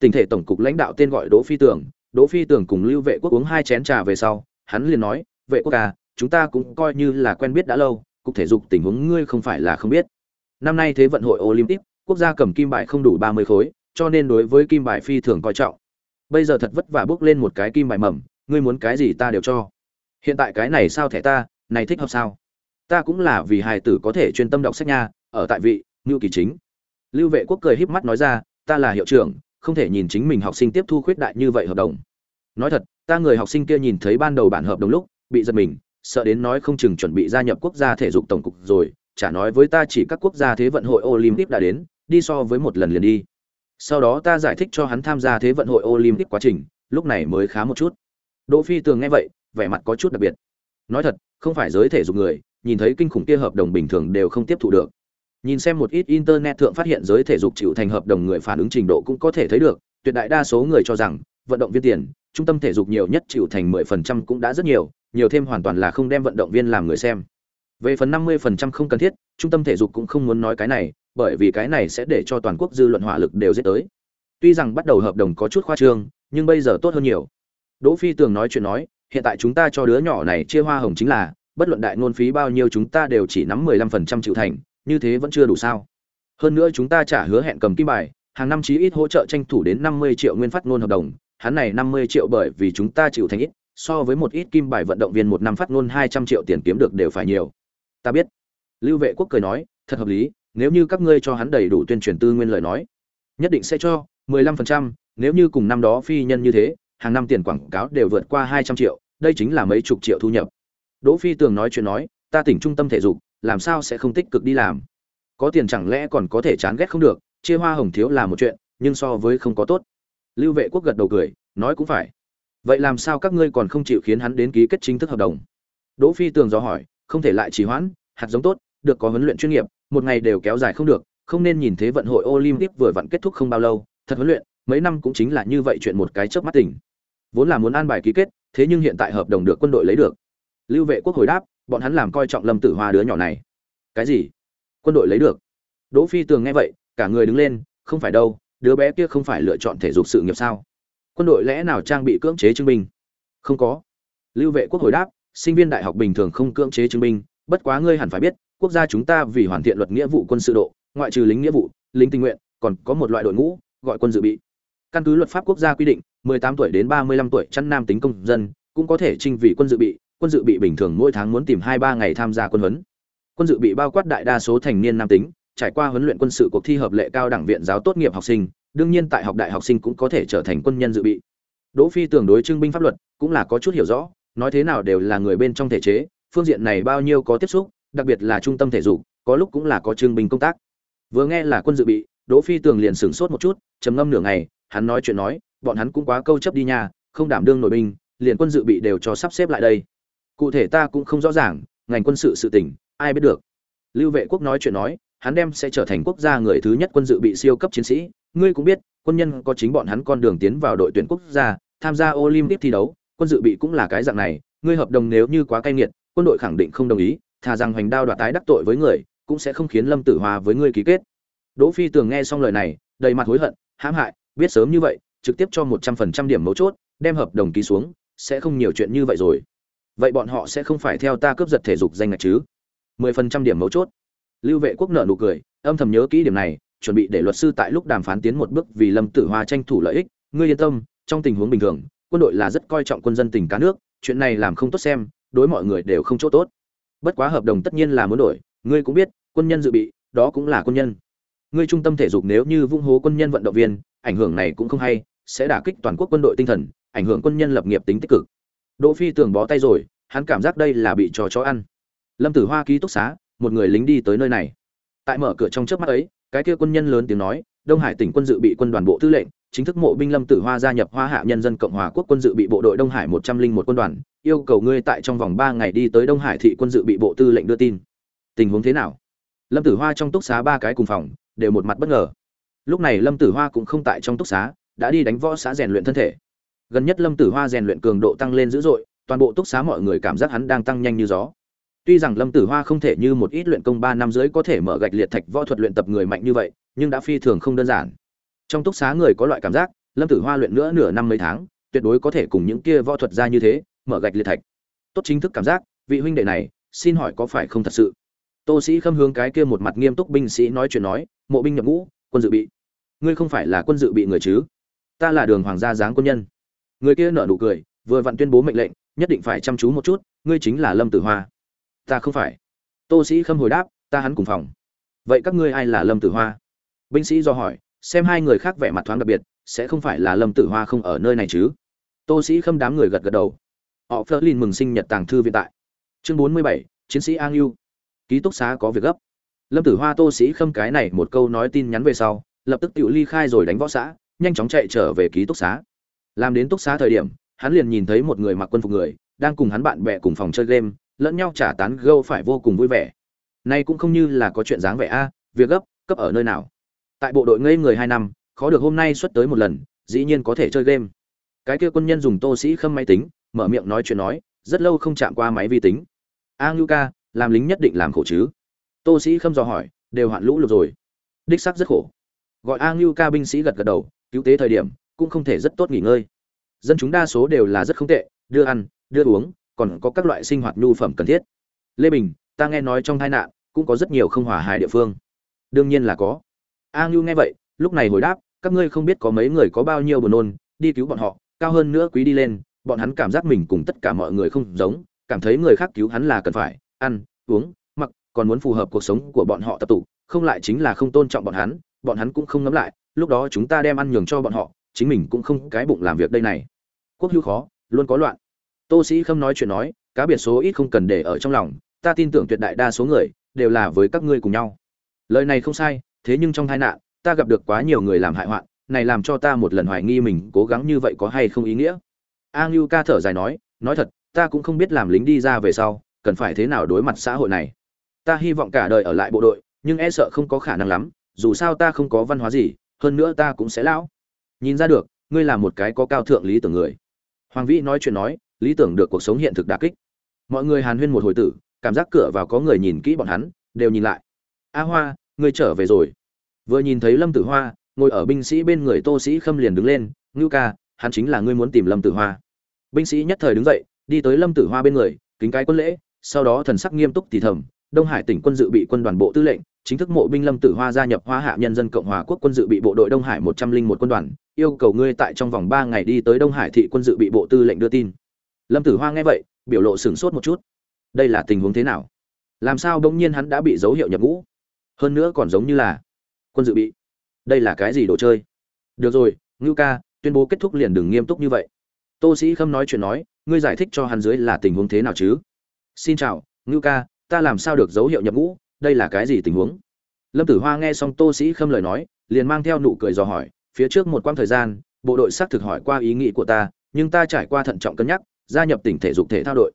Tình thể tổng cục lãnh đạo tên gọi Đỗ Phi Tường, Đỗ Phi Tường cùng Lưu Vệ Quốc uống hai chén trà về sau, hắn liền nói, "Vệ Quốc à, chúng ta cũng coi như là quen biết đã lâu, cục thể dục tình huống ngươi không phải là không biết. Năm nay thế vận hội Olympic, quốc gia cầm kim bài không đủ 30 khối, cho nên đối với kim bài phi thường coi trọng. Bây giờ thật vất vả bước lên một cái kim bài mầm, ngươi muốn cái gì ta đều cho. Hiện tại cái này sao thẻ ta, này thích hợp sao? Ta cũng là vì hài tử có thể chuyên tâm đọc sách nha, ở tại vị, Ngưu Kỳ Chính. Lưu Vệ Quốc cười híp mắt nói ra, ta là hiệu trưởng, không thể nhìn chính mình học sinh tiếp thu khuyết đại như vậy hợp đồng. Nói thật, ta người học sinh kia nhìn thấy ban đầu bản hợp đồng lúc, bị giật mình, sợ đến nói không chừng chuẩn bị gia nhập quốc gia thể dục tổng cục rồi, chả nói với ta chỉ các quốc gia thế vận hội Olympic đã đến, đi so với một lần liền đi. Sau đó ta giải thích cho hắn tham gia thế vận hội Olympic quá trình, lúc này mới khá một chút. Đỗ Phi Tường nghe vậy, vẻ mặt có chút đặc biệt. Nói thật, không phải giới thể dục người, nhìn thấy kinh khủng kia hợp đồng bình thường đều không tiếp thu được. Nhìn xem một ít internet thượng phát hiện giới thể dục chịu thành hợp đồng người phản ứng trình độ cũng có thể thấy được, tuyệt đại đa số người cho rằng vận động viên tiền, trung tâm thể dục nhiều nhất chịu thành 10% cũng đã rất nhiều, nhiều thêm hoàn toàn là không đem vận động viên làm người xem. Về phần 50% không cần thiết, trung tâm thể dục cũng không muốn nói cái này, bởi vì cái này sẽ để cho toàn quốc dư luận hỏa lực đều giết tới. Tuy rằng bắt đầu hợp đồng có chút khoa trương, nhưng bây giờ tốt hơn nhiều. Đỗ Phi Tường nói chuyện nói, hiện tại chúng ta cho đứa nhỏ này chia hoa hồng chính là, bất luận đại ngôn phí bao nhiêu chúng ta đều chỉ nắm 15% chịu thành, như thế vẫn chưa đủ sao? Hơn nữa chúng ta trả hứa hẹn cầm kim bài, hàng năm chí ít hỗ trợ tranh thủ đến 50 triệu nguyên phát ngôn hợp đồng, hắn này 50 triệu bởi vì chúng ta chịu thành ít, so với một ít kim bài vận động viên một năm phát ngôn 200 triệu tiền kiếm được đều phải nhiều. Ta biết. Lưu Vệ Quốc cười nói, thật hợp lý, nếu như các ngươi cho hắn đầy đủ tuyên truyền tư nguyên lời nói, nhất định sẽ cho 15%, nếu như cùng năm đó phi nhân như thế, hàng năm tiền quảng cáo đều vượt qua 200 triệu, đây chính là mấy chục triệu thu nhập. Đỗ Phi Tường nói chuyện nói, ta tỉnh trung tâm thể dục, làm sao sẽ không tích cực đi làm? Có tiền chẳng lẽ còn có thể chán ghét không được, chia hoa hồng thiếu là một chuyện, nhưng so với không có tốt. Lưu Vệ Quốc gật đầu cười, nói cũng phải. Vậy làm sao các ngươi còn không chịu khiến hắn đến ký kết chính thức hợp đồng? Đỗ Phi Tường do hỏi, không thể lại trì hoãn, hạt giống tốt, được có huấn luyện chuyên nghiệp, một ngày đều kéo dài không được, không nên nhìn thế vận hội Olympic vừa vặn kết thúc không bao lâu, thật huấn luyện, mấy năm cũng chính là như vậy chuyện một cái chớp mắt tỉnh. Vốn là muốn an bài ký kết, thế nhưng hiện tại hợp đồng được quân đội lấy được. Lưu Vệ Quốc hồi đáp, bọn hắn làm coi trọng Lâm Tử Hoa đứa nhỏ này. Cái gì? Quân đội lấy được? Đỗ Phi Tường nghe vậy, cả người đứng lên, không phải đâu, đứa bé kia không phải lựa chọn thể dục sự nghiệp sao? Quân đội lẽ nào trang bị cưỡng chế chứng minh Không có. Lưu Vệ Quốc hồi đáp, sinh viên đại học bình thường không cưỡng chế chứng minh bất quá ngươi hẳn phải biết, quốc gia chúng ta vì hoàn thiện luật nghĩa vụ quân sự độ, ngoại trừ lính nghĩa vụ, lính tình nguyện, còn có một loại đội ngũ, gọi quân dự bị. Căn cứ luật pháp quốc gia quy định, 18 tuổi đến 35 tuổi chăn nam tính công dân cũng có thể trinh vị quân dự bị, quân dự bị bình thường mỗi tháng muốn tìm 2-3 ngày tham gia quân huấn. Quân dự bị bao quát đại đa số thành niên nam tính, trải qua huấn luyện quân sự cuộc thi hợp lệ cao đẳng viện giáo tốt nghiệp học sinh, đương nhiên tại học đại học sinh cũng có thể trở thành quân nhân dự bị. Đỗ Phi tưởng đối trưng binh pháp luật cũng là có chút hiểu rõ, nói thế nào đều là người bên trong thể chế, phương diện này bao nhiêu có tiếp xúc, đặc biệt là trung tâm thể dục, có lúc cũng là có trưng binh công tác. Vừa nghe là quân dự bị, Đỗ Phi tường liền sửng sốt một chút, trầm ngâm nửa ngày, hắn nói chuyện nói, bọn hắn cũng quá câu chấp đi nha, không đảm đương nội binh, liền quân dự bị đều cho sắp xếp lại đây. Cụ thể ta cũng không rõ ràng, ngành quân sự sự tình, ai biết được. Lưu Vệ Quốc nói chuyện nói, hắn đem sẽ trở thành quốc gia người thứ nhất quân dự bị siêu cấp chiến sĩ, ngươi cũng biết, quân nhân có chính bọn hắn con đường tiến vào đội tuyển quốc gia, tham gia Olympic thi đấu, quân dự bị cũng là cái dạng này, ngươi hợp đồng nếu như quá cay nghiệt, quân đội khẳng định không đồng ý, thà rằng hoành đao đoạt tái đắc tội với người, cũng sẽ không khiến Lâm Tử hòa với ngươi ký kết. Đỗ Phi Tường nghe xong lời này, đầy mặt hối hận, hãm hại, biết sớm như vậy, trực tiếp cho 100% điểm mấu chốt, đem hợp đồng ký xuống, sẽ không nhiều chuyện như vậy rồi. Vậy bọn họ sẽ không phải theo ta cướp giật thể dục danh ngạch chứ? 10% điểm mấu chốt. Lưu Vệ Quốc nợ nụ cười, âm thầm nhớ kỹ điểm này, chuẩn bị để luật sư tại lúc đàm phán tiến một bước vì Lâm Tử Hoa tranh thủ lợi ích, ngươi yên tâm, trong tình huống bình thường, quân đội là rất coi trọng quân dân tình cá nước, chuyện này làm không tốt xem, đối mọi người đều không chỗ tốt. Bất quá hợp đồng tất nhiên là muốn đổi, ngươi cũng biết, quân nhân dự bị, đó cũng là quân nhân. Ngươi trung tâm thể dục nếu như vung hố quân nhân vận động viên, ảnh hưởng này cũng không hay, sẽ đả kích toàn quốc quân đội tinh thần, ảnh hưởng quân nhân lập nghiệp tính tích cực. Đỗ Phi tưởng bó tay rồi, hắn cảm giác đây là bị trò chó ăn. Lâm Tử Hoa ký túc xá, một người lính đi tới nơi này. Tại mở cửa trong chớp mắt ấy, cái kia quân nhân lớn tiếng nói, Đông Hải tỉnh quân dự bị quân đoàn bộ tư lệnh, chính thức mộ binh Lâm Tử Hoa gia nhập Hoa Hạ nhân dân Cộng hòa quốc quân dự bị bộ đội Đông Hải một trăm linh một quân đoàn, yêu cầu ngươi tại trong vòng ba ngày đi tới Đông Hải thị quân dự bị bộ tư lệnh đưa tin. Tình huống thế nào? Lâm Tử Hoa trong túc xá ba cái cùng phòng, đều một mặt bất ngờ. Lúc này Lâm Tử Hoa cũng không tại trong túc xá, đã đi đánh võ xã rèn luyện thân thể. Gần nhất Lâm Tử Hoa rèn luyện cường độ tăng lên dữ dội, toàn bộ túc xá mọi người cảm giác hắn đang tăng nhanh như gió. Tuy rằng Lâm Tử Hoa không thể như một ít luyện công ba năm dưới có thể mở gạch liệt thạch võ thuật luyện tập người mạnh như vậy, nhưng đã phi thường không đơn giản. Trong túc xá người có loại cảm giác, lâm tử hoa luyện nữa nửa năm mấy tháng tuyệt đối có thể cùng những kia võ thuật gia như thế mở gạch liệt thạch. Tốt chính thức cảm giác vị huynh đệ này xin hỏi có phải không thật sự? Tô sĩ khâm hướng cái kia một mặt nghiêm túc binh sĩ nói chuyện nói mộ binh nhập ngũ quân dự bị. Ngươi không phải là quân dự bị người chứ? Ta là đường hoàng gia giáng quân nhân người kia nở nụ cười, vừa vặn tuyên bố mệnh lệnh, nhất định phải chăm chú một chút, ngươi chính là lâm tử hoa. Ta không phải. Tô sĩ khâm hồi đáp, ta hắn cùng phòng. Vậy các ngươi ai là lâm tử hoa? Binh sĩ do hỏi, xem hai người khác vẻ mặt thoáng đặc biệt, sẽ không phải là lâm tử hoa không ở nơi này chứ? Tô sĩ khâm đám người gật gật đầu. Họ phớt lên mừng sinh nhật tàng thư viện tại. Chương bốn mươi bảy, chiến sĩ an yêu ký túc xá có việc gấp. Lâm tử hoa, tô sĩ khâm cái này một câu nói tin nhắn về sau, lập tức tự ly khai rồi đánh võ xã, nhanh chóng chạy trở về ký túc xá làm đến túc xá thời điểm, hắn liền nhìn thấy một người mặc quân phục người, đang cùng hắn bạn bè cùng phòng chơi game, lẫn nhau trả tán gâu phải vô cùng vui vẻ. Nay cũng không như là có chuyện dáng vẻ a, việc gấp, cấp ở nơi nào? Tại bộ đội ngây người hai năm, khó được hôm nay xuất tới một lần, dĩ nhiên có thể chơi game. Cái kia quân nhân dùng tô sĩ khâm máy tính, mở miệng nói chuyện nói, rất lâu không chạm qua máy vi tính. A ngưu ca, làm lính nhất định làm khổ chứ. Tô sĩ khâm dò hỏi, đều hoạn lũ lụt rồi. Đích sắc rất khổ. Gọi a ngưu ca binh sĩ gật gật đầu, cứu tế thời điểm cũng không thể rất tốt nghỉ ngơi. Dân chúng đa số đều là rất không tệ, đưa ăn, đưa uống, còn có các loại sinh hoạt nhu phẩm cần thiết. Lê bình, ta nghe nói trong tai nạn cũng có rất nhiều không hòa hài địa phương. Đương nhiên là có. A ngưu nghe vậy, lúc này hồi đáp, các ngươi không biết có mấy người có bao nhiêu buồn nôn, đi cứu bọn họ, cao hơn nữa quý đi lên, bọn hắn cảm giác mình cùng tất cả mọi người không giống, cảm thấy người khác cứu hắn là cần phải, ăn, uống, mặc, còn muốn phù hợp cuộc sống của bọn họ tập tụ, không lại chính là không tôn trọng bọn hắn bọn hắn cũng không ngấm lại, lúc đó chúng ta đem ăn nhường cho bọn họ chính mình cũng không cái bụng làm việc đây này. Quốc hữu khó, luôn có loạn. Tô sĩ khâm nói chuyện nói, cá biệt số ít không cần để ở trong lòng, ta tin tưởng tuyệt đại đa số người, đều là với các ngươi cùng nhau. Lời này không sai, thế nhưng trong tai nạn, ta gặp được quá nhiều người làm hại hoạn, này làm cho ta một lần hoài nghi mình cố gắng như vậy có hay không ý nghĩa. A ngưu ca thở dài nói nói thật, ta cũng không biết làm lính đi ra về sau, cần phải thế nào đối mặt xã hội này. Ta hy vọng cả đời ở lại bộ đội, nhưng e sợ không có khả năng lắm, dù sao ta không có văn hóa gì, hơn nữa ta cũng sẽ lão nhìn ra được, ngươi là một cái có cao thượng lý tưởng người. Hoàng vĩ nói chuyện nói, lý tưởng được cuộc sống hiện thực đà kích. Mọi người hàn huyên một hồi tử, cảm giác cửa vào có người nhìn kỹ bọn hắn, đều nhìn lại. A hoa, ngươi trở về rồi. Vừa nhìn thấy lâm tử hoa, ngồi ở binh sĩ bên người tô sĩ khâm liền đứng lên, ngưu ca, hắn chính là ngươi muốn tìm lâm tử hoa. Binh sĩ nhất thời đứng dậy, đi tới lâm tử hoa bên người, kính cái quân lễ, sau đó thần sắc nghiêm túc thì thầm, đông hải tỉnh quân dự bị quân đoàn bộ tư lệnh chính thức mộ binh lâm tử hoa gia nhập hoa hạ nhân dân cộng hòa quốc quân dự bị bộ đội đông hải một trăm linh một quân đoàn, yêu cầu ngươi tại trong vòng ba ngày đi tới đông hải thị quân dự bị bộ tư lệnh đưa tin. Lâm tử hoa nghe vậy, biểu lộ sửng sốt một chút. Đây là tình huống thế nào? Làm sao bỗng nhiên hắn đã bị dấu hiệu nhập ngũ? Hơn nữa còn giống như là quân dự bị. Đây là cái gì đồ chơi? Được rồi, ngưu ca, tuyên bố kết thúc liền đừng nghiêm túc như vậy. Tô sĩ khâm nói chuyện nói, ngươi giải thích cho hắn dưới là tình huống thế nào chứ? Xin chào, ngưu ca, ta làm sao được dấu hiệu nhập ngũ? Đây là cái gì tình huống? Lâm tử hoa nghe xong tô sĩ khâm lời nói, liền mang theo nụ cười dò hỏi, phía trước một quãng thời gian, bộ đội xác thực hỏi qua ý nghĩ của ta, nhưng ta trải qua thận trọng cân nhắc, gia nhập tỉnh thể dục thể thao đội.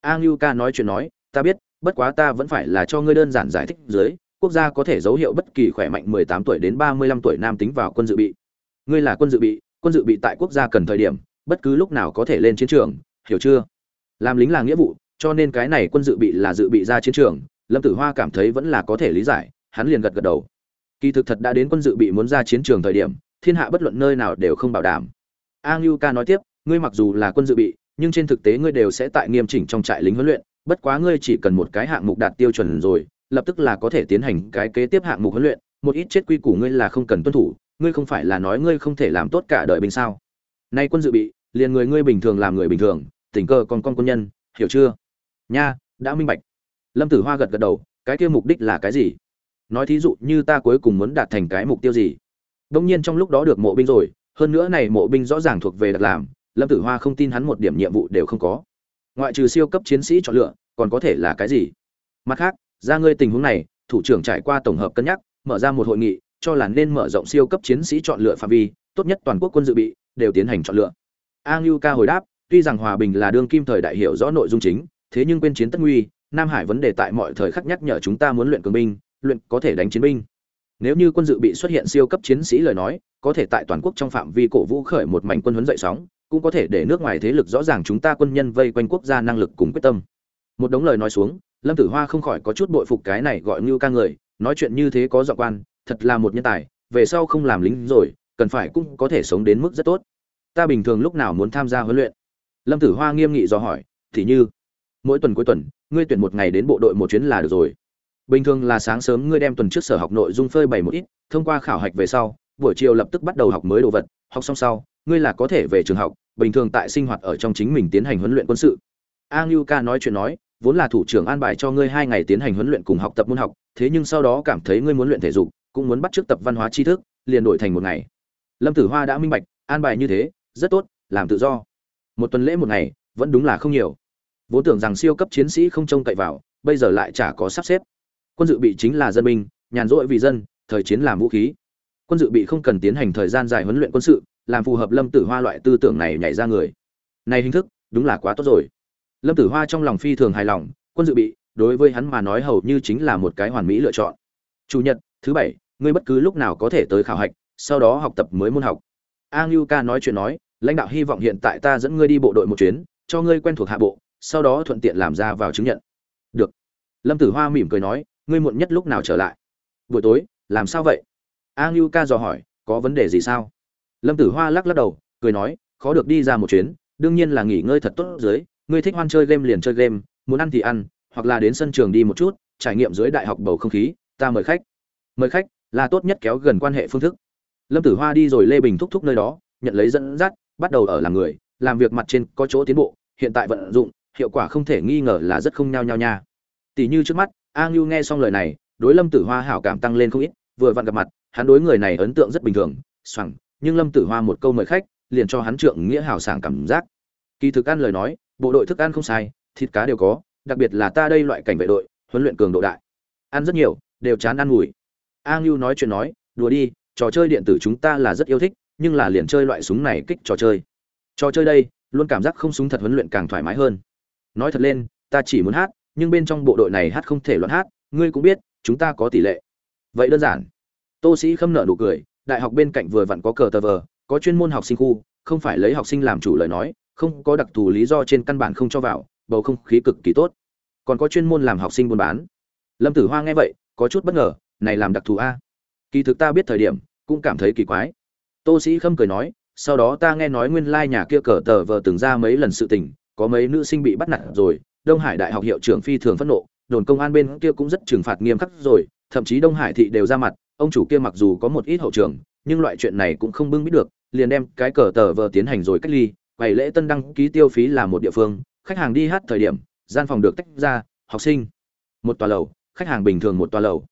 A ngưu ca nói chuyện nói, ta biết, bất quá ta vẫn phải là cho ngươi đơn giản giải thích dưới, quốc gia có thể dấu hiệu bất kỳ khỏe mạnh 18 tuổi đến 35 tuổi nam tính vào quân dự bị. Ngươi là quân dự bị, quân dự bị tại quốc gia cần thời điểm, bất cứ lúc nào có thể lên chiến trường, hiểu chưa? Làm lính là nghĩa vụ, cho nên cái này quân dự bị là dự bị ra chiến trường lâm tử hoa cảm thấy vẫn là có thể lý giải, hắn liền gật gật đầu. Kỳ thực thật đã đến quân dự bị muốn ra chiến trường thời điểm, thiên hạ bất luận nơi nào đều không bảo đảm. A ngưu ca nói tiếp, ngươi mặc dù là quân dự bị, nhưng trên thực tế ngươi đều sẽ tại nghiêm chỉnh trong trại lính huấn luyện, bất quá ngươi chỉ cần một cái hạng mục đạt tiêu chuẩn rồi, lập tức là có thể tiến hành cái kế tiếp hạng mục huấn luyện, một ít chết quy củ ngươi là không cần tuân thủ, ngươi không phải là nói ngươi không thể làm tốt cả đời binh sao? Nay quân dự bị, liền người ngươi bình thường làm người bình thường, tình cờ còn con quân nhân, hiểu chưa? Nha, đã minh bạch lâm tử hoa gật gật đầu, cái kia mục đích là cái gì? Nói thí dụ như ta cuối cùng muốn đạt thành cái mục tiêu gì? Đông nhiên trong lúc đó được mộ binh rồi, hơn nữa này mộ binh rõ ràng thuộc về đặc làm, lâm tử hoa không tin hắn một điểm nhiệm vụ đều không có. Ngoại trừ siêu cấp chiến sĩ chọn lựa, còn có thể là cái gì? Mặt khác, ra ngươi tình huống này, thủ trưởng trải qua tổng hợp cân nhắc, mở ra một hội nghị, cho là nên mở rộng siêu cấp chiến sĩ chọn lựa phạm vi, tốt nhất toàn quốc quân dự bị, đều tiến hành chọn lựa. A ngưu ca hồi đáp, tuy rằng hòa bình là đương kim thời đại hiểu rõ nội dung chính, thế nhưng quên chiến tất nguy nam hải vấn đề tại mọi thời khắc nhắc nhở chúng ta muốn luyện cường binh, luyện có thể đánh chiến binh. Nếu như quân dự bị xuất hiện siêu cấp chiến sĩ lời nói, có thể tại toàn quốc trong phạm vi cổ vũ khởi một mảnh quân huấn dậy sóng, cũng có thể để nước ngoài thế lực rõ ràng chúng ta quân nhân vây quanh quốc gia năng lực cùng quyết tâm. Một đống lời nói xuống, lâm tử hoa không khỏi có chút bội phục cái này gọi như ca người, nói chuyện như thế có giọng quan, thật là một nhân tài, về sau không làm lính rồi, cần phải cũng có thể sống đến mức rất tốt. Ta bình thường lúc nào muốn tham gia huấn luyện? Lâm tử hoa nghiêm nghị do hỏi, thì như, mỗi tuần cuối tuần ngươi tuyển một ngày đến bộ đội một chuyến là được rồi. Bình thường là sáng sớm ngươi đem tuần trước sở học nội dung phơi bày một ít, thông qua khảo hạch về sau, buổi chiều lập tức bắt đầu học mới đồ vật, học xong sau, ngươi là có thể về trường học, bình thường tại sinh hoạt ở trong chính mình tiến hành huấn luyện quân sự. A ngưu ca nói chuyện nói, vốn là thủ trưởng an bài cho ngươi hai ngày tiến hành huấn luyện cùng học tập môn học, thế nhưng sau đó cảm thấy ngươi muốn luyện thể dục, cũng muốn bắt trước tập văn hóa tri thức, liền đổi thành một ngày. Lâm tử hoa đã minh bạch, an bài như thế, rất tốt, làm tự do. Một tuần lễ một ngày, vẫn đúng là không nhiều vốn tưởng rằng siêu cấp chiến sĩ không trông cậy vào, bây giờ lại chả có sắp xếp. Quân dự bị chính là dân binh, nhàn rỗi vì dân, thời chiến làm vũ khí. Quân dự bị không cần tiến hành thời gian dài huấn luyện quân sự, làm phù hợp lâm tử hoa loại tư tưởng này nhảy ra người. Này hình thức, đúng là quá tốt rồi. Lâm tử hoa trong lòng phi thường hài lòng, quân dự bị, đối với hắn mà nói hầu như chính là một cái hoàn mỹ lựa chọn. Chủ nhật, thứ bảy, ngươi bất cứ lúc nào có thể tới khảo hạch, sau đó học tập mới môn học. A ngưu ca nói chuyện nói, lãnh đạo hy vọng hiện tại ta dẫn ngươi đi bộ đội một chuyến, cho ngươi quen thuộc hạ bộ sau đó thuận tiện làm ra vào chứng nhận. Được. Lâm tử hoa mỉm cười nói, ngươi muộn nhất lúc nào trở lại? Buổi tối, làm sao vậy? A ngưu ca dò hỏi, có vấn đề gì sao? Lâm tử hoa lắc lắc đầu, cười nói, khó được đi ra một chuyến, đương nhiên là nghỉ ngơi thật tốt dưới, ngươi thích hoan chơi game liền chơi game, muốn ăn thì ăn, hoặc là đến sân trường đi một chút, trải nghiệm dưới đại học bầu không khí, ta mời khách. Mời khách, là tốt nhất kéo gần quan hệ phương thức. Lâm tử hoa đi rồi lê bình thúc thúc nơi đó, nhận lấy dẫn dắt, bắt đầu ở làm người, làm việc mặt trên có chỗ tiến bộ, hiện tại vận dụng hiệu quả không thể nghi ngờ là rất không nhao nhao nha. Tỷ như trước mắt, a ngưu nghe xong lời này, đối lâm tử hoa hảo cảm tăng lên không ít, vừa vặn gặp mặt, hắn đối người này ấn tượng rất bình thường xoẳng nhưng lâm tử hoa một câu mời khách, liền cho hắn trượng nghĩa hảo sảng cảm giác. Kỳ thực ăn lời nói, bộ đội thức ăn không sai, thịt cá đều có, đặc biệt là ta đây loại cảnh vệ đội, huấn luyện cường độ đại. Ăn rất nhiều, đều chán ăn mùi. A ngưu nói chuyện nói, đùa đi, trò chơi điện tử chúng ta là rất yêu thích, nhưng là liền chơi loại súng này kích trò chơi. Trò chơi đây, luôn cảm giác không súng thật huấn luyện càng thoải mái hơn nói thật lên, ta chỉ muốn hát, nhưng bên trong bộ đội này hát không thể loạn hát, ngươi cũng biết, chúng ta có tỷ lệ. Vậy đơn giản. Tô sĩ khâm nợ nụ cười, đại học bên cạnh vừa vặn có cờ tờ vờ, có chuyên môn học sinh khu, không phải lấy học sinh làm chủ lời nói, không có đặc thù lý do trên căn bản không cho vào, bầu không khí cực kỳ tốt. Còn có chuyên môn làm học sinh buôn bán. Lâm tử hoa nghe vậy, có chút bất ngờ, này làm đặc thù a. Kỳ thực ta biết thời điểm, cũng cảm thấy kỳ quái. Tô sĩ khâm cười nói, sau đó ta nghe nói nguyên lai nhà kia cờ tờ vờ từng ra mấy lần sự tình có mấy nữ sinh bị bắt nạt rồi, đông hải đại học hiệu trưởng phi thường phẫn nộ, đồn công an bên kia cũng rất trừng phạt nghiêm khắc rồi, thậm chí đông hải thị đều ra mặt, ông chủ kia mặc dù có một ít hậu trường, nhưng loại chuyện này cũng không bưng biết được, liền đem cái cờ tờ vờ tiến hành rồi cách ly bảy lễ tân đăng ký tiêu phí là một địa phương, khách hàng đi hát thời điểm, gian phòng được tách ra, học sinh, một tòa lầu, khách hàng bình thường một tòa lầu.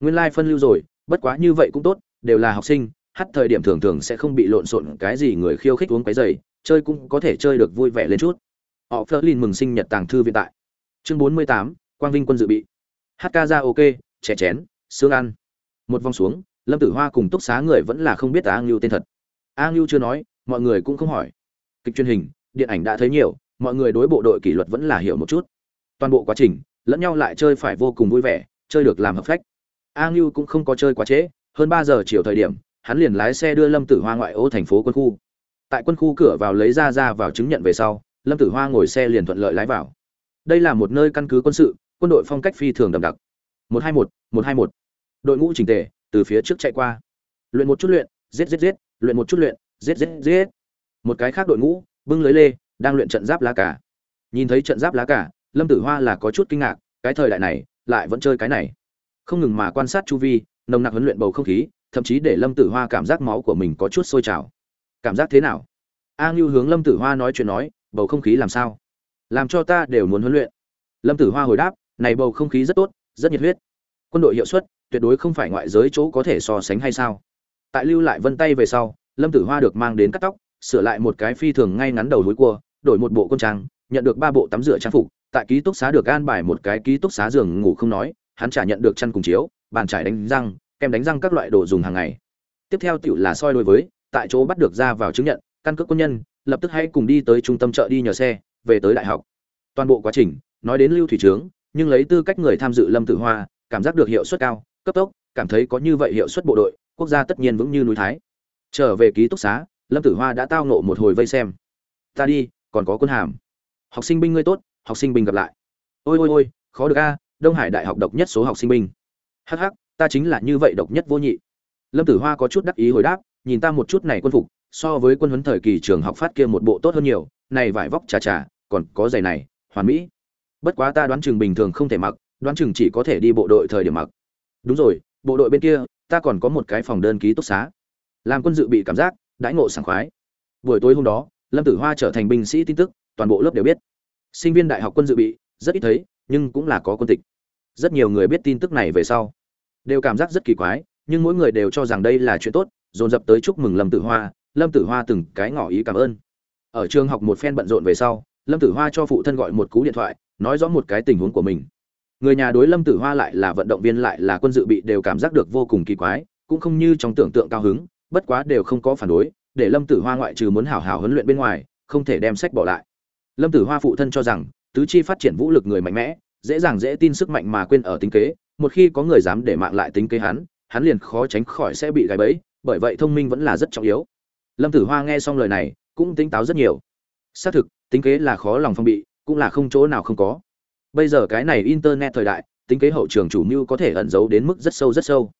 Nguyên lai phân lưu rồi, bất quá như vậy cũng tốt, đều là học sinh, hát thời điểm thường thường sẽ không bị lộn xộn cái gì người khiêu khích uống cái giày, chơi cũng có thể chơi được vui vẻ lên chút họ phơ lin mừng sinh nhật tàng thư viện tại. Chương bốn mươi tám, quang vinh quân dự bị. Hát ca ra ok chè chén xương ăn. Một vòng xuống, lâm tử hoa cùng túc xá người vẫn là không biết a ngưu tên thật. A ngưu chưa nói, mọi người cũng không hỏi. Kịch truyền hình, điện ảnh đã thấy nhiều, mọi người đối bộ đội kỷ luật vẫn là hiểu một chút. Toàn bộ quá trình, lẫn nhau lại chơi phải vô cùng vui vẻ, chơi được làm hợp phách. A ngưu cũng không có chơi quá trễ, hơn ba giờ chiều thời điểm, hắn liền lái xe đưa lâm tử hoa ngoại ô thành phố quân khu. Tại quân khu cửa vào lấy ra ra vào chứng nhận về sau lâm tử hoa ngồi xe liền thuận lợi lái vào. Đây là một nơi căn cứ quân sự, quân đội phong cách phi thường đậm đặc. Một hai một một hai một. Đội ngũ trình tề, từ phía trước chạy qua. Luyện một chút luyện, giết giết giết, luyện một chút luyện, giết giết giết. Một cái khác đội ngũ, bưng lưới lê, đang luyện trận giáp lá cả nhìn thấy trận giáp lá cả lâm tử hoa là có chút kinh ngạc, cái thời đại này, lại vẫn chơi cái này. Không ngừng mà quan sát chu vi, nồng nặc huấn luyện bầu không khí, thậm chí để lâm tử hoa cảm giác máu của mình có chút sôi trào. Cảm giác thế nào? A ngưu hướng lâm tử hoa nói chuyện nói bầu không khí làm sao? Làm cho ta đều muốn huấn luyện. Lâm tử hoa hồi đáp, này bầu không khí rất tốt, rất nhiệt huyết. Quân đội hiệu suất tuyệt đối không phải ngoại giới chỗ có thể so sánh hay sao? Tại lưu lại vân tay về sau, lâm tử hoa được mang đến cắt tóc, sửa lại một cái phi thường ngay ngắn đầu núi cua, đổi một bộ quân trang, nhận được ba bộ tắm rửa trang phục. Tại ký túc xá được an bài một cái ký túc xá giường ngủ không nói, hắn trả nhận được chăn cùng chiếu, bàn trải đánh răng, kem đánh răng các loại đồ dùng hàng ngày. Tiếp theo tiểu là soi đối với, tại chỗ bắt được ra vào chứng nhận, căn cước quân nhân lập tức hãy cùng đi tới trung tâm chợ đi nhờ xe, về tới đại học. Toàn bộ quá trình, nói đến lưu thủy trướng, nhưng lấy tư cách người tham dự lâm tử hoa, cảm giác được hiệu suất cao, cấp tốc, cảm thấy có như vậy hiệu suất bộ đội, quốc gia tất nhiên vững như núi thái. Trở về ký túc xá, lâm tử hoa đã tao nộ một hồi vây xem. Ta đi, còn có quân hàm. Học sinh binh ngươi tốt, học sinh binh gặp lại. Ôi ôi ôi, khó được a, đông hải đại học độc nhất số học sinh binh. Hh ta chính là như vậy độc nhất vô nhị. Lâm tử hoa có chút đắc ý hồi đáp, nhìn ta một chút này quân phục so với quân huấn thời kỳ trường học phát kia một bộ tốt hơn nhiều, này vải vóc trà trà còn có giày này, hoàn mỹ. Bất quá ta đoán chừng bình thường không thể mặc, đoán chừng chỉ có thể đi bộ đội thời điểm mặc. Đúng rồi, bộ đội bên kia, ta còn có một cái phòng đơn ký túc xá. Làm quân dự bị cảm giác, đãi ngộ sảng khoái. Buổi tối hôm đó, lâm tử hoa trở thành binh sĩ tin tức, toàn bộ lớp đều biết. Sinh viên đại học quân dự bị, rất ít thấy, nhưng cũng là có quân tịch. Rất nhiều người biết tin tức này về sau. Đều cảm giác rất kỳ quái, nhưng mỗi người đều cho rằng đây là chuyện tốt, dồn dập tới chúc mừng lâm tử hoa lâm tử hoa từng cái ngỏ ý cảm ơn. Ở trường học một phen bận rộn về sau, lâm tử hoa cho phụ thân gọi một cú điện thoại, nói rõ một cái tình huống của mình. Người nhà đối lâm tử hoa lại là vận động viên, lại là quân dự bị đều cảm giác được vô cùng kỳ quái, cũng không như trong tưởng tượng cao hứng, bất quá đều không có phản đối, để lâm tử hoa ngoại trừ muốn hảo hảo huấn luyện bên ngoài, không thể đem sách bỏ lại. Lâm tử hoa phụ thân cho rằng, tứ chi phát triển vũ lực người mạnh mẽ, dễ dàng dễ tin sức mạnh mà quên ở tính kế, một khi có người dám để mạng lại tính kế hắn hắn liền khó tránh khỏi sẽ bị gài bẫy, bởi vậy thông minh vẫn là rất trọng yếu lâm tử hoa nghe xong lời này, cũng tính táo rất nhiều. Xác thực, tính kế là khó lòng phong bị, cũng là không chỗ nào không có. Bây giờ cái này internet thời đại, tính kế hậu trường chủ mưu có thể ẩn giấu đến mức rất sâu rất sâu.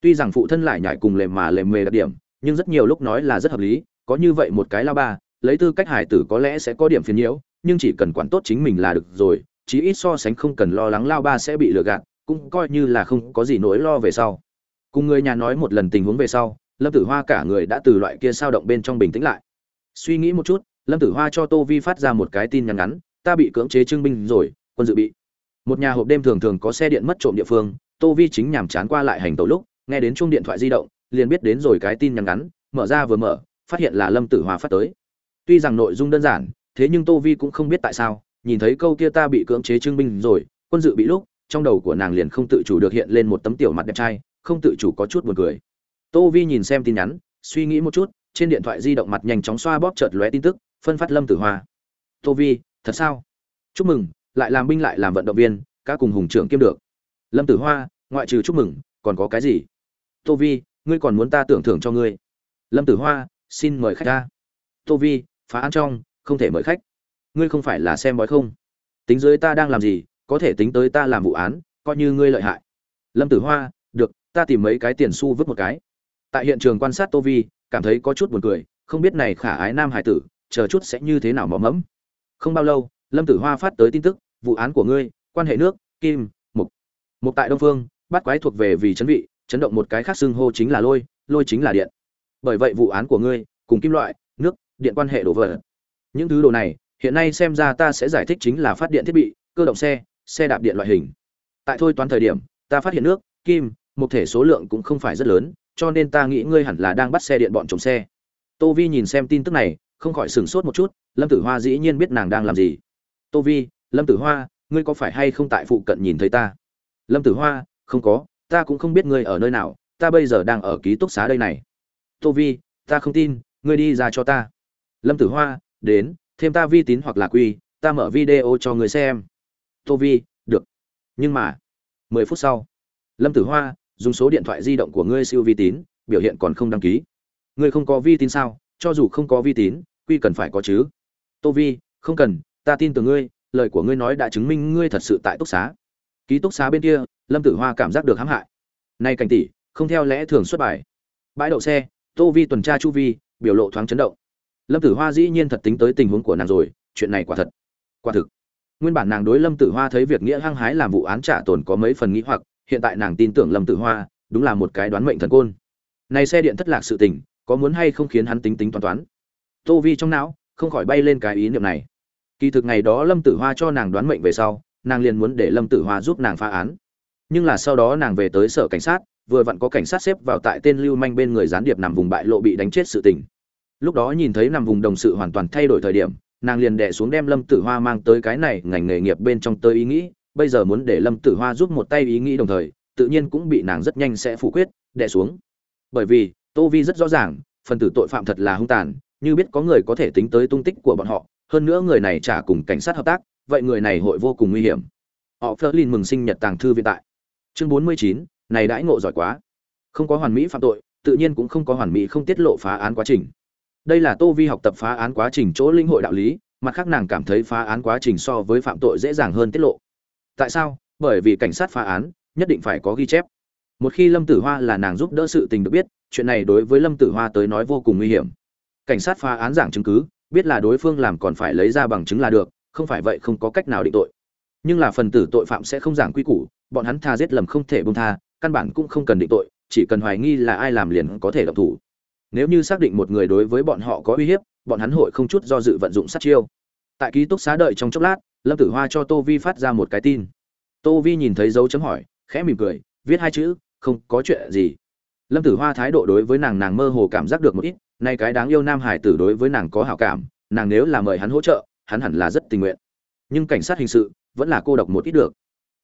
Tuy rằng phụ thân lại nhảy cùng lề mà lề mề đặc điểm, nhưng rất nhiều lúc nói là rất hợp lý, có như vậy một cái lao ba, lấy tư cách hải tử có lẽ sẽ có điểm phiền nhiễu, nhưng chỉ cần quản tốt chính mình là được rồi, chí ít so sánh không cần lo lắng lao ba sẽ bị lừa gạt, cũng coi như là không có gì nỗi lo về sau. Cùng người nhà nói một lần tình huống về sau lâm tử hoa cả người đã từ loại kia sao động bên trong bình tĩnh lại. Suy nghĩ một chút, lâm tử hoa cho tô vi phát ra một cái tin nhắn ngắn, ta bị cưỡng chế trưng binh rồi, quân dự bị. Một nhà hộp đêm thường thường có xe điện mất trộm địa phương, tô vi chính nhàm chán qua lại hành tàu lúc, nghe đến chuông điện thoại di động, liền biết đến rồi cái tin nhắn ngắn, mở ra vừa mở, phát hiện là lâm tử hoa phát tới. Tuy rằng nội dung đơn giản, thế nhưng tô vi cũng không biết tại sao, nhìn thấy câu kia ta bị cưỡng chế trưng binh rồi, quân dự bị lúc, trong đầu của nàng liền không tự chủ được hiện lên một tấm tiểu mặt đẹp trai, không tự chủ có chút buồn cười tô vi nhìn xem tin nhắn, suy nghĩ một chút, trên điện thoại di động mặt nhanh chóng xoa bóp chợt lóe tin tức, phân phát lâm tử hoa. Tô vi, thật sao? Chúc mừng, lại làm binh lại làm vận động viên, các cùng hùng trưởng kiêm được. Lâm tử hoa, ngoại trừ chúc mừng, còn có cái gì? Tô vi, ngươi còn muốn ta tưởng thưởng cho ngươi. Lâm tử hoa, xin mời khách ra tô vi, phá án trong, không thể mời khách. Ngươi không phải là xem bói không? Tính dưới ta đang làm gì, có thể tính tới ta làm vụ án, coi như ngươi lợi hại. Lâm tử hoa, được, ta tìm mấy cái tiền xu vứt một cái tại hiện trường quan sát tô vi, cảm thấy có chút buồn cười, không biết này khả ái nam hải tử, chờ chút sẽ như thế nào mỏ mẫm. Không bao lâu, lâm tử hoa phát tới tin tức, vụ án của ngươi, quan hệ nước, kim, mục. Mục tại đông phương, bắt quái thuộc về vì chấn vị, chấn động một cái khác xưng hô chính là lôi lôi chính là điện. Bởi vậy vụ án của ngươi, cùng kim loại, nước, điện quan hệ đổ vỡ. Những thứ đồ này, hiện nay xem ra ta sẽ giải thích chính là phát điện thiết bị, cơ động xe xe đạp điện loại hình. Tại thôi toán thời điểm, ta phát hiện nước, kim một thể số lượng cũng không phải rất lớn cho nên ta nghĩ ngươi hẳn là đang bắt xe điện bọn trộm xe. Tô vi nhìn xem tin tức này, không khỏi sửng sốt một chút, lâm tử hoa dĩ nhiên biết nàng đang làm gì. Tô vi, lâm tử hoa, ngươi có phải hay không tại phụ cận nhìn thấy ta? Lâm tử hoa, không có, ta cũng không biết ngươi ở nơi nào, ta bây giờ đang ở ký túc xá đây này. Tô vi, ta không tin, ngươi đi ra cho ta. Lâm tử hoa, đến, thêm ta vi tín hoặc là quy, ta mở video cho người xem. Tô vi, được. Nhưng mà, mười phút sau, lâm tử hoa dùng số điện thoại di động của ngươi siêu vi tín, biểu hiện còn không đăng ký. Ngươi không có vi tín sao? Cho dù không có vi tín, quy cần phải có chứ. Tô vi, không cần, ta tin tưởng ngươi, lời của ngươi nói đã chứng minh ngươi thật sự tại túc xá. Ký túc xá bên kia, lâm tử hoa cảm giác được hãm hại. Nay cảnh tỷ, không theo lẽ thường xuất bài. Bãi đậu xe, tô vi tuần tra chu vi, biểu lộ thoáng chấn động. Lâm tử hoa dĩ nhiên thật tính tới tình huống của nàng rồi, chuyện này quả thật, quả thực. Nguyên bản nàng đối lâm tử hoa thấy việc nghĩa hăng hái làm vụ án trả tồn có mấy phần nghĩ hoặc hiện tại nàng tin tưởng lâm tử hoa, đúng là một cái đoán mệnh thần côn. Này xe điện thất lạc sự tình, có muốn hay không khiến hắn tính tính toán toán? Tô vi trong não, không khỏi bay lên cái ý niệm này. Kỳ thực ngày đó lâm tử hoa cho nàng đoán mệnh về sau, nàng liền muốn để lâm tử hoa giúp nàng phá án. Nhưng là sau đó nàng về tới sở cảnh sát, vừa vặn có cảnh sát xếp vào tại tên lưu manh bên người gián điệp nằm vùng bại lộ bị đánh chết sự tình. Lúc đó nhìn thấy nằm vùng đồng sự hoàn toàn thay đổi thời điểm, nàng liền đè xuống đem lâm tử hoa mang tới cái này ngành nghề nghiệp bên trong tới ý nghĩ bây giờ muốn để lâm tử hoa giúp một tay ý nghĩ đồng thời, tự nhiên cũng bị nàng rất nhanh sẽ phủ quyết, đè xuống. Bởi vì, tô vi rất rõ ràng, phần tử tội phạm thật là hung tàn, như biết có người có thể tính tới tung tích của bọn họ, hơn nữa người này trả cùng cảnh sát hợp tác, vậy người này hội vô cùng nguy hiểm. Họ phớt lên mừng sinh nhật tàng thư viện tại. Chương bốn mươi chín, này đãi ngộ giỏi quá. Không có hoàn mỹ phạm tội, tự nhiên cũng không có hoàn mỹ không tiết lộ phá án quá trình. Đây là tô vi học tập phá án quá trình chỗ linh hội đạo lý, mặt khác nàng cảm thấy phá án quá trình so với phạm tội dễ dàng hơn tiết lộ tại sao? Bởi vì cảnh sát phá án, nhất định phải có ghi chép. Một khi lâm tử hoa là nàng giúp đỡ sự tình được biết, chuyện này đối với lâm tử hoa tới nói vô cùng nguy hiểm. Cảnh sát phá án giảng chứng cứ, biết là đối phương làm còn phải lấy ra bằng chứng là được, không phải vậy không có cách nào định tội. Nhưng là phần tử tội phạm sẽ không giảng quy củ, bọn hắn tha giết lầm không thể bông tha, căn bản cũng không cần định tội, chỉ cần hoài nghi là ai làm liền có thể động thủ. Nếu như xác định một người đối với bọn họ có uy hiếp, bọn hắn hội không chút do dự vận dụng sát chiêu tại ký túc xá đợi trong chốc lát, lâm tử hoa cho tô vi phát ra một cái tin. Tô vi nhìn thấy dấu chấm hỏi, khẽ mỉm cười, viết hai chữ, không có chuyện gì. Lâm tử hoa thái độ đối với nàng nàng mơ hồ cảm giác được một ít, nay cái đáng yêu nam hải tử đối với nàng có hảo cảm, nàng nếu là mời hắn hỗ trợ, hắn hẳn là rất tình nguyện. Nhưng cảnh sát hình sự vẫn là cô độc một ít được.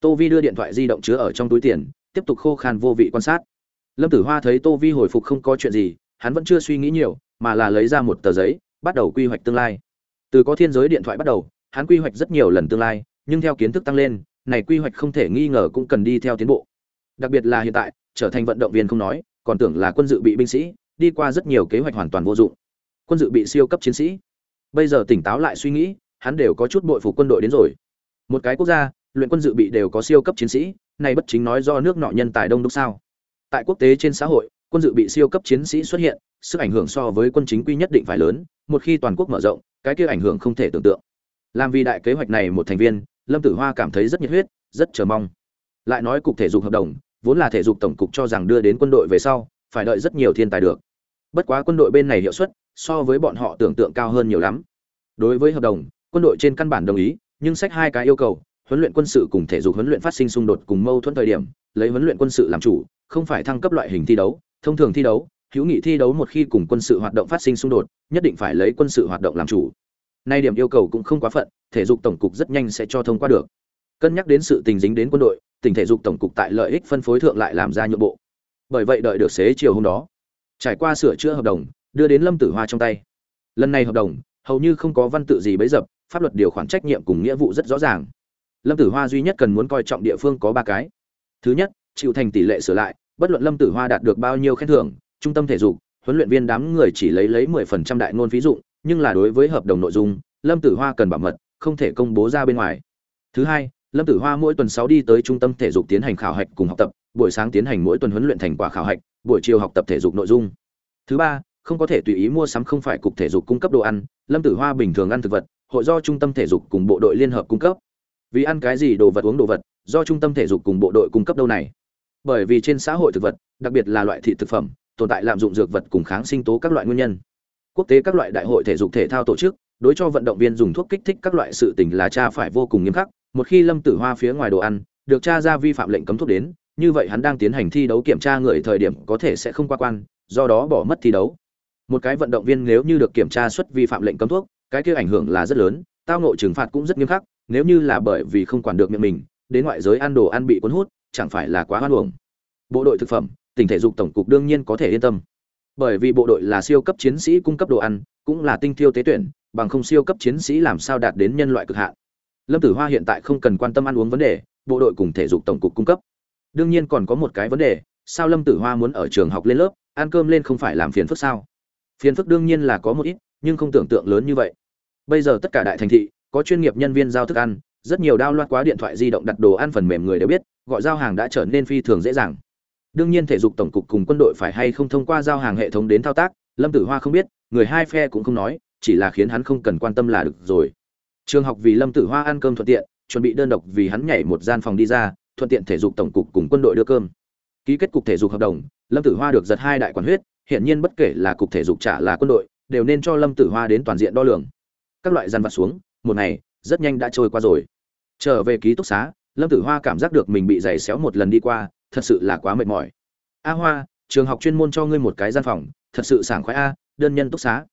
Tô vi đưa điện thoại di động chứa ở trong túi tiền, tiếp tục khô khan vô vị quan sát. Lâm tử hoa thấy tô vi hồi phục không có chuyện gì, hắn vẫn chưa suy nghĩ nhiều, mà là lấy ra một tờ giấy, bắt đầu quy hoạch tương lai từ có thiên giới điện thoại bắt đầu, hắn quy hoạch rất nhiều lần tương lai, nhưng theo kiến thức tăng lên, này quy hoạch không thể nghi ngờ cũng cần đi theo tiến bộ. Đặc biệt là hiện tại, trở thành vận động viên không nói, còn tưởng là quân dự bị binh sĩ, đi qua rất nhiều kế hoạch hoàn toàn vô dụng. Quân dự bị siêu cấp chiến sĩ. Bây giờ tỉnh táo lại suy nghĩ, hắn đều có chút bội phục quân đội đến rồi. Một cái quốc gia, luyện quân dự bị đều có siêu cấp chiến sĩ, này bất chính nói do nước nọ nhân tài đông đúc sao? Tại quốc tế trên xã hội quân dự bị siêu cấp chiến sĩ xuất hiện, sức ảnh hưởng so với quân chính quy nhất định phải lớn, một khi toàn quốc mở rộng, cái kia ảnh hưởng không thể tưởng tượng. Làm vì đại kế hoạch này một thành viên, lâm tử hoa cảm thấy rất nhiệt huyết, rất chờ mong. Lại nói cục thể dục hợp đồng, vốn là thể dục tổng cục cho rằng đưa đến quân đội về sau, phải đợi rất nhiều thiên tài được. Bất quá quân đội bên này hiệu suất, so với bọn họ tưởng tượng cao hơn nhiều lắm. Đối với hợp đồng, quân đội trên căn bản đồng ý, nhưng sách hai cái yêu cầu, huấn luyện quân sự cùng thể dục huấn luyện phát sinh xung đột cùng mâu thuẫn thời điểm, lấy huấn luyện quân sự làm chủ, không phải thăng cấp loại hình thi đấu thông thường thi đấu, hữu nghị thi đấu một khi cùng quân sự hoạt động phát sinh xung đột, nhất định phải lấy quân sự hoạt động làm chủ. Nay điểm yêu cầu cũng không quá phận, thể dục tổng cục rất nhanh sẽ cho thông qua được. Cân nhắc đến sự tình dính đến quân đội tỉnh thể dục tổng cục tại lợi ích phân phối thượng lại làm ra nhượng bộ. Bởi vậy đợi được xế chiều hôm đó, trải qua sửa chữa hợp đồng, đưa đến lâm tử hoa trong tay. Lần này hợp đồng, hầu như không có văn tự gì bấy dập, pháp luật điều khoản trách nhiệm cùng nghĩa vụ rất rõ ràng. Lâm tử hoa duy nhất cần muốn coi trọng địa phương có ba cái. Thứ nhất, chịu thành tỷ lệ sửa lại bất luận lâm tử hoa đạt được bao nhiêu khen thưởng, trung tâm thể dục, huấn luyện viên đám người chỉ lấy lấy mười phần trăm đại ngôn ví dụ nhưng là đối với hợp đồng nội dung, lâm tử hoa cần bảo mật, không thể công bố ra bên ngoài. Thứ hai, lâm tử hoa mỗi tuần sáu đi tới trung tâm thể dục tiến hành khảo hạch cùng học tập, buổi sáng tiến hành mỗi tuần huấn luyện thành quả khảo hạch, buổi chiều học tập thể dục nội dung. Thứ ba, không có thể tùy ý mua sắm không phải cục thể dục cung cấp đồ ăn, lâm tử hoa bình thường ăn thực vật, hội do trung tâm thể dục cùng bộ đội liên hợp cung cấp. Vì ăn cái gì đồ vật uống đồ vật, do trung tâm thể dục cùng bộ đội cung cấp đâu này? Bởi vì trên xã hội thực vật, đặc biệt là loại thị thực phẩm, tồn tại lạm dụng dược vật cùng kháng sinh tố các loại nguyên nhân. Quốc tế các loại đại hội thể dục thể thao tổ chức, đối cho vận động viên dùng thuốc kích thích các loại sự tình là cha phải vô cùng nghiêm khắc, một khi lâm tử hoa phía ngoài đồ ăn, được cha ra vi phạm lệnh cấm thuốc đến, như vậy hắn đang tiến hành thi đấu kiểm tra người thời điểm có thể sẽ không qua quan, do đó bỏ mất thi đấu. Một cái vận động viên nếu như được kiểm tra xuất vi phạm lệnh cấm thuốc, cái kia ảnh hưởng là rất lớn, tao nội trừng phạt cũng rất nghiêm khắc, nếu như là bởi vì không quản được miệng mình, đến ngoại giới ăn đồ ăn bị cuốn hút chẳng phải là quá hoan hưởng bộ đội thực phẩm tỉnh thể dục tổng cục đương nhiên có thể yên tâm. Bởi vì bộ đội là siêu cấp chiến sĩ cung cấp đồ ăn, cũng là tinh thiêu tế tuyển, bằng không siêu cấp chiến sĩ làm sao đạt đến nhân loại cực hạn. Lâm tử hoa hiện tại không cần quan tâm ăn uống vấn đề, bộ đội cùng thể dục tổng cục cung cấp. Đương nhiên còn có một cái vấn đề, sao lâm tử hoa muốn ở trường học lên lớp, ăn cơm lên không phải làm phiền phức sao? Phiền phức đương nhiên là có một ít, nhưng không tưởng tượng lớn như vậy. Bây giờ tất cả đại thành thị, có chuyên nghiệp nhân viên giao thức ăn rất nhiều đao loạt quá điện thoại di động đặt đồ ăn phần mềm người đều biết, gọi giao hàng đã trở nên phi thường dễ dàng. Đương nhiên thể dục tổng cục cùng quân đội phải hay không thông qua giao hàng hệ thống đến thao tác, lâm tử hoa không biết, người hai phe cũng không nói, chỉ là khiến hắn không cần quan tâm là được rồi. Trường học vì lâm tử hoa ăn cơm thuận tiện, chuẩn bị đơn độc vì hắn nhảy một gian phòng đi ra, thuận tiện thể dục tổng cục cùng quân đội đưa cơm. Ký kết cục thể dục hợp đồng, lâm tử hoa được giật hai đại quản huyết hiện nhiên bất kể là cục thể dục trả là quân đội, đều nên cho lâm tử hoa đến toàn diện đo lường. Các loại gian vặt xuống, một ngày, rất nhanh đã trôi qua rồi trở về ký túc xá, lâm tử hoa cảm giác được mình bị giày xéo một lần đi qua, thật sự là quá mệt mỏi. A hoa, trường học chuyên môn cho ngươi một cái gian phòng, thật sự sảng khoái a, đơn nhân túc xá.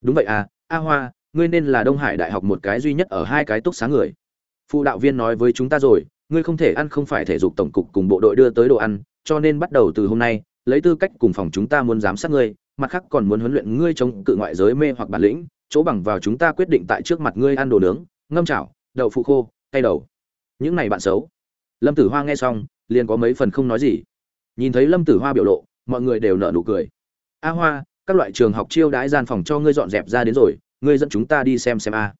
Đúng vậy à a hoa, ngươi nên là đông hải đại học một cái duy nhất ở hai cái túc xá người. Phụ đạo viên nói với chúng ta rồi, ngươi không thể ăn không phải thể dục tổng cục cùng bộ đội đưa tới đồ ăn, cho nên bắt đầu từ hôm nay, lấy tư cách cùng phòng chúng ta muốn giám sát ngươi, mặt khác còn muốn huấn luyện ngươi chống cự ngoại giới mê hoặc bản lĩnh, chỗ bằng vào chúng ta quyết định tại trước mặt ngươi ăn đồ nướng, ngâm chảo, đậu phụ khô tay đầu. Những này bạn xấu. Lâm tử hoa nghe xong, liền có mấy phần không nói gì. Nhìn thấy lâm tử hoa biểu lộ, mọi người đều nở nụ cười. A hoa, các loại trường học chiêu đãi gian phòng cho ngươi dọn dẹp ra đến rồi, ngươi dẫn chúng ta đi xem xem a.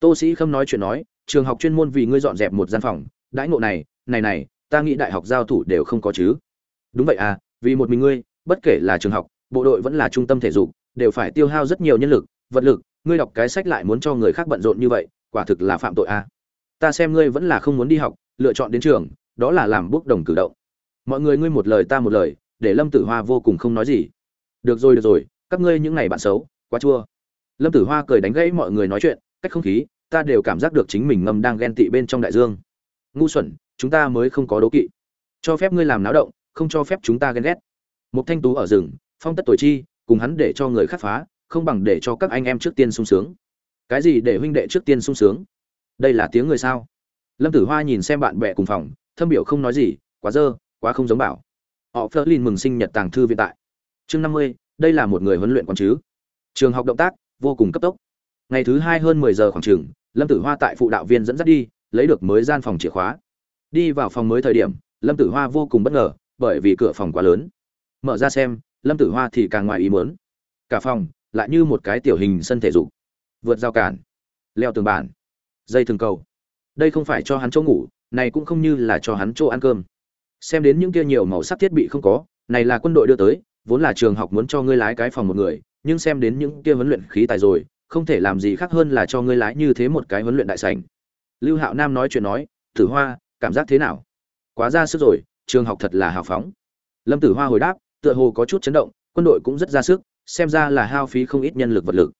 Tô sĩ khâm nói chuyện nói, trường học chuyên môn vì ngươi dọn dẹp một gian phòng, đãi ngộ này này này, ta nghĩ đại học giao thủ đều không có chứ. Đúng vậy à vì một mình ngươi, bất kể là trường học, bộ đội vẫn là trung tâm thể dục, đều phải tiêu hao rất nhiều nhân lực, vật lực, ngươi đọc cái sách lại muốn cho người khác bận rộn như vậy, quả thực là phạm tội a ta xem ngươi vẫn là không muốn đi học, lựa chọn đến trường, đó là làm bước đồng cử động. Mọi người ngươi một lời ta một lời, để lâm tử hoa vô cùng không nói gì. Được rồi được rồi, các ngươi những ngày bạn xấu, quá chua. Lâm tử hoa cười đánh gãy mọi người nói chuyện, cách không khí, ta đều cảm giác được chính mình ngâm đang ghen tị bên trong đại dương. Ngu xuẩn, chúng ta mới không có đố kỵ. Cho phép ngươi làm náo động, không cho phép chúng ta ghen ghét. Một thanh tú ở rừng, phong tất tuổi chi, cùng hắn để cho người khắc phá, không bằng để cho các anh em trước tiên sung sướng. Cái gì để huynh đệ trước tiên sung sướng? Đây là tiếng người sao? Lâm tử hoa nhìn xem bạn bè cùng phòng, thâm biểu không nói gì, quá dơ, quá không giống bảo. Họ phớt lên mừng sinh nhật tàng thư viện tại. Chương năm mươi, đây là một người huấn luyện quán chứ. Trường học động tác, vô cùng cấp tốc. Ngày thứ hai hơn mười giờ khoảng trường, lâm tử hoa tại phụ đạo viên dẫn dắt đi, lấy được mới gian phòng chìa khóa. Đi vào phòng mới thời điểm, lâm tử hoa vô cùng bất ngờ, bởi vì cửa phòng quá lớn. Mở ra xem, lâm tử hoa thì càng ngoài ý muốn. Cả phòng, lại như một cái tiểu hình sân thể dục. Vượt giao cản. Leo tường bản dây thường cầu. Đây không phải cho hắn chỗ ngủ, này cũng không như là cho hắn chỗ ăn cơm. Xem đến những kia nhiều màu sắc thiết bị không có, này là quân đội đưa tới, vốn là trường học muốn cho ngươi lái cái phòng một người, nhưng xem đến những kia huấn luyện khí tài rồi, không thể làm gì khác hơn là cho ngươi lái như thế một cái huấn luyện đại sảnh. Lưu hạo nam nói chuyện nói, tử hoa, cảm giác thế nào? Quá ra sức rồi, trường học thật là hào phóng. Lâm tử hoa hồi đáp, tựa hồ có chút chấn động, quân đội cũng rất ra sức, xem ra là hao phí không ít nhân lực vật lực.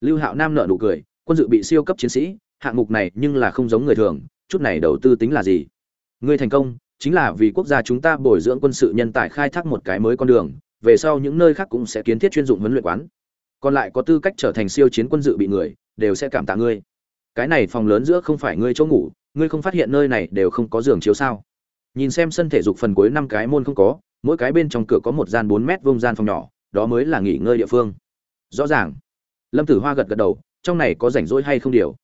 Lưu hạo nam nợ nụ cười, quân dự bị siêu cấp chiến sĩ hạng mục này nhưng là không giống người thường, chút này đầu tư tính là gì? Ngươi thành công chính là vì quốc gia chúng ta bồi dưỡng quân sự nhân tài khai thác một cái mới con đường, về sau những nơi khác cũng sẽ kiến thiết chuyên dụng huấn luyện quán. Còn lại có tư cách trở thành siêu chiến quân dự bị người, đều sẽ cảm tạ ngươi. Cái này phòng lớn giữa không phải ngươi chỗ ngủ, ngươi không phát hiện nơi này đều không có giường chiếu sao? Nhìn xem sân thể dục phần cuối năm cái môn không có, mỗi cái bên trong cửa có một gian bốn mét vông gian phòng nhỏ, đó mới là nghỉ ngơi địa phương. Rõ ràng. Lâm tử hoa gật gật đầu, trong này có rảnh rỗi hay không điều?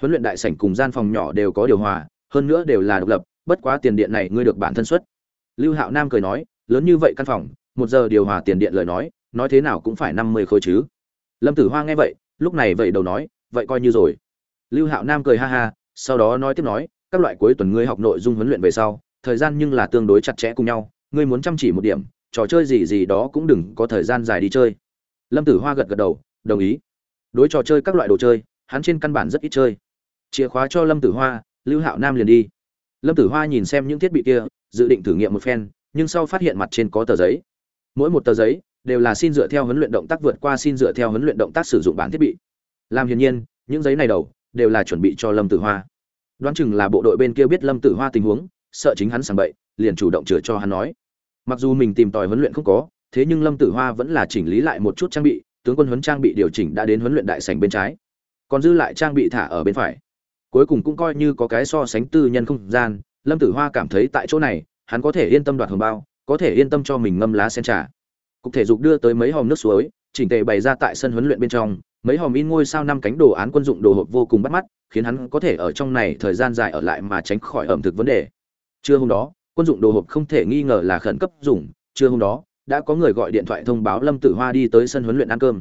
Huấn luyện đại sảnh cùng gian phòng nhỏ đều có điều hòa, hơn nữa đều là độc lập, bất quá tiền điện này ngươi được bản thân xuất. Lưu hạo nam cười nói, lớn như vậy căn phòng, một giờ điều hòa tiền điện lời nói nói thế nào cũng phải năm mươi khối chứ. Lâm tử hoa nghe vậy, lúc này vậy đầu nói, vậy coi như rồi. Lưu hạo nam cười ha ha, sau đó nói tiếp nói, các loại cuối tuần ngươi học nội dung huấn luyện về sau, thời gian nhưng là tương đối chặt chẽ cùng nhau, ngươi muốn chăm chỉ một điểm, trò chơi gì gì đó cũng đừng có thời gian dài đi chơi. Lâm tử hoa gật gật đầu, đồng ý. Đối trò chơi các loại đồ chơi, hắn trên căn bản rất ít chơi chìa khóa cho lâm tử hoa, lưu hạo nam liền đi. Lâm tử hoa nhìn xem những thiết bị kia, dự định thử nghiệm một phen, nhưng sau phát hiện mặt trên có tờ giấy. Mỗi một tờ giấy đều là xin dựa theo huấn luyện động tác vượt qua xin dựa theo huấn luyện động tác sử dụng bản thiết bị. Làm hiển nhiên, những giấy này đầu đều là chuẩn bị cho lâm tử hoa. Đoán chừng là bộ đội bên kia biết lâm tử hoa tình huống, sợ chính hắn sàng bậy, liền chủ động chừa cho hắn nói. Mặc dù mình tìm tòi huấn luyện không có, thế nhưng lâm tử hoa vẫn là chỉnh lý lại một chút trang bị, tướng quân huấn trang bị điều chỉnh đã đến huấn luyện đại sảnh bên trái. Còn dư lại trang bị thả ở bên phải cuối cùng cũng coi như có cái so sánh tư nhân không gian, lâm tử hoa cảm thấy tại chỗ này, hắn có thể yên tâm đoạt hồng bao, có thể yên tâm cho mình ngâm lá sen trà. Cục thể dục đưa tới mấy hòm nước suối, chỉnh tề bày ra tại sân huấn luyện bên trong, mấy hòm in ngôi sao năm cánh đồ án quân dụng đồ hộp vô cùng bắt mắt, khiến hắn có thể ở trong này thời gian dài ở lại mà tránh khỏi ẩm thực vấn đề. Trưa hôm đó, quân dụng đồ hộp không thể nghi ngờ là khẩn cấp dùng, trưa hôm đó, đã có người gọi điện thoại thông báo lâm tử hoa đi tới sân huấn luyện ăn cơm.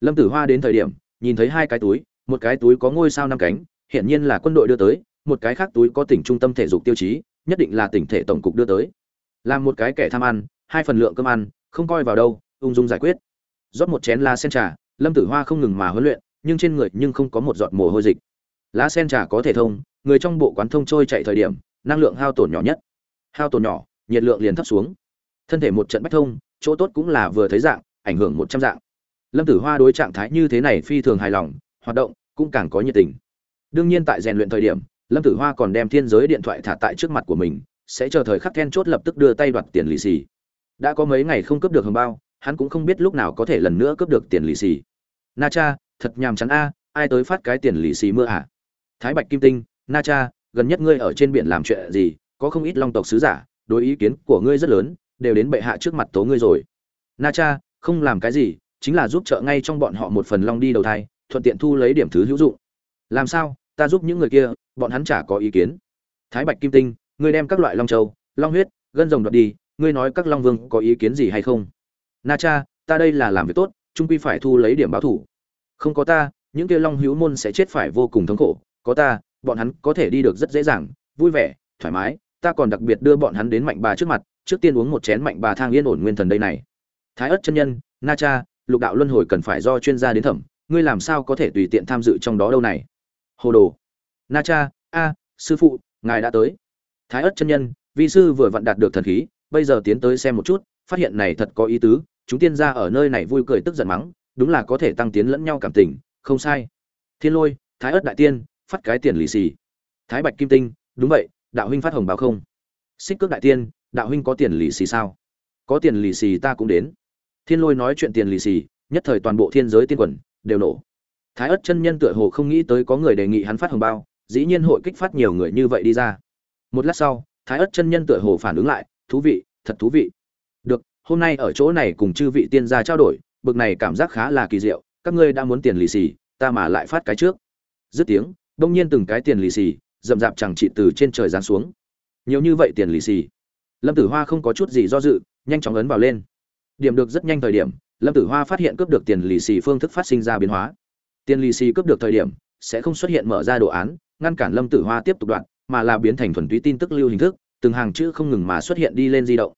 Lâm tử hoa đến thời điểm, nhìn thấy hai cái túi, một cái túi có ngôi sao năm cánh hiển nhiên là quân đội đưa tới, một cái khác túi có tỉnh trung tâm thể dục tiêu chí, nhất định là tỉnh thể tổng cục đưa tới. Làm một cái kẻ tham ăn, hai phần lượng cơm ăn, không coi vào đâu, ung dung giải quyết. Rót một chén lá sen trà, lâm tử hoa không ngừng mà huấn luyện, nhưng trên người nhưng không có một giọt mồ hôi dịch. Lá sen trà có thể thông, người trong bộ quán thông trôi chạy thời điểm, năng lượng hao tổn nhỏ nhất. Hao tổn nhỏ, nhiệt lượng liền thấp xuống. Thân thể một trận bách thông, chỗ tốt cũng là vừa thấy dạng, ảnh hưởng một trăm dạng. Lâm tử hoa đối trạng thái như thế này phi thường hài lòng, hoạt động cũng càng có nhiệt tình đương nhiên tại rèn luyện thời điểm, lâm tử hoa còn đem thiên giới điện thoại thả tại trước mặt của mình, sẽ chờ thời khắc then chốt lập tức đưa tay đoạt tiền lì xì. Đã có mấy ngày không cướp được hồng bao, hắn cũng không biết lúc nào có thể lần nữa cướp được tiền lì xì. Na cha, thật nhàm chán a, ai tới phát cái tiền lì xì mưa à? Thái bạch kim tinh, na cha, gần nhất ngươi ở trên biển làm chuyện gì, có không ít long tộc sứ giả, đối ý kiến của ngươi rất lớn, đều đến bệ hạ trước mặt tố ngươi rồi. Na cha, không làm cái gì, chính là giúp trợ ngay trong bọn họ một phần long đi đầu thai, thuận tiện thu lấy điểm thứ hữu dụng làm sao? Ta giúp những người kia, bọn hắn chả có ý kiến. Thái bạch kim tinh, ngươi đem các loại long châu, long huyết, gân rồng đoạt đi, ngươi nói các long vương có ý kiến gì hay không? Na cha, ta đây là làm việc tốt, trung quy phải thu lấy điểm báo thủ. Không có ta, những kia long hữu môn sẽ chết phải vô cùng thống khổ. Có ta, bọn hắn có thể đi được rất dễ dàng, vui vẻ, thoải mái. Ta còn đặc biệt đưa bọn hắn đến mạnh bà trước mặt, trước tiên uống một chén mạnh bà thang yên ổn nguyên thần đây này. Thái ất chân nhân, na cha, lục đạo luân hồi cần phải do chuyên gia đến thẩm, ngươi làm sao có thể tùy tiện tham dự trong đó đâu này? Hồ đồ. Na cha, a, sư phụ, ngài đã tới. Thái ất chân nhân, vi sư vừa vặn đạt được thần khí, bây giờ tiến tới xem một chút, phát hiện này thật có ý tứ, chúng tiên gia ở nơi này vui cười tức giận mắng, đúng là có thể tăng tiến lẫn nhau cảm tình, không sai. Thiên lôi, thái ất đại tiên, phát cái tiền lì xì. Thái bạch kim tinh, đúng vậy, đạo huynh phát hồng báo không? Xích cước đại tiên, đạo huynh có tiền lì xì sao? Có tiền lì xì ta cũng đến. Thiên lôi nói chuyện tiền lì xì, nhất thời toàn bộ thiên giới tiên quần, đều nổ thái ất chân nhân tựa hồ không nghĩ tới có người đề nghị hắn phát hồng bao, dĩ nhiên hội kích phát nhiều người như vậy đi ra. Một lát sau, thái ất chân nhân tựa hồ phản ứng lại, thú vị, thật thú vị. Được, hôm nay ở chỗ này cùng chư vị tiên gia trao đổi, bực này cảm giác khá là kỳ diệu, các ngươi đã muốn tiền lì xì, ta mà lại phát cái trước. Dứt tiếng, đông nhiên từng cái tiền lì xì, rậm rạp chẳng trị từ trên trời giáng xuống. Nhiều như vậy tiền lì xì? Lâm tử hoa không có chút gì do dự, nhanh chóng ấn vào lên. Điểm được rất nhanh thời điểm, lâm tử hoa phát hiện cướp được tiền lì xì phương thức phát sinh ra biến hóa tiền lì xì cướp được thời điểm, sẽ không xuất hiện mở ra đồ án, ngăn cản lâm tử hoa tiếp tục đoạn, mà là biến thành thuần túy tin tức lưu hình thức, từng hàng chữ không ngừng mà xuất hiện đi lên di động.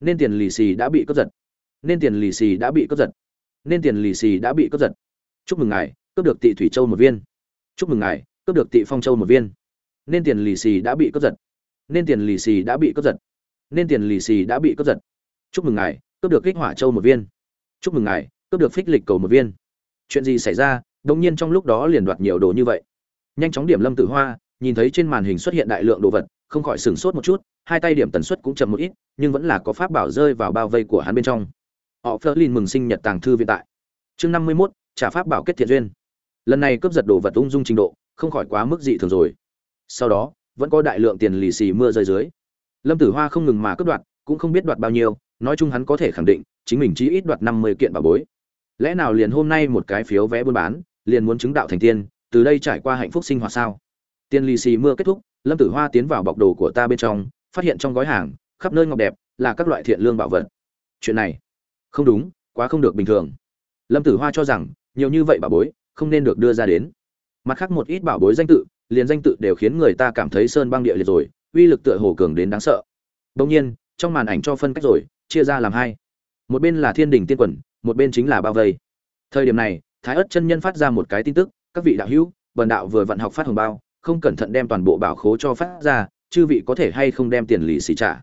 Nên tiền lì xì đã bị cướp giật. Nên tiền lì xì đã bị cướp giật. Nên tiền lì xì đã bị cướp giật. Chúc mừng ngài, cướp được tị thủy châu một viên. Chúc mừng ngài, cướp được tị phong châu một viên. Nên tiền lì xì đã bị cướp giật. Nên tiền lì xì đã bị cướp giật. Nên tiền lì xì đã bị cướp giật. Chúc mừng ngài, cướp được kích hỏa châu một viên. Chúc mừng ngài, cướp được phích lịch cầu một viên. Chuyện gì xảy ra đông nhiên trong lúc đó liền đoạt nhiều đồ như vậy. Nhanh chóng điểm lâm tử hoa, nhìn thấy trên màn hình xuất hiện đại lượng đồ vật, không khỏi sửng sốt một chút, hai tay điểm tần suất cũng chậm một ít, nhưng vẫn là có pháp bảo rơi vào bao vây của hắn bên trong. Họ phớt lên mừng sinh nhật tàng thư viện tại. Chương năm mươi mốt, trả pháp bảo kết thiện duyên. Lần này cướp giật đồ vật ung dung trình độ, không khỏi quá mức dị thường rồi. Sau đó, vẫn có đại lượng tiền lì xì mưa rơi dưới. Lâm tử hoa không ngừng mà cướp đoạt, cũng không biết đoạt bao nhiêu, nói chung hắn có thể khẳng định, chính mình chỉ ít đoạt năm mươi kiện bảo bối. Lẽ nào liền hôm nay một cái phiếu vé buôn bán liền muốn chứng đạo thành tiên, từ đây trải qua hạnh phúc sinh hoạt sao? Tiên lì xì mưa kết thúc, lâm tử hoa tiến vào bọc đồ của ta bên trong, phát hiện trong gói hàng, khắp nơi ngọc đẹp, là các loại thiện lương bảo vật. Chuyện này, không đúng, quá không được bình thường. Lâm tử hoa cho rằng, nhiều như vậy bảo bối, không nên được đưa ra đến. Mặt khác một ít bảo bối danh tự, liền danh tự đều khiến người ta cảm thấy sơn băng địa liệt rồi, uy lực tựa hồ cường đến đáng sợ. Đông nhiên, trong màn ảnh cho phân cách rồi, chia ra làm hai. Một bên là thiên đình tiên quần, một bên chính là bao vây. Thời điểm này thái ất chân nhân phát ra một cái tin tức, các vị đạo hữu, bần đạo vừa vận học phát hồng bao, không cẩn thận đem toàn bộ bảo khố cho phát ra, chư vị có thể hay không đem tiền lì xì trả?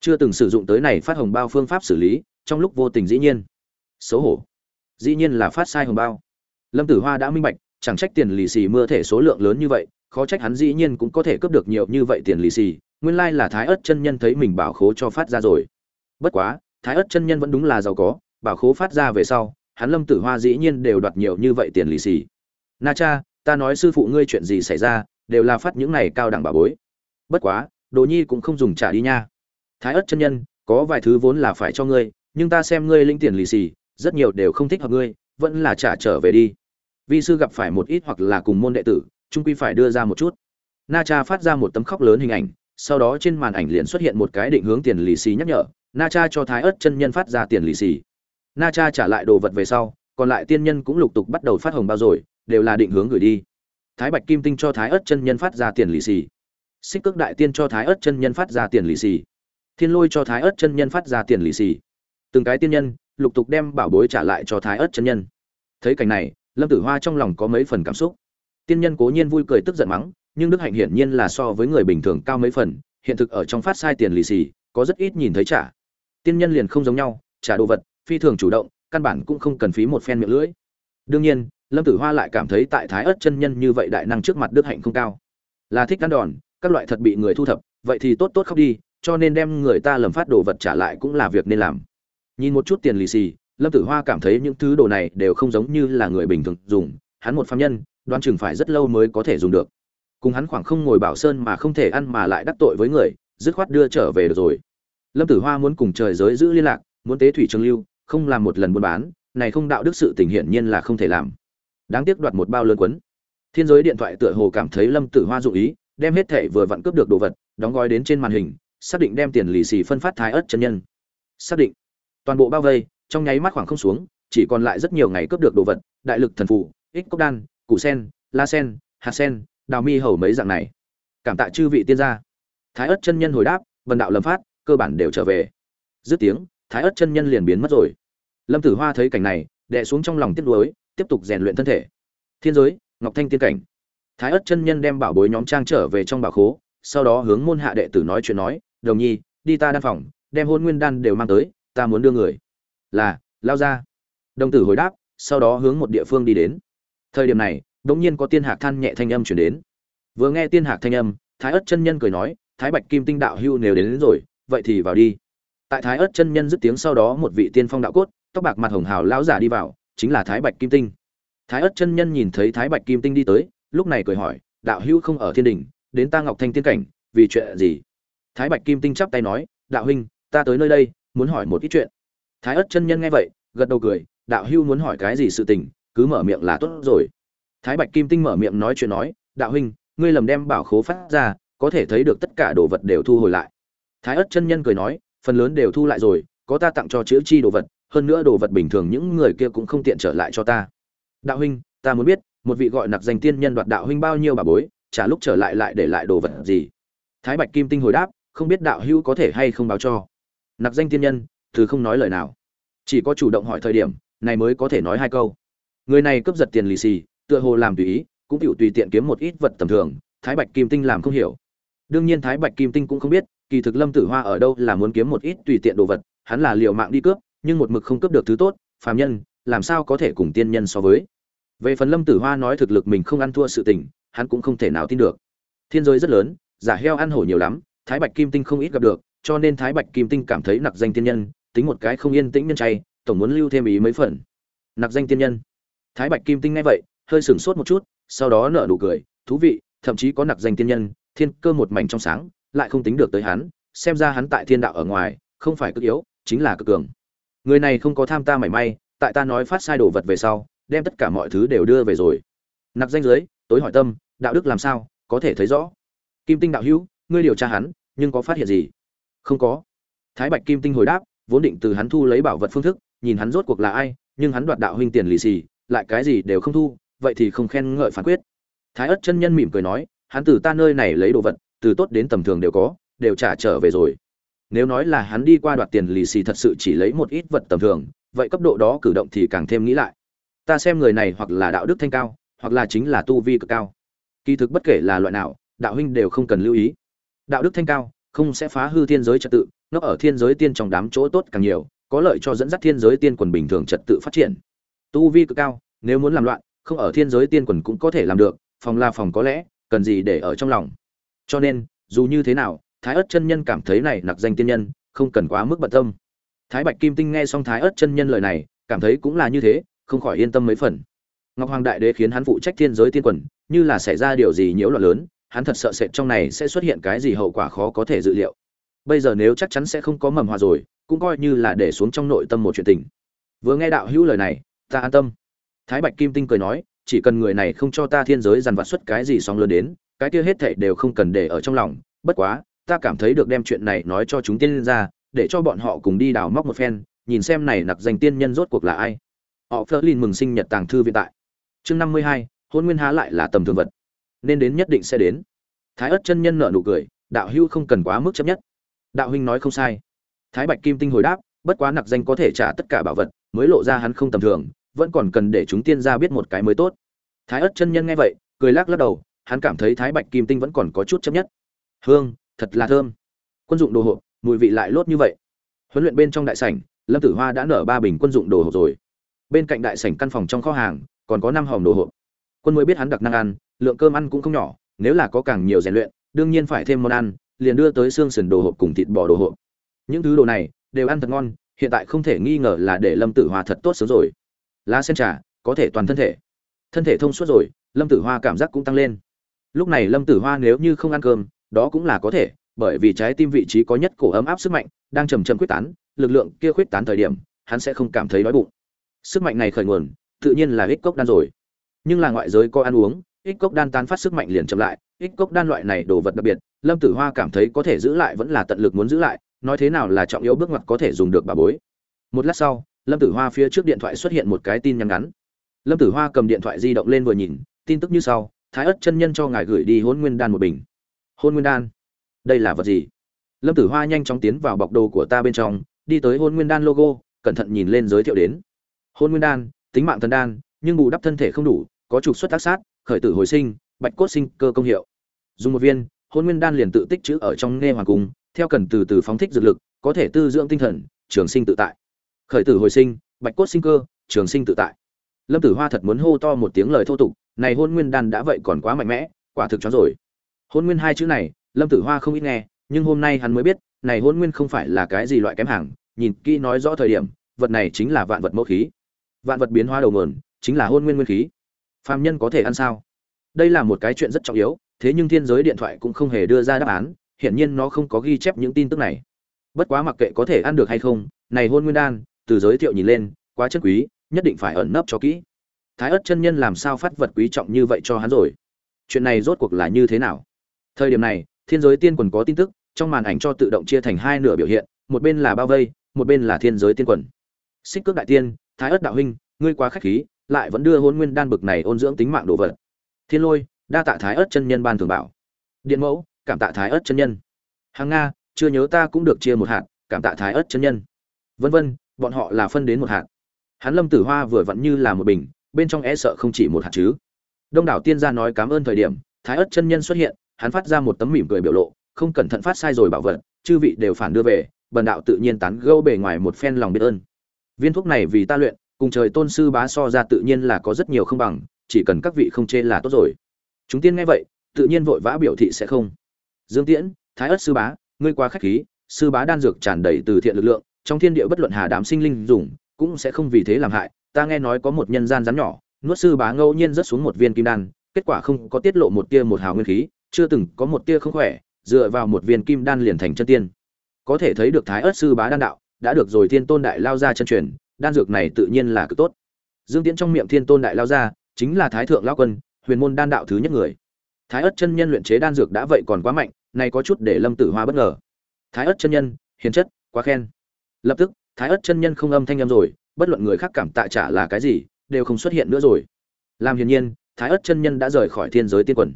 Chưa từng sử dụng tới này phát hồng bao phương pháp xử lý, trong lúc vô tình dĩ nhiên. Xấu hổ. Dĩ nhiên là phát sai hồng bao. Lâm tử hoa đã minh bạch, chẳng trách tiền lì xì mưa thể số lượng lớn như vậy, khó trách hắn dĩ nhiên cũng có thể cướp được nhiều như vậy tiền lì xì, nguyên lai là thái ớt chân nhân thấy mình bảo khố cho phát ra rồi. Bất quá, thái ớt chân nhân vẫn đúng là giàu có, bảo khố phát ra về sau hắn lâm tử hoa dĩ nhiên đều đoạt nhiều như vậy tiền lì xì. Na cha, ta nói sư phụ ngươi chuyện gì xảy ra, đều là phát những này cao đẳng bà bối. Bất quá, đồ nhi cũng không dùng trả đi nha. Thái ớt chân nhân, có vài thứ vốn là phải cho ngươi, nhưng ta xem ngươi linh tiền lì xì, rất nhiều đều không thích hợp ngươi, vẫn là trả trở về đi. Vi sư gặp phải một ít hoặc là cùng môn đệ tử trung quy phải đưa ra một chút. Na cha phát ra một tấm khóc lớn hình ảnh, sau đó trên màn ảnh liền xuất hiện một cái định hướng tiền lì xì nhắc nhở, na cha cho thái ớt chân nhân phát ra tiền lì xì na cha trả lại đồ vật về sau, còn lại tiên nhân cũng lục tục bắt đầu phát hồng bao rồi, đều là định hướng gửi đi. Thái bạch kim tinh cho thái ớt chân nhân phát ra tiền lì xì. Xích cước đại tiên cho thái ớt chân nhân phát ra tiền lì xì. Thiên lôi cho thái ớt chân nhân phát ra tiền lì xì. Từng cái tiên nhân lục tục đem bảo bối trả lại cho thái ớt chân nhân. Thấy cảnh này, lâm tử hoa trong lòng có mấy phần cảm xúc. Tiên nhân cố nhiên vui cười tức giận mắng, nhưng đức hạnh hiển nhiên là so với người bình thường cao mấy phần, hiện thực ở trong phát sai tiền lì xì, có rất ít nhìn thấy trả. Tiên nhân liền không giống nhau, trả đồ vật phi thường chủ động, căn bản cũng không cần phí một phen miệng lưỡi. Đương nhiên, lâm tử hoa lại cảm thấy tại thái ớt chân nhân như vậy đại năng trước mặt đức hạnh không cao. Là thích ăn đòn, các loại thật bị người thu thập, vậy thì tốt tốt khóc đi, cho nên đem người ta lầm phát đồ vật trả lại cũng là việc nên làm. Nhìn một chút tiền lì xì, lâm tử hoa cảm thấy những thứ đồ này đều không giống như là người bình thường dùng, hắn một phạm nhân đoan chừng phải rất lâu mới có thể dùng được. Cùng hắn khoảng không ngồi bảo sơn mà không thể ăn mà lại đắc tội với người, dứt khoát đưa trở về được rồi. Lâm tử hoa muốn cùng trời giới giữ liên lạc, muốn tế thủy trường lưu không làm một lần buôn bán, này không đạo đức sự tình hiển nhiên là không thể làm. Đáng tiếc đoạt một bao lớn quấn. Thiên giới điện thoại tựa hồ cảm thấy lâm tử hoa dụ ý, đem hết thệ vừa vặn cướp được đồ vật, đóng gói đến trên màn hình, xác định đem tiền lì xì phân phát thái ớt chân nhân. Xác định. Toàn bộ bao vây, trong nháy mắt khoảng không xuống, chỉ còn lại rất nhiều ngày cướp được đồ vật, đại lực thần phụ, ích cốc đan, củ sen, la sen, hạt sen, đào mi hầu mấy dạng này. Cảm tạ chư vị tiên gia. Thái ớt chân nhân hồi đáp, vần đạo lâm phát, cơ bản đều trở về. Dứt tiếng thái ớt chân nhân liền biến mất rồi. Lâm tử hoa thấy cảnh này đè xuống trong lòng tiếp nuối tiếp tục rèn luyện thân thể. Thiên giới ngọc thanh tiên cảnh. Thái ất chân nhân đem bảo bối nhóm trang trở về trong bảo khố sau đó hướng môn hạ đệ tử nói chuyện nói đồng nhi đi ta đan phòng đem hôn nguyên đan đều mang tới ta muốn đưa người. Là lao ra. Đồng tử hồi đáp sau đó hướng một địa phương đi đến. Thời điểm này đ ỗ n g nhiên có tiên hạc than nhẹ thanh âm chuyển đến. Vừa nghe tiên hạc thanh âm thái ất chân nhân cười nói thái bạch kim tinh đạo hưu nếu đến, đến rồi vậy thì vào đi tại thái ớt chân nhân dứt tiếng sau đó một vị tiên phong đạo cốt, tóc bạc mặt hồng hào lão giả đi vào, chính là thái bạch kim tinh. Thái ớt chân nhân nhìn thấy thái bạch kim tinh đi tới, lúc này cười hỏi, đạo hưu không ở thiên đình, đến ta ngọc thanh tiên cảnh, vì chuyện gì? Thái bạch kim tinh chắp tay nói, đạo huynh, ta tới nơi đây, muốn hỏi một ít chuyện. Thái ớt chân nhân nghe vậy, gật đầu cười, đạo hưu muốn hỏi cái gì sự tình, cứ mở miệng là tốt rồi. Thái bạch kim tinh mở miệng nói chuyện nói, đạo huynh, ngươi lầm đem bảo khố phát ra, có thể thấy được tất cả đồ vật đều thu hồi lại. Thái ớt chân nhân cười nói phần lớn đều thu lại rồi, có ta tặng cho chữ chi đồ vật, hơn nữa đồ vật bình thường những người kia cũng không tiện trở lại cho ta. Đạo huynh, ta muốn biết, một vị gọi nặc danh tiên nhân đoạt đạo huynh bao nhiêu bà bối trả lúc trở lại lại để lại đồ vật gì? Thái bạch kim tinh hồi đáp, không biết đạo hữu có thể hay không báo cho. Nặc danh tiên nhân, từ không nói lời nào. Chỉ có chủ động hỏi thời điểm, này mới có thể nói hai câu. Người này cướp giật tiền lì xì, tựa hồ làm tùy ý, cũng chịu tùy tiện kiếm một ít vật tầm thường, thái bạch kim tinh làm không hiểu. Đương nhiên thái bạch kim tinh cũng không biết kỳ thực lâm tử hoa ở đâu là muốn kiếm một ít tùy tiện đồ vật, hắn là liều mạng đi cướp, nhưng một mực không cướp được thứ tốt, phàm nhân, làm sao có thể cùng tiên nhân so với? Về phần lâm tử hoa nói thực lực mình không ăn thua sự tình, hắn cũng không thể nào tin được. Thiên giới rất lớn, giả heo ăn hổ nhiều lắm, thái bạch kim tinh không ít gặp được, cho nên thái bạch kim tinh cảm thấy nặc danh tiên nhân, tính một cái không yên tĩnh nhân chay, tổng muốn lưu thêm ý mấy phần. Nặc danh tiên nhân. Thái bạch kim tinh nghe vậy, hơi sửng sốt một chút, sau đó nở nụ cười, thú vị, thậm chí có nặc danh tiên nhân, thiên cơ một mảnh trong sáng lại không tính được tới hắn, xem ra hắn tại thiên đạo ở ngoài, không phải cực yếu, chính là cực cường. Người này không có tham ta mảy may, tại ta nói phát sai đồ vật về sau, đem tất cả mọi thứ đều đưa về rồi. Nặc danh dưới tối hỏi tâm, đạo đức làm sao, có thể thấy rõ. Kim tinh đạo hữu, ngươi điều tra hắn, nhưng có phát hiện gì? Không có. Thái bạch kim tinh hồi đáp, vốn định từ hắn thu lấy bảo vật phương thức, nhìn hắn rốt cuộc là ai, nhưng hắn đoạt đạo huynh tiền lì xì, lại cái gì đều không thu, vậy thì không khen ngợi phán quyết. Thái ất chân nhân mỉm cười nói, hắn từ ta nơi này lấy đồ vật từ tốt đến tầm thường đều có, đều trả trở về rồi. Nếu nói là hắn đi qua đoạt tiền lì xì thật sự chỉ lấy một ít vật tầm thường, vậy cấp độ đó cử động thì càng thêm nghĩ lại. Ta xem người này hoặc là đạo đức thanh cao, hoặc là chính là tu vi cực cao. Kỳ thực bất kể là loại nào, đạo huynh đều không cần lưu ý. Đạo đức thanh cao, không sẽ phá hư thiên giới trật tự nó ở thiên giới tiên trong đám chỗ tốt càng nhiều, có lợi cho dẫn dắt thiên giới tiên quần bình thường trật tự phát triển. Tu vi cực cao, nếu muốn làm loạn, không ở thiên giới tiên quần cũng có thể làm được, phòng là phòng có lẽ, cần gì để ở trong lòng? Cho nên, dù như thế nào, thái ớt chân nhân cảm thấy này nặc danh tiên nhân, không cần quá mức bận tâm. Thái bạch kim tinh nghe xong thái ớt chân nhân lời này, cảm thấy cũng là như thế, không khỏi yên tâm mấy phần. Ngọc hoàng đại đế khiến hắn phụ trách thiên giới tiên quần, như là xảy ra điều gì nhiễu loạn lớn, hắn thật sợ sệt trong này sẽ xuất hiện cái gì hậu quả khó có thể dự liệu. Bây giờ nếu chắc chắn sẽ không có mầm hòa rồi, cũng coi như là để xuống trong nội tâm một chuyện tình. Vừa nghe đạo hữu lời này, ta an tâm. Thái bạch kim tinh cười nói, chỉ cần người này không cho ta thiên giới dằn vặt xuất cái gì sóng lớn đến cái kia hết thảy đều không cần để ở trong lòng, bất quá, ta cảm thấy được đem chuyện này nói cho chúng tiên ra, để cho bọn họ cùng đi đào móc một phen, nhìn xem này nặc danh tiên nhân rốt cuộc là ai. Họ Flerlin mừng sinh nhật tàng thư viện tại. Chương năm mươi hai, hôn nguyên há lại là tầm thường vật. Nên đến nhất định sẽ đến. Thái ất chân nhân nở nụ cười, đạo hữu không cần quá mức chấp nhất. Đạo huynh nói không sai. Thái bạch kim tinh hồi đáp, bất quá nặc danh có thể trả tất cả bảo vật, mới lộ ra hắn không tầm thường, vẫn còn cần để chúng tiên gia biết một cái mới tốt. Thái ất chân nhân nghe vậy, cười lắc lắc đầu hắn cảm thấy thái bạch kim tinh vẫn còn có chút chấp nhất. Hương, thật là thơm. Quân dụng đồ hộp, mùi vị lại lốt như vậy. Huấn luyện bên trong đại sảnh, lâm tử hoa đã nở ba bình quân dụng đồ hộp rồi. Bên cạnh đại sảnh căn phòng trong kho hàng, còn có năm hòm đồ hộp. Quân mới biết hắn đặc năng ăn, lượng cơm ăn cũng không nhỏ, nếu là có càng nhiều rèn luyện, đương nhiên phải thêm món ăn, liền đưa tới xương sườn đồ hộp cùng thịt bò đồ hộp. Những thứ đồ này đều ăn thật ngon, hiện tại không thể nghi ngờ là để lâm tử hoa thật tốt sớm rồi. Lá sen trà, có thể toàn thân thể. Thân thể thông suốt rồi, lâm tử hoa cảm giác cũng tăng lên lúc này lâm tử hoa nếu như không ăn cơm, đó cũng là có thể, bởi vì trái tim vị trí có nhất cổ ấm áp sức mạnh, đang chầm chầm quyết tán, lực lượng kia quyết tán thời điểm, hắn sẽ không cảm thấy đói bụng. Sức mạnh này khởi nguồn, tự nhiên là ích cốc đan rồi. Nhưng là ngoại giới có ăn uống, ích cốc đan tán phát sức mạnh liền chậm lại, ích cốc đan loại này đồ vật đặc biệt, lâm tử hoa cảm thấy có thể giữ lại vẫn là tận lực muốn giữ lại, nói thế nào là trọng yếu bước ngoặt có thể dùng được bà bối. Một lát sau, lâm tử hoa phía trước điện thoại xuất hiện một cái tin nhắn ngắn. Lâm tử hoa cầm điện thoại di động lên vừa nhìn, tin tức như sau thái ất chân nhân cho ngài gửi đi hôn nguyên đan một bình. Hôn nguyên đan? Đây là vật gì? Lâm tử hoa nhanh chóng tiến vào bọc đồ của ta bên trong, đi tới hôn nguyên đan logo, cẩn thận nhìn lên giới thiệu đến. Hôn nguyên đan, tính mạng thần đan, nhưng bù đắp thân thể không đủ, có trục xuất tác sát, khởi tử hồi sinh, bạch cốt sinh cơ công hiệu. Dùng một viên hôn nguyên đan liền tự tích chữ ở trong nghe hoàng cung, theo cần từ từ phóng thích dược lực, có thể tư dưỡng tinh thần, trường sinh tự tại. Khởi tử hồi sinh, bạch cốt sinh cơ, trường sinh tự tại. Lâm tử hoa thật muốn hô to một tiếng lời thô tục này hôn nguyên đan đã vậy còn quá mạnh mẽ, quả thực chó rồi. Hôn nguyên hai chữ này, lâm tử hoa không ít nghe, nhưng hôm nay hắn mới biết, này hôn nguyên không phải là cái gì loại kém hàng, nhìn kỹ nói rõ thời điểm, vật này chính là vạn vật mẫu khí. Vạn vật biến hóa đầu nguồn, chính là hôn nguyên nguyên khí. Phàm nhân có thể ăn sao? Đây là một cái chuyện rất trọng yếu, thế nhưng thiên giới điện thoại cũng không hề đưa ra đáp án, hiển nhiên nó không có ghi chép những tin tức này. Bất quá mặc kệ có thể ăn được hay không, này hôn nguyên đan, từ giới thiệu nhìn lên, quá chất quý, nhất định phải ẩn nấp cho kỹ thái ất chân nhân làm sao phát vật quý trọng như vậy cho hắn rồi? Chuyện này rốt cuộc là như thế nào? Thời điểm này, thiên giới tiên quần có tin tức, trong màn ảnh cho tự động chia thành hai nửa biểu hiện, một bên là bao vây, một bên là thiên giới tiên quần. Xích cước đại tiên, thái ất đạo huynh, ngươi quá khách khí, lại vẫn đưa hôn nguyên đan bực này ôn dưỡng tính mạng đồ vật. Thiên lôi, đa tạ thái ất chân nhân ban thường bảo. Điện mẫu, cảm tạ thái ất chân nhân. Hàng nga, chưa nhớ ta cũng được chia một hạt, cảm tạ thái ất chân nhân. Vân vân, bọn họ là phân đến một hạt. Hắn lâm tử hoa vừa vặn như là một bình bên trong e sợ không chỉ một hạt chứ. Đông đảo tiên gia nói cảm ơn thời điểm, thái ất chân nhân xuất hiện, hắn phát ra một tấm mỉm cười biểu lộ, không cẩn thận phát sai rồi bảo vật, chư vị đều phản đưa về, bần đạo tự nhiên tán gẫu bề ngoài một phen lòng biết ơn. Viên thuốc này vì ta luyện, cùng trời tôn sư bá so ra tự nhiên là có rất nhiều không bằng, chỉ cần các vị không chê là tốt rồi. Chúng tiên nghe vậy, tự nhiên vội vã biểu thị sẽ không. Dương tiễn, thái ất sư bá, ngươi quá khách khí, sư bá đan dược tràn đầy từ thiện lực lượng, trong thiên địa bất luận hà đám sinh linh dùng, cũng sẽ không vì thế làm hại ta nghe nói có một nhân gian rắn nhỏ, nuốt sư bá ngẫu nhiên rất xuống một viên kim đan, kết quả không có tiết lộ một tia một hào nguyên khí, chưa từng có một tia không khỏe, dựa vào một viên kim đan liền thành chân tiên. Có thể thấy được thái ớt sư bá đan đạo, đã được rồi thiên tôn đại lao ra chân truyền, đan dược này tự nhiên là cực tốt. Dương tiễn trong miệng thiên tôn đại lao ra, chính là thái thượng lao quân, huyền môn đan đạo thứ nhất người. Thái ớt chân nhân luyện chế đan dược đã vậy còn quá mạnh nay có chút để lâm tử hoa bất ngờ. Thái ớt chân nhân, hiền chất, quá khen. Lập tức, thái ớt chân nhân không âm thanh âm rồi bất luận người khác cảm tạ trả là cái gì, đều không xuất hiện nữa rồi. Làm hiển nhiên, thái ớt chân nhân đã rời khỏi thiên giới tiên quần.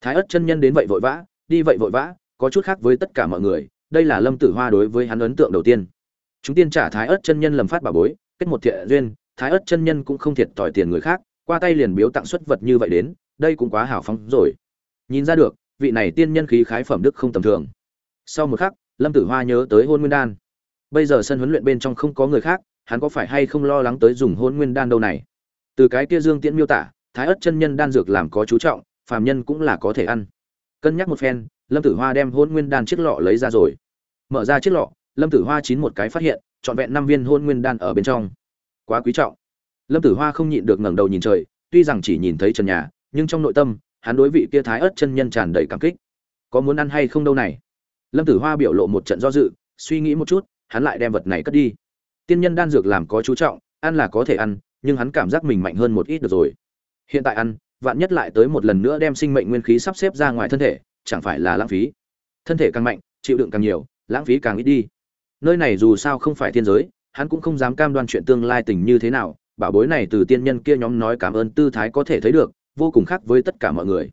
Thái ớt chân nhân đến vậy vội vã, đi vậy vội vã, có chút khác với tất cả mọi người, đây là lâm tử hoa đối với hắn ấn tượng đầu tiên. Chúng tiên trả thái ớt chân nhân lầm phát bà bối, kết một thiện duyên, thái ớt chân nhân cũng không thiệt tỏi tiền người khác, qua tay liền biếu tặng xuất vật như vậy đến, đây cũng quá hào phóng rồi. Nhìn ra được, vị này tiên nhân khí khái phẩm đức không tầm thường. Sau một khắc, lâm tử hoa nhớ tới hôn nguyên đan. Bây giờ sân huấn luyện bên trong không có người khác hắn có phải hay không lo lắng tới dùng hôn nguyên đan đâu này? Từ cái kia dương tiễn miêu tả, thái ớt chân nhân đan dược làm có chú trọng, phàm nhân cũng là có thể ăn. Cân nhắc một phen, lâm tử hoa đem hôn nguyên đan chiếc lọ lấy ra rồi. Mở ra chiếc lọ, lâm tử hoa chín một cái phát hiện, trọn vẹn năm viên hôn nguyên đan ở bên trong. Quá quý trọng. Lâm tử hoa không nhịn được ngẩng đầu nhìn trời, tuy rằng chỉ nhìn thấy trần nhà, nhưng trong nội tâm, hắn đối vị kia thái ớt chân nhân tràn đầy cảm kích. Có muốn ăn hay không đâu này? Lâm tử hoa biểu lộ một trận do dự, suy nghĩ một chút, hắn lại đem vật này cất đi tiên nhân đan dược làm có chú trọng, ăn là có thể ăn, nhưng hắn cảm giác mình mạnh hơn một ít được rồi. Hiện tại ăn, vạn nhất lại tới một lần nữa đem sinh mệnh nguyên khí sắp xếp ra ngoài thân thể, chẳng phải là lãng phí. Thân thể càng mạnh, chịu đựng càng nhiều, lãng phí càng ít đi. Nơi này dù sao không phải thiên giới, hắn cũng không dám cam đoan chuyện tương lai tình như thế nào, bảo bối này từ tiên nhân kia nhóm nói cảm ơn tư thái có thể thấy được, vô cùng khác với tất cả mọi người.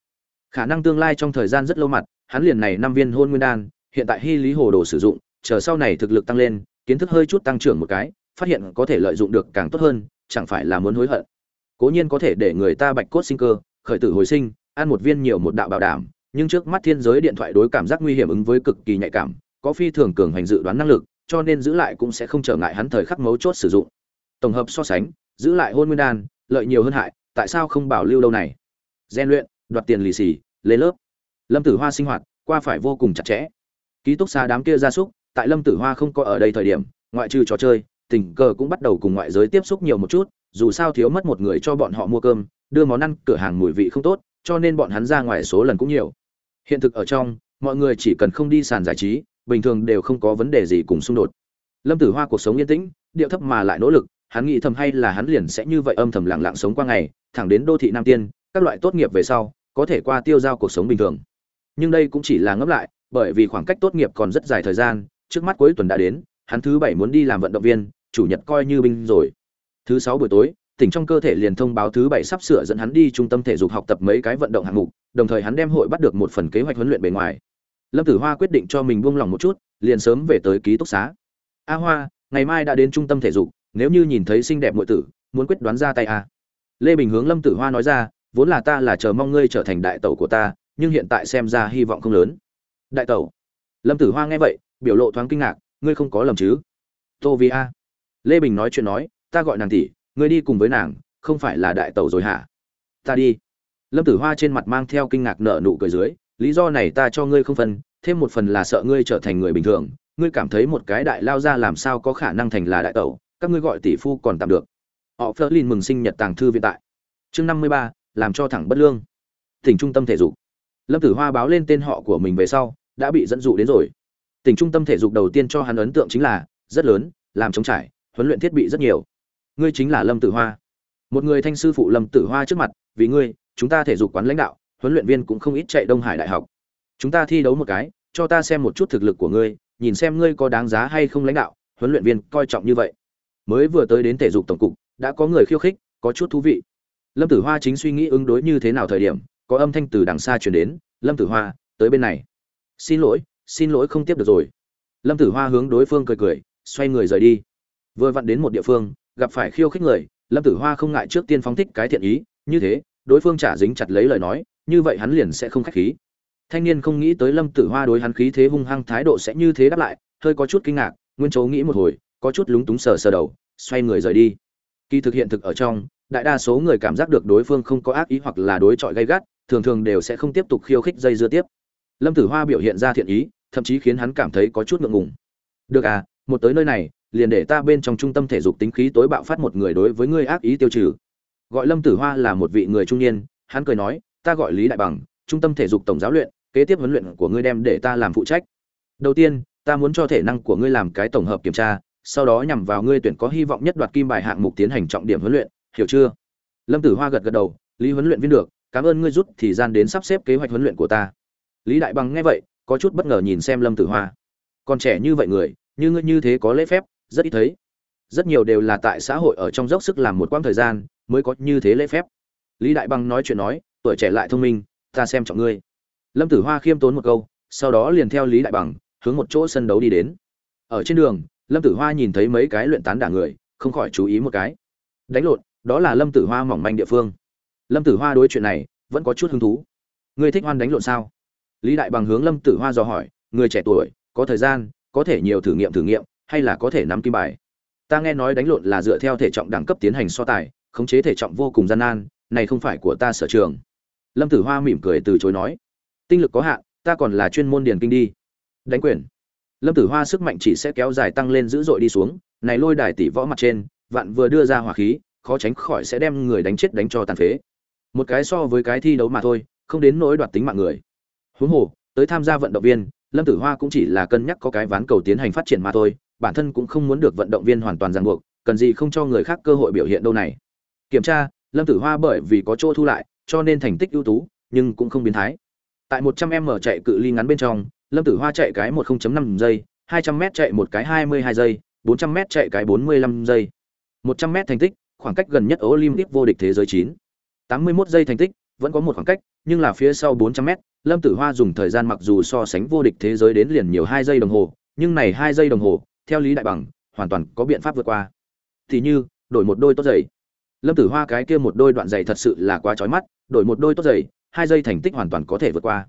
Khả năng tương lai trong thời gian rất lâu mặt, hắn liền này năm viên hôn nguyên đan, hiện tại hy lý hồ đồ sử dụng, chờ sau này thực lực tăng lên kiến thức hơi chút tăng trưởng một cái, phát hiện có thể lợi dụng được càng tốt hơn, chẳng phải là muốn hối hận. Cố nhiên có thể để người ta bạch cốt sinh cơ, khởi tử hồi sinh, ăn một viên nhiều một đạo bảo đảm, nhưng trước mắt thiên giới điện thoại đối cảm giác nguy hiểm ứng với cực kỳ nhạy cảm, có phi thường cường hành dự đoán năng lực, cho nên giữ lại cũng sẽ không trở ngại hắn thời khắc mấu chốt sử dụng. Tổng hợp so sánh, giữ lại hôn nguyên đan, lợi nhiều hơn hại, tại sao không bảo lưu lâu này? Gian luyện, đoạt tiền lì xì, lên lớp. Lâm tử hoa sinh hoạt, qua phải vô cùng chặt chẽ. Ký túc xá đám kia gia súc tại lâm tử hoa không có ở đây thời điểm, ngoại trừ trò chơi, tình cờ cũng bắt đầu cùng ngoại giới tiếp xúc nhiều một chút, dù sao thiếu mất một người cho bọn họ mua cơm, đưa món ăn, cửa hàng mùi vị không tốt, cho nên bọn hắn ra ngoài số lần cũng nhiều. Hiện thực ở trong, mọi người chỉ cần không đi sàn giải trí, bình thường đều không có vấn đề gì cùng xung đột. Lâm tử hoa cuộc sống yên tĩnh, điệu thấp mà lại nỗ lực, hắn nghĩ thầm hay là hắn liền sẽ như vậy âm thầm lặng lặng sống qua ngày, thẳng đến đô thị nam tiên, các loại tốt nghiệp về sau, có thể qua tiêu giao cuộc sống bình thường. Nhưng đây cũng chỉ là ngấp lại, bởi vì khoảng cách tốt nghiệp còn rất dài thời gian trước mắt cuối tuần đã đến, hắn thứ bảy muốn đi làm vận động viên, chủ nhật coi như binh rồi. Thứ sáu buổi tối, tỉnh trong cơ thể liền thông báo thứ bảy sắp sửa dẫn hắn đi trung tâm thể dục học tập mấy cái vận động hạng mục, đồng thời hắn đem hội bắt được một phần kế hoạch huấn luyện bề ngoài. Lâm tử hoa quyết định cho mình buông lỏng một chút, liền sớm về tới ký túc xá. A hoa, ngày mai đã đến trung tâm thể dục, nếu như nhìn thấy xinh đẹp muội tử, muốn quyết đoán ra tay à. lê bình hướng lâm tử hoa nói ra, vốn là ta là chờ mong ngươi trở thành đại tẩu của ta, nhưng hiện tại xem ra hy vọng không lớn. Đại tẩu? Lâm tử hoa nghe vậy biểu lộ thoáng kinh ngạc, ngươi không có lầm chứ? Tô vi a lê bình nói chuyện nói, ta gọi nàng tỷ, ngươi đi cùng với nàng, không phải là đại tẩu rồi hả? Ta đi. Lâm tử hoa trên mặt mang theo kinh ngạc nợ nụ cười dưới, lý do này ta cho ngươi không phân, thêm một phần là sợ ngươi trở thành người bình thường, ngươi cảm thấy một cái đại lao ra làm sao có khả năng thành là đại tẩu, các ngươi gọi tỷ phu còn tạm được. Họ phớt lên mừng sinh nhật tàng thư viện tại. Chương năm mươi ba, làm cho thẳng bất lương. Tỉnh trung tâm thể dục. Lâm tử hoa báo lên tên họ của mình về sau, đã bị dẫn dụ đến rồi tỉnh trung tâm thể dục đầu tiên cho hắn ấn tượng chính là, rất lớn, làm trống trải, huấn luyện thiết bị rất nhiều. Ngươi chính là lâm tử hoa. Một người thanh sư phụ lâm tử hoa trước mặt, vì ngươi, chúng ta thể dục quán lãnh đạo, huấn luyện viên cũng không ít chạy đông hải đại học. Chúng ta thi đấu một cái, cho ta xem một chút thực lực của ngươi, nhìn xem ngươi có đáng giá hay không lãnh đạo, huấn luyện viên coi trọng như vậy. Mới vừa tới đến thể dục tổng cục, đã có người khiêu khích, có chút thú vị. Lâm tử hoa chính suy nghĩ ứng đối như thế nào thời điểm, có âm thanh từ đằng xa chuyển đến, lâm tử hoa, tới bên này. Xin lỗi xin lỗi không tiếp được rồi. Lâm tử hoa hướng đối phương cười cười, xoay người rời đi. Vừa vặn đến một địa phương, gặp phải khiêu khích người, lâm tử hoa không ngại trước tiên phóng thích cái thiện ý, như thế, đối phương trả dính chặt lấy lời nói, như vậy hắn liền sẽ không khách khí. Thanh niên không nghĩ tới lâm tử hoa đối hắn khí thế hung hăng thái độ sẽ như thế đáp lại, hơi có chút kinh ngạc, nguyên chấu nghĩ một hồi, có chút lúng túng sờ sờ đầu, xoay người rời đi. Kỳ thực hiện thực ở trong, đại đa số người cảm giác được đối phương không có ác ý hoặc là đối chọi gay gắt, thường thường đều sẽ không tiếp tục khiêu khích dây dưa tiếp lâm tử hoa biểu hiện ra thiện ý, thậm chí khiến hắn cảm thấy có chút ngượng ngùng. Được à một tới nơi này, liền để ta bên trong trung tâm thể dục tính khí tối bạo phát một người đối với ngươi ác ý tiêu trừ. Gọi lâm tử hoa là một vị người trung niên, hắn cười nói, ta gọi lý đại bằng, trung tâm thể dục tổng giáo luyện, kế tiếp huấn luyện của ngươi đem để ta làm phụ trách. Đầu tiên, ta muốn cho thể năng của ngươi làm cái tổng hợp kiểm tra, sau đó nhằm vào ngươi tuyển có hy vọng nhất đoạt kim bài hạng mục tiến hành trọng điểm huấn luyện, hiểu chưa? Lâm tử hoa gật gật đầu, lý huấn luyện viên được, cảm ơn ngươi rút thì gian đến sắp xếp kế hoạch huấn luyện của ta lý đại bằng nghe vậy, có chút bất ngờ nhìn xem lâm tử hoa. Còn trẻ như vậy người, như ngươi như thế có lễ phép, rất ít thấy. Rất nhiều đều là tại xã hội ở trong dốc sức làm một quãng thời gian, mới có như thế lễ phép. Lý đại bằng nói chuyện nói, tuổi trẻ lại thông minh, ta xem trọng ngươi. Lâm tử hoa khiêm tốn một câu, sau đó liền theo lý đại bằng, hướng một chỗ sân đấu đi đến. Ở trên đường, lâm tử hoa nhìn thấy mấy cái luyện tán đả người, không khỏi chú ý một cái. Đánh lộn, đó là lâm tử hoa mỏng manh địa phương. Lâm tử hoa đối chuyện này, vẫn có chút hứng thú. Ngươi thích hoan đánh lộn sao? Lý đại bằng hướng lâm tử hoa dò hỏi, người trẻ tuổi, có thời gian, có thể nhiều thử nghiệm thử nghiệm, hay là có thể nắm kim bài? Ta nghe nói đánh lộn là dựa theo thể trọng đẳng cấp tiến hành so tài, khống chế thể trọng vô cùng gian nan, này không phải của ta sở trường. Lâm tử hoa mỉm cười từ chối nói, tinh lực có hạn, ta còn là chuyên môn điền kinh đi. Đánh quyền. Lâm tử hoa sức mạnh chỉ sẽ kéo dài tăng lên dữ dội đi xuống, này lôi đài tỷ võ mặt trên, vạn vừa đưa ra hỏa khí, khó tránh khỏi sẽ đem người đánh chết đánh cho tàn phế. Một cái so với cái thi đấu mà thôi, không đến nỗi đoạt tính mạng người huống hồ, tới tham gia vận động viên, lâm tử hoa cũng chỉ là cân nhắc có cái ván cầu tiến hành phát triển mà thôi, bản thân cũng không muốn được vận động viên hoàn toàn ràng buộc, cần gì không cho người khác cơ hội biểu hiện đâu này. Kiểm tra, lâm tử hoa bởi vì có chỗ thu lại, cho nên thành tích ưu tú, nhưng cũng không biến thái. Tại 100 m chạy cự ly ngắn bên trong, lâm tử hoa chạy cái 10.5 giây 200 m chạy một cái 22 giây 400 m chạy cái 45 giây. 100 m thành tích, khoảng cách gần nhất olympic vô địch thế giới 9. 81 giây thành tích, vẫn có một khoảng cách nhưng là phía sau 400 m lâm tử hoa dùng thời gian mặc dù so sánh vô địch thế giới đến liền nhiều hai giây đồng hồ, nhưng này hai giây đồng hồ, theo lý đại bằng, hoàn toàn có biện pháp vượt qua. Thì như, đổi một đôi tốt giày. Lâm tử hoa cái kia một đôi đoạn giày thật sự là quá trói mắt, đổi một đôi tốt giày, hai giây thành tích hoàn toàn có thể vượt qua.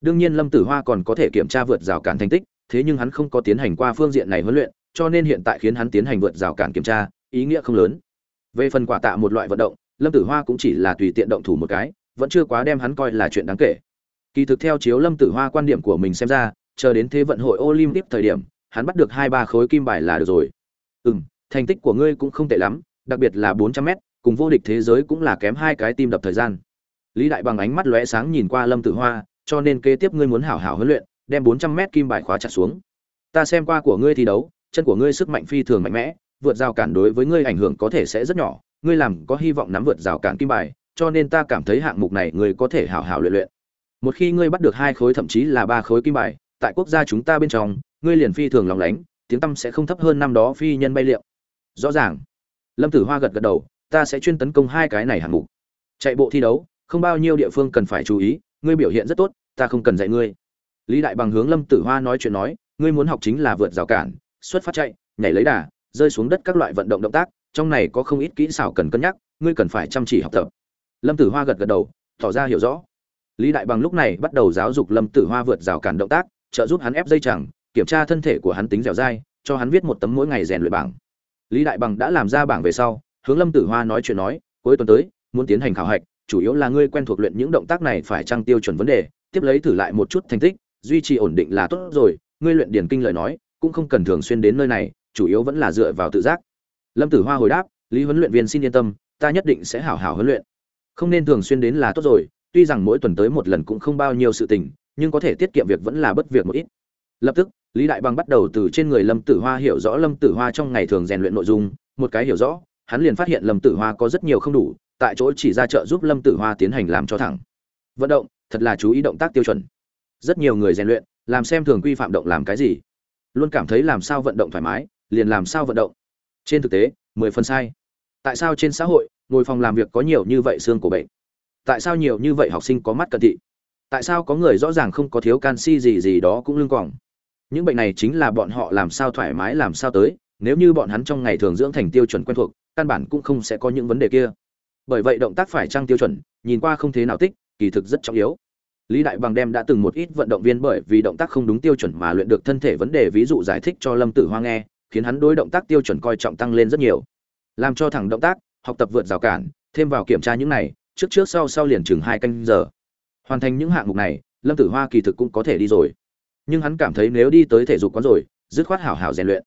Đương nhiên lâm tử hoa còn có thể kiểm tra vượt rào cản thành tích, thế nhưng hắn không có tiến hành qua phương diện này huấn luyện, cho nên hiện tại khiến hắn tiến hành vượt rào cản kiểm tra, ý nghĩa không lớn. Về phần quả tạ một loại vận động, lâm tử hoa cũng chỉ là tùy tiện động thủ một cái vẫn chưa quá đem hắn coi là chuyện đáng kể. Kỳ thực theo chiếu lâm tử hoa quan điểm của mình xem ra chờ đến thế vận hội olympic thời điểm hắn bắt được hai ba khối kim bài là được rồi. Ừm, thành tích của ngươi cũng không tệ lắm đặc biệt là bốn trăm mét cùng vô địch thế giới cũng là kém hai cái tim đập thời gian. Lý đại bằng ánh mắt lóe sáng nhìn qua lâm tử hoa cho nên kế tiếp ngươi muốn hảo hảo huấn luyện đem bốn trăm mét kim bài khóa chặt xuống. Ta xem qua của ngươi thi đấu chân của ngươi sức mạnh phi thường mạnh mẽ vượt rào cản đối với ngươi ảnh hưởng có thể sẽ rất nhỏ ngươi làm có hy vọng nắm vượt rào cản kim bài cho nên ta cảm thấy hạng mục này ngươi có thể hảo hảo luyện luyện. Một khi ngươi bắt được hai khối thậm chí là ba khối kim bài, tại quốc gia chúng ta bên trong, ngươi liền phi thường lòng lánh, tiếng tăm sẽ không thấp hơn năm đó phi nhân bay liệu rõ ràng. Lâm tử hoa gật gật đầu, ta sẽ chuyên tấn công hai cái này hạng mục. Chạy bộ thi đấu, không bao nhiêu địa phương cần phải chú ý, ngươi biểu hiện rất tốt, ta không cần dạy ngươi. Lý đại bằng hướng lâm tử hoa nói chuyện nói, ngươi muốn học chính là vượt rào cản, xuất phát chạy, nhảy lấy đà, rơi xuống đất các loại vận động động tác, trong này có không ít kỹ xảo cần cân nhắc, ngươi cần phải chăm chỉ học tập lâm tử hoa gật gật đầu, tỏ ra hiểu rõ. Lý đại bằng lúc này bắt đầu giáo dục lâm tử hoa vượt rào cản động tác, trợ giúp hắn ép dây chẳng, kiểm tra thân thể của hắn tính dẻo dai, cho hắn viết một tấm mỗi ngày rèn luyện bảng. Lý đại bằng đã làm ra bảng về sau, hướng lâm tử hoa nói chuyện nói, cuối tuần tới, muốn tiến hành khảo hạch, chủ yếu là ngươi quen thuộc luyện những động tác này phải trăng tiêu chuẩn vấn đề, tiếp lấy thử lại một chút thành tích, duy trì ổn định là tốt rồi, ngươi luyện điển kinh lời nói, cũng không cần thường xuyên đến nơi này, chủ yếu vẫn là dựa vào tự giác. Lâm tử hoa hồi đáp, lý huấn luyện viên xin yên tâm, ta nhất định sẽ hảo hảo huấn luyện không nên thường xuyên đến là tốt rồi, tuy rằng mỗi tuần tới một lần cũng không bao nhiêu sự tình, nhưng có thể tiết kiệm việc vẫn là bất việc một ít. Lập tức, lý đại bằng bắt đầu từ trên người lâm tử hoa hiểu rõ lâm tử hoa trong ngày thường rèn luyện nội dung, một cái hiểu rõ, hắn liền phát hiện lâm tử hoa có rất nhiều không đủ, tại chỗ chỉ ra trợ giúp lâm tử hoa tiến hành làm cho thẳng. Vận động, thật là chú ý động tác tiêu chuẩn. Rất nhiều người rèn luyện, làm xem thường quy phạm động làm cái gì. Luôn cảm thấy làm sao vận động thoải mái, liền làm sao vận động. Trên thực tế, mười phần sai. Tại sao trên xã hội ngồi phòng làm việc có nhiều như vậy xương của bệnh. Tại sao nhiều như vậy học sinh có mắt cận thị? Tại sao có người rõ ràng không có thiếu canxi gì gì đó cũng lưng quỏng? những bệnh này chính là bọn họ làm sao thoải mái làm sao tới, nếu như bọn hắn trong ngày thường dưỡng thành tiêu chuẩn quen thuộc, căn bản cũng không sẽ có những vấn đề kia. Bởi vậy động tác phải trăng tiêu chuẩn, nhìn qua không thế nào tích, kỳ thực rất trọng yếu. Lý đại bằng đem đã từng một ít vận động viên bởi vì động tác không đúng tiêu chuẩn mà luyện được thân thể vấn đề ví dụ giải thích cho lâm tử hoa nghe, khiến hắn đối động tác tiêu chuẩn coi trọng tăng lên rất nhiều. Làm cho thẳng động tác học tập vượt rào cản, thêm vào kiểm tra những này, trước trước sau sau liền chừng hai canh giờ. Hoàn thành những hạng mục này, lâm tử hoa kỳ thực cũng có thể đi rồi. Nhưng hắn cảm thấy nếu đi tới thể dục quán rồi, dứt khoát hảo hảo rèn luyện.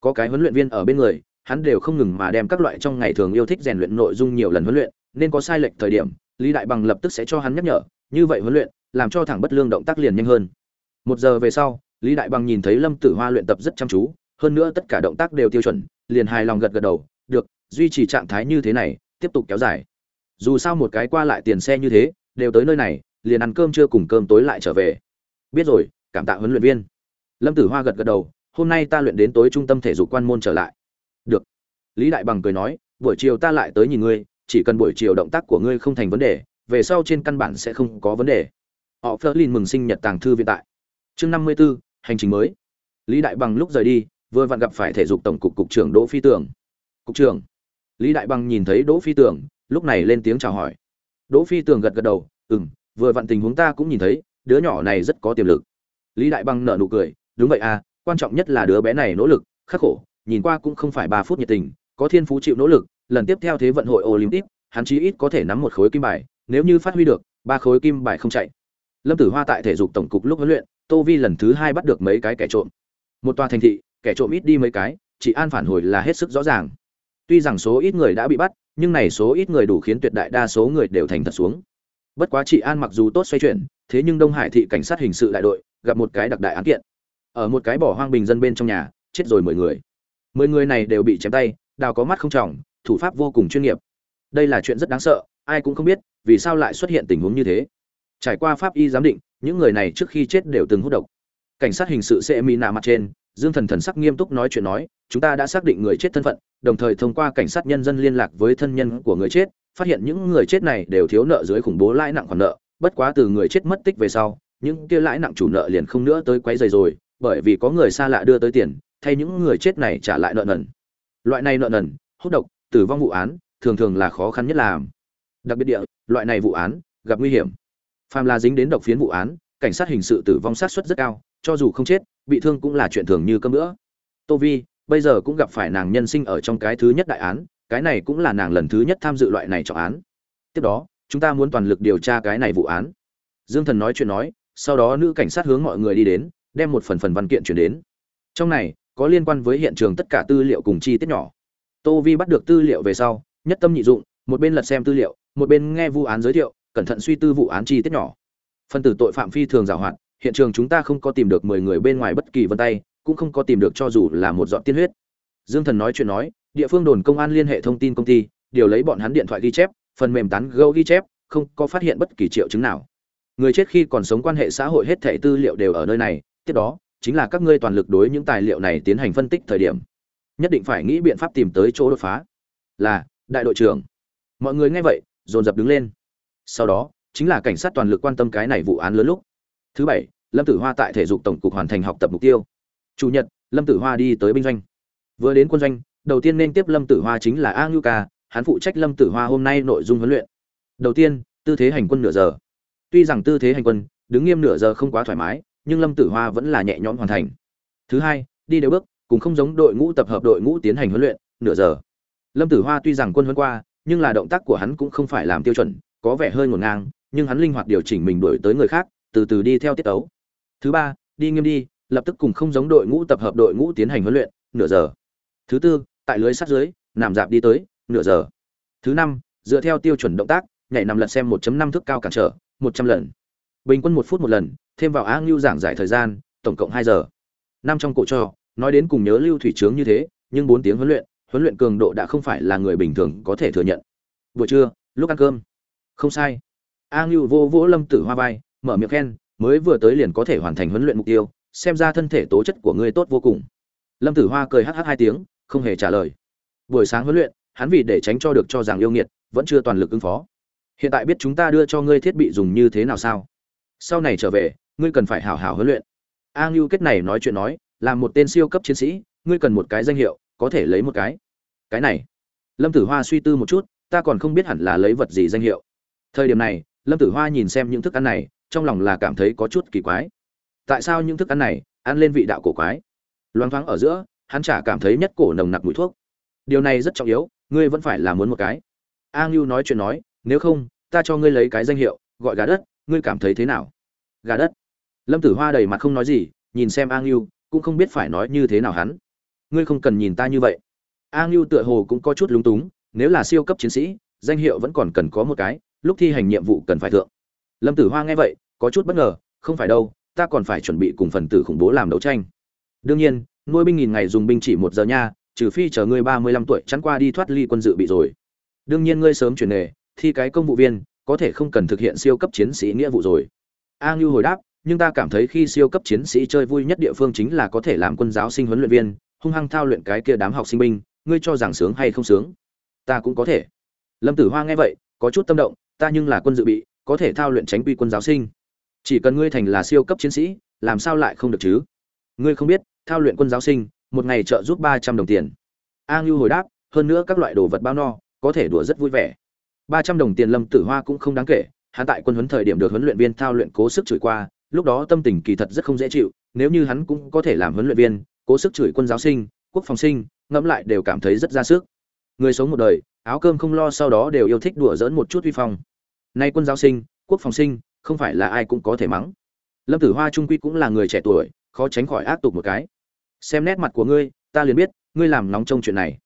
Có cái huấn luyện viên ở bên người, hắn đều không ngừng mà đem các loại trong ngày thường yêu thích rèn luyện nội dung nhiều lần huấn luyện, nên có sai lệch thời điểm, lý đại bằng lập tức sẽ cho hắn nhắc nhở, như vậy huấn luyện, làm cho thẳng bất lương động tác liền nhanh hơn. Một giờ về sau, lý đại bằng nhìn thấy lâm tử hoa luyện tập rất chăm chú, hơn nữa tất cả động tác đều tiêu chuẩn, liền hài lòng gật gật đầu, được duy trì trạng thái như thế này tiếp tục kéo dài. Dù sao một cái qua lại tiền xe như thế đều tới nơi này liền ăn cơm trưa cùng cơm tối lại trở về. Biết rồi cảm tạ huấn luyện viên. Lâm tử hoa gật gật đầu hôm nay ta luyện đến tối trung tâm thể dục quan môn trở lại. Được. Lý đại bằng cười nói buổi chiều ta lại tới nhìn ngươi chỉ cần buổi chiều động tác của ngươi không thành vấn đề về sau trên căn bản sẽ không có vấn đề. Họ phớt lên mừng sinh nhật tàng thư viện tại. Chương năm mươi 54, hành trình mới. Lý đại bằng lúc rời đi vừa vặn gặp phải thể dục tổng cục cục trưởng đỗ phi tường. Cục trưởng lý đại bằng nhìn thấy đỗ phi tường, lúc này lên tiếng chào hỏi. Đỗ phi tường gật gật đầu, ừm, vừa vặn tình huống ta cũng nhìn thấy, đứa nhỏ này rất có tiềm lực. Lý đại bằng nở nụ cười, đúng vậy à quan trọng nhất là đứa bé này nỗ lực, khắc khổ, nhìn qua cũng không phải ba phút nhiệt tình, có thiên phú chịu nỗ lực, lần tiếp theo thế vận hội olympic, hắn chí ít có thể nắm một khối kim bài, nếu như phát huy được, ba khối kim bài không chạy. Lâm tử hoa tại thể dục tổng cục lúc huấn luyện, tô vi lần thứ hai bắt được mấy cái kẻ trộm. Một tòa thành thị, kẻ trộm ít đi mấy cái, chỉ an phản hồi là hết sức rõ ràng tuy rằng số ít người đã bị bắt, nhưng này số ít người đủ khiến tuyệt đại đa số người đều thành thật xuống. Bất quá chị an mặc dù tốt xoay chuyển, thế nhưng đông hải thị cảnh sát hình sự đại đội gặp một cái đặc đại án kiện. Ở một cái bỏ hoang bình dân bên trong nhà, chết rồi mười người. Mười người này đều bị chém tay, đào có mắt không trọng, thủ pháp vô cùng chuyên nghiệp. Đây là chuyện rất đáng sợ, ai cũng không biết vì sao lại xuất hiện tình huống như thế. Trải qua pháp y giám định, những người này trước khi chết đều từng hút độc. Cảnh sát hình sự sẽ mỹ nạ mặt trên dương thần thần sắc nghiêm túc nói chuyện nói, chúng ta đã xác định người chết thân phận, đồng thời thông qua cảnh sát nhân dân liên lạc với thân nhân của người chết, phát hiện những người chết này đều thiếu nợ dưới khủng bố lãi nặng khoản nợ. Bất quá từ người chết mất tích về sau, những kia lãi nặng chủ nợ liền không nữa tới quấy rầy rồi, bởi vì có người xa lạ đưa tới tiền, thay những người chết này trả lại nợ nần. Loại này nợ nần, hút độc, tử vong vụ án, thường thường là khó khăn nhất làm. Đặc biệt địa, loại này vụ án, gặp nguy hiểm. Phàm là dính đến độc phiến vụ án, cảnh sát hình sự tử vong sát suất rất cao, cho dù không chết bị thương cũng là chuyện thường như cơm nữa tô vi, bây giờ cũng gặp phải nàng nhân sinh ở trong cái thứ nhất đại án, cái này cũng là nàng lần thứ nhất tham dự loại này trọng án. Tiếp đó, chúng ta muốn toàn lực điều tra cái này vụ án. Dương thần nói chuyện nói, sau đó nữ cảnh sát hướng mọi người đi đến, đem một phần phần văn kiện chuyển đến. Trong này, có liên quan với hiện trường tất cả tư liệu cùng chi tiết nhỏ. Tô vi bắt được tư liệu về sau, nhất tâm nhị dụng, một bên lật xem tư liệu, một bên nghe vụ án giới thiệu, cẩn thận suy tư vụ án chi tiết nhỏ. Phân tử tội phạm phi thường giảo hoạt hiện trường chúng ta không có tìm được mười người bên ngoài bất kỳ vân tay, cũng không có tìm được cho dù là một giọt tiên huyết. Dương thần nói chuyện nói, địa phương đồn công an liên hệ thông tin công ty, điều lấy bọn hắn điện thoại ghi chép, phần mềm tán gẫu ghi chép, không có phát hiện bất kỳ triệu chứng nào. Người chết khi còn sống quan hệ xã hội hết thảy tư liệu đều ở nơi này, tiếp đó, chính là các ngươi toàn lực đối những tài liệu này tiến hành phân tích thời điểm. Nhất định phải nghĩ biện pháp tìm tới chỗ đột phá. Là, đại đội trưởng. Mọi người nghe vậy, dồn dập đứng lên. Sau đó, chính là cảnh sát toàn lực quan tâm cái này vụ án lớn lúc thứ bảy, lâm tử hoa tại thể dục tổng cục hoàn thành học tập mục tiêu. Chủ nhật, lâm tử hoa đi tới binh doanh. Vừa đến quân doanh, đầu tiên nên tiếp lâm tử hoa chính là a ngưu ca, hắn phụ trách lâm tử hoa hôm nay nội dung huấn luyện. Đầu tiên, tư thế hành quân nửa giờ. Tuy rằng tư thế hành quân, đứng nghiêm nửa giờ không quá thoải mái, nhưng lâm tử hoa vẫn là nhẹ nhõm hoàn thành. Thứ hai, đi đều bước, cùng không giống đội ngũ tập hợp đội ngũ tiến hành huấn luyện, nửa giờ. Lâm tử hoa tuy rằng quân huấn qua, nhưng là động tác của hắn cũng không phải làm tiêu chuẩn, có vẻ hơi ngổn ngang, nhưng hắn linh hoạt điều chỉnh mình đổi tới người khác từ từ đi theo tiết tấu. Thứ ba, đi nghiêm đi, lập tức cùng không giống đội ngũ tập hợp đội ngũ tiến hành huấn luyện, nửa giờ. Thứ tư, tại lưới sát dưới, nằm dạp đi tới, nửa giờ. Thứ năm, dựa theo tiêu chuẩn động tác, nhảy nằm lật xem 1.5 thước cao cản trở 100 lần. Bình quân một phút một lần, thêm vào á ngưu giảng giải thời gian, tổng cộng hai giờ. Năm trong cổ trò, nói đến cùng nhớ lưu thủy trướng như thế, nhưng bốn tiếng huấn luyện huấn luyện cường độ đã không phải là người bình thường có thể thừa nhận. Buổi trưa, lúc ăn cơm. Không sai. A ngưu vô vỗ lâm tử hoa vai mở miệng khen, mới vừa tới liền có thể hoàn thành huấn luyện mục tiêu, xem ra thân thể tố chất của ngươi tốt vô cùng. Lâm tử hoa cười hh hai tiếng, không hề trả lời. Buổi sáng huấn luyện, hắn vì để tránh cho được cho rằng yêu nghiệt, vẫn chưa toàn lực ứng phó. Hiện tại biết chúng ta đưa cho ngươi thiết bị dùng như thế nào sao? Sau này trở về, ngươi cần phải hảo hảo huấn luyện. A ngưu kết này nói chuyện nói, là một tên siêu cấp chiến sĩ, ngươi cần một cái danh hiệu, có thể lấy một cái. Cái này. Lâm tử hoa suy tư một chút, ta còn không biết hẳn là lấy vật gì danh hiệu. Thời điểm này, lâm tử hoa nhìn xem những thức ăn này trong lòng là cảm thấy có chút kỳ quái. Tại sao những thức ăn này ăn lên vị đạo cổ quái? Loáng thoáng ở giữa, hắn chả cảm thấy nhất cổ nồng nặc mùi thuốc. Điều này rất trọng yếu, ngươi vẫn phải là muốn một cái. A ngưu nói chuyện nói, nếu không, ta cho ngươi lấy cái danh hiệu, gọi gà đất, ngươi cảm thấy thế nào? Gà đất. Lâm tử hoa đầy mặt không nói gì, nhìn xem a ngưu, cũng không biết phải nói như thế nào hắn. Ngươi không cần nhìn ta như vậy. A ngưu tựa hồ cũng có chút lúng túng, nếu là siêu cấp chiến sĩ, danh hiệu vẫn còn cần có một cái, lúc thi hành nhiệm vụ cần phải thượng lâm tử hoa nghe vậy, có chút bất ngờ, không phải đâu, ta còn phải chuẩn bị cùng phần tử khủng bố làm đấu tranh. Đương nhiên, nuôi binh nghìn ngày dùng binh chỉ một giờ nha, trừ phi chờ ngươi ba mươi lăm tuổi chắn qua đi thoát ly quân dự bị rồi. Đương nhiên ngươi sớm chuyển nghề, thi cái công vụ viên, có thể không cần thực hiện siêu cấp chiến sĩ nghĩa vụ rồi. A ngưu hồi đáp, nhưng ta cảm thấy khi siêu cấp chiến sĩ chơi vui nhất địa phương chính là có thể làm quân giáo sinh huấn luyện viên, hung hăng thao luyện cái kia đám học sinh binh, ngươi cho rằng sướng hay không sướng? Ta cũng có thể. Lâm tử hoa nghe vậy, có chút tâm động, ta nhưng là quân dự bị có thể thao luyện tránh quy quân giáo sinh. Chỉ cần ngươi thành là siêu cấp chiến sĩ, làm sao lại không được chứ? Ngươi không biết, thao luyện quân giáo sinh, một ngày trợ giúp ba trăm đồng tiền. A ngưu hồi đáp, hơn nữa các loại đồ vật bao no, có thể đùa rất vui vẻ. ba trăm đồng tiền lâm tử hoa cũng không đáng kể, hắn tại quân huấn thời điểm được huấn luyện viên thao luyện cố sức chửi qua, lúc đó tâm tình kỳ thật rất không dễ chịu, nếu như hắn cũng có thể làm huấn luyện viên, cố sức chửi quân giáo sinh, quốc phòng sinh, ngẫm lại đều cảm thấy rất ra sức. Người sống một đời, áo cơm không lo sau đó đều yêu thích đùa dỡn một chút vi phong nay quân giáo sinh, quốc phòng sinh, không phải là ai cũng có thể mắng. Lâm tử hoa trung quy cũng là người trẻ tuổi, khó tránh khỏi ác tục một cái. Xem nét mặt của ngươi, ta liền biết, ngươi làm nóng trong chuyện này.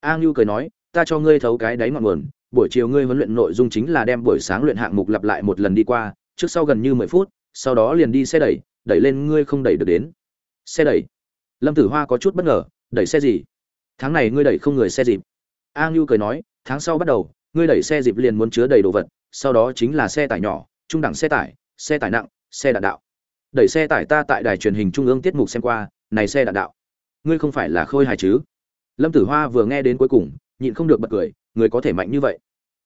A ngưu cười nói, ta cho ngươi thấu cái đáy ngọn nguồn, buổi chiều ngươi huấn luyện nội dung chính là đem buổi sáng luyện hạng mục lặp lại một lần đi qua, trước sau gần như mười phút, sau đó liền đi xe đẩy đẩy lên ngươi không đẩy được đến. Xe đẩy. Lâm tử hoa có chút bất ngờ, đẩy xe gì? Tháng này ngươi đẩy không người xe dịp. A ngưu cười nói, tháng sau bắt đầu, ngươi đẩy xe dịp liền muốn chứa đầy đồ vật sau đó chính là xe tải nhỏ, trung đẳng xe tải xe tải nặng, xe đạn đạo. Đẩy xe tải ta tại đài truyền hình trung ương tiết mục xem qua, này xe đạn đạo. Ngươi không phải là khôi hài chứ? Lâm tử hoa vừa nghe đến cuối cùng, nhịn không được bật cười, người có thể mạnh như vậy?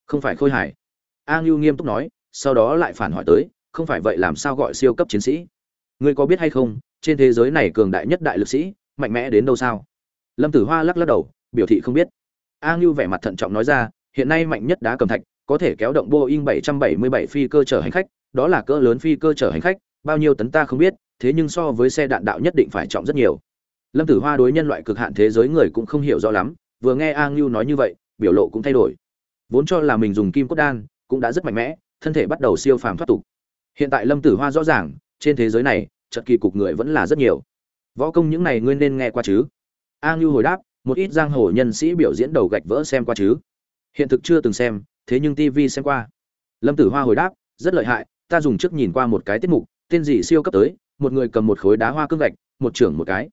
Không phải khôi hài. A ngưu nghiêm túc nói, sau đó lại phản hỏi tới, không phải vậy làm sao gọi siêu cấp chiến sĩ? Ngươi có biết hay không, trên thế giới này cường đại nhất đại lực sĩ, mạnh mẽ đến đâu sao? Lâm tử hoa lắc lắc đầu, biểu thị không biết. A ngưu vẻ mặt thận trọng nói ra, hiện nay mạnh nhất đá cầm thạch có thể kéo động boeing 777 phi cơ chở hành khách, đó là cỡ lớn phi cơ chở hành khách, bao nhiêu tấn ta không biết, thế nhưng so với xe đạn đạo nhất định phải trọng rất nhiều. Lâm tử hoa đối nhân loại cực hạn thế giới người cũng không hiểu rõ lắm, vừa nghe a ngưu nói như vậy, biểu lộ cũng thay đổi. Vốn cho là mình dùng kim cốt đan, cũng đã rất mạnh mẽ, thân thể bắt đầu siêu phàm thoát tục. Hiện tại lâm tử hoa rõ ràng, trên thế giới này, trận kỳ cục người vẫn là rất nhiều. Võ công những này ngươi nên nghe qua chứ? A ngưu hồi đáp, một ít giang hồ nhân sĩ biểu diễn đầu gạch vỡ xem qua chứ? Hiện thực chưa từng xem thế nhưng tv xem qua. Lâm tử hoa hồi đáp, rất lợi hại, ta dùng trước nhìn qua một cái tiết mục, tên gì siêu cấp tới, một người cầm một khối đá hoa cương gạch, một trưởng một cái.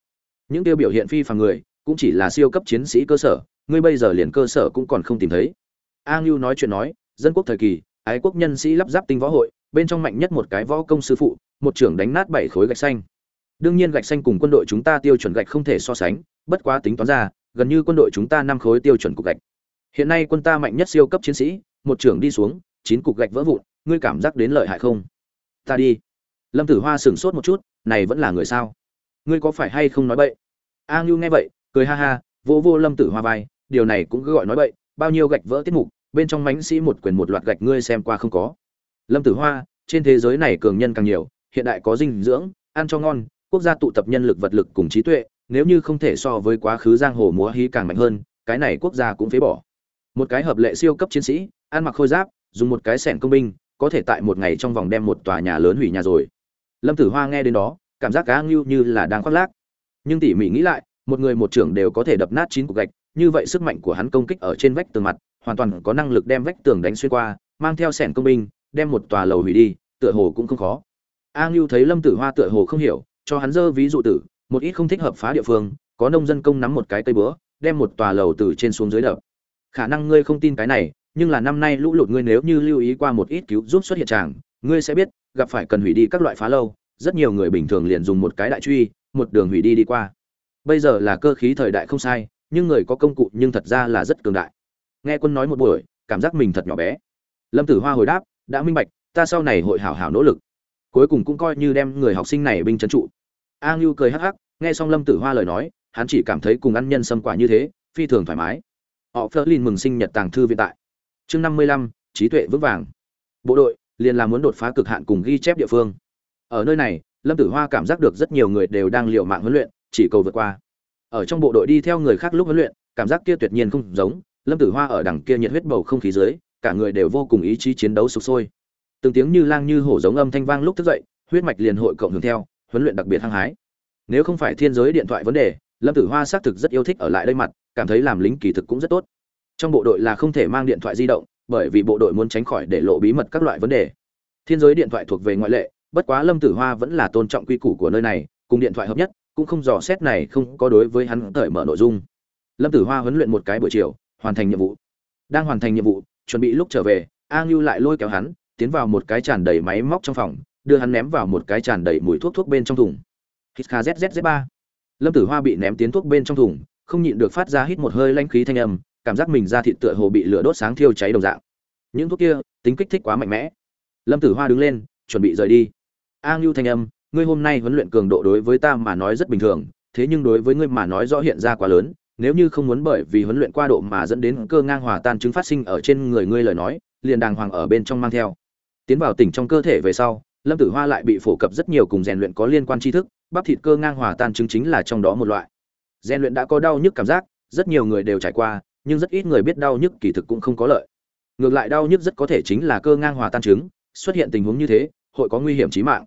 Những tiêu biểu hiện phi phàm người, cũng chỉ là siêu cấp chiến sĩ cơ sở, ngươi bây giờ liền cơ sở cũng còn không tìm thấy. A ngưu nói chuyện nói, dân quốc thời kỳ, ái quốc nhân sĩ lắp ráp tinh võ hội, bên trong mạnh nhất một cái võ công sư phụ, một trưởng đánh nát bảy khối gạch xanh. Đương nhiên gạch xanh cùng quân đội chúng ta tiêu chuẩn gạch không thể so sánh, bất quá tính toán ra, gần như quân đội chúng ta năm khối tiêu chuẩn cục gạch hiện nay quân ta mạnh nhất siêu cấp chiến sĩ, một trưởng đi xuống, chín cục gạch vỡ vụn, ngươi cảm giác đến lợi hại không? Ta đi. Lâm tử hoa sửng sốt một chút, này vẫn là người sao? Ngươi có phải hay không nói bậy? A ngưu nghe vậy, cười ha ha vô vô lâm tử hoa vai, điều này cũng cứ gọi nói bậy, bao nhiêu gạch vỡ tiết mục, bên trong mánh sĩ một quyền một loạt gạch ngươi xem qua không có. Lâm tử hoa, trên thế giới này cường nhân càng nhiều, hiện đại có dinh dưỡng, ăn cho ngon, quốc gia tụ tập nhân lực vật lực cùng trí tuệ, nếu như không thể so với quá khứ giang hồ múa hí càng mạnh hơn, cái này quốc gia cũng phế bỏ một cái hợp lệ siêu cấp chiến sĩ, ăn mặc khôi giáp, dùng một cái sẻn công binh, có thể tại một ngày trong vòng đem một tòa nhà lớn hủy nhà rồi. Lâm tử hoa nghe đến đó, cảm giác cá ngưu như là đang khoác lác. Nhưng tỉ mỉ nghĩ lại, một người một trưởng đều có thể đập nát chín cục gạch, như vậy sức mạnh của hắn công kích ở trên vách tường mặt, hoàn toàn có năng lực đem vách tường đánh xuyên qua, mang theo sẻn công binh, đem một tòa lầu hủy đi, tựa hồ cũng không khó. A ngưu thấy lâm tử hoa tựa hồ không hiểu, cho hắn dơ ví dụ tử, một ít không thích hợp phá địa phương, có nông dân công nắm một cái cây búa, đem một tòa lầu từ trên xuống dưới đập khả năng ngươi không tin cái này, nhưng là năm nay lũ lụt ngươi nếu như lưu ý qua một ít cứu giúp xuất hiện tràng, ngươi sẽ biết, gặp phải cần hủy đi các loại phá lâu, rất nhiều người bình thường liền dùng một cái đại truy, một đường hủy đi đi qua. Bây giờ là cơ khí thời đại không sai, nhưng người có công cụ nhưng thật ra là rất cường đại. Nghe quân nói một buổi, cảm giác mình thật nhỏ bé. Lâm tử hoa hồi đáp, đã minh bạch, ta sau này hội hảo hảo nỗ lực. Cuối cùng cũng coi như đem người học sinh này binh trấn trụ. A ngưu cười hắc hắc, nghe xong lâm tử hoa lời nói, hắn chỉ cảm thấy cùng ăn nhân sâm quả như thế, phi thường thoải mái họ phơ lin mừng sinh nhật tàng thư viện tại. Chương năm mươi lăm, trí tuệ vững vàng. Bộ đội liền là muốn đột phá cực hạn cùng ghi chép địa phương. Ở nơi này, lâm tử hoa cảm giác được rất nhiều người đều đang liều mạng huấn luyện, chỉ cầu vượt qua. Ở trong bộ đội đi theo người khác lúc huấn luyện, cảm giác kia tuyệt nhiên không giống, lâm tử hoa ở đằng kia nhiệt huyết bầu không khí dưới, cả người đều vô cùng ý chí chiến đấu sục sôi. Từng tiếng như lang như hổ giống âm thanh vang lúc thức dậy, huyết mạch liền hội cộng hưởng theo, huấn luyện đặc biệt hăng hái. Nếu không phải thiên giới điện thoại vấn đề, lâm tử hoa xác thực rất yêu thích ở lại đây mặt cảm thấy làm lính kỳ thực cũng rất tốt. Trong bộ đội là không thể mang điện thoại di động, bởi vì bộ đội muốn tránh khỏi để lộ bí mật các loại vấn đề. Thiên giới điện thoại thuộc về ngoại lệ, bất quá lâm tử hoa vẫn là tôn trọng quy củ của nơi này, cùng điện thoại hợp nhất, cũng không dò xét này không có đối với hắn cởi mở nội dung. Lâm tử hoa huấn luyện một cái buổi chiều, hoàn thành nhiệm vụ. Đang hoàn thành nhiệm vụ, chuẩn bị lúc trở về, a ngưu lại lôi kéo hắn, tiến vào một cái tràn đầy máy móc trong phòng, đưa hắn ném vào một cái tràn đầy mùi thuốc thuốc bên trong thùng. Hít kha zzz ba. Lâm tử hoa bị ném tiến thuốc bên trong thùng không nhịn được phát ra hít một hơi lanh khí thanh âm, cảm giác mình ra thịt tựa hồ bị lửa đốt sáng thiêu cháy đồng dạng. Những thuốc kia, tính kích thích quá mạnh mẽ. Lâm tử hoa đứng lên, chuẩn bị rời đi. A ngưu thanh âm, ngươi hôm nay huấn luyện cường độ đối với ta mà nói rất bình thường, thế nhưng đối với ngươi mà nói rõ hiện ra quá lớn, nếu như không muốn bởi vì huấn luyện qua độ mà dẫn đến cơ ngang hòa tan chứng phát sinh ở trên người ngươi lời nói, liền đàng hoàng ở bên trong mang theo. Tiến vào tỉnh trong cơ thể về sau, lâm tử hoa lại bị phổ cập rất nhiều cùng rèn luyện có liên quan tri thức, bắp thịt cơ ngang hòa tan chứng chính là trong đó một loại rèn luyện đã có đau nhức cảm giác, rất nhiều người đều trải qua, nhưng rất ít người biết đau nhức kỳ thực cũng không có lợi. Ngược lại đau nhức rất có thể chính là cơ ngang hòa tan chứng, xuất hiện tình huống như thế, hội có nguy hiểm chí mạng.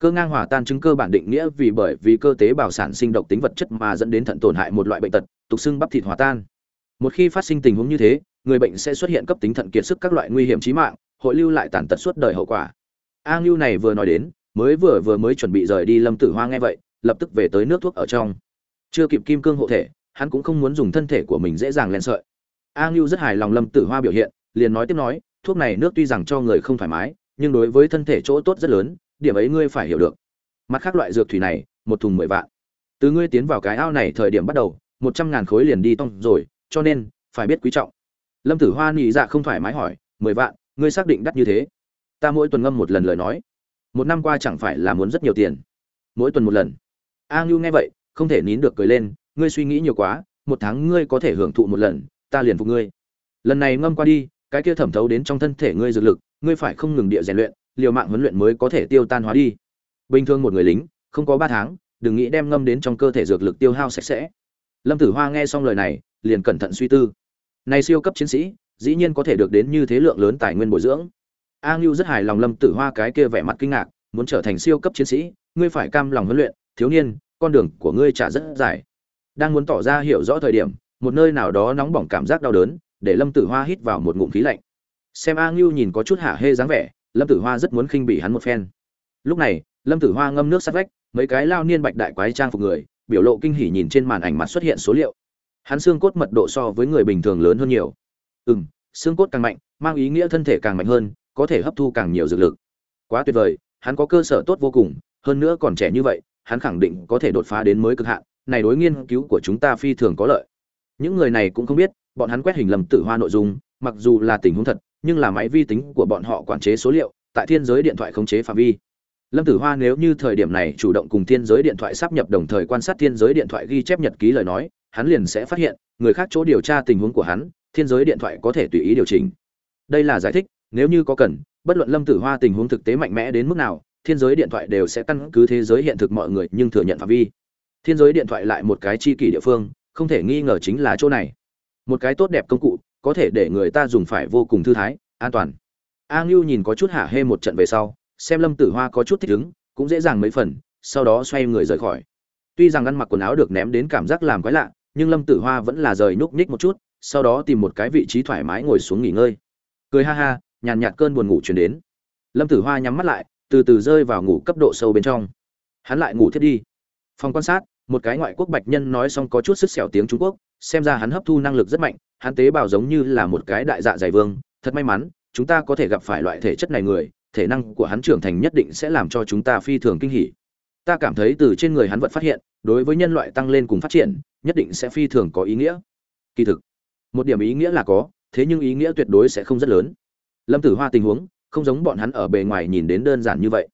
Cơ ngang hòa tan chứng cơ bản định nghĩa vì bởi vì cơ tế bào sản sinh độc tính vật chất mà dẫn đến thận tổn hại một loại bệnh tật, tục xưng bắp thịt hòa tan. Một khi phát sinh tình huống như thế, người bệnh sẽ xuất hiện cấp tính thận kiệt sức các loại nguy hiểm chí mạng, hội lưu lại tàn tật suốt đời hậu quả. A ngưu này vừa nói đến, mới vừa vừa mới chuẩn bị rời đi lâm tử hoa nghe vậy, lập tức về tới nước thuốc ở trong chưa kịp kim cương hộ thể, hắn cũng không muốn dùng thân thể của mình dễ dàng len sợi. A ngưu rất hài lòng lâm tử hoa biểu hiện, liền nói tiếp nói, thuốc này nước tuy rằng cho người không thoải mái, nhưng đối với thân thể chỗ tốt rất lớn, điểm ấy ngươi phải hiểu được. Mặt khác loại dược thủy này, một thùng mười vạn. Từ ngươi tiến vào cái ao này thời điểm bắt đầu, một trăm ngàn khối liền đi tông rồi, cho nên, phải biết quý trọng. Lâm tử hoa nghĩ dạ không thoải mái hỏi, mười vạn, ngươi xác định đắt như thế? Ta mỗi tuần ngâm một lần lời nói. Một năm qua chẳng phải là muốn rất nhiều tiền. Mỗi tuần một lần. A ngưu nghe vậy không thể nín được cười lên, ngươi suy nghĩ nhiều quá, một tháng ngươi có thể hưởng thụ một lần, ta liền phục ngươi. Lần này ngâm qua đi, cái kia thẩm thấu đến trong thân thể ngươi dược lực, ngươi phải không ngừng địa rèn luyện, liều mạng huấn luyện mới có thể tiêu tan hóa đi. Bình thường một người lính, không có ba tháng, đừng nghĩ đem ngâm đến trong cơ thể dược lực tiêu hao sạch sẽ. Lâm tử hoa nghe xong lời này, liền cẩn thận suy tư. Này siêu cấp chiến sĩ, dĩ nhiên có thể được đến như thế lượng lớn tài nguyên bồi dưỡng. A ngưu rất hài lòng lâm tử hoa cái kia vẻ mặt kinh ngạc, muốn trở thành siêu cấp chiến sĩ, ngươi phải cam lòng huấn luyện, thiếu niên con đường của ngươi trả rất dài. Đang muốn tỏ ra hiểu rõ thời điểm, một nơi nào đó nóng bỏng cảm giác đau đớn, để lâm tử hoa hít vào một ngụm khí lạnh. Xem a ngưu nhìn có chút hạ hê dáng vẻ, lâm tử hoa rất muốn khinh bỉ hắn một phen. Lúc này, lâm tử hoa ngâm nước sát vách, mấy cái lao niên bạch đại quái trang phục người, biểu lộ kinh hỉ nhìn trên màn ảnh mặt xuất hiện số liệu. Hắn xương cốt mật độ so với người bình thường lớn hơn nhiều. Ừ m xương cốt càng mạnh, mang ý nghĩa thân thể càng mạnh hơn, có thể hấp thu càng nhiều dược lực. Quá tuyệt vời, hắn có cơ sở tốt vô cùng, hơn nữa còn trẻ như vậy hắn khẳng định có thể đột phá đến mới cực hạn, này đối nghiên cứu của chúng ta phi thường có lợi. Những người này cũng không biết, bọn hắn quét hình lầm tử hoa nội dung, mặc dù là tình huống thật, nhưng là máy vi tính của bọn họ quản chế số liệu, tại thiên giới điện thoại khống chế phạm vi. Lâm tử hoa nếu như thời điểm này chủ động cùng thiên giới điện thoại sắp nhập đồng thời quan sát thiên giới điện thoại ghi chép nhật ký lời nói, hắn liền sẽ phát hiện, người khác chỗ điều tra tình huống của hắn, thiên giới điện thoại có thể tùy ý điều chỉnh. Đây là giải thích, nếu như có cần, bất luận lâm tử hoa tình huống thực tế mạnh mẽ đến mức nào thiên giới điện thoại đều sẽ căn cứ thế giới hiện thực mọi người nhưng thừa nhận phạm vi. Thiên giới điện thoại lại một cái chi kỷ địa phương, không thể nghi ngờ chính là chỗ này. Một cái tốt đẹp công cụ, có thể để người ta dùng phải vô cùng thư thái, an toàn. A ngưu nhìn có chút hả hê một trận về sau, xem lâm tử hoa có chút thích ứng, cũng dễ dàng mấy phần, sau đó xoay người rời khỏi. Tuy rằng ăn mặc quần áo được ném đến cảm giác làm quái lạ, nhưng lâm tử hoa vẫn là rời nhúc nhích một chút, sau đó tìm một cái vị trí thoải mái ngồi xuống nghỉ ngơi. Cười ha ha, nhàn nhạt cơn buồn ngủ chuyển đến. Lâm tử hoa nhắm mắt lại từ từ rơi vào ngủ cấp độ sâu bên trong. Hắn lại ngủ thiết đi. Phòng quan sát, một cái ngoại quốc bạch nhân nói xong có chút sức xẻo tiếng trung quốc, xem ra hắn hấp thu năng lực rất mạnh, hắn tế bào giống như là một cái đại dạ dày vương, thật may mắn, chúng ta có thể gặp phải loại thể chất này người, thể năng của hắn trưởng thành nhất định sẽ làm cho chúng ta phi thường kinh hỉ. Ta cảm thấy từ trên người hắn vật phát hiện, đối với nhân loại tăng lên cùng phát triển, nhất định sẽ phi thường có ý nghĩa. Kỳ thực, một điểm ý nghĩa là có, thế nhưng ý nghĩa tuyệt đối sẽ không rất lớn. Lâm tử hoa tình huống không giống bọn hắn ở bề ngoài nhìn đến đơn giản như vậy.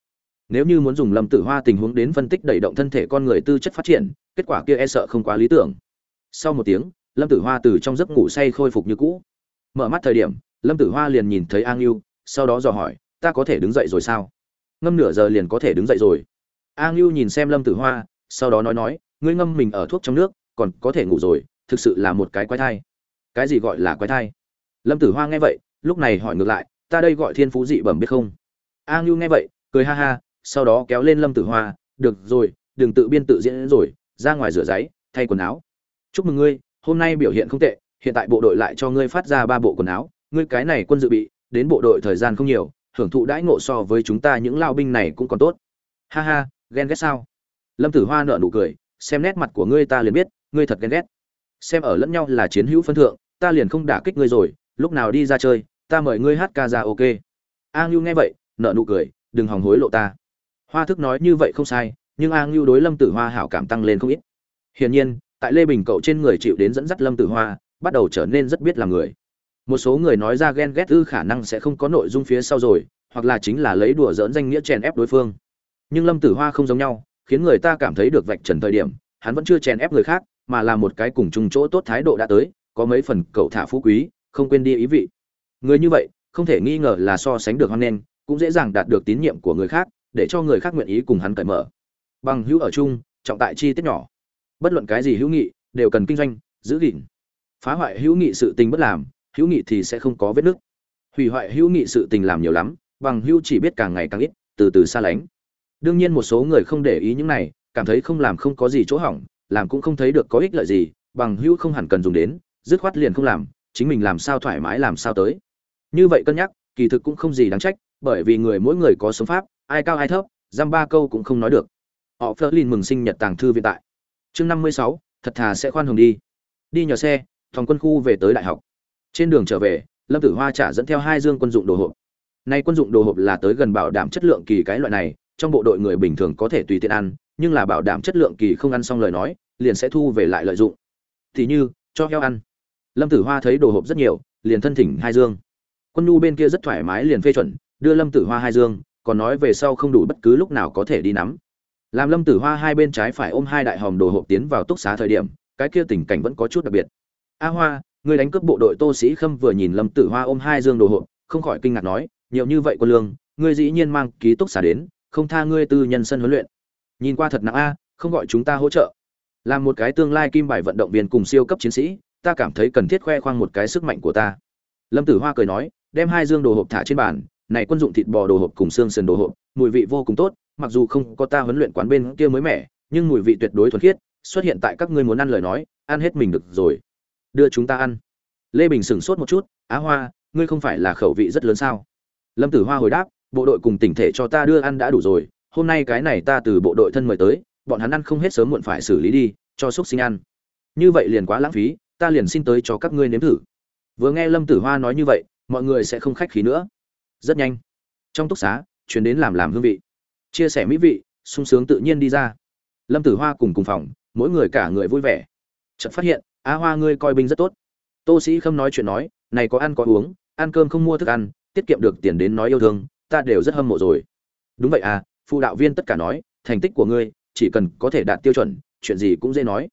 Nếu như muốn dùng lâm tử hoa tình huống đến phân tích đẩy động thân thể con người tư chất phát triển, kết quả kia e sợ không quá lý tưởng. Sau một tiếng, lâm tử hoa từ trong giấc ngủ say khôi phục như cũ. Mở mắt thời điểm, lâm tử hoa liền nhìn thấy ang ngưu sau đó dò hỏi, ta có thể đứng dậy rồi sao? Ngâm nửa giờ liền có thể đứng dậy rồi. Ang ngưu nhìn xem lâm tử hoa, sau đó nói nói, ngươi ngâm mình ở thuốc trong nước, còn có thể ngủ rồi, thực sự là một cái quái thai. Cái gì gọi là quái thai? Lâm tử hoa nghe vậy, lúc này hỏi ngược lại ta đây gọi thiên phú dị bẩm biết không? A ngưu nghe vậy, cười ha ha, sau đó kéo lên lâm tử hoa, được rồi, đừng tự biên tự diễn rồi, ra ngoài rửa giấy, thay quần áo. Chúc mừng ngươi, hôm nay biểu hiện không tệ, hiện tại bộ đội lại cho ngươi phát ra ba bộ quần áo, ngươi cái này quân dự bị, đến bộ đội thời gian không nhiều, hưởng thụ đãi ngộ so với chúng ta những lao binh này cũng còn tốt. Ha ha, ghen ghét sao? Lâm tử hoa nợ nụ cười, xem nét mặt của ngươi ta liền biết, ngươi thật ghen ghét. Xem ở lẫn nhau là chiến hữu phân thượng, ta liền không đả kích ngươi rồi, lúc nào đi ra chơi ta mời ngươi hát ca ra ok. A ngưu nghe vậy nợ nụ cười, đừng hòng hối lộ ta. Hoa thức nói như vậy không sai, nhưng a ngưu đối lâm tử hoa hảo cảm tăng lên không ít. Hiển nhiên, tại lê bình cậu trên người chịu đến dẫn dắt lâm tử hoa, bắt đầu trở nên rất biết làm người. Một số người nói ra ghen ghét ư khả năng sẽ không có nội dung phía sau rồi, hoặc là chính là lấy đùa dỡn danh nghĩa chèn ép đối phương. Nhưng lâm tử hoa không giống nhau, khiến người ta cảm thấy được vạch trần thời điểm, hắn vẫn chưa chèn ép người khác, mà là một cái cùng chung chỗ tốt thái độ đã tới, có mấy phần cậu thả phú quý, không quên đi ý vị người như vậy, không thể nghi ngờ là so sánh được hoan nghênh, cũng dễ dàng đạt được tín nhiệm của người khác, để cho người khác nguyện ý cùng hắn cởi mở. Bằng hữu ở chung, trọng tại chi tiết nhỏ. Bất luận cái gì hữu nghị, đều cần kinh doanh, giữ gìn. Phá hoại hữu nghị sự tình bất làm, hữu nghị thì sẽ không có vết nứt. Hủy hoại hữu nghị sự tình làm nhiều lắm, bằng hữu chỉ biết càng ngày càng ít, từ từ xa lánh. Đương nhiên một số người không để ý những này, cảm thấy không làm không có gì chỗ hỏng, làm cũng không thấy được có ích lợi gì, bằng hữu không hẳn cần dùng đến, dứt khoát liền không làm, chính mình làm sao thoải mái làm sao tới như vậy cân nhắc, kỳ thực cũng không gì đáng trách, bởi vì người mỗi người có sống pháp, ai cao ai thấp, giam ba câu cũng không nói được. Họ phớt lên mừng sinh nhật tàng thư viện tại. Chương năm mươi sáu, thật thà sẽ khoan hồng đi. Đi nhờ xe, thòng quân khu về tới đại học. Trên đường trở về, lâm tử hoa trả dẫn theo hai dương quân dụng đồ hộp. Nay quân dụng đồ hộp là tới gần bảo đảm chất lượng kỳ cái loại này, trong bộ đội người bình thường có thể tùy tiện ăn, nhưng là bảo đảm chất lượng kỳ không ăn xong lời nói, liền sẽ thu về lại lợi dụng. Thì như, cho heo ăn. Lâm tử hoa thấy đồ hộp rất nhiều, liền thân thỉnh hai dương quân nhu bên kia rất thoải mái liền phê chuẩn, đưa lâm tử hoa hai dương, còn nói về sau không đủ bất cứ lúc nào có thể đi nắm. Làm lâm tử hoa hai bên trái phải ôm hai đại hòm đồ hộp tiến vào túc xá thời điểm, cái kia tình cảnh vẫn có chút đặc biệt. A hoa, người đánh cướp bộ đội tô sĩ khâm vừa nhìn lâm tử hoa ôm hai dương đồ hộp, không khỏi kinh ngạc nói, nhiều như vậy quân lương, ngươi dĩ nhiên mang ký túc xá đến, không tha ngươi tư nhân sân huấn luyện. Nhìn qua thật nặng a, không gọi chúng ta hỗ trợ. Làm một cái tương lai kim bài vận động viên cùng siêu cấp chiến sĩ, ta cảm thấy cần thiết khoe khoang một cái sức mạnh của ta. Lâm tử hoa cười nói đem hai dương đồ hộp thả trên bàn, này quân dụng thịt bò đồ hộp cùng xương sườn đồ hộp, mùi vị vô cùng tốt, mặc dù không có ta huấn luyện quán bên kia mới mẻ, nhưng mùi vị tuyệt đối thuần khiết, xuất hiện tại các ngươi muốn ăn lời nói, ăn hết mình được rồi. Đưa chúng ta ăn. Lê bình sửng sốt một chút, á hoa, ngươi không phải là khẩu vị rất lớn sao? Lâm tử hoa hồi đáp, bộ đội cùng tỉnh thể cho ta đưa ăn đã đủ rồi, hôm nay cái này ta từ bộ đội thân mời tới, bọn hắn ăn không hết sớm muộn phải xử lý đi, cho xúc sinh ăn. Như vậy liền quá lãng phí, ta liền xin tới cho các ngươi nếm thử. Vừa nghe lâm tử hoa nói như vậy mọi người sẽ không khách khí nữa. Rất nhanh. Trong túc xá chuyến đến làm làm hương vị. Chia sẻ mỹ vị, sung sướng tự nhiên đi ra. Lâm tử hoa cùng cùng phòng, mỗi người cả người vui vẻ. Chợt phát hiện á hoa, ngươi coi binh rất tốt. Tô sĩ khâm nói chuyện nói, này có ăn có uống, ăn cơm không mua thức ăn, tiết kiệm được tiền đến nói yêu thương, ta đều rất hâm mộ rồi. Đúng vậy à phụ đạo viên tất cả nói, thành tích của ngươi, chỉ cần có thể đạt tiêu chuẩn, chuyện gì cũng dễ nói.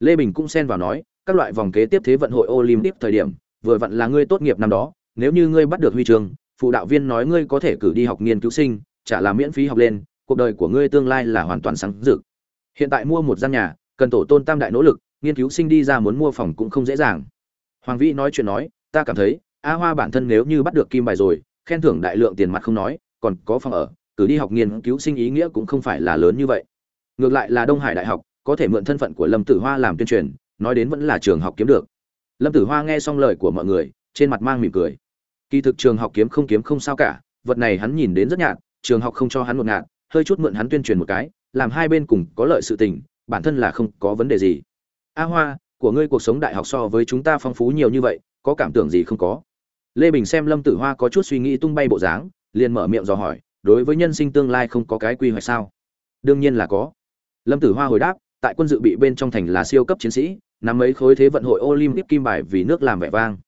Lê bình cũng xen vào nói, các loại vòng kế tiếp thế vận hội olympic thời điểm, vừa vặn là ngươi tốt nghiệp năm đó nếu như ngươi bắt được huy chương, phụ đạo viên nói ngươi có thể cử đi học nghiên cứu sinh trả là miễn phí học lên, cuộc đời của ngươi tương lai là hoàn toàn sáng rực. Hiện tại mua một gian nhà, cần tổ tôn tam đại nỗ lực, nghiên cứu sinh đi ra muốn mua phòng cũng không dễ dàng. Hoàng vĩ nói chuyện nói, ta cảm thấy, a hoa bản thân nếu như bắt được kim bài rồi, khen thưởng đại lượng tiền mặt không nói, còn có phòng ở, cử đi học nghiên cứu sinh ý nghĩa cũng không phải là lớn như vậy. Ngược lại là đông hải đại học, có thể mượn thân phận của lâm tử hoa làm tuyên truyền, nói đến vẫn là trường học kiếm được. Lâm tử hoa nghe xong lời của mọi người, trên mặt mang mỉm cười kỳ thực trường học kiếm không kiếm không sao cả, vật này hắn nhìn đến rất nhạt, trường học không cho hắn một ngạt, hơi chút mượn hắn tuyên truyền một cái, làm hai bên cùng có lợi sự tình, bản thân là không có vấn đề gì. A hoa, của ngươi cuộc sống đại học so với chúng ta phong phú nhiều như vậy, có cảm tưởng gì không có? Lê bình xem lâm tử hoa có chút suy nghĩ tung bay bộ dáng, liền mở miệng dò hỏi, đối với nhân sinh tương lai không có cái quy hoạch sao? Đương nhiên là có. Lâm tử hoa hồi đáp, tại quân dự bị bên trong thành là siêu cấp chiến sĩ, nắm mấy khối thế vận hội olympic kim bài vì nước làm vẻ vang.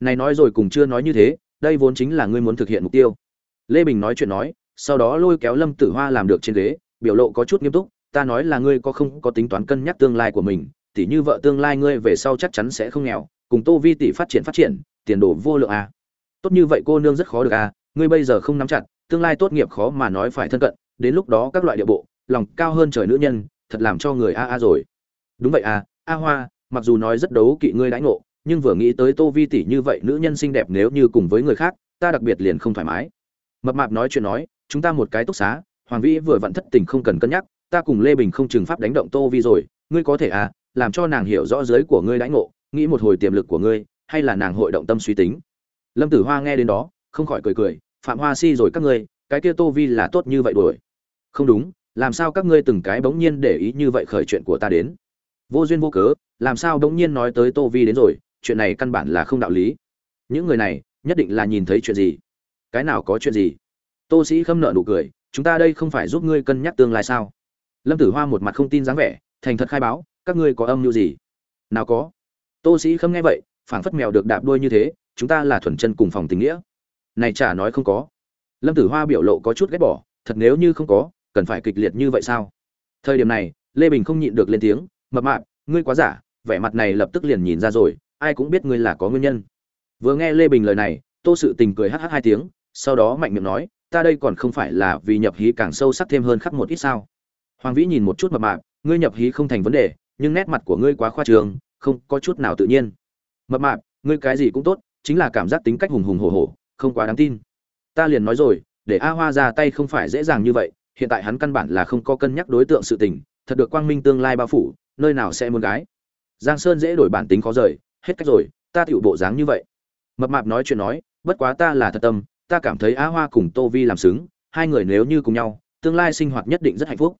Này nói rồi cùng chưa nói như thế đây vốn chính là ngươi muốn thực hiện mục tiêu lê bình nói chuyện nói, sau đó lôi kéo lâm tử hoa làm được trên ghế, biểu lộ có chút nghiêm túc, ta nói là ngươi có không có tính toán cân nhắc tương lai của mình, tỉ như vợ tương lai ngươi về sau chắc chắn sẽ không nghèo, cùng tô vi tỷ phát triển phát triển, tiền đồ vô lượng à. tốt như vậy cô nương rất khó được à ngươi bây giờ không nắm chặt, tương lai tốt nghiệp khó mà nói phải thân cận, đến lúc đó các loại địa bộ, lòng cao hơn trời nữ nhân, thật làm cho người a a rồi đúng vậy à a hoa, mặc dù nói rất đấu kỵ ngươi đãi ngộ nhưng vừa nghĩ tới tô vi tỷ như vậy nữ nhân xinh đẹp nếu như cùng với người khác, ta đặc biệt liền không thoải mái. Mập mạp nói chuyện nói, chúng ta một cái túc xá, hoàng vĩ vừa vặn thất tình không cần cân nhắc, ta cùng lê bình không trừng pháp đánh động tô vi rồi, ngươi có thể à làm cho nàng hiểu rõ giới của ngươi đãi ngộ, nghĩ một hồi tiềm lực của ngươi, hay là nàng hội động tâm suy tính. Lâm tử hoa nghe đến đó, không khỏi cười cười, phạm hoa si rồi các ngươi, cái kia tô vi là tốt như vậy đuổi. Không đúng, làm sao các ngươi từng cái bỗng nhiên để ý như vậy khởi chuyện của ta đến? Vô duyên vô cớ, làm sao bỗng nhiên nói tới tô vi đến rồi? Chuyện này căn bản là không đạo lý. Những người này, nhất định là nhìn thấy chuyện gì? Cái nào có chuyện gì? Tô sĩ khâm nợ nụ cười, chúng ta đây không phải giúp ngươi cân nhắc tương lai sao? Lâm tử hoa một mặt không tin dáng vẻ, thành thật khai báo, các ngươi có âm mưu gì? Nào có. Tô sĩ khâm nghe vậy, phảng phất mèo được đạp đuôi như thế, chúng ta là thuần chân cùng phòng tình nghĩa. Này chả nói không có. Lâm tử hoa biểu lộ có chút ghét bỏ, thật nếu như không có, cần phải kịch liệt như vậy sao? Thời điểm này, lê bình không nhịn được lên tiếng, mập mạp, ngươi quá giả, vẻ mặt này lập tức liền nhìn ra rồi ai cũng biết ngươi là có nguyên nhân. Vừa nghe lê bình lời này, tô sự tình cười hh hai tiếng, sau đó mạnh miệng nói, ta đây còn không phải là vì nhập hí càng sâu sắc thêm hơn khắc một ít sao? Hoàng vĩ nhìn một chút mập mạp, ngươi nhập hí không thành vấn đề, nhưng nét mặt của ngươi quá khoa trường không có chút nào tự nhiên. Mập mạp, ngươi cái gì cũng tốt, chính là cảm giác tính cách hùng hùng hổ hổ, không quá đáng tin. Ta liền nói rồi, để a hoa ra tay không phải dễ dàng như vậy, hiện tại hắn căn bản là không có cân nhắc đối tượng sự tình, thật được quang minh tương lai bao phủ, nơi nào sẽ muốn gái? Giang sơn dễ đổi bản tính khó rời hết cách rồi, ta tựu bộ dáng như vậy. Mập mạp nói chuyện nói, bất quá ta là thật tâm, ta cảm thấy Á hoa cùng tô vi làm xứng, hai người nếu như cùng nhau, tương lai sinh hoạt nhất định rất hạnh phúc.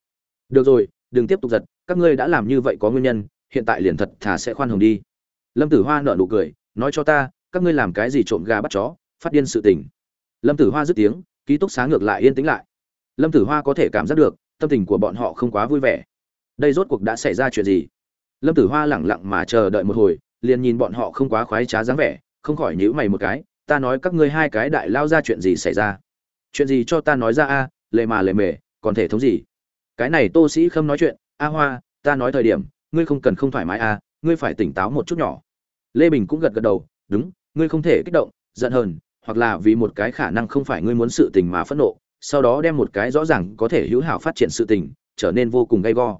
Được rồi, đừng tiếp tục giật, các ngươi đã làm như vậy có nguyên nhân, hiện tại liền thật thà sẽ khoan hồng đi. Lâm tử hoa nợ nụ cười, nói cho ta, các ngươi làm cái gì trộm gà bắt chó, phát điên sự tình. Lâm tử hoa dứt tiếng, ký túc xá ngược lại yên tĩnh lại. Lâm tử hoa có thể cảm giác được, tâm tình của bọn họ không quá vui vẻ. Đây rốt cuộc đã xảy ra chuyện gì? Lâm tử hoa lẳng lặng mà chờ đợi một hồi liền nhìn bọn họ không quá khoái trá dáng vẻ, không khỏi nhíu mày một cái, ta nói các ngươi hai cái đại lao ra chuyện gì xảy ra? Chuyện gì cho ta nói ra a lệ mà lề mề, còn thể thống gì? Cái này tô sĩ khâm nói chuyện, a hoa, ta nói thời điểm, ngươi không cần không thoải mái a, ngươi phải tỉnh táo một chút nhỏ. Lê bình cũng gật gật đầu, đúng, ngươi không thể kích động, giận hờn, hoặc là vì một cái khả năng không phải ngươi muốn sự tình mà phẫn nộ, sau đó đem một cái rõ ràng có thể hữu hảo phát triển sự tình, trở nên vô cùng gay go.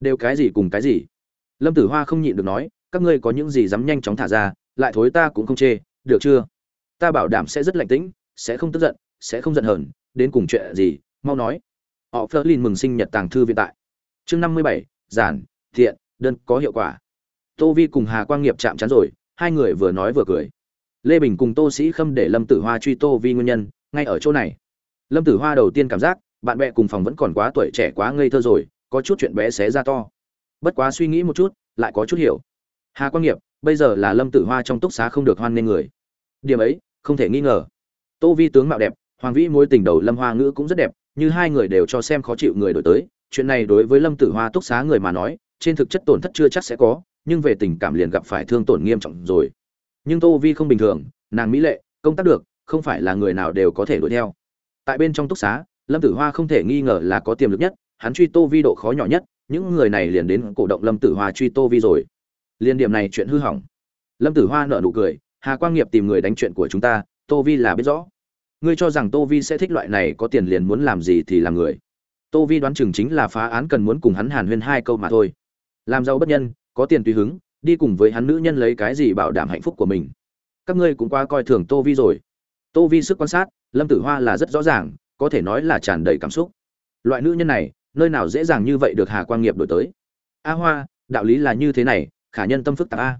Đều cái gì cùng cái gì? Lâm tử hoa không nhịn được nói các ngươi có những gì dám nhanh chóng thả ra, lại thối ta cũng không chê, được chưa? Ta bảo đảm sẽ rất lạnh tĩnh, sẽ không tức giận, sẽ không giận hờn, đến cùng chuyện gì, mau nói. Họ phớt lên mừng sinh nhật tàng thư viện tại. Chương năm mươi bảy, giản, thiện, đơn, có hiệu quả. Tô vi cùng hà quang nghiệp chạm chán rồi, hai người vừa nói vừa cười. Lê bình cùng tô sĩ khâm để lâm tử hoa truy tô vi nguyên nhân, ngay ở chỗ này. Lâm tử hoa đầu tiên cảm giác, bạn bè cùng phòng vẫn còn quá tuổi trẻ quá ngây thơ rồi, có chút chuyện bé xé ra to. Bất quá suy nghĩ một chút, lại có chút hiểu hà quang nghiệp, bây giờ là lâm tử hoa trong túc xá không được hoan nên người. Điểm ấy, không thể nghi ngờ. Tô vi tướng mạo đẹp, hoàng vĩ mối tình đầu lâm hoa ngữ cũng rất đẹp, như hai người đều cho xem khó chịu người đổi tới. Chuyện này đối với lâm tử hoa túc xá người mà nói, trên thực chất tổn thất chưa chắc sẽ có, nhưng về tình cảm liền gặp phải thương tổn nghiêm trọng rồi. Nhưng tô vi không bình thường, nàng mỹ lệ, công tác được, không phải là người nào đều có thể đuổi theo. Tại bên trong túc xá, lâm tử hoa không thể nghi ngờ là có tiềm lực nhất, hắn truy tô vi độ khó nhỏ nhất, những người này liền đến cổ động lâm tử hoa truy tô vi rồi liên điểm này chuyện hư hỏng. Lâm tử hoa nợ nụ cười, hà quang nghiệp tìm người đánh chuyện của chúng ta, tô vi là biết rõ. Ngươi cho rằng tô vi sẽ thích loại này có tiền liền muốn làm gì thì làm người. Tô vi đoán chừng chính là phá án cần muốn cùng hắn hàn huyên hai câu mà thôi. Làm giàu bất nhân, có tiền tùy hứng, đi cùng với hắn nữ nhân lấy cái gì bảo đảm hạnh phúc của mình. Các ngươi cũng qua coi thường tô vi rồi. Tô vi sức quan sát, lâm tử hoa là rất rõ ràng, có thể nói là tràn đầy cảm xúc. Loại nữ nhân này, nơi nào dễ dàng như vậy được hà quang nghiệp đổi tới? A hoa, đạo lý là như thế này khả nhân tâm phức tạp a.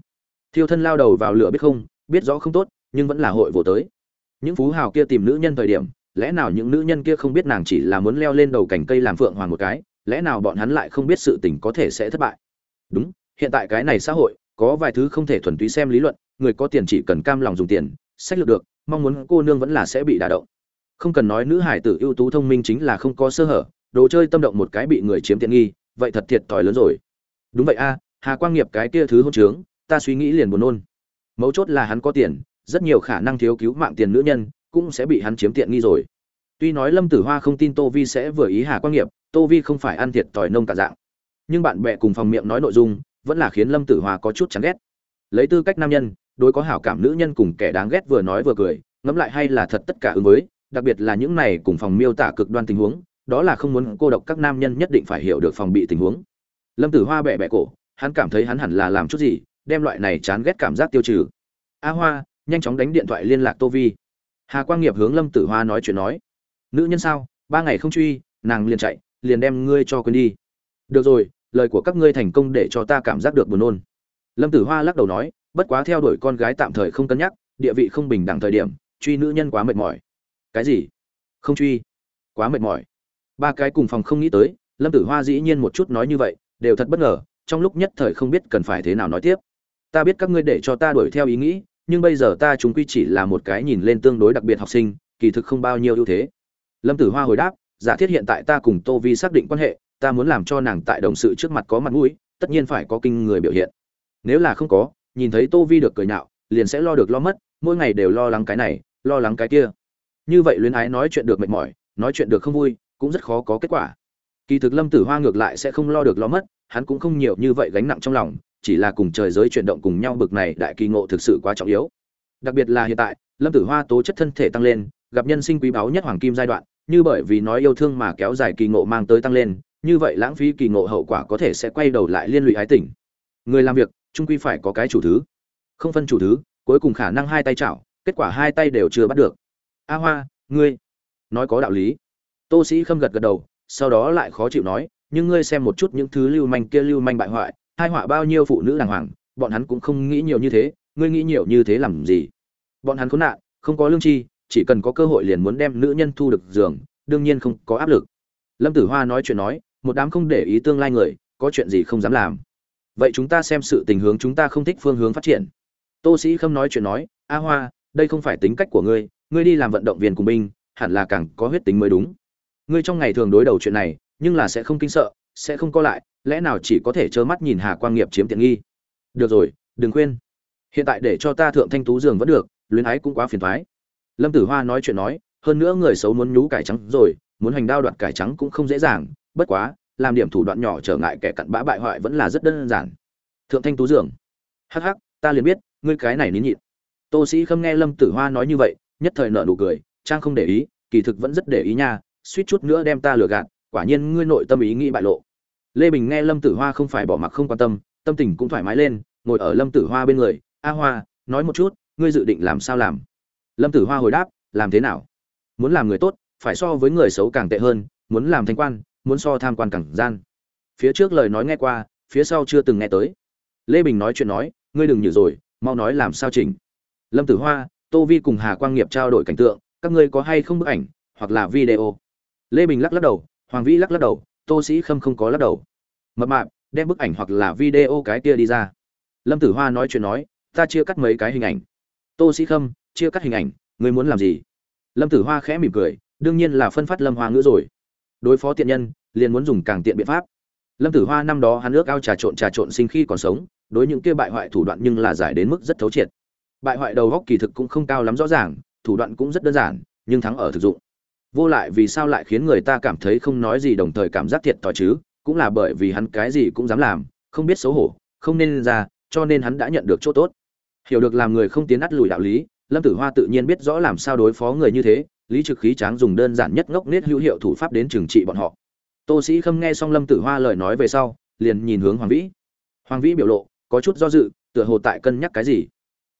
Thiêu thân lao đầu vào lửa biết không, biết rõ không tốt, nhưng vẫn là hội vỗ tới. Những phú hào kia tìm nữ nhân thời điểm, lẽ nào những nữ nhân kia không biết nàng chỉ là muốn leo lên đầu cành cây làm phượng hoàng một cái, lẽ nào bọn hắn lại không biết sự tình có thể sẽ thất bại? Đúng, hiện tại cái này xã hội, có vài thứ không thể thuần túy xem lý luận, người có tiền chỉ cần cam lòng dùng tiền, sách lược được, mong muốn cô nương vẫn là sẽ bị đả động. Không cần nói nữ hải tử ưu tú thông minh chính là không có sơ hở, đồ chơi tâm động một cái bị người chiếm tiện nghi, vậy thật thiệt thòi lớn rồi. Đúng vậy a hà quang nghiệp cái kia thứ hôn trướng, ta suy nghĩ liền buồn nôn. Mấu chốt là hắn có tiền, rất nhiều khả năng thiếu cứu mạng tiền nữ nhân cũng sẽ bị hắn chiếm tiện nghi rồi. Tuy nói lâm tử hoa không tin tô vi sẽ vừa ý hà quang nghiệp, tô vi không phải ăn thiệt tỏi nông cả dạng. Nhưng bạn bè cùng phòng miệng nói nội dung, vẫn là khiến lâm tử hoa có chút chán ghét. Lấy tư cách nam nhân, đối có hảo cảm nữ nhân cùng kẻ đáng ghét vừa nói vừa cười, ngẫm lại hay là thật tất cả ứng với, đặc biệt là những này cùng phòng miêu tả cực đoan tình huống, đó là không muốn cô độc các nam nhân nhất định phải hiểu được phòng bị tình huống. Lâm tử hoa bẻ bẻ cổ hắn cảm thấy hắn hẳn là làm chút gì, đem loại này chán ghét cảm giác tiêu trừ. A hoa, nhanh chóng đánh điện thoại liên lạc tô vi. Hà quang nghiệp hướng lâm tử hoa nói chuyện nói. Nữ nhân sao, ba ngày không truy, nàng liền chạy, liền đem ngươi cho quên đi. Được rồi, lời của các ngươi thành công để cho ta cảm giác được buồn nôn. Lâm tử hoa lắc đầu nói, bất quá theo đuổi con gái tạm thời không cân nhắc, địa vị không bình đẳng thời điểm, truy nữ nhân quá mệt mỏi. Cái gì? Không truy? Quá mệt mỏi. Ba cái cùng phòng không nghĩ tới, lâm tử hoa dĩ nhiên một chút nói như vậy, đều thật bất ngờ trong lúc nhất thời không biết cần phải thế nào nói tiếp. Ta biết các ngươi để cho ta đuổi theo ý nghĩ, nhưng bây giờ ta chúng quy chỉ là một cái nhìn lên tương đối đặc biệt học sinh, kỳ thực không bao nhiêu ưu thế. Lâm tử hoa hồi đáp, giả thiết hiện tại ta cùng tô vi xác định quan hệ, ta muốn làm cho nàng tại đồng sự trước mặt có mặt mũi, tất nhiên phải có kinh người biểu hiện. Nếu là không có, nhìn thấy tô vi được cười nhạo, liền sẽ lo được lo mất, mỗi ngày đều lo lắng cái này, lo lắng cái kia. Như vậy luyến ái nói chuyện được mệt mỏi, nói chuyện được không vui, cũng rất khó có kết quả. Kỳ thực lâm tử hoa ngược lại sẽ không lo được lo mất hắn cũng không nhiều như vậy gánh nặng trong lòng, chỉ là cùng trời giới chuyển động cùng nhau bực này đại kỳ ngộ thực sự quá trọng yếu. Đặc biệt là hiện tại, lâm tử hoa tố chất thân thể tăng lên, gặp nhân sinh quý báu nhất hoàng kim giai đoạn, như bởi vì nói yêu thương mà kéo dài kỳ ngộ mang tới tăng lên, như vậy lãng phí kỳ ngộ hậu quả có thể sẽ quay đầu lại liên lụy ái tình. Người làm việc, trung quy phải có cái chủ thứ. Không phân chủ thứ, cuối cùng khả năng hai tay chảo, kết quả hai tay đều chưa bắt được. A hoa, ngươi, nói có đạo lý. Tô sĩ khâm gật gật đầu, sau đó lại khó chịu nói nhưng ngươi xem một chút những thứ lưu manh kia lưu manh bại hoại, hai họa bao nhiêu phụ nữ đàng hoàng, bọn hắn cũng không nghĩ nhiều như thế, ngươi nghĩ nhiều như thế làm gì? Bọn hắn khốn nạn, không có lương chi chỉ cần có cơ hội liền muốn đem nữ nhân thu được giường, đương nhiên không có áp lực. Lâm tử hoa nói chuyện nói, một đám không để ý tương lai người, có chuyện gì không dám làm. Vậy chúng ta xem sự tình hướng chúng ta không thích phương hướng phát triển. Tô sĩ không nói chuyện nói, a hoa, đây không phải tính cách của ngươi ngươi đi làm vận động viên cùng binh, hẳn là càng có huyết tính mới đúng. Ngươi trong ngày thường đối đầu chuyện này nhưng là sẽ không kinh sợ, sẽ không co lại, lẽ nào chỉ có thể trơ mắt nhìn hà quang nghiệp chiếm tiện nghi? Được rồi, đừng khuyên. Hiện tại để cho ta thượng thanh tú giường vẫn được, luyến ái cũng quá phiền thoái lâm tử hoa nói chuyện nói, hơn nữa người xấu muốn nhú cải trắng rồi, muốn hành đao đoạt cải trắng cũng không dễ dàng, bất quá, làm điểm thủ đoạn nhỏ trở ngại kẻ cặn bã bại hoại vẫn là rất đơn giản. Thượng thanh tú giường hắc hắc, ta liền biết, ngươi cái này nín nhịn. Tô sĩ khâm nghe lâm tử hoa nói như vậy, nhất thời nợ nụ cười, trang không để ý, kỳ thực vẫn rất để ý nha, suýt chút nữa đem ta lừa gạt quả nhiên ngươi nội tâm ý nghĩ bại lộ. Lê bình nghe lâm tử hoa không phải bỏ mặc không quan tâm tâm tình cũng thoải mái lên, ngồi ở lâm tử hoa bên người. A hoa, nói một chút, ngươi dự định làm sao làm? Lâm tử hoa hồi đáp, làm thế nào? Muốn làm người tốt, phải so với người xấu càng tệ hơn, muốn làm thanh quan, muốn so tham quan càng gian. Phía trước lời nói nghe qua, phía sau chưa từng nghe tới. Lê bình nói chuyện nói, ngươi đừng nhử rồi, mau nói làm sao chỉnh. Lâm tử hoa, tô vi cùng hà quang nghiệp trao đổi cảnh tượng, các ngươi có hay không bức ảnh hoặc là video? Lê bình lắc lắc đầu hoàng vĩ lắc lắc đầu, tô sĩ khâm không có lắc đầu. Mập mạp, đem bức ảnh hoặc là video cái kia đi ra. Lâm tử hoa nói chuyện nói, ta chia cắt mấy cái hình ảnh. Tô sĩ khâm, chia cắt hình ảnh, ngươi muốn làm gì? Lâm tử hoa khẽ mỉm cười, đương nhiên là phân phát lâm hoa ngữ rồi. Đối phó tiện nhân, liền muốn dùng càng tiện biện pháp. Lâm tử hoa năm đó hắn ước ao trà trộn trà trộn sinh khi còn sống, đối những kia bại hoại thủ đoạn nhưng là giải đến mức rất thấu triệt. Bại hoại đầu góc kỳ thực cũng không cao lắm rõ ràng, thủ đoạn cũng rất đơn giản, nhưng thắng ở thực dụng vô lại vì sao lại khiến người ta cảm thấy không nói gì đồng thời cảm giác thiệt thòi chứ? Cũng là bởi vì hắn cái gì cũng dám làm, không biết xấu hổ, không nên ra, cho nên hắn đã nhận được chỗ tốt. Hiểu được làm người không tiến ắt lùi đạo lý, lâm tử hoa tự nhiên biết rõ làm sao đối phó người như thế, lý trực khí tráng dùng đơn giản nhất ngốc nết hữu hiệu thủ pháp đến trừng trị bọn họ. Tô sĩ khâm nghe xong lâm tử hoa lời nói về sau, liền nhìn hướng hoàng vĩ. Hoàng vĩ biểu lộ, có chút do dự, tựa hồ tại cân nhắc cái gì.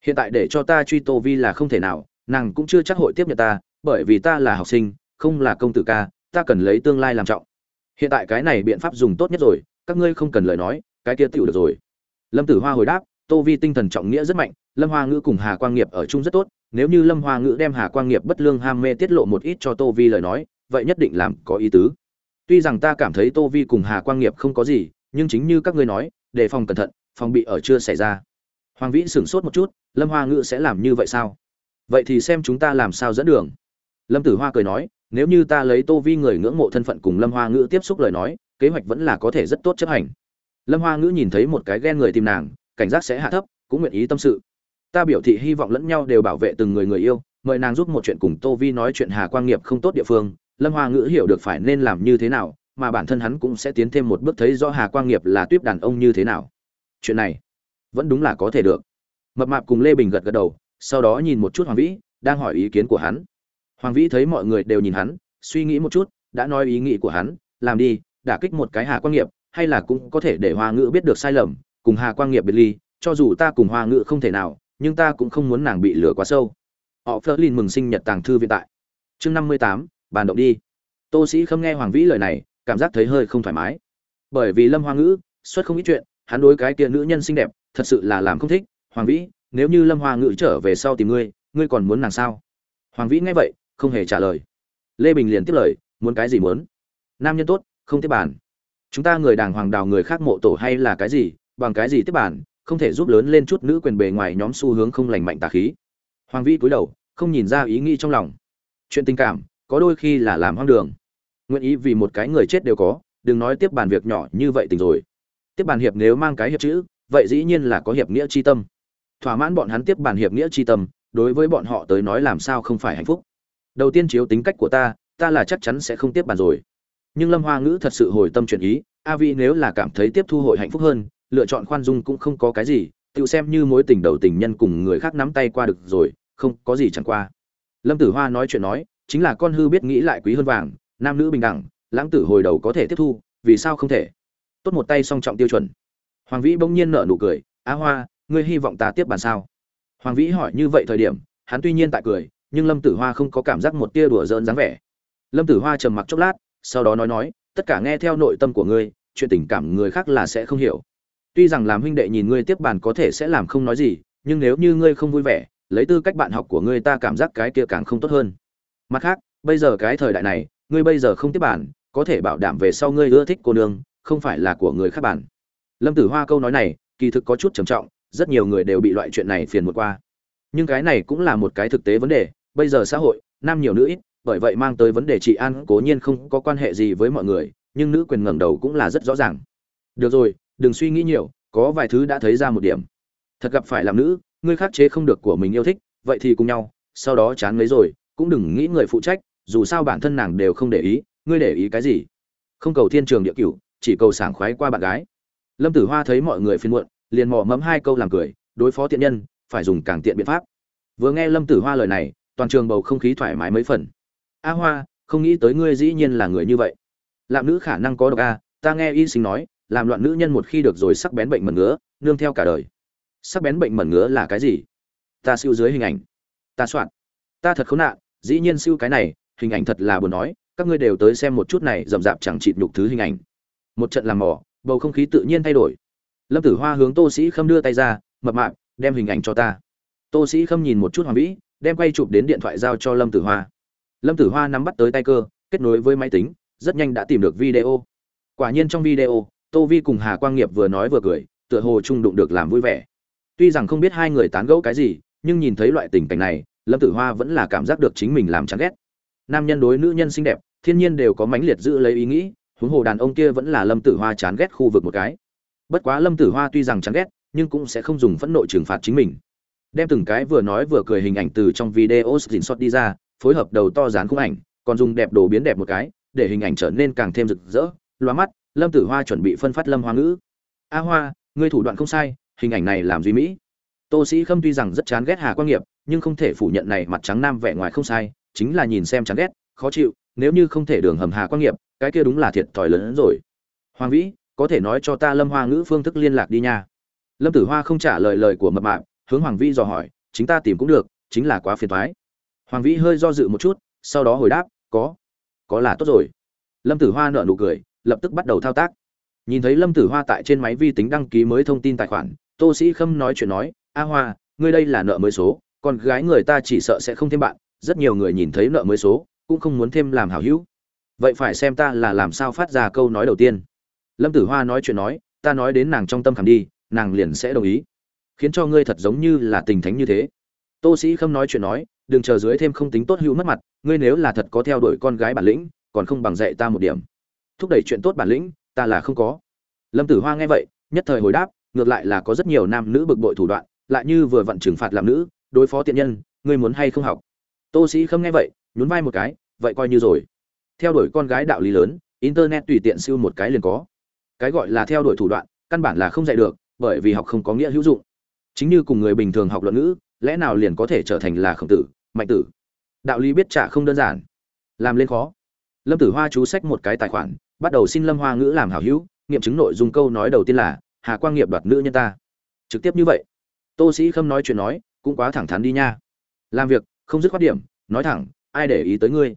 Hiện tại để cho ta truy tô vi là không thể nào, nàng cũng chưa chắc hội tiếp nhận ta, bởi vì ta là học sinh không là công tử ca, ta cần lấy tương lai làm trọng. Hiện tại cái này biện pháp dùng tốt nhất rồi, các ngươi không cần lời nói, cái kia tựu được rồi. Lâm tử hoa hồi đáp, tô vi tinh thần trọng nghĩa rất mạnh, lâm hoa ngữ cùng hà quang nghiệp ở chung rất tốt, nếu như lâm hoa ngữ đem hà quang nghiệp bất lương ham mê tiết lộ một ít cho tô vi lời nói, vậy nhất định làm có ý tứ. Tuy rằng ta cảm thấy tô vi cùng hà quang nghiệp không có gì, nhưng chính như các ngươi nói, đề phòng cẩn thận, phòng bị ở chưa xảy ra. Hoàng vĩ sửng sốt một chút, lâm hoa ngữ sẽ làm như vậy sao? Vậy thì xem chúng ta làm sao dẫn đường. Lâm tử hoa cười nói nếu như ta lấy tô vi người ngưỡng mộ thân phận cùng lâm hoa ngữ tiếp xúc lời nói, kế hoạch vẫn là có thể rất tốt chấp hành. Lâm hoa ngữ nhìn thấy một cái ghen người tìm nàng, cảnh giác sẽ hạ thấp, cũng nguyện ý tâm sự. Ta biểu thị hy vọng lẫn nhau đều bảo vệ từng người người yêu, mời nàng giúp một chuyện cùng tô vi nói chuyện hà quang nghiệp không tốt địa phương, lâm hoa ngữ hiểu được phải nên làm như thế nào, mà bản thân hắn cũng sẽ tiến thêm một bước thấy rõ hà quang nghiệp là tuyếp đàn ông như thế nào. Chuyện này, vẫn đúng là có thể được. Mập mạp cùng lê bình gật gật đầu, sau đó nhìn một chút hoàng vĩ, đang hỏi ý kiến của hắn hoàng vĩ thấy mọi người đều nhìn hắn, suy nghĩ một chút, đã nói ý nghĩ của hắn, làm đi, đả kích một cái hà quang nghiệp, hay là cũng có thể để hoa ngữ biết được sai lầm, cùng hà quang nghiệp biệt ly, cho dù ta cùng hoa ngữ không thể nào, nhưng ta cũng không muốn nàng bị lửa quá sâu. Họ Flerlin mừng sinh nhật tàng thư viện tại. Chương năm mươi tám, bàn động đi. Tô sĩ không nghe hoàng vĩ lời này, cảm giác thấy hơi không thoải mái. Bởi vì lâm hoa ngữ, xuất không ít chuyện, hắn đối cái kia nữ nhân xinh đẹp, thật sự là làm không thích. Hoàng vĩ, nếu như lâm hoa ngữ trở về sau tìm ngươi ngươi còn muốn nàng sao? Hoàng vĩ nghe vậy không hề trả lời. Lê bình liền tiếp lời, muốn cái gì muốn? Nam nhân tốt, không tiếp bàn. Chúng ta người đàng hoàng đào người khác mộ tổ hay là cái gì, bằng cái gì tiếp bàn, không thể giúp lớn lên chút nữ quyền bề ngoài nhóm xu hướng không lành mạnh tà khí. Hoàng vĩ cúi đầu, không nhìn ra ý nghĩ trong lòng. Chuyện tình cảm, có đôi khi là làm hoang đường. Nguyện ý vì một cái người chết đều có, đừng nói tiếp bàn việc nhỏ như vậy tình rồi. Tiếp bàn hiệp nếu mang cái hiệp chữ, vậy dĩ nhiên là có hiệp nghĩa chi tâm. Thỏa mãn bọn hắn tiếp bàn hiệp nghĩa chi tâm, đối với bọn họ tới nói làm sao không phải hạnh phúc? Đầu tiên chiếu tính cách của ta ta là chắc chắn sẽ không tiếp bàn rồi. Nhưng lâm hoa ngữ thật sự hồi tâm chuyển ý, a vi nếu là cảm thấy tiếp thu hội hạnh phúc hơn, lựa chọn khoan dung cũng không có cái gì, tự xem như mối tình đầu tình nhân cùng người khác nắm tay qua được rồi, không có gì chẳng qua. Lâm tử hoa nói chuyện nói, chính là con hư biết nghĩ lại quý hơn vàng, nam nữ bình đẳng, lãng tử hồi đầu có thể tiếp thu, vì sao không thể? Tốt một tay song trọng tiêu chuẩn. Hoàng vĩ bỗng nhiên nở nụ cười á hoa, ngươi hy vọng ta tiếp bàn sao? Hoàng vĩ hỏi như vậy thời điểm, hắn tuy nhiên tại cười nhưng lâm tử hoa không có cảm giác một tia đùa giỡn dáng vẻ. Lâm tử hoa trầm mặc chốc lát, sau đó nói nói, tất cả nghe theo nội tâm của ngươi, chuyện tình cảm người khác là sẽ không hiểu. Tuy rằng làm huynh đệ nhìn ngươi tiếp bàn có thể sẽ làm không nói gì, nhưng nếu như ngươi không vui vẻ, lấy tư cách bạn học của ngươi ta cảm giác cái kia càng không tốt hơn. Mặt khác, bây giờ cái thời đại này, ngươi bây giờ không tiếp bàn, có thể bảo đảm về sau ngươi ưa thích cô nương, không phải là của người khác bản lâm tử hoa câu nói này, kỳ thực có chút trầm trọng, rất nhiều người đều bị loại chuyện này phiền một qua. Nhưng cái này cũng là một cái thực tế vấn đề bây giờ xã hội, nam nhiều nữ ít, bởi vậy mang tới vấn đề trị an cố nhiên không có quan hệ gì với mọi người, nhưng nữ quyền ngẩng đầu cũng là rất rõ ràng. Được rồi, đừng suy nghĩ nhiều, có vài thứ đã thấy ra một điểm. Thật gặp phải làm nữ, ngươi khắc chế không được của mình yêu thích, vậy thì cùng nhau, sau đó chán lấy rồi, cũng đừng nghĩ người phụ trách, dù sao bản thân nàng đều không để ý, ngươi để ý cái gì? Không cầu thiên trường địa cửu, chỉ cầu sảng khoái qua bạn gái. Lâm tử hoa thấy mọi người phiền muộn, liền mò mẫm hai câu làm cười, đối phó tiện nhân, phải dùng càng tiện biện pháp. Vừa nghe lâm tử hoa lời này toàn trường bầu không khí thoải mái mấy phần. A hoa, không nghĩ tới ngươi dĩ nhiên là người như vậy. Lạm nữ khả năng có độc a, ta nghe y sinh nói, làm loạn nữ nhân một khi được rồi sắc bén bệnh mẩn ngứa, nương theo cả đời. Sắc bén bệnh mẩn ngứa là cái gì? Ta siêu dưới hình ảnh. Ta soạn. Ta thật khốn nạn, dĩ nhiên siêu cái này, hình ảnh thật là buồn nói, các ngươi đều tới xem một chút này, rậm rạp chẳng chịt nhục thứ hình ảnh. Một trận làm mỏ bầu không khí tự nhiên thay đổi. Lâm tử hoa hướng tô sĩ khâm đưa tay ra, mập mạp, đem hình ảnh cho ta. Tô sĩ khâm nhìn một chút hoàng vĩ đem quay chụp đến điện thoại giao cho lâm tử hoa. Lâm tử hoa nắm bắt tới tay cơ, kết nối với máy tính, rất nhanh đã tìm được video. Quả nhiên trong video, tô vi cùng hà quang nghiệp vừa nói vừa cười, tựa hồ trung đụng được làm vui vẻ. Tuy rằng không biết hai người tán gẫu cái gì, nhưng nhìn thấy loại tình cảnh này, lâm tử hoa vẫn là cảm giác được chính mình làm chán ghét. Nam nhân đối nữ nhân xinh đẹp, thiên nhiên đều có mãnh liệt giữ lấy ý nghĩ, huống hồ đàn ông kia vẫn là lâm tử hoa chán ghét khu vực một cái. Bất quá lâm tử hoa tuy rằng chán ghét, nhưng cũng sẽ không dùng phẫn nộ trừng phạt chính mình đem từng cái vừa nói vừa cười hình ảnh từ trong video dình xót đi ra, phối hợp đầu to dán khung ảnh, còn dùng đẹp đồ biến đẹp một cái, để hình ảnh trở nên càng thêm rực rỡ, loa mắt, lâm tử hoa chuẩn bị phân phát lâm hoa ngữ. A hoa, ngươi thủ đoạn không sai, hình ảnh này làm duy mỹ. Tô sĩ khâm tuy rằng rất chán ghét hà quang nghiệp, nhưng không thể phủ nhận này mặt trắng nam vẻ ngoài không sai, chính là nhìn xem chán ghét, khó chịu, nếu như không thể đường hầm hà quang nghiệp, cái kia đúng là thiệt thòi lớn hơn rồi. Hoàng vĩ, có thể nói cho ta lâm hoa ngữ phương thức liên lạc đi nha. Lâm tử hoa không trả lời lời của mập mạp hướng hoàng vĩ dò hỏi, chính ta tìm cũng được, chính là quá phiền thoái hoàng vĩ hơi do dự một chút, sau đó hồi đáp, có có là tốt rồi. Lâm tử hoa nợ nụ cười, lập tức bắt đầu thao tác. Nhìn thấy lâm tử hoa tại trên máy vi tính đăng ký mới thông tin tài khoản, tô sĩ khâm nói chuyện nói, a hoa, ngươi đây là nợ mới số còn gái người ta chỉ sợ sẽ không thêm bạn, rất nhiều người nhìn thấy nợ mới số, cũng không muốn thêm làm hảo hữu. Vậy phải xem ta là làm sao phát ra câu nói đầu tiên. Lâm tử hoa nói chuyện nói, ta nói đến nàng trong tâm khảm đi, nàng liền sẽ đồng ý khiến cho ngươi thật giống như là tình thánh như thế. Tô sĩ khâm nói chuyện nói, đừng chờ dưới thêm không tính tốt hữu mất mặt, ngươi nếu là thật có theo đuổi con gái bản lĩnh, còn không bằng dạy ta một điểm. Thúc đẩy chuyện tốt bản lĩnh, ta là không có. Lâm tử hoa nghe vậy, nhất thời hồi đáp, ngược lại là có rất nhiều nam nữ bực bội thủ đoạn, lại như vừa vặn trừng phạt làm nữ, đối phó tiện nhân, ngươi muốn hay không học? Tô sĩ khâm nghe vậy, nhún vai một cái, vậy coi như rồi. Theo đuổi con gái đạo lý lớn, internet tùy tiện siêu một cái liền có. Cái gọi là theo đuổi thủ đoạn, căn bản là không dạy được, bởi vì học không có nghĩa hữu dụng chính như cùng người bình thường học luận ngữ, lẽ nào liền có thể trở thành là khổng tử, mạnh tử? Đạo lý biết trả không đơn giản. Làm lên khó. Lâm tử hoa chú sách một cái tài khoản, bắt đầu xin lâm hoa ngữ làm hảo hữu, nghiệm chứng nội dung câu nói đầu tiên là, hà quang nghiệp đoạt nữ nhân ta. Trực tiếp như vậy. Tô sĩ khâm nói chuyện nói, cũng quá thẳng thắn đi nha. Làm việc, không dứt khoát điểm, nói thẳng, ai để ý tới ngươi?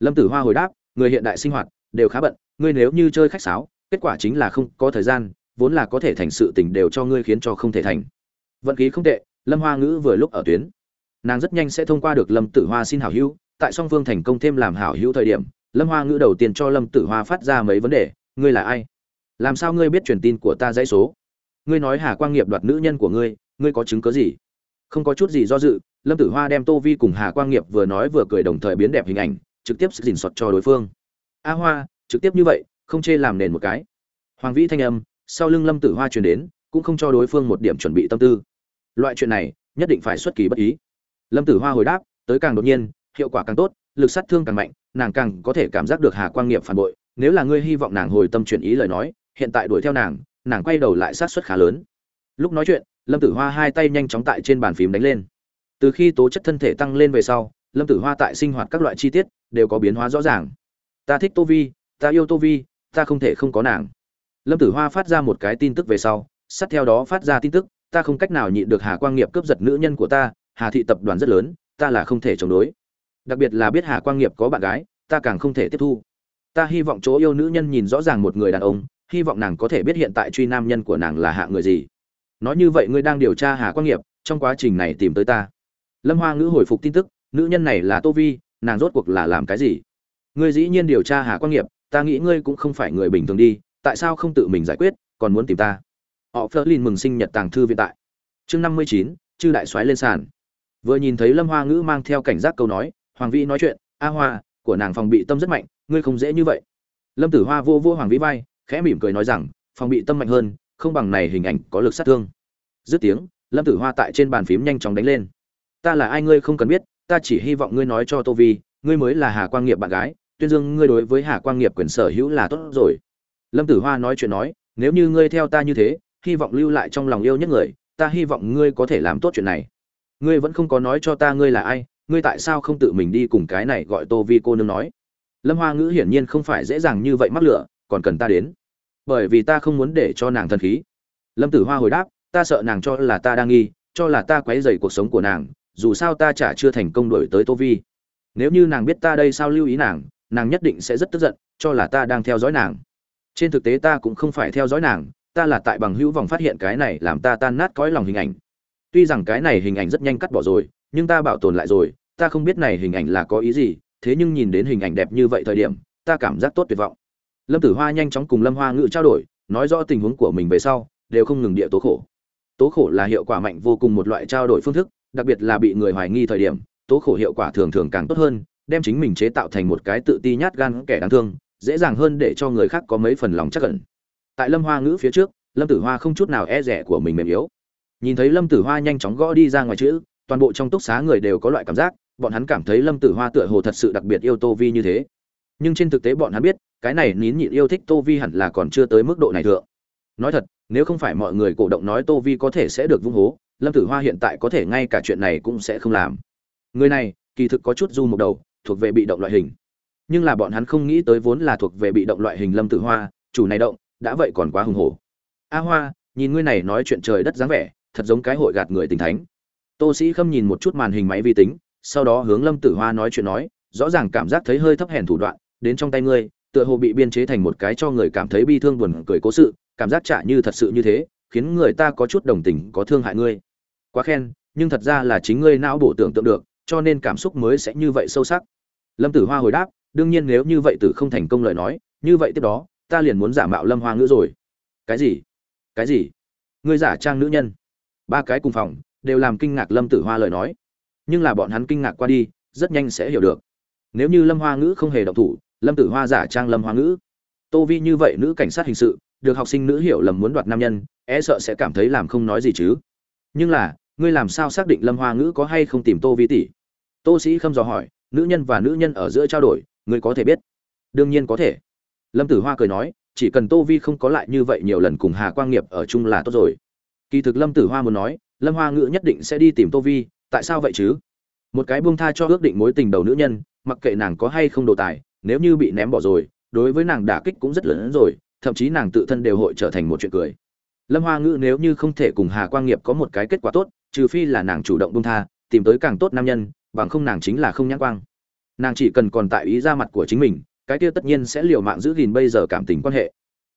Lâm tử hoa hồi đáp, người hiện đại sinh hoạt, đều khá bận, ngươi nếu như chơi khách sáo, kết quả chính là không có thời gian, vốn là có thể thành sự tình đều cho ngươi khiến cho không thể thành vận khí không tệ, lâm hoa ngữ vừa lúc ở tuyến. Nàng rất nhanh sẽ thông qua được lâm tử hoa xin hảo hữu, tại song phương thành công thêm làm hảo hữu thời điểm, lâm hoa ngữ đầu tiên cho lâm tử hoa phát ra mấy vấn đề, ngươi là ai? Làm sao ngươi biết truyền tin của ta dãy số? Ngươi nói hà quang nghiệp đoạt nữ nhân của ngươi ngươi có chứng cớ gì? Không có chút gì do dự, lâm tử hoa đem tô vi cùng hà quang nghiệp vừa nói vừa cười đồng thời biến đẹp hình ảnh, trực tiếp dình sọt cho đối phương. A hoa, trực tiếp như vậy, không chê làm nền một cái. Hoàng vĩ thanh âm, sau lưng lâm tử hoa truyền đến cũng không cho đối phương một điểm chuẩn bị tâm tư. Loại chuyện này, nhất định phải xuất kỳ bất ý. Lâm tử hoa hồi đáp, tới càng đột nhiên, hiệu quả càng tốt, lực sát thương càng mạnh, nàng càng có thể cảm giác được hà quang nghiệp phản bội. Nếu là ngươi hy vọng nàng hồi tâm chuyển ý lời nói, hiện tại đuổi theo nàng nàng quay đầu lại sát suất khá lớn. Lúc nói chuyện, lâm tử hoa hai tay nhanh chóng tại trên bàn phím đánh lên. Từ khi tố chất thân thể tăng lên về sau, lâm tử hoa tại sinh hoạt các loại chi tiết đều có biến hóa rõ ràng. Ta thích tô vi, ta yêu tô vi, ta không thể không có nàng. Lâm tử hoa phát ra một cái tin tức về sau sát theo đó phát ra tin tức, ta không cách nào nhịn được hà quang nghiệp cướp giật nữ nhân của ta, hà thị tập đoàn rất lớn, ta là không thể chống đối. Đặc biệt là biết hà quang nghiệp có bạn gái, ta càng không thể tiếp thu. Ta hy vọng chỗ yêu nữ nhân nhìn rõ ràng một người đàn ông, hy vọng nàng có thể biết hiện tại truy nam nhân của nàng là hạ người gì. Nói như vậy ngươi đang điều tra hà quang nghiệp, trong quá trình này tìm tới ta. Lâm hoa ngữ hồi phục tin tức, nữ nhân này là tô vi, nàng rốt cuộc là làm cái gì? Ngươi dĩ nhiên điều tra hà quang nghiệp, ta nghĩ ngươi cũng không phải người bình thường đi, tại sao không tự mình giải quyết, còn muốn tìm ta? Họ phớt lên mừng sinh nhật tàng thư viện tại. Chương năm mươi chín, chư đại soái lên sàn. Vừa nhìn thấy lâm hoa ngữ mang theo cảnh giác câu nói, hoàng vĩ nói chuyện, a hoa, của nàng phòng bị tâm rất mạnh, ngươi không dễ như vậy. Lâm tử hoa vô vô hoàng vĩ vai, khẽ mỉm cười nói rằng, phòng bị tâm mạnh hơn, không bằng này hình ảnh có lực sát thương. Dứt tiếng, lâm tử hoa tại trên bàn phím nhanh chóng đánh lên. Ta là ai ngươi không cần biết, ta chỉ hy vọng ngươi nói cho tô vi, ngươi mới là hà quang nghiệp bạn gái, tuyên dương ngươi đối với hà quang nghiệp quyền sở hữu là tốt rồi. Lâm tử hoa nói chuyện nói, nếu như ngươi theo ta như thế hy vọng lưu lại trong lòng yêu nhất người, ta hy vọng ngươi có thể làm tốt chuyện này. Ngươi vẫn không có nói cho ta ngươi là ai, ngươi tại sao không tự mình đi cùng cái này gọi tô vi cô nương nói? Lâm hoa ngữ hiển nhiên không phải dễ dàng như vậy mắc lửa, còn cần ta đến. Bởi vì ta không muốn để cho nàng thần khí. Lâm tử hoa hồi đáp, ta sợ nàng cho là ta đang nghi, cho là ta quấy dày cuộc sống của nàng, dù sao ta chả chưa thành công đổi tới tô vi. Nếu như nàng biết ta đây sao lưu ý nàng nàng nhất định sẽ rất tức giận, cho là ta đang theo dõi nàng. Trên thực tế ta cũng không phải theo dõi nàng ta là tại bằng hữu vòng phát hiện cái này làm ta tan nát cõi lòng hình ảnh. Tuy rằng cái này hình ảnh rất nhanh cắt bỏ rồi, nhưng ta bảo tồn lại rồi, ta không biết này hình ảnh là có ý gì, thế nhưng nhìn đến hình ảnh đẹp như vậy thời điểm, ta cảm giác tốt tuyệt vọng. Lâm tử hoa nhanh chóng cùng lâm hoa ngự trao đổi, nói rõ tình huống của mình về sau, đều không ngừng địa tố khổ. Tố khổ là hiệu quả mạnh vô cùng một loại trao đổi phương thức, đặc biệt là bị người hoài nghi thời điểm, tố khổ hiệu quả thường thường càng tốt hơn, đem chính mình chế tạo thành một cái tự ti nhát gan kẻ đáng thương, dễ dàng hơn để cho người khác có mấy phần lòng chắc ẩn tại lâm hoa ngữ phía trước, lâm tử hoa không chút nào e rẻ của mình mềm yếu. Nhìn thấy lâm tử hoa nhanh chóng gõ đi ra ngoài chữ, toàn bộ trong túc xá người đều có loại cảm giác, bọn hắn cảm thấy lâm tử hoa tựa hồ thật sự đặc biệt yêu tô vi như thế. Nhưng trên thực tế bọn hắn biết, cái này nín nhịn yêu thích tô vi hẳn là còn chưa tới mức độ này thượng. Nói thật, nếu không phải mọi người cổ động nói tô vi có thể sẽ được vung hố, lâm tử hoa hiện tại có thể ngay cả chuyện này cũng sẽ không làm. Người này, kỳ thực có chút du một đầu, thuộc về bị động loại hình. Nhưng là bọn hắn không nghĩ tới vốn là thuộc về bị động loại hình lâm tử hoa, chủ này động đã vậy còn quá hùng hổ. A hoa, nhìn ngươi này nói chuyện trời đất dáng vẻ, thật giống cái hội gạt người tình thánh. Tô sĩ khâm nhìn một chút màn hình máy vi tính, sau đó hướng lâm tử hoa nói chuyện nói, rõ ràng cảm giác thấy hơi thấp hèn thủ đoạn, đến trong tay ngươi, tựa hồ bị biên chế thành một cái cho người cảm thấy bi thương buồn cười cố sự, cảm giác trả như thật sự như thế, khiến người ta có chút đồng tình, có thương hại ngươi. Quá khen, nhưng thật ra là chính ngươi não bổ tưởng tượng được, cho nên cảm xúc mới sẽ như vậy sâu sắc. Lâm tử hoa hồi đáp, đương nhiên nếu như vậy tử không thành công lời nói, như vậy tiếp đó ta liền muốn giả mạo lâm hoa ngữ rồi. Cái gì? Cái gì? Ngươi giả trang nữ nhân. Ba cái cùng phòng, đều làm kinh ngạc lâm tử hoa lời nói. Nhưng là bọn hắn kinh ngạc qua đi, rất nhanh sẽ hiểu được. Nếu như lâm hoa ngữ không hề động thủ, lâm tử hoa giả trang lâm hoa ngữ. Tô vi như vậy nữ cảnh sát hình sự, được học sinh nữ hiểu lầm muốn đoạt nam nhân e sợ sẽ cảm thấy làm không nói gì chứ. Nhưng là, ngươi làm sao xác định lâm hoa ngữ có hay không tìm tô vi tỷ? Tô sĩ khâm dò hỏi, nữ nhân và nữ nhân ở giữa trao đổi, ngươi có thể biết? Đương nhiên có thể lâm tử hoa cười nói, chỉ cần tô vi không có lại như vậy nhiều lần cùng hà quang nghiệp ở chung là tốt rồi. Kỳ thực lâm tử hoa muốn nói, lâm hoa ngữ nhất định sẽ đi tìm tô vi, tại sao vậy chứ? Một cái buông tha cho ước định mối tình đầu nữ nhân, mặc kệ nàng có hay không đồ tài, nếu như bị ném bỏ rồi, đối với nàng đả kích cũng rất lớn rồi, thậm chí nàng tự thân đều hội trở thành một chuyện cười. Lâm hoa ngữ nếu như không thể cùng hà quang nghiệp có một cái kết quả tốt, trừ phi là nàng chủ động buông tha, tìm tới càng tốt nam nhân, bằng không nàng chính là không nhãn quang. Nàng chỉ cần còn tại ý ra mặt của chính mình cái kia tất nhiên sẽ liều mạng giữ gìn bây giờ cảm tình quan hệ.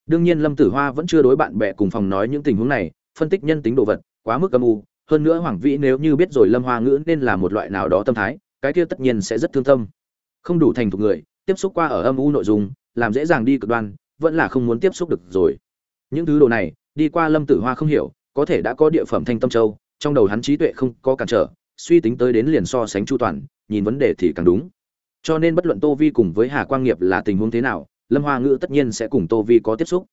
Đương nhiên lâm tử hoa vẫn chưa đối bạn bè cùng phòng nói những tình huống này, phân tích nhân tính đồ vật, quá mức âm u, hơn nữa hoàng vĩ nếu như biết rồi lâm hoa ngữ nên là một loại nào đó tâm thái, cái kia tất nhiên sẽ rất thương tâm. Không đủ thành thục người, tiếp xúc qua ở âm u nội dung, làm dễ dàng đi cực đoan, vẫn là không muốn tiếp xúc được rồi. Những thứ đồ này, đi qua lâm tử hoa không hiểu, có thể đã có địa phẩm thanh tâm châu, trong đầu hắn trí tuệ không có cản trở, suy tính tới đến liền so sánh chu toàn, nhìn vấn đề thì càng đúng cho nên bất luận tô vi cùng với hà quang nghiệp là tình huống thế nào, lâm hoa ngữ tất nhiên sẽ cùng tô vi có tiếp xúc.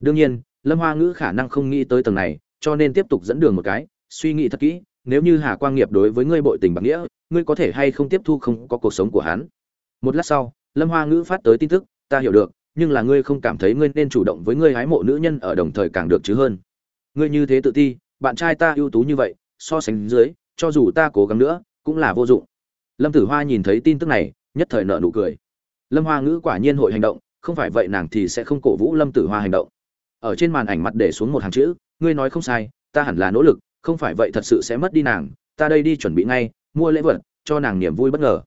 Đương nhiên, lâm hoa ngữ khả năng không nghĩ tới tầng này, cho nên tiếp tục dẫn đường một cái, suy nghĩ thật kỹ, nếu như hà quang nghiệp đối với ngươi bội tình bạc nghĩa, ngươi có thể hay không tiếp thu không có cuộc sống của hắn. Một lát sau, lâm hoa ngữ phát tới tin tức, ta hiểu được, nhưng là ngươi không cảm thấy ngươi nên chủ động với ngươi hái mộ nữ nhân ở đồng thời càng được chứ hơn. Ngươi như thế tự ti, bạn trai ta ưu tú như vậy, so sánh dưới, cho dù ta cố gắng nữa, cũng là vô dụng. Lâm tử hoa nhìn thấy tin tức này nhất thời nợ nụ cười. Lâm hoa ngữ quả nhiên hội hành động, không phải vậy nàng thì sẽ không cổ vũ lâm tử hoa hành động. Ở trên màn ảnh mặt để xuống một hàng chữ, ngươi nói không sai, ta hẳn là nỗ lực, không phải vậy thật sự sẽ mất đi nàng, ta đây đi chuẩn bị ngay, mua lễ vật, cho nàng niềm vui bất ngờ.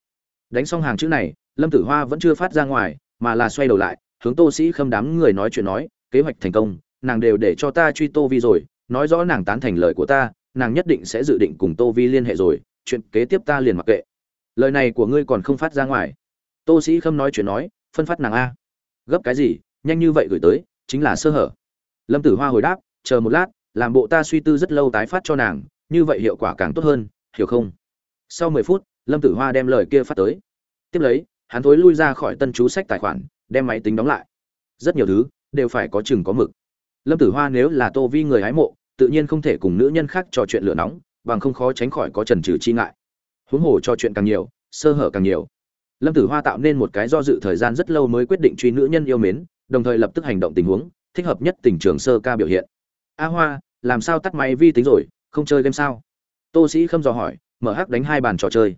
Đánh xong hàng chữ này, lâm tử hoa vẫn chưa phát ra ngoài, mà là xoay đầu lại, hướng tô sĩ khâm đám người nói chuyện nói, kế hoạch thành công, nàng đều để cho ta truy tô vi rồi, nói rõ nàng tán thành lời của ta, nàng nhất định sẽ dự định cùng tô vi liên hệ rồi, chuyện kế tiếp ta liền mặc kệ lời này của ngươi còn không phát ra ngoài. Tô sĩ khâm nói chuyện nói, phân phát nàng a. Gấp cái gì, nhanh như vậy gửi tới, chính là sơ hở. Lâm tử hoa hồi đáp, chờ một lát, làm bộ ta suy tư rất lâu tái phát cho nàng, như vậy hiệu quả càng tốt hơn, hiểu không? Sau mười phút, lâm tử hoa đem lời kia phát tới. Tiếp lấy, hắn thối lui ra khỏi tân chú sách tài khoản, đem máy tính đóng lại. Rất nhiều thứ, đều phải có chừng có mực. Lâm tử hoa nếu là tô vi người hái mộ, tự nhiên không thể cùng nữ nhân khác trò chuyện lửa nóng, bằng không khó tránh khỏi có trần trừ chi ngại huống hồ cho chuyện càng nhiều, sơ hở càng nhiều. Lâm tử hoa tạo nên một cái do dự thời gian rất lâu mới quyết định truy nữ nhân yêu mến, đồng thời lập tức hành động tình huống, thích hợp nhất tình trường sơ ca biểu hiện. A hoa, làm sao tắt máy vi tính rồi, không chơi game sao? Tô sĩ khâm dò hỏi, mở hắc đánh hai bàn trò chơi.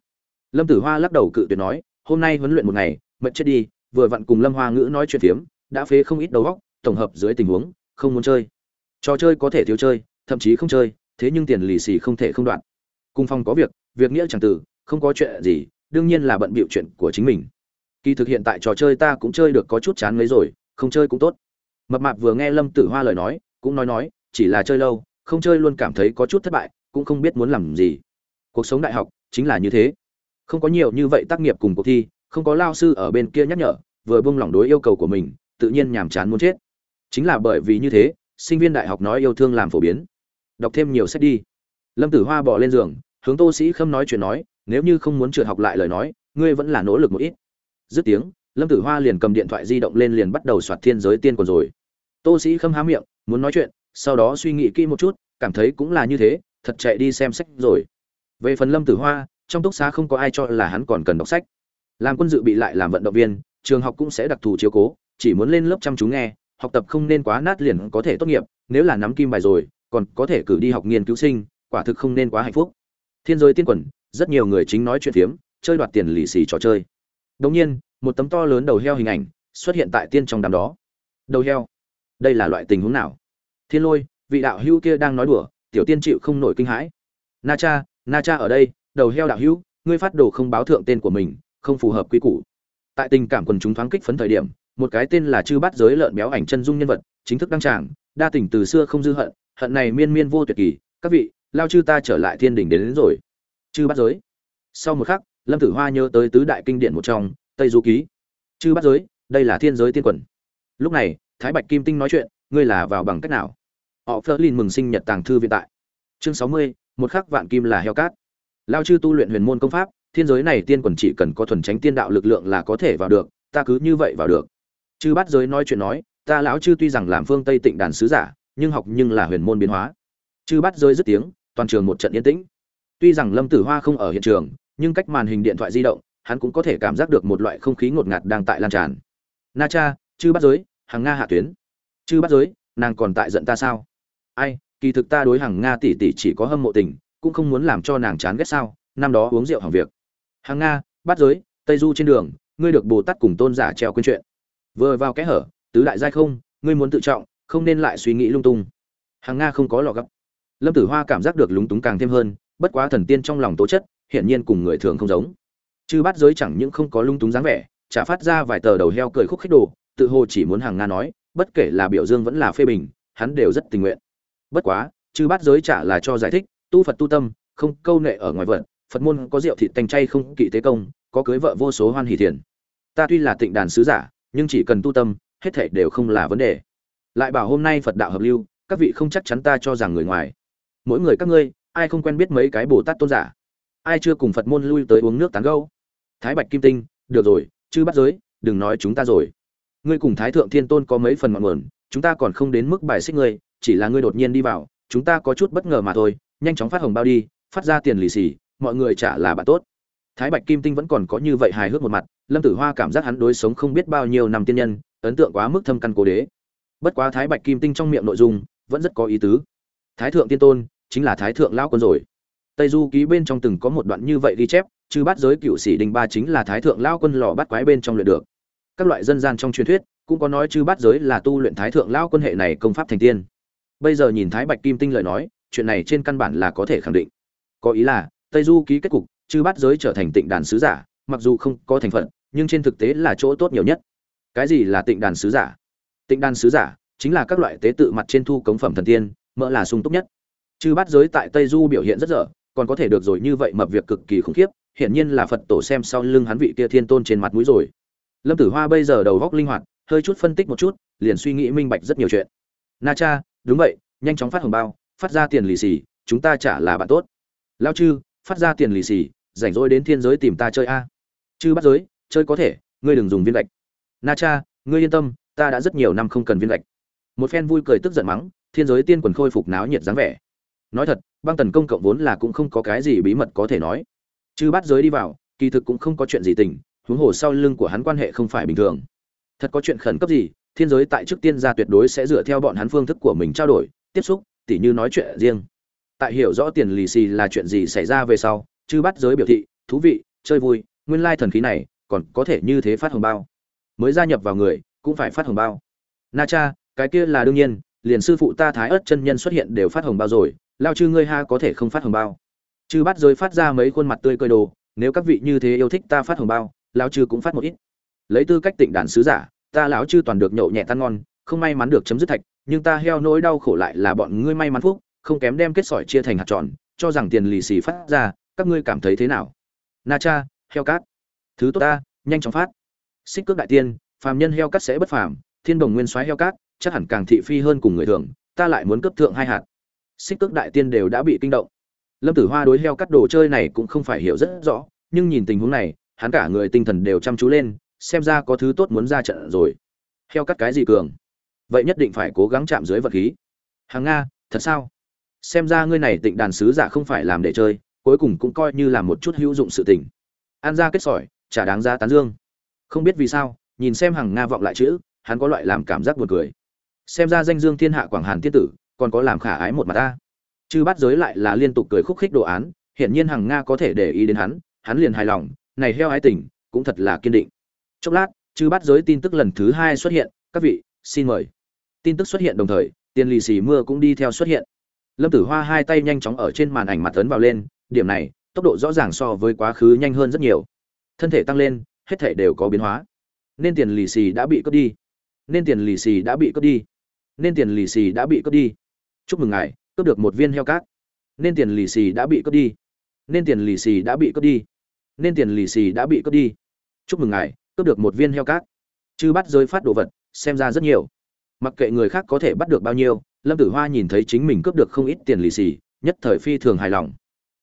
Lâm tử hoa lắc đầu cự tuyệt nói, hôm nay huấn luyện một ngày, mệt chết đi, vừa vặn cùng lâm hoa ngữ nói chuyện phiếm, đã phế không ít đầu góc tổng hợp dưới tình huống, không muốn chơi. Trò chơi có thể thiếu chơi, thậm chí không chơi, thế nhưng tiền lì xì không thể không đoạn. Cùng phòng có việc việc nghĩa chẳng tử không có chuyện gì, đương nhiên là bận bịu chuyện của chính mình. Kỳ thực hiện tại trò chơi ta cũng chơi được có chút chán lấy rồi, không chơi cũng tốt. Mập mạp vừa nghe lâm tử hoa lời nói, cũng nói nói, chỉ là chơi lâu, không chơi luôn cảm thấy có chút thất bại, cũng không biết muốn làm gì. Cuộc sống đại học, chính là như thế. Không có nhiều như vậy tác nghiệp cùng cuộc thi, không có lao sư ở bên kia nhắc nhở, vừa buông lỏng đối yêu cầu của mình, tự nhiên nhàm chán muốn chết. Chính là bởi vì như thế, sinh viên đại học nói yêu thương làm phổ biến. Đọc thêm nhiều sách đi. Lâm tử hoa bỏ lên giường hướng tô sĩ khâm nói chuyện nói, nếu như không muốn trượt học lại lời nói, ngươi vẫn là nỗ lực một ít. Dứt tiếng, lâm tử hoa liền cầm điện thoại di động lên liền bắt đầu soạt thiên giới tiên còn rồi. Tô sĩ khâm há miệng, muốn nói chuyện, sau đó suy nghĩ kỹ một chút, cảm thấy cũng là như thế, thật chạy đi xem sách rồi. Về phần lâm tử hoa, trong túc xá không có ai cho là hắn còn cần đọc sách. Làm quân dự bị lại làm vận động viên, trường học cũng sẽ đặc thù chiếu cố, chỉ muốn lên lớp chăm chú nghe, học tập không nên quá nát liền có thể tốt nghiệp, nếu là nắm kim bài rồi, còn có thể cử đi học nghiên cứu sinh, quả thực không nên quá hạnh phúc thiên giới tiên quần, rất nhiều người chính nói chuyện phiếm, chơi đoạt tiền lì xì trò chơi. Đống nhiên, một tấm to lớn đầu heo hình ảnh xuất hiện tại tiên trong đám đó. Đầu heo, đây là loại tình huống nào? Thiên lôi, vị đạo hữu kia đang nói đùa, tiểu tiên chịu không nổi kinh hãi. Na cha na cha ở đây, đầu heo đạo hữu, ngươi phát đồ không báo thượng tên của mình, không phù hợp quy củ. Tại tình cảm quần chúng thoáng kích phấn thời điểm, một cái tên là chư bát giới lợn béo ảnh chân dung nhân vật, chính thức đăng tràng, đa tình từ xưa không dư hận hận này miên miên vô tuyệt kỳ. Các vị lao chư ta trở lại thiên Đình đến, đến rồi. Chư bát giới. Sau một khắc lâm tử hoa nhớ tới tứ đại kinh điển một trong tây du ký. Chư bát giới đây là thiên giới tiên quần. Lúc này thái bạch kim tinh nói chuyện ngươi là vào bằng cách nào? Họ phớt lên mừng sinh nhật tàng thư viện tại. Chương sáu mươi một khắc vạn kim là heo cát. Lao chư tu luyện huyền môn công pháp thiên giới này tiên quần chỉ cần có thuần tránh tiên đạo lực lượng là có thể vào được ta cứ như vậy vào được. Chư bát giới nói chuyện nói ta lão chư tuy rằng làm phương tây tịnh đàn sứ giả nhưng học nhưng là huyền môn biến hóa. Chư bát giới dứt tiếng toàn trường một trận yên tĩnh. Tuy rằng lâm tử hoa không ở hiện trường, nhưng cách màn hình điện thoại di động, hắn cũng có thể cảm giác được một loại không khí ngột ngạt đang tại lan tràn. Na cha, chư bắt giới, hàng nga hạ tuyến. Chư bắt giới, nàng còn tại giận ta sao? Ai, kỳ thực ta đối hàng nga tỷ tỷ chỉ có hâm mộ tình, cũng không muốn làm cho nàng chán ghét sao, năm đó uống rượu hỏng việc. Hàng nga bắt giới, tây du trên đường, ngươi được bồ tát cùng tôn giả treo quên chuyện. Vừa vào kẽ hở, tứ đại giai không, ngươi muốn tự trọng, không nên lại suy nghĩ lung tung. Hàng nga không có lò gấp lâm tử hoa cảm giác được lúng túng càng thêm hơn, bất quá thần tiên trong lòng tố chất, hiển nhiên cùng người thường không giống. Chư bát giới chẳng những không có lung túng dáng vẻ, chả phát ra vài tờ đầu heo cười khúc khích đồ, tự hồ chỉ muốn hàng nga nói, bất kể là biểu dương vẫn là phê bình, hắn đều rất tình nguyện. Bất quá, chư bát giới chả là cho giải thích, tu phật tu tâm, không câu nệ ở ngoài vật phật môn có rượu thịt tành chay không kỵ tế công, có cưới vợ vô số hoan hỷ thiền ta tuy là tịnh đàn sứ giả, nhưng chỉ cần tu tâm, hết thảy đều không là vấn đề. Lại bảo hôm nay phật đạo hợp lưu, các vị không chắc chắn ta cho rằng người ngoài mỗi người các ngươi, ai không quen biết mấy cái bồ tát tôn giả? Ai chưa cùng phật môn lui tới uống nước tán gâu thái bạch kim tinh, được rồi chứ bắt giới, đừng nói chúng ta rồi. Ngươi cùng thái thượng thiên tôn có mấy phần ngọn nguồn, chúng ta còn không đến mức bài xích ngươi, chỉ là ngươi đột nhiên đi vào, chúng ta có chút bất ngờ mà thôi. Nhanh chóng phát hồng bao đi, phát ra tiền lì xì, mọi người trả là bạn tốt. Thái bạch kim tinh vẫn còn có như vậy hài hước một mặt, lâm tử hoa cảm giác hắn đối sống không biết bao nhiêu năm tiên nhân, ấn tượng quá mức thâm căn cố đế. Bất quá thái bạch kim tinh trong miệng nội dung, vẫn rất có ý tứ. Thái thượng tiên tôn chính là thái thượng lao quân rồi. Tây du ký bên trong từng có một đoạn như vậy ghi chép chứ bát giới cựu sĩ đình ba chính là thái thượng lao quân lò bắt quái bên trong luyện được. Các loại dân gian trong truyền thuyết, cũng có nói chứ bát giới là tu luyện thái thượng lao quân hệ này công pháp thành tiên. Bây giờ nhìn thái bạch kim tinh lời nói, chuyện này trên căn bản là có thể khẳng định. Có ý là, tây du ký kết cục chứ bát giới trở thành tịnh đàn sứ giả, mặc dù không có thành phận nhưng trên thực tế là chỗ tốt nhiều nhất. Cái gì là tịnh đàn sứ giả? Tịnh đàn sứ giả chính là các loại tế tự mặt trên thu cống phẩm thần tiên, mỡ là sung túc nhất chư bát giới tại tây du biểu hiện rất dở, còn có thể được rồi như vậy mập việc cực kỳ khủng khiếp, hiển nhiên là phật tổ xem sau lưng hắn vị kia thiên tôn trên mặt mũi rồi. Lâm tử hoa bây giờ đầu góc linh hoạt, hơi chút phân tích một chút, liền suy nghĩ minh bạch rất nhiều chuyện. Na cha, đúng vậy, nhanh chóng phát hồng bao, phát ra tiền lì xì, chúng ta trả là bạn tốt. Lao chư, phát ra tiền lì xì, rảnh rỗi đến thiên giới tìm ta chơi a. Chư bắt giới, chơi có thể, ngươi đừng dùng viên gạch. Na cha, ngươi yên tâm, ta đã rất nhiều năm không cần viên gạch. Một phen vui cười tức giận mắng, thiên giới tiên quần khôi phục náo nhiệt dáng vẻ nói thật, băng tần công cộng vốn là cũng không có cái gì bí mật có thể nói. Chư bắt giới đi vào, kỳ thực cũng không có chuyện gì tình, huống hồ sau lưng của hắn quan hệ không phải bình thường. Thật có chuyện khẩn cấp gì, thiên giới tại trước tiên gia tuyệt đối sẽ dựa theo bọn hắn phương thức của mình trao đổi, tiếp xúc, tỉ như nói chuyện riêng. Tại hiểu rõ tiền lì xì là chuyện gì xảy ra về sau, chư bắt giới biểu thị, thú vị, chơi vui, nguyên lai thần khí này, còn có thể như thế phát hồng bao. Mới gia nhập vào người, cũng phải phát hồng bao. Na cha, cái kia là đương nhiên, liền sư phụ ta thái ớt chân nhân xuất hiện đều phát hồng bao rồi lao chư ngươi ha có thể không phát hồng bao. Chư bắt rơi phát ra mấy khuôn mặt tươi cười đồ, nếu các vị như thế yêu thích ta phát hồng bao, lao chư cũng phát một ít. Lấy tư cách tịnh đàn sứ giả, ta lão chư toàn được nhậu nhẹ tan ngon, không may mắn được chấm dứt thạch, nhưng ta heo nỗi đau khổ lại là bọn ngươi may mắn phúc, không kém đem kết sỏi chia thành hạt tròn, cho rằng tiền lì xì phát ra, các ngươi cảm thấy thế nào? Na cha, heo cát. Thứ tốt ta, nhanh chóng phát. Xích cước đại tiên, phàm nhân heo cát sẽ bất phàm, thiên đồng nguyên soái heo cát, chắc hẳn càng thị phi hơn cùng người thường, ta lại muốn cấp thượng hai hạt xích cước đại tiên đều đã bị kinh động. Lâm tử hoa đối heo cắt đồ chơi này cũng không phải hiểu rất rõ, nhưng nhìn tình huống này, hắn cả người tinh thần đều chăm chú lên, xem ra có thứ tốt muốn ra trận rồi. Heo cắt cái gì cường? Vậy nhất định phải cố gắng chạm dưới vật khí. Hàng nga, thật sao? Xem ra ngươi này tịnh đàn sứ giả không phải làm để chơi, cuối cùng cũng coi như là một chút hữu dụng sự tình. An ra kết sỏi, chả đáng ra tán dương. Không biết vì sao, nhìn xem hàng nga vọng lại chữ, hắn có loại làm cảm giác buồn cười. Xem ra danh dương thiên hạ quảng hàn tiên tử còn có làm khả ái một mặt ta. Chư bắt giới lại là liên tục cười khúc khích đồ án, hiển nhiên hằng nga có thể để ý đến hắn hắn liền hài lòng, này heo ái tình, cũng thật là kiên định. Chốc lát, chư bắt giới tin tức lần thứ hai xuất hiện, các vị, xin mời. Tin tức xuất hiện đồng thời tiền lì xì mưa cũng đi theo xuất hiện. Lâm tử hoa hai tay nhanh chóng ở trên màn ảnh mặt tấn vào lên, điểm này, tốc độ rõ ràng so với quá khứ nhanh hơn rất nhiều. Thân thể tăng lên, hết thể đều có biến hóa. Nên tiền lì xì đã bị cướp đi. Nên tiền lì xì đã bị cướp đi. Nên tiền lì xì đã bị cướp đi chúc mừng ngài, cướp được một viên heo cát. Nên tiền lì xì đã bị cướp đi. Nên tiền lì xì đã bị cướp đi. Nên tiền lì xì đã bị cướp đi. Chúc mừng ngài, cướp được một viên heo cát. Chư bắt rơi phát đồ vật, xem ra rất nhiều. Mặc kệ người khác có thể bắt được bao nhiêu, lâm tử hoa nhìn thấy chính mình cướp được không ít tiền lì xì, nhất thời phi thường hài lòng.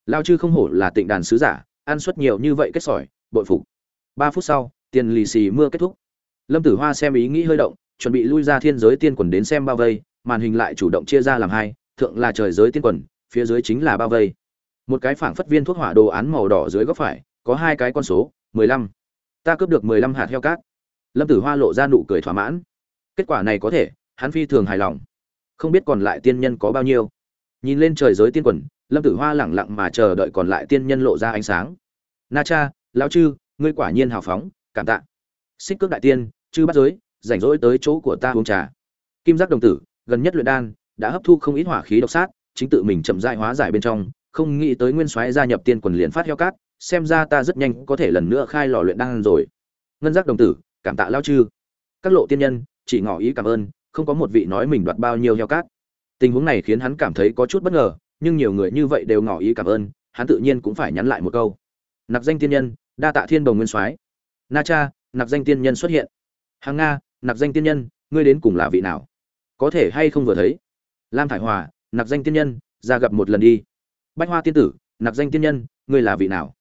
Lao chư không hổ là tịnh đàn sứ giả, ăn suất nhiều như vậy kết sỏi, bội phục. Ba phút sau, tiền lì xì mưa kết thúc. Lâm tử hoa xem ý nghĩ hơi động, chuẩn bị lui ra thiên giới tiên quần đến xem bao vây màn hình lại chủ động chia ra làm hai, thượng là trời giới tiên quần, phía dưới chính là bao vây. Một cái phảng phất viên thuốc hỏa đồ án màu đỏ dưới góc phải, có hai cái con số, mười lăm. Ta cướp được mười lăm hạt heo cát. Lâm tử hoa lộ ra nụ cười thỏa mãn. Kết quả này có thể, hắn phi thường hài lòng. Không biết còn lại tiên nhân có bao nhiêu. Nhìn lên trời giới tiên quần, lâm tử hoa lẳng lặng mà chờ đợi còn lại tiên nhân lộ ra ánh sáng. Na cha, lão chư, ngươi quả nhiên hào phóng, cảm tạ. Xích cước đại tiên, chư bắt giới, rảnh rỗi tới chỗ của ta uống trà. Kim giác đồng tử gần nhất luyện đan, đã hấp thu không ít hỏa khí độc sát, chính tự mình chậm rãi hóa giải bên trong, không nghĩ tới nguyên soái gia nhập tiên quần liền phát heo cát, xem ra ta rất nhanh có thể lần nữa khai lò luyện đan rồi. Ngân giác đồng tử, cảm tạ lao chư. Các lộ tiên nhân, chỉ ngỏ ý cảm ơn, không có một vị nói mình đoạt bao nhiêu heo cát. Tình huống này khiến hắn cảm thấy có chút bất ngờ, nhưng nhiều người như vậy đều ngỏ ý cảm ơn, hắn tự nhiên cũng phải nhắn lại một câu. Nặc danh tiên nhân, đa tạ thiên đồng nguyên soái. Na cha nặc danh tiên nhân xuất hiện. Hàng nga nặc danh tiên nhân, ngươi đến cùng là vị nào? Có thể hay không vừa thấy. Lam thải hòa nặc danh tiên nhân, ra gặp một lần đi. Bách hoa tiên tử nặc danh tiên nhân, ngươi là vị nào?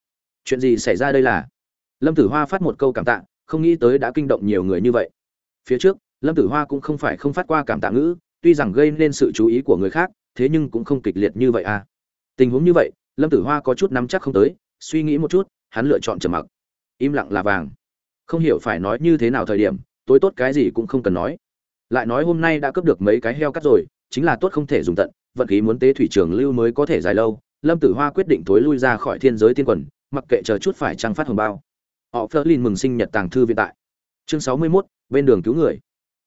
Chuyện gì xảy ra đây là? Lâm tử hoa phát một câu cảm tạ, không nghĩ tới đã kinh động nhiều người như vậy. Phía trước, lâm tử hoa cũng không phải không phát qua cảm tạ ngữ, tuy rằng gây nên sự chú ý của người khác, thế nhưng cũng không kịch liệt như vậy à. Tình huống như vậy, lâm tử hoa có chút nắm chắc không tới, suy nghĩ một chút, hắn lựa chọn trầm mặc. Im lặng là vàng. Không hiểu phải nói như thế nào thời điểm, tối tốt cái gì cũng không cần nói lại nói hôm nay đã cướp được mấy cái heo cắt rồi chính là tốt không thể dùng tận vận khí muốn tế thủy trường lưu mới có thể dài lâu. Lâm tử hoa quyết định thối lui ra khỏi thiên giới tiên quần mặc kệ chờ chút phải trăng phát hồng bao. Họ phớt lin mừng sinh nhật tàng thư viện tại. Chương sáu mươi 61, bên đường cứu người.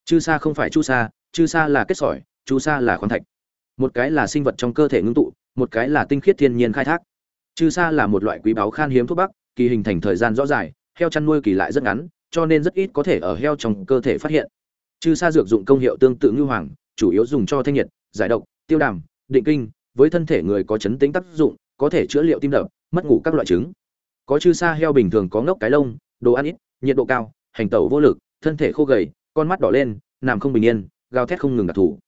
Chư sa không phải chu sa chư sa là kết sỏi chu sa là khoáng thạch. Một cái là sinh vật trong cơ thể ngưng tụ một cái là tinh khiết thiên nhiên khai thác. Chư sa là một loại quý báu khan hiếm thuốc bắc kỳ hình thành thời gian rõ dài heo chăn nuôi kỳ lại rất ngắn cho nên rất ít có thể ở heo trong cơ thể phát hiện chư sa dược dụng công hiệu tương tự như hoàng, chủ yếu dùng cho thanh nhiệt, giải độc, tiêu đàm, định kinh, với thân thể người có chấn tĩnh tác dụng, có thể chữa liệu tim đập, mất ngủ các loại chứng. Có chư sa heo bình thường có ngốc cái lông, đồ ăn ít, nhiệt độ cao, hành tẩu vô lực, thân thể khô gầy, con mắt đỏ lên, nằm không bình yên, gào thét không ngừng đặc thủ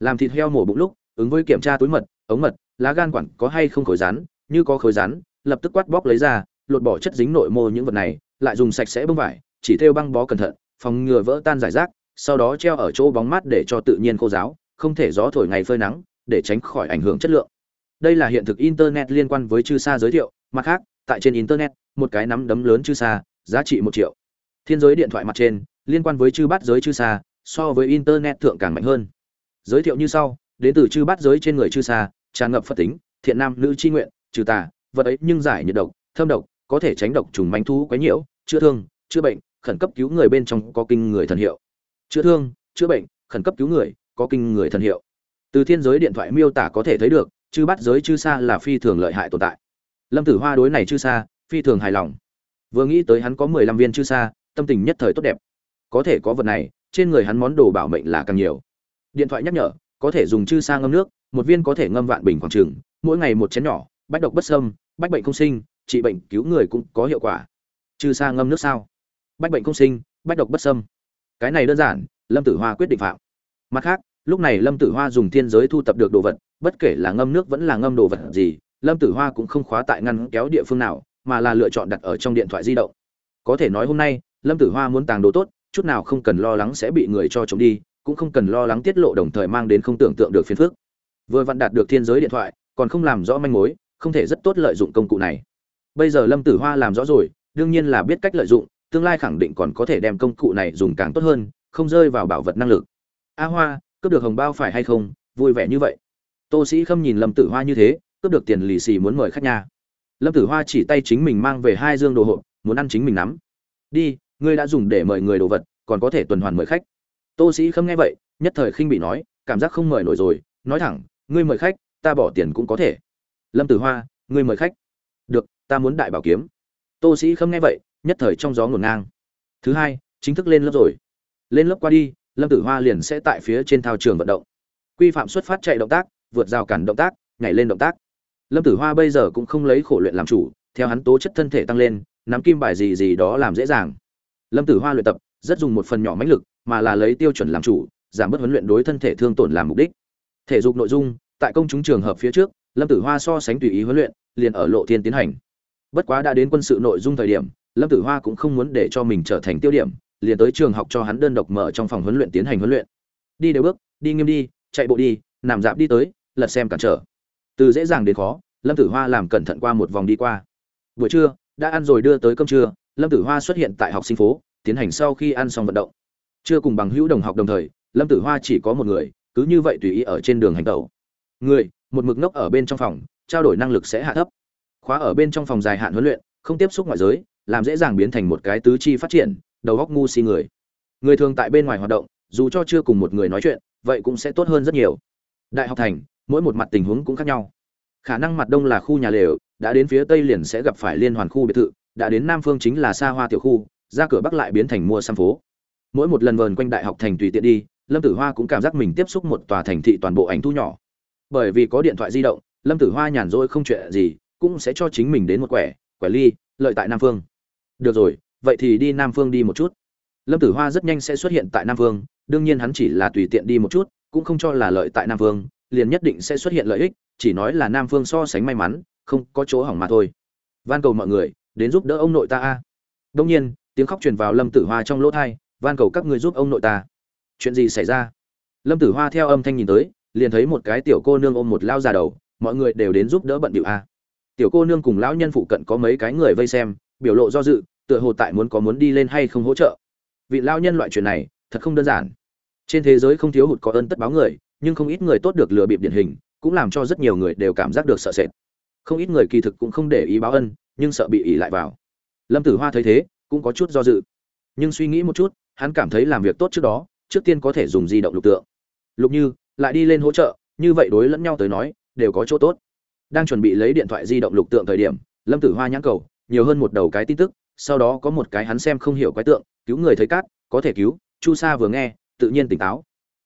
làm thịt heo mổ bụng lúc, ứng với kiểm tra túi mật, ống mật, lá gan quản có hay không khối rắn, như có khối rắn, lập tức quát bóc lấy ra, lột bỏ chất dính nội mô những vật này, lại dùng sạch sẽ bông vải, chỉ thêu băng bó cẩn thận, phòng ngừa vỡ tan giải rác sau đó treo ở chỗ bóng mát để cho tự nhiên khô giáo không thể gió thổi ngày phơi nắng, để tránh khỏi ảnh hưởng chất lượng. Đây là hiện thực internet liên quan với chư sa giới thiệu, mặt khác, tại trên internet, một cái nắm đấm lớn chư sa, giá trị một triệu. Thiên giới điện thoại mặt trên, liên quan với chư bát giới chư sa, so với internet thượng càng mạnh hơn. Giới thiệu như sau, đến từ chư bát giới trên người chư sa, tràn ngập phật tính, thiện nam nữ chi nguyện, trừ tà, vật ấy nhưng giải nhiệt độc, thâm độc, có thể tránh độc trùng manh thú quấy nhiễu, chữa thương, chữa bệnh, khẩn cấp cứu người bên trong có kinh người thần hiệu chữa thương, chữa bệnh, khẩn cấp cứu người, có kinh người thần hiệu. Từ thiên giới điện thoại miêu tả có thể thấy được, chư bắt giới chư sa là phi thường lợi hại tồn tại. Lâm tử hoa đối này chư sa, phi thường hài lòng. Vừa nghĩ tới hắn có mười lăm viên chư sa, tâm tình nhất thời tốt đẹp. Có thể có vật này, trên người hắn món đồ bảo mệnh là càng nhiều. Điện thoại nhắc nhở, có thể dùng chư sa ngâm nước, một viên có thể ngâm vạn bình khoảng trừng mỗi ngày một chén nhỏ, bách độc bất sâm bách bệnh không sinh, trị bệnh cứu người cũng có hiệu quả. Chư sa ngâm nước sao? Bách bệnh không sinh, bách độc bất sâm cái này đơn giản, lâm tử hoa quyết định phạm. Mặt khác, lúc này lâm tử hoa dùng thiên giới thu tập được đồ vật, bất kể là ngâm nước vẫn là ngâm đồ vật gì, lâm tử hoa cũng không khóa tại ngăn kéo địa phương nào, mà là lựa chọn đặt ở trong điện thoại di động. Có thể nói hôm nay, lâm tử hoa muốn tàng đồ tốt, chút nào không cần lo lắng sẽ bị người cho chống đi, cũng không cần lo lắng tiết lộ đồng thời mang đến không tưởng tượng được phiền phức. Vừa vặn đạt được thiên giới điện thoại, còn không làm rõ manh mối, không thể rất tốt lợi dụng công cụ này. Bây giờ lâm tử hoa làm rõ rồi, đương nhiên là biết cách lợi dụng tương lai khẳng định còn có thể đem công cụ này dùng càng tốt hơn, không rơi vào bảo vật năng lực. A hoa, cướp được hồng bao phải hay không? Vui vẻ như vậy. Tô sĩ khâm nhìn lâm tử hoa như thế, cướp được tiền lì xì muốn mời khách nhà. Lâm tử hoa chỉ tay chính mình mang về hai dương đồ hộp, muốn ăn chính mình nắm. Đi, ngươi đã dùng để mời người đồ vật, còn có thể tuần hoàn mời khách. Tô sĩ khâm nghe vậy, nhất thời khinh bị nói, cảm giác không mời nổi rồi, nói thẳng, ngươi mời khách, ta bỏ tiền cũng có thể. Lâm tử hoa, ngươi mời khách. Được, ta muốn đại bảo kiếm. Tô sĩ khâm nghe vậy nhất thời trong gió ngổn ngang. Thứ hai, chính thức lên lớp rồi. Lên lớp qua đi, lâm tử hoa liền sẽ tại phía trên thao trường vận động. Quy phạm xuất phát chạy động tác, vượt rào cản động tác, nhảy lên động tác. Lâm tử hoa bây giờ cũng không lấy khổ luyện làm chủ, theo hắn tố chất thân thể tăng lên, nắm kim bài gì gì đó làm dễ dàng. Lâm tử hoa luyện tập, rất dùng một phần nhỏ mãnh lực, mà là lấy tiêu chuẩn làm chủ, giảm bớt huấn luyện đối thân thể thương tổn làm mục đích. Thể dục nội dung, tại công chúng trường hợp phía trước, lâm tử hoa so sánh tùy ý huấn luyện, liền ở lộ thiên tiến hành. Bất quá đã đến quân sự nội dung thời điểm lâm tử hoa cũng không muốn để cho mình trở thành tiêu điểm, liền tới trường học cho hắn đơn độc mở trong phòng huấn luyện tiến hành huấn luyện. Đi đều bước, đi nghiêm đi, chạy bộ đi, nằm dạp đi tới, lật xem cản trở. Từ dễ dàng đến khó, lâm tử hoa làm cẩn thận qua một vòng đi qua. Buổi trưa, đã ăn rồi đưa tới cơm trưa, lâm tử hoa xuất hiện tại học sinh phố, tiến hành sau khi ăn xong vận động. Chưa cùng bằng hữu đồng học đồng thời, lâm tử hoa chỉ có một người, cứ như vậy tùy ý ở trên đường hành tẩu. Người, một mực ngốc ở bên trong phòng, trao đổi năng lực sẽ hạ thấp. Khóa ở bên trong phòng dài hạn huấn luyện, không tiếp xúc ngoại giới làm dễ dàng biến thành một cái tứ chi phát triển, đầu góc ngu si người. Người thường tại bên ngoài hoạt động, dù cho chưa cùng một người nói chuyện, vậy cũng sẽ tốt hơn rất nhiều. Đại học thành, mỗi một mặt tình huống cũng khác nhau. Khả năng mặt đông là khu nhà lều, đã đến phía tây liền sẽ gặp phải liên hoàn khu biệt thự, đã đến nam phương chính là xa hoa tiểu khu, ra cửa bắc lại biến thành mua xăm phố. Mỗi một lần vờn quanh đại học thành tùy tiện đi, lâm tử hoa cũng cảm giác mình tiếp xúc một tòa thành thị toàn bộ ảnh thu nhỏ. Bởi vì có điện thoại di động, lâm tử hoa nhàn rỗi không chuyện gì, cũng sẽ cho chính mình đến một quẻ quẻ ly, lợi tại nam phương được rồi, vậy thì đi nam phương đi một chút. Lâm tử hoa rất nhanh sẽ xuất hiện tại nam phương, đương nhiên hắn chỉ là tùy tiện đi một chút, cũng không cho là lợi tại nam phương, liền nhất định sẽ xuất hiện lợi ích, chỉ nói là nam phương so sánh may mắn, không có chỗ hỏng mà thôi. Van cầu mọi người, đến giúp đỡ ông nội ta a. Đông nhiên, tiếng khóc truyền vào lâm tử hoa trong lỗ thai van cầu các người giúp ông nội ta. Chuyện gì xảy ra? Lâm tử hoa theo âm thanh nhìn tới, liền thấy một cái tiểu cô nương ôm một lao già đầu, mọi người đều đến giúp đỡ bận điệu a. Tiểu cô nương cùng lão nhân phụ cận có mấy cái người vây xem biểu lộ do dự, tựa hồ tại muốn có muốn đi lên hay không hỗ trợ. Vị lao nhân loại chuyện này, thật không đơn giản. Trên thế giới không thiếu hụt có ơn tất báo người, nhưng không ít người tốt được lừa bịp điển hình, cũng làm cho rất nhiều người đều cảm giác được sợ sệt. Không ít người kỳ thực cũng không để ý báo ân, nhưng sợ bị ỉ lại vào. Lâm tử hoa thấy thế, cũng có chút do dự. Nhưng suy nghĩ một chút, hắn cảm thấy làm việc tốt trước đó, trước tiên có thể dùng di động lục tượng. Lục như, lại đi lên hỗ trợ, như vậy đối lẫn nhau tới nói, đều có chỗ tốt. Đang chuẩn bị lấy điện thoại di động lục tượng thời điểm, lâm tử hoa nhãn cầu nhiều hơn một đầu cái tin tức, sau đó có một cái hắn xem không hiểu quái tượng, cứu người thấy cát, có thể cứu, chu sa vừa nghe, tự nhiên tỉnh táo.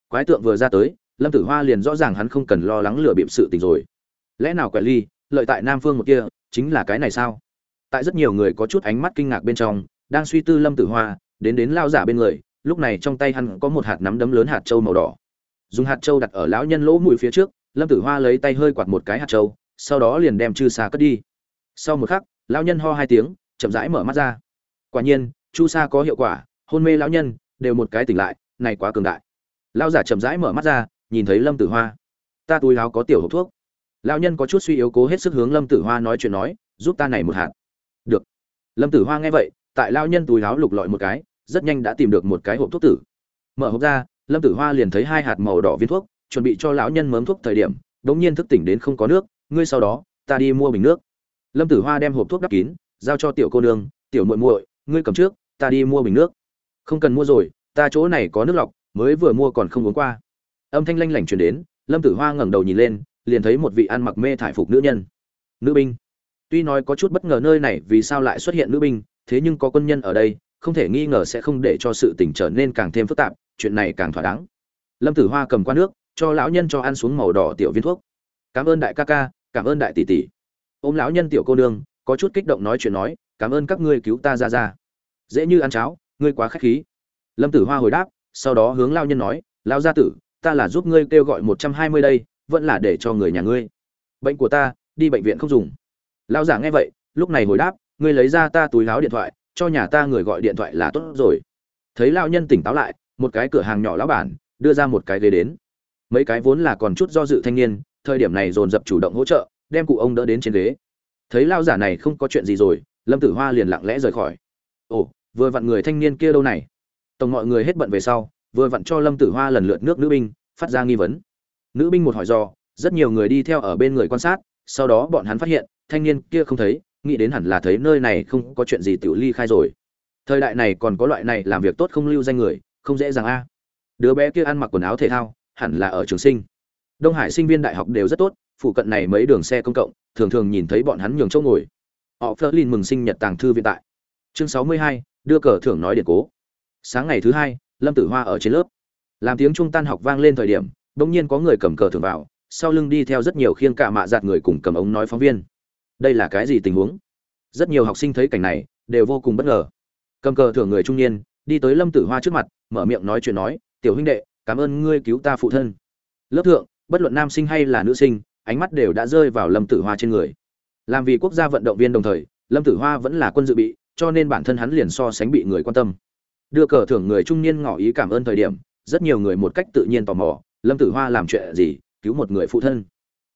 Quái tượng vừa ra tới, lâm tử hoa liền rõ ràng hắn không cần lo lắng lừa bịp sự tình rồi. Lẽ nào quẻ ly, lợi tại nam phương một kia, chính là cái này sao? Tại rất nhiều người có chút ánh mắt kinh ngạc bên trong, đang suy tư lâm tử hoa, đến đến lao giả bên người, lúc này trong tay hắn có một hạt nắm đấm lớn hạt trâu màu đỏ. Dùng hạt trâu đặt ở lão nhân lỗ mũi phía trước, lâm tử hoa lấy tay hơi quạt một cái hạt trâu sau đó liền đem chư xa cất đi. Sau một khắc lão nhân ho hai tiếng, chậm rãi mở mắt ra. Quả nhiên, chu sa có hiệu quả, hôn mê lão nhân, đều một cái tỉnh lại, này quá cường đại. Lão giả chậm rãi mở mắt ra, nhìn thấy lâm tử hoa. Ta túi láo có tiểu hộp thuốc. Lão nhân có chút suy yếu cố hết sức hướng lâm tử hoa nói chuyện nói, giúp ta này một hạt. Được. Lâm tử hoa nghe vậy, tại lão nhân túi láo lục lọi một cái, rất nhanh đã tìm được một cái hộp thuốc tử. Mở hộp ra, lâm tử hoa liền thấy hai hạt màu đỏ viên thuốc, chuẩn bị cho lão nhân mớm thuốc thời điểm đ ỗ n g nhiên thức tỉnh đến không có nước, ngươi sau đó, ta đi mua bình nước lâm tử hoa đem hộp thuốc đắp kín, giao cho tiểu cô nương, tiểu muội muội, ngươi cầm trước, ta đi mua bình nước. Không cần mua rồi, ta chỗ này có nước lọc, mới vừa mua còn không uống qua. Âm thanh lanh lảnh truyền đến, lâm tử hoa ngẩng đầu nhìn lên, liền thấy một vị ăn mặc mê thải phục nữ nhân. Nữ binh. Tuy nói có chút bất ngờ nơi này vì sao lại xuất hiện nữ binh, thế nhưng có quân nhân ở đây, không thể nghi ngờ sẽ không để cho sự tình trở nên càng thêm phức tạp, chuyện này càng thỏa đáng. Lâm tử hoa cầm qua nước, cho lão nhân cho ăn xuống màu đỏ tiểu viên thuốc. Cảm ơn đại ca ca, cảm ơn đại tỷ tỷ ôm lão nhân tiểu cô nương, có chút kích động nói chuyện nói, cảm ơn các ngươi cứu ta ra ra. Dễ như ăn cháo, ngươi quá khách khí. Lâm tử hoa hồi đáp, sau đó hướng lao nhân nói lao gia tử, ta là giúp ngươi kêu gọi một trăm hai mươi đây, vẫn là để cho người nhà ngươi. Bệnh của ta, đi bệnh viện không dùng. Lao giả nghe vậy, lúc này hồi đáp, ngươi lấy ra ta túi láo điện thoại, cho nhà ta người gọi điện thoại là tốt rồi. Thấy lao nhân tỉnh táo lại, một cái cửa hàng nhỏ lão bản, đưa ra một cái ghế đến. Mấy cái vốn là còn chút do dự thanh niên, thời điểm này dồn dập chủ động hỗ trợ đem cụ ông đỡ đến trên ghế. Thấy lao giả này không có chuyện gì rồi, lâm tử hoa liền lặng lẽ rời khỏi. Ồ, vừa vặn người thanh niên kia đâu này? Tổng mọi người hết bận về sau, vừa vặn cho lâm tử hoa lần lượt nước nữ binh, phát ra nghi vấn. Nữ binh một hỏi do, rất nhiều người đi theo ở bên người quan sát, sau đó bọn hắn phát hiện, thanh niên kia không thấy, nghĩ đến hẳn là thấy nơi này không có chuyện gì tiểu ly khai rồi. Thời đại này còn có loại này làm việc tốt không lưu danh người, không dễ dàng a. Đứa bé kia ăn mặc quần áo thể thao, hẳn là ở trường sinh. Đông hải sinh viên đại học đều rất tốt phụ cận này mấy đường xe công cộng, thường thường nhìn thấy bọn hắn nhường chỗ ngồi. Họ phớt lên mừng sinh nhật tàng thư viện tại. Chương sáu mươi hai, đưa cờ thưởng nói điện cố. Sáng ngày thứ hai, lâm tử hoa ở trên lớp. Làm tiếng trung tan học vang lên thời điểm, bỗng nhiên có người cầm cờ thưởng vào, sau lưng đi theo rất nhiều khiêng cả mạ giạt người cùng cầm ống nói phóng viên. Đây là cái gì tình huống? Rất nhiều học sinh thấy cảnh này, đều vô cùng bất ngờ. Cầm cờ thưởng người trung niên, đi tới lâm tử hoa trước mặt, mở miệng nói chuyện nói, tiểu huynh đệ, cảm ơn ngươi cứu ta phụ thân. Lớp thượng, bất luận nam sinh hay là nữ sinh ánh mắt đều đã rơi vào lâm tử hoa trên người. Làm vì quốc gia vận động viên đồng thời, lâm tử hoa vẫn là quân dự bị, cho nên bản thân hắn liền so sánh bị người quan tâm. Đưa cờ thưởng người trung niên ngỏ ý cảm ơn thời điểm, rất nhiều người một cách tự nhiên tò mò, lâm tử hoa làm chuyện gì, cứu một người phụ thân.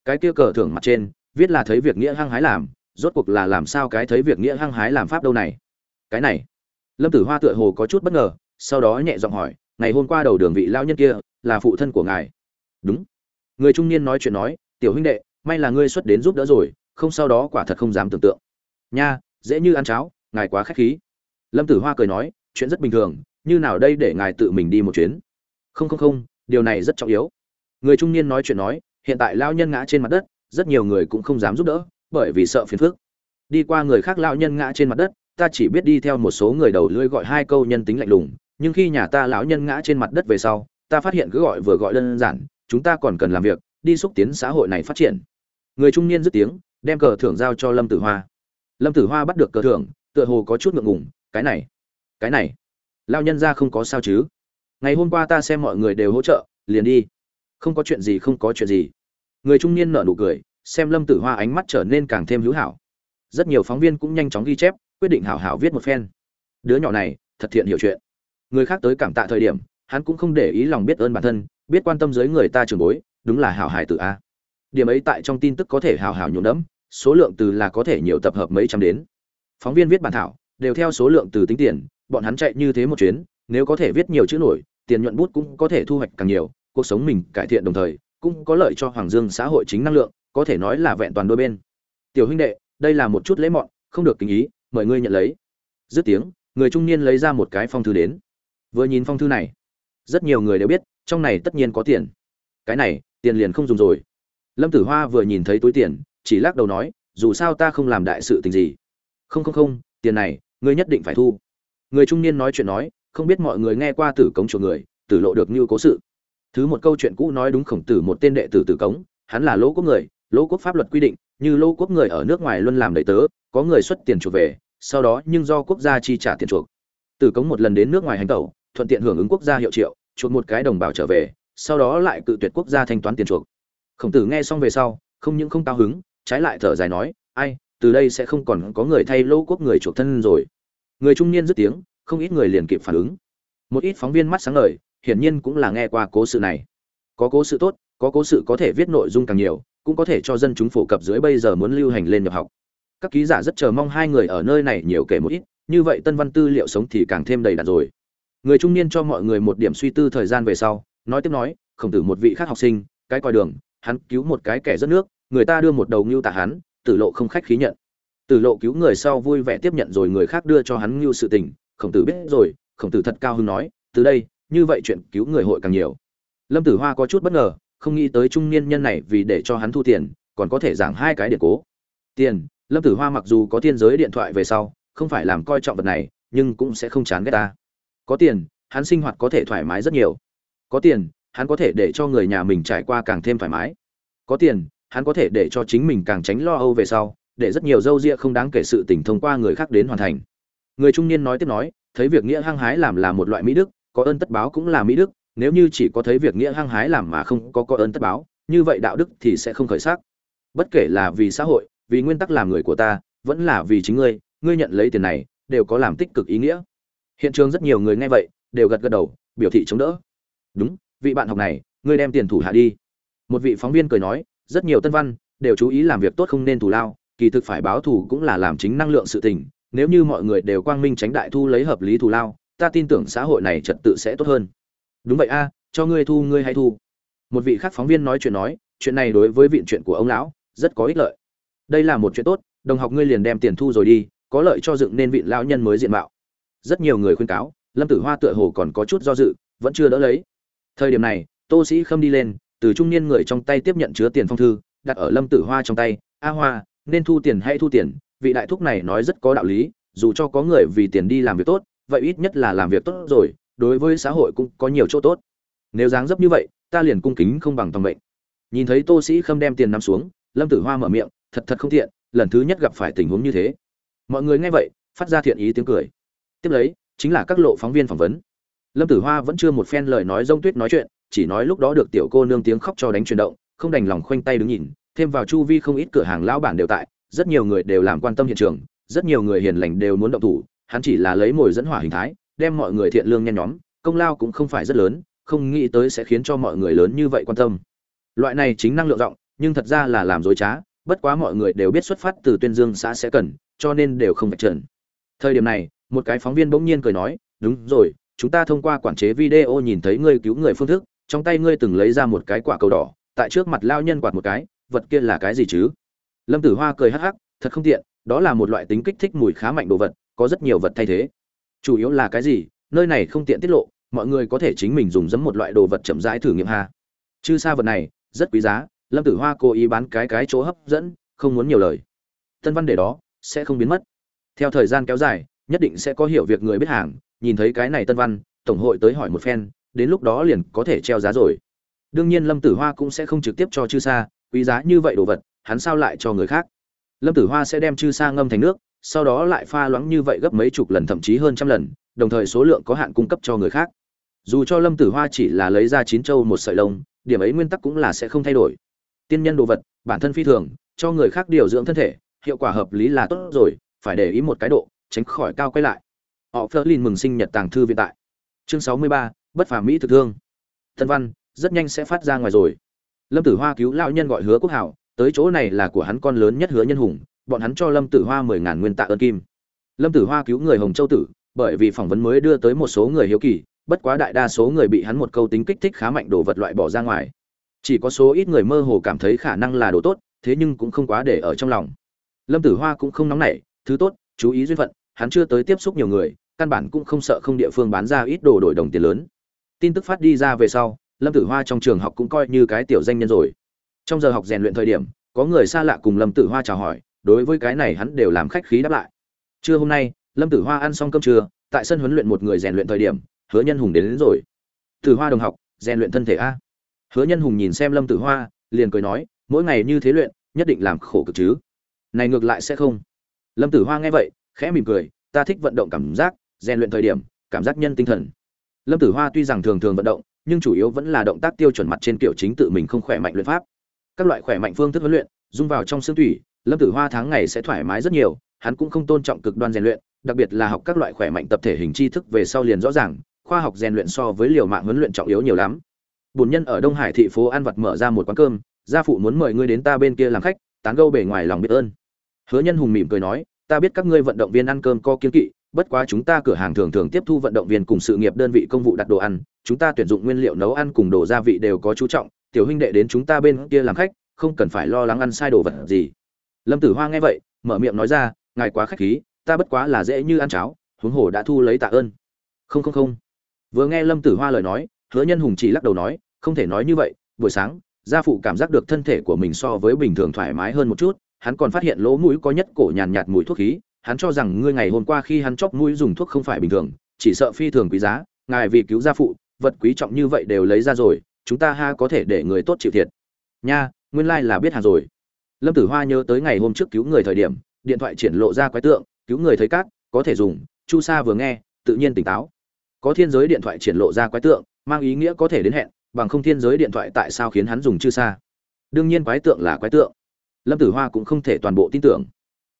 Cái kia cờ thưởng mặt trên, viết là thấy việc nghĩa hăng hái làm, rốt cuộc là làm sao cái thấy việc nghĩa hăng hái làm pháp đâu này? Cái này, lâm tử hoa tựa hồ có chút bất ngờ, sau đó nhẹ giọng hỏi, ngày hôm qua đầu đường vị lao nhân kia là phụ thân của ngài? Đúng. Người trung niên nói chuyện nói tiểu huynh đệ, may là ngươi xuất đến giúp đỡ rồi, không sau đó quả thật không dám tưởng tượng. Nha, dễ như ăn cháo, ngài quá khách khí. Lâm tử hoa cười nói, chuyện rất bình thường, như nào đây để ngài tự mình đi một chuyến? Không không không, điều này rất trọng yếu. Người trung niên nói chuyện nói, hiện tại lao nhân ngã trên mặt đất, rất nhiều người cũng không dám giúp đỡ, bởi vì sợ phiền phức. Đi qua người khác lao nhân ngã trên mặt đất, ta chỉ biết đi theo một số người đầu lưỡi gọi hai câu nhân tính lạnh lùng, nhưng khi nhà ta lão nhân ngã trên mặt đất về sau, ta phát hiện cứ gọi vừa gọi đơn giản, chúng ta còn cần làm việc đi xúc tiến xã hội này phát triển. Người trung niên dứt tiếng, đem cờ thưởng giao cho lâm tử hoa. Lâm tử hoa bắt được cờ thưởng, tựa hồ có chút ngượng ngùng, cái này cái này lao nhân ra không có sao chứ? Ngày hôm qua ta xem mọi người đều hỗ trợ, liền đi. Không có chuyện gì, không có chuyện gì. Người trung niên nở nụ cười, xem lâm tử hoa ánh mắt trở nên càng thêm hữu hảo. Rất nhiều phóng viên cũng nhanh chóng ghi chép, quyết định hảo hảo viết một phen. Đứa nhỏ này, thật thiện hiểu chuyện. Người khác tới cảm tạ thời điểm, hắn cũng không để ý lòng biết ơn bản thân, biết quan tâm giới người ta trường bối đúng là hảo hải tử a. Điểm ấy tại trong tin tức có thể hào hào nhuộm đẫm, số lượng từ là có thể nhiều tập hợp mấy trăm đến. Phóng viên viết bản thảo, đều theo số lượng từ tính tiền, bọn hắn chạy như thế một chuyến, nếu có thể viết nhiều chữ nổi, tiền nhuận bút cũng có thể thu hoạch càng nhiều, cuộc sống mình cải thiện đồng thời, cũng có lợi cho hoàng dương xã hội chính năng lượng, có thể nói là vẹn toàn đôi bên. Tiểu huynh đệ, đây là một chút lễ mọn, không được kính ý, mời ngươi nhận lấy. Dứt tiếng, người trung niên lấy ra một cái phong thư đến. Vừa nhìn phong thư này, rất nhiều người đều biết, trong này tất nhiên có tiền. Cái này tiền liền không dùng rồi. Lâm tử hoa vừa nhìn thấy túi tiền, chỉ lắc đầu nói, dù sao ta không làm đại sự tình gì. Không không không, tiền này, ngươi nhất định phải thu. Người trung niên nói chuyện nói, không biết mọi người nghe qua tử cống chuộc người, tử lộ được như cố sự. Thứ một câu chuyện cũ nói đúng khổng tử một tên đệ tử tử cống, hắn là lỗ quốc người, lỗ quốc pháp luật quy định, như lỗ quốc người ở nước ngoài luôn làm đầy tớ, có người xuất tiền chuộc về, sau đó nhưng do quốc gia chi trả tiền chuộc. Tử cống một lần đến nước ngoài hành tẩu, thuận tiện hưởng ứng quốc gia hiệu triệu, chuộc một cái đồng bào trở về sau đó lại cự tuyệt quốc gia thanh toán tiền chuộc. Khổng tử nghe xong về sau, không những không cao hứng, trái lại thở dài nói, ai, từ đây sẽ không còn có người thay lỗ quốc người chuộc thân rồi. Người trung niên dứt tiếng, không ít người liền kịp phản ứng. Một ít phóng viên mắt sáng ngời, hiển nhiên cũng là nghe qua cố sự này. Có cố sự tốt, có cố sự có thể viết nội dung càng nhiều, cũng có thể cho dân chúng phổ cập dưới bây giờ muốn lưu hành lên nhập học. Các ký giả rất chờ mong hai người ở nơi này nhiều kể một ít, như vậy tân văn tư liệu sống thì càng thêm đầy đặn rồi. Người trung niên cho mọi người một điểm suy tư thời gian về sau nói tiếp nói, khổng tử một vị khác học sinh, cái coi đường, hắn cứu một cái kẻ rất nước, người ta đưa một đầu ngưu tả hắn, tử lộ không khách khí nhận. Tử lộ cứu người sau vui vẻ tiếp nhận rồi người khác đưa cho hắn ngưu sự tình, khổng tử biết rồi, khổng tử thật cao hứng nói, từ đây, như vậy chuyện cứu người hội càng nhiều. Lâm tử hoa có chút bất ngờ, không nghĩ tới trung niên nhân này vì để cho hắn thu tiền, còn có thể giảng hai cái điện cố. Tiền, lâm tử hoa mặc dù có thiên giới điện thoại về sau, không phải làm coi trọng vật này, nhưng cũng sẽ không chán ghét ta. Có tiền, hắn sinh hoạt có thể thoải mái rất nhiều có tiền, hắn có thể để cho người nhà mình trải qua càng thêm thoải mái. Có tiền, hắn có thể để cho chính mình càng tránh lo âu về sau, để rất nhiều dâu ria không đáng kể sự tình thông qua người khác đến hoàn thành. Người trung niên nói tiếp nói, thấy việc nghĩa hăng hái làm là một loại mỹ đức, có ơn tất báo cũng là mỹ đức, nếu như chỉ có thấy việc nghĩa hăng hái làm mà không có có ơn tất báo, như vậy đạo đức thì sẽ không khởi sắc. Bất kể là vì xã hội, vì nguyên tắc làm người của ta, vẫn là vì chính ngươi ngươi nhận lấy tiền này, đều có làm tích cực ý nghĩa. Hiện trường rất nhiều người nghe vậy, đều gật gật đầu, biểu thị chống đỡ đúng, vị bạn học này, ngươi đem tiền thủ hạ đi. Một vị phóng viên cười nói, rất nhiều tân văn đều chú ý làm việc tốt không nên thủ lao, kỳ thực phải báo thù cũng là làm chính năng lượng sự tình, nếu như mọi người đều quang minh tránh đại thu lấy hợp lý thù lao, ta tin tưởng xã hội này trật tự sẽ tốt hơn. Đúng vậy a, cho ngươi thu, ngươi hay thu. Một vị khác phóng viên nói chuyện nói, chuyện này đối với viện chuyện của ông lão, rất có ích lợi. Đây là một chuyện tốt, đồng học ngươi liền đem tiền thu rồi đi, có lợi cho dựng nên vị lão nhân mới diện mạo. Rất nhiều người khuyên cáo, lâm tử hoa tựa hồ còn có chút do dự, vẫn chưa đỡ lấy thời điểm này, tô sĩ khâm đi lên, từ trung niên người trong tay tiếp nhận chứa tiền phong thư, đặt ở lâm tử hoa trong tay. A hoa, nên thu tiền hay thu tiền? Vị đại thúc này nói rất có đạo lý, dù cho có người vì tiền đi làm việc tốt, vậy ít nhất là làm việc tốt rồi, đối với xã hội cũng có nhiều chỗ tốt. Nếu dáng dấp như vậy, ta liền cung kính không bằng tòng mệnh. Nhìn thấy tô sĩ khâm đem tiền nằm xuống, lâm tử hoa mở miệng, thật thật không thiện lần thứ nhất gặp phải tình huống như thế. Mọi người nghe vậy, phát ra thiện ý tiếng cười. Tiếp lấy, chính là các lộ phóng viên phỏng vấn lâm tử hoa vẫn chưa một phen lời nói rông tuyết nói chuyện, chỉ nói lúc đó được tiểu cô nương tiếng khóc cho đánh chuyển động, không đành lòng khoanh tay đứng nhìn, thêm vào chu vi không ít cửa hàng lão bản đều tại, rất nhiều người đều làm quan tâm hiện trường, rất nhiều người hiền lành đều muốn động thủ, hắn chỉ là lấy mồi dẫn hỏa hình thái, đem mọi người thiện lương nhen nhóm, công lao cũng không phải rất lớn, không nghĩ tới sẽ khiến cho mọi người lớn như vậy quan tâm. Loại này chính năng lượng rộng nhưng thật ra là làm dối trá, bất quá mọi người đều biết xuất phát từ tuyên dương xã sẽ cần, cho nên đều không vạch trần. Thời điểm này, một cái phóng viên bỗng nhiên cười nói, đúng rồi chúng ta thông qua quản chế video nhìn thấy ngươi cứu người phương thức, trong tay ngươi từng lấy ra một cái quả cầu đỏ, tại trước mặt lao nhân quạt một cái, vật kia là cái gì chứ? Lâm tử hoa cười hắc hắc, thật không tiện, đó là một loại tính kích thích mùi khá mạnh đồ vật, có rất nhiều vật thay thế. Chủ yếu là cái gì? Nơi này không tiện tiết lộ, mọi người có thể chính mình dùng dấm một loại đồ vật chậm rãi thử nghiệm ha. Chứ xa vật này, rất quý giá, lâm tử hoa cố ý bán cái cái chỗ hấp dẫn, không muốn nhiều lời. Tân văn để đó, sẽ không biến mất. Theo thời gian kéo dài, nhất định sẽ có hiểu việc người biết hàng nhìn thấy cái này tân văn, tổng hội tới hỏi một phen, đến lúc đó liền có thể treo giá rồi. Đương nhiên lâm tử hoa cũng sẽ không trực tiếp cho chư sa, quý giá như vậy đồ vật, hắn sao lại cho người khác? Lâm tử hoa sẽ đem chư sa ngâm thành nước, sau đó lại pha loãng như vậy gấp mấy chục lần thậm chí hơn trăm lần, đồng thời số lượng có hạn cung cấp cho người khác. Dù cho lâm tử hoa chỉ là lấy ra chín châu một sợi lông, điểm ấy nguyên tắc cũng là sẽ không thay đổi. Tiên nhân đồ vật, bản thân phi thường, cho người khác điều dưỡng thân thể, hiệu quả hợp lý là tốt rồi, phải để ý một cái độ, tránh khỏi cao quay lại họ Flerlin mừng sinh nhật tàng thư viện tại. Chương sáu mươi ba, bất phàm mỹ thực thương. Thân văn, rất nhanh sẽ phát ra ngoài rồi. Lâm tử hoa cứu lão nhân gọi hứa quốc hảo, tới chỗ này là của hắn con lớn nhất hứa nhân hùng, bọn hắn cho lâm tử hoa mười ngàn nguyên tạ ơn kim. Lâm tử hoa cứu người hồng châu tử, bởi vì phỏng vấn mới đưa tới một số người hiếu kỳ, bất quá đại đa số người bị hắn một câu tính kích thích khá mạnh đồ vật loại bỏ ra ngoài. Chỉ có số ít người mơ hồ cảm thấy khả năng là đồ tốt, thế nhưng cũng không quá để ở trong lòng. Lâm tử hoa cũng không nóng nảy, thứ tốt, chú ý duyên phận hắn chưa tới tiếp xúc nhiều người căn bản cũng không sợ không địa phương bán ra ít đồ đổi đồng tiền lớn. Tin tức phát đi ra về sau lâm tử hoa trong trường học cũng coi như cái tiểu danh nhân rồi. Trong giờ học rèn luyện thời điểm có người xa lạ cùng lâm tử hoa chào hỏi đối với cái này hắn đều làm khách khí đáp lại. Trưa hôm nay lâm tử hoa ăn xong cơm trưa tại sân huấn luyện một người rèn luyện thời điểm hứa nhân hùng đến, đến rồi. Tử hoa đồng học rèn luyện thân thể a? Hứa nhân hùng nhìn xem lâm tử hoa liền cười nói mỗi ngày như thế luyện nhất định làm khổ cực chứ. Này ngược lại sẽ không. Lâm tử hoa nghe vậy khẽ mỉm cười, ta thích vận động cảm giác, rèn luyện thời điểm, cảm giác nhân tinh thần. Lâm tử hoa tuy rằng thường thường vận động, nhưng chủ yếu vẫn là động tác tiêu chuẩn mặt trên kiểu chính tự mình không khỏe mạnh luyện pháp. Các loại khỏe mạnh phương thức huấn luyện, dung vào trong xương thủy lâm tử hoa tháng ngày sẽ thoải mái rất nhiều, hắn cũng không tôn trọng cực đoan rèn luyện, đặc biệt là học các loại khỏe mạnh tập thể hình tri thức về sau liền rõ ràng, khoa học rèn luyện so với liều mạng huấn luyện trọng yếu nhiều lắm. Bùn nhân ở đông hải thị phố ăn vật mở ra một quán cơm, gia phụ muốn mời ngươi đến ta bên kia làm khách, tán gâu bề ngoài lòng biết ơn. Hứa nhân hùng mỉm cười nói ta biết các ngươi vận động viên ăn cơm co kiên kỵ, bất quá chúng ta cửa hàng thường thường tiếp thu vận động viên cùng sự nghiệp đơn vị công vụ đặt đồ ăn, chúng ta tuyển dụng nguyên liệu nấu ăn cùng đồ gia vị đều có chú trọng, tiểu huynh đệ đến chúng ta bên kia làm khách, không cần phải lo lắng ăn sai đồ vật gì. Lâm tử hoa nghe vậy, mở miệng nói ra, ngài quá khách khí, ta bất quá là dễ như ăn cháo, huống hồ đã thu lấy tạ ơn. Không không không. Vừa nghe lâm tử hoa lời nói, hứa nhân hùng chỉ lắc đầu nói, không thể nói như vậy, buổi sáng, gia phụ cảm giác được thân thể của mình so với bình thường thoải mái hơn một chút hắn còn phát hiện lỗ mũi có nhất cổ nhàn nhạt mùi thuốc khí, hắn cho rằng ngươi ngày hôm qua khi hắn chóp mũi dùng thuốc không phải bình thường, chỉ sợ phi thường quý giá, ngài vì cứu gia phụ, vật quý trọng như vậy đều lấy ra rồi, chúng ta ha có thể để người tốt chịu thiệt. Nha, nguyên lai là biết hàng rồi. Lâm tử hoa nhớ tới ngày hôm trước cứu người thời điểm, điện thoại triển lộ ra quái tượng, cứu người thấy cát, có thể dùng, chu sa vừa nghe, tự nhiên tỉnh táo. Có thiên giới điện thoại triển lộ ra quái tượng, mang ý nghĩa có thể đến hẹn, bằng không thiên giới điện thoại tại sao khiến hắn dùng chư sa? Đương nhiên quái tượng là quái tượng lâm tử hoa cũng không thể toàn bộ tin tưởng.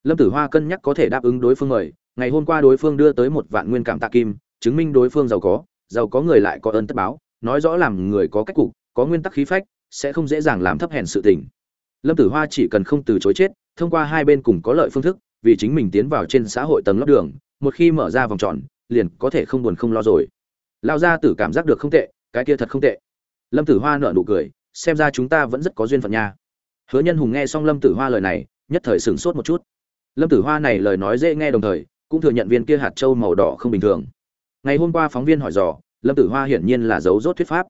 Lâm tử hoa cân nhắc có thể đáp ứng đối phương mời, ngày hôm qua đối phương đưa tới một vạn nguyên cảm tạ kim, chứng minh đối phương giàu có giàu có người lại có ơn tất báo, nói rõ làm người có cách cục, có nguyên tắc khí phách, sẽ không dễ dàng làm thấp hèn sự tình. Lâm tử hoa chỉ cần không từ chối chết, thông qua hai bên cùng có lợi phương thức, vì chính mình tiến vào trên xã hội tầng lớp đường, một khi mở ra vòng tròn, liền có thể không buồn không lo rồi. Lao ra tử cảm giác được không tệ, cái kia thật không tệ. Lâm tử hoa nở nụ cười, xem ra chúng ta vẫn rất có duyên phận nha hứa nhân hùng nghe xong lâm tử hoa lời này, nhất thời sửng sốt một chút. Lâm tử hoa này lời nói dễ nghe đồng thời, cũng thừa nhận viên kia hạt trâu màu đỏ không bình thường. Ngày hôm qua phóng viên hỏi dò, lâm tử hoa hiển nhiên là dấu rốt thuyết pháp.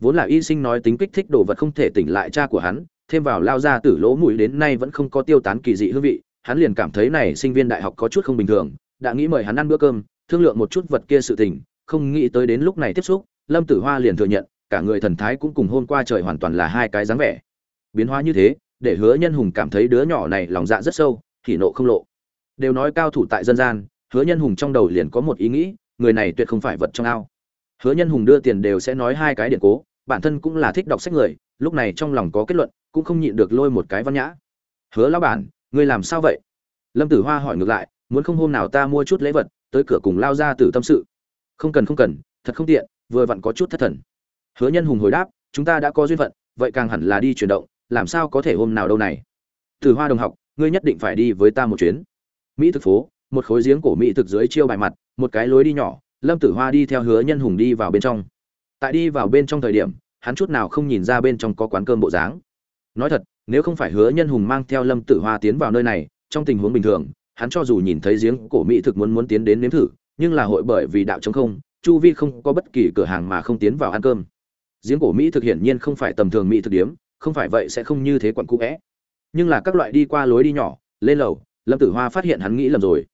Vốn là y sinh nói tính kích thích đồ vật không thể tỉnh lại cha của hắn, thêm vào lao ra tử lỗ mũi đến nay vẫn không có tiêu tán kỳ dị hương vị, hắn liền cảm thấy này sinh viên đại học có chút không bình thường, đã nghĩ mời hắn ăn bữa cơm, thương lượng một chút vật kia sự tình, không nghĩ tới đến lúc này tiếp xúc, lâm tử hoa liền thừa nhận, cả người thần thái cũng cùng hôm qua trời hoàn toàn là hai cái dáng vẻ biến hóa như thế, để hứa nhân hùng cảm thấy đứa nhỏ này lòng dạ rất sâu thì nộ không lộ. Đều nói cao thủ tại dân gian, hứa nhân hùng trong đầu liền có một ý nghĩ, người này tuyệt không phải vật trong ao. Hứa nhân hùng đưa tiền đều sẽ nói hai cái điện cố, bản thân cũng là thích đọc sách người, lúc này trong lòng có kết luận, cũng không nhịn được lôi một cái văn nhã. Hứa lão bản, ngươi làm sao vậy? Lâm tử hoa hỏi ngược lại, muốn không hôm nào ta mua chút lễ vật, tới cửa cùng lao ra từ tâm sự. Không cần không cần, thật không tiện, vừa vặn có chút thất thần. Hứa nhân hùng hồi đáp, chúng ta đã có duyên phận, vậy càng hẳn là đi chuyển động làm sao có thể hôm nào đâu này? Tử hoa đồng học, ngươi nhất định phải đi với ta một chuyến. Mỹ thực phố, một khối giếng cổ mỹ thực dưới chiêu bài mặt, một cái lối đi nhỏ, lâm tử hoa đi theo hứa nhân hùng đi vào bên trong. Tại đi vào bên trong thời điểm, hắn chút nào không nhìn ra bên trong có quán cơm bộ dáng. Nói thật, nếu không phải hứa nhân hùng mang theo lâm tử hoa tiến vào nơi này, trong tình huống bình thường, hắn cho dù nhìn thấy giếng cổ mỹ thực muốn muốn tiến đến nếm thử, nhưng là hội bởi vì đạo chống không, chu vi không có bất kỳ cửa hàng mà không tiến vào ăn cơm. Giếng cổ mỹ thực hiển nhiên không phải tầm thường mỹ thực điếm không phải vậy sẽ không như thế quặn cũ vẽ. Nhưng là các loại đi qua lối đi nhỏ, lên lầu, lâm tử hoa phát hiện hắn nghĩ lầm rồi.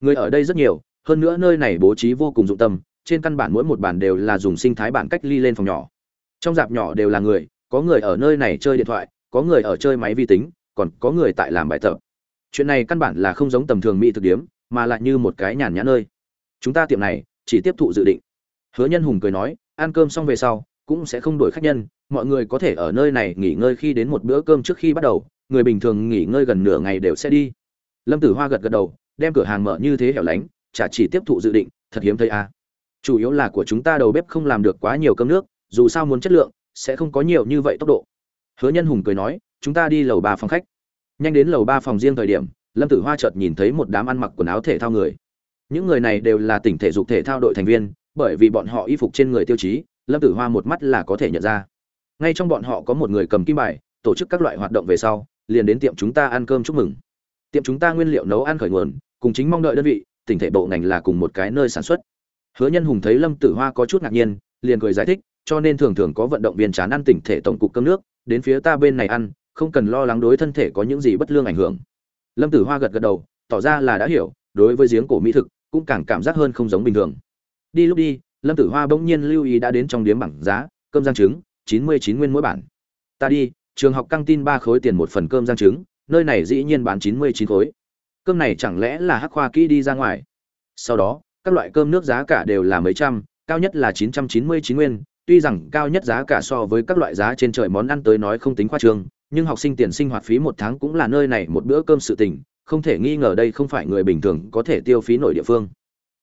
Người ở đây rất nhiều, hơn nữa nơi này bố trí vô cùng dụng tâm, trên căn bản mỗi một bản đều là dùng sinh thái bản cách ly lên phòng nhỏ. Trong dạp nhỏ đều là người, có người ở nơi này chơi điện thoại, có người ở chơi máy vi tính, còn có người tại làm bài tập. Chuyện này căn bản là không giống tầm thường mỹ thực điếm, mà lại như một cái nhàn nhã nơi. Chúng ta tiệm này, chỉ tiếp thụ dự định. Hứa nhân hùng cười nói, ăn cơm xong về sau cũng sẽ không đổi khách nhân, mọi người có thể ở nơi này nghỉ ngơi khi đến một bữa cơm trước khi bắt đầu, người bình thường nghỉ ngơi gần nửa ngày đều sẽ đi. Lâm tử hoa gật gật đầu, đem cửa hàng mở như thế hẻo lánh, chả chỉ tiếp thụ dự định, thật hiếm thấy à. chủ yếu là của chúng ta đầu bếp không làm được quá nhiều cơm nước, dù sao muốn chất lượng, sẽ không có nhiều như vậy tốc độ. Hứa nhân hùng cười nói, chúng ta đi lầu ba phòng khách. Nhanh đến lầu ba phòng riêng thời điểm, lâm tử hoa chợt nhìn thấy một đám ăn mặc quần áo thể thao người. Những người này đều là tỉnh thể dục thể thao đội thành viên, bởi vì bọn họ y phục trên người tiêu chí lâm tử hoa một mắt là có thể nhận ra. Ngay trong bọn họ có một người cầm kim bài, tổ chức các loại hoạt động về sau, liền đến tiệm chúng ta ăn cơm chúc mừng. Tiệm chúng ta nguyên liệu nấu ăn khởi nguồn, cùng chính mong đợi đơn vị, tỉnh thể bộ ngành là cùng một cái nơi sản xuất. Hứa nhân hùng thấy lâm tử hoa có chút ngạc nhiên, liền cười giải thích, cho nên thường thường có vận động viên chán ăn tỉnh thể tổng cục cơm nước, đến phía ta bên này ăn, không cần lo lắng đối thân thể có những gì bất lương ảnh hưởng. Lâm tử hoa gật gật đầu, tỏ ra là đã hiểu, đối với giếng cổ mỹ thực, cũng càng cảm giác hơn không giống bình thường. Đi lúc đi lâm tử hoa bỗng nhiên lưu ý đã đến trong điếm bảng giá, cơm giang trứng, chín mươi chín nguyên mỗi bản. Ta đi, trường học căng tin ba khối tiền một phần cơm giang trứng, nơi này dĩ nhiên bán chín mươi chín khối. Cơm này chẳng lẽ là hắc khoa kỹ đi ra ngoài? Sau đó, các loại cơm nước giá cả đều là mấy trăm, cao nhất là chín trăm chín mươi chín nguyên. Tuy rằng cao nhất giá cả so với các loại giá trên trời món ăn tới nói không tính khoa trường nhưng học sinh tiền sinh hoạt phí một tháng cũng là nơi này một bữa cơm sự tình, không thể nghi ngờ đây không phải người bình thường có thể tiêu phí nổi địa phương.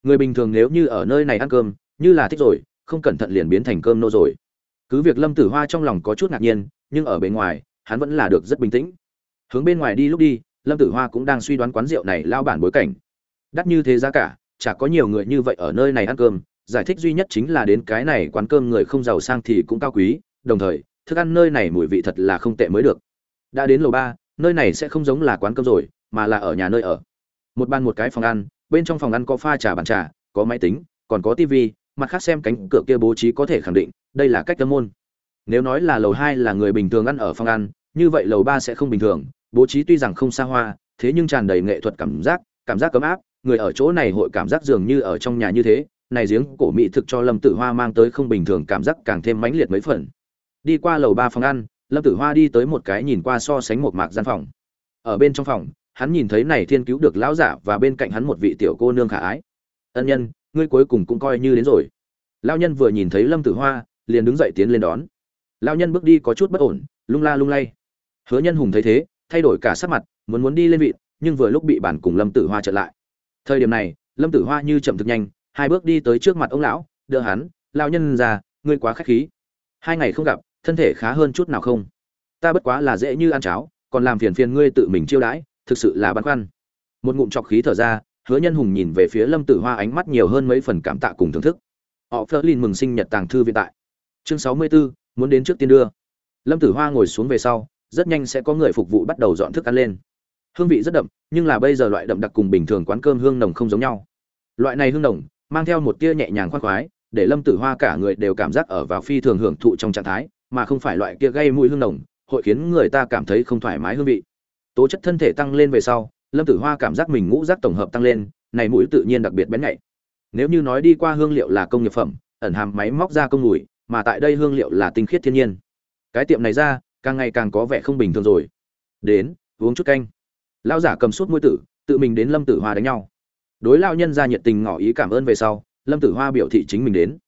Người bình thường nếu như ở nơi này ăn cơm như là thích rồi, không cẩn thận liền biến thành cơm nô rồi. Cứ việc lâm tử hoa trong lòng có chút ngạc nhiên, nhưng ở bên ngoài, hắn vẫn là được rất bình tĩnh. Hướng bên ngoài đi lúc đi, lâm tử hoa cũng đang suy đoán quán rượu này lao bản bối cảnh. Đắt như thế giá cả, chả có nhiều người như vậy ở nơi này ăn cơm, giải thích duy nhất chính là đến cái này quán cơm người không giàu sang thì cũng cao quý, đồng thời, thức ăn nơi này mùi vị thật là không tệ mới được. Đã đến lầu ba, nơi này sẽ không giống là quán cơm rồi, mà là ở nhà nơi ở. Một ban một cái phòng ăn, bên trong phòng ăn có pha trà, bàn trà, có máy tính, còn có tivi mặt khác xem cánh cửa kia bố trí có thể khẳng định, đây là cách tâm môn. Nếu nói là lầu hai là người bình thường ăn ở phòng ăn, như vậy lầu ba sẽ không bình thường. Bố trí tuy rằng không xa hoa, thế nhưng tràn đầy nghệ thuật cảm giác cảm giác cấm áp, người ở chỗ này hội cảm giác dường như ở trong nhà như thế. Này giếng cổ mỹ thực cho lâm tử hoa mang tới không bình thường cảm giác càng thêm mãnh liệt mấy phần. Đi qua lầu ba phòng ăn, lâm tử hoa đi tới một cái nhìn qua so sánh một mạc gian phòng. Ở bên trong phòng, hắn nhìn thấy này thiên cứu được lão giả và bên cạnh hắn một vị tiểu cô nương khả ái. Ân nhân ngươi cuối cùng cũng coi như đến rồi. Lão nhân vừa nhìn thấy lâm tử hoa, liền đứng dậy tiến lên đón. Lão nhân bước đi có chút bất ổn, lung la lung lay. Hứa nhân hùng thấy thế, thay đổi cả sắc mặt, muốn muốn đi lên vị, nhưng vừa lúc bị bản cùng lâm tử hoa trở lại. Thời điểm này, lâm tử hoa như chậm thực nhanh, hai bước đi tới trước mặt ông lão, đỡ hắn, lão nhân ra ngươi quá khách khí. Hai ngày không gặp, thân thể khá hơn chút nào không? Ta bất quá là dễ như ăn cháo, còn làm phiền phiền ngươi tự mình chiêu đãi, thực sự là băn khoăn. Một ngụm chọc khí thở ra hứa nhân hùng nhìn về phía lâm tử hoa ánh mắt nhiều hơn mấy phần cảm tạ cùng thưởng thức. Họ phớt lên mừng sinh nhật tàng thư viện tại. Chương sáu mươi 64, muốn đến trước tiên đưa. Lâm tử hoa ngồi xuống về sau rất nhanh sẽ có người phục vụ bắt đầu dọn thức ăn lên. Hương vị rất đậm nhưng là bây giờ loại đậm đặc cùng bình thường quán cơm hương nồng không giống nhau. Loại này hương nồng mang theo một tia nhẹ nhàng khoan khoái để lâm tử hoa cả người đều cảm giác ở vào phi thường hưởng thụ trong trạng thái mà không phải loại kia gây mùi hương nồng hội khiến người ta cảm thấy không thoải mái hương vị. Tố chất thân thể tăng lên về sau lâm tử hoa cảm giác mình ngũ rác tổng hợp tăng lên, này mũi tự nhiên đặc biệt bén nhạy. Nếu như nói đi qua hương liệu là công nghiệp phẩm, ẩn hàm máy móc ra công mùi, mà tại đây hương liệu là tinh khiết thiên nhiên. Cái tiệm này ra, càng ngày càng có vẻ không bình thường rồi. Đến, uống chút canh. Lão giả cầm suốt mũi tử, tự mình đến lâm tử hoa đánh nhau. Đối lao nhân ra nhiệt tình ngỏ ý cảm ơn về sau, lâm tử hoa biểu thị chính mình đến.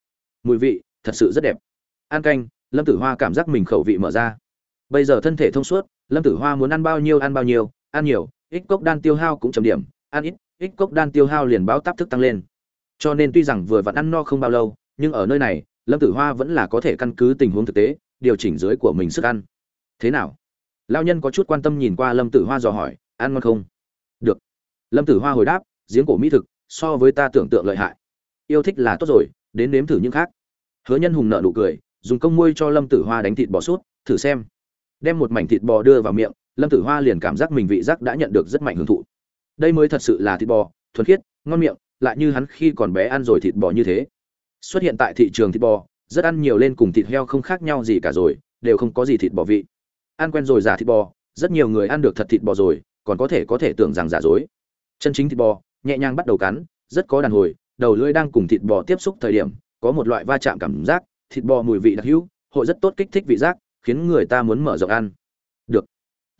Mùi vị, thật sự rất đẹp. An canh, lâm tử hoa cảm giác mình khẩu vị mở ra. Bây giờ thân thể thông suốt, lâm tử hoa muốn ăn bao nhiêu ăn bao nhiêu, ăn nhiều ít cốc đan tiêu hao cũng chấm điểm, ăn ít ít cốc đan tiêu hao liền báo táp thức tăng lên. Cho nên tuy rằng vừa vặn ăn no không bao lâu, nhưng ở nơi này, lâm tử hoa vẫn là có thể căn cứ tình huống thực tế, điều chỉnh dưới của mình sức ăn. Thế nào? Lao nhân có chút quan tâm nhìn qua lâm tử hoa dò hỏi, ăn ngon không? Được. Lâm tử hoa hồi đáp, giếng cổ mỹ thực, so với ta tưởng tượng lợi hại. Yêu thích là tốt rồi, đến nếm thử những khác. Hứa nhân hùng nợ nụ cười, dùng công môi cho lâm tử hoa đánh thịt bò sút thử xem. Đem một mảnh thịt bò đưa vào miệng lâm tử hoa liền cảm giác mình vị giác đã nhận được rất mạnh hưởng thụ. Đây mới thật sự là thịt bò, thuần khiết, ngon miệng, lại như hắn khi còn bé ăn rồi thịt bò như thế. Xuất hiện tại thị trường thịt bò, rất ăn nhiều lên cùng thịt heo không khác nhau gì cả rồi, đều không có gì thịt bò vị. Ăn quen rồi giả thịt bò, rất nhiều người ăn được thật thịt bò rồi, còn có thể có thể tưởng rằng giả dối. Chân chính thịt bò, nhẹ nhàng bắt đầu cắn, rất có đàn hồi, đầu lưỡi đang cùng thịt bò tiếp xúc thời điểm, có một loại va chạm cảm giác, thịt bò mùi vị đặc hữu, hội rất tốt kích thích vị giác, khiến người ta muốn mở rộng ăn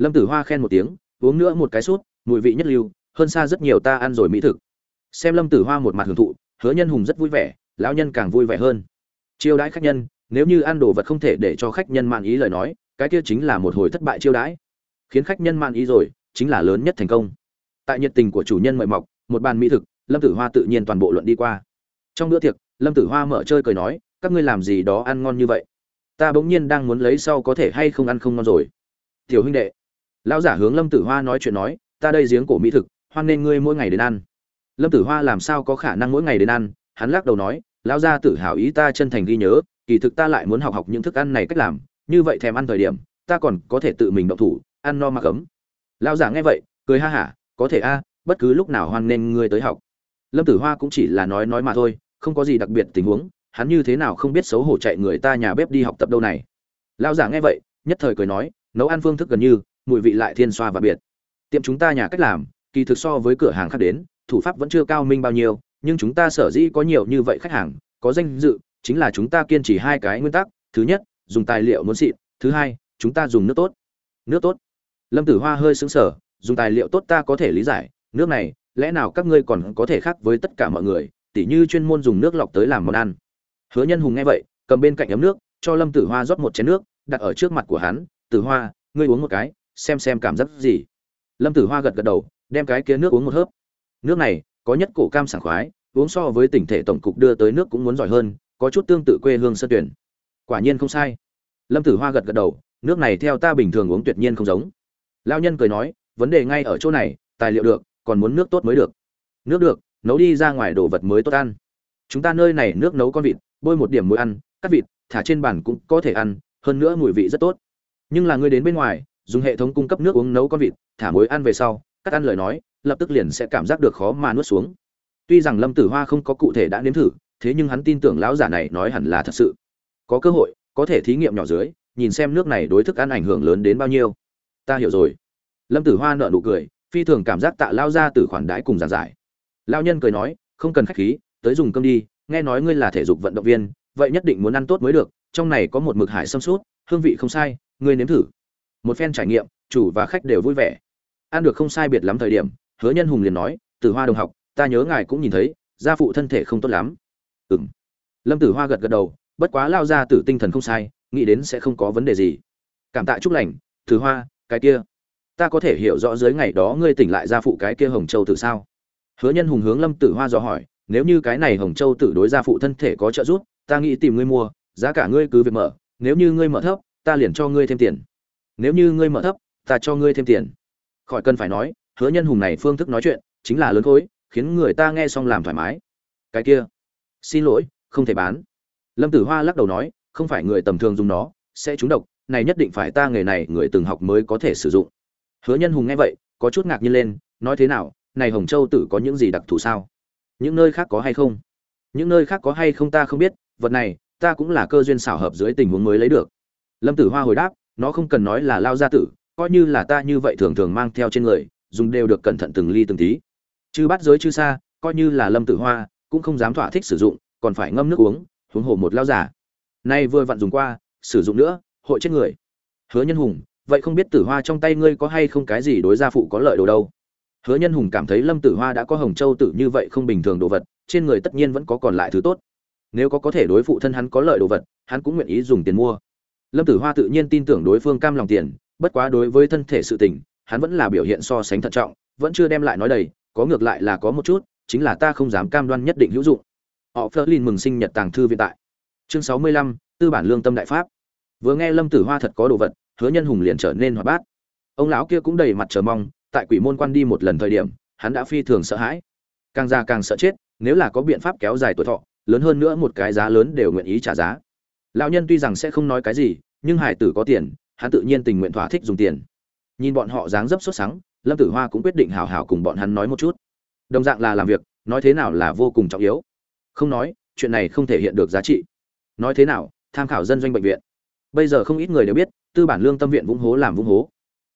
lâm tử hoa khen một tiếng, uống nữa một cái sút mùi vị nhất lưu, hơn xa rất nhiều ta ăn rồi mỹ thực. Xem lâm tử hoa một mặt hưởng thụ, hứa nhân hùng rất vui vẻ, lão nhân càng vui vẻ hơn. Chiêu đãi khách nhân, nếu như ăn đồ vật không thể để cho khách nhân mạn ý lời nói, cái kia chính là một hồi thất bại chiêu đãi. Khiến khách nhân mạn ý rồi, chính là lớn nhất thành công. Tại nhiệt tình của chủ nhân mời mọc, một bàn mỹ thực, lâm tử hoa tự nhiên toàn bộ luận đi qua. Trong bữa tiệc, lâm tử hoa mở chơi cười nói, các ngươi làm gì đó ăn ngon như vậy? Ta bỗng nhiên đang muốn lấy sau có thể hay không ăn không ngon rồi. Tiểu huynh đệ lão giả hướng lâm tử hoa nói chuyện nói, ta đây giếng cổ mỹ thực, hoan nên ngươi mỗi ngày đến ăn. Lâm tử hoa làm sao có khả năng mỗi ngày đến ăn? Hắn lắc đầu nói, lão gia tự hào ý ta chân thành ghi nhớ, kỳ thực ta lại muốn học học những thức ăn này cách làm, như vậy thèm ăn thời điểm, ta còn có thể tự mình động thủ, ăn no mặc ấm lão giả nghe vậy, cười ha hả, có thể a, bất cứ lúc nào hoan nên ngươi tới học. Lâm tử hoa cũng chỉ là nói nói mà thôi, không có gì đặc biệt tình huống, hắn như thế nào không biết xấu hổ chạy người ta nhà bếp đi học tập đâu này. Lão giả nghe vậy, nhất thời cười nói, nấu ăn phương thức gần như mùi vị lại thiên xoa và biệt. Tiệm chúng ta nhà cách làm, kỳ thực so với cửa hàng khác đến, thủ pháp vẫn chưa cao minh bao nhiêu, nhưng chúng ta sở dĩ có nhiều như vậy khách hàng, có danh dự, chính là chúng ta kiên trì hai cái nguyên tắc, thứ nhất, dùng tài liệu muốn xịn, thứ hai, chúng ta dùng nước tốt. Nước tốt. Lâm tử hoa hơi sững sờ, dùng tài liệu tốt ta có thể lý giải, nước này, lẽ nào các ngươi còn có thể khác với tất cả mọi người, tỉ như chuyên môn dùng nước lọc tới làm món ăn. Hứa nhân hùng nghe vậy, cầm bên cạnh ấm nước, cho lâm tử hoa rót một chén nước, đặt ở trước mặt của hắn, tử hoa, ngươi uống một cái xem xem cảm giác gì. Lâm tử hoa gật gật đầu, đem cái kia nước uống một hớp. Nước này, có nhất cổ cam sảng khoái, uống so với tỉnh thể tổng cục đưa tới nước cũng muốn giỏi hơn, có chút tương tự quê hương sơn tuyển quả nhiên không sai. Lâm tử hoa gật gật đầu, nước này theo ta bình thường uống tuyệt nhiên không giống. Lao nhân cười nói, vấn đề ngay ở chỗ này, tài liệu được, còn muốn nước tốt mới được. Nước được, nấu đi ra ngoài đồ vật mới tốt ăn. Chúng ta nơi này nước nấu con vịt, bôi một điểm muối ăn, cắt vịt, thả trên bàn cũng có thể ăn, hơn nữa mùi vị rất tốt. Nhưng là ngươi đến bên ngoài dùng hệ thống cung cấp nước uống nấu con vịt, thả muối ăn về sau, cắt ăn lời nói, lập tức liền sẽ cảm giác được khó mà nuốt xuống. Tuy rằng lâm tử hoa không có cụ thể đã nếm thử, thế nhưng hắn tin tưởng lão giả này nói hẳn là thật sự. Có cơ hội, có thể thí nghiệm nhỏ dưới, nhìn xem nước này đối thức ăn ảnh hưởng lớn đến bao nhiêu. Ta hiểu rồi. Lâm tử hoa nợ nụ cười, phi thường cảm giác tạ lao ra từ khoản đãi cùng giàn giải. Lao nhân cười nói, không cần khách khí, tới dùng cơm đi, nghe nói ngươi là thể dục vận động viên, vậy nhất định muốn ăn tốt mới được, trong này có một mực hải xâm sút, hương vị không sai, ngươi nếm thử một phen trải nghiệm, chủ và khách đều vui vẻ. Ăn được không sai biệt lắm thời điểm, hứa nhân hùng liền nói từ hoa đồng học, ta nhớ ngài cũng nhìn thấy, gia phụ thân thể không tốt lắm. Ừng lâm tử hoa gật gật đầu, bất quá lao ra tử tinh thần không sai, nghĩ đến sẽ không có vấn đề gì. Cảm tạ chúc lành từ hoa, cái kia, ta có thể hiểu rõ dưới ngày đó ngươi tỉnh lại gia phụ cái kia hồng châu tử sao? Hứa nhân hùng hướng lâm tử hoa dò hỏi, nếu như cái này hồng châu tử đối gia phụ thân thể có trợ giúp, ta nghĩ tìm ngươi mua, giá cả ngươi cứ việc mở, nếu như ngươi mở thấp, ta liền cho ngươi thêm tiền nếu như ngươi mở thấp, ta cho ngươi thêm tiền. Khỏi cần phải nói, hứa nhân hùng này phương thức nói chuyện, chính là lớn khối, khiến người ta nghe xong làm thoải mái. Cái kia, xin lỗi, không thể bán. Lâm tử hoa lắc đầu nói, không phải người tầm thường dùng nó, sẽ trúng độc, này nhất định phải ta nghề này người từng học mới có thể sử dụng. Hứa nhân hùng nghe vậy, có chút ngạc nhiên lên, nói thế nào, này hồng châu tử có những gì đặc thù sao? Những nơi khác có hay không? Những nơi khác có hay không ta không biết, vật này, ta cũng là cơ duyên xảo hợp dưới tình huống mới lấy được. Lâm tử hoa hồi đáp nó không cần nói là lao gia tử, coi như là ta như vậy thường thường mang theo trên người, dùng đều được cẩn thận từng ly từng tí. Chư bắt giới chư xa coi như là lâm tử hoa, cũng không dám thỏa thích sử dụng, còn phải ngâm nước uống, huống hồ một lao giả. Nay vừa vặn dùng qua, sử dụng nữa, hội chết người. Hứa nhân hùng, vậy không biết tử hoa trong tay ngươi có hay không cái gì đối gia phụ có lợi đồ đâu? Hứa nhân hùng cảm thấy lâm tử hoa đã có hồng châu tử như vậy không bình thường đồ vật, trên người tất nhiên vẫn có còn lại thứ tốt. Nếu có có thể đối phụ thân hắn có lợi đồ vật, hắn cũng nguyện ý dùng tiền mua lâm tử hoa tự nhiên tin tưởng đối phương cam lòng tiền, bất quá đối với thân thể sự tình, hắn vẫn là biểu hiện so sánh thận trọng, vẫn chưa đem lại nói đầy, có ngược lại là có một chút, chính là ta không dám cam đoan nhất định hữu dụng. Họ phớt lên mừng sinh nhật tàng thư viện tại. Chương sáu mươi lăm, tư bản lương tâm đại pháp. Vừa nghe lâm tử hoa thật có đồ vật, hứa nhân hùng liền trở nên hoạt bát. Ông lão kia cũng đầy mặt chờ mong, tại quỷ môn quan đi một lần thời điểm, hắn đã phi thường sợ hãi. Càng già càng sợ chết, nếu là có biện pháp kéo dài tuổi thọ, lớn hơn nữa một cái giá lớn đều nguyện ý trả giá lão nhân tuy rằng sẽ không nói cái gì, nhưng hải tử có tiền, hắn tự nhiên tình nguyện thỏa thích dùng tiền. Nhìn bọn họ dáng dấp sốt sắng lâm tử hoa cũng quyết định hào hào cùng bọn hắn nói một chút. Đồng dạng là làm việc, nói thế nào là vô cùng trọng yếu. Không nói, chuyện này không thể hiện được giá trị. Nói thế nào, tham khảo dân doanh bệnh viện. Bây giờ không ít người đều biết, tư bản lương tâm viện vũng hố làm vũng hố.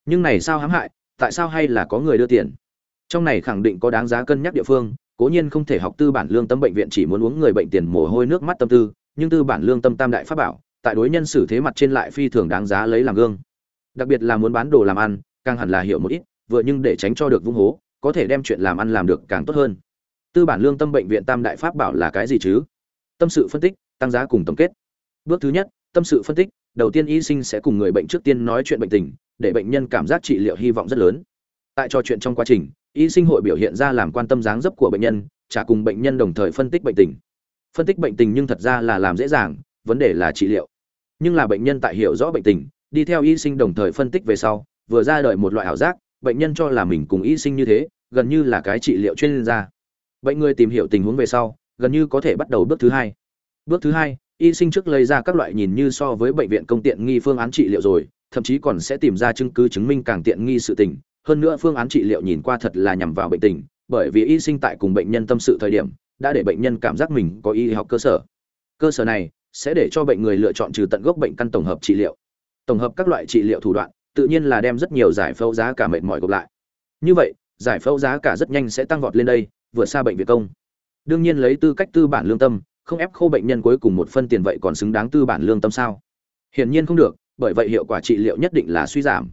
Nhưng này sao hãm hại, tại sao hay là có người đưa tiền? Trong này khẳng định có đáng giá cân nhắc địa phương, cố nhiên không thể học tư bản lương tâm bệnh viện chỉ muốn uống người bệnh tiền mồ hôi nước mắt tâm tư nhưng tư bản lương tâm tam đại pháp bảo, tại đối nhân xử thế mặt trên lại phi thường đáng giá lấy làm gương. Đặc biệt là muốn bán đồ làm ăn, càng hẳn là hiểu một ít, vừa nhưng để tránh cho được vung hố, có thể đem chuyện làm ăn làm được càng tốt hơn. Tư bản lương tâm bệnh viện tam đại pháp bảo là cái gì chứ? Tâm sự phân tích, tăng giá cùng tổng kết. Bước thứ nhất, tâm sự phân tích, đầu tiên y sinh sẽ cùng người bệnh trước tiên nói chuyện bệnh tình, để bệnh nhân cảm giác trị liệu hy vọng rất lớn. Tại trò chuyện trong quá trình, y sinh hội biểu hiện ra làm quan tâm dáng dấp của bệnh nhân, trả cùng bệnh nhân đồng thời phân tích bệnh tình phân tích bệnh tình nhưng thật ra là làm dễ dàng, vấn đề là trị liệu. Nhưng là bệnh nhân tại hiểu rõ bệnh tình, đi theo y sinh đồng thời phân tích về sau, vừa ra đời một loại ảo giác, bệnh nhân cho là mình cùng y sinh như thế, gần như là cái trị liệu chuyên gia. Bệnh người tìm hiểu tình huống về sau, gần như có thể bắt đầu bước thứ hai. Bước thứ hai, y sinh trước lấy ra các loại nhìn như so với bệnh viện công tiện nghi phương án trị liệu rồi, thậm chí còn sẽ tìm ra chứng cứ chứng minh càng tiện nghi sự tình. Hơn nữa phương án trị liệu nhìn qua thật là nhằm vào bệnh tình, bởi vì y sinh tại cùng bệnh nhân tâm sự thời điểm đã để bệnh nhân cảm giác mình có y học cơ sở. Cơ sở này sẽ để cho bệnh người lựa chọn trừ tận gốc bệnh căn tổng hợp trị liệu. Tổng hợp các loại trị liệu thủ đoạn, tự nhiên là đem rất nhiều giải phẫu giá cả mệt mỏi gộp lại. Như vậy, giải phẫu giá cả rất nhanh sẽ tăng vọt lên đây, vượt xa bệnh viện công. Đương nhiên lấy tư cách tư bản lương tâm, không ép khô bệnh nhân cuối cùng một phân tiền vậy còn xứng đáng tư bản lương tâm sao? Hiển nhiên không được, bởi vậy hiệu quả trị liệu nhất định là suy giảm.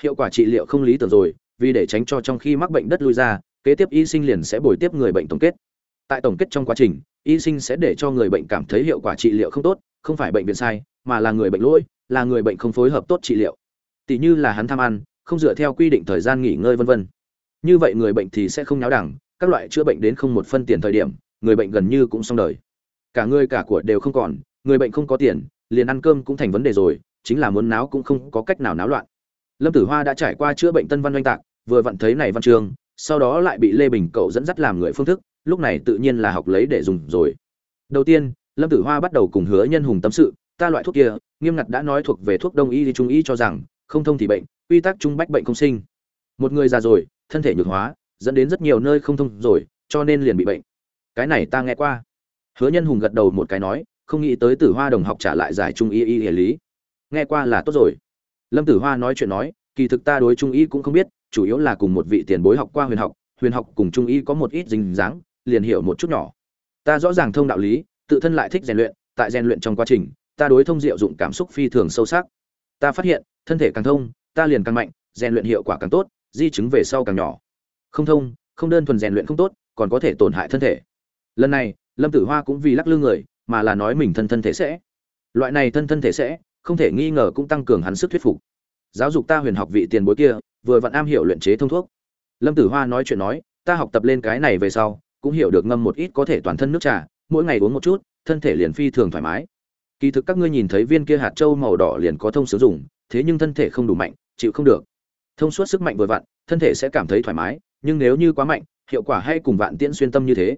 Hiệu quả trị liệu không lý tưởng rồi, vì để tránh cho trong khi mắc bệnh đất lui ra, kế tiếp y sinh liền sẽ bồi tiếp người bệnh tổng kết tại tổng kết trong quá trình, y sinh sẽ để cho người bệnh cảm thấy hiệu quả trị liệu không tốt, không phải bệnh viện sai, mà là người bệnh lỗi, là người bệnh không phối hợp tốt trị liệu. Tỷ như là hắn tham ăn, không dựa theo quy định thời gian nghỉ ngơi vân vân. Như vậy người bệnh thì sẽ không nháo đẳng, các loại chữa bệnh đến không một phân tiền thời điểm, người bệnh gần như cũng xong đời. Cả người cả của đều không còn, người bệnh không có tiền, liền ăn cơm cũng thành vấn đề rồi, chính là muốn náo cũng không có cách nào náo loạn. Lâm tử hoa đã trải qua chữa bệnh tân văn oanh tạc, vừa vặn thấy này văn chương, sau đó lại bị lê bình cậu dẫn dắt làm người phương thức lúc này tự nhiên là học lấy để dùng rồi. Đầu tiên, lâm tử hoa bắt đầu cùng hứa nhân hùng tâm sự, ta loại thuốc kia, nghiêm ngặt đã nói thuộc về thuốc đông y thì trung y cho rằng, không thông thì bệnh, quy tắc trung bách bệnh không sinh. Một người già rồi, thân thể nhược hóa, dẫn đến rất nhiều nơi không thông rồi, cho nên liền bị bệnh. Cái này ta nghe qua. Hứa nhân hùng gật đầu một cái nói, không nghĩ tới tử hoa đồng học trả lại giải trung y y hệ lý. Nghe qua là tốt rồi. Lâm tử hoa nói chuyện nói, kỳ thực ta đối trung y cũng không biết, chủ yếu là cùng một vị tiền bối học qua huyền học huyền học cùng trung y có một ít dính dáng liền hiểu một chút nhỏ. Ta rõ ràng thông đạo lý, tự thân lại thích rèn luyện, tại rèn luyện trong quá trình, ta đối thông diệu dụng cảm xúc phi thường sâu sắc. Ta phát hiện, thân thể càng thông, ta liền càng mạnh, rèn luyện hiệu quả càng tốt, di chứng về sau càng nhỏ. Không thông, không đơn thuần rèn luyện không tốt, còn có thể tổn hại thân thể. Lần này, lâm tử hoa cũng vì lắc lư người, mà là nói mình thân thân thể sẽ. Loại này thân thân thể sẽ, không thể nghi ngờ cũng tăng cường hắn sức thuyết phục. Giáo dục ta huyền học vị tiền bối kia, vừa vặn am hiểu luyện chế thông thuốc. Lâm tử hoa nói chuyện nói, ta học tập lên cái này về sau cũng hiểu được ngâm một ít có thể toàn thân nước trà, mỗi ngày uống một chút, thân thể liền phi thường thoải mái. Kỳ thực các ngươi nhìn thấy viên kia hạt châu màu đỏ liền có thông sử dụng, thế nhưng thân thể không đủ mạnh, chịu không được. Thông suốt sức mạnh vừa vặn, thân thể sẽ cảm thấy thoải mái, nhưng nếu như quá mạnh, hiệu quả hay cùng vạn tiễn xuyên tâm như thế.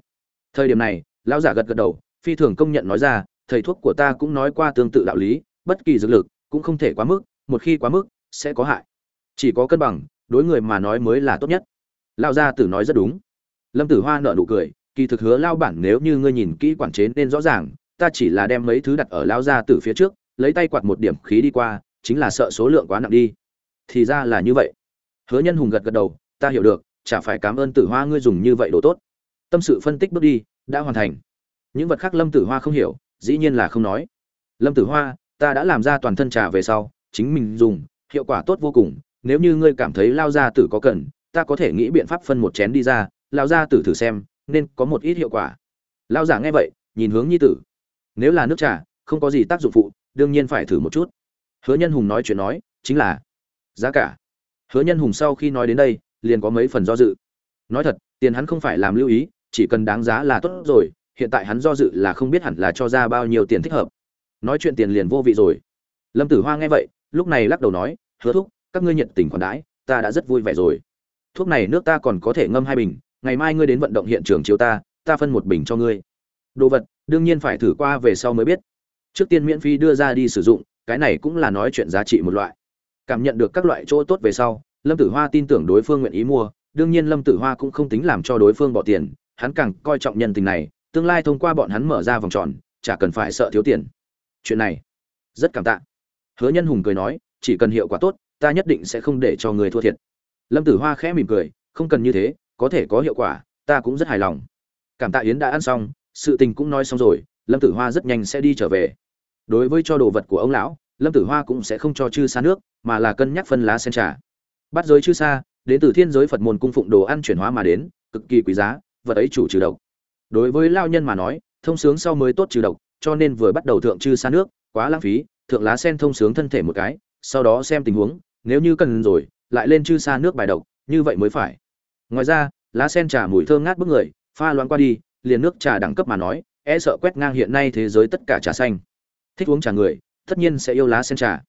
Thời điểm này, lão giả gật gật đầu, phi thường công nhận nói ra, thầy thuốc của ta cũng nói qua tương tự đạo lý, bất kỳ dược lực cũng không thể quá mức, một khi quá mức, sẽ có hại. Chỉ có cân bằng, đối người mà nói mới là tốt nhất. Lão gia tử nói rất đúng lâm tử hoa nợ nụ cười, kỳ thực hứa lao bản nếu như ngươi nhìn kỹ quản chế nên rõ ràng, ta chỉ là đem mấy thứ đặt ở lao gia tử phía trước, lấy tay quạt một điểm khí đi qua, chính là sợ số lượng quá nặng đi. Thì ra là như vậy. Hứa nhân hùng gật gật đầu, ta hiểu được, chả phải cảm ơn tử hoa ngươi dùng như vậy đồ tốt. Tâm sự phân tích bước đi, đã hoàn thành. Những vật khác lâm tử hoa không hiểu, dĩ nhiên là không nói. Lâm tử hoa, ta đã làm ra toàn thân trà về sau, chính mình dùng, hiệu quả tốt vô cùng, nếu như ngươi cảm thấy lao gia tử có cần, ta có thể nghĩ biện pháp phân một chén đi ra lao gia tử thử xem, nên có một ít hiệu quả. Lao giả nghe vậy, nhìn hướng nhi tử. Nếu là nước trà, không có gì tác dụng phụ, đương nhiên phải thử một chút. Hứa nhân hùng nói chuyện nói, chính là, giá cả. Hứa nhân hùng sau khi nói đến đây, liền có mấy phần do dự. Nói thật, tiền hắn không phải làm lưu ý, chỉ cần đáng giá là tốt rồi, hiện tại hắn do dự là không biết hẳn là cho ra bao nhiêu tiền thích hợp. Nói chuyện tiền liền vô vị rồi. Lâm tử hoa nghe vậy, lúc này lắc đầu nói, hứa thúc, các ngươi nhiệt tình khoản đãi, ta đã rất vui vẻ rồi. Thuốc này nước ta còn có thể ngâm hai bình ngày mai ngươi đến vận động hiện trường chiếu ta ta phân một bình cho ngươi. Đồ vật, đương nhiên phải thử qua về sau mới biết. Trước tiên miễn phí đưa ra đi sử dụng, cái này cũng là nói chuyện giá trị một loại. Cảm nhận được các loại chỗ tốt về sau, lâm tử hoa tin tưởng đối phương nguyện ý mua, đương nhiên lâm tử hoa cũng không tính làm cho đối phương bỏ tiền, hắn càng coi trọng nhân tình này, tương lai thông qua bọn hắn mở ra vòng tròn, chả cần phải sợ thiếu tiền. Chuyện này, rất cảm tạ. Hứa nhân hùng cười nói, chỉ cần hiệu quả tốt, ta nhất định sẽ không để cho người thua thiệt. Lâm tử hoa khẽ mỉm cười, không cần như thế có thể có hiệu quả, ta cũng rất hài lòng. Cảm tạ yến đã ăn xong, sự tình cũng nói xong rồi, lâm tử hoa rất nhanh sẽ đi trở về. Đối với cho đồ vật của ông lão, lâm tử hoa cũng sẽ không cho chư xa nước, mà là cân nhắc phân lá sen trà. Bắt giới chư xa đến từ thiên giới phật môn cung phụng đồ ăn chuyển hóa mà đến, cực kỳ quý giá, vật ấy chủ trừ độc. Đối với lao nhân mà nói, thông sướng sau mới tốt trừ độc, cho nên vừa bắt đầu thượng chư xa nước, quá lãng phí, thượng lá sen thông sướng thân thể một cái, sau đó xem tình huống, nếu như cần rồi, lại lên chư xa nước bài độc, như vậy mới phải ngoài ra, lá sen trà mùi thơm ngát bức người, pha loãng qua đi, liền nước trà đẳng cấp mà nói e sợ quét ngang hiện nay thế giới tất cả trà xanh. Thích uống trà người, tất nhiên sẽ yêu lá sen trà.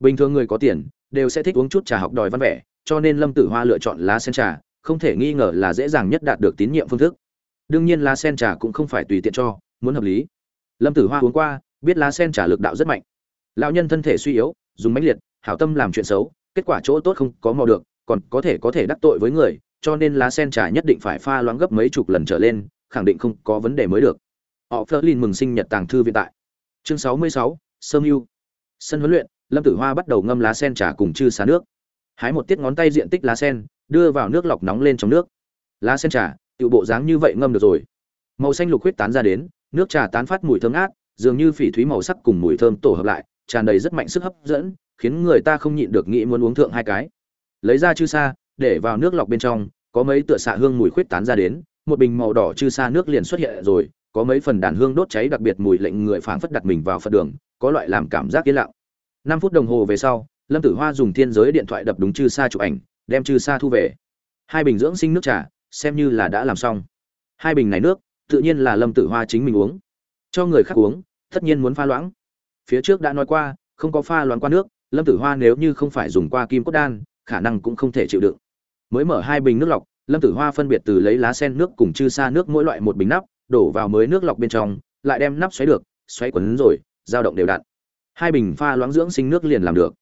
Bình thường người có tiền, đều sẽ thích uống chút trà học đòi văn vẻ, cho nên lâm tử hoa lựa chọn lá sen trà, không thể nghi ngờ là dễ dàng nhất đạt được tín nhiệm phương thức. Đương nhiên lá sen trà cũng không phải tùy tiện cho, muốn hợp lý. Lâm tử hoa uống qua, biết lá sen trà lực đạo rất mạnh. Lão nhân thân thể suy yếu, dùng mãnh liệt, hảo tâm làm chuyện xấu, kết quả chỗ tốt không có mò được, còn có thể có thể đắc tội với người cho nên lá sen trà nhất định phải pha loãng gấp mấy chục lần trở lên, khẳng định không có vấn đề mới được. Họ Flerlin mừng sinh nhật tàng thư viện tại. Chương sáu mươi sáu, sơ mưu. Sân huấn luyện, lâm tử hoa bắt đầu ngâm lá sen trà cùng chư xá nước. Hái một tiết ngón tay diện tích lá sen, đưa vào nước lọc nóng lên trong nước. Lá sen trà tự bộ dáng như vậy ngâm được rồi. Màu xanh lục huyết tán ra đến, nước trà tán phát mùi thơm ngát, dường như phỉ thúy màu sắc cùng mùi thơm tổ hợp lại, tràn đầy rất mạnh sức hấp dẫn, khiến người ta không nhịn được nghĩ muốn uống thượng hai cái. Lấy ra chư sa, để vào nước lọc bên trong có mấy tựa xạ hương mùi khuyết tán ra đến, một bình màu đỏ chư sa nước liền xuất hiện rồi, có mấy phần đàn hương đốt cháy đặc biệt mùi lệnh người phảng phất đặt mình vào phật đường, có loại làm cảm giác yên lặng. Năm phút đồng hồ về sau, lâm tử hoa dùng thiên giới điện thoại đập đúng chư sa chụp ảnh, đem chư sa thu về. Hai bình dưỡng sinh nước trà, xem như là đã làm xong. Hai bình này nước, tự nhiên là lâm tử hoa chính mình uống. Cho người khác uống, tất nhiên muốn pha loãng. Phía trước đã nói qua, không có pha loãng qua nước, lâm tử hoa nếu như không phải dùng qua kim cốt đan, khả năng cũng không thể chịu đựng mới mở hai bình nước lọc, lâm tử hoa phân biệt từ lấy lá sen nước cùng chư sa nước mỗi loại một bình nắp, đổ vào mới nước lọc bên trong, lại đem nắp xoáy được, xoáy quấn rồi, dao động đều đặn. Hai bình pha loãng dưỡng sinh nước liền làm được.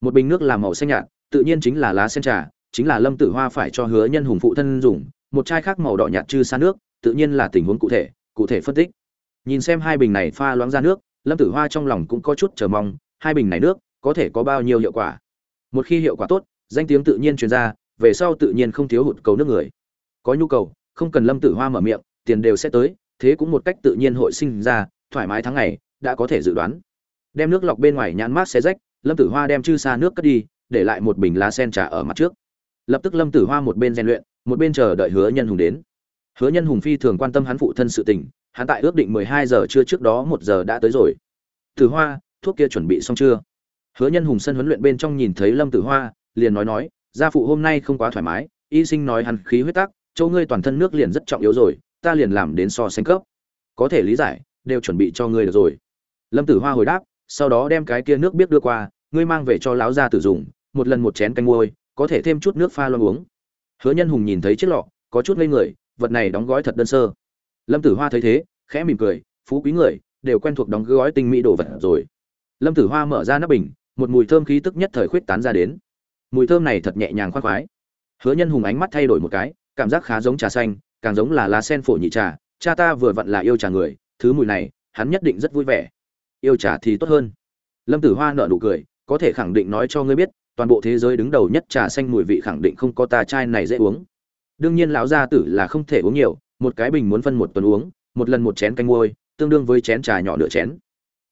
Một bình nước làm màu xanh nhạt, tự nhiên chính là lá sen trà, chính là lâm tử hoa phải cho hứa nhân hùng phụ thân dùng, một chai khác màu đỏ nhạt chư sa nước, tự nhiên là tình huống cụ thể cụ thể phân tích. Nhìn xem hai bình này pha loãng ra nước, lâm tử hoa trong lòng cũng có chút chờ mong, hai bình này nước có thể có bao nhiêu hiệu quả? Một khi hiệu quả tốt, danh tiếng tự nhiên truyền ra về sau tự nhiên không thiếu hụt cầu nước người. Có nhu cầu, không cần lâm tử hoa mở miệng, tiền đều sẽ tới, thế cũng một cách tự nhiên hội sinh ra, thoải mái tháng ngày, đã có thể dự đoán. Đem nước lọc bên ngoài nhãn mát xe rách, lâm tử hoa đem chư xa nước cất đi, để lại một bình lá sen trà ở mặt trước. Lập tức lâm tử hoa một bên rèn luyện, một bên chờ đợi hứa nhân hùng đến. Hứa nhân hùng phi thường quan tâm hắn phụ thân sự tình, hắn tại ước định mười hai giờ trưa trước đó một giờ đã tới rồi. Tử hoa, thuốc kia chuẩn bị xong chưa? Hứa nhân hùng sân huấn luyện bên trong nhìn thấy lâm tử hoa, liền nói nói gia phụ hôm nay không quá thoải mái, y sinh nói hắn khí huyết tắc châu ngươi toàn thân nước liền rất trọng yếu rồi, ta liền làm đến so sánh cấp. Có thể lý giải, đều chuẩn bị cho ngươi được rồi. Lâm tử hoa hồi đáp, sau đó đem cái kia nước biết đưa qua, ngươi mang về cho lão gia tử dùng, một lần một chén canh môi có thể thêm chút nước pha loang uống. Hứa nhân hùng nhìn thấy chiếc lọ, có chút ngây người, vật này đóng gói thật đơn sơ. Lâm tử hoa thấy thế, khẽ mỉm cười, phú quý người, đều quen thuộc đóng gói tinh mỹ đồ vật rồi. Lâm tử hoa mở ra nắp bình, một mùi thơm khí tức nhất thời khuyết tán ra đến mùi thơm này thật nhẹ nhàng khoan khoái. Hứa nhân hùng ánh mắt thay đổi một cái cảm giác khá giống trà xanh càng giống là lá sen phổ nhị trà. Cha ta vừa vặn là yêu trà người thứ mùi này hắn nhất định rất vui vẻ. Yêu trà thì tốt hơn. Lâm tử hoa nở nụ cười có thể khẳng định nói cho ngươi biết toàn bộ thế giới đứng đầu nhất trà xanh mùi vị khẳng định không có ta chai này dễ uống. Đương nhiên lão gia tử là không thể uống nhiều một cái bình muốn phân một tuần uống một lần một chén canh môi, tương đương với chén trà nhỏ nửa chén.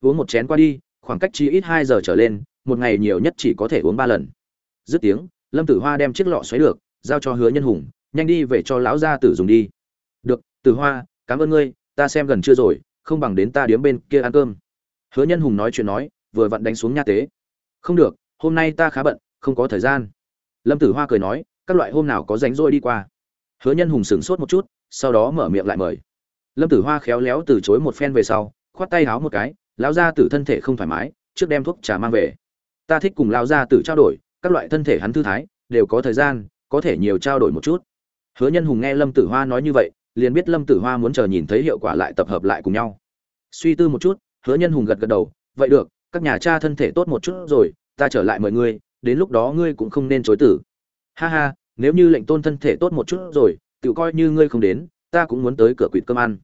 Uống một chén qua đi khoảng cách chỉ ít hai giờ trở lên một ngày nhiều nhất chỉ có thể uống ba lần dứt tiếng, lâm tử hoa đem chiếc lọ xoáy được, giao cho hứa nhân hùng, nhanh đi về cho lão gia tử dùng đi. Được, tử hoa, cảm ơn ngươi, ta xem gần chưa rồi, không bằng đến ta điếm bên kia ăn cơm. Hứa nhân hùng nói chuyện nói, vừa vặn đánh xuống nha tế. Không được, hôm nay ta khá bận, không có thời gian. Lâm tử hoa cười nói, các loại hôm nào có rảnh rỗi đi qua. Hứa nhân hùng sửng sốt một chút, sau đó mở miệng lại mời. Lâm tử hoa khéo léo từ chối một phen về sau, khoát tay háo một cái, lão gia tử thân thể không thoải mái, trước đem thuốc trà mang về. Ta thích cùng lão gia tử trao đổi các loại thân thể hắn thư thái, đều có thời gian, có thể nhiều trao đổi một chút. Hứa nhân hùng nghe lâm tử hoa nói như vậy, liền biết lâm tử hoa muốn chờ nhìn thấy hiệu quả lại tập hợp lại cùng nhau. Suy tư một chút, hứa nhân hùng gật gật đầu, vậy được, các nhà cha thân thể tốt một chút rồi, ta trở lại mời ngươi, đến lúc đó ngươi cũng không nên chối tử. Ha ha, nếu như lệnh tôn thân thể tốt một chút rồi tự coi như ngươi không đến, ta cũng muốn tới cửa quỵt cơm ăn.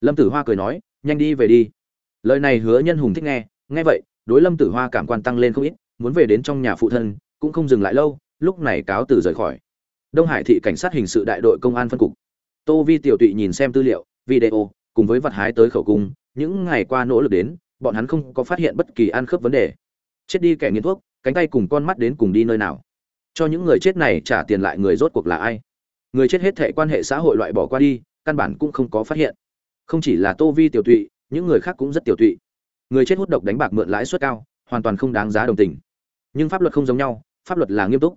Lâm tử hoa cười nói, nhanh đi về đi. Lời này hứa nhân hùng thích nghe nghe vậy, đối lâm tử hoa cảm quan tăng lên không ít, muốn về đến trong nhà phụ thân cũng không dừng lại lâu, lúc này cáo từ rời khỏi. Đông hải thị cảnh sát hình sự đại đội công an phân cục. Tô vi tiểu tụy nhìn xem tư liệu, video, cùng với vật hái tới khẩu cung, những ngày qua nỗ lực đến, bọn hắn không có phát hiện bất kỳ ăn khớp vấn đề. Chết đi kẻ nghiện thuốc, cánh tay cùng con mắt đến cùng đi nơi nào? Cho những người chết này trả tiền lại người rốt cuộc là ai? Người chết hết thệ quan hệ xã hội loại bỏ qua đi, căn bản cũng không có phát hiện. Không chỉ là tô vi tiểu tụy, những người khác cũng rất tiểu tụy. Người chết hút độc đánh bạc mượn lãi suất cao, hoàn toàn không đáng giá đồng tình. Nhưng pháp luật không giống nhau pháp luật là nghiêm túc.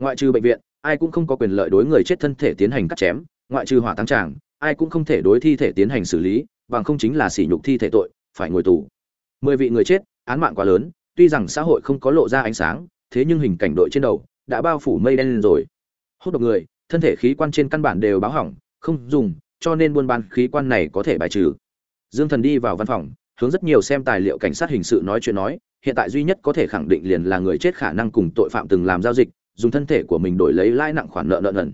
Ngoại trừ bệnh viện, ai cũng không có quyền lợi đối người chết thân thể tiến hành cắt chém, ngoại trừ hỏa tăng tràng, ai cũng không thể đối thi thể tiến hành xử lý, bằng không chính là sỉ nhục thi thể tội, phải ngồi tù. Mười vị người chết, án mạng quá lớn, tuy rằng xã hội không có lộ ra ánh sáng, thế nhưng hình cảnh đội trên đầu đã bao phủ mây đen lên rồi. Hút độc người, thân thể khí quan trên căn bản đều báo hỏng, không dùng, cho nên buôn bán khí quan này có thể bài trừ. Dương thần đi vào văn phòng, hướng rất nhiều xem tài liệu cảnh sát hình sự nói chuyện nói hiện tại duy nhất có thể khẳng định liền là người chết khả năng cùng tội phạm từng làm giao dịch, dùng thân thể của mình đổi lấy lãi nặng khoản nợ nợ nần.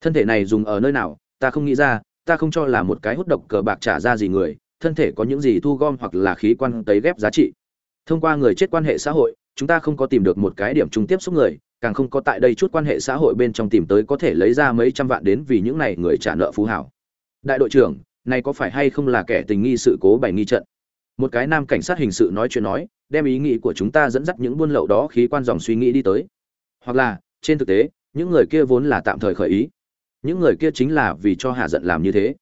Thân thể này dùng ở nơi nào, ta không nghĩ ra, ta không cho là một cái hút độc cờ bạc trả ra gì người, thân thể có những gì thu gom hoặc là khí quan tấy ghép giá trị. Thông qua người chết quan hệ xã hội, chúng ta không có tìm được một cái điểm chung tiếp xúc người, càng không có tại đây chút quan hệ xã hội bên trong tìm tới có thể lấy ra mấy trăm vạn đến vì những này người trả nợ phú hảo. Đại đội trưởng, này có phải hay không là kẻ tình nghi sự cố bày nghi trận? Một cái nam cảnh sát hình sự nói chuyện nói đem ý nghĩ của chúng ta dẫn dắt những buôn lậu đó khí quan dòng suy nghĩ đi tới. Hoặc là, trên thực tế, những người kia vốn là tạm thời khởi ý. Những người kia chính là vì cho hạ giận làm như thế.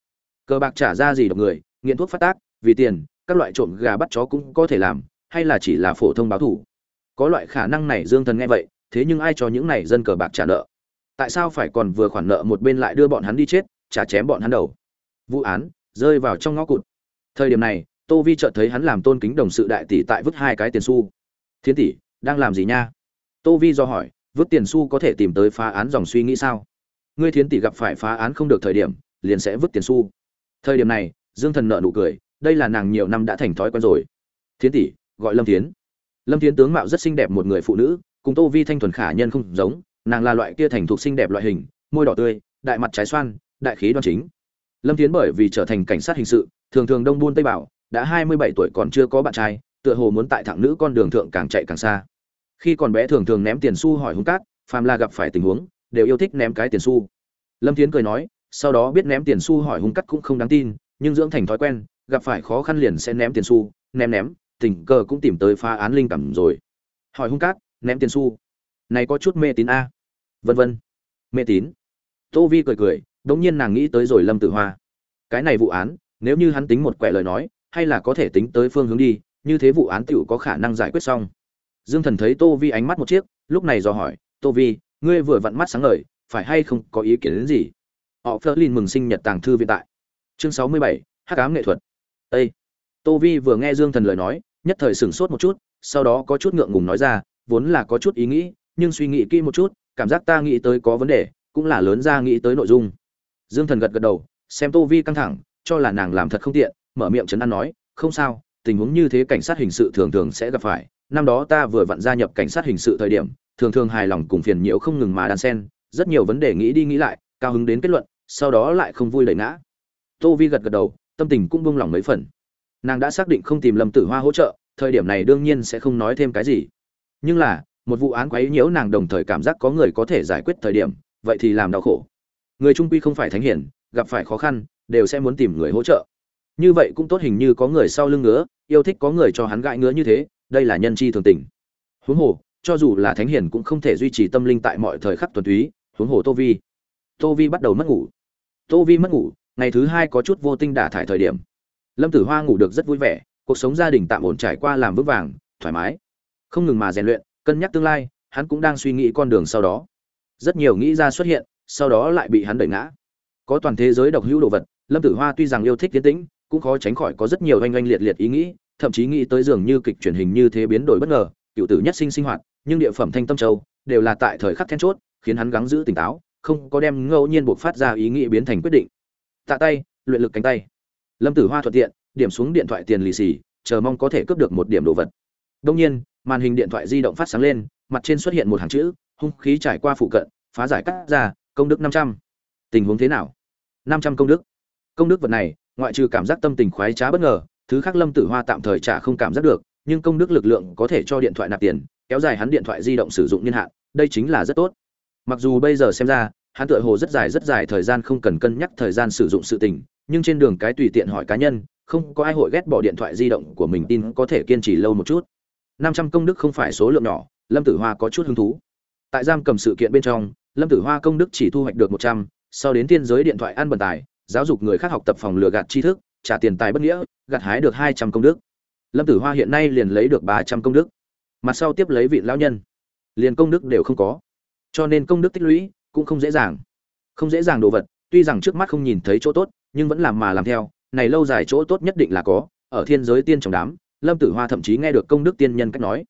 Cờ bạc trả ra gì độc người, nghiện thuốc phát tác, vì tiền, các loại trộm gà bắt chó cũng có thể làm, hay là chỉ là phổ thông báo thủ. Có loại khả năng này dương thần nghe vậy, thế nhưng ai cho những này dân cờ bạc trả nợ? Tại sao phải còn vừa khoản nợ một bên lại đưa bọn hắn đi chết trả chém bọn hắn đầu? Vụ án rơi vào trong ngõ cụt. Thời điểm này tô vi chợt thấy hắn làm tôn kính đồng sự đại tỷ tại vứt hai cái tiền xu. Thiên tỷ, đang làm gì nha? Tô vi do hỏi, vứt tiền xu có thể tìm tới phá án dòng suy nghĩ sao? Ngươi thiến tỷ gặp phải phá án không được thời điểm, liền sẽ vứt tiền xu. Thời điểm này, dương thần nợ nụ cười, đây là nàng nhiều năm đã thành thói quen rồi. Thiến tỷ, gọi lâm thiến. Lâm thiến tướng mạo rất xinh đẹp một người phụ nữ, cùng tô vi thanh thuần khả nhân không giống, nàng là loại kia thành thục xinh đẹp loại hình, môi đỏ tươi, đại mặt trái xoan, đại khí đoan chính. Lâm thiến bởi vì trở thành cảnh sát hình sự, thường thường đông buôn tây bảo đã hai mươi bảy tuổi còn chưa có bạn trai, tựa hồ muốn tại thẳng nữ con đường thượng càng chạy càng xa. Khi còn bé thường thường ném tiền xu hỏi hung cát, phàm là gặp phải tình huống, đều yêu thích ném cái tiền xu. Lâm thiến cười nói, sau đó biết ném tiền xu hỏi hung cắt cũng không đáng tin, nhưng dưỡng thành thói quen, gặp phải khó khăn liền sẽ ném tiền xu, ném ném, tình cờ cũng tìm tới phá án linh cảm rồi. Hỏi hung cát, ném tiền xu. Này có chút mê tín a. Vân vân. Mê tín. Tô vi cười cười, đống nhiên nàng nghĩ tới rồi lâm tử hoa. Cái này vụ án, nếu như hắn tính một quẻ lời nói hay là có thể tính tới phương hướng đi, như thế vụ án tựu có khả năng giải quyết xong. Dương thần thấy tô vi ánh mắt một chiếc, lúc này dò hỏi, tô vi, ngươi vừa vặn mắt sáng ngời, phải hay không có ý kiến đến gì? Họ phớt lên mừng sinh nhật tàng thư viện tại. Chương sáu mươi bảy, hắc ám nghệ thuật. Ê! tô vi vừa nghe dương thần lời nói, nhất thời sửng sốt một chút, sau đó có chút ngượng ngùng nói ra, vốn là có chút ý nghĩ, nhưng suy nghĩ kỹ một chút, cảm giác ta nghĩ tới có vấn đề, cũng là lớn ra nghĩ tới nội dung. Dương thần gật gật đầu, xem tô vi căng thẳng, cho là nàng làm thật không tiện mở miệng chấn an nói, không sao, tình huống như thế cảnh sát hình sự thường thường sẽ gặp phải. Năm đó ta vừa vặn gia nhập cảnh sát hình sự thời điểm, thường thường hài lòng cùng phiền nhiễu không ngừng mà đan sen rất nhiều vấn đề nghĩ đi nghĩ lại, cao hứng đến kết luận, sau đó lại không vui đẩy ngã. Tô vi gật gật đầu, tâm tình cũng buông lỏng mấy phần. Nàng đã xác định không tìm lâm tử hoa hỗ trợ, thời điểm này đương nhiên sẽ không nói thêm cái gì. Nhưng là, một vụ án quấy nhiễu nàng đồng thời cảm giác có người có thể giải quyết thời điểm, vậy thì làm đau khổ. Người trung quy không phải thánh hiển gặp phải khó khăn, đều sẽ muốn tìm người hỗ trợ như vậy cũng tốt hình như có người sau lưng ngứa, yêu thích có người cho hắn gãi ngứa như thế, đây là nhân chi thường tình. Huống hồ, cho dù là thánh hiển cũng không thể duy trì tâm linh tại mọi thời khắc tuần túy, huống hồ tô vi. Tô vi bắt đầu mất ngủ. Tô vi mất ngủ, ngày thứ hai có chút vô tinh đả thải thời điểm. Lâm tử hoa ngủ được rất vui vẻ, cuộc sống gia đình tạm ổn trải qua làm vững vàng, thoải mái. Không ngừng mà rèn luyện, cân nhắc tương lai, hắn cũng đang suy nghĩ con đường sau đó. Rất nhiều nghĩ ra xuất hiện, sau đó lại bị hắn đẩy ngã. Có toàn thế giới độc hữu đồ vật, lâm tử hoa tuy rằng yêu thích tiến tĩnh cũng khó tránh khỏi có rất nhiều oanh oanh liệt liệt ý nghĩ, thậm chí nghĩ tới dường như kịch truyền hình như thế biến đổi bất ngờ, cựu tử nhất sinh sinh hoạt, nhưng địa phẩm thanh tâm châu đều là tại thời khắc then chốt, khiến hắn gắng giữ tỉnh táo, không có đem ngẫu nhiên buộc phát ra ý nghĩ biến thành quyết định. Tạ tay, luyện lực cánh tay. Lâm tử hoa thuận tiện, điểm xuống điện thoại tiền lì xì, chờ mong có thể cướp được một điểm đồ vật. Đông nhiên, màn hình điện thoại di động phát sáng lên, mặt trên xuất hiện một hàng chữ, hung khí trải qua phụ cận, phá giải cắt ra, công đức năm trăm. Tình huống thế nào? Năm trăm công đức. Công đức vật này ngoại trừ cảm giác tâm tình khoái trá bất ngờ, thứ khác lâm tử hoa tạm thời trả không cảm giác được, nhưng công đức lực lượng có thể cho điện thoại nạp tiền, kéo dài hắn điện thoại di động sử dụng niên hạn, đây chính là rất tốt. Mặc dù bây giờ xem ra, hắn tựa hồ rất dài rất dài thời gian không cần cân nhắc thời gian sử dụng sự tình, nhưng trên đường cái tùy tiện hỏi cá nhân, không có ai hội ghét bỏ điện thoại di động của mình, tin có thể kiên trì lâu một chút. Năm trăm công đức không phải số lượng nhỏ, lâm tử hoa có chút hứng thú. Tại giam cầm sự kiện bên trong, lâm tử hoa công đức chỉ thu hoạch được một trăm, sau đến thiên giới điện thoại ăn bần tài giáo dục người khác học tập phòng lừa gạt tri thức, trả tiền tài bất nghĩa, gặt hái được hai trăm công đức. Lâm tử hoa hiện nay liền lấy được ba trăm công đức. Mặt sau tiếp lấy vị lão nhân. Liền công đức đều không có. Cho nên công đức tích lũy cũng không dễ dàng. Không dễ dàng đồ vật, tuy rằng trước mắt không nhìn thấy chỗ tốt, nhưng vẫn làm mà làm theo. Này lâu dài chỗ tốt nhất định là có. Ở thiên giới tiên trong đám, lâm tử hoa thậm chí nghe được công đức tiên nhân cách nói.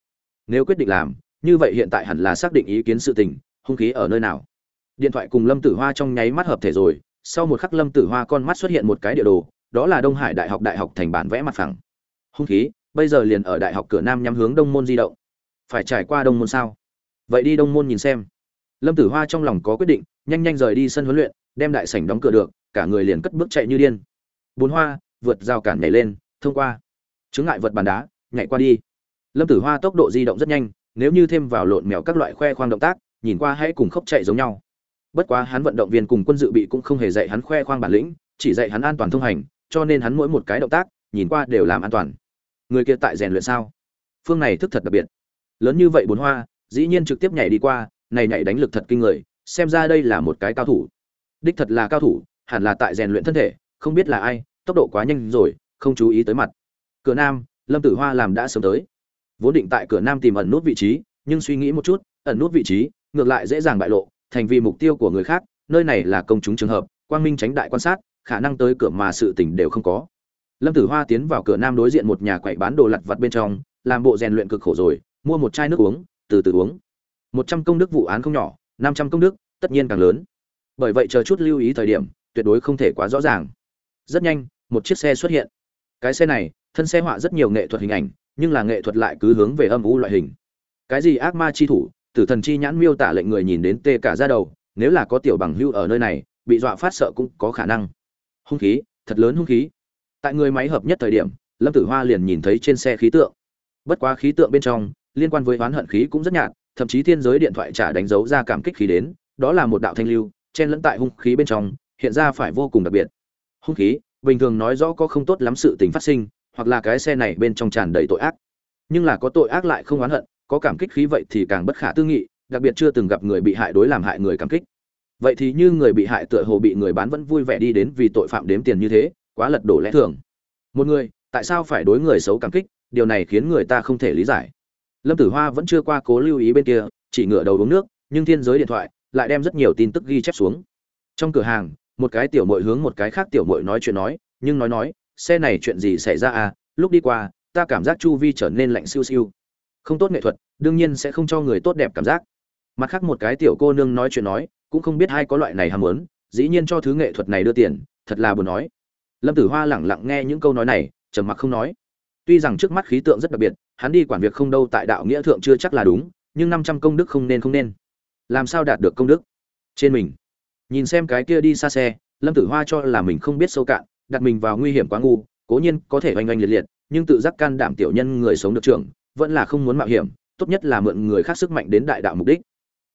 Nếu quyết định làm, như vậy hiện tại hẳn là xác định ý kiến sự tình, hung khí ở nơi nào. Điện thoại cùng lâm tử hoa trong nháy mắt hợp thể rồi sau một khắc lâm tử hoa con mắt xuất hiện một cái địa đồ, đó là đông hải đại học đại học thành bản vẽ mặt phẳng. Hung khí, bây giờ liền ở đại học cửa nam nhắm hướng đông môn di động. Phải trải qua đông môn sao? Vậy đi đông môn nhìn xem. Lâm tử hoa trong lòng có quyết định, nhanh nhanh rời đi sân huấn luyện, đem đại sảnh đóng cửa được, cả người liền cất bước chạy như điên. Bốn hoa, vượt rào cản nhảy lên, thông qua. Chứng ngại vật bàn đá, nhảy qua đi. Lâm tử hoa tốc độ di động rất nhanh, nếu như thêm vào lộn mèo các loại khoe khoang động tác, nhìn qua hãy cùng khốc chạy giống nhau bất quá hắn vận động viên cùng quân dự bị cũng không hề dạy hắn khoe khoang bản lĩnh, chỉ dạy hắn an toàn thông hành, cho nên hắn mỗi một cái động tác, nhìn qua đều làm an toàn. Người kia tại rèn luyện sao? Phương này thức thật đặc biệt. Lớn như vậy bốn hoa, dĩ nhiên trực tiếp nhảy đi qua, này nhảy đánh lực thật kinh người, xem ra đây là một cái cao thủ. Đích thật là cao thủ, hẳn là tại rèn luyện thân thể, không biết là ai, tốc độ quá nhanh rồi, không chú ý tới mặt. Cửa nam, lâm tử hoa làm đã sớm tới. Vốn định tại cửa nam tìm ẩn nút vị trí, nhưng suy nghĩ một chút, ẩn nút vị trí, ngược lại dễ dàng bại lộ thành vì mục tiêu của người khác, nơi này là công chúng trường hợp, quang minh tránh đại quan sát, khả năng tới cửa mà sự tình đều không có. Lâm tử hoa tiến vào cửa nam đối diện một nhà quậy bán đồ lặt vặt bên trong, làm bộ rèn luyện cực khổ rồi, mua một chai nước uống, từ từ uống. Một trăm công đức vụ án không nhỏ, năm trăm công đức, tất nhiên càng lớn. Bởi vậy chờ chút lưu ý thời điểm, tuyệt đối không thể quá rõ ràng. Rất nhanh, một chiếc xe xuất hiện. Cái xe này, thân xe họa rất nhiều nghệ thuật hình ảnh, nhưng là nghệ thuật lại cứ hướng về âm u loại hình. Cái gì ác ma chi thủ tử thần chi nhãn miêu tả lệnh người nhìn đến tê cả ra đầu, nếu là có tiểu bằng hưu ở nơi này, bị dọa phát sợ cũng có khả năng. Hung khí, thật lớn hung khí. Tại người máy hợp nhất thời điểm, lâm tử hoa liền nhìn thấy trên xe khí tượng. Bất quá khí tượng bên trong, liên quan với oán hận khí cũng rất nhạt, thậm chí thiên giới điện thoại trả đánh dấu ra cảm kích khí đến, đó là một đạo thanh lưu, chen lẫn tại hung khí bên trong, hiện ra phải vô cùng đặc biệt. Hung khí, bình thường nói rõ có không tốt lắm sự tình phát sinh, hoặc là cái xe này bên trong tràn đầy tội ác. Nhưng là có tội ác lại không oán hận có cảm kích khí vậy thì càng bất khả tư nghị, đặc biệt chưa từng gặp người bị hại đối làm hại người cảm kích. Vậy thì như người bị hại tựa hồ bị người bán vẫn vui vẻ đi đến vì tội phạm đếm tiền như thế, quá lật đổ lẽ thường. Một người, tại sao phải đối người xấu cảm kích? Điều này khiến người ta không thể lý giải. Lâm tử hoa vẫn chưa qua cố lưu ý bên kia, chỉ ngửa đầu uống nước, nhưng thiên giới điện thoại lại đem rất nhiều tin tức ghi chép xuống. Trong cửa hàng, một cái tiểu mội hướng một cái khác tiểu mội nói chuyện nói, nhưng nói nói, xe này chuyện gì xảy ra à? Lúc đi qua, ta cảm giác chu vi trở nên lạnh siêu siêu không tốt nghệ thuật, đương nhiên sẽ không cho người tốt đẹp cảm giác. Mặt khác một cái tiểu cô nương nói chuyện nói, cũng không biết ai có loại này ham muốn, dĩ nhiên cho thứ nghệ thuật này đưa tiền, thật là buồn nói. Lâm tử hoa lẳng lặng nghe những câu nói này, trầm mặc không nói. Tuy rằng trước mắt khí tượng rất đặc biệt, hắn đi quản việc không đâu tại đạo nghĩa thượng chưa chắc là đúng, nhưng năm trăm công đức không nên không nên. Làm sao đạt được công đức? Trên mình. Nhìn xem cái kia đi xa xe, lâm tử hoa cho là mình không biết sâu cạn, đặt mình vào nguy hiểm quá ngu, cố nhiên có thể oanh oanh liệt liệt, nhưng tự giác can đảm tiểu nhân người sống được trưởng vẫn là không muốn mạo hiểm, tốt nhất là mượn người khác sức mạnh đến đại đạo mục đích.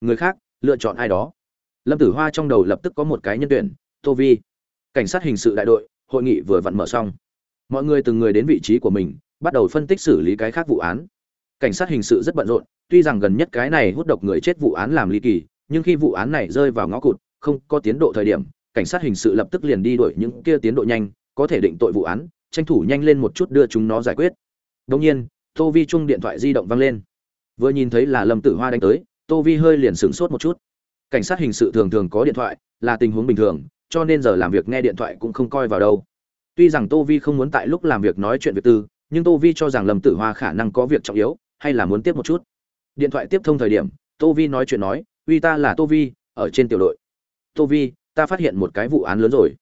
Người khác, lựa chọn ai đó. Lâm tử hoa trong đầu lập tức có một cái nhân tuyển, tô vi. Cảnh sát hình sự đại đội, hội nghị vừa vặn mở xong. Mọi người từng người đến vị trí của mình, bắt đầu phân tích xử lý cái khác vụ án. Cảnh sát hình sự rất bận rộn, tuy rằng gần nhất cái này hút độc người chết vụ án làm ly kỳ, nhưng khi vụ án này rơi vào ngõ cụt, không có tiến độ thời điểm, cảnh sát hình sự lập tức liền đi đuổi những kia tiến độ nhanh, có thể định tội vụ án, tranh thủ nhanh lên một chút đưa chúng nó giải quyết. Đông nhiên tô vi chung điện thoại di động vang lên. Vừa nhìn thấy là lâm tử hoa đánh tới, tô vi hơi liền sửng sốt một chút. Cảnh sát hình sự thường thường có điện thoại, là tình huống bình thường, cho nên giờ làm việc nghe điện thoại cũng không coi vào đâu. Tuy rằng tô vi không muốn tại lúc làm việc nói chuyện việc tư, nhưng tô vi cho rằng lâm tử hoa khả năng có việc trọng yếu, hay là muốn tiếp một chút. Điện thoại tiếp thông thời điểm, tô vi nói chuyện nói, uy ta là tô vi, ở trên tiểu đội. Tô vi, ta phát hiện một cái vụ án lớn rồi.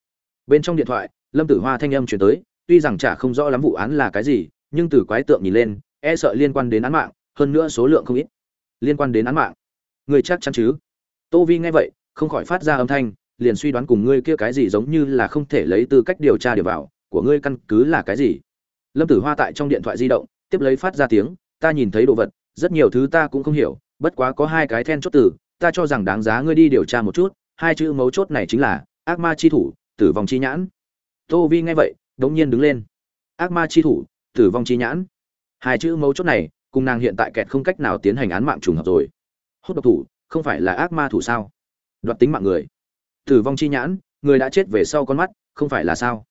Bên trong điện thoại, lâm tử hoa thanh âm chuyển tới, tuy rằng chả không rõ lắm vụ án là cái gì, nhưng từ quái tượng nhìn lên e sợ liên quan đến án mạng, hơn nữa số lượng không ít. Liên quan đến án mạng. Người chắc chắn chứ? Tô vi nghe vậy, không khỏi phát ra âm thanh, liền suy đoán cùng ngươi kia cái gì giống như là không thể lấy tư cách điều tra điều vào, của ngươi căn cứ là cái gì? Lâm tử hoa tại trong điện thoại di động, tiếp lấy phát ra tiếng, ta nhìn thấy đồ vật, rất nhiều thứ ta cũng không hiểu, bất quá có hai cái then chốt từ, ta cho rằng đáng giá ngươi đi điều tra một chút, hai chữ mấu chốt này chính là, ác ma chi thủ, tử vong chi nhãn. Tô vi nghe vậy đột nhiên đứng lên. Ác ma chi thủ, tử vong chi nhãn hai chữ mấu chốt này, cùng nàng hiện tại kẹt không cách nào tiến hành án mạng trùng hợp rồi. Hốt độc thủ, không phải là ác ma thủ sao? Đoạt tính mạng người. Tử vong chi nhãn, người đã chết về sau con mắt, không phải là sao?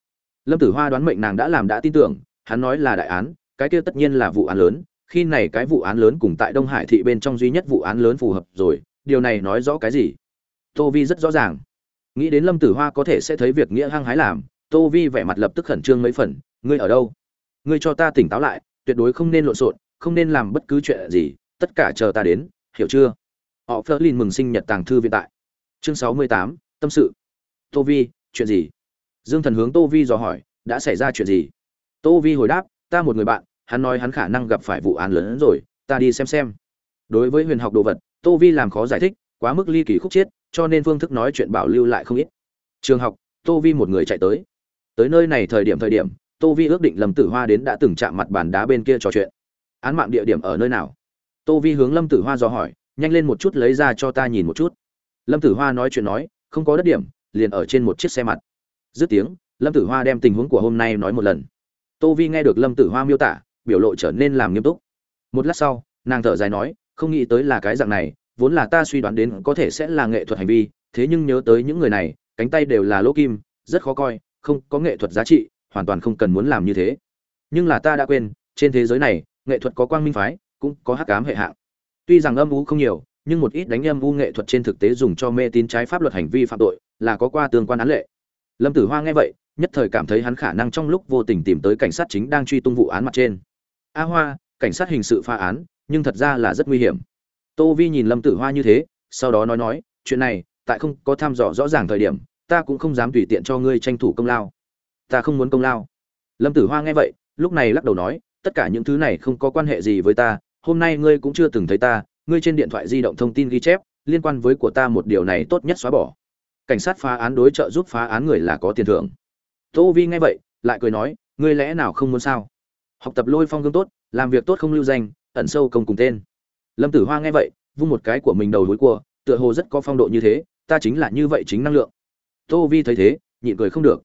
Lâm tử hoa đoán mệnh nàng đã làm đã tin tưởng, hắn nói là đại án, cái kia tất nhiên là vụ án lớn, khi này cái vụ án lớn cùng tại đông hải thị bên trong duy nhất vụ án lớn phù hợp rồi, điều này nói rõ cái gì? Tô vi rất rõ ràng. Nghĩ đến lâm tử hoa có thể sẽ thấy việc nghĩa hăng hái làm, tô vi vẻ mặt lập tức khẩn trương mấy phần, ngươi ở đâu? Ngươi cho ta tỉnh táo lại tuyệt đối không nên lộn xộn, không nên làm bất cứ chuyện gì, tất cả chờ ta đến, hiểu chưa? Họ phớt lên mừng sinh nhật tàng thư viện tại. Chương sáu mươi tám, tâm sự. Tô vi, chuyện gì? Dương thần hướng tô vi dò hỏi, đã xảy ra chuyện gì? Tô vi hồi đáp, ta một người bạn, hắn nói hắn khả năng gặp phải vụ án lớn hơn rồi, ta đi xem xem. Đối với huyền học đồ vật, tô vi làm khó giải thích, quá mức ly kỳ khúc chiết, cho nên phương thức nói chuyện bảo lưu lại không ít. Trường học, tô vi một người chạy tới. Tới nơi này thời điểm thời điểm tô vi ước định lâm tử hoa đến đã từng chạm mặt bàn đá bên kia trò chuyện. Án mạng địa điểm ở nơi nào? Tô vi hướng lâm tử hoa dò hỏi, nhanh lên một chút lấy ra cho ta nhìn một chút. Lâm tử hoa nói chuyện nói, không có đất điểm, liền ở trên một chiếc xe mặt. Dứt tiếng, lâm tử hoa đem tình huống của hôm nay nói một lần. Tô vi nghe được lâm tử hoa miêu tả, biểu lộ trở nên làm nghiêm túc. Một lát sau, nàng thở dài nói, không nghĩ tới là cái dạng này, vốn là ta suy đoán đến có thể sẽ là nghệ thuật hành vi, thế nhưng nhớ tới những người này, cánh tay đều là lỗ kim, rất khó coi, không có nghệ thuật giá trị hoàn toàn không cần muốn làm như thế. Nhưng là ta đã quên, trên thế giới này, nghệ thuật có quang minh phái, cũng có hắc ám hệ hạng. Tuy rằng âm u không nhiều, nhưng một ít đánh âm u nghệ thuật trên thực tế dùng cho mê tín trái pháp luật hành vi phạm tội, là có qua tương quan án lệ. Lâm tử hoa nghe vậy, nhất thời cảm thấy hắn khả năng trong lúc vô tình tìm tới cảnh sát chính đang truy tung vụ án mặt trên. A hoa, cảnh sát hình sự pha án, nhưng thật ra là rất nguy hiểm. Tô vi nhìn lâm tử hoa như thế, sau đó nói nói, chuyện này, tại không có thăm dò rõ ràng thời điểm, ta cũng không dám tùy tiện cho ngươi tranh thủ công lao ta không muốn công lao. Lâm tử hoa nghe vậy, lúc này lắc đầu nói, tất cả những thứ này không có quan hệ gì với ta, hôm nay ngươi cũng chưa từng thấy ta, ngươi trên điện thoại di động thông tin ghi chép, liên quan với của ta một điều này tốt nhất xóa bỏ. Cảnh sát phá án đối trợ giúp phá án người là có tiền thưởng. Tô vi nghe vậy, lại cười nói, ngươi lẽ nào không muốn sao? Học tập lôi phong gương tốt, làm việc tốt không lưu danh, ẩn sâu công cùng tên. Lâm tử hoa nghe vậy, vung một cái của mình đầu lối cua tựa hồ rất có phong độ như thế, ta chính là như vậy chính năng lượng. Tô vi thấy thế, nhịn cười không được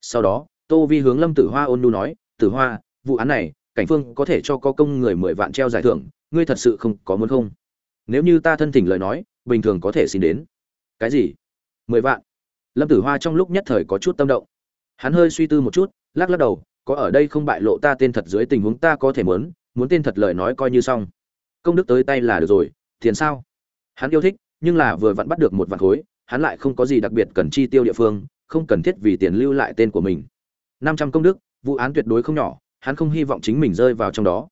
sau đó, tô vi hướng lâm tử hoa ôn nu nói, tử hoa, vụ án này, cảnh phương có thể cho có công người mười vạn treo giải thưởng, ngươi thật sự không có muốn không? Nếu như ta thân thỉnh lời nói, bình thường có thể xin đến. Cái gì? Mười vạn? Lâm tử hoa trong lúc nhất thời có chút tâm động. Hắn hơi suy tư một chút, lắc lắc đầu, có ở đây không bại lộ ta tên thật dưới tình huống ta có thể muốn muốn tên thật lời nói coi như xong. Công đức tới tay là được rồi, tiền sao? Hắn yêu thích, nhưng là vừa vặn bắt được một vạn khối, hắn lại không có gì đặc biệt cần chi tiêu địa phương không cần thiết vì tiền lưu lại tên của mình. Năm trăm công đức, vụ án tuyệt đối không nhỏ, hắn không hy vọng chính mình rơi vào trong đó.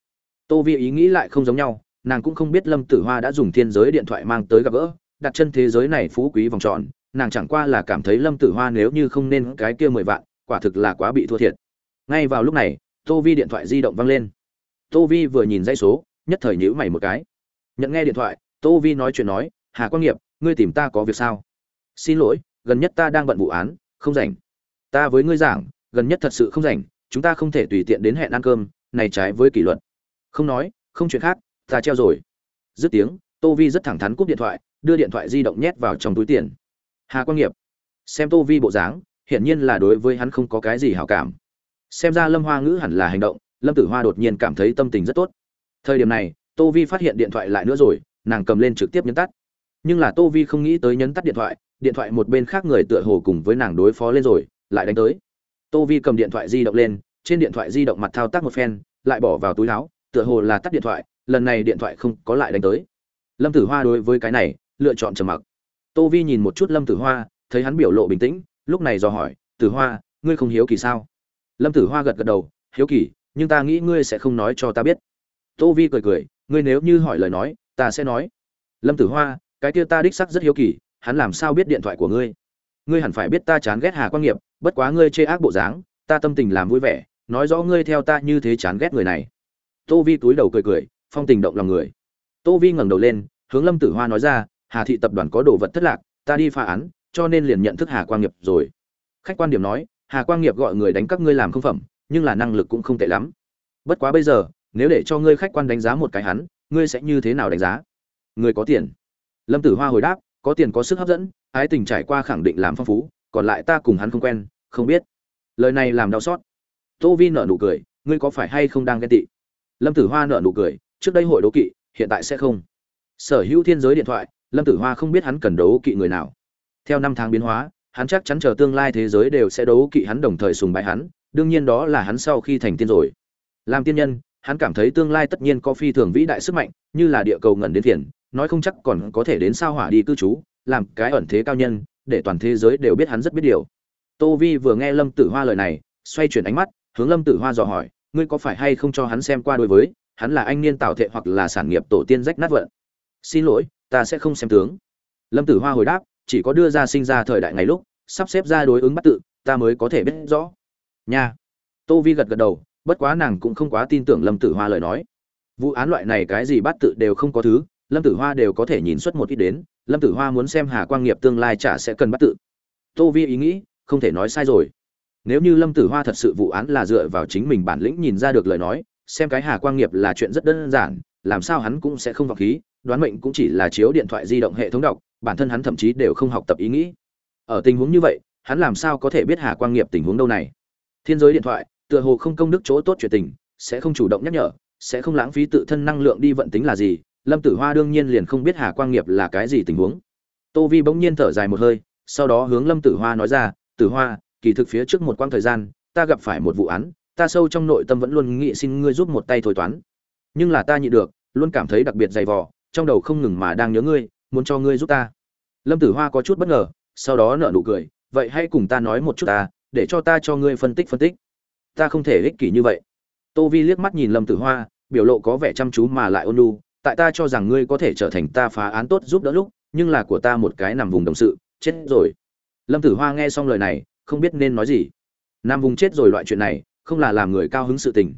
Tô vi ý nghĩ lại không giống nhau, nàng cũng không biết lâm tử hoa đã dùng thiên giới điện thoại mang tới gặp gỡ, đặt chân thế giới này phú quý vòng tròn, nàng chẳng qua là cảm thấy lâm tử hoa nếu như không nên cái kia mười vạn, quả thực là quá bị thua thiệt. Ngay vào lúc này, tô vi điện thoại di động vang lên. Tô vi vừa nhìn dãy số, nhất thời nhíu mày một cái. Nhận nghe điện thoại, tô vi nói chuyện nói, hà quang nghiệp, ngươi tìm ta có việc sao? Xin lỗi, gần nhất ta đang bận vụ án không rảnh. Ta với ngươi giảng, gần nhất thật sự không rảnh, chúng ta không thể tùy tiện đến hẹn ăn cơm, này trái với kỷ luật. Không nói, không chuyện khác, ta treo rồi. Dứt tiếng, tô vi rất thẳng thắn cúp điện thoại, đưa điện thoại di động nhét vào trong túi tiền. Hà quang nghiệp. Xem tô vi bộ dáng, hiển nhiên là đối với hắn không có cái gì hảo cảm. Xem ra lâm hoa ngữ hẳn là hành động, lâm tử hoa đột nhiên cảm thấy tâm tình rất tốt. Thời điểm này, tô vi phát hiện điện thoại lại nữa rồi, nàng cầm lên trực tiếp nhấn tắt. Nhưng là tô vi không nghĩ tới nhấn tắt điện thoại điện thoại một bên khác người tựa hồ cùng với nàng đối phó lên rồi, lại đánh tới. Tô vi cầm điện thoại di động lên, trên điện thoại di động mặt thao tác một phen, lại bỏ vào túi áo, tựa hồ là tắt điện thoại, lần này điện thoại không có lại đánh tới. Lâm tử hoa đối với cái này, lựa chọn trầm mặc. Tô vi nhìn một chút lâm tử hoa, thấy hắn biểu lộ bình tĩnh, lúc này dò hỏi, tử hoa, ngươi không hiếu kỳ sao? Lâm tử hoa gật gật đầu, hiếu kỳ, nhưng ta nghĩ ngươi sẽ không nói cho ta biết. Tô vi cười cười, ngươi nếu như hỏi lời nói, ta sẽ nói. Lâm tử hoa, cái kia ta đích sắc rất hiếu kỳ hắn làm sao biết điện thoại của ngươi? Ngươi hẳn phải biết ta chán ghét hà quan nghiệp, bất quá ngươi chê ác bộ dáng, ta tâm tình làm vui vẻ, nói rõ ngươi theo ta như thế chán ghét người này. Tô vi túi đầu cười cười, phong tình động lòng người. Tô vi ngẩng đầu lên, hướng lâm tử hoa nói ra, hà thị tập đoàn có đồ vật thất lạc, ta đi phá án, cho nên liền nhận thức hà quang nghiệp rồi. Khách quan điểm nói, hà quang nghiệp gọi người đánh các ngươi làm không phẩm, nhưng là năng lực cũng không tệ lắm. Bất quá bây giờ, nếu để cho ngươi khách quan đánh giá một cái hắn, ngươi sẽ như thế nào đánh giá? Người có tiền. Lâm tử hoa hồi đáp có tiền có sức hấp dẫn, ái tình trải qua khẳng định làm phong phú, còn lại ta cùng hắn không quen, không biết. Lời này làm đau xót. Tô vi nợ nụ cười, ngươi có phải hay không đang ghen tị? Lâm tử hoa nợ nụ cười, trước đây hội đấu kỵ, hiện tại sẽ không. Sở hữu thiên giới điện thoại, lâm tử hoa không biết hắn cần đấu kỵ người nào. Theo năm tháng biến hóa, hắn chắc chắn chờ tương lai thế giới đều sẽ đấu kỵ hắn đồng thời sùng bái hắn, đương nhiên đó là hắn sau khi thành tiên rồi. Làm tiên nhân, hắn cảm thấy tương lai tất nhiên có phi thường vĩ đại sức mạnh, như là địa cầu ngẩn đến thiền nói không chắc còn có thể đến sao hỏa đi cư trú, làm cái ẩn thế cao nhân, để toàn thế giới đều biết hắn rất biết điều. Tô vi vừa nghe lâm tử hoa lời này, xoay chuyển ánh mắt, hướng lâm tử hoa dò hỏi, ngươi có phải hay không cho hắn xem qua đối với, hắn là anh niên tạo thệ hoặc là sản nghiệp tổ tiên rách nát vận? Xin lỗi, ta sẽ không xem tướng. Lâm tử hoa hồi đáp, chỉ có đưa ra sinh ra thời đại ngày lúc, sắp xếp ra đối ứng bắt tự, ta mới có thể biết rõ. Nha. Tô vi gật gật đầu, bất quá nàng cũng không quá tin tưởng lâm tử hoa lời nói. Vụ án loại này cái gì bắt tự đều không có thứ lâm tử hoa đều có thể nhìn xuất một ít đến, lâm tử hoa muốn xem hà quang nghiệp tương lai chả sẽ cần bắt tự. Tô vi ý nghĩ, không thể nói sai rồi. Nếu như lâm tử hoa thật sự vụ án là dựa vào chính mình bản lĩnh nhìn ra được lời nói, xem cái hà quang nghiệp là chuyện rất đơn giản, làm sao hắn cũng sẽ không vào khí, đoán mệnh cũng chỉ là chiếu điện thoại di động hệ thống đọc, bản thân hắn thậm chí đều không học tập ý nghĩ. Ở tình huống như vậy, hắn làm sao có thể biết hà quang nghiệp tình huống đâu này? Thiên giới điện thoại, tựa hồ không công đức chỗ tốt chuyện tình, sẽ không chủ động nhắc nhở, sẽ không lãng phí tự thân năng lượng đi vận tính là gì lâm tử hoa đương nhiên liền không biết hà quang nghiệp là cái gì tình huống. Tô vi bỗng nhiên thở dài một hơi, sau đó hướng lâm tử hoa nói ra, tử hoa, kỳ thực phía trước một quãng thời gian, ta gặp phải một vụ án, ta sâu trong nội tâm vẫn luôn nghĩ xin ngươi giúp một tay thôi toán. Nhưng là ta nhịn được, luôn cảm thấy đặc biệt dày vò, trong đầu không ngừng mà đang nhớ ngươi, muốn cho ngươi giúp ta. Lâm tử hoa có chút bất ngờ, sau đó nở nụ cười, vậy hãy cùng ta nói một chút ta, để cho ta cho ngươi phân tích phân tích. Ta không thể ích kỷ như vậy. Tô vi liếc mắt nhìn lâm tử hoa, biểu lộ có vẻ chăm chú mà lại ôn nhu tại ta cho rằng ngươi có thể trở thành ta phá án tốt giúp đỡ lúc, nhưng là của ta một cái nằm vùng đồng sự, chết rồi. Lâm tử hoa nghe xong lời này, không biết nên nói gì. Nằm vùng chết rồi loại chuyện này, không là làm người cao hứng sự tình.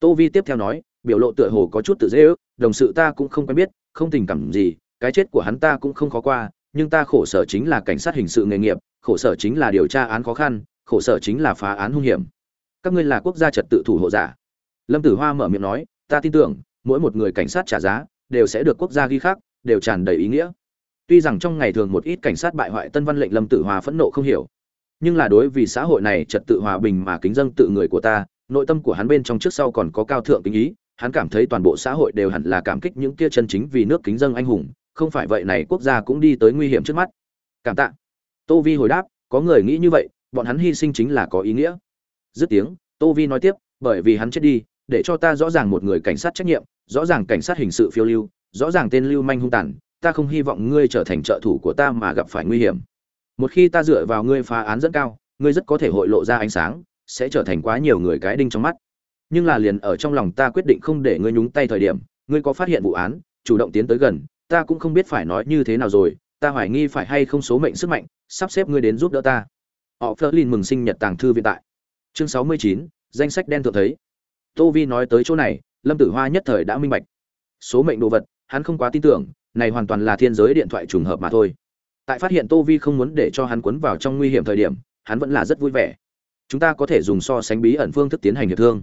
Tô vi tiếp theo nói, biểu lộ tựa hồ có chút tự dễ ước, đồng sự ta cũng không quen biết, không tình cảm gì, cái chết của hắn ta cũng không khó qua, nhưng ta khổ sở chính là cảnh sát hình sự nghề nghiệp, khổ sở chính là điều tra án khó khăn, khổ sở chính là phá án hung hiểm. Các ngươi là quốc gia trật tự thủ hộ giả. Lâm tử hoa mở miệng nói, ta tin tưởng mỗi một người cảnh sát trả giá, đều sẽ được quốc gia ghi khắc, đều tràn đầy ý nghĩa. Tuy rằng trong ngày thường một ít cảnh sát bại hoại tân văn lệnh lâm tử hòa phẫn nộ không hiểu, nhưng là đối vì xã hội này trật tự hòa bình mà kính dân tự người của ta, nội tâm của hắn bên trong trước sau còn có cao thượng kính ý, hắn cảm thấy toàn bộ xã hội đều hẳn là cảm kích những kia chân chính vì nước kính dân anh hùng, không phải vậy này quốc gia cũng đi tới nguy hiểm trước mắt. Cảm tạ. Tô vi hồi đáp, có người nghĩ như vậy, bọn hắn hy sinh chính là có ý nghĩa. Dứt tiếng, tô vi nói tiếp, bởi vì hắn chết đi để cho ta rõ ràng một người cảnh sát trách nhiệm, rõ ràng cảnh sát hình sự phiêu lưu, rõ ràng tên lưu manh hung tàn, ta không hy vọng ngươi trở thành trợ thủ của ta mà gặp phải nguy hiểm. Một khi ta dựa vào ngươi phá án rất cao, ngươi rất có thể hội lộ ra ánh sáng, sẽ trở thành quá nhiều người cái đinh trong mắt. Nhưng là liền ở trong lòng ta quyết định không để ngươi nhúng tay thời điểm, ngươi có phát hiện vụ án, chủ động tiến tới gần, ta cũng không biết phải nói như thế nào rồi, ta hoài nghi phải hay không số mệnh sức mạnh, sắp xếp ngươi đến giúp đỡ ta. Họ phớt lên mừng sinh nhật tàng thư viện tại. Chương sáu mươi chín, danh sách đen thượng thấy tô vi nói tới chỗ này, lâm tử hoa nhất thời đã minh bạch. Số mệnh đồ vật, hắn không quá tin tưởng, này hoàn toàn là thiên giới điện thoại trùng hợp mà thôi. Tại phát hiện tô vi không muốn để cho hắn quấn vào trong nguy hiểm thời điểm, hắn vẫn là rất vui vẻ. Chúng ta có thể dùng so sánh bí ẩn phương thức tiến hành hiệp thương.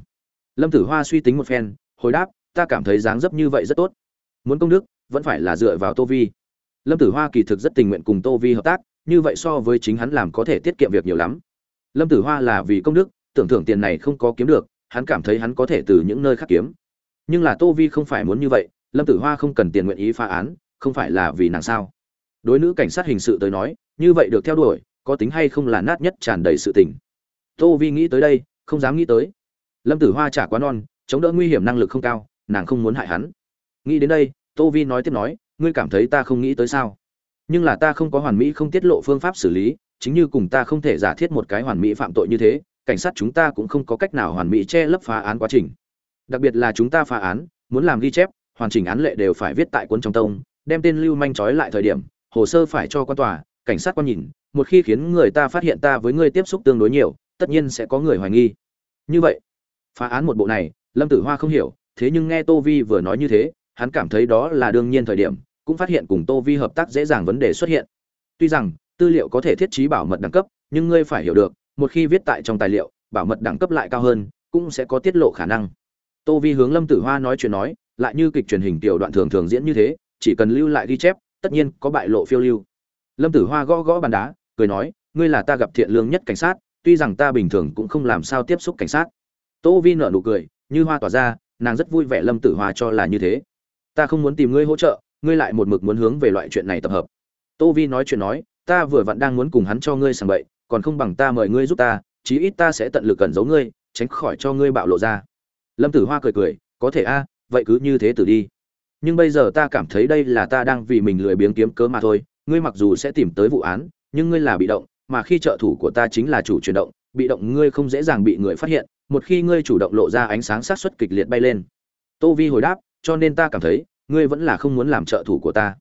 Lâm tử hoa suy tính một phen, hồi đáp, ta cảm thấy dáng dấp như vậy rất tốt. Muốn công đức, vẫn phải là dựa vào tô vi. Lâm tử hoa kỳ thực rất tình nguyện cùng tô vi hợp tác, như vậy so với chính hắn làm có thể tiết kiệm việc nhiều lắm. Lâm tử hoa là vì công đức, tưởng thưởng tiền này không có kiếm được hắn cảm thấy hắn có thể từ những nơi khác kiếm. Nhưng là tô vi không phải muốn như vậy, lâm tử hoa không cần tiền nguyện ý phá án, không phải là vì nàng sao? Đối nữ cảnh sát hình sự tới nói, như vậy được theo đuổi, có tính hay không là nát nhất tràn đầy sự tình. Tô vi nghĩ tới đây, không dám nghĩ tới. Lâm tử hoa trả quá non, chống đỡ nguy hiểm năng lực không cao, nàng không muốn hại hắn. Nghĩ đến đây, tô vi nói tiếp nói, ngươi cảm thấy ta không nghĩ tới sao? Nhưng là ta không có hoàn mỹ không tiết lộ phương pháp xử lý, chính như cùng ta không thể giả thiết một cái hoàn mỹ phạm tội như thế cảnh sát chúng ta cũng không có cách nào hoàn mỹ che lấp phá án quá trình. Đặc biệt là chúng ta phá án, muốn làm ghi chép, hoàn chỉnh án lệ đều phải viết tại cuốn trong tông, đem tên lưu manh trói lại thời điểm, hồ sơ phải cho quan tòa, cảnh sát quan nhìn, một khi khiến người ta phát hiện ta với ngươi tiếp xúc tương đối nhiều, tất nhiên sẽ có người hoài nghi. Như vậy, phá án một bộ này, lâm tử hoa không hiểu, thế nhưng nghe tô vi vừa nói như thế, hắn cảm thấy đó là đương nhiên thời điểm, cũng phát hiện cùng tô vi hợp tác dễ dàng vấn đề xuất hiện. Tuy rằng, tư liệu có thể thiết trí bảo mật đẳng cấp, nhưng ngươi phải hiểu được một khi viết tại trong tài liệu, bảo mật đẳng cấp lại cao hơn, cũng sẽ có tiết lộ khả năng. Tô vi hướng lâm tử hoa nói chuyện nói, lại như kịch truyền hình tiểu đoạn thường thường diễn như thế, chỉ cần lưu lại ghi chép, tất nhiên có bại lộ phiêu lưu. Lâm tử hoa gõ gõ bàn đá, cười nói, ngươi là ta gặp thiện lương nhất cảnh sát, tuy rằng ta bình thường cũng không làm sao tiếp xúc cảnh sát. Tô vi nở nụ cười, như hoa tỏa ra, nàng rất vui vẻ lâm tử hoa cho là như thế. Ta không muốn tìm ngươi hỗ trợ, ngươi lại một mực muốn hướng về loại chuyện này tập hợp. Tô vi nói chuyện nói, ta vừa vặn đang muốn cùng hắn cho ngươi sàng bậy còn không bằng ta mời ngươi giúp ta, chí ít ta sẽ tận lực cẩn giấu ngươi, tránh khỏi cho ngươi bạo lộ ra. Lâm tử hoa cười cười, có thể a, vậy cứ như thế tử đi. Nhưng bây giờ ta cảm thấy đây là ta đang vì mình lười biếng kiếm cớ mà thôi, ngươi mặc dù sẽ tìm tới vụ án, nhưng ngươi là bị động, mà khi trợ thủ của ta chính là chủ chuyển động, bị động ngươi không dễ dàng bị người phát hiện, một khi ngươi chủ động lộ ra ánh sáng sát xuất kịch liệt bay lên. Tô vi hồi đáp, cho nên ta cảm thấy, ngươi vẫn là không muốn làm trợ thủ của ta.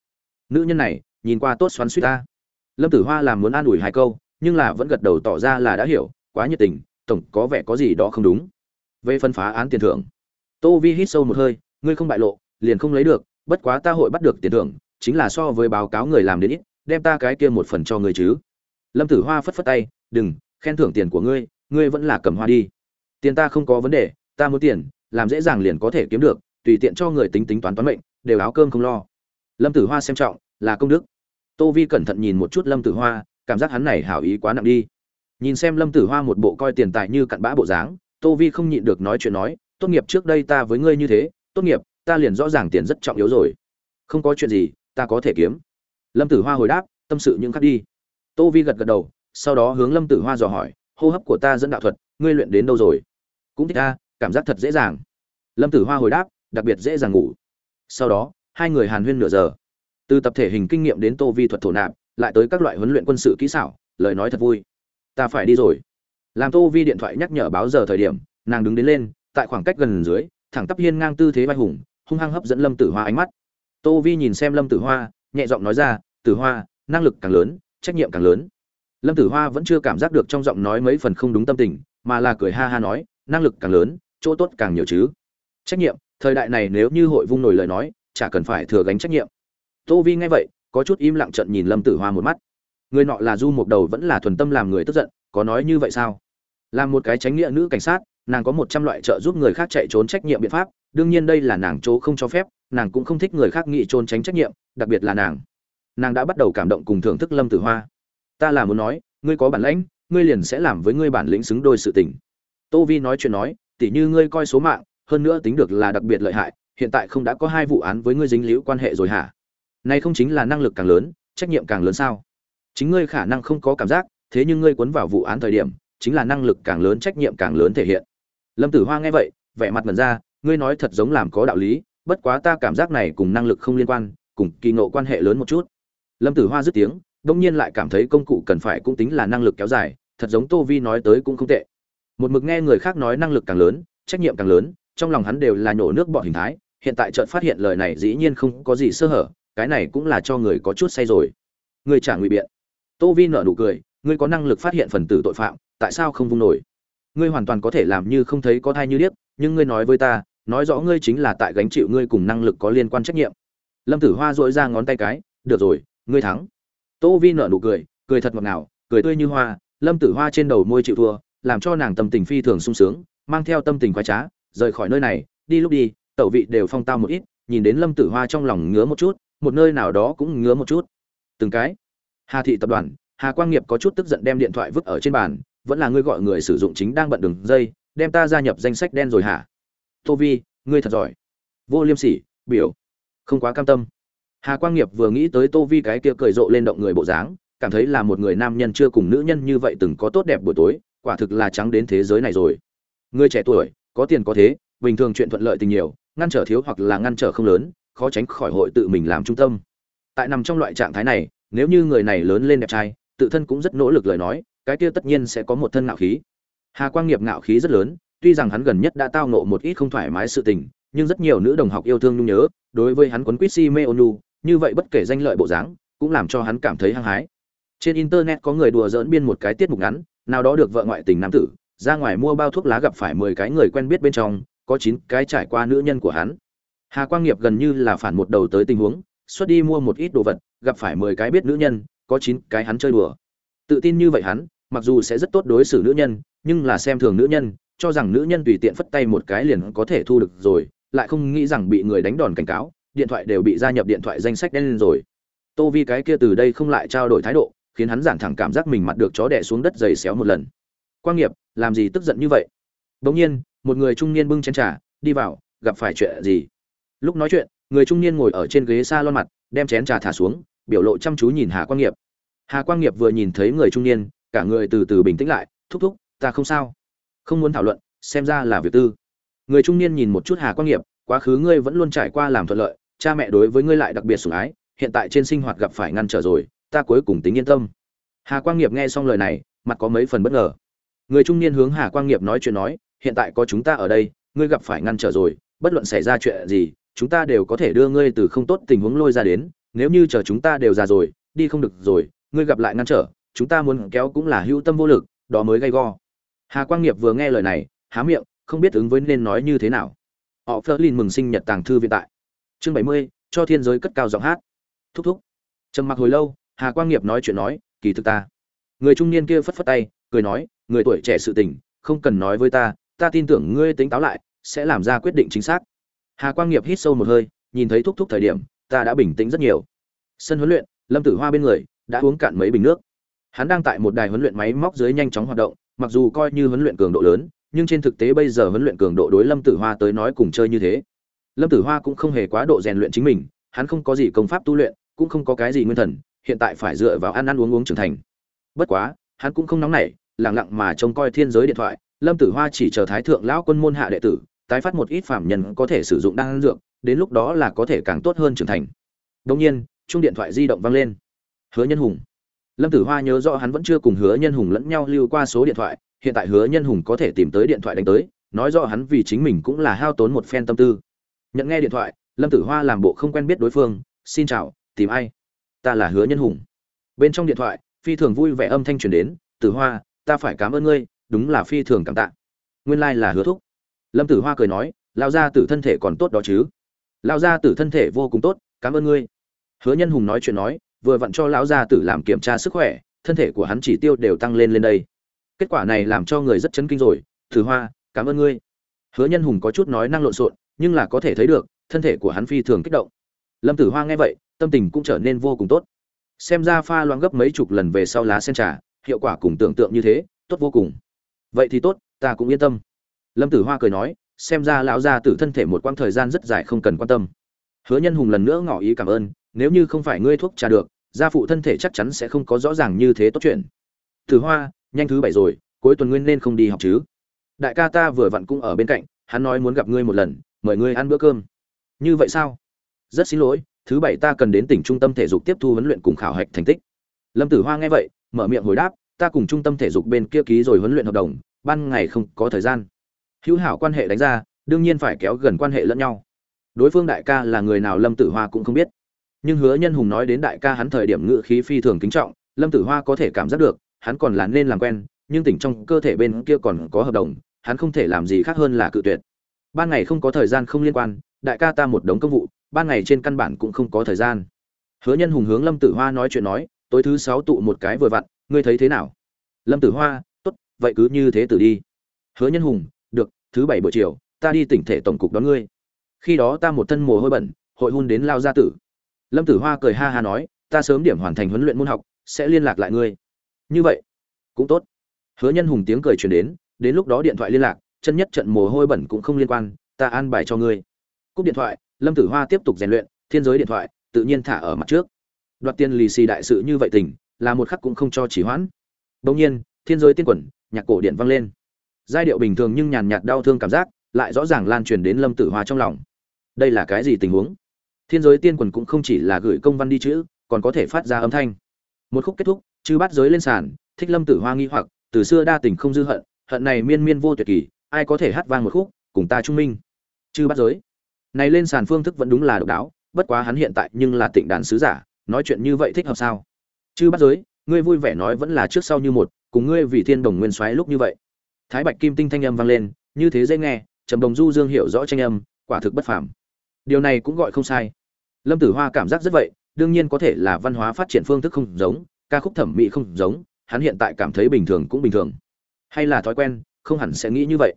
Nữ nhân này, nhìn qua tốt xoắn suýt ta. Lâm tử hoa làm muốn an ủi hai câu nhưng là vẫn gật đầu tỏ ra là đã hiểu, quá nhiệt tình, tổng có vẻ có gì đó không đúng. Về phân phá án tiền thưởng, tô vi hít sâu một hơi, ngươi không bại lộ, liền không lấy được, bất quá ta hội bắt được tiền thưởng, chính là so với báo cáo người làm đến ít, đem ta cái kia một phần cho ngươi chứ. Lâm tử hoa phất phất tay, đừng, khen thưởng tiền của ngươi ngươi vẫn là cầm hoa đi. Tiền ta không có vấn đề, ta muốn tiền, làm dễ dàng liền có thể kiếm được, tùy tiện cho người tính tính toán toán mệnh, đều áo cơm không lo. Lâm tử hoa xem trọng, là công đức. Tô vi cẩn thận nhìn một chút lâm tử hoa cảm giác hắn này hảo ý quá nặng đi. Nhìn xem lâm tử hoa một bộ coi tiền tài như cặn bã bộ dáng, tô vi không nhịn được nói chuyện nói, tốt nghiệp trước đây ta với ngươi như thế, tốt nghiệp, ta liền rõ ràng tiền rất trọng yếu rồi. Không có chuyện gì, ta có thể kiếm. Lâm tử hoa hồi đáp, tâm sự những khác đi. Tô vi gật gật đầu, sau đó hướng lâm tử hoa dò hỏi, hô hấp của ta dẫn đạo thuật, ngươi luyện đến đâu rồi? Cũng thích ta, cảm giác thật dễ dàng. Lâm tử hoa hồi đáp, đặc biệt dễ dàng ngủ. Sau đó, hai người hàn huyên nửa giờ. Từ tập thể hình kinh nghiệm đến tô vi thuật thổ nạp lại tới các loại huấn luyện quân sự kỹ xảo, lời nói thật vui. Ta phải đi rồi. Làm tô vi điện thoại nhắc nhở báo giờ thời điểm, nàng đứng đến lên, tại khoảng cách gần dưới, thẳng tắp hiên ngang tư thế vai hùng, hung hăng hấp dẫn lâm tử hoa ánh mắt. Tô vi nhìn xem lâm tử hoa, nhẹ giọng nói ra, tử hoa, năng lực càng lớn, trách nhiệm càng lớn. Lâm tử hoa vẫn chưa cảm giác được trong giọng nói mấy phần không đúng tâm tình, mà là cười ha ha nói, năng lực càng lớn, chỗ tốt càng nhiều chứ. Trách nhiệm, thời đại này nếu như hội vung nổi lời nói, chả cần phải thừa gánh trách nhiệm. Tô vi nghe vậy có chút im lặng trận nhìn lâm tử hoa một mắt. Người nọ là du một đầu vẫn là thuần tâm làm người tức giận, có nói như vậy sao? Làm một cái tránh nghĩa nữ cảnh sát, nàng có một trăm loại trợ giúp người khác chạy trốn trách nhiệm biện pháp, đương nhiên đây là nàng chỗ không cho phép, nàng cũng không thích người khác nghĩ trốn tránh trách nhiệm, đặc biệt là nàng. Nàng đã bắt đầu cảm động cùng thưởng thức lâm tử hoa. Ta là muốn nói, ngươi có bản lãnh, ngươi liền sẽ làm với ngươi bản lĩnh xứng đôi sự tình. Tô vi nói chuyện nói, tỉ như ngươi coi số mạng, hơn nữa tính được là đặc biệt lợi hại, hiện tại không đã có hai vụ án với ngươi dính liễu quan hệ rồi hả? Này không chính là năng lực càng lớn, trách nhiệm càng lớn sao? Chính ngươi khả năng không có cảm giác, thế nhưng ngươi cuốn vào vụ án thời điểm, chính là năng lực càng lớn, trách nhiệm càng lớn thể hiện. Lâm tử hoa nghe vậy, vẻ mặt mẩn ra, ngươi nói thật giống làm có đạo lý, bất quá ta cảm giác này cùng năng lực không liên quan, cùng kỳ ngộ quan hệ lớn một chút. Lâm tử hoa dứt tiếng, đông nhiên lại cảm thấy công cụ cần phải cũng tính là năng lực kéo dài, thật giống tô vi nói tới cũng không tệ. Một mực nghe người khác nói năng lực càng lớn, trách nhiệm càng lớn, trong lòng hắn đều là nhổ nước bọt hình thái, hiện tại chợt phát hiện lời này dĩ nhiên không có gì sơ hở cái này cũng là cho người có chút say rồi. Người trả ngụy biện. Tô vi nở nụ cười, ngươi có năng lực phát hiện phần tử tội phạm, tại sao không vung nổi? Ngươi hoàn toàn có thể làm như không thấy có thai như điếc, nhưng ngươi nói với ta, nói rõ ngươi chính là tại gánh chịu ngươi cùng năng lực có liên quan trách nhiệm. Lâm tử hoa dội ra ngón tay cái, được rồi, ngươi thắng. Tô vi nở nụ cười cười thật ngọt ngào, cười tươi như hoa, lâm tử hoa trên đầu môi chịu thua, làm cho nàng tâm tình phi thường sung sướng, mang theo tâm tình khoái trá, rời khỏi nơi này, đi lúc đi, tẩu vị đều phong tao một ít. Nhìn đến lâm tử hoa trong lòng ngứa một chút một nơi nào đó cũng ngứa một chút. Từng cái. Hà thị tập đoàn, hà quang nghiệp có chút tức giận đem điện thoại vứt ở trên bàn, vẫn là ngươi gọi người sử dụng chính đang bận đường dây, đem ta gia nhập danh sách đen rồi hả? Tô vi, ngươi thật giỏi. Vô liêm sỉ, biểu. Không quá cam tâm. Hà quang nghiệp vừa nghĩ tới tô vi cái kia cười rộ lên động người bộ dáng, cảm thấy là một người nam nhân chưa cùng nữ nhân như vậy từng có tốt đẹp buổi tối, quả thực là trắng đến thế giới này rồi. Người trẻ tuổi, có tiền có thế, bình thường chuyện thuận lợi tình nhiều, ngăn trở thiếu hoặc là ngăn trở không lớn khó tránh khỏi hội tự mình làm trung tâm. Tại nằm trong loại trạng thái này, nếu như người này lớn lên đẹp trai, tự thân cũng rất nỗ lực lời nói, cái kia tất nhiên sẽ có một thân ngạo khí. Hà quang nghiệp ngạo khí rất lớn, tuy rằng hắn gần nhất đã tao nộ một ít không thoải mái sự tình, nhưng rất nhiều nữ đồng học yêu thương nhung nhớ, đối với hắn quấn quýt si mê ônu như vậy bất kể danh lợi bộ dáng, cũng làm cho hắn cảm thấy hăng hái. Trên internet có người đùa dỡn biên một cái tiết mục ngắn, nào đó được vợ ngoại tình nam tử, ra ngoài mua bao thuốc lá gặp phải mười cái người quen biết bên trong, có chín cái trải qua nữ nhân của hắn hà quang nghiệp gần như là phản một đầu tới tình huống, xuất đi mua một ít đồ vật, gặp phải mười cái biết nữ nhân, có chín cái hắn chơi đùa. Tự tin như vậy hắn, mặc dù sẽ rất tốt đối xử nữ nhân, nhưng là xem thường nữ nhân, cho rằng nữ nhân tùy tiện phất tay một cái liền có thể thu được rồi, lại không nghĩ rằng bị người đánh đòn cảnh cáo, điện thoại đều bị gia nhập điện thoại danh sách đen lên rồi. Tô vi cái kia từ đây không lại trao đổi thái độ, khiến hắn giản thẳng cảm giác mình mặt được chó đè xuống đất dày xéo một lần. Quang nghiệp, làm gì tức giận như vậy? Đột nhiên, một người trung niên bưng chén trà, đi vào, gặp phải chuyện gì? Lúc nói chuyện, người trung niên ngồi ở trên ghế s a lon mặt, đem chén trà thả xuống, biểu lộ chăm chú nhìn hà quang nghiệp. Hà quang nghiệp vừa nhìn thấy người trung niên, cả người từ từ bình tĩnh lại, thúc thúc, ta không sao. Không muốn thảo luận, xem ra là việc tư. Người trung niên nhìn một chút hà quang nghiệp, quá khứ ngươi vẫn luôn trải qua làm thuận lợi, cha mẹ đối với ngươi lại đặc biệt sủng ái, hiện tại trên sinh hoạt gặp phải ngăn trở rồi, ta cuối cùng tính yên tâm. Hà quang nghiệp nghe xong lời này, mặt có mấy phần bất ngờ. Người trung niên hướng hà quang nghiệp nói chuyện nói, hiện tại có chúng ta ở đây, ngươi gặp phải ngăn trở rồi, bất luận xảy ra chuyện gì chúng ta đều có thể đưa ngươi từ không tốt tình huống lôi ra đến, nếu như chờ chúng ta đều già rồi, đi không được rồi, ngươi gặp lại ngăn trở, chúng ta muốn kéo cũng là hữu tâm vô lực, đó mới gay go. Hà quang nghiệp vừa nghe lời này, há miệng, không biết ứng với nên nói như thế nào. Họ phớt lên mừng sinh nhật tàng thư viện tại. Chương bảy mươi, cho thiên giới cất cao giọng hát. Thúc thúc. Trầm mặc hồi lâu, hà quang nghiệp nói chuyện nói, kỳ thực ta. Người trung niên kia phất phất tay, cười nói, người tuổi trẻ sự tình, không cần nói với ta ta tin tưởng ngươi tính táo lại, sẽ làm ra quyết định chính xác hà quang nghiệp hít sâu một hơi, nhìn thấy thúc thúc thời điểm, ta đã bình tĩnh rất nhiều. Sân huấn luyện, lâm tử hoa bên người, đã uống cạn mấy bình nước. Hắn đang tại một đài huấn luyện máy móc dưới nhanh chóng hoạt động, mặc dù coi như huấn luyện cường độ lớn, nhưng trên thực tế bây giờ huấn luyện cường độ đối lâm tử hoa tới nói cùng chơi như thế. Lâm tử hoa cũng không hề quá độ rèn luyện chính mình, hắn không có gì công pháp tu luyện, cũng không có cái gì nguyên thần, hiện tại phải dựa vào ăn ăn uống uống trưởng thành. Bất quá, hắn cũng không nóng nảy, lặng lặng mà trông coi thiên giới điện thoại, lâm tử hoa chỉ chờ thái thượng lão quân môn hạ đệ tử tái phát một ít phạm nhân có thể sử dụng đan dược, đến lúc đó là có thể càng tốt hơn trưởng thành. Đông nhiên chung điện thoại di động vang lên. Hứa nhân hùng. Lâm tử hoa nhớ rõ hắn vẫn chưa cùng hứa nhân hùng lẫn nhau lưu qua số điện thoại, hiện tại hứa nhân hùng có thể tìm tới điện thoại đánh tới, nói rõ hắn vì chính mình cũng là hao tốn một phen tâm tư. Nhận nghe điện thoại, lâm tử hoa làm bộ không quen biết đối phương, xin chào, tìm ai? Ta là hứa nhân hùng. Bên trong điện thoại, phi thường vui vẻ âm thanh truyền đến, tử hoa, ta phải cảm ơn ngươi, đúng là phi thường cảm tạ. Nguyên lai là hứa thúc lâm tử hoa cười nói lao ra tử thân thể còn tốt đó chứ? Lao ra tử thân thể vô cùng tốt, cảm ơn ngươi. Hứa nhân hùng nói chuyện nói, vừa vặn cho lão gia tử làm kiểm tra sức khỏe, thân thể của hắn chỉ tiêu đều tăng lên lên đây. Kết quả này làm cho người rất chấn kinh rồi thử hoa, cảm ơn ngươi. Hứa nhân hùng có chút nói năng lộn xộn, nhưng là có thể thấy được, thân thể của hắn phi thường kích động. Lâm tử hoa nghe vậy, tâm tình cũng trở nên vô cùng tốt. Xem ra pha loãng gấp mấy chục lần về sau lá sen trà, hiệu quả cùng tưởng tượng như thế, tốt vô cùng. Vậy thì tốt, ta cũng yên tâm lâm tử hoa cười nói, xem ra lão gia tử thân thể một quãng thời gian rất dài không cần quan tâm. Hứa nhân hùng lần nữa ngỏ ý cảm ơn, nếu như không phải ngươi thuốc trà được, gia phụ thân thể chắc chắn sẽ không có rõ ràng như thế tốt chuyện. Tử hoa, nhanh thứ bảy rồi, cuối tuần nguyên nên không đi học chứ? Đại ca ta vừa vặn cũng ở bên cạnh, hắn nói muốn gặp ngươi một lần, mời ngươi ăn bữa cơm. Như vậy sao? Rất xin lỗi, thứ bảy ta cần đến tỉnh trung tâm thể dục tiếp thu huấn luyện cùng khảo hạch thành tích. Lâm tử hoa nghe vậy, mở miệng hồi đáp, ta cùng trung tâm thể dục bên kia ký rồi huấn luyện hợp đồng, ban ngày không có thời gian hữu hảo quan hệ đánh ra, đương nhiên phải kéo gần quan hệ lẫn nhau. Đối phương đại ca là người nào lâm tử hoa cũng không biết. Nhưng hứa nhân hùng nói đến đại ca hắn thời điểm ngự khí phi thường kính trọng, lâm tử hoa có thể cảm giác được, hắn còn là nên làm quen, nhưng tỉnh trong cơ thể bên kia còn có hợp đồng, hắn không thể làm gì khác hơn là cự tuyệt. Ban ngày không có thời gian không liên quan, đại ca ta một đống công vụ, ban ngày trên căn bản cũng không có thời gian. Hứa nhân hùng hướng lâm tử hoa nói chuyện nói, tối thứ sáu tụ một cái vừa vặn, ngươi thấy thế nào? Lâm tử hoa, tốt, vậy cứ như thế tử đi. Hứa nhân hùng thứ bảy buổi chiều, ta đi tỉnh thể tổng cục đón ngươi. Khi đó ta một thân mồ hôi bẩn, hội hôn đến lao gia tử. Lâm tử hoa cười ha ha nói, ta sớm điểm hoàn thành huấn luyện môn học, sẽ liên lạc lại ngươi. Như vậy, cũng tốt. Hứa nhân hùng tiếng cười truyền đến đến lúc đó điện thoại liên lạc, chân nhất trận mồ hôi bẩn cũng không liên quan, ta an bài cho ngươi. Cúp điện thoại, lâm tử hoa tiếp tục rèn luyện, thiên giới điện thoại, tự nhiên thả ở mặt trước. Đoạt tiền lì xì đại sự như vậy tình, là một khắc cũng không cho chỉ hoãn. Bỗng nhiên, thiên giới tiên quẩn nhạc cổ điện vang lên giai điệu bình thường nhưng nhàn nhạt đau thương cảm giác, lại rõ ràng lan truyền đến lâm tử hoa trong lòng. Đây là cái gì tình huống? Thiên giới tiên quần cũng không chỉ là gửi công văn đi chữ, còn có thể phát ra âm thanh. Một khúc kết thúc, chư bắt giới lên sàn, thích lâm tử hoa nghi hoặc, từ xưa đa tình không dư hận hận này miên miên vô tuyệt kỳ, ai có thể hát vang một khúc, cùng ta trung minh. Chư bắt giới. Này lên sàn phương thức vẫn đúng là độc đáo, bất quá hắn hiện tại nhưng là tịnh đàn sứ giả, nói chuyện như vậy thích hợp sao? Chư bắt giới, ngươi vui vẻ nói vẫn là trước sau như một, cùng ngươi vì thiên đồng nguyên xoáy lúc như vậy thái bạch kim tinh thanh âm vang lên, như thế dễ nghe, trầm đồng du dương hiểu rõ tranh âm, quả thực bất phàm. Điều này cũng gọi không sai. Lâm tử hoa cảm giác rất vậy, đương nhiên có thể là văn hóa phát triển phương thức không giống, ca khúc thẩm mỹ không giống, hắn hiện tại cảm thấy bình thường cũng bình thường. Hay là thói quen, không hẳn sẽ nghĩ như vậy.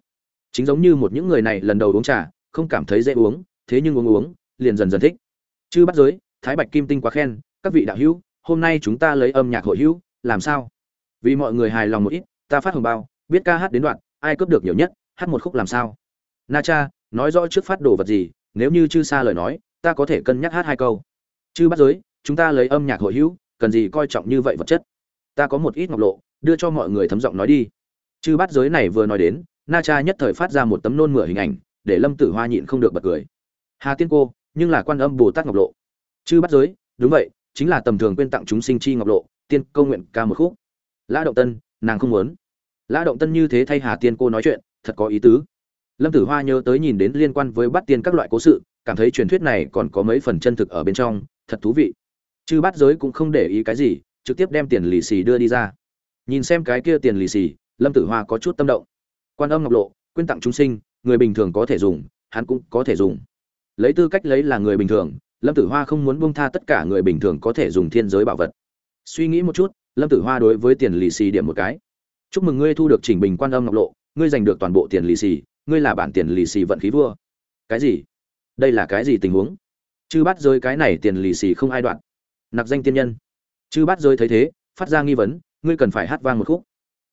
Chính giống như một những người này lần đầu uống trà, không cảm thấy dễ uống, thế nhưng uống uống, liền dần dần thích. Chứ bắt giới, thái bạch kim tinh quá khen, các vị đạo hữu, hôm nay chúng ta lấy âm nhạc hội hữu, làm sao? Vì mọi người hài lòng một ít, ta phát hồng bao biết ca hát đến đoạn, ai cướp được nhiều nhất, hát một khúc làm sao? Na cha, nói rõ trước phát đồ vật gì, nếu như chư xa lời nói, ta có thể cân nhắc hát hai câu. Chư bắt giới, chúng ta lấy âm nhạc hội hữu, cần gì coi trọng như vậy vật chất? Ta có một ít ngọc lộ, đưa cho mọi người thấm giọng nói đi. Chư bắt giới này vừa nói đến, na cha nhất thời phát ra một tấm nôn mửa hình ảnh, để lâm tử hoa nhịn không được bật cười. Hà tiên cô, nhưng là quan âm bồ tát ngọc lộ. Chư bắt giới, đúng vậy, chính là tầm thường quên tặng chúng sinh chi ngọc lộ, tiên câu nguyện ca một khúc. Lã động tân, nàng không muốn lã động tân như thế thay hà tiên cô nói chuyện, thật có ý tứ. Lâm tử hoa nhớ tới nhìn đến liên quan với bắt tiên các loại cố sự, cảm thấy truyền thuyết này còn có mấy phần chân thực ở bên trong, thật thú vị. Chư bắt giới cũng không để ý cái gì, trực tiếp đem tiền lì xì đưa đi ra. Nhìn xem cái kia tiền lì xì, lâm tử hoa có chút tâm động. Quan âm ngọc lộ, quyên tặng chúng sinh, người bình thường có thể dùng, hắn cũng có thể dùng. Lấy tư cách lấy là người bình thường, lâm tử hoa không muốn bông tha tất cả người bình thường có thể dùng thiên giới bảo vật. Suy nghĩ một chút, lâm tử hoa đối với tiền lì xì điểm một cái chúc mừng ngươi thu được chỉnh bình quan âm ngọc lộ, ngươi giành được toàn bộ tiền lì xì, ngươi là bản tiền lì xì vận khí vua. Cái gì? Đây là cái gì tình huống? Chư bắt rơi cái này tiền lì xì không ai đoạn. Nặc danh tiên nhân. Chư bắt rơi thấy thế, phát ra nghi vấn, ngươi cần phải hát vang một khúc.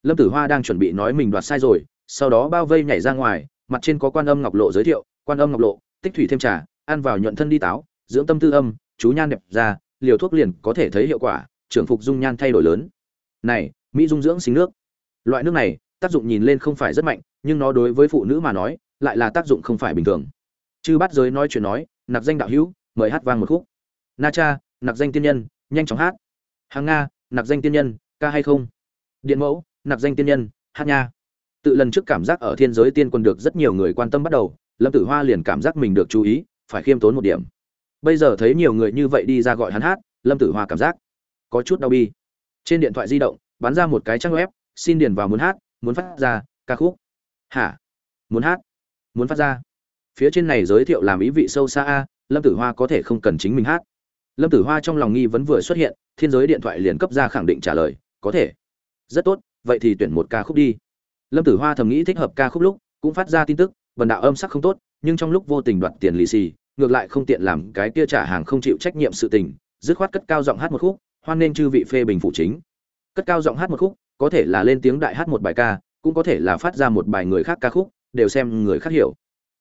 Lâm tử hoa đang chuẩn bị nói mình đoạt sai rồi, sau đó bao vây nhảy ra ngoài, mặt trên có quan âm ngọc lộ giới thiệu, quan âm ngọc lộ, tích thủy thêm trà, ăn vào nhuận thân đi táo, dưỡng tâm tư âm, chú nhan đẹp ra, liều thuốc liền có thể thấy hiệu quả, trưởng phục dung nhan thay đổi lớn. Này, mỹ dung dưỡng sinh nước loại nước này, tác dụng nhìn lên không phải rất mạnh, nhưng nó đối với phụ nữ mà nói, lại là tác dụng không phải bình thường. Chư bắt giới nói chuyện nói nạp danh đạo hữu, mời hát vang một khúc. Na cha nạp danh tiên nhân, nhanh chóng hát. Hàng nga nạp danh tiên nhân, ca hay không? Điện mẫu nạp danh tiên nhân, hát nha. Tự lần trước cảm giác ở thiên giới tiên quân được rất nhiều người quan tâm bắt đầu, lâm tử hoa liền cảm giác mình được chú ý, phải khiêm tốn một điểm. Bây giờ thấy nhiều người như vậy đi ra gọi hắn hát, lâm tử hoa cảm giác có chút đau bi. Trên điện thoại di động, bắn ra một cái trang web xin điền vào muốn hát, muốn phát ra, ca khúc. Hả? Muốn hát? Muốn phát ra. Phía trên này giới thiệu làm ý vị sâu xa a, lâm tử hoa có thể không cần chính mình hát. Lâm tử hoa trong lòng nghi vấn vừa xuất hiện, thiên giới điện thoại liền cấp ra khẳng định trả lời, có thể. Rất tốt, vậy thì tuyển một ca khúc đi. Lâm tử hoa thầm nghĩ thích hợp ca khúc lúc, cũng phát ra tin tức vần đạo âm sắc không tốt, nhưng trong lúc vô tình đoạt tiền lì xì, ngược lại không tiện làm cái kia trả hàng không chịu trách nhiệm sự tình, dứt khoát cất cao giọng hát một khúc, hoan nên chư vị phê bình phụ chính. Cất cao giọng hát một khúc có thể là lên tiếng đại hát một bài ca cũng có thể là phát ra một bài người khác ca khúc đều xem người khác hiểu.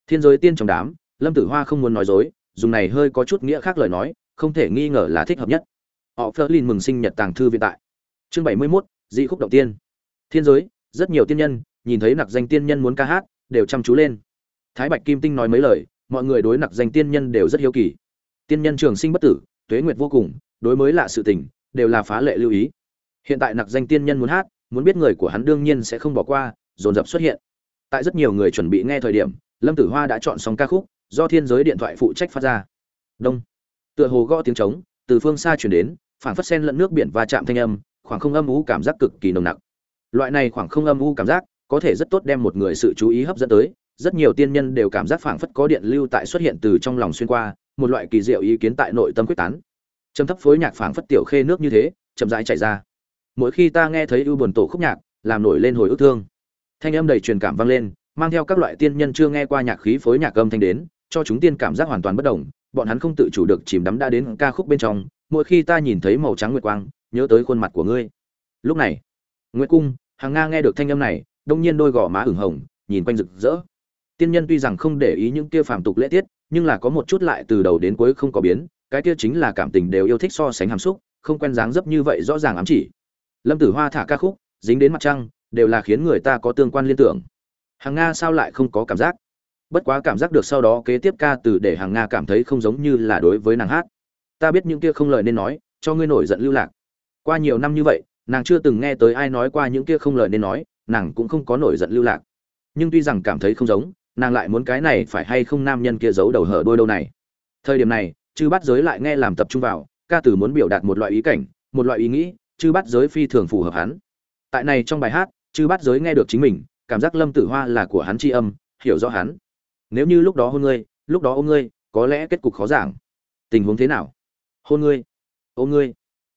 Thiên giới tiên trong đám lâm tử hoa không muốn nói dối dùng này hơi có chút nghĩa khác lời nói không thể nghi ngờ là thích hợp nhất. Họ phớt lên mừng sinh nhật tàng thư viện tại. Chương bảy mươi 71, dị khúc động tiên. Thiên giới rất nhiều tiên nhân nhìn thấy nặc danh tiên nhân muốn ca hát đều chăm chú lên. Thái bạch kim tinh nói mấy lời mọi người đối nặc danh tiên nhân đều rất hiếu kỳ. Tiên nhân trường sinh bất tử tuế nguyệt vô cùng đối mới lạ sự tình đều là phá lệ lưu ý hiện tại nặc danh tiên nhân muốn hát, muốn biết người của hắn đương nhiên sẽ không bỏ qua, dồn dập xuất hiện. Tại rất nhiều người chuẩn bị nghe thời điểm, lâm tử hoa đã chọn xong ca khúc, do thiên giới điện thoại phụ trách phát ra. Đông. Tựa hồ gõ tiếng trống, từ phương xa chuyển đến phản phất sen lẫn nước biển va chạm thanh âm, khoảng không âm u cảm giác cực kỳ nồng nặc. Loại này khoảng không âm u cảm giác, có thể rất tốt đem một người sự chú ý hấp dẫn tới, rất nhiều tiên nhân đều cảm giác phảng phất có điện lưu tại xuất hiện từ trong lòng xuyên qua, một loại kỳ diệu ý kiến tại nội tâm quyết tán. Trầm thấp phối nhạc phảng phất tiểu khê nước như thế, chậm rãi chảy ra mỗi khi ta nghe thấy ưu buồn tổ khúc nhạc, làm nổi lên hồi ức thương. Thanh âm đầy truyền cảm vang lên, mang theo các loại tiên nhân chưa nghe qua nhạc khí phối nhạc âm thanh đến, cho chúng tiên cảm giác hoàn toàn bất đồng, bọn hắn không tự chủ được chìm đắm đã đến ca khúc bên trong, mỗi khi ta nhìn thấy màu trắng nguyệt quang, nhớ tới khuôn mặt của ngươi. Lúc này, nguyệt cung hàng nga nghe được thanh âm này, đông nhiên đôi gò má ửng hồng, nhìn quanh rực rỡ. Tiên nhân tuy rằng không để ý những kia phàm tục lễ tiết, nhưng là có một chút lại từ đầu đến cuối không có biến, cái kia chính là cảm tình đều yêu thích so sánh hàm xúc, không quen dáng dấp như vậy rõ ràng ám chỉ lâm tử hoa thả ca khúc, dính đến mặt trăng, đều là khiến người ta có tương quan liên tưởng. Hàng nga sao lại không có cảm giác? Bất quá cảm giác được sau đó kế tiếp ca từ để hàng nga cảm thấy không giống như là đối với nàng hát. Ta biết những kia không lời nên nói, cho ngươi nổi giận lưu lạc. Qua nhiều năm như vậy, nàng chưa từng nghe tới ai nói qua những kia không lời nên nói, nàng cũng không có nổi giận lưu lạc. Nhưng tuy rằng cảm thấy không giống, nàng lại muốn cái này phải hay không nam nhân kia giấu đầu hở đôi đâu này. Thời điểm này, chư bắt giới lại nghe làm tập trung vào, ca từ muốn biểu đạt một loại ý cảnh, một loại ý nghĩ chư bắt giới phi thường phù hợp hắn. Tại này trong bài hát, chư bắt giới nghe được chính mình, cảm giác lâm tử hoa là của hắn tri âm, hiểu rõ hắn. Nếu như lúc đó hôn ngươi, lúc đó ôm ngươi, có lẽ kết cục khó giảng. Tình huống thế nào? Hôn ngươi, ôm ngươi.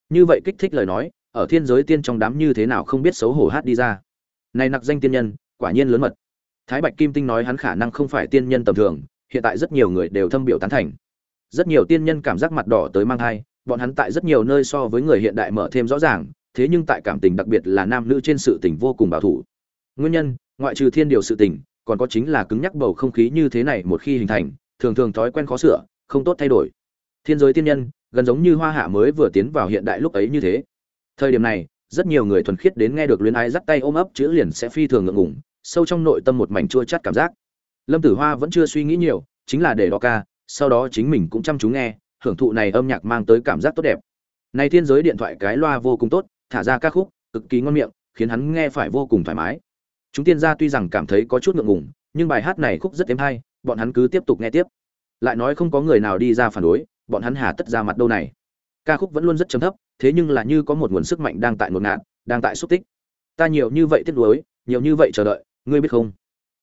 Như vậy kích thích lời nói, ở thiên giới tiên trong đám như thế nào không biết xấu hổ hát đi ra. Này nặc danh tiên nhân, quả nhiên lớn mật. Thái bạch kim tinh nói hắn khả năng không phải tiên nhân tầm thường, hiện tại rất nhiều người đều thâm biểu tán thành. Rất nhiều tiên nhân cảm giác mặt đỏ tới mang thai bọn hắn tại rất nhiều nơi so với người hiện đại mở thêm rõ ràng, thế nhưng tại cảm tình đặc biệt là nam nữ trên sự tình vô cùng bảo thủ. Nguyên nhân, ngoại trừ thiên điều sự tình, còn có chính là cứng nhắc bầu không khí như thế này một khi hình thành, thường thường thói quen khó sửa, không tốt thay đổi. Thiên giới tiên nhân, gần giống như hoa hạ mới vừa tiến vào hiện đại lúc ấy như thế. Thời điểm này, rất nhiều người thuần khiết đến nghe được luyến ái dắt tay ôm ấp chữ liền sẽ phi thường ngượng ngùng, sâu trong nội tâm một mảnh chua chát cảm giác. Lâm tử hoa vẫn chưa suy nghĩ nhiều, chính là để đo ca, sau đó chính mình cũng chăm chú nghe hưởng thụ này âm nhạc mang tới cảm giác tốt đẹp. Này thiên giới điện thoại cái loa vô cùng tốt, thả ra ca khúc, cực kỳ ngon miệng, khiến hắn nghe phải vô cùng thoải mái. Chúng tiên gia tuy rằng cảm thấy có chút ngượng ngùng, nhưng bài hát này khúc rất êm hay, bọn hắn cứ tiếp tục nghe tiếp. Lại nói không có người nào đi ra phản đối, bọn hắn hà tất ra mặt đâu này. Ca khúc vẫn luôn rất trầm thấp, thế nhưng là như có một nguồn sức mạnh đang tại ngột ngạt, đang tại xúc tích. Ta nhiều như vậy tiếc nuối, nhiều như vậy chờ đợi, ngươi biết không?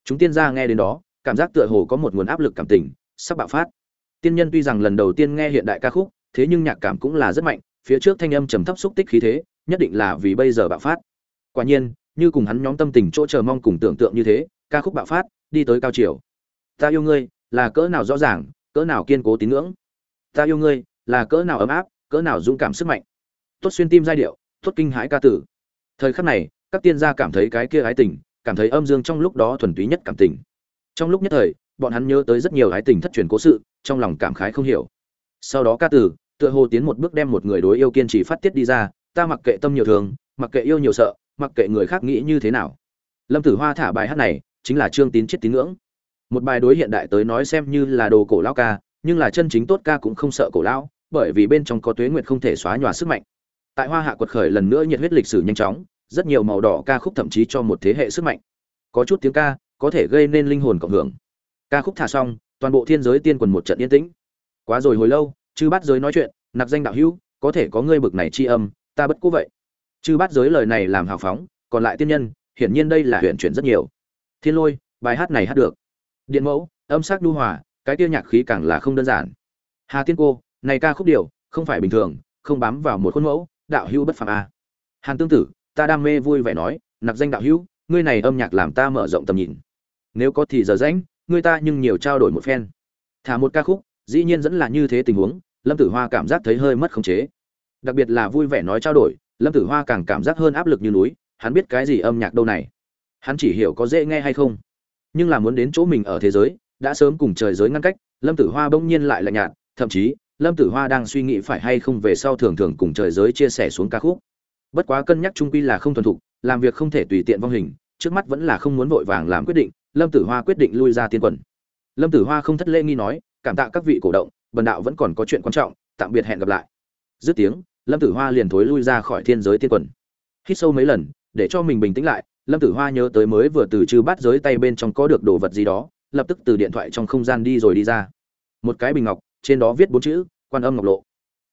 Chúng tiên gia nghe đến đó, cảm giác tựa hồ có một nguồn áp lực cảm tình, sắp bạo phát tiên nhân tuy rằng lần đầu tiên nghe hiện đại ca khúc, thế nhưng nhạc cảm cũng là rất mạnh, phía trước thanh âm trầm thấp xúc tích khí thế, nhất định là vì bây giờ bạo phát. Quả nhiên, như cùng hắn nhóm tâm tình chỗ chờ mong cùng tưởng tượng như thế, ca khúc bạo phát, đi tới cao chiều. Ta yêu ngươi, là cỡ nào rõ ràng, cỡ nào kiên cố tín ngưỡng. Ta yêu ngươi, là cỡ nào ấm áp, cỡ nào dũng cảm sức mạnh. Tốt xuyên tim giai điệu, tốt kinh hãi ca tử. Thời khắc này, các tiên gia cảm thấy cái kia ái tình, cảm thấy âm dương trong lúc đó thuần túy nhất cảm tình. Trong lúc nhất thời bọn hắn nhớ tới rất nhiều ái tình thất truyền cố sự, trong lòng cảm khái không hiểu. Sau đó ca tử, tựa hồ tiến một bước đem một người đối yêu kiên trì phát tiết đi ra, ta mặc kệ tâm nhiều thường mặc kệ yêu nhiều sợ, mặc kệ người khác nghĩ như thế nào. Lâm tử hoa thả bài hát này, chính là trương tín chết tín ngưỡng. Một bài đối hiện đại tới nói xem như là đồ cổ lao ca, nhưng là chân chính tốt ca cũng không sợ cổ lão, bởi vì bên trong có tuế nguyệt không thể xóa nhòa sức mạnh. Tại hoa hạ quật khởi lần nữa nhiệt huyết lịch sử nhanh chóng, rất nhiều màu đỏ ca khúc thậm chí cho một thế hệ sức mạnh. Có chút tiếng ca, có thể gây nên linh hồn cộng hưởng ca khúc thả xong, toàn bộ thiên giới tiên quần một trận yên tĩnh. Quá rồi hồi lâu, chư bát giới nói chuyện, nạp danh đạo hữu, có thể có ngươi bực này chi âm, ta bất cố vậy. Chư bát giới lời này làm hào phóng, còn lại tiên nhân, hiển nhiên đây là huyện chuyển rất nhiều. Thiên lôi, bài hát này hát được. Điện mẫu, âm sắc đu hòa, cái tiêu nhạc khí càng là không đơn giản. Hà tiên cô, này ca khúc điều, không phải bình thường, không bám vào một khuôn mẫu, đạo hữu bất phàm a hàn tương tử, ta đam mê vui vẻ nói, nạp danh đạo hữu, ngươi này âm nhạc làm ta mở rộng tầm nhìn. Nếu có thì giờ rãnh Người ta nhưng nhiều trao đổi một phen. Thả một ca khúc, dĩ nhiên dẫn là như thế tình huống, lâm tử hoa cảm giác thấy hơi mất khống chế. Đặc biệt là vui vẻ nói trao đổi, lâm tử hoa càng cảm giác hơn áp lực như núi, hắn biết cái gì âm nhạc đâu này. Hắn chỉ hiểu có dễ nghe hay không. Nhưng là muốn đến chỗ mình ở thế giới, đã sớm cùng trời giới ngăn cách, lâm tử hoa bỗng nhiên lại lạnh nhạt, thậm chí, lâm tử hoa đang suy nghĩ phải hay không về sau thường thường cùng trời giới chia sẻ xuống ca khúc. Bất quá cân nhắc trung quy là không thuần thục, làm việc không thể tùy tiện vong hình, trước mắt vẫn là không muốn vội vàng làm quyết định lâm tử hoa quyết định lui ra tiên quần. Lâm tử hoa không thất lễ nghi nói, cảm tạ các vị cổ động, bần đạo vẫn còn có chuyện quan trọng, tạm biệt hẹn gặp lại. Dứt tiếng, lâm tử hoa liền thối lui ra khỏi thiên giới tiên quần. Hít sâu mấy lần, để cho mình bình tĩnh lại, lâm tử hoa nhớ tới mới vừa từ chư bắt giới tay bên trong có được đồ vật gì đó, lập tức từ điện thoại trong không gian đi rồi đi ra. Một cái bình ngọc, trên đó viết bốn chữ, quan âm ngọc lộ.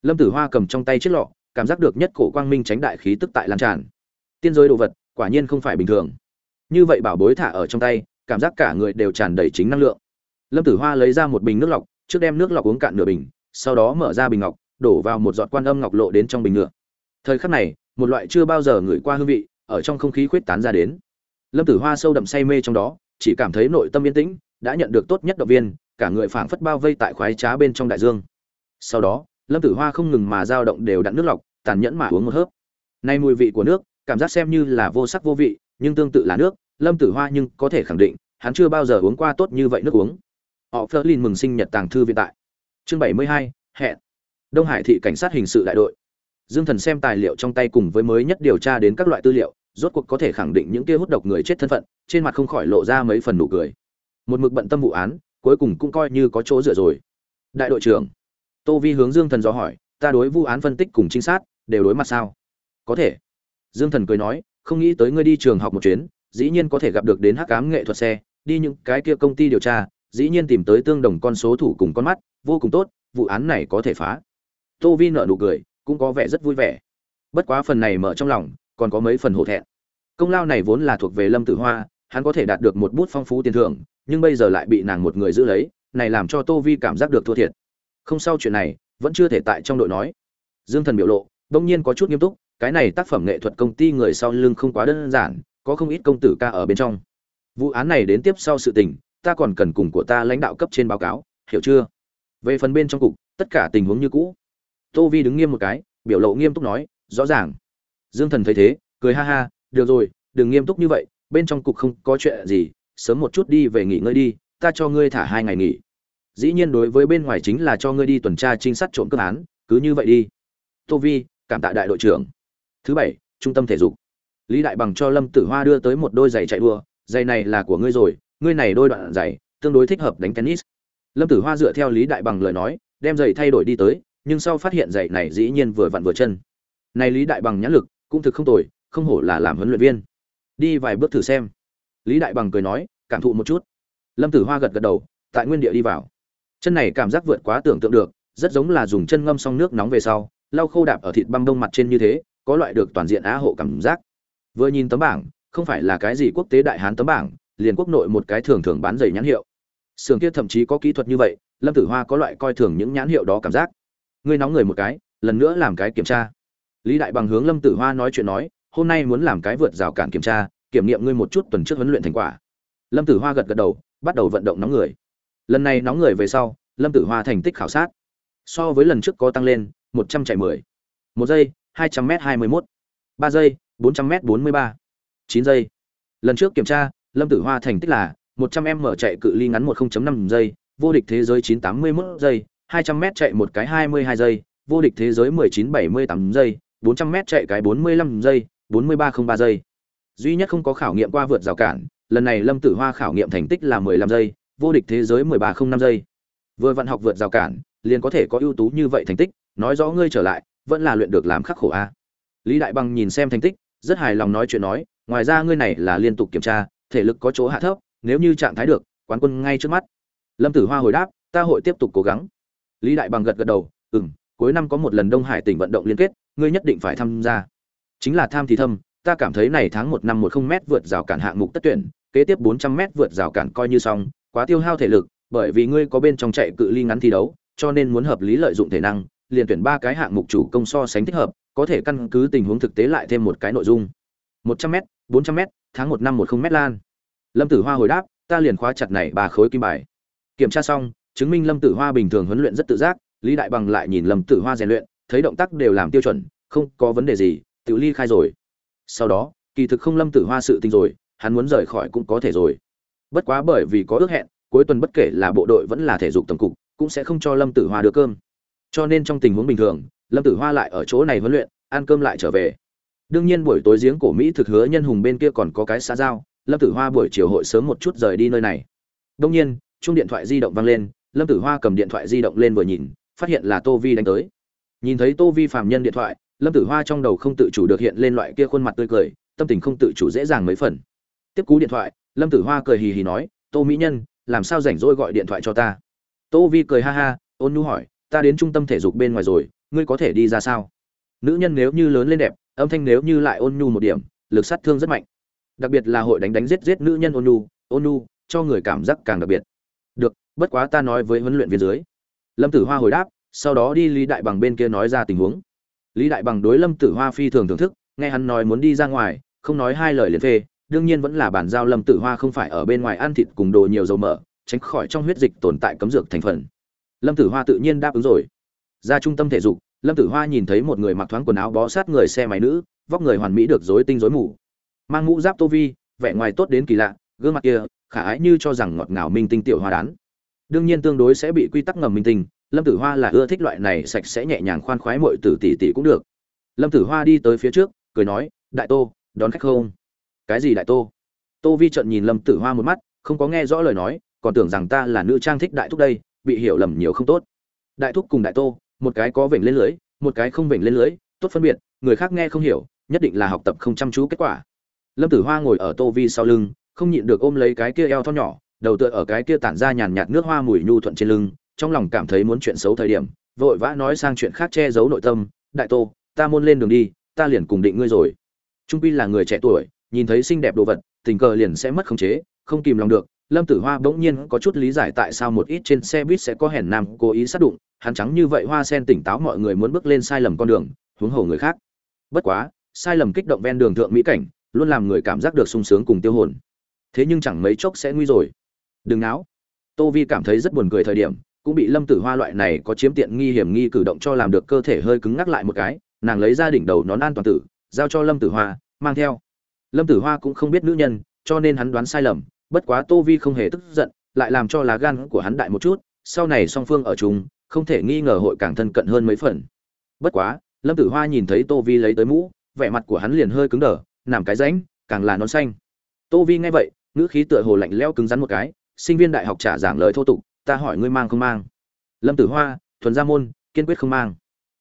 Lâm tử hoa cầm trong tay chiếc lọ, cảm giác được nhất cổ quang minh tránh đại khí tức tại lan tràn. Tiên giới đồ vật, quả nhiên không phải bình thường. Như vậy bảo bối thả ở trong tay cảm giác cả người đều tràn đầy chính năng lượng. Lâm tử hoa lấy ra một bình nước lọc, trước đem nước lọc uống cạn nửa bình, sau đó mở ra bình ngọc, đổ vào một giọt quan âm ngọc lộ đến trong bình ngựa. Thời khắc này, một loại chưa bao giờ ngửi qua hương vị, ở trong không khí khuyết tán ra đến. Lâm tử hoa sâu đậm say mê trong đó, chỉ cảm thấy nội tâm yên tĩnh, đã nhận được tốt nhất động viên, cả người phảng phất bao vây tại khoái trá bên trong đại dương. Sau đó, lâm tử hoa không ngừng mà dao động đều đặn nước lọc, tàn nhẫn mà uống một hớp. Nay mùi vị của nước, cảm giác xem như là vô sắc vô vị, nhưng tương tự là nước lâm tử hoa nhưng có thể khẳng định, hắn chưa bao giờ uống qua tốt như vậy nước uống. Họ phơ lin mừng sinh nhật tàng thư viện tại. Chương bảy mươi hai, hẹn. Đông hải thị cảnh sát hình sự đại đội. Dương thần xem tài liệu trong tay cùng với mới nhất điều tra đến các loại tư liệu, rốt cuộc có thể khẳng định những kia hút độc người chết thân phận, trên mặt không khỏi lộ ra mấy phần nụ cười. Một mực bận tâm vụ án, cuối cùng cũng coi như có chỗ dựa rồi. Đại đội trưởng, tô vi hướng dương thần do hỏi, ta đối vụ án phân tích cùng trinh sát đều đối mặt sao? Có thể. Dương thần cười nói, không nghĩ tới ngươi đi trường học một chuyến dĩ nhiên có thể gặp được đến hắc ám nghệ thuật xe, đi những cái kia công ty điều tra, dĩ nhiên tìm tới tương đồng con số thủ cùng con mắt, vô cùng tốt, vụ án này có thể phá. Tô vi nợ nụ cười, cũng có vẻ rất vui vẻ. Bất quá phần này mở trong lòng, còn có mấy phần hổ thẹn. Công lao này vốn là thuộc về lâm tử hoa, hắn có thể đạt được một bút phong phú tiền thưởng, nhưng bây giờ lại bị nàng một người giữ lấy, này làm cho tô vi cảm giác được thua thiệt. Không sau chuyện này, vẫn chưa thể tại trong đội nói. Dương thần biểu lộ đông nhiên có chút nghiêm túc, cái này tác phẩm nghệ thuật công ty người sau lưng không quá đơn giản có không ít công tử ca ở bên trong. Vụ án này đến tiếp sau sự tình, ta còn cần cùng của ta lãnh đạo cấp trên báo cáo, hiểu chưa? Về phần bên trong cục, tất cả tình huống như cũ. Tô vi đứng nghiêm một cái, biểu lộ nghiêm túc nói, rõ ràng. Dương thần thấy thế, cười ha ha, được rồi, đừng nghiêm túc như vậy, bên trong cục không có chuyện gì, sớm một chút đi về nghỉ ngơi đi, ta cho ngươi thả hai ngày nghỉ. Dĩ nhiên đối với bên ngoài chính là cho ngươi đi tuần tra trinh sát trộm cướp án, cứ như vậy đi. Tô vi, cảm tạ đại đội trưởng. Thứ bảy, trung tâm thể dục lý đại bằng cho lâm tử hoa đưa tới một đôi giày chạy đua, giày này là của ngươi rồi, ngươi này đôi đoạn giày, tương đối thích hợp đánh tennis. Lâm tử hoa dựa theo lý đại bằng lời nói, đem giày thay đổi đi tới, nhưng sau phát hiện giày này dĩ nhiên vừa vặn vừa chân. Này lý đại bằng nhãn lực, cũng thực không tồi, không hổ là làm huấn luyện viên. Đi vài bước thử xem. Lý đại bằng cười nói, cảm thụ một chút. Lâm tử hoa gật gật đầu, tại nguyên địa đi vào. Chân này cảm giác vượt quá tưởng tượng được, rất giống là dùng chân ngâm xong nước nóng về sau, lau khô đạp ở thịt băng đông mặt trên như thế, có loại được toàn diện á hộ cảm giác vừa nhìn tấm bảng, không phải là cái gì quốc tế đại hán tấm bảng, liền quốc nội một cái thường thường bán giày nhãn hiệu. Sườn kia thậm chí có kỹ thuật như vậy, lâm tử hoa có loại coi thường những nhãn hiệu đó cảm giác. Ngươi nóng người một cái, lần nữa làm cái kiểm tra. Lý đại bằng hướng lâm tử hoa nói chuyện nói, hôm nay muốn làm cái vượt rào cản kiểm tra, kiểm nghiệm ngươi một chút tuần trước huấn luyện thành quả. Lâm tử hoa gật gật đầu, bắt đầu vận động nóng người. Lần này nóng người về sau, lâm tử hoa thành tích khảo sát. So với lần trước có tăng lên, một trăm chạy mười. Một giây, hai trăm m hai mươi mốt. Ba giây bốn trăm m bốn mươi ba. Chín giây. Lần trước kiểm tra, lâm tử hoa thành tích là một trăm m chạy cự ly ngắn một năm giây, vô địch thế giới chín tám mươi mốt giây, hai trăm m chạy một cái hai mươi hai giây, vô địch thế giới mười chín bảy mươi tám giây, bốn trăm m chạy cái bốn mươi lăm giây, bốn mươi ba không ba giây. Duy nhất không có khảo nghiệm qua vượt rào cản, lần này lâm tử hoa khảo nghiệm thành tích là mười lăm giây, vô địch thế giới mười ba không năm giây. Vừa vận học vượt rào cản, liền có thể có ưu tú như vậy thành tích, nói rõ ngươi trở lại, vẫn là luyện được làm khắc khổ a. Lý đại bằng nhìn xem thành tích rất hài lòng nói chuyện nói, ngoài ra ngươi này là liên tục kiểm tra, thể lực có chỗ hạ thấp, nếu như trạng thái được, quán quân ngay trước mắt. Lâm tử hoa hồi đáp, ta hội tiếp tục cố gắng. Lý đại bằng gật gật đầu ừ m cuối năm có một lần đông hải tỉnh vận động liên kết, ngươi nhất định phải tham gia. Chính là tham thì thâm, ta cảm thấy này tháng một năm một không m vượt rào cản hạng mục tất tuyển, kế tiếp bốn trăm m vượt rào cản coi như xong, quá tiêu hao thể lực, bởi vì ngươi có bên trong chạy cự ly ngắn thi đấu, cho nên muốn hợp lý lợi dụng thể năng, liền tuyển ba cái hạng mục chủ công so sánh thích hợp có thể căn cứ tình huống thực tế lại thêm một cái nội dung. Một trăm m bốn trăm m tháng một năm một không m lan. Lâm tử hoa hồi đáp, ta liền khóa chặt này ba khối kim bài. Kiểm tra xong, chứng minh lâm tử hoa bình thường huấn luyện rất tự giác, lý đại bằng lại nhìn lâm tử hoa rèn luyện, thấy động tác đều làm tiêu chuẩn, không có vấn đề gì tự ly khai rồi. Sau đó, kỳ thực không lâm tử hoa sự tình rồi, hắn muốn rời khỏi cũng có thể rồi. Bất quá bởi vì có ước hẹn, cuối tuần bất kể là bộ đội vẫn là thể dục tổng cục, cũng sẽ không cho lâm tử hoa đưa cơm. Cho nên trong tình huống bình thường lâm tử hoa lại ở chỗ này huấn luyện, ăn cơm lại trở về. Đương nhiên buổi tối giếng cổ mỹ thực hứa nhân hùng bên kia còn có cái xã giao, lâm tử hoa buổi chiều hội sớm một chút rời đi nơi này. Đông nhiên chung điện thoại di động vang lên, lâm tử hoa cầm điện thoại di động lên vừa nhìn, phát hiện là tô vi đánh tới. Nhìn thấy tô vi phạm nhân điện thoại, lâm tử hoa trong đầu không tự chủ được hiện lên loại kia khuôn mặt tươi cười, tâm tình không tự chủ dễ dàng mấy phần. Tiếp cú điện thoại, lâm tử hoa cười hì hì nói, tô mỹ nhân, làm sao rảnh rỗi gọi điện thoại cho ta? Tô vi cười ha ha, ôn nhu hỏi, ta đến trung tâm thể dục bên ngoài rồi ngươi có thể đi ra sao? Nữ nhân nếu như lớn lên đẹp âm thanh nếu như lại ôn nhu một điểm lực sát thương rất mạnh. Đặc biệt là hội đánh đánh giết giết nữ nhân ôn nhu, ôn nhu cho người cảm giác càng đặc biệt. Được bất quá ta nói với huấn luyện viên dưới. Lâm tử hoa hồi đáp sau đó đi lý đại bằng bên kia nói ra tình huống. Lý đại bằng đối lâm tử hoa phi thường thưởng thức nghe hắn nói muốn đi ra ngoài không nói hai lời liền phê đương nhiên vẫn là bản giao lâm tử hoa không phải ở bên ngoài ăn thịt cùng đồ nhiều dầu mỡ tránh khỏi trong huyết dịch tồn tại cấm dược thành phần. Lâm tử hoa tự nhiên đáp ứng rồi ra trung tâm thể dục, lâm tử hoa nhìn thấy một người mặc thoáng quần áo bó sát người xe máy nữ, vóc người hoàn mỹ được rối tinh rối mù. Mang mũ giáp tô vi, vẻ ngoài tốt đến kỳ lạ, gương mặt kia, khả ái như cho rằng ngọt ngào minh tinh tiểu hoa đán. Đương nhiên tương đối sẽ bị quy tắc ngầm minh tinh, lâm tử hoa là ưa thích loại này sạch sẽ nhẹ nhàng khoan khoái mọi tử tỷ tỷ cũng được. Lâm tử hoa đi tới phía trước, cười nói, đại tô, đón khách không? Cái gì đại tô? Tô vi trận nhìn lâm tử hoa một mắt, không có nghe rõ lời nói, còn tưởng rằng ta là nữ trang thích đại thúc đây, bị hiểu lầm nhiều không tốt. Đại thúc cùng đại tô một cái có vểnh lên lưới, một cái không vểnh lên lưới, tốt phân biệt, người khác nghe không hiểu, nhất định là học tập không chăm chú kết quả. Lâm tử hoa ngồi ở tô vi sau lưng, không nhịn được ôm lấy cái kia eo thon nhỏ, đầu tựa ở cái kia tản ra nhàn nhạt nước hoa mùi nhu thuận trên lưng, trong lòng cảm thấy muốn chuyện xấu thời điểm, vội vã nói sang chuyện khác che giấu nội tâm, đại tô, ta môn lên đường đi, ta liền cùng định ngươi rồi. Trung pi là người trẻ tuổi, nhìn thấy xinh đẹp đồ vật, tình cờ liền sẽ mất khống chế, không kìm lòng được, lâm tử hoa bỗng nhiên có chút lý giải tại sao một ít trên xe buýt sẽ có hẻn nam cố ý sát đụng hắn trắng như vậy hoa sen tỉnh táo mọi người muốn bước lên sai lầm con đường, huống hồ người khác. Bất quá, sai lầm kích động ven đường thượng mỹ cảnh, luôn làm người cảm giác được sung sướng cùng tiêu hồn. Thế nhưng chẳng mấy chốc sẽ nguy rồi. Đừng náo. Tô vi cảm thấy rất buồn cười thời điểm, cũng bị lâm tử hoa loại này có chiếm tiện nghi hiểm nghi cử động cho làm được cơ thể hơi cứng ngắc lại một cái, nàng lấy ra đỉnh đầu nón an toàn tử, giao cho lâm tử hoa, mang theo. Lâm tử hoa cũng không biết nữ nhân, cho nên hắn đoán sai lầm, bất quá tô vi không hề tức giận, lại làm cho lá gan của hắn đại một chút, sau này song phương ở chung không thể nghi ngờ hội càng thân cận hơn mấy phần. Bất quá lâm tử hoa nhìn thấy tô vi lấy tới mũ vẻ mặt của hắn liền hơi cứng đờ nằm cái ránh, càng là nón xanh. Tô vi nghe vậy ngữ khí tựa hồ lạnh lẽo cứng rắn một cái sinh viên đại học trả giảng lời thô tục ta hỏi ngươi mang không mang? Lâm tử hoa thuần gia môn kiên quyết không mang.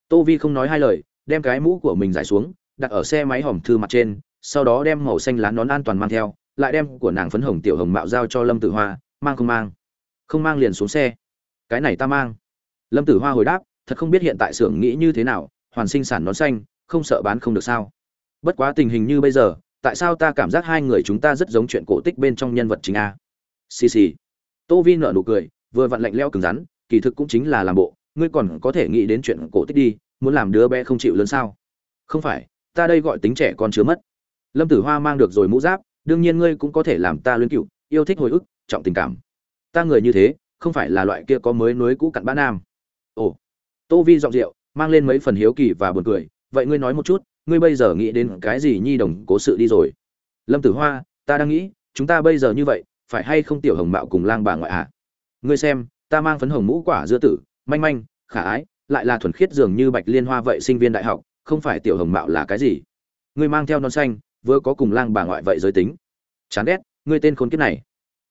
Tô vi không nói hai lời đem cái mũ của mình giải xuống đặt ở xe máy hỏng thư mặt trên sau đó đem màu xanh lá nón an toàn mang theo lại đem của nàng phấn hồng tiểu hồng mạo giao cho lâm tử hoa mang không mang? Không mang liền xuống xe. Cái này ta mang lâm tử hoa hồi đáp, thật không biết hiện tại xưởng nghĩ như thế nào, hoàn sinh sản nón xanh, không sợ bán không được sao? Bất quá tình hình như bây giờ, tại sao ta cảm giác hai người chúng ta rất giống chuyện cổ tích bên trong nhân vật chính a? Xì xì. Tô vi nở nụ cười, vừa vặn lạnh leo cứng rắn, kỳ thực cũng chính là làm bộ, ngươi còn có thể nghĩ đến chuyện cổ tích đi, muốn làm đứa bé không chịu lớn sao? Không phải, ta đây gọi tính trẻ con chứa mất. Lâm tử hoa mang được rồi mũ giáp, đương nhiên ngươi cũng có thể làm ta luyến cựu, yêu thích hồi ức, trọng tình cảm. Ta người như thế, không phải là loại kia có mới nối cũ cặn bã nam ồ. Tô vi giọng rượu mang lên mấy phần hiếu kỳ và buồn cười. Vậy ngươi nói một chút, ngươi bây giờ nghĩ đến cái gì nhi đồng cố sự đi rồi? Lâm tử hoa, ta đang nghĩ, chúng ta bây giờ như vậy, phải hay không tiểu hồng mạo cùng lang bà ngoại ạ? À? ngươi xem, ta mang phấn hồng mũ quả dưa tử, manh manh, khả ái, lại là thuần khiết dường như bạch liên hoa vậy sinh viên đại học, không phải tiểu hồng mạo là cái gì? Ngươi mang theo non xanh, vừa có cùng lang bà ngoại vậy giới tính. Chán ghét, ngươi tên khốn kiếp này.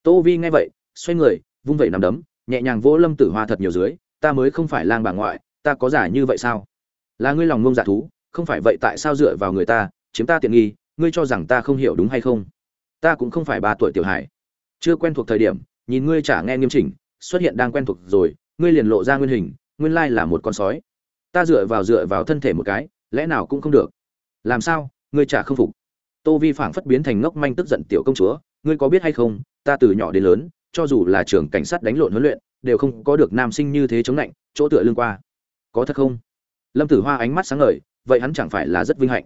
Tô vi nghe vậy, xoay người, vung vẩy nằm đấm, nhẹ nhàng vỗ lâm tử hoa thật nhiều dưới ta mới không phải lang bà ngoại, ta có giả như vậy sao? Là ngươi lòng ngông giả thú, không phải vậy tại sao dựa vào người ta, chiếm ta tiện nghi, ngươi cho rằng ta không hiểu đúng hay không? Ta cũng không phải ba tuổi tiểu hải chưa quen thuộc thời điểm, nhìn ngươi chả nghe nghiêm chỉnh, xuất hiện đang quen thuộc rồi, ngươi liền lộ ra nguyên hình, nguyên lai là một con sói. Ta dựa vào dựa vào thân thể một cái, lẽ nào cũng không được. Làm sao, ngươi chả không phục? Tô vi phảng phất biến thành ngốc manh tức giận tiểu công chúa, ngươi có biết hay không, ta từ nhỏ đến lớn cho dù là trường cảnh sát đánh lộn huấn luyện, đều không có được nam sinh như thế chống lạnh, chỗ tựa lưng qua. Có thật không? Lâm tử hoa ánh mắt sáng ngời, vậy hắn chẳng phải là rất vinh hạnh.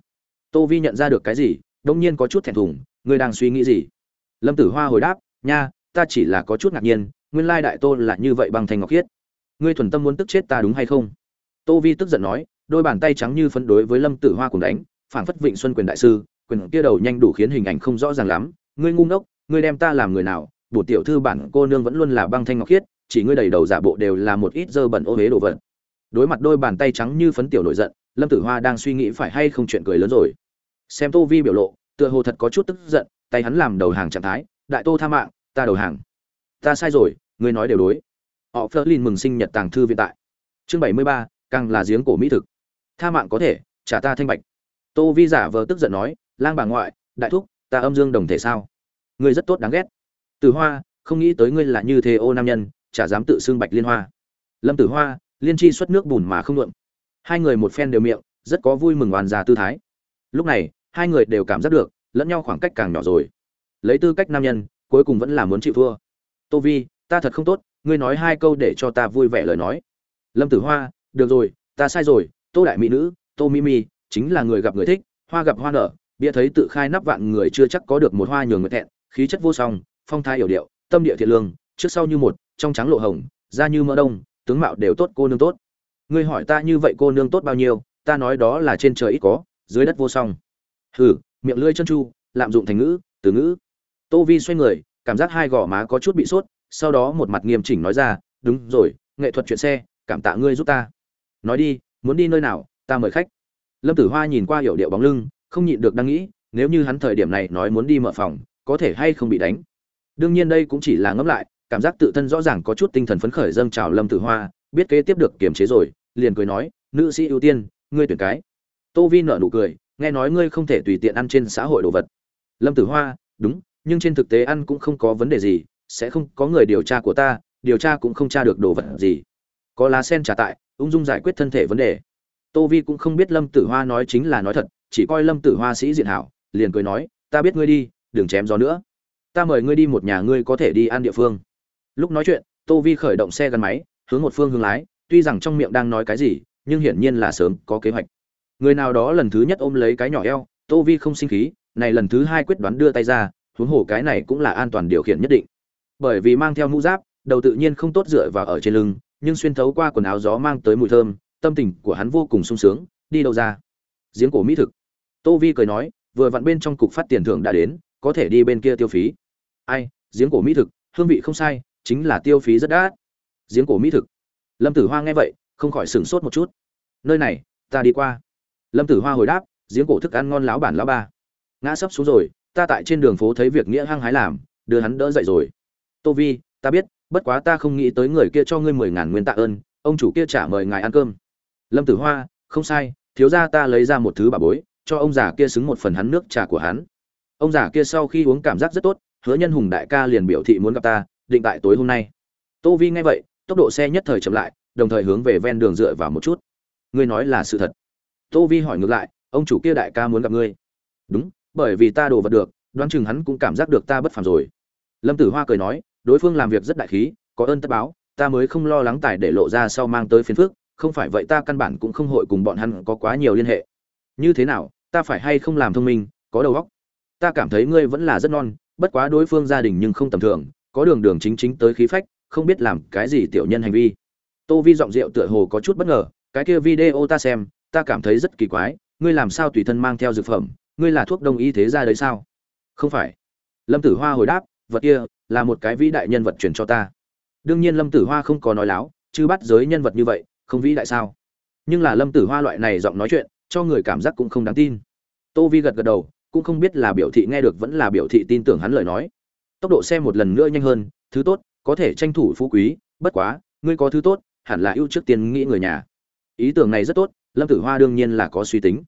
Tô vi nhận ra được cái gì, đông nhiên có chút thẹn thùng, ngươi đang suy nghĩ gì? Lâm tử hoa hồi đáp, nha, ta chỉ là có chút ngạc nhiên, nguyên lai đại tô là như vậy bằng thành ngọc khiết. Ngươi thuần tâm muốn tức chết ta đúng hay không? Tô vi tức giận nói, đôi bàn tay trắng như phấn đối với lâm tử hoa cùng đánh, phảng phất vịnh xuân quyền đại sư, quyền kia đầu nhanh đủ khiến hình ảnh không rõ ràng lắm. Ngươi ngu ngốc, ngươi đem ta làm người nào bổ tiểu thư bản cô nương vẫn luôn là băng thanh ngọc khiết, chỉ ngươi đầy đầu giả bộ đều là một ít dơ bẩn ô huế đồ vật. Đối mặt đôi bàn tay trắng như phấn tiểu nổi giận, lâm tử hoa đang suy nghĩ phải hay không chuyện cười lớn rồi. Xem tô vi biểu lộ, tựa hồ thật có chút tức giận, tay hắn làm đầu hàng trạng thái, đại tô tha mạng, ta đầu hàng. Ta sai rồi, ngươi nói đều đối. Họ phớt lên mừng sinh nhật tàng thư viện tại. Chương bảy mươi ba, càng là giếng cổ mỹ thực. Tha mạng có thể, trả ta thanh bạch. Tô vi giả vờ tức giận nói, lang bà ngoại, đại thúc, ta âm dương đồng thể sao? Ngươi rất tốt đáng ghét từ hoa, không nghĩ tới ngươi là như thế ô nam nhân, chả dám tự xưng bạch liên hoa. Lâm tử hoa, liên chi xuất nước bùn mà không luận hai người một phen đều miệng, rất có vui mừng hoàn già tư thái. Lúc này, hai người đều cảm giác được, lẫn nhau khoảng cách càng nhỏ rồi. Lấy tư cách nam nhân, cuối cùng vẫn là muốn chịu thua. Tô vi, ta thật không tốt, ngươi nói hai câu để cho ta vui vẻ lời nói. Lâm tử hoa, được rồi, ta sai rồi, tô đại mỹ nữ, tô Mimi chính là người gặp người thích, hoa gặp hoa nở, bia thấy tự khai nắp vạn người chưa chắc có được một hoa nhường người thẹn, khí chất vô song phong thái hiểu điệu, tâm địa thiện lương, trước sau như một, trong trắng lộ hồng, da như mỡ đông, tướng mạo đều tốt, cô nương tốt. Ngươi hỏi ta như vậy cô nương tốt bao nhiêu, ta nói đó là trên trời ít có, dưới đất vô song. Hừ, miệng lưỡi chân chu, lạm dụng thành ngữ, từ ngữ. Tô vi xoay người, cảm giác hai gò má có chút bị sốt, sau đó một mặt nghiêm chỉnh nói ra, đúng rồi, nghệ thuật chuyện xe, cảm tạ ngươi giúp ta. Nói đi, muốn đi nơi nào, ta mời khách. Lâm tử hoa nhìn qua hiểu điệu bóng lưng, không nhịn được đang nghĩ, nếu như hắn thời điểm này nói muốn đi mở phòng, có thể hay không bị đánh đương nhiên đây cũng chỉ là ngẫm lại, cảm giác tự thân rõ ràng có chút tinh thần phấn khởi dâng trào lâm tử hoa, biết kế tiếp được kiềm chế rồi, liền cười nói, nữ sĩ ưu tiên, ngươi tuyển cái. Tô vi nở nụ cười, nghe nói ngươi không thể tùy tiện ăn trên xã hội đồ vật. Lâm tử hoa, đúng, nhưng trên thực tế ăn cũng không có vấn đề gì, sẽ không có người điều tra của ta, điều tra cũng không tra được đồ vật gì. Có lá sen trả tại, ung dung giải quyết thân thể vấn đề. Tô vi cũng không biết lâm tử hoa nói chính là nói thật, chỉ coi lâm tử hoa sĩ diện hảo, liền cười nói, ta biết ngươi đi, đừng chém gió nữa ta mời ngươi đi một nhà ngươi có thể đi ăn địa phương. Lúc nói chuyện, tô vi khởi động xe gắn máy, hướng một phương hướng lái, tuy rằng trong miệng đang nói cái gì, nhưng hiển nhiên là sớm có kế hoạch. Người nào đó lần thứ nhất ôm lấy cái nhỏ eo, tô vi không sinh khí, này lần thứ hai quyết đoán đưa tay ra, huống hồ cái này cũng là an toàn điều khiển nhất định. Bởi vì mang theo mũ giáp, đầu tự nhiên không tốt dựa vào ở trên lưng, nhưng xuyên thấu qua quần áo gió mang tới mùi thơm, tâm tình của hắn vô cùng sung sướng, đi đâu ra? Giếng cổ mỹ thực. Tô vi cười nói, vừa vặn bên trong cục phát tiền thưởng đã đến, có thể đi bên kia tiêu phí ai, giếng cổ mỹ thực, hương vị không sai, chính là tiêu phí rất đắt. Giếng cổ mỹ thực. Lâm tử hoa nghe vậy, không khỏi sửng sốt một chút. Nơi này, ta đi qua. Lâm tử hoa hồi đáp, giếng cổ thức ăn ngon láo bản lão ba. Ngã sấp xuống rồi, ta tại trên đường phố thấy việc nghĩa hăng hái làm, đưa hắn đỡ dậy rồi. Tô vi, ta biết, bất quá ta không nghĩ tới người kia cho ngươi mười ngàn nguyên tạ ơn, ông chủ kia trả mời ngài ăn cơm. Lâm tử hoa, không sai, thiếu ra ta lấy ra một thứ bà bối, cho ông già kia xứng một phần hắn nước trà của hắn. Ông già kia sau khi uống cảm giác rất tốt hứa nhân hùng đại ca liền biểu thị muốn gặp ta, định tại tối hôm nay. Tô vi nghe vậy, tốc độ xe nhất thời chậm lại, đồng thời hướng về ven đường dựa vào một chút. Ngươi nói là sự thật. Tô vi hỏi ngược lại, ông chủ kia đại ca muốn gặp ngươi. Đúng, bởi vì ta đồ vật được, đoán chừng hắn cũng cảm giác được ta bất phàm rồi. Lâm tử hoa cười nói, đối phương làm việc rất đại khí, có ơn tất báo, ta mới không lo lắng tài để lộ ra sau mang tới phiền phức, không phải vậy ta căn bản cũng không hội cùng bọn hắn có quá nhiều liên hệ. Như thế nào, ta phải hay không làm thông minh, có đầu óc? Ta cảm thấy ngươi vẫn là rất non bất quá đối phương gia đình nhưng không tầm thường, có đường đường chính chính tới khí phách, không biết làm cái gì tiểu nhân hành vi. Tô vi giọng rượu tựa hồ có chút bất ngờ, cái kia video ta xem, ta cảm thấy rất kỳ quái, ngươi làm sao tùy thân mang theo dược phẩm, ngươi là thuốc đông y thế ra đấy sao? Không phải. Lâm tử hoa hồi đáp, vật kia là một cái vĩ đại nhân vật truyền cho ta. Đương nhiên lâm tử hoa không có nói láo, chứ bắt giới nhân vật như vậy, không vĩ đại sao? Nhưng là lâm tử hoa loại này giọng nói chuyện, cho người cảm giác cũng không đáng tin. Tô vi gật gật đầu cũng không biết là biểu thị nghe được vẫn là biểu thị tin tưởng hắn lời nói. Tốc độ xe một lần nữa nhanh hơn, thứ tốt, có thể tranh thủ phú quý, bất quá, ngươi có thứ tốt, hẳn là ưu trước tiên nghĩ người nhà. Ý tưởng này rất tốt, lâm tử hoa đương nhiên là có suy tính.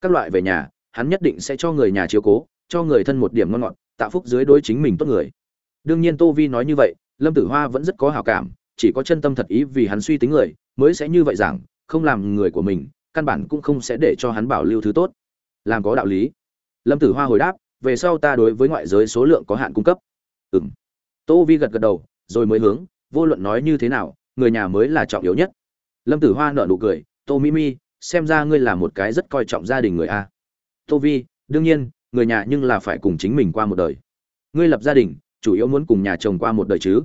Các loại về nhà, hắn nhất định sẽ cho người nhà chiếu cố, cho người thân một điểm ngon ngọt, tạo phúc dưới đối chính mình tốt người. Đương nhiên tô vi nói như vậy, lâm tử hoa vẫn rất có hào cảm, chỉ có chân tâm thật ý vì hắn suy tính người, mới sẽ như vậy rằng không làm người của mình, căn bản cũng không sẽ để cho hắn bảo lưu thứ tốt. Làm có đạo lý lâm tử hoa hồi đáp, về sau ta đối với ngoại giới số lượng có hạn cung cấp. Ừ m tô vi gật gật đầu, rồi mới hướng, vô luận nói như thế nào, người nhà mới là trọng yếu nhất. Lâm tử hoa nở nụ cười, tô mỹ mi, xem ra ngươi là một cái rất coi trọng gia đình người a. Tô vi, đương nhiên, người nhà nhưng là phải cùng chính mình qua một đời. Ngươi lập gia đình, chủ yếu muốn cùng nhà chồng qua một đời chứ?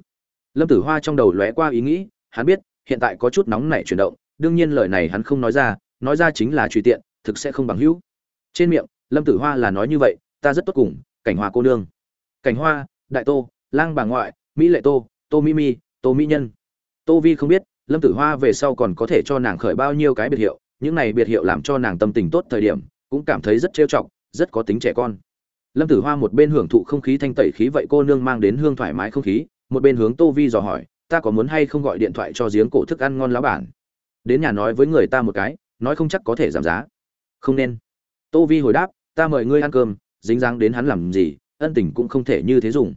Lâm tử hoa trong đầu lóe qua ý nghĩ, hắn biết, hiện tại có chút nóng nảy chuyển động, đương nhiên lời này hắn không nói ra nói ra chính là truy tiện, thực sẽ không bằng hữu. Trên miệng lâm tử hoa là nói như vậy, ta rất tốt cùng, cảnh hoa cô nương. Cảnh hoa, đại tô, lang bà ngoại, mỹ lệ tô tô mỹ mi, tô mỹ nhân. Tô vi không biết, lâm tử hoa về sau còn có thể cho nàng khởi bao nhiêu cái biệt hiệu, những này biệt hiệu làm cho nàng tâm tình tốt thời điểm, cũng cảm thấy rất trêu chọc, rất có tính trẻ con. Lâm tử hoa một bên hưởng thụ không khí thanh tẩy khí vậy cô nương mang đến hương thoải mái không khí, một bên hướng tô vi dò hỏi, ta có muốn hay không gọi điện thoại cho giếng cổ thức ăn ngon lá bản? Đến nhà nói với người ta một cái, nói không chắc có thể giảm giá. Không nên. Tô vi hồi đáp ta mời ngươi ăn cơm, dính dáng đến hắn làm gì, ân tình cũng không thể như thế dùng.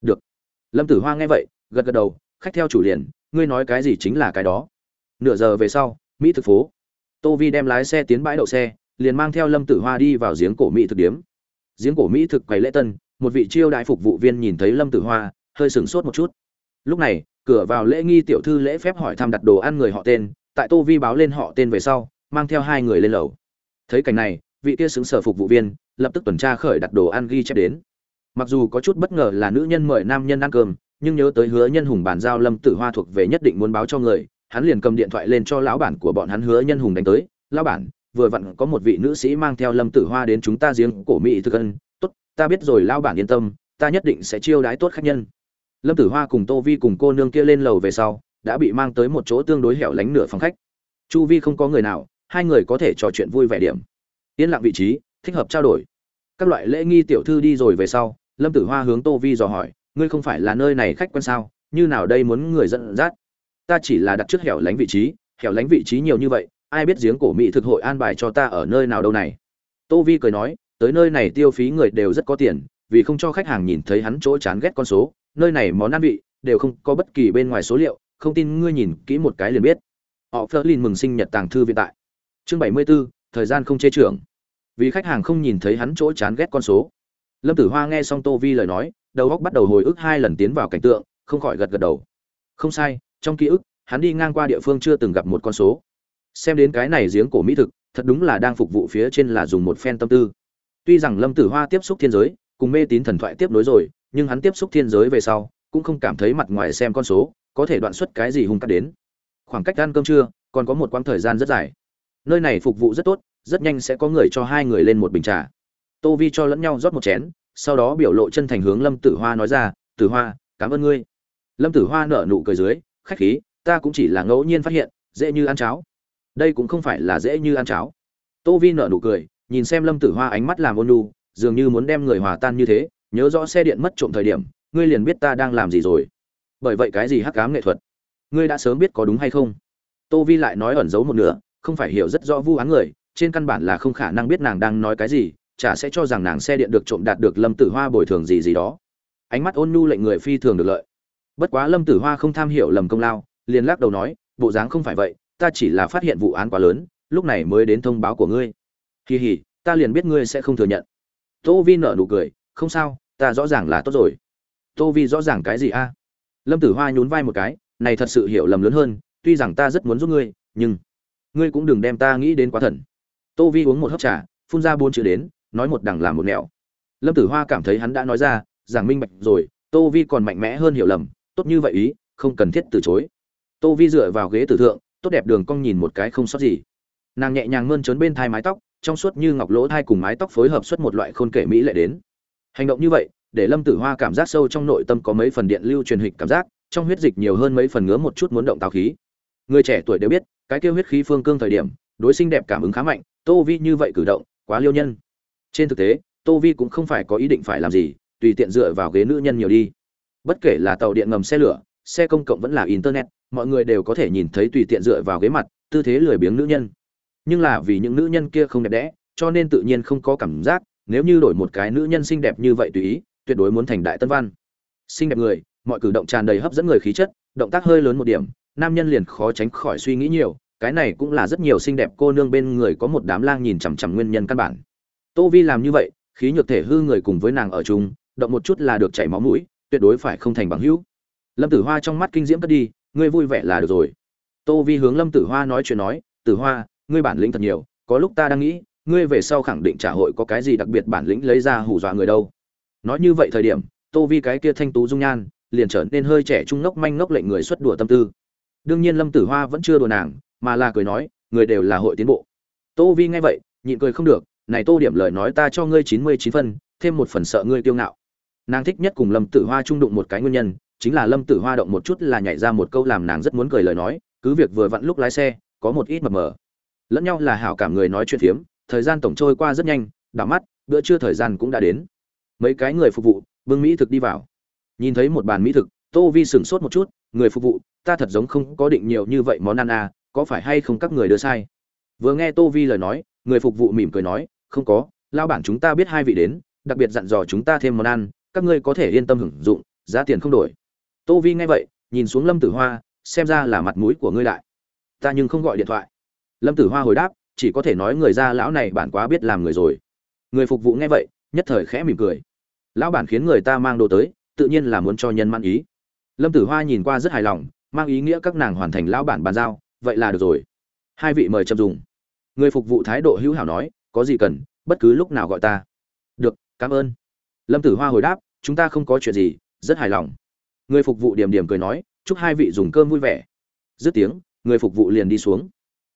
Được. Lâm tử hoa nghe vậy, gật gật đầu, khách theo chủ liền, ngươi nói cái gì chính là cái đó. Nửa giờ về sau, mỹ thực phố. Tô vi đem lái xe tiến bãi đậu xe, liền mang theo lâm tử hoa đi vào giếng cổ mỹ thực điếm. Giếng cổ mỹ thực quầy lễ tân, một vị chiêu đại phục vụ viên nhìn thấy lâm tử hoa, hơi sửng sốt một chút. Lúc này, cửa vào lễ nghi tiểu thư lễ phép hỏi thăm đặt đồ ăn người họ tên, tại tô vi báo lên họ tên về sau, mang theo hai người lên lầu. Thấy cảnh này vị kia xứng sở phục vụ viên, lập tức tuần tra khởi đặt đồ ăn ghi chép đến. Mặc dù có chút bất ngờ là nữ nhân mời nam nhân ăn cơm, nhưng nhớ tới hứa nhân hùng bàn giao lâm tử hoa thuộc về nhất định muốn báo cho người, hắn liền cầm điện thoại lên cho lão bản của bọn hắn hứa nhân hùng đánh tới. Lão bản, vừa vặn có một vị nữ sĩ mang theo lâm tử hoa đến chúng ta giếng cổ mỹ thực ân. Tốt, ta biết rồi, lão bản yên tâm, ta nhất định sẽ chiêu đái tốt khách nhân. Lâm tử hoa cùng tô vi cùng cô nương kia lên lầu về sau, đã bị mang tới một chỗ tương đối hẻo lánh nửa phòng khách. Chu vi không có người nào, hai người có thể trò chuyện vui vẻ điểm yên lặng vị trí thích hợp trao đổi. Các loại lễ nghi tiểu thư đi rồi về sau lâm tử hoa hướng tô vi dò hỏi ngươi không phải là nơi này khách quan sao? Như nào đây muốn người dẫn dắt? Ta chỉ là đặt trước hẻo lánh vị trí hẻo lánh vị trí nhiều như vậy ai biết giếng cổ mỹ thực hội an bài cho ta ở nơi nào đâu này? Tô vi cười nói tới nơi này tiêu phí người đều rất có tiền vì không cho khách hàng nhìn thấy hắn chỗ chán ghét con số nơi này món ăn vị đều không có bất kỳ bên ngoài số liệu không tin ngươi nhìn kỹ một cái liền biết. Họ Flerlin mừng sinh nhật tàng thư viện tại. Chương 74, thời gian không chê trưởng. Vì khách hàng không nhìn thấy hắn chỗ chán ghét con số. Lâm tử hoa nghe xong tô vi lời nói, đầu óc bắt đầu hồi ức hai lần tiến vào cảnh tượng, không khỏi gật gật đầu. Không sai, trong ký ức, hắn đi ngang qua địa phương chưa từng gặp một con số. Xem đến cái này giếng cổ mỹ thực, thật đúng là đang phục vụ phía trên là dùng một phen tâm tư. Tuy rằng lâm tử hoa tiếp xúc thiên giới, cùng mê tín thần thoại tiếp nối rồi, nhưng hắn tiếp xúc thiên giới về sau, cũng không cảm thấy mặt ngoài xem con số, có thể đoạn xuất cái gì hung cắt đến. Khoảng cách ăn cơm trưa, còn có một quãng thời gian rất dài nơi này phục vụ rất tốt, rất nhanh sẽ có người cho hai người lên một bình trà. Tô vi cho lẫn nhau rót một chén, sau đó biểu lộ chân thành hướng lâm tử hoa nói ra, tử hoa, cảm ơn ngươi. Lâm tử hoa nở nụ cười dưới, khách khí, ta cũng chỉ là ngẫu nhiên phát hiện, dễ như ăn cháo. Đây cũng không phải là dễ như ăn cháo. Tô vi nở nụ cười, nhìn xem lâm tử hoa ánh mắt làm ôn lu dường như muốn đem người hòa tan như thế, nhớ rõ xe điện mất trộm thời điểm, ngươi liền biết ta đang làm gì rồi. Bởi vậy cái gì hắc cám nghệ thuật? Ngươi đã sớm biết có đúng hay không? Tô vi lại nói ẩn giấu một nửa không phải hiểu rất rõ vu án người, trên căn bản là không khả năng biết nàng đang nói cái gì, chả sẽ cho rằng nàng xe điện được trộm đạt được lâm tử hoa bồi thường gì gì đó. Ánh mắt ôn nhu lệnh người phi thường được lợi. Bất quá lâm tử hoa không tham hiểu lầm công lao, liền lắc đầu nói, bộ dáng không phải vậy, ta chỉ là phát hiện vụ án quá lớn, lúc này mới đến thông báo của ngươi. Kỳ hỉ ta liền biết ngươi sẽ không thừa nhận. Tô vi nở nụ cười, không sao, ta rõ ràng là tốt rồi. Tô vi rõ ràng cái gì a? Lâm tử hoa nhún vai một cái, này thật sự hiểu lầm lớn hơn, tuy rằng ta rất muốn giúp ngươi, nhưng ngươi cũng đừng đem ta nghĩ đến quá thần. Tô vi uống một hớp trà, phun ra bốn chữ đến, nói một đằng làm một nẻo. Lâm tử hoa cảm thấy hắn đã nói ra, giảng minh bạch rồi, tô vi còn mạnh mẽ hơn hiểu lầm, tốt như vậy ý, không cần thiết từ chối. Tô vi dựa vào ghế tử thượng, tốt đẹp đường cong nhìn một cái không sót gì. Nàng nhẹ nhàng mơn trớn bên thai mái tóc, trong suốt như ngọc lỗ thai cùng mái tóc phối hợp xuất một loại khôn kể mỹ lệ đến. Hành động như vậy, để lâm tử hoa cảm giác sâu trong nội tâm có mấy phần điện lưu truyền hịch cảm giác, trong huyết dịch nhiều hơn mấy phần ngứa một chút muốn động tào khí người trẻ tuổi đều biết, cái kêu huyết khí phương cương thời điểm, đối sinh đẹp cảm ứng khá mạnh, tô vi như vậy cử động, quá liêu nhân. Trên thực tế, tô vi cũng không phải có ý định phải làm gì, tùy tiện dựa vào ghế nữ nhân nhiều đi. Bất kể là tàu điện ngầm xe lửa, xe công cộng vẫn là internet, mọi người đều có thể nhìn thấy tùy tiện dựa vào ghế mặt, tư thế lười biếng nữ nhân. Nhưng là vì những nữ nhân kia không đẹp đẽ, cho nên tự nhiên không có cảm giác, nếu như đổi một cái nữ nhân xinh đẹp như vậy tùy ý, tuyệt đối muốn thành đại tân văn. Xinh đẹp người, mọi cử động tràn đầy hấp dẫn người khí chất, động tác hơi lớn một điểm nam nhân liền khó tránh khỏi suy nghĩ nhiều, cái này cũng là rất nhiều xinh đẹp cô nương bên người có một đám lang nhìn chằm chằm nguyên nhân căn bản. Tô vi làm như vậy, khí nhược thể hư người cùng với nàng ở chung, động một chút là được chảy máu mũi, tuyệt đối phải không thành bằng hữu. Lâm tử hoa trong mắt kinh diễm cất đi, ngươi vui vẻ là được rồi. Tô vi hướng lâm tử hoa nói chuyện nói, tử hoa, ngươi bản lĩnh thật nhiều, có lúc ta đang nghĩ, ngươi về sau khẳng định trả hội có cái gì đặc biệt bản lĩnh lấy ra hù dọa người đâu. Nói như vậy thời điểm, tô vi cái kia thanh tú dung nhan, liền trở nên hơi trẻ trung ngốc manh ngốc lệnh người xuất đùa tâm tư đương nhiên lâm tử hoa vẫn chưa đùa nàng, mà là cười nói, người đều là hội tiến bộ. Tô vi nghe vậy, nhịn cười không được, này tô điểm lời nói ta cho ngươi chín mươi chín phân, thêm một phần sợ ngươi kiêu ngạo. Nàng thích nhất cùng lâm tử hoa trung đụng một cái nguyên nhân, chính là lâm tử hoa động một chút là nhảy ra một câu làm nàng rất muốn cười lời nói, cứ việc vừa vặn lúc lái xe, có một ít mập mờ. Lẫn nhau là hảo cảm người nói chuyện phiếm, thời gian tổng trôi qua rất nhanh, đảo mắt, bữa trưa thời gian cũng đã đến. Mấy cái người phục vụ bưng mỹ thực đi vào. Nhìn thấy một bàn mỹ thực, tô vi sửng sốt một chút người phục vụ, ta thật giống không có định nhiều như vậy món ăn à có phải hay không các người đưa sai? Vừa nghe tô vi lời nói, người phục vụ mỉm cười nói, không có lao bản chúng ta biết hai vị đến, đặc biệt dặn dò chúng ta thêm món ăn, các ngươi có thể yên tâm hưởng dụng, giá tiền không đổi. Tô vi nghe vậy, nhìn xuống lâm tử hoa, xem ra là mặt mũi của ngươi lại ta nhưng không gọi điện thoại. Lâm tử hoa hồi đáp, chỉ có thể nói người ra lão này bản quá biết làm người rồi. Người phục vụ nghe vậy, nhất thời khẽ mỉm cười. Lão bản khiến người ta mang đồ tới, tự nhiên là muốn cho nhân mãn ý lâm tử hoa nhìn qua rất hài lòng, mang ý nghĩa các nàng hoàn thành lão bản bàn giao, vậy là được rồi. Hai vị mời chậm dùng. Người phục vụ thái độ hữu hảo nói, có gì cần, bất cứ lúc nào gọi ta. Được, cảm ơn. Lâm tử hoa hồi đáp, chúng ta không có chuyện gì, rất hài lòng. Người phục vụ điểm điểm cười nói, chúc hai vị dùng cơm vui vẻ. Dứt tiếng, người phục vụ liền đi xuống.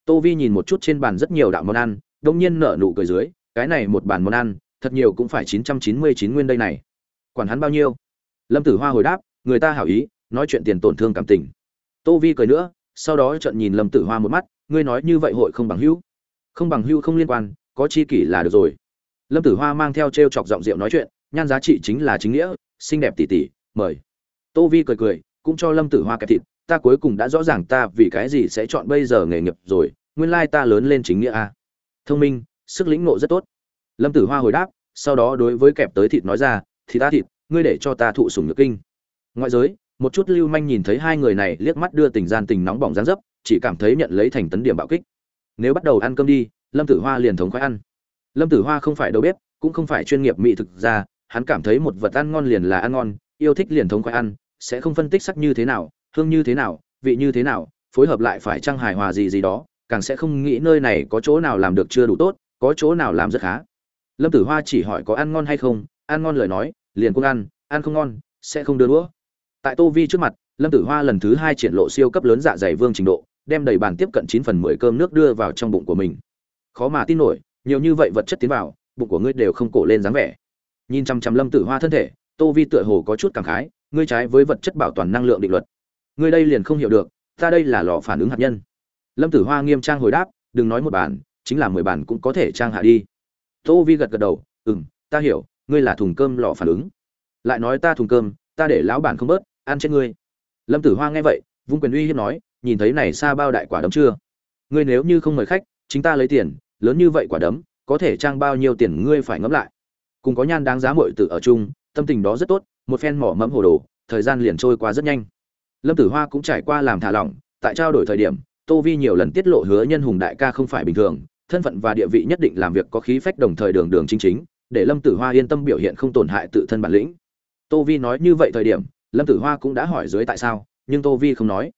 Tô vi nhìn một chút trên bàn rất nhiều đạo món ăn, đông nhiên nở nụ cười dưới, cái này một bàn món ăn, thật nhiều cũng phải chín trăm chín mươi chín nguyên đây này. Quản hắn bao nhiêu? Lâm tử hoa hồi đáp, người ta hảo ý nói chuyện tiền tổn thương cảm tình. Tô vi cười nữa, sau đó trận nhìn lâm tử hoa một mắt, ngươi nói như vậy hội không bằng hữu. Không bằng hữu không liên quan, có chi kỷ là được rồi. Lâm tử hoa mang theo t r e o chọc giọng rượu nói chuyện, nhan giá trị chính là chính nghĩa, xinh đẹp tỉ tỉ, mời. Tô vi cười cười, cũng cho lâm tử hoa kẹp thịt, ta cuối cùng đã rõ ràng ta vì cái gì sẽ chọn bây giờ nghề nghiệp rồi, nguyên lai ta lớn lên chính nghĩa a. Thông minh, sức lĩnh nộ rất tốt. Lâm tử hoa hồi đáp, sau đó đối với kẹp tới thịt nói ra thì ta thịt, ngươi để cho ta thụ sủng nhược kinh. Ngoại giới một chút lưu manh nhìn thấy hai người này liếc mắt đưa tình gian tình nóng bỏng dán dấp, chỉ cảm thấy nhận lấy thành tấn điểm bạo kích. Nếu bắt đầu ăn cơm đi, lâm tử hoa liền thống khoái ăn. Lâm tử hoa không phải đầu bếp, cũng không phải chuyên nghiệp mỹ thực ra hắn cảm thấy một vật ăn ngon liền là ăn ngon, yêu thích liền thống khoái ăn, sẽ không phân tích sắc như thế nào, hương như thế nào, vị như thế nào, phối hợp lại phải trăng hài hòa gì gì đó, càng sẽ không nghĩ nơi này có chỗ nào làm được chưa đủ tốt, có chỗ nào làm rất khá. Lâm tử hoa chỉ hỏi có ăn ngon hay không, ăn ngon lời nói, liền cũng ăn ăn không ngon, sẽ không đưa đũa tại tô vi trước mặt, lâm tử hoa lần thứ hai triển lộ siêu cấp lớn dạ dày vương trình độ, đem đầy bàn tiếp cận chín phần mười cơm nước đưa vào trong bụng của mình. Khó mà tin nổi, nhiều như vậy vật chất tiến vào, bụng của ngươi đều không cổ lên dáng vẻ. Nhìn chăm chăm lâm tử hoa thân thể, tô vi tựa hồ có chút cảm khái, ngươi trái với vật chất bảo toàn năng lượng định luật. Ngươi đây liền không hiểu được, ta đây là lò phản ứng hạt nhân. Lâm tử hoa nghiêm trang hồi đáp, đừng nói một bản, chính là mười bản cũng có thể trang hạ đi. Tô vi gật gật đầu ừ m ta hiểu, ngươi là thùng cơm lò phản ứng. Lại nói ta thùng cơm, ta để lão bản không bớt ăn chết ngươi. Lâm tử hoa nghe vậy, vung quyền uy hiếp nói, nhìn thấy này xa bao đại quả đấm chưa? Ngươi nếu như không mời khách, chính ta lấy tiền, lớn như vậy quả đấm, có thể trang bao nhiêu tiền ngươi phải ngẫm lại. Cùng có nhan đáng giá muội tử ở chung, tâm tình đó rất tốt, một phen mỏ mẫm hồ đồ, thời gian liền trôi qua rất nhanh. Lâm tử hoa cũng trải qua làm thả lỏng, tại trao đổi thời điểm, tô vi nhiều lần tiết lộ hứa nhân hùng đại ca không phải bình thường, thân phận và địa vị nhất định làm việc có khí phách đồng thời đường đường chính chính, để lâm tử hoa yên tâm biểu hiện không tổn hại tự thân bản lĩnh. Tô vi nói như vậy thời điểm lâm tử hoa cũng đã hỏi dưới tại sao, nhưng tô vi không nói.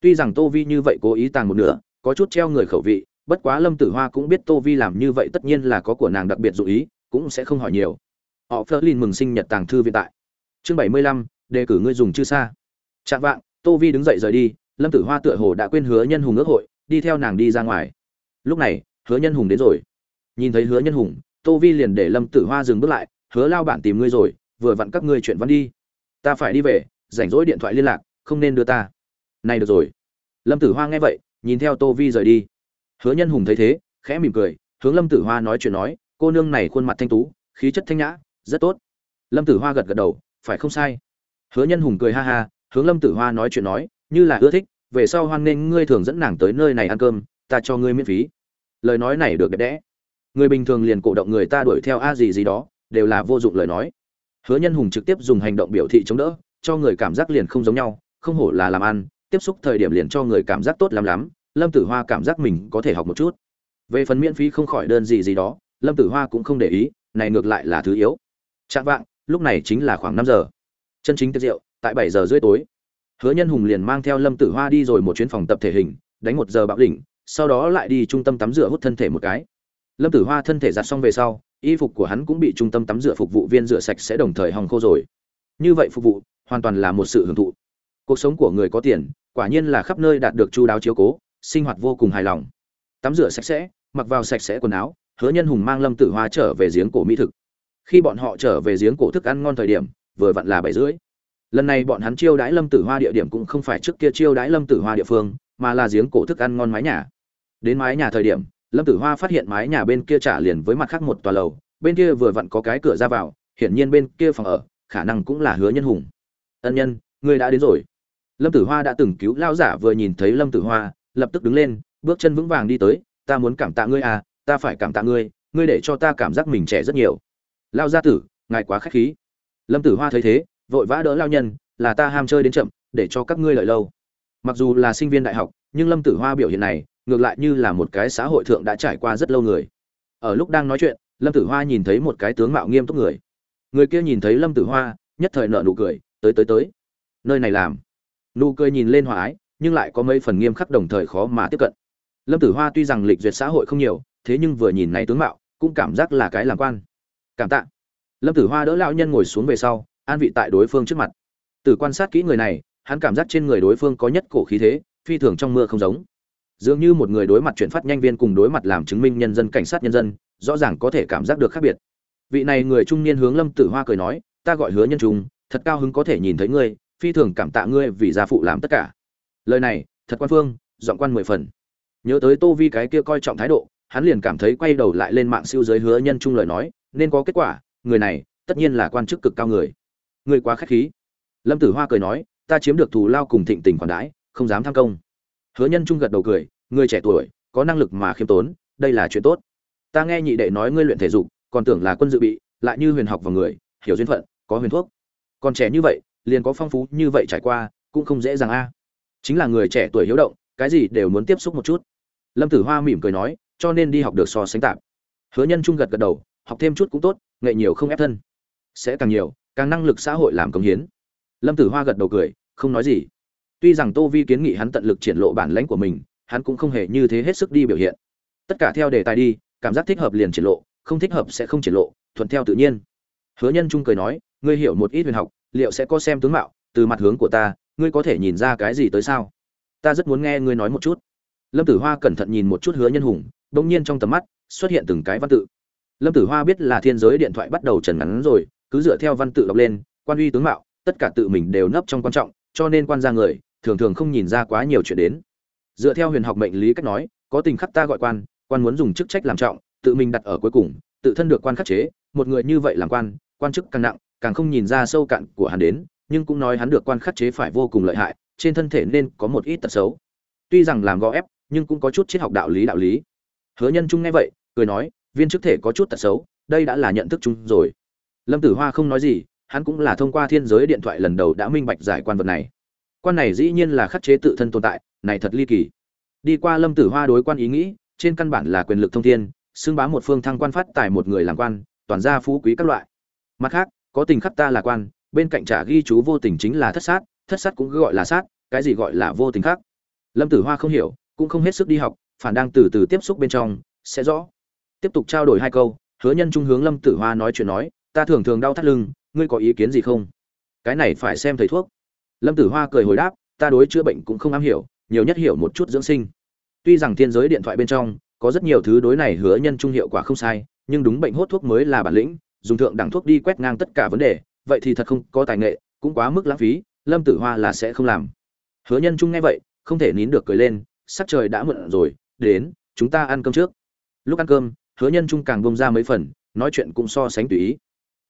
Tuy rằng tô vi như vậy cố ý tàng một nửa, có chút treo người khẩu vị, bất quá lâm tử hoa cũng biết tô vi làm như vậy tất nhiên là có của nàng đặc biệt dụ ý, cũng sẽ không hỏi nhiều. Họ phớt lên mừng sinh nhật tàng thư viện tại. Chương bảy mươi lăm, đề cử ngươi dùng chư xa. Chạm vạng, tô vi đứng dậy rời đi, lâm tử hoa tựa hồ đã quên hứa nhân hùng ước hội, đi theo nàng đi ra ngoài. Lúc này, hứa nhân hùng đến rồi. Nhìn thấy hứa nhân hùng, tô vi liền để lâm tử hoa dừng bước lại, hứa lao bản tìm ngươi rồi, vừa vặn các ngươi chuyện văn đi ta phải đi về, rảnh rỗi điện thoại liên lạc, không nên đưa ta. Này được rồi. Lâm tử hoa nghe vậy, nhìn theo tô vi rời đi. Hứa nhân hùng thấy thế, khẽ mỉm cười, hướng lâm tử hoa nói chuyện nói, cô nương này khuôn mặt thanh tú, khí chất thanh nhã, rất tốt. Lâm tử hoa gật gật đầu, phải không sai. Hứa nhân hùng cười ha ha, hướng lâm tử hoa nói chuyện nói, như là ưa thích, về sau hoan nghênh ngươi thường dẫn nàng tới nơi này ăn cơm, ta cho ngươi miễn phí. Lời nói này được đẹp đẽ. Người bình thường liền cổ động người ta đuổi theo a gì gì đó, đều là vô dụng lời nói hứa nhân hùng trực tiếp dùng hành động biểu thị chống đỡ, cho người cảm giác liền không giống nhau, không hổ là làm ăn, tiếp xúc thời điểm liền cho người cảm giác tốt lắm lắm, lâm tử hoa cảm giác mình có thể học một chút. Về phần miễn phí không khỏi đơn gì gì đó, lâm tử hoa cũng không để ý, này ngược lại là thứ yếu. Chạm vạng, lúc này chính là khoảng năm giờ. Chân chính tiệc rượu, tại bảy giờ rưỡi tối. Hứa nhân hùng liền mang theo lâm tử hoa đi rồi một chuyến phòng tập thể hình, đánh một giờ bạo đỉnh, sau đó lại đi trung tâm tắm rửa hút thân thể một cái. Lâm tử hoa thân thể giặt xong về sau y phục của hắn cũng bị trung tâm tắm rửa phục vụ viên rửa sạch sẽ đồng thời hòng khô rồi. Như vậy phục vụ, hoàn toàn là một sự hưởng thụ. Cuộc sống của người có tiền, quả nhiên là khắp nơi đạt được chu đáo chiếu cố, sinh hoạt vô cùng hài lòng. Tắm rửa sạch sẽ, mặc vào sạch sẽ quần áo, hứa nhân hùng mang lâm tử hoa trở về giếng cổ mỹ thực. Khi bọn họ trở về giếng cổ thức ăn ngon thời điểm, vừa vặn là bảy rưỡi. Lần này bọn hắn chiêu đãi lâm tử hoa địa điểm cũng không phải trước kia chiêu đãi lâm tử hoa địa phương, mà là giếng cổ thức ăn ngon mái nhà. Đến mái nhà thời điểm lâm tử hoa phát hiện mái nhà bên kia trả liền với mặt khác một tòa lầu, bên kia vừa vặn có cái cửa ra vào, hiển nhiên bên kia phòng ở, khả năng cũng là hứa nhân hùng. Ân nhân, ngươi đã đến rồi. Lâm tử hoa đã từng cứu lao giả vừa nhìn thấy lâm tử hoa, lập tức đứng lên, bước chân vững vàng đi tới, ta muốn cảm tạ ngươi à ta phải cảm tạ ngươi ngươi để cho ta cảm giác mình trẻ rất nhiều. Lao gia tử, ngài quá k h á c h khí. Lâm tử hoa thấy thế, vội vã đỡ lao nhân, là ta ham chơi đến chậm, để cho các ngươi lợi lâu. Mặc dù là sinh viên đại học, nhưng lâm tử hoa biểu hiện này ngược lại như là một cái xã hội thượng đã trải qua rất lâu người. Ở lúc đang nói chuyện, lâm tử hoa nhìn thấy một cái tướng mạo nghiêm túc người. Người kia nhìn thấy lâm tử hoa, nhất thời nợ nụ cười, tới tới tới. Nơi này làm. Nụ cười nhìn lên hòa ái, nhưng lại có mấy phần nghiêm khắc đồng thời khó mà tiếp cận. Lâm tử hoa tuy rằng lịch duyệt xã hội không nhiều, thế nhưng vừa nhìn này tướng mạo, cũng cảm giác là cái làm quan. Cảm tạ. Lâm tử hoa đỡ lão nhân ngồi xuống về sau, an vị tại đối phương trước mặt. Từ quan sát kỹ người này, hắn cảm giác trên người đối phương có nhất cổ khí thế, phi thường trong mưa không giống dường như một người đối mặt chuyển phát nhanh viên cùng đối mặt làm chứng minh nhân dân cảnh sát nhân dân, rõ ràng có thể cảm giác được khác biệt. Vị này người trung niên hướng lâm tử hoa cười nói, ta gọi hứa nhân trung, thật cao hứng có thể nhìn thấy ngươi, phi thường cảm tạ ngươi vì gia phụ làm tất cả. Lời này, thật quan phương, giọng quan mười phần. Nhớ tới tô vi cái kia coi trọng thái độ, hắn liền cảm thấy quay đầu lại lên mạng siêu giới hứa nhân trung lời nói, nên có kết quả, người này, tất nhiên là quan chức cực cao người. Người quá khách khí. Lâm tử hoa cười nói, ta chiếm được thù lao cùng thịnh tình khoản đãi, không dám tham công. Hứa nhân trung gật đầu cười người trẻ tuổi, có năng lực mà khiêm tốn, đây là chuyện tốt. Ta nghe nhị đệ nói ngươi luyện thể dục, còn tưởng là quân dự bị, lại như huyền học vào người, hiểu duyên phận, có huyền thuốc. Còn trẻ như vậy, liền có phong phú như vậy trải qua, cũng không dễ dàng a. Chính là người trẻ tuổi hiếu động, cái gì đều muốn tiếp xúc một chút. Lâm tử hoa mỉm cười nói, cho nên đi học được so sánh tạp hứa nhân trung gật gật đầu, học thêm chút cũng tốt, nghệ nhiều không ép thân. Sẽ càng nhiều, càng năng lực xã hội làm công hiến. Lâm tử hoa gật đầu cười, không nói gì. Tuy rằng tô vi kiến nghị hắn tận lực triển lộ bản lãnh của mình hắn cũng không hề như thế hết sức đi biểu hiện. Tất cả theo đề tài đi, cảm giác thích hợp liền triển lộ, không thích hợp sẽ không triển lộ, thuận theo tự nhiên. Hứa nhân trung cười nói, ngươi hiểu một ít huyền học, liệu sẽ có xem tướng mạo, từ mặt hướng của ta, ngươi có thể nhìn ra cái gì tới sao? Ta rất muốn nghe ngươi nói một chút. Lâm tử hoa cẩn thận nhìn một chút hứa nhân hùng đ ỗ n g nhiên trong tầm mắt xuất hiện từng cái văn tự. Lâm tử hoa biết là thiên giới điện thoại bắt đầu trần ngắn rồi, cứ dựa theo văn tự đọc lên, quan uy tướng mạo, tất cả tự mình đều nấp trong quan trọng, cho nên quan ra người thường thường không nhìn ra quá nhiều chuyện đến dựa theo huyền học mệnh lý cách nói, có tình khắc ta gọi quan quan muốn dùng chức trách làm trọng, tự mình đặt ở cuối cùng, tự thân được quan khắc chế, một người như vậy làm quan quan chức càng nặng, càng không nhìn ra sâu cạn của hắn đến, nhưng cũng nói hắn được quan khắc chế phải vô cùng lợi hại, trên thân thể nên có một ít tật xấu. Tuy rằng làm gò ép, nhưng cũng có chút triết học đạo lý đạo lý. Hứa nhân trung nghe vậy, cười nói, viên chức thể có chút tật xấu, đây đã là nhận thức chung rồi. Lâm tử hoa không nói gì, hắn cũng là thông qua thiên giới điện thoại lần đầu đã minh bạch giải quan vật này. Quan này dĩ nhiên là khắc chế tự thân tồn tại này thật ly kỳ. Đi qua lâm tử hoa đối quan ý nghĩ, trên căn bản là quyền lực thông thiên, xưng bá một phương thăng quan phát tài một người làm quan, toàn gia phú quý các loại. Mặt khác, có tình khắc ta là quan, bên cạnh trả ghi chú vô tình chính là thất sát thất sát cũng gọi là sát, cái gì gọi là vô tình khắc lâm tử hoa không hiểu, cũng không hết sức đi học, phản đang từ từ tiếp xúc bên trong, sẽ rõ. Tiếp tục trao đổi hai câu, hứa nhân trung hướng lâm tử hoa nói chuyện nói, ta thường thường đau thắt lưng, ngươi có ý kiến gì không? Cái này phải xem thầy thuốc. Lâm tử hoa cười hồi đáp, ta đối chữa bệnh cũng không am hiểu nhiều nhất hiểu một chút dưỡng sinh. Tuy rằng thiên giới điện thoại bên trong có rất nhiều thứ đối này hứa nhân trung hiệu quả không sai, nhưng đúng bệnh hốt thuốc mới là bản lĩnh, dùng thượng đẳng thuốc đi quét ngang tất cả vấn đề, vậy thì thật không có tài nghệ, cũng quá mức lãng phí, lâm tử hoa là sẽ không làm. Hứa nhân trung nghe vậy, không thể nín được cười lên, sắc trời đã mượn rồi, đến, chúng ta ăn cơm trước. Lúc ăn cơm, hứa nhân trung càng bông ra mấy phần, nói chuyện cũng so sánh tùy ý.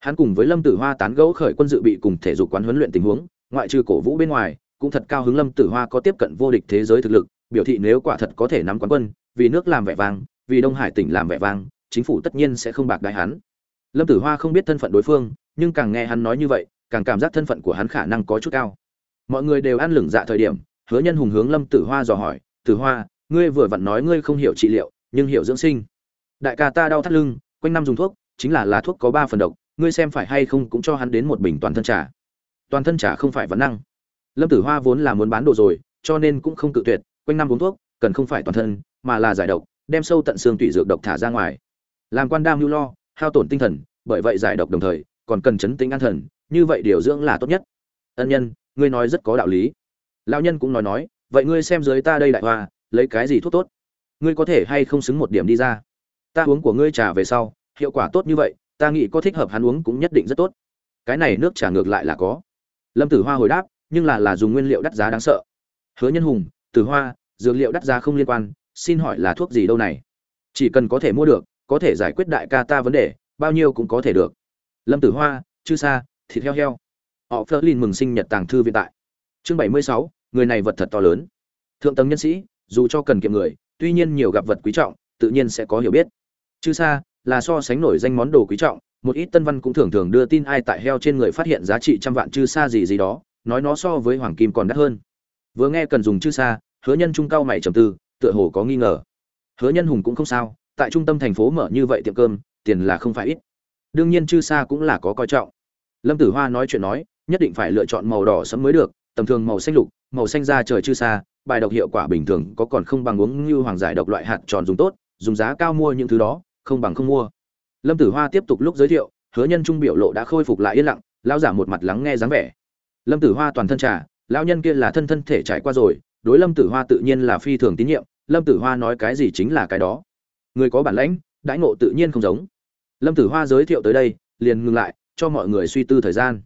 Hắn cùng với lâm tử hoa tán gẫu khởi quân dự bị cùng thể dục quán huấn luyện tình huống, ngoại trừ cổ vũ bên ngoài cũng thật cao hứng lâm tử hoa có tiếp cận vô địch thế giới thực lực, biểu thị nếu quả thật có thể nắm quán quân, vì nước làm vẻ vang, vì đông hải tỉnh làm vẻ vang, chính phủ tất nhiên sẽ không bạc đại hắn. Lâm tử hoa không biết thân phận đối phương, nhưng càng nghe hắn nói như vậy, càng cảm giác thân phận của hắn khả năng có chút cao. Mọi người đều ăn lửng dạ thời điểm, hứa nhân hùng hướng lâm tử hoa dò hỏi, tử hoa, ngươi vừa vặn nói ngươi không hiểu trị liệu, nhưng hiểu dưỡng sinh. Đại ca ta đau thắt lưng, quanh năm dùng thuốc, chính là lá thuốc có ba phần độc, ngươi xem phải hay không cũng cho hắn đến một bình toàn thân trà. Toàn thân trà không phải vấn năng lâm tử hoa vốn là muốn bán đồ rồi, cho nên cũng không cự tuyệt, quanh năm uống thuốc, cần không phải toàn thân, mà là giải độc, đem sâu tận xương tủy dược độc thả ra ngoài. Làm quan đam lưu lo, hao tổn tinh thần, bởi vậy giải độc đồng thời, còn cần chấn tĩnh an thần, như vậy điều dưỡng là tốt nhất. Ân nhân, ngươi nói rất có đạo lý. Lão nhân cũng nói nói, vậy ngươi xem dưới ta đây đại hoa, lấy cái gì thuốc tốt? Ngươi có thể hay không xứng một điểm đi ra? Ta uống của ngươi trà về sau, hiệu quả tốt như vậy, ta nghĩ có thích hợp hắn uống cũng nhất định rất tốt. Cái này nước trà ngược lại là có. Lâm tử hoa hồi đáp nhưng là là dùng nguyên liệu đắt giá đáng sợ. Hứa nhân hùng tử hoa, dược liệu đắt giá không liên quan, xin hỏi là thuốc gì đâu này? Chỉ cần có thể mua được, có thể giải quyết đại ca ta vấn đề, bao nhiêu cũng có thể được. Lâm tử hoa, chư sa, thịt heo heo. Họ phớt lên mừng sinh nhật tàng thư viện tại. Chương bảy mươi sáu, người này vật thật to lớn. Thượng tầng nhân sĩ, dù cho cần kiệm người, tuy nhiên nhiều gặp vật quý trọng, tự nhiên sẽ có hiểu biết. Chư sa, là so sánh nổi danh món đồ quý trọng, một ít tân văn cũng thường thường đưa tin ai tại heo trên người phát hiện giá trị trăm vạn chư sa gì gì đó nói nó so với hoàng kim còn đắt hơn. Vừa nghe cần dùng chư xa, hứa nhân trung cao mày trầm tư tựa hồ có nghi ngờ. Hứa nhân hùng cũng không sao tại trung tâm thành phố mở như vậy tiệm cơm tiền là không phải ít. Đương nhiên chư xa cũng là có coi trọng. Lâm tử hoa nói chuyện nói nhất định phải lựa chọn màu đỏ sẫm mới được tầm thường màu xanh lục màu xanh da trời chư xa, bài độc hiệu quả bình thường có còn không bằng uống như hoàng giải độc loại hạt tròn dùng tốt dùng giá cao mua những thứ đó không bằng không mua. Lâm tử hoa tiếp tục lúc giới thiệu hứa nhân trung biểu lộ đã khôi phục lại yên lặng lão giả một mặt lắng nghe dáng vẻ lâm tử hoa toàn thân trà, lão nhân kia là thân thân thể trải qua rồi, đối lâm tử hoa tự nhiên là phi thường tín nhiệm, lâm tử hoa nói cái gì chính là cái đó. Người có bản lãnh, đãi ngộ tự nhiên không giống. Lâm tử hoa giới thiệu tới đây, liền ngừng lại, cho mọi người suy tư thời gian.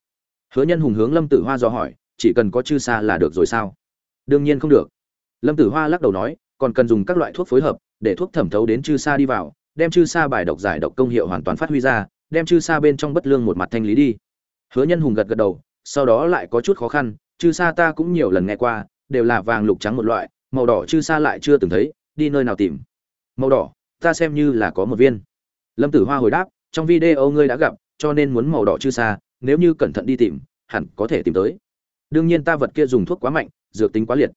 Hứa nhân hùng hướng lâm tử hoa do hỏi, chỉ cần có chư sa là được rồi sao? Đương nhiên không được. Lâm tử hoa lắc đầu nói, còn cần dùng các loại thuốc phối hợp, để thuốc thẩm thấu đến chư sa đi vào, đem chư sa bài độc giải độc công hiệu hoàn toàn phát huy ra, đem chư sa bên trong bất lương một mặt thanh lý đi. Hứa nhân hùng gật gật đầu sau đó lại có chút khó khăn, chư sa ta cũng nhiều lần nghe qua, đều là vàng lục trắng một loại, màu đỏ chư sa lại chưa từng thấy, đi nơi nào tìm? Màu đỏ, ta xem như là có một viên. Lâm tử hoa hồi đáp, trong video ngươi đã gặp, cho nên muốn màu đỏ chư sa, nếu như cẩn thận đi tìm, hẳn có thể tìm tới. Đương nhiên ta vật kia dùng thuốc quá mạnh, dược tính quá liệt.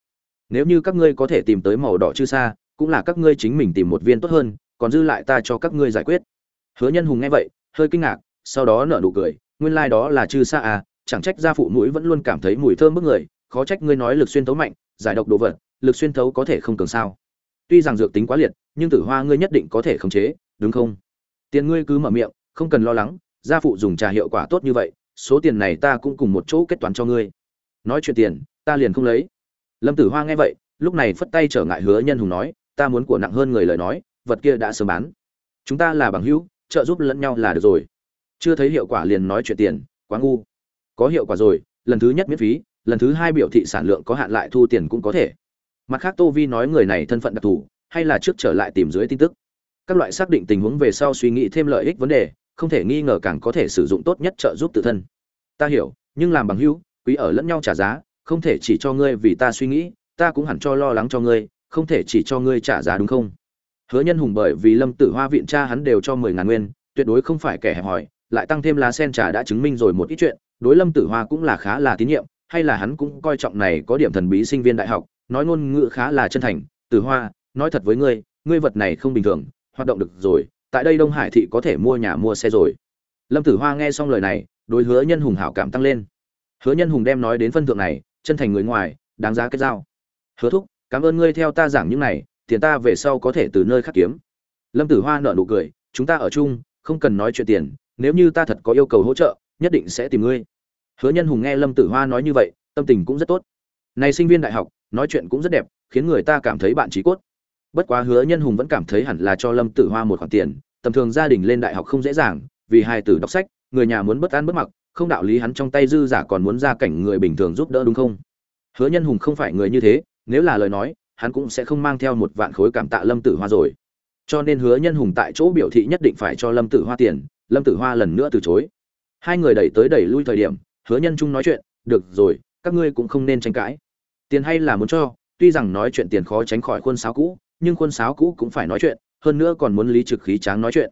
Nếu như các ngươi có thể tìm tới màu đỏ chư sa, cũng là các ngươi chính mình tìm một viên tốt hơn, còn dư lại ta cho các ngươi giải quyết. Hứa nhân hùng nghe vậy, hơi kinh ngạc, sau đó nở nụ cười, nguyên lai like đó là chư sa à chẳng trách gia phụ mũi vẫn luôn cảm thấy mùi thơm bức người, khó trách ngươi nói lực xuyên thấu mạnh, giải độc đồ vật, lực xuyên thấu có thể không cường sao. Tuy rằng dược tính quá liệt, nhưng tử hoa ngươi nhất định có thể khống chế, đúng không? Tiền ngươi cứ mở miệng, không cần lo lắng, gia phụ dùng trà hiệu quả tốt như vậy, số tiền này ta cũng cùng một chỗ kết toán cho ngươi. Nói chuyện tiền, ta liền không lấy. Lâm tử hoa nghe vậy, lúc này phất tay trở ngại hứa nhân hùng nói, ta muốn của nặng hơn người lời nói, vật kia đã sớm bán. Chúng ta là bằng hữu, trợ giúp lẫn nhau là được rồi. Chưa thấy hiệu quả liền nói chuyện tiền, quá ngu có hiệu quả rồi, lần thứ nhất miễn phí, lần thứ hai biểu thị sản lượng có hạn lại thu tiền cũng có thể. Mặt khác tô vi nói người này thân phận đặc thù, hay là trước trở lại tìm dưới tin tức. Các loại xác định tình huống về sau suy nghĩ thêm lợi ích vấn đề, không thể nghi ngờ càng có thể sử dụng tốt nhất trợ giúp tự thân. Ta hiểu, nhưng làm bằng hữu, quý ở lẫn nhau trả giá, không thể chỉ cho ngươi vì ta suy nghĩ, ta cũng hẳn cho lo lắng cho ngươi, không thể chỉ cho ngươi trả giá đúng không? Hứa nhân hùng bởi vì lâm tử hoa viện cha hắn đều cho mười ngàn nguyên, tuyệt đối không phải kẻ hẹp hòi, lại tăng thêm lá sen trà đã chứng minh rồi một ít chuyện đối lâm tử hoa cũng là khá là tín nhiệm, hay là hắn cũng coi trọng này có điểm thần bí sinh viên đại học, nói ngôn ngữ khá là chân thành. Tử hoa, nói thật với ngươi ngươi vật này không bình thường, hoạt động được rồi, tại đây đông hải thị có thể mua nhà mua xe rồi. Lâm tử hoa nghe xong lời này, đối hứa nhân hùng hảo cảm tăng lên. Hứa nhân hùng đem nói đến phân thượng này, chân thành người ngoài, đáng giá kết giao. Hứa thúc, cảm ơn ngươi theo ta giảng những này, tiền ta về sau có thể từ nơi khác kiếm. Lâm tử hoa nở nụ cười, chúng ta ở chung, không cần nói chuyện tiền, nếu như ta thật có yêu cầu hỗ trợ nhất định sẽ tìm ngươi. Hứa nhân hùng nghe lâm tử hoa nói như vậy, tâm tình cũng rất tốt. Này sinh viên đại học, nói chuyện cũng rất đẹp, khiến người ta cảm thấy bạn trí cốt. Bất quá hứa nhân hùng vẫn cảm thấy hẳn là cho lâm tử hoa một khoản tiền, tầm thường gia đình lên đại học không dễ dàng, vì hai tử đọc sách, người nhà muốn bất an bất mặc, không đạo lý hắn trong tay dư giả còn muốn ra cảnh người bình thường giúp đỡ đúng không? Hứa nhân hùng không phải người như thế, nếu là lời nói, hắn cũng sẽ không mang theo một vạn khối cảm tạ lâm tử hoa rồi. Cho nên hứa nhân hùng tại chỗ biểu thị nhất định phải cho lâm tử hoa tiền, lâm tử hoa lần nữa từ chối hai người đẩy tới đẩy lui thời điểm, hứa nhân trung nói chuyện, được rồi, các ngươi cũng không nên tranh cãi. Tiền hay là muốn cho, tuy rằng nói chuyện tiền khó tránh khỏi khuôn sáo cũ, nhưng khuôn sáo cũ cũng phải nói chuyện, hơn nữa còn muốn lý trực khí tráng nói chuyện.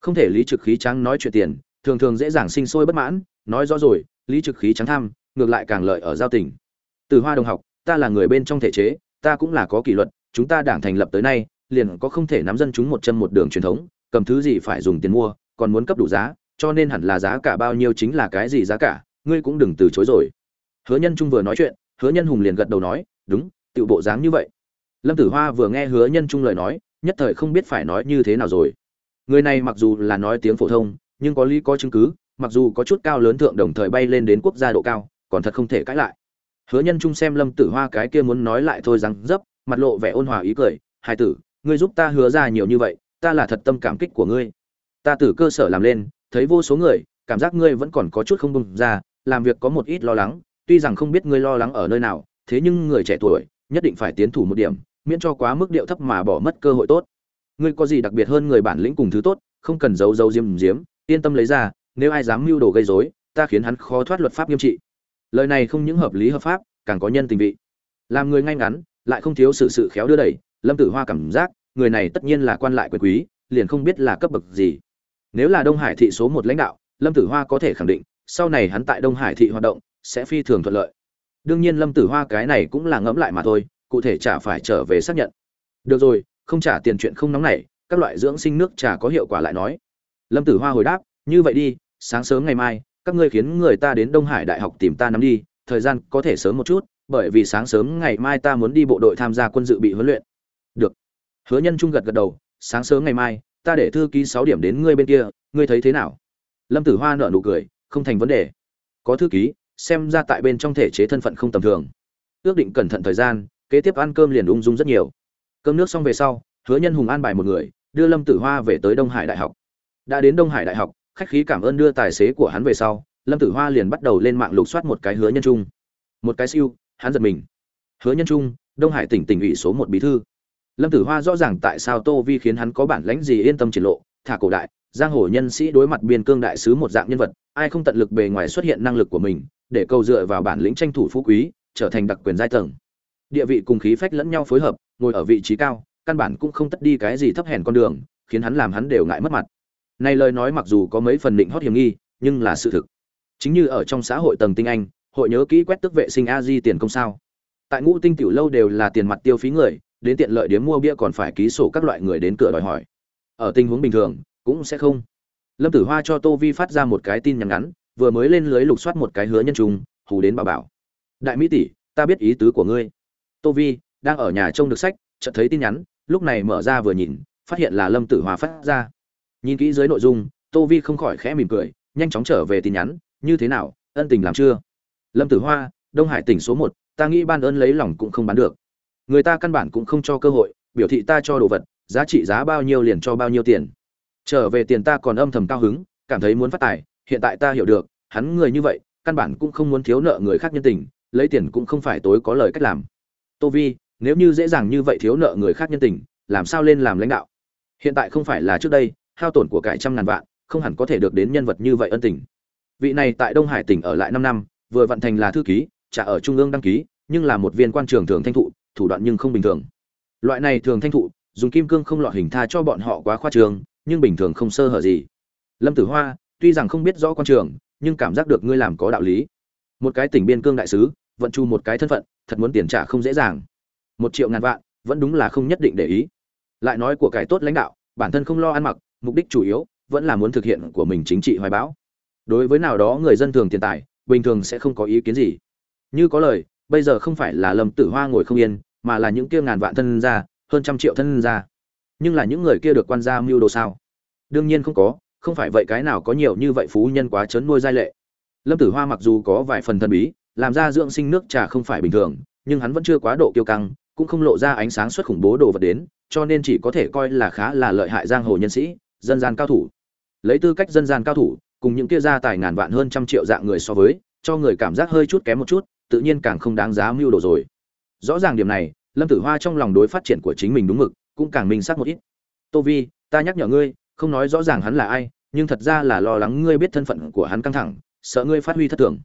Không thể lý trực khí tráng nói chuyện tiền, thường thường dễ dàng sinh sôi bất mãn, nói rõ rồi, lý trực khí tráng tham, ngược lại càng lợi ở giao tình. Từ hoa đồng học, ta là người bên trong thể chế, ta cũng là có kỷ luật, chúng ta đảng thành lập tới nay, liền có không thể nắm dân chúng một chân một đường truyền thống, cầm thứ gì phải dùng tiền mua, còn muốn cấp đủ giá cho nên hẳn là giá cả bao nhiêu chính là cái gì giá cả, ngươi cũng đừng từ chối rồi. Hứa nhân trung vừa nói chuyện, hứa nhân hùng liền gật đầu nói, đúng tự bộ dáng như vậy. Lâm tử hoa vừa nghe hứa nhân trung lời nói, nhất thời không biết phải nói như thế nào rồi. Người này mặc dù là nói tiếng phổ thông, nhưng có lý có chứng cứ, mặc dù có chút cao lớn thượng đồng thời bay lên đến quốc gia độ cao, còn thật không thể cãi lại. Hứa nhân trung xem lâm tử hoa cái kia muốn nói lại thôi rằng dấp, mặt lộ vẻ ôn hòa ý cười, hai tử, ngươi giúp ta hứa ra nhiều như vậy, ta là thật tâm cảm kích của ngươi. Ta từ cơ sở làm lên thấy vô số người, cảm giác ngươi vẫn còn có chút không bùng ra, làm việc có một ít lo lắng, tuy rằng không biết ngươi lo lắng ở nơi nào, thế nhưng người trẻ tuổi, nhất định phải tiến thủ một điểm, miễn cho quá mức điệu thấp mà bỏ mất cơ hội tốt. Ngươi có gì đặc biệt hơn người bản lĩnh cùng thứ tốt, không cần giấu giấu diếm diếm yên tâm lấy ra, nếu ai dám mưu đồ gây rối, ta khiến hắn khó thoát luật pháp nghiêm trị. Lời này không những hợp lý hợp pháp, càng có nhân tình vị. Làm người ngay ngắn, lại không thiếu sự sự khéo đưa đẩy, lâm tử hoa cảm giác, người này tất nhiên là quan lại quyền quý, liền không biết là cấp bậc gì nếu là đông hải thị số một lãnh đạo, lâm tử hoa có thể khẳng định, sau này hắn tại đông hải thị hoạt động, sẽ phi thường thuận lợi. Đương nhiên lâm tử hoa cái này cũng là ngẫm lại mà thôi, cụ thể chả phải trở về xác nhận. Được rồi, không trả tiền chuyện không nóng này các loại dưỡng sinh nước trà có hiệu quả lại nói. Lâm tử hoa hồi đáp, như vậy đi, sáng sớm ngày mai, các ngươi khiến người ta đến đông hải đại học tìm ta nắm đi, thời gian có thể sớm một chút, bởi vì sáng sớm ngày mai ta muốn đi bộ đội tham gia quân dự bị huấn luyện. Được. Hứa nhân trung gật gật đầu, sáng sớm ngày mai ta để thư ký sáu điểm đến ngươi bên kia, ngươi thấy thế nào? Lâm tử hoa nở nụ cười, không thành vấn đề. Có thư ký, xem ra tại bên trong thể chế thân phận không tầm thường. Ước định cẩn thận thời gian, kế tiếp ăn cơm liền ung dung rất nhiều. Cơm nước xong về sau, hứa nhân hùng an bài một người, đưa lâm tử hoa về tới đông hải đại học. Đã đến đông hải đại học, khách khí cảm ơn đưa tài xế của hắn về sau, lâm tử hoa liền bắt đầu lên mạng lục soát một cái hứa nhân trung. Một cái siêu, hắn giật mình. Hứa nhân trung, đông hải tỉnh tỉnh ủy số một bí thư lâm tử hoa rõ ràng tại sao tô vi khiến hắn có bản lãnh gì yên tâm triển lộ, thả cổ đại, giang hồ nhân sĩ đối mặt biên cương đại sứ một dạng nhân vật, ai không tận lực bề ngoài xuất hiện năng lực của mình, để cầu dựa vào bản lĩnh tranh thủ phú quý, trở thành đặc quyền giai tầng. Địa vị cùng khí phách lẫn nhau phối hợp, ngồi ở vị trí cao, căn bản cũng không tất đi cái gì thấp hèn con đường, khiến hắn làm hắn đều ngại mất mặt. Này lời nói mặc dù có mấy phần định hót hiểm nghi, nhưng là sự thực. Chính như ở trong xã hội tầng tinh anh, hội nhớ kỹ quét tức vệ sinh a di tiền công sao. Tại ngũ tinh tiểu lâu đều là tiền mặt tiêu phí người đến tiện lợi điếm mua bia còn phải ký sổ các loại người đến cửa đòi hỏi. Ở tình huống bình thường, cũng sẽ không. Lâm tử hoa cho tô vi phát ra một cái tin nhắn ngắn, vừa mới lên lưới lục soát một cái hứa nhân trung, hù đến bà bảo. Đại mỹ tỷ, ta biết ý tứ của ngươi. Tô vi, đang ở nhà trông được sách, chợt thấy tin nhắn, lúc này mở ra vừa nhìn, phát hiện là lâm tử hoa phát ra. Nhìn kỹ dưới nội dung, tô vi không khỏi khẽ mỉm cười, nhanh chóng trở về tin nhắn, như thế nào, ân tình làm chưa? Lâm tử hoa, đông hải tỉnh số một, ta nghĩ ban ơn lấy lòng cũng không bán được người ta căn bản cũng không cho cơ hội, biểu thị ta cho đồ vật, giá trị giá bao nhiêu liền cho bao nhiêu tiền. Trở về tiền ta còn âm thầm cao hứng, cảm thấy muốn phát tài, hiện tại ta hiểu được, hắn người như vậy, căn bản cũng không muốn thiếu nợ người khác nhân tình, lấy tiền cũng không phải tối có lời cách làm. Tô vi, nếu như dễ dàng như vậy thiếu nợ người khác nhân tình, làm sao lên làm lãnh đạo? Hiện tại không phải là trước đây, hao tổn của cải trăm ngàn vạn, không hẳn có thể được đến nhân vật như vậy ân tình. Vị này tại đông hải tỉnh ở lại năm năm, vừa vận thành là thư ký, trả ở trung ương đăng ký, nhưng là một viên quan trường thường thanh thụ thủ đoạn nhưng không bình thường. Loại này thường thanh thụ, dùng kim cương không lọt hình tha cho bọn họ quá khoa trường, nhưng bình thường không sơ hở gì. Lâm tử hoa, tuy rằng không biết rõ quan trường, nhưng cảm giác được ngươi làm có đạo lý. Một cái tỉnh biên cương đại sứ, vận chu một cái thân phận, thật muốn tiền trả không dễ dàng. Một triệu ngàn vạn, vẫn đúng là không nhất định để ý. Lại nói của cải tốt lãnh đạo, bản thân không lo ăn mặc, mục đích chủ yếu, vẫn là muốn thực hiện của mình chính trị hoài bão. Đối với nào đó người dân thường tiền tài, bình thường sẽ không có ý kiến gì. Như có lời, bây giờ không phải là lâm tử hoa ngồi không yên mà là những kia ngàn vạn thân gia, hơn trăm triệu thân gia. Nhưng là những người kia được quan gia mưu đồ sao? Đương nhiên không có, không phải vậy cái nào có nhiều như vậy phú nhân quá chớn nuôi giai lệ. Lâm tử hoa mặc dù có vài phần thần bí, làm ra dưỡng sinh nước trà không phải bình thường, nhưng hắn vẫn chưa quá độ kiêu căng, cũng không lộ ra ánh sáng xuất khủng bố đồ vật đến, cho nên chỉ có thể coi là khá là lợi hại giang hồ nhân sĩ, dân gian cao thủ. Lấy tư cách dân gian cao thủ, cùng những kia gia tài ngàn vạn hơn trăm triệu dạng người so với, cho người cảm giác hơi chút kém một chút, tự nhiên càng không đáng giá mưu đồ rồi rõ ràng điểm này, lâm tử hoa trong lòng đối phát triển của chính mình đúng mực, cũng càng minh xác một ít. Tô vi, ta nhắc nhở ngươi, không nói rõ ràng hắn là ai, nhưng thật ra là lo lắng ngươi biết thân phận của hắn căng thẳng, sợ ngươi phát huy thất thường.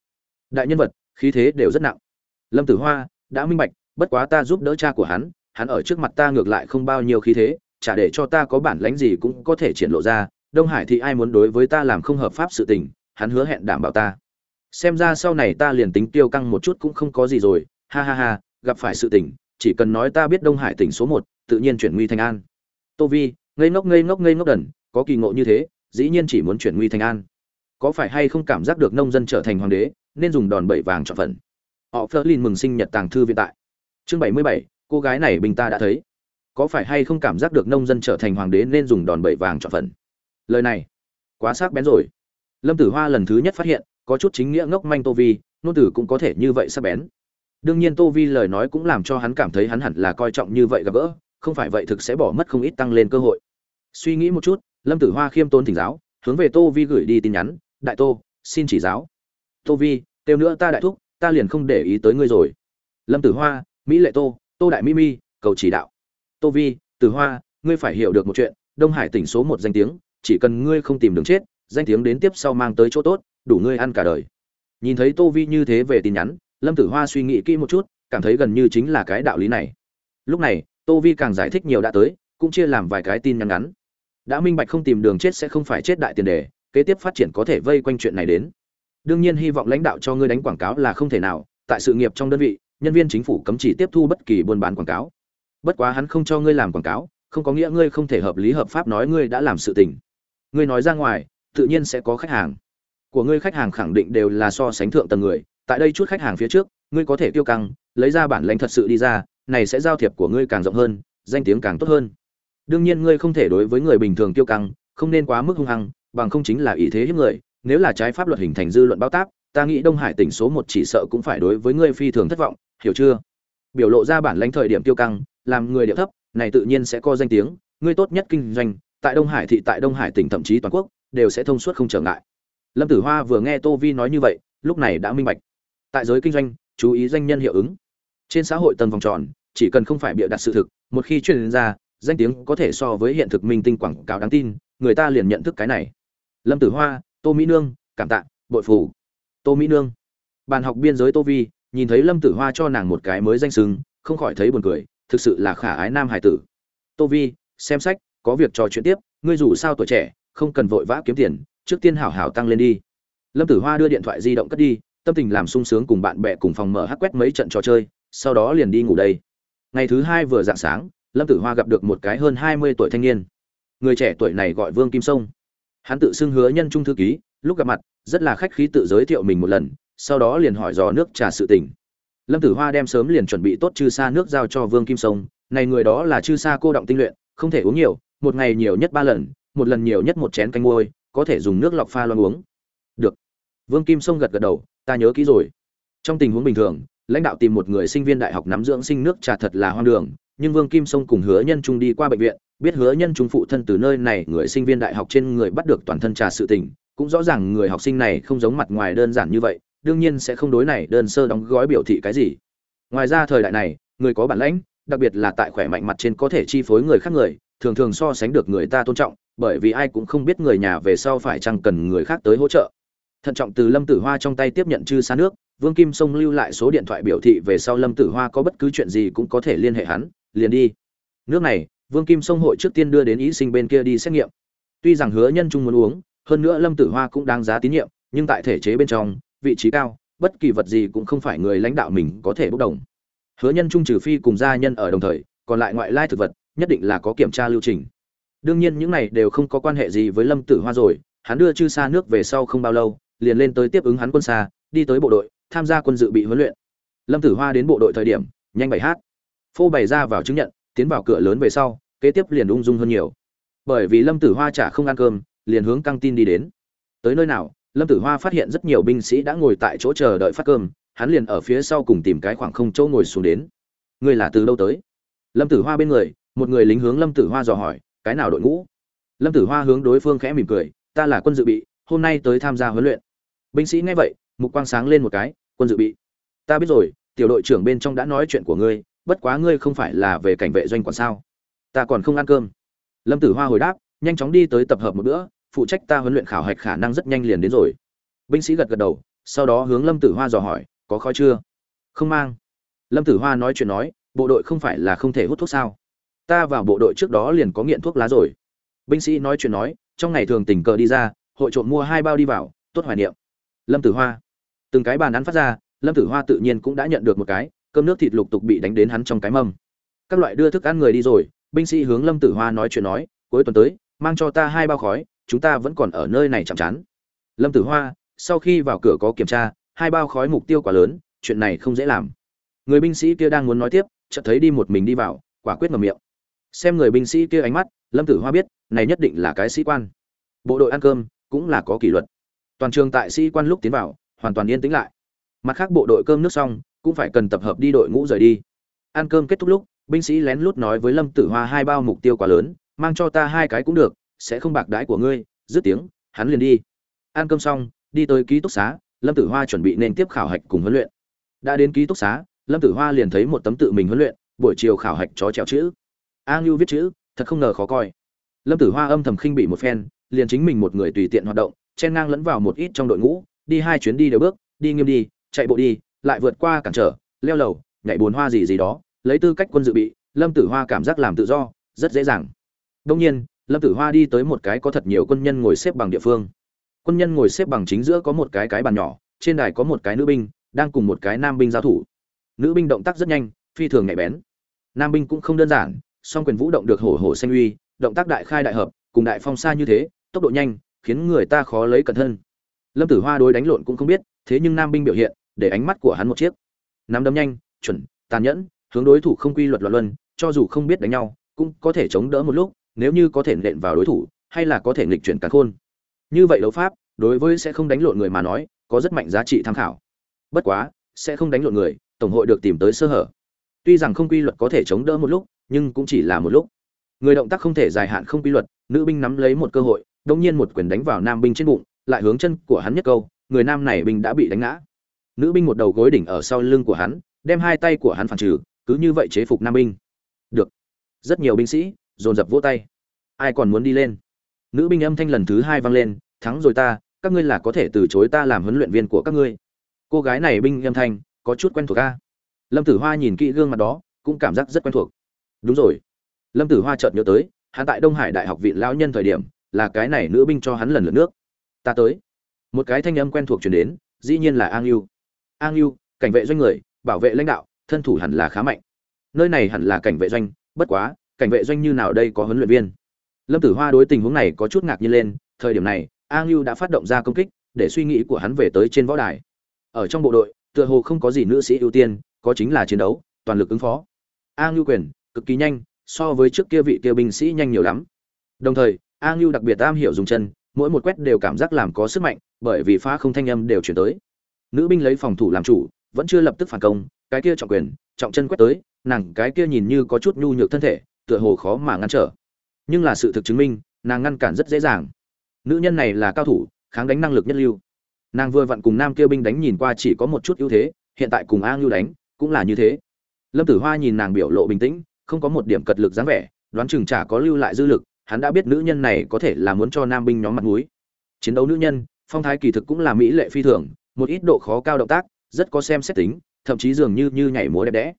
Đại nhân vật, khí thế đều rất nặng. Lâm tử hoa, đã minh bạch, bất quá ta giúp đỡ cha của hắn hắn ở trước mặt ta ngược lại không bao nhiêu khí thế, chả để cho ta có bản lãnh gì cũng có thể triển lộ ra, đông hải thì ai muốn đối với ta làm không hợp pháp sự tình, hắn hứa hẹn đảm bảo ta. Xem ra sau này ta liền tính tiêu căng một chút cũng không có gì rồi, ha ha ha gặp phải sự tình, chỉ cần nói ta biết đông hải tỉnh số một, tự nhiên chuyển nguy thành an. Tô vi, ngây ngốc ngây ngốc ngây ngốc đần, có kỳ ngộ như thế, dĩ nhiên chỉ muốn chuyển nguy thành an. Có phải hay không cảm giác được nông dân trở thành hoàng đế, nên dùng đòn bẩy vàng chọn phần họ phơ mừng sinh nhật tàng thư viện tại. Chương bảy mươi bảy, cô gái này bình ta đã thấy. Có phải hay không cảm giác được nông dân trở thành hoàng đế nên dùng đòn bẩy vàng chọn phần lời này, quá sắc bén rồi. Lâm tử hoa lần thứ nhất phát hiện, có chút chính nghĩa ngốc manh tô vi, nôn tử cũng có thể như vậy sắc bén đương nhiên tô vi lời nói cũng làm cho hắn cảm thấy hắn hẳn là coi trọng như vậy gặp gỡ, không phải vậy thực sẽ bỏ mất không ít tăng lên cơ hội. Suy nghĩ một chút, lâm tử hoa khiêm tôn thỉnh giáo, hướng về tô vi gửi đi tin nhắn, đại tô, xin chỉ giáo. Tô vi, kêu nữa ta đại thúc, ta liền không để ý tới ngươi rồi. Lâm tử hoa, mỹ lệ tô tô đại mỹ mi, cầu chỉ đạo. Tô vi, tử hoa, ngươi phải hiểu được một chuyện, đông hải tỉnh số một danh tiếng, chỉ cần ngươi không tìm đường chết, danh tiếng đến tiếp sau mang tới chỗ tốt, đủ ngươi ăn cả đời. Nhìn thấy tô vi như thế về tin nhắn lâm tử hoa suy nghĩ kỹ một chút, cảm thấy gần như chính là cái đạo lý này. Lúc này, tô vi càng giải thích nhiều đã tới, cũng chia làm vài cái tin nhắn ngắn. Đã minh bạch không tìm đường chết sẽ không phải chết đại tiền đề, kế tiếp phát triển có thể vây quanh chuyện này đến. Đương nhiên hy vọng lãnh đạo cho ngươi đánh quảng cáo là không thể nào, tại sự nghiệp trong đơn vị, nhân viên chính phủ cấm chỉ tiếp thu bất kỳ buôn bán quảng cáo. Bất quá hắn không cho ngươi làm quảng cáo, không có nghĩa ngươi không thể hợp lý hợp pháp nói ngươi đã làm sự tình. Ngươi nói ra ngoài, tự nhiên sẽ có khách hàng. Của ngươi khách hàng khẳng định đều là so sánh thượng tầng người tại đây chút khách hàng phía trước, ngươi có thể tiêu căng, lấy ra bản lãnh thật sự đi ra, này sẽ giao thiệp của ngươi càng rộng hơn, danh tiếng càng tốt hơn. Đương nhiên ngươi không thể đối với người bình thường tiêu căng, không nên quá mức hung hăng, bằng không chính là ý thế hiếp người, nếu là trái pháp luật hình thành dư luận bao tác, ta nghĩ đông hải tỉnh số một chỉ sợ cũng phải đối với ngươi phi thường thất vọng, hiểu chưa? Biểu lộ ra bản lãnh thời điểm tiêu căng, làm người địa thấp, này tự nhiên sẽ có danh tiếng, ngươi tốt nhất kinh doanh, tại đông hải thị, tại đông hải tỉnh thậm chí toàn quốc, đều sẽ thông suốt không trở ngại. Lâm tử hoa vừa nghe tô vi nói như vậy, lúc này đã minh bạch tại giới kinh doanh, chú ý danh nhân hiệu ứng. Trên xã hội tầng vòng tròn, chỉ cần không phải bịa đặt sự thực, một khi truyền ra, danh tiếng có thể so với hiện thực minh tinh quảng cáo đáng tin, người ta liền nhận thức cái này. Lâm tử hoa, tô mỹ nương, cảm tạ, bội phủ tô mỹ nương. Bàn học biên giới tô vi, nhìn thấy lâm tử hoa cho nàng một cái mới danh sừng không khỏi thấy buồn cười, thực sự là khả ái nam hải tử. Tô vi, xem sách, có việc trò chuyện tiếp, ngươi dù sao tuổi trẻ, không cần vội vã kiếm tiền, trước tiên hảo hảo tăng lên đi. Lâm tử hoa đưa điện thoại di động cất đi tâm tình làm sung sướng cùng bạn bè cùng phòng mở hắc quét mấy trận trò chơi, sau đó liền đi ngủ đây. Ngày thứ hai vừa dạng sáng, lâm tử hoa gặp được một cái hơn hai mươi tuổi thanh niên. Người trẻ tuổi này gọi vương kim sông. Hắn tự xưng hứa nhân trung thư ký, lúc gặp mặt, rất là khách khí tự giới thiệu mình một lần, sau đó liền hỏi dò nước trà sự tình. Lâm tử hoa đem sớm liền chuẩn bị tốt chư sa nước giao cho vương kim sông, này người đó là chư sa cô động tinh luyện, không thể uống nhiều, một ngày nhiều nhất ba lần, một lần nhiều nhất một chén canh môi có thể dùng nước lọc pha loang uống. Được. Vương kim sông gật gật đầu ta nhớ kỹ rồi. Trong tình huống bình thường, lãnh đạo tìm một người sinh viên đại học nắm dưỡng sinh nước trà thật là hoang đường, nhưng vương kim sông cùng hứa nhân trung đi qua bệnh viện, biết hứa nhân trung phụ thân từ nơi này người sinh viên đại học trên người bắt được toàn thân trà sự tình, cũng rõ ràng người học sinh này không giống mặt ngoài đơn giản như vậy, đương nhiên sẽ không đối này đơn sơ đóng gói biểu thị cái gì. Ngoài ra thời đại này, người có bản lãnh, đặc biệt là tại khỏe mạnh mặt trên có thể chi phối người khác người, thường thường so sánh được người ta tôn trọng, bởi vì ai cũng không biết người nhà về sau phải chăng cần người khác tới hỗ trợ thận trọng từ lâm tử hoa trong tay tiếp nhận chư xa nước, vương kim sông lưu lại số điện thoại biểu thị về sau lâm tử hoa có bất cứ chuyện gì cũng có thể liên hệ hắn, liền đi. Nước này, vương kim sông hội trước tiên đưa đến ý sinh bên kia đi xét nghiệm. Tuy rằng hứa nhân trung muốn uống, hơn nữa lâm tử hoa cũng đáng giá tín nhiệm, nhưng tại thể chế bên trong, vị trí cao, bất kỳ vật gì cũng không phải người lãnh đạo mình có thể bốc đồng. Hứa nhân trung trừ phi cùng gia nhân ở đồng thời, còn lại ngoại lai thực vật, nhất định là có kiểm tra lưu trình. Đương nhiên những này đều không có quan hệ gì với lâm tử hoa rồi, hắn đưa chư xa nước về sau không bao lâu liền lên tới tiếp ứng hắn quân xa, đi tới bộ đội, tham gia quân dự bị huấn luyện. Lâm tử hoa đến bộ đội thời điểm, nhanh bảy hát. Phô bày ra vào chứng nhận, tiến vào cửa lớn về sau, kế tiếp liền ung dung hơn nhiều. Bởi vì lâm tử hoa chả không ăn cơm, liền hướng căng tin đi đến. Tới nơi nào, lâm tử hoa phát hiện rất nhiều binh sĩ đã ngồi tại chỗ chờ đợi phát cơm, hắn liền ở phía sau cùng tìm cái khoảng không chỗ ngồi xuống đến. Ngươi là từ đâu tới? Lâm tử hoa bên người, một người lính hướng lâm tử hoa dò hỏi, cái nào đội ngũ? Lâm tử hoa hướng đối phương khẽ mỉm cười, ta là quân dự bị hôm nay tới tham gia huấn luyện. Binh sĩ nghe vậy, mục quang sáng lên một cái, quân dự bị. Ta biết rồi, tiểu đội trưởng bên trong đã nói chuyện của ngươi, bất quá ngươi không phải là về cảnh vệ doanh quản sao? Ta còn không ăn cơm. Lâm tử hoa hồi đáp, nhanh chóng đi tới tập hợp một bữa, phụ trách ta huấn luyện khảo hạch khả năng rất nhanh liền đến rồi. Binh sĩ gật gật đầu, sau đó hướng lâm tử hoa dò hỏi, có khói chưa? Không mang. Lâm tử hoa nói chuyện nói, bộ đội không phải là không thể hút thuốc sao? Ta vào bộ đội trước đó liền có nghiện thuốc lá rồi. Binh sĩ nói chuyện nói, trong ngày thường tình cờ đi ra hội trộm mua hai bao đi vào, tốt hoài niệm. Lâm tử hoa. Từng cái bàn ăn phát ra, lâm tử hoa tự nhiên cũng đã nhận được một cái, cơm nước thịt lục tục bị đánh đến hắn trong cái mâm. Các loại đưa thức ăn người đi rồi, binh sĩ hướng lâm tử hoa nói chuyện nói, cuối tuần tới, mang cho ta hai bao khói, chúng ta vẫn còn ở nơi này chạm chán. Lâm tử hoa, sau khi vào cửa có kiểm tra, hai bao khói mục tiêu quá lớn, chuyện này không dễ làm. Người binh sĩ kia đang muốn nói tiếp, chợt thấy đi một mình đi vào, quả quyết ngầm miệng. Xem người binh sĩ kia ánh mắt, lâm tử hoa biết, này nhất định là cái sĩ quan. Bộ đội ăn cơm cũng là có kỷ luật. Toàn trường tại sĩ quan lúc tiến vào, hoàn toàn yên tĩnh lại. Mặt khác bộ đội cơm nước xong, cũng phải cần tập hợp đi đội ngũ rời đi. Ăn cơm kết thúc lúc, binh sĩ lén lút nói với lâm tử hoa hai bao mục tiêu quá lớn, mang cho ta hai cái cũng được, sẽ không bạc đái của ngươi, dứt tiếng, hắn liền đi. Ăn cơm xong, đi tới ký túc xá, lâm tử hoa chuẩn bị nên tiếp khảo hạch cùng huấn luyện. Đã đến ký túc xá, lâm tử hoa liền thấy một tấm tự mình huấn luyện, buổi chiều khảo hạch chó trèo chữ. A ngưu viết chữ, thật không ngờ khó coi. Lâm tử hoa âm thầm khinh bị một phen liền chính mình một người tùy tiện hoạt động, chen ngang lẫn vào một ít trong đội ngũ, đi hai chuyến đi đều bước, đi nghiêm đi, chạy bộ đi, lại vượt qua cản trở, leo lầu, nhảy bồn hoa gì gì đó, lấy tư cách quân dự bị, lâm tử hoa cảm giác làm tự do, rất dễ dàng. Đông nhiên, lâm tử hoa đi tới một cái có thật nhiều quân nhân ngồi xếp bằng địa phương. Quân nhân ngồi xếp bằng chính giữa có một cái cái bàn nhỏ, trên đài có một cái nữ binh, đang cùng một cái nam binh giao thủ. Nữ binh động tác rất nhanh, phi thường nhạy bén. Nam binh cũng không đơn giản, song quyền vũ động được hổ hổ xanh uy, động tác đại khai đại hợp, cùng đại phong xa như thế tốc độ nhanh, khiến người ta khó lấy cẩn thân. Lâm tử hoa đối đánh lộn cũng không biết, thế nhưng nam binh biểu hiện, để ánh mắt của hắn một chiếc. Nắm đấm nhanh, chuẩn, tàn nhẫn, hướng đối thủ không quy luật loạn luân, cho dù không biết đánh nhau, cũng có thể chống đỡ một lúc, nếu như có thể nện vào đối thủ, hay là có thể nghịch chuyển cắn khôn. Như vậy đấu pháp, đối với sẽ không đánh lộn người mà nói, có rất mạnh giá trị tham khảo. Bất quá, sẽ không đánh lộn người, tổng hội được tìm tới sơ hở. Tuy rằng không quy luật có thể chống đỡ một lúc, nhưng cũng chỉ là một lúc. Người động tác không thể dài hạn không quy luật, nữ binh nắm lấy một cơ hội đông nhiên một quyền đánh vào nam binh trên bụng, lại hướng chân của hắn nhất câu, người nam này binh đã bị đánh ngã. Nữ binh một đầu gối đỉnh ở sau lưng của hắn, đem hai tay của hắn phản trừ, cứ như vậy chế phục nam binh. Được. Rất nhiều binh sĩ, dồn dập vỗ tay. Ai còn muốn đi lên? Nữ binh âm thanh lần thứ hai vang lên, thắng rồi ta, các ngươi là có thể từ chối ta làm huấn luyện viên của các ngươi. Cô gái này binh âm thanh, có chút quen thuộc a. Lâm tử hoa nhìn kỹ gương mặt đó, cũng cảm giác rất quen thuộc. Đúng rồi. Lâm tử hoa chợt nhớ tới, hắn tại đông hải đại học viện lão nhân thời điểm là cái này nữ binh cho hắn lần lượt nước. Ta tới. Một cái thanh âm quen thuộc truyền đến, dĩ nhiên là an yêu an yêu cảnh vệ doanh người, bảo vệ lãnh đạo, thân thủ hẳn là khá mạnh. Nơi này hẳn là cảnh vệ doanh, bất quá, cảnh vệ doanh như nào đây có huấn luyện viên? Lâm tử hoa đối tình huống này có chút ngạc nhiên lên, thời điểm này, an yêu đã phát động ra công kích, để suy nghĩ của hắn về tới trên võ đài. Ở trong bộ đội, tựa hồ không có gì nữ sĩ ưu tiên, có chính là chiến đấu, toàn lực ứng phó. An yêu quyền, cực kỳ nhanh, so với trước kia vị kia binh sĩ nhanh nhiều lắm. Đồng thời a ngưu đặc biệt am hiểu dùng chân, mỗi một quét đều cảm giác làm có sức mạnh, bởi vì phá không thanh âm đều chuyển tới. Nữ binh lấy phòng thủ làm chủ, vẫn chưa lập tức phản công, cái kia trọng quyền, trọng chân quét tới, nàng cái kia nhìn như có chút nhu nhược thân thể, tựa hồ khó mà ngăn trở. Nhưng là sự thực chứng minh, nàng ngăn cản rất dễ dàng. Nữ nhân này là cao thủ, kháng đánh năng lực nhất lưu. Nàng vừa vặn cùng nam kia binh đánh nhìn qua chỉ có một chút ưu thế, hiện tại cùng a ngưu đánh, cũng là như thế. Lâm tử hoa nhìn nàng biểu lộ bình tĩnh, không có một điểm cật lực dáng vẻ, đoán chừng chả có lưu lại dư lực hắn đã biết nữ nhân này có thể là muốn cho nam binh nhóm mặt mũi. Chiến đấu nữ nhân, phong thái kỳ thực cũng là mỹ lệ phi thường, một ít độ khó cao động tác, rất có xem xét tính, thậm chí dường như như nhảy múa đẹp đẽ.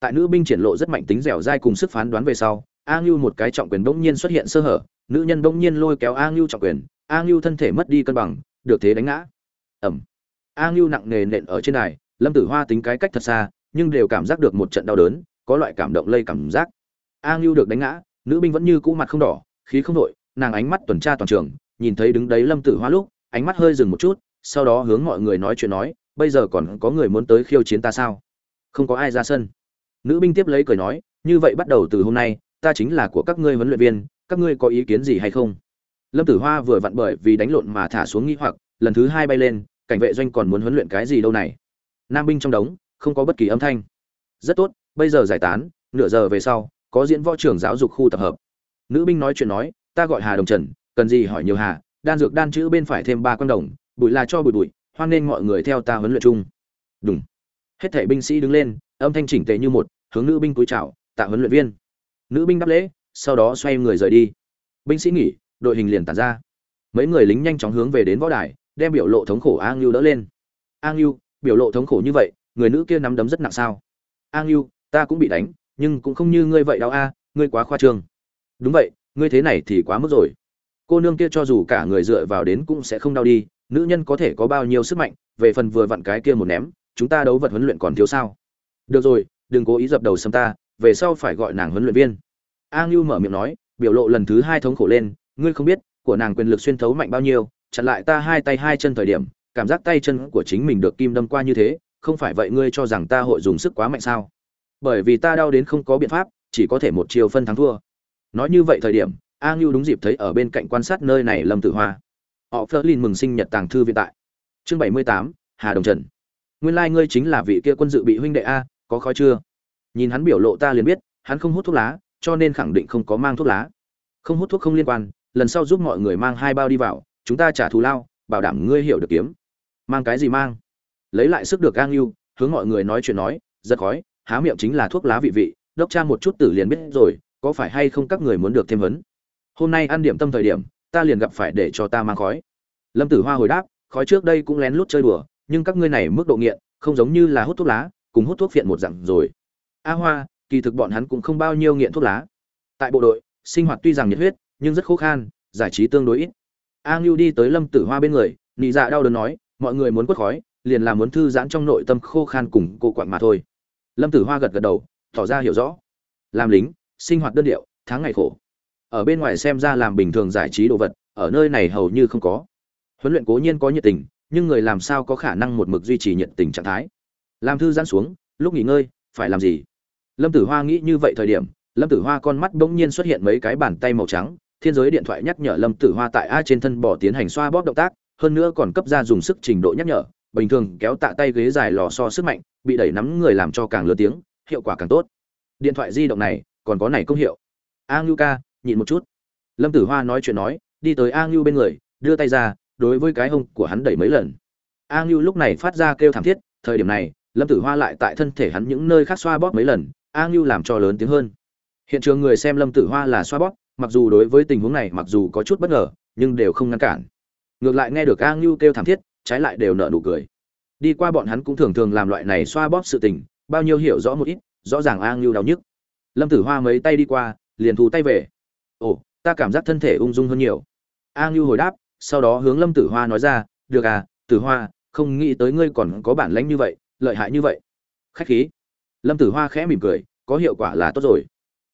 Tại nữ binh triển lộ rất mạnh tính dẻo dai cùng sức phán đoán về sau, a ngưu một cái trọng quyền bỗng nhiên xuất hiện sơ hở, nữ nhân bỗng nhiên lôi kéo a ngưu trọng quyền, a ngưu thân thể mất đi cân bằng, được thế đánh ngã. Ầm a ngưu nặng nề nện ở trên đài, lâm tử hoa tính cái cách thật xa, nhưng đều cảm giác được một trận đau đớn, có loại cảm động lây cảm giác. A ngưu được đánh ngã, nữ binh vẫn như cũ mặt không đỏ khí không đội, nàng ánh mắt tuần tra toàn trường, nhìn thấy đứng đấy lâm tử hoa lúc, ánh mắt hơi dừng một chút, sau đó hướng mọi người nói chuyện nói, bây giờ còn có người muốn tới khiêu chiến ta sao? Không có ai ra sân. Nữ binh tiếp lấy cười nói, như vậy bắt đầu từ hôm nay, ta chính là của các ngươi huấn luyện viên, các ngươi có ý kiến gì hay không? Lâm tử hoa vừa vặn bởi vì đánh lộn mà thả xuống nghĩ hoặc, lần thứ hai bay lên, cảnh vệ doanh còn muốn huấn luyện cái gì đâu này. Nam binh trong đống, không có bất kỳ âm thanh. Rất tốt, bây giờ giải tán, nửa giờ về sau, có diễn võ trưởng giáo dục khu tập hợp nữ binh nói chuyện nói, ta gọi hà đồng trần, cần gì hỏi nhiều hà, đan dược đan chữ bên phải thêm ba con đồng, bụi là cho bụi bụi, hoan nên mọi người theo ta huấn luyện chung. Đúng hết thảy binh sĩ đứng lên, âm thanh chỉnh tề như một, hướng nữ binh cúi chào, tạ huấn luyện viên. Nữ binh đáp lễ, sau đó xoay người rời đi. Binh sĩ nghỉ, đội hình liền tàn ra. Mấy người lính nhanh chóng hướng về đến võ đài, đem biểu lộ thống khổ a ngưu đỡ lên. A ngưu, biểu lộ thống khổ như vậy, người nữ kia nắm đấm rất nặng sao? A ngưu, ta cũng bị đánh, nhưng cũng không như ngươi vậy đau a, ngươi quá khoa trương đúng vậy, ngươi thế này thì quá mức rồi. Cô nương kia cho dù cả người dựa vào đến cũng sẽ không đau đi, nữ nhân có thể có bao nhiêu sức mạnh, về phần vừa vặn cái kia một ném, chúng ta đấu vật huấn luyện còn thiếu sao? Được rồi, đừng cố ý dập đầu xâm ta, về sau phải gọi nàng huấn luyện viên. A ngưu mở miệng nói, biểu lộ lần thứ hai thống khổ lên, ngươi không biết, của nàng quyền lực xuyên thấu mạnh bao nhiêu, chặn lại ta hai tay hai chân thời điểm, cảm giác tay chân của chính mình được kim đâm qua như thế, không phải vậy ngươi cho rằng ta hội dùng sức quá mạnh sao? Bởi vì ta đau đến không có biện pháp, chỉ có thể một chiều phân thắng thua nói như vậy thời điểm, a ngưu đúng dịp thấy ở bên cạnh quan sát nơi này lâm tử hoa. Họ phớt lên mừng sinh nhật tàng thư viện tại. Chương bảy mươi tám, hà đồng trần. Nguyên lai、like、ngươi chính là vị kia quân dự bị huynh đệ a, có khói chưa? Nhìn hắn biểu lộ ta liền biết, hắn không hút thuốc lá, cho nên khẳng định không có mang thuốc lá. Không hút thuốc không liên quan, lần sau giúp mọi người mang hai bao đi vào, chúng ta trả thù lao, bảo đảm ngươi hiểu được kiếm. Mang cái gì mang? Lấy lại sức được a ngưu, hướng mọi người nói chuyện nói, giật khói, há miệng chính là thuốc lá vị vị, đốc cha một chút tử liền biết rồi có phải hay không các người muốn được thêm vấn? Hôm nay ăn điểm tâm thời điểm, ta liền gặp phải để cho ta mang khói. Lâm tử hoa hồi đáp, khói trước đây cũng lén lút chơi đùa, nhưng các ngươi này mức độ nghiện, không giống như là hút thuốc lá, cùng hút thuốc phiện một dặn rồi. A hoa, kỳ thực bọn hắn cũng không bao nhiêu nghiện thuốc lá. Tại bộ đội, sinh hoạt tuy rằng nhiệt huyết, nhưng rất khô khăn giải trí tương đối ít. A ngưu đi tới lâm tử hoa bên người, nị dạ đau đớn nói, mọi người muốn quất khói, liền là muốn thư giãn trong nội tâm khô khan cùng cô quặn mà thôi. Lâm tử hoa gật gật đầu, tỏ ra hiểu rõ. Làm lính sinh hoạt đơn điệu, tháng ngày khổ. Ở bên ngoài xem ra làm bình thường giải trí đồ vật, ở nơi này hầu như không có. Huấn luyện cố nhiên có nhiệt tình, nhưng người làm sao có khả năng một mực duy trì nhiệt tình trạng thái? Làm thư giãn xuống, lúc nghỉ ngơi, phải làm gì? Lâm tử hoa nghĩ như vậy thời điểm, lâm tử hoa con mắt bỗng nhiên xuất hiện mấy cái bàn tay màu trắng, thiên giới điện thoại nhắc nhở lâm tử hoa tại a trên thân bỏ tiến hành xoa bóp động tác, hơn nữa còn cấp ra dùng sức trình độ nhắc nhở, bình thường kéo tạ tay ghế dài lò so sức mạnh, bị đẩy nắm người làm cho càng lớn tiếng, hiệu quả càng tốt. Điện thoại di động này còn có này công hiệu. A ngưu ca, nhịn một chút. Lâm tử hoa nói chuyện nói, đi tới a ngưu bên người, đưa tay ra, đối với cái hông của hắn đẩy mấy lần. A ngưu lúc này phát ra kêu thảm thiết, thời điểm này, lâm tử hoa lại tại thân thể hắn những nơi khác xoa bóp mấy lần, a ngưu làm cho lớn tiếng hơn. Hiện trường người xem lâm tử hoa là xoa bóp, mặc dù đối với tình huống này mặc dù có chút bất ngờ, nhưng đều không ngăn cản. Ngược lại nghe được a ngưu kêu thảm thiết, trái lại đều nợ nụ cười. Đi qua bọn hắn cũng thường thường làm loại này xoa bóp sự tình, bao nhiêu hiểu rõ một ít, rõ ràng a ngưu đau nhức lâm tử hoa mấy tay đi qua, liền thu tay về. Ồ, ta cảm giác thân thể ung dung hơn nhiều. A ngưu hồi đáp, sau đó hướng lâm tử hoa nói ra, được à tử hoa, không nghĩ tới ngươi còn có bản lãnh như vậy, lợi hại như vậy. Khách khí. Lâm tử hoa khẽ mỉm cười, có hiệu quả là tốt rồi.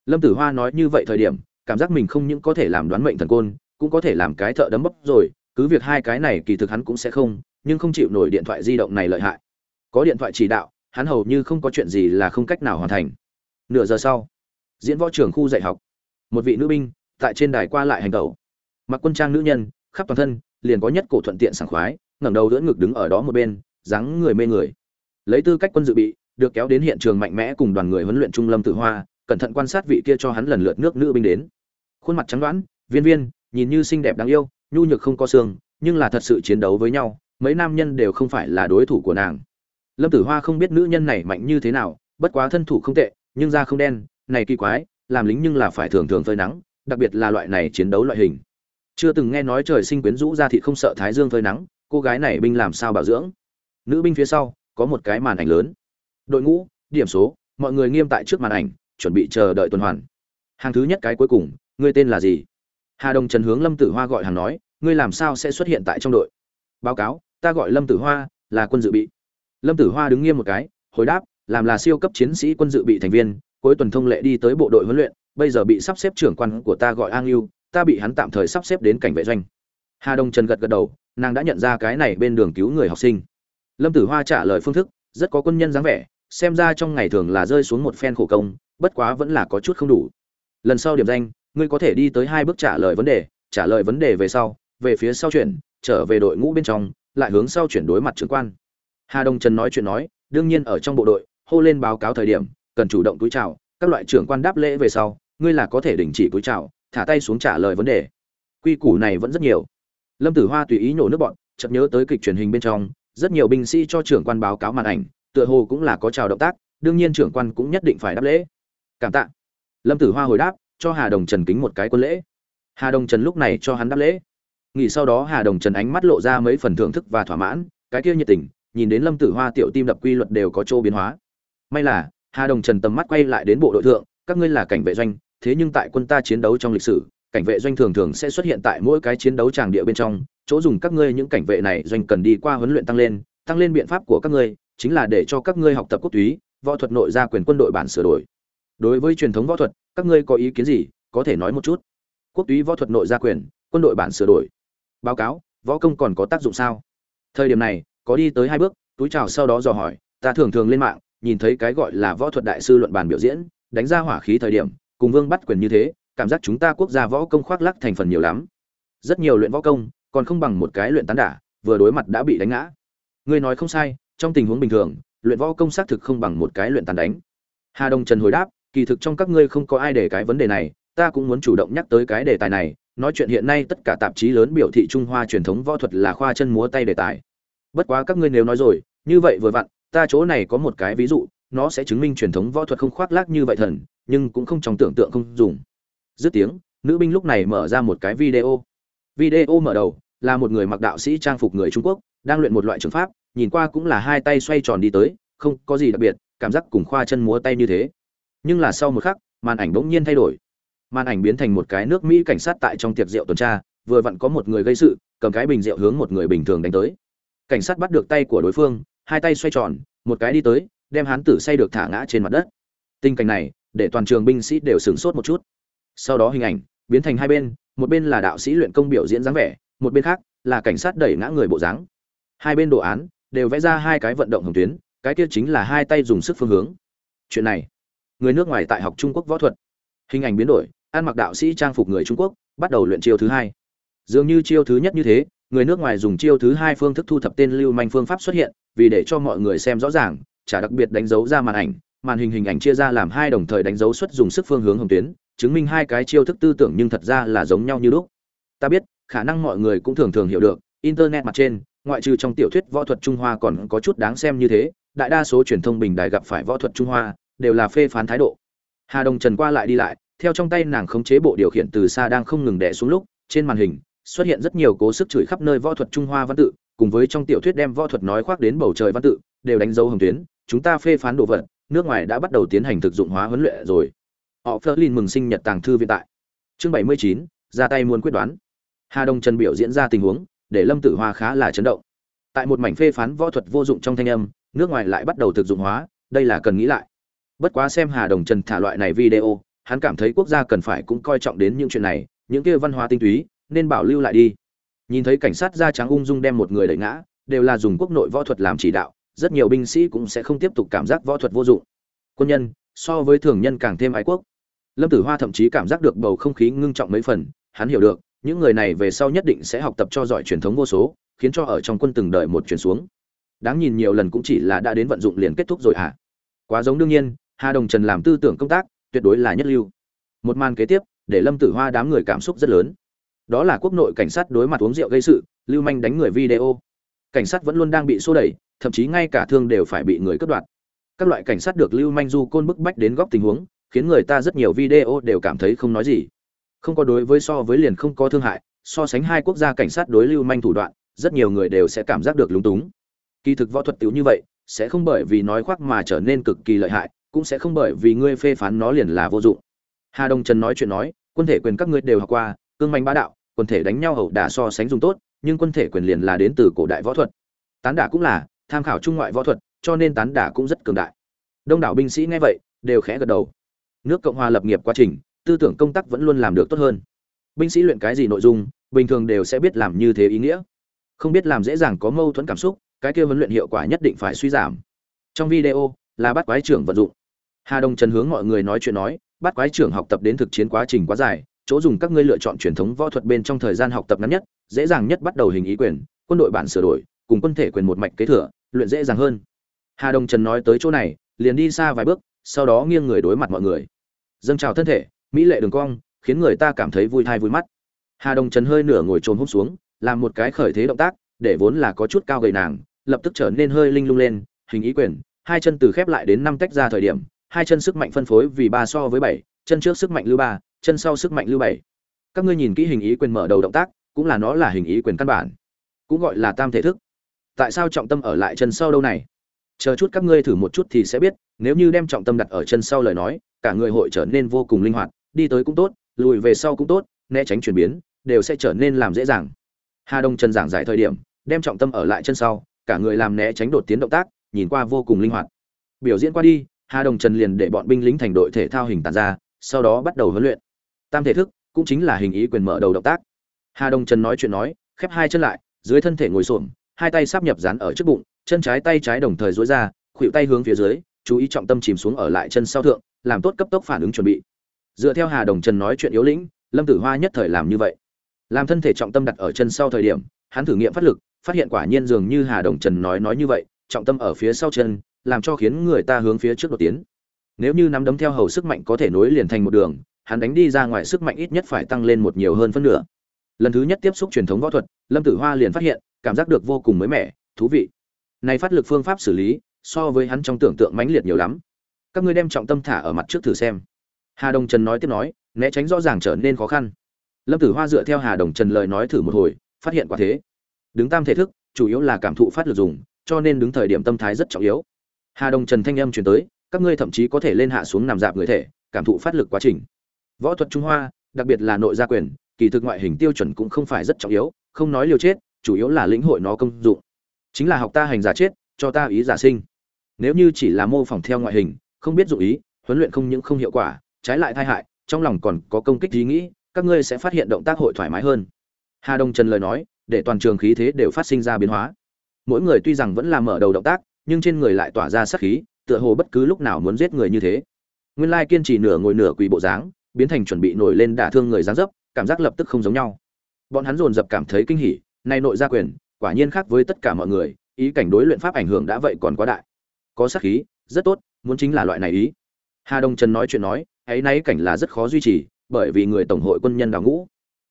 Lâm tử hoa nói như vậy thời điểm, cảm giác mình không những có thể làm đoán mệnh thần côn, cũng có thể làm cái thợ đấm bốc rồi, cứ việc hai cái này kỳ thực hắn cũng sẽ không, nhưng không chịu nổi điện thoại di động này lợi hại. Có điện thoại chỉ đạo, hắn hầu như không có chuyện gì là không cách nào hoàn thành. Nửa giờ sau diễn võ trưởng khu dạy học. Một vị nữ binh, tại trên đài qua lại hành tẩu. Mặc quân trang nữ nhân, khắp toàn thân, liền có nhất cổ thuận tiện sảng khoái, ngẩng đầu đỡ ngực đứng ở đó một bên, dáng người mê người. Lấy tư cách quân dự bị, được kéo đến hiện trường mạnh mẽ cùng đoàn người huấn luyện trung lâm tử hoa, cẩn thận quan sát vị kia cho hắn lần lượt nước nữ binh đến. Khuôn mặt trắng đoán, viên viên, nhìn như xinh đẹp đáng yêu, nhu nhược không có xương, nhưng là thật sự chiến đấu với nhau, mấy nam nhân đều không phải là đối thủ của nàng. Lâm tử hoa không biết nữ nhân này mạnh như thế nào, bất quá thân thủ không tệ, nhưng da không đen này kỳ quái, làm lính nhưng là phải thường thường phơi nắng, đặc biệt là loại này chiến đấu loại hình. Chưa từng nghe nói trời sinh quyến rũ ra thì không sợ thái dương phơi nắng, cô gái này binh làm sao bảo dưỡng? Nữ binh phía sau, có một cái màn ảnh lớn. Đội ngũ, điểm số, mọi người nghiêm tại trước màn ảnh, chuẩn bị chờ đợi tuần hoàn. Hàng thứ nhất cái cuối cùng, ngươi tên là gì? Hà đồng trần hướng lâm tử hoa gọi hàng nói, ngươi làm sao sẽ xuất hiện tại trong đội? Báo cáo, ta gọi lâm tử hoa, là quân dự bị. Lâm tử hoa đứng nghiêm một cái, hồi đáp, làm là siêu cấp chiến sĩ quân dự bị thành viên cuối tuần thông lệ đi tới bộ đội huấn luyện, bây giờ bị sắp xếp trưởng quan của ta gọi an yêu ta bị hắn tạm thời sắp xếp đến cảnh vệ doanh. Hà đông trần gật gật đầu, nàng đã nhận ra cái này bên đường cứu người học sinh. Lâm tử hoa trả lời phương thức, rất có quân nhân dáng vẻ, xem ra trong ngày thường là rơi xuống một phen khổ công, bất quá vẫn là có chút không đủ. Lần sau điểm danh, ngươi có thể đi tới hai bước trả lời vấn đề, trả lời vấn đề về sau, về phía sau chuyển, trở về đội ngũ bên trong, lại hướng sau chuyển đối mặt trưởng quan. Hà đông trần nói chuyện nói, đương nhiên ở trong bộ đội, hô lên báo cáo thời điểm cần chủ động túi chào, các loại trưởng quan đáp lễ về sau, ngươi là có thể đình chỉ túi chào, thả tay xuống trả lời vấn đề. Quy củ này vẫn rất nhiều. Lâm tử hoa tùy ý nhổ nước bọn, chợt nhớ tới kịch truyền hình bên trong, rất nhiều binh sĩ cho trưởng quan báo cáo màn ảnh, tựa hồ cũng là có chào động tác, đương nhiên trưởng quan cũng nhất định phải đáp lễ. Cảm tạ. Lâm tử hoa hồi đáp, cho hà đồng trần kính một cái quân lễ. Hà đồng trần lúc này cho hắn đáp lễ. Nghỉ sau đó hà đồng trần ánh mắt lộ ra mấy phần thưởng thức và thỏa mãn, cái kia nhiệt tình, nhìn đến lâm tử hoa tiểu tim đập quy luật đều có chỗ biến hóa. May là hà đồng trần tầm mắt quay lại đến bộ đội thượng, các ngươi là cảnh vệ doanh, thế nhưng tại quân ta chiến đấu trong lịch sử, cảnh vệ doanh thường thường sẽ xuất hiện tại mỗi cái chiến đấu tràng địa bên trong, chỗ dùng các ngươi những cảnh vệ này doanh cần đi qua huấn luyện tăng lên tăng lên biện pháp của các ngươi, chính là để cho các ngươi học tập quốc túy, võ thuật nội gia quyền quân đội bản sửa đổi. Đối với truyền thống võ thuật, các ngươi có ý kiến gì? Có thể nói một chút. Quốc túy võ thuật nội gia quyền, quân đội bản sửa đổi. Báo cáo, võ công còn có tác dụng sao? Thời điểm này, có đi tới hai bước, túi chào sau đó dò hỏi, ta thường thường lên mạng nhìn thấy cái gọi là võ thuật đại sư luận bàn biểu diễn, đánh ra hỏa khí thời điểm, cùng vương bắt quyền như thế, cảm giác chúng ta quốc gia võ công khoác lắc thành phần nhiều lắm. Rất nhiều luyện võ công, còn không bằng một cái luyện tán đả, vừa đối mặt đã bị đánh ngã. Ngươi nói không sai, trong tình huống bình thường, luyện võ công xác thực không bằng một cái luyện tàn đánh. Hà đông trần hồi đáp, kỳ thực trong các ngươi không có ai để cái vấn đề này, ta cũng muốn chủ động nhắc tới cái đề tài này, nói chuyện hiện nay tất cả tạp chí lớn biểu thị trung hoa truyền thống võ thuật là khoa chân múa tay đề tài. Bất quá các ngươi nếu nói rồi, như vậy vừa vặn ta chỗ này có một cái ví dụ, nó sẽ chứng minh truyền thống võ thuật không khoác lác như vậy thần, nhưng cũng không trong tưởng tượng không dùng. Dứt tiếng, nữ binh lúc này mở ra một cái video. Video mở đầu, là một người mặc đạo sĩ trang phục người trung quốc, đang luyện một loại trường pháp, nhìn qua cũng là hai tay xoay tròn đi tới, không có gì đặc biệt, cảm giác cùng khoa chân múa tay như thế. Nhưng là sau một khắc, màn ảnh bỗng nhiên thay đổi. Màn ảnh biến thành một cái nước mỹ cảnh sát tại trong tiệc rượu tuần tra, vừa vặn có một người gây sự, cầm cái bình rượu hướng một người bình thường đánh tới. Cảnh sát bắt được tay của đối phương hai tay xoay tròn, một cái đi tới, đem hán tử say được thả ngã trên mặt đất. Tình cảnh này, để toàn trường binh sĩ đều sửng sốt một chút. Sau đó hình ảnh biến thành hai bên, một bên là đạo sĩ luyện công biểu diễn dáng vẻ, một bên khác là cảnh sát đẩy ngã người bộ dáng. Hai bên đồ án đều vẽ ra hai cái vận động hồng tuyến, cái kia chính là hai tay dùng sức phương hướng. Chuyện này, người nước ngoài tại học trung quốc võ thuật. Hình ảnh biến đổi, ăn mặc đạo sĩ trang phục người trung quốc, bắt đầu luyện chiêu thứ hai. Dường như chiêu thứ nhất như thế người nước ngoài dùng chiêu thứ hai phương thức thu thập tên lưu manh phương pháp xuất hiện, vì để cho mọi người xem rõ ràng, chả đặc biệt đánh dấu ra màn ảnh, màn hình hình ảnh chia ra làm hai đồng thời đánh dấu xuất dùng sức phương hướng hồng tuyến, chứng minh hai cái chiêu thức tư tưởng nhưng thật ra là giống nhau như lúc. Ta biết, khả năng mọi người cũng thường thường hiểu được, internet mặt trên, ngoại trừ trong tiểu thuyết võ thuật trung hoa còn có chút đáng xem như thế, đại đa số truyền thông bình đài gặp phải võ thuật trung hoa, đều là phê phán thái độ. Hà đồng trần qua lại đi lại, theo trong tay nàng khống chế bộ điều khiển từ xa đang không ngừng đè xuống lúc, trên màn hình xuất hiện rất nhiều cố sức chửi khắp nơi võ thuật trung hoa văn tự cùng với trong tiểu thuyết đem võ thuật nói khoác đến bầu trời văn tự đều đánh dấu hồng tuyến chúng ta phê phán đồ vật nước ngoài đã bắt đầu tiến hành thực dụng hóa huấn luyện rồi. Họ Flerlin mừng sinh nhật tàng thư viện tại. Chương 79, ra tay muốn quyết đoán. Hà đông trần biểu diễn ra tình huống để lâm tử hoa khá là chấn động. Tại một mảnh phê phán võ thuật vô dụng trong thanh âm nước ngoài lại bắt đầu thực dụng hóa đây là cần nghĩ lại. Bất quá xem hà đồng trần thả loại này video hắn cảm thấy quốc gia cần phải cũng coi trọng đến những chuyện này những kia văn hóa tinh túy nên bảo lưu lại đi. Nhìn thấy cảnh sát da trắng ung dung đem một người đẩy ngã, đều là dùng quốc nội võ thuật làm chỉ đạo, rất nhiều binh sĩ cũng sẽ không tiếp tục cảm giác võ thuật vô dụng. Quân nhân, so với thường nhân càng thêm ái quốc. Lâm tử hoa thậm chí cảm giác được bầu không khí ngưng trọng mấy phần, hắn hiểu được, những người này về sau nhất định sẽ học tập cho giỏi truyền thống vô số, khiến cho ở trong quân từng đợi một chuyển xuống. Đáng nhìn nhiều lần cũng chỉ là đã đến vận dụng liền kết thúc rồi hả? À? quá giống đương nhiên, hà đồng trần làm tư tưởng công tác, tuyệt đối là nhất lưu. Một màn kế tiếp, để lâm tử hoa đám người cảm xúc rất lớn đó là quốc nội cảnh sát đối mặt uống rượu gây sự, lưu manh đánh người video. Cảnh sát vẫn luôn đang bị xô đẩy, thậm chí ngay cả thương đều phải bị người cướp đoạt. Các loại cảnh sát được lưu manh du côn bức bách đến góc tình huống, khiến người ta rất nhiều video đều cảm thấy không nói gì. Không có đối với so với liền không có thương hại, so sánh hai quốc gia cảnh sát đối lưu manh thủ đoạn, rất nhiều người đều sẽ cảm giác được lúng túng. Kỳ thực võ thuật tiểu như vậy, sẽ không bởi vì nói khoác mà trở nên cực kỳ lợi hại, cũng sẽ không bởi vì ngươi phê phán nó liền là vô dụng. Hà đông trần nói chuyện nói, quân thể quyền các ngươi đều học qua, cương manh bá đạo quân thể đánh nhau hậu đả so sánh dùng tốt, nhưng quân thể quyền liền là đến từ cổ đại võ thuật. Tán đả cũng là, tham khảo trung ngoại võ thuật, cho nên tán đả cũng rất cường đại. Đông đảo binh sĩ nghe vậy, đều khẽ gật đầu. Nước cộng hòa lập nghiệp quá trình, tư tưởng công tác vẫn luôn làm được tốt hơn. Binh sĩ luyện cái gì nội dung, bình thường đều sẽ biết làm như thế ý nghĩa. Không biết làm dễ dàng có mâu thuẫn cảm xúc, cái kia huấn luyện hiệu quả nhất định phải suy giảm. Trong video, là bắt quái trưởng vận dụng. Hà đông trần hướng mọi người nói chuyện nói, bắt quái trưởng học tập đến thực chiến quá trình quá dài chỗ dùng các ngươi lựa chọn truyền thống võ thuật bên trong thời gian học tập ngắn nhất, dễ dàng nhất bắt đầu hình ý quyền, quân đội bản sửa đổi, cùng quân thể quyền một mạch kế thừa, luyện dễ dàng hơn. Hà đông trần nói tới chỗ này, liền đi xa vài bước, sau đó nghiêng người đối mặt mọi người. Dâng trào thân thể, mỹ lệ đường cong, khiến người ta cảm thấy vui thai vui mắt. Hà đông trần hơi nửa ngồi trồm hôm xuống, làm một cái khởi thế động tác, để vốn là có chút cao gầy nàng, lập tức trở nên hơi linh lung lên, hình ý quyền, hai chân từ khép lại đến năm tách ra thời điểm, hai chân sức mạnh phân phối vì ba so với bảy, chân trước sức mạnh lưu ba chân sau sức mạnh lưu bảy. Các ngươi nhìn kỹ hình ý quyền mở đầu động tác, cũng là nó là hình ý quyền căn bản, cũng gọi là tam thể thức. Tại sao trọng tâm ở lại chân sau đâu này? Chờ chút các ngươi thử một chút thì sẽ biết, nếu như đem trọng tâm đặt ở chân sau lời nói, cả người hội trở nên vô cùng linh hoạt, đi tới cũng tốt, lùi về sau cũng tốt, né tránh chuyển biến, đều sẽ trở nên làm dễ dàng. Hà đông chân giảng giải thời điểm, đem trọng tâm ở lại chân sau, cả người làm né tránh đột tiến động tác, nhìn qua vô cùng linh hoạt. Biểu diễn qua đi, hà đồng trần liền để bọn binh lính thành đội thể thao hình tàn ra, sau đó bắt đầu huấn luyện tam thể thức cũng chính là hình ý quyền mở đầu động tác. Hà đồng trần nói chuyện nói, khép hai chân lại, dưới thân thể ngồi xổm, hai tay sắp nhập dán ở trước bụng, chân trái tay trái đồng thời dối ra khuỵu tay hướng phía dưới, chú ý trọng tâm chìm xuống ở lại chân sau thượng, làm tốt cấp tốc phản ứng chuẩn bị. Dựa theo hà đồng trần nói chuyện yếu lĩnh, lâm tử hoa nhất thời làm như vậy. Làm thân thể trọng tâm đặt ở chân sau thời điểm, hắn thử nghiệm phát lực, phát hiện quả nhiên dường như hà đồng trần nói nói như vậy, trọng tâm ở phía sau chân, làm cho khiến người ta hướng phía trước đột tiến. Nếu như nắm đấm theo hầu sức mạnh có thể nối liền thành một đường hắn đánh đi ra ngoài sức mạnh ít nhất phải tăng lên một nhiều hơn phân nửa. Lần thứ nhất tiếp xúc truyền thống võ thuật, lâm tử hoa liền phát hiện, cảm giác được vô cùng mới mẻ, thú vị. Này phát lực phương pháp xử lý, so với hắn trong tưởng tượng mãnh liệt nhiều lắm. Các ngươi đem trọng tâm thả ở mặt trước thử xem. Hà đồng trần nói tiếp nói, né tránh rõ ràng trở nên khó khăn. Lâm tử hoa dựa theo hà đồng trần lời nói thử một hồi, phát hiện quả thế. Đứng tam thể thức, chủ yếu là cảm thụ phát lực dùng, cho nên đứng thời điểm tâm thái rất trọng yếu. Hà đồng trần thanh âm truyền tới, các ngươi thậm chí có thể lên hạ xuống nằm dạp người thể, cảm thụ phát lực quá trình võ thuật trung hoa, đặc biệt là nội gia quyền, kỳ thực ngoại hình tiêu chuẩn cũng không phải rất trọng yếu, không nói liều chết, chủ yếu là lĩnh hội nó công dụng. Chính là học ta hành giả chết, cho ta ý giả sinh. Nếu như chỉ là mô phỏng theo ngoại hình, không biết dụng ý, huấn luyện không những không hiệu quả, trái lại tai hại, trong lòng còn có công kích ý nghĩ, các ngươi sẽ phát hiện động tác hội thoải mái hơn. Hà đông trần lời nói, để toàn trường khí thế đều phát sinh ra biến hóa. Mỗi người tuy rằng vẫn là mở đầu động tác, nhưng trên người lại tỏa ra sát khí, tựa hồ bất cứ lúc nào muốn giết người như thế. Nguyên lai kiên trì nửa ngồi nửa quỳ bộ dáng biến thành chuẩn bị nổi lên đả thương người giáng dấp, cảm giác lập tức không giống nhau. Bọn hắn dồn dập cảm thấy kinh hỉ, nay nội gia quyền, quả nhiên khác với tất cả mọi người, ý cảnh đối luyện pháp ảnh hưởng đã vậy còn quá đại. Có sát khí, rất tốt, muốn chính là loại này ý. Hà đông trần nói chuyện nói, ấy nay cảnh là rất khó duy trì, bởi vì người tổng hội quân nhân đào ngũ.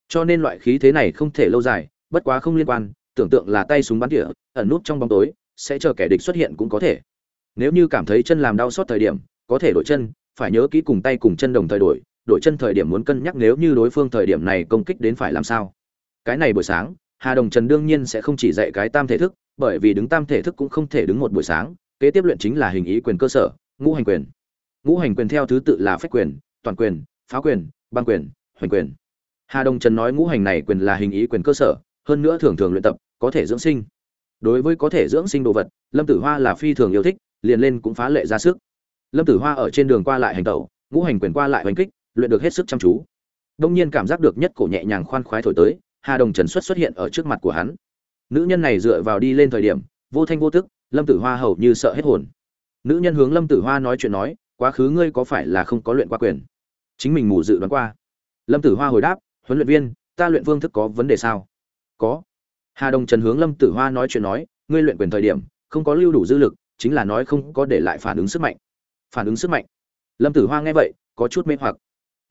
Cho nên loại khí thế này không thể lâu dài, bất quá không liên quan, tưởng tượng là tay súng bắn tỉa, ẩn nút trong bóng tối, sẽ chờ kẻ địch xuất hiện cũng có thể. Nếu như cảm thấy chân làm đau xót thời điểm, có thể đổi chân, phải nhớ kỹ cùng tay cùng chân đồng thời đổi đổi chân thời điểm muốn cân nhắc nếu như đối phương thời điểm này công kích đến phải làm sao. Cái này buổi sáng, hà đồng trần đương nhiên sẽ không chỉ dạy cái tam thể thức, bởi vì đứng tam thể thức cũng không thể đứng một buổi sáng, kế tiếp luyện chính là hình ý quyền cơ sở, ngũ hành quyền. Ngũ hành quyền theo thứ tự là phách quyền, toàn quyền, phá quyền, băng quyền, hoành quyền. Hà đồng trần nói ngũ hành này quyền là hình ý quyền cơ sở, hơn nữa thường thường luyện tập, có thể dưỡng sinh. Đối với có thể dưỡng sinh đồ vật, lâm tử hoa là phi thường yêu thích, liền lên cũng phá lệ ra sức. Lâm tử hoa ở trên đường qua lại hành tẩu, ngũ hành quyền qua lại hành kích luyện được hết sức chăm chú. Đông nhiên cảm giác được nhất cổ nhẹ nhàng khoan khoái thổi tới, hà đồng trần xuất xuất hiện ở trước mặt của hắn. Nữ nhân này dựa vào đi lên thời điểm, vô thanh vô tức, lâm tử hoa hầu như sợ hết hồn. Nữ nhân hướng lâm tử hoa nói chuyện nói, quá khứ ngươi có phải là không có luyện qua quyền? Chính mình mù dự đoán qua. Lâm tử hoa hồi đáp, huấn luyện viên, ta luyện phương thức có vấn đề sao? Có. Hà đồng trần hướng lâm tử hoa nói chuyện nói, ngươi luyện quyền thời điểm, không có lưu đủ dư lực, chính là nói không có để lại phản ứng sức mạnh. Phản ứng sức mạnh? Lâm tử hoa nghe vậy, có chút mê hoặc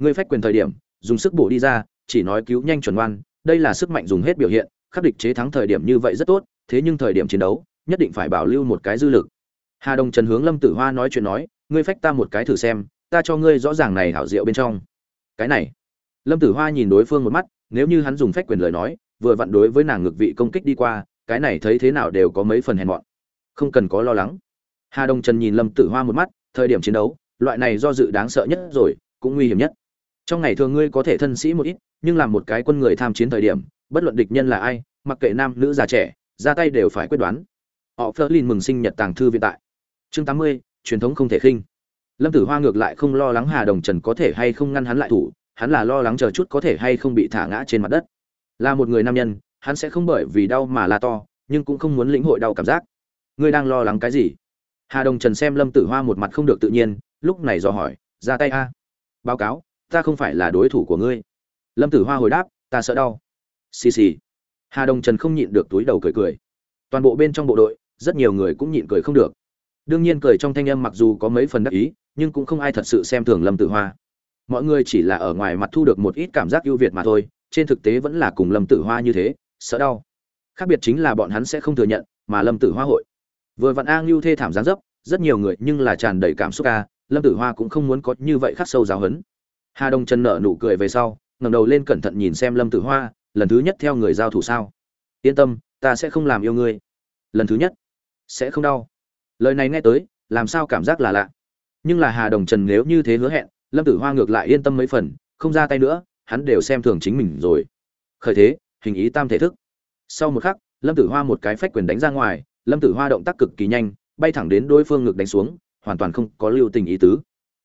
ngươi phách quyền thời điểm, dùng sức bổ đi ra, chỉ nói cứu nhanh chuẩn ngoan, đây là sức mạnh dùng hết biểu hiện, khắc địch chế thắng thời điểm như vậy rất tốt, thế nhưng thời điểm chiến đấu, nhất định phải bảo lưu một cái dư lực. Hà đồng trần hướng lâm tử hoa nói chuyện nói, ngươi phách ta một cái thử xem, ta cho ngươi rõ ràng này hảo diệu bên trong. Cái này. Lâm tử hoa nhìn đối phương một mắt, nếu như hắn dùng phách quyền lời nói, vừa vặn đối với nàng ngược vị công kích đi qua, cái này thấy thế nào đều có mấy phần hèn mọn. Không cần có lo lắng. Hà đông trần nhìn lâm tử hoa một mắt, thời điểm chiến đấu, loại này do dự đáng sợ nhất rồi, cũng nguy hiểm nhất trong ngày thường ngươi có thể thân sĩ một ít, nhưng làm một cái quân người tham chiến thời điểm, bất luận địch nhân là ai, mặc kệ nam, nữ, già, trẻ, ra tay đều phải quyết đoán. Họ phớt lên mừng sinh nhật tàng thư viện tại. Chương tám mươi, truyền thống không thể khinh. Lâm tử hoa ngược lại không lo lắng hà đồng trần có thể hay không ngăn hắn lại thủ, hắn là lo lắng chờ chút có thể hay không bị thả ngã trên mặt đất. Là một người nam nhân, hắn sẽ không bởi vì đau mà la to, nhưng cũng không muốn lĩnh hội đau cảm giác. Ngươi đang lo lắng cái gì? Hà đồng trần xem lâm tử hoa một mặt không được tự nhiên, lúc này dò hỏi, ra tay a. Báo cáo ta không phải là đối thủ của ngươi. Lâm tử hoa hồi đáp, ta sợ đau. Xì xì. Hà đồng trần không nhịn được túi đầu cười cười. Toàn bộ bên trong bộ đội, rất nhiều người cũng nhịn cười không được. Đương nhiên cười trong thanh âm mặc dù có mấy phần đắc ý, nhưng cũng không ai thật sự xem thường lâm tử hoa. Mọi người chỉ là ở ngoài mặt thu được một ít cảm giác ưu việt mà thôi, trên thực tế vẫn là cùng lâm tử hoa như thế, sợ đau. Khác biệt chính là bọn hắn sẽ không thừa nhận, mà lâm tử hoa hội. Vừa vặn a ngưu thê thảm gián dấp, rất nhiều người nhưng là tràn đầy cảm xúc ca, lâm tử hoa cũng không muốn có như vậy khắc sâu giáo hấn hà đông trần nợ nụ cười về sau, ngẩng đầu lên cẩn thận nhìn xem lâm tử hoa, lần thứ nhất theo người giao thủ sao? Yên tâm, ta sẽ không làm yêu ngươi. Lần thứ nhất, sẽ không đau. Lời này nghe tới, làm sao cảm giác là lạ. Nhưng là hà đồng trần nếu như thế hứa hẹn, lâm tử hoa ngược lại yên tâm mấy phần, không ra tay nữa, hắn đều xem thường chính mình rồi. Khởi thế, hình ý tam thể thức. Sau một khắc, lâm tử hoa một cái phách quyền đánh ra ngoài, lâm tử hoa động tác cực kỳ nhanh, bay thẳng đến đối phương ngực đánh xuống, hoàn toàn không có lưu tình ý tứ.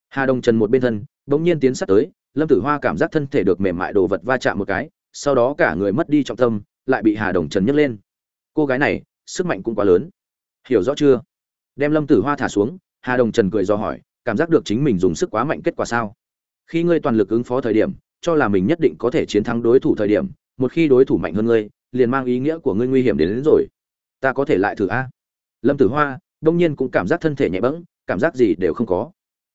Hà đồng trần một bên thân bỗng nhiên tiến sát tới lâm tử hoa cảm giác thân thể được mềm mại đồ vật va chạm một cái sau đó cả người mất đi trọng tâm lại bị hà đồng trần nhấc lên. Cô gái này sức mạnh cũng quá lớn. Hiểu rõ chưa? Đem lâm tử hoa thả xuống hà đồng trần cười do hỏi cảm giác được chính mình dùng sức quá mạnh kết quả sao? Khi ngươi toàn lực ứng phó thời điểm cho là mình nhất định có thể chiến thắng đối thủ thời điểm một khi đối thủ mạnh hơn ngươi liền mang ý nghĩa của ngươi nguy hiểm đến, đến rồi. Ta có thể lại thử a? Lâm tử hoa đông nhiên cũng cảm giác thân thể nhẹ bẫng cảm giác gì đều không có.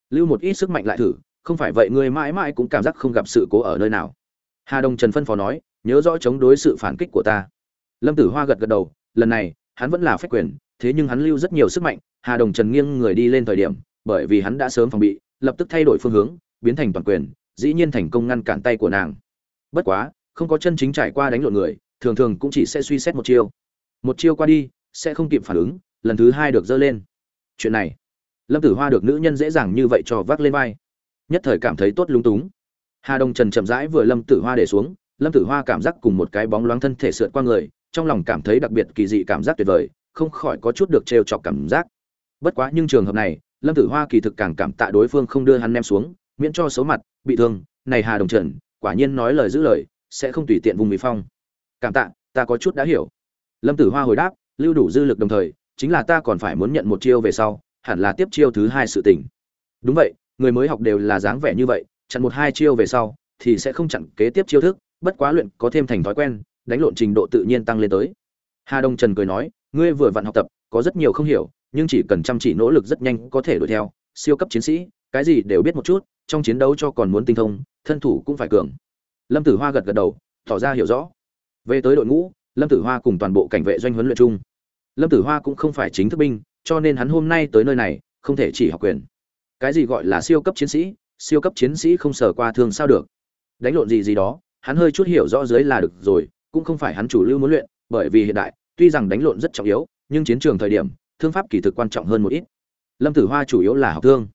Lưu một ít sức mạnh lại thử không phải vậy ngươi mãi mãi cũng cảm giác không gặp sự cố ở nơi nào. Hà đông trần phân phó nói, nhớ rõ chống đối sự phản kích của ta. Lâm tử hoa gật gật đầu, lần này, hắn vẫn là phách quyền, thế nhưng hắn lưu rất nhiều sức mạnh. Hà đồng trần nghiêng người đi lên thời điểm, bởi vì hắn đã sớm phòng bị, lập tức thay đổi phương hướng, biến thành toàn quyền, dĩ nhiên thành công ngăn cản tay của nàng. Bất quá, không có chân chính trải qua đánh lộn người, thường thường cũng chỉ sẽ suy xét một chiêu. Một chiêu qua đi, sẽ không kịp phản ứng, lần thứ hai được dơ lên. Chuyện này, lâm tử hoa được nữ nhân dễ dàng như vậy cho vác lên vai nhất thời cảm thấy tốt lung túng. Hà đông trần chậm rãi vừa lâm tử hoa để xuống, lâm tử hoa cảm giác cùng một cái bóng loáng thân thể sượt qua người, trong lòng cảm thấy đặc biệt kỳ dị cảm giác tuyệt vời, không khỏi có chút được trêu chọc cảm giác. Bất quá nhưng trường hợp này, lâm tử hoa kỳ thực càng cảm tạ đối phương không đưa hắn ném xuống, miễn cho xấu mặt, bị thương, này hà đồng trần, quả nhiên nói lời giữ lời, sẽ không tùy tiện vùng mỹ phong. Cảm tạ, ta có chút đã hiểu. Lâm tử hoa hồi đáp, lưu đủ dư lực đồng thời, chính là ta còn phải muốn nhận một chiêu về sau, hẳn là tiếp chiêu thứ hai sự tình. Đúng vậy người mới học đều là dáng vẻ như vậy, chặn một hai chiêu về sau thì sẽ không chặn kế tiếp chiêu thức, bất quá luyện có thêm thành thói quen, đánh lộn trình độ tự nhiên tăng lên tới. Hà đông trần cười nói, ngươi vừa vặn học tập, có rất nhiều không hiểu, nhưng chỉ cần chăm chỉ nỗ lực rất nhanh có thể đuổi theo. Siêu cấp chiến sĩ, cái gì đều biết một chút, trong chiến đấu cho còn muốn tinh thông, thân thủ cũng phải cường. Lâm tử hoa gật gật đầu, tỏ ra hiểu rõ. Về tới đội ngũ, lâm tử hoa cùng toàn bộ cảnh vệ doanh huấn luyện chung. Lâm tử hoa cũng không phải chính thức binh, cho nên hắn hôm nay tới nơi này, không thể chỉ học quyền cái gì gọi là siêu cấp chiến sĩ, siêu cấp chiến sĩ không sở qua thường sao được. Đánh lộn gì gì đó, hắn hơi chút hiểu rõ dưới là được rồi, cũng không phải hắn chủ lưu muốn luyện, bởi vì hiện đại, tuy rằng đánh lộn rất trọng yếu, nhưng chiến trường thời điểm, thương pháp kỳ thực quan trọng hơn một ít. Lâm tử hoa chủ yếu là học thương.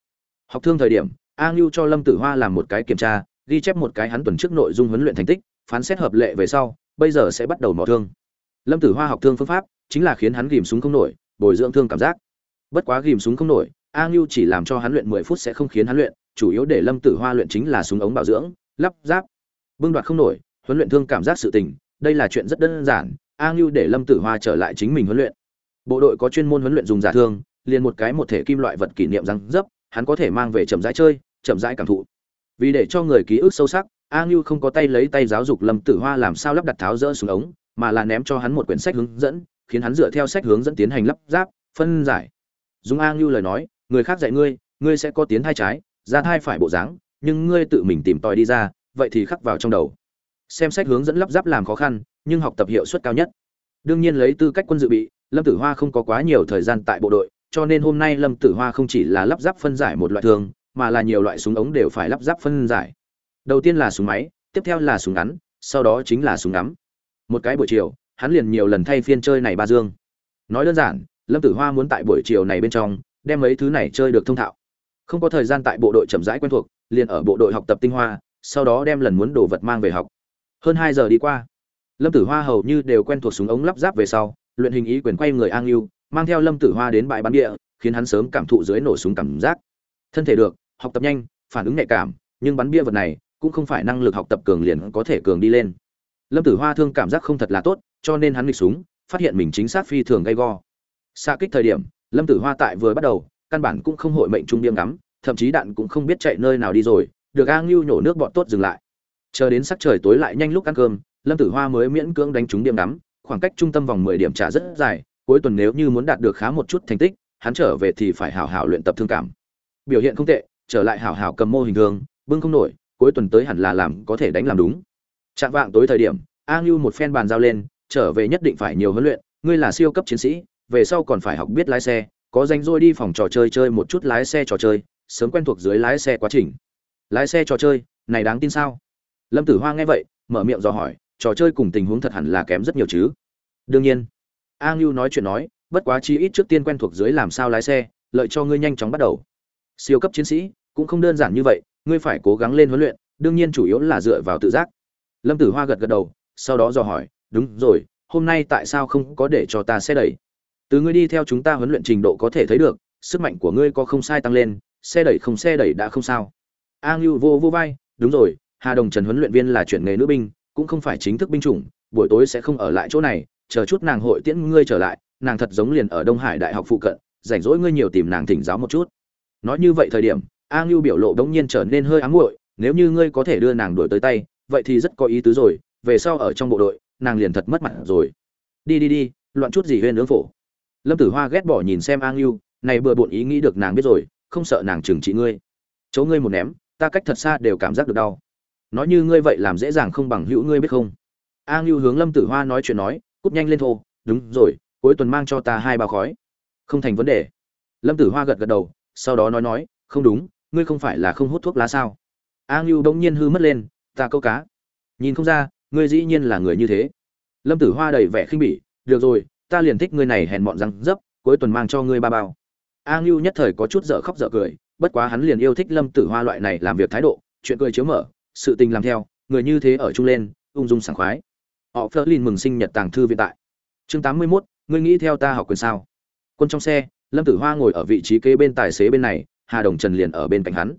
Học thương thời điểm, a ngưu cho lâm tử hoa làm một cái kiểm tra, ghi chép một cái hắn tuần trước nội dung huấn luyện thành tích, phán xét hợp lệ về sau, bây giờ sẽ bắt đầu mỏ thương. Lâm tử hoa học thương phương pháp, chính là khiến hắn ghìm súng không nổi, bồi dưỡng thương cảm giác. Bất quá ghìm súng không nổi a ngưu chỉ làm cho hắn luyện mười phút sẽ không khiến hắn luyện, chủ yếu để lâm tử hoa luyện chính là súng ống bảo dưỡng, lắp ráp. Bưng đoạt không nổi, huấn luyện thương cảm giác sự tình, đây là chuyện rất đơn giản, a ngưu để lâm tử hoa trở lại chính mình huấn luyện. Bộ đội có chuyên môn huấn luyện dùng giả thương, liền một cái một thể kim loại vật kỷ niệm răng dấp, hắn có thể mang về chậm rãi chơi, chậm rãi cảm thụ. Vì để cho người ký ức sâu sắc, a ngưu không có tay lấy tay giáo dục lâm tử hoa làm sao lắp đặt tháo rỡ súng ống, mà là ném cho hắn một quyển sách hướng dẫn, khiến hắn dựa theo sách hướng dẫn tiến hành lắp ráp, phân giải. Dùng a ngưu lời nói người khác dạy ngươi ngươi sẽ có tiến thai trái ra thai phải bộ dáng nhưng ngươi tự mình tìm tòi đi ra vậy thì khắc vào trong đầu. Xem sách hướng dẫn lắp ráp làm khó khăn nhưng học tập hiệu suất cao nhất. Đương nhiên lấy tư cách quân dự bị lâm tử hoa không có quá nhiều thời gian tại bộ đội cho nên hôm nay lâm tử hoa không chỉ là lắp ráp phân giải một loại thường, mà là nhiều loại súng ống đều phải lắp ráp phân giải. Đầu tiên là súng máy tiếp theo là súng ngắn sau đó chính là súng ngắm. Một cái buổi chiều hắn liền nhiều lần thay phiên chơi này ba dương. Nói đơn giản lâm tử hoa muốn tại buổi chiều này bên trong đem mấy thứ này chơi được thông thạo. Không có thời gian tại bộ đội chậm rãi quen thuộc, liền ở bộ đội học tập tinh hoa, sau đó đem lần muốn đồ vật mang về học. Hơn hai giờ đi qua, lâm tử hoa hầu như đều quen thuộc súng ống lắp ráp về sau, luyện hình ý quyền quay người an yêu mang theo lâm tử hoa đến bãi bắn địa, khiến hắn sớm cảm thụ dưới nổ súng cảm giác. Thân thể được, học tập nhanh, phản ứng nhạy cảm, nhưng bắn bia vật này cũng không phải năng lực học tập cường liền có thể cường đi lên. Lâm tử hoa thương cảm giác không thật là tốt, cho nên hắn nghịch súng, phát hiện mình chính xác phi thường gay go. Xa kích thời điểm lâm tử hoa tại vừa bắt đầu, căn bản cũng không hội mệnh trung điêm ngắm, thậm chí đạn cũng không biết chạy nơi nào đi rồi, được a ngưu nhổ nước bọn tốt dừng lại. Chờ đến sắc trời tối lại nhanh lúc ăn cơm, lâm tử hoa mới miễn cưỡng đánh trúng điểm ngắm, khoảng cách trung tâm vòng mười điểm trả rất dài, cuối tuần nếu như muốn đạt được khá một chút thành tích, hắn trở về thì phải hảo hảo luyện tập thương cảm. Biểu hiện không tệ, trở lại hảo hảo cầm mô hình thường, bưng không nổi, cuối tuần tới hẳn là làm có thể đánh làm đúng. Chạm vạng tối thời điểm, a ngưu một phen bàn giao lên, trở về nhất định phải nhiều huấn luyện, ngươi là siêu cấp chiến sĩ về sau còn phải học biết lái xe, có danh rỗi đi phòng trò chơi chơi một chút lái xe trò chơi, sớm quen thuộc dưới lái xe quá trình. Lái xe trò chơi, này đáng tin sao? Lâm tử hoa nghe vậy, mở miệng dò hỏi, trò chơi cùng tình huống thật hẳn là kém rất nhiều chứ? Đương nhiên. A ngưu nói chuyện nói, bất quá chi ít trước tiên quen thuộc dưới làm sao lái xe, lợi cho ngươi nhanh chóng bắt đầu. Siêu cấp chiến sĩ, cũng không đơn giản như vậy, ngươi phải cố gắng lên huấn luyện, đương nhiên chủ yếu là dựa vào tự giác. Lâm tử hoa gật gật đầu, sau đó dò hỏi, đúng rồi, hôm nay tại sao không có để cho ta xe đẩy? Từ ngươi đi theo chúng ta huấn luyện trình độ có thể thấy được, sức mạnh của ngươi có không sai tăng lên, xe đẩy không xe đẩy đã không sao. A ngưu vô vô vai, đúng rồi, hà đồng trần huấn luyện viên là chuyển nghề nữ binh, cũng không phải chính thức binh chủng, buổi tối sẽ không ở lại chỗ này, chờ chút nàng hội tiễn ngươi trở lại, nàng thật giống liền ở đông hải đại học phụ cận, rảnh rỗi ngươi nhiều tìm nàng thỉnh giáo một chút. Nói như vậy thời điểm a ngưu biểu lộ đống nhiên trở nên hơi ám muội, nếu như ngươi có thể đưa nàng đuổi tới tay, vậy thì rất có ý tứ rồi, về sau ở trong bộ đội, nàng liền thật mất mặt rồi. Đi đi đi, loạn chút gì huyên ướng phổ lâm tử hoa ghét bỏ nhìn xem a ngưu này bừa bộn ý nghĩ được nàng biết rồi, không sợ nàng trừng trị ngươi. Chỗ ngươi một ném, ta cách thật xa đều cảm giác được đau. Nói như ngươi vậy làm dễ dàng không bằng hữu ngươi biết không? A ngưu hướng lâm tử hoa nói chuyện nói, cút nhanh lên thô, đúng rồi, cuối tuần mang cho ta hai bao khói. Không thành vấn đề. Lâm tử hoa gật gật đầu, sau đó nói nói, không đúng, ngươi không phải là không hút thuốc lá sao? A ngưu bỗng nhiên hư mất lên, ta câu cá. Nhìn không ra, ngươi dĩ nhiên là người như thế. Lâm tử hoa đầy vẻ khinh bỉ, được rồi ta liền thích ngươi này hèn mọn răng dấp cuối tuần mang cho ngươi ba bao. A ngưu nhất thời có chút dở khóc dở cười bất quá hắn liền yêu thích lâm tử hoa loại này làm việc thái độ chuyện cười chiếu mở sự tình làm theo người như thế ở chung lên ung dung sảng khoái. Họ phớt lên mừng sinh nhật tàng thư viện tại. Chương tám mươi 81, ngươi nghĩ theo ta học quyền sao? Quân trong xe lâm tử hoa ngồi ở vị trí kế bên tài xế bên này hà đồng trần liền ở bên cạnh hắn.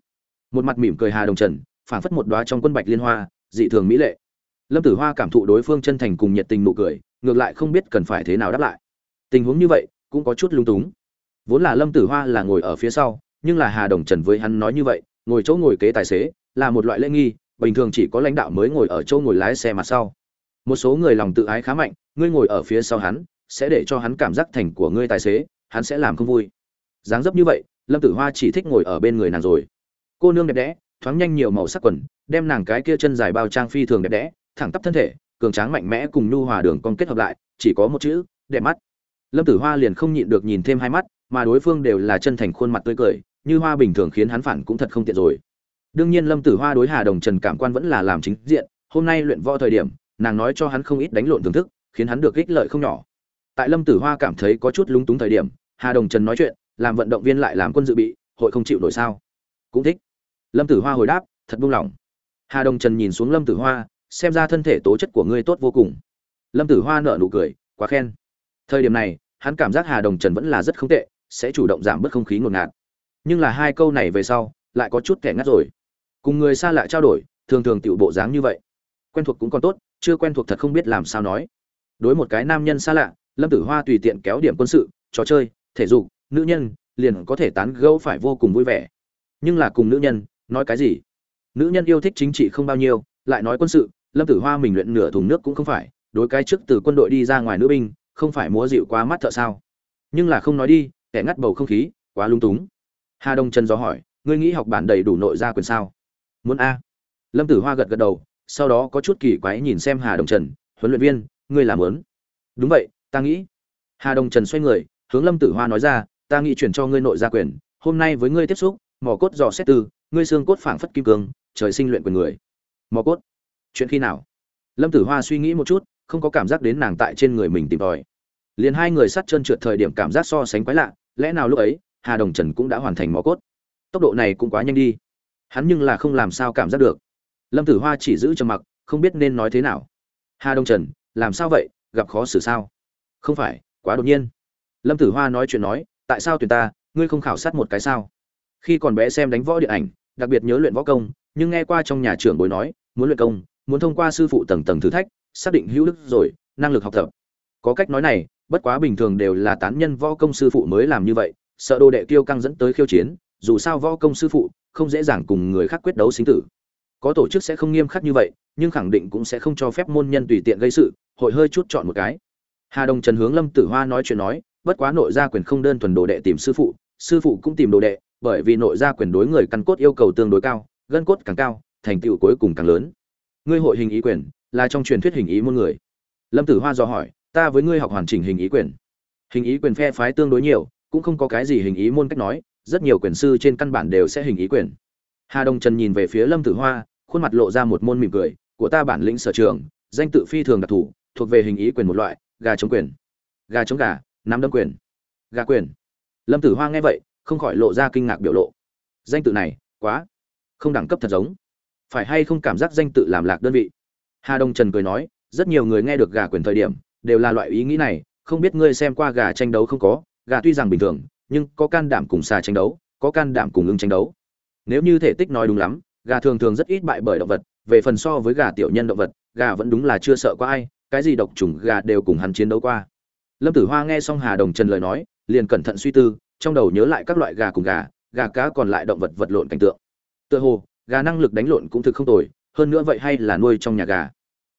Một mặt mỉm cười hà đồng trần phảng phất một đóa trong quân bạch liên hoa dị thường mỹ lệ. Lâm tử hoa cảm thụ đối phương chân thành cùng nhiệt tình nụ cười ngược lại không biết cần phải thế nào đáp lại. Tình huống như vậy cũng có chút lung túng. Vốn là lâm tử hoa là ngồi ở phía sau, nhưng là hà đồng trần với hắn nói như vậy, ngồi chỗ ngồi kế tài xế là một loại lễ nghi, bình thường chỉ có lãnh đạo mới ngồi ở chỗ ngồi lái xe mặt sau. Một số người lòng tự ái khá mạnh, ngươi ngồi ở phía sau hắn, sẽ để cho hắn cảm giác thành của ngươi tài xế, hắn sẽ làm không vui. Dáng dấp như vậy, lâm tử hoa chỉ thích ngồi ở bên người nàng rồi. Cô nương đẹp đẽ, thoáng nhanh nhiều màu sắc quần, đem nàng cái kia chân dài bao trang phi thường đẹp đẽ, thẳng tắp thân thể cường tráng mạnh mẽ cùng nhu hòa đường con kết hợp lại, chỉ có một chữ, đẹp mắt. Lâm tử hoa liền không nhịn được nhìn thêm hai mắt, mà đối phương đều là chân thành khuôn mặt tươi cười, như hoa bình thường khiến hắn phản cũng thật không tiện rồi. Đương nhiên lâm tử hoa đối hà đồng trần cảm quan vẫn là làm chính diện, hôm nay luyện võ thời điểm, nàng nói cho hắn không ít đánh lộn thưởng thức, khiến hắn được ích lợi không nhỏ. Tại lâm tử hoa cảm thấy có chút lúng túng thời điểm, hà đồng trần nói chuyện, làm vận động viên lại làm quân dự bị, hội không chịu nổi sao? Cũng thích. Lâm tử hoa hồi đáp, thật buông lỏng. Hà đồng trần nhìn xuống lâm tử hoa xem ra thân thể tố chất của ngươi tốt vô cùng. Lâm tử hoa nở nụ cười, quá khen. Thời điểm này, hắn cảm giác hà đồng trần vẫn là rất không tệ, sẽ chủ động giảm bớt không khí ngột ngạt. Nhưng là hai câu này về sau, lại có chút kẻ ngắt rồi. Cùng người xa lạ trao đổi, thường thường tựu bộ dáng như vậy. Quen thuộc cũng còn tốt, chưa quen thuộc thật không biết làm sao nói. Đối một cái nam nhân xa lạ, lâm tử hoa tùy tiện kéo điểm quân sự, trò chơi, thể dục, nữ nhân, liền có thể tán gẫu phải vô cùng vui vẻ. Nhưng là cùng nữ nhân, nói cái gì? Nữ nhân yêu thích chính trị không bao nhiêu, lại nói quân sự lâm tử hoa mình luyện nửa thùng nước cũng không phải, đối cái trước từ quân đội đi ra ngoài nữ binh, không phải múa dịu quá mắt thợ sao? Nhưng là không nói đi, kẻ ngắt bầu không khí, quá lung túng. Hà đông trần do hỏi, ngươi nghĩ học bản đầy đủ nội gia quyền sao? Muốn a. Lâm tử hoa gật gật đầu, sau đó có chút kỳ quái nhìn xem hà đông trần, huấn luyện viên, ngươi làm lớn đúng vậy, ta nghĩ. Hà đông trần xoay người, hướng lâm tử hoa nói ra, ta nghĩ chuyển cho ngươi nội gia quyền, hôm nay với ngươi tiếp xúc mỏ cốt dò xét tư ngươi xương cốt phảng phất kim cương, trời sinh luyện quyền người. Mỏ cốt? Chuyện khi nào? Lâm tử hoa suy nghĩ một chút, không có cảm giác đến nàng tại trên người mình tìm tòi. Liền hai người sắt chân trượt thời điểm cảm giác so sánh quái lạ, lẽ nào lúc ấy, hà đồng trần cũng đã hoàn thành mỏ cốt? Tốc độ này cũng quá nhanh đi. Hắn nhưng là không làm sao cảm giác được. Lâm tử hoa chỉ giữ trầm mặc, không biết nên nói thế nào. Hà đông trần, làm sao vậy? Gặp khó xử sao? Không phải, quá đột nhiên. Lâm tử hoa nói chuyện nói, tại sao tuyển ta? Ngươi không khảo sát một cái sao? Khi còn bé xem đánh võ điện ảnh, đặc biệt nhớ luyện võ công, nhưng nghe qua trong nhà trưởng bối nói, muốn luyện công muốn thông qua sư phụ tầng tầng thử thách, xác định hữu đức rồi, năng lực học tập. Có cách nói này, bất quá bình thường đều là tán nhân võ công sư phụ mới làm như vậy, sợ đồ đệ kiêu căng dẫn tới khiêu chiến, dù sao võ công sư phụ không dễ dàng cùng người khác quyết đấu sinh tử. Có tổ chức sẽ không nghiêm khắc như vậy, nhưng khẳng định cũng sẽ không cho phép môn nhân tùy tiện gây sự, hội hơi chút chọn một cái. Hà đồng trần hướng lâm tử hoa nói chuyện nói, bất quá nội gia quyền không đơn thuần đồ đệ tìm sư phụ sư phụ cũng tìm đồ đệ, bởi vì nội gia quyền đối người căn cốt yêu cầu tương đối cao, gân cốt càng cao, thành tựu cuối cùng càng lớn ngươi hội hình ý quyền, là trong truyền thuyết hình ý môn người. Lâm tử hoa dò hỏi, ta với ngươi học hoàn chỉnh hình ý quyền. Hình ý quyền phe phái tương đối nhiều, cũng không có cái gì hình ý môn cách nói, rất nhiều quyền sư trên căn bản đều sẽ hình ý quyền. Hà đông trần nhìn về phía lâm tử hoa, khuôn mặt lộ ra một môn mỉm cười, của ta bản lĩnh sở trường, danh tự phi thường đặc thù, thuộc về hình ý quyền một loại, gà chống quyền. Gà chống gà, nắm đâm quyền. Gà quyền. Lâm tử hoa nghe vậy, không khỏi lộ ra kinh ngạc biểu lộ. Danh tự này, quá không đẳng cấp thật giống phải hay không cảm giác danh tự làm lạc đơn vị? Hà đông trần cười nói, rất nhiều người nghe được gà quyền thời điểm, đều là loại ý nghĩ này, không biết ngươi xem qua gà tranh đấu không có? Gà tuy rằng bình thường, nhưng có can đảm cùng xà tranh đấu, có can đảm cùng ứng tranh đấu. Nếu như thể tích nói đúng lắm, gà thường thường rất ít bại bởi động vật, về phần so với gà tiểu nhân động vật, gà vẫn đúng là chưa sợ qua ai, cái gì độc trùng gà đều cùng hắn chiến đấu qua. Lâm tử hoa nghe xong hà đồng trần lời nói, liền cẩn thận suy tư, trong đầu nhớ lại các loại gà cùng gà gà cá còn lại động vật vật lộn cảnh tượng. Tựa hồ gà năng lực đánh lộn cũng thực không tồi, hơn nữa vậy hay là nuôi trong nhà gà.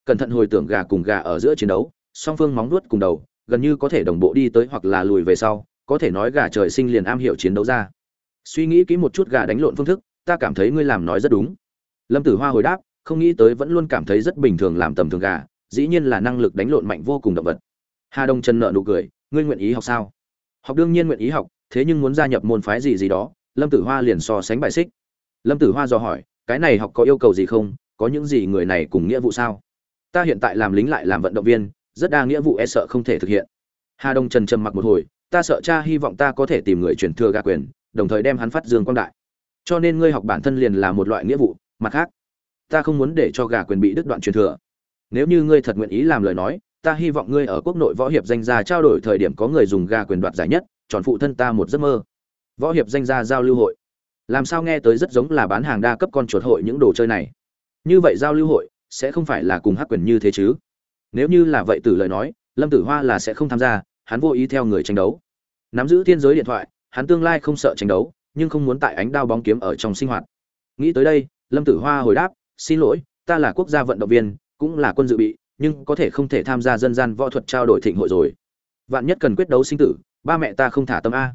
Cẩn thận hồi tưởng gà cùng gà ở giữa chiến đấu, song phương móng nuốt cùng đầu, gần như có thể đồng bộ đi tới hoặc là lùi về sau, có thể nói gà trời sinh liền am hiểu chiến đấu ra. Suy nghĩ kỹ một chút gà đánh lộn phương thức, ta cảm thấy ngươi làm nói rất đúng. Lâm tử hoa hồi đáp, không nghĩ tới vẫn luôn cảm thấy rất bình thường làm tầm thường gà, dĩ nhiên là năng lực đánh lộn mạnh vô cùng động vật. Hà đông trần nợ nụ cười, ngươi nguyện ý học sao? Học đương nhiên nguyện ý học, thế nhưng muốn gia nhập môn phái gì gì đó, lâm tử hoa liền so sánh bài xích lâm tử hoa dò hỏi, cái này học có yêu cầu gì không? Có những gì người này cùng nghĩa vụ sao? Ta hiện tại làm lính lại làm vận động viên, rất đa nghĩa vụ e sợ không thể thực hiện. Hà đông trần trầm mặc một hồi, ta sợ cha hy vọng ta có thể tìm người truyền thừa gà quyền, đồng thời đem hắn phát dương quang đại. Cho nên ngươi học bản thân liền là một loại nghĩa vụ, mặt khác, ta không muốn để cho gà quyền bị đứt đoạn truyền thừa. Nếu như ngươi thật nguyện ý làm lời nói, ta hy vọng ngươi ở quốc nội võ hiệp danh gia trao đổi thời điểm có người dùng gà quyền đoạt giải nhất tròn phụ thân ta một giấc mơ. Võ hiệp danh gia giao lưu hội làm sao nghe tới rất giống là bán hàng đa cấp con chuột hội những đồ chơi này? Như vậy giao lưu hội sẽ không phải là cùng hắc quyền như thế chứ? Nếu như là vậy từ lời nói, lâm tử hoa là sẽ không tham gia, hắn vô ý theo người tranh đấu. Nắm giữ thiên giới điện thoại, hắn tương lai không sợ tranh đấu, nhưng không muốn tại ánh đao bóng kiếm ở trong sinh hoạt. Nghĩ tới đây, lâm tử hoa hồi đáp, xin lỗi, ta là quốc gia vận động viên, cũng là quân dự bị, nhưng có thể không thể tham gia dân gian võ thuật trao đổi thịnh hội rồi. Vạn nhất cần quyết đấu sinh tử, ba mẹ ta không thả tâm a.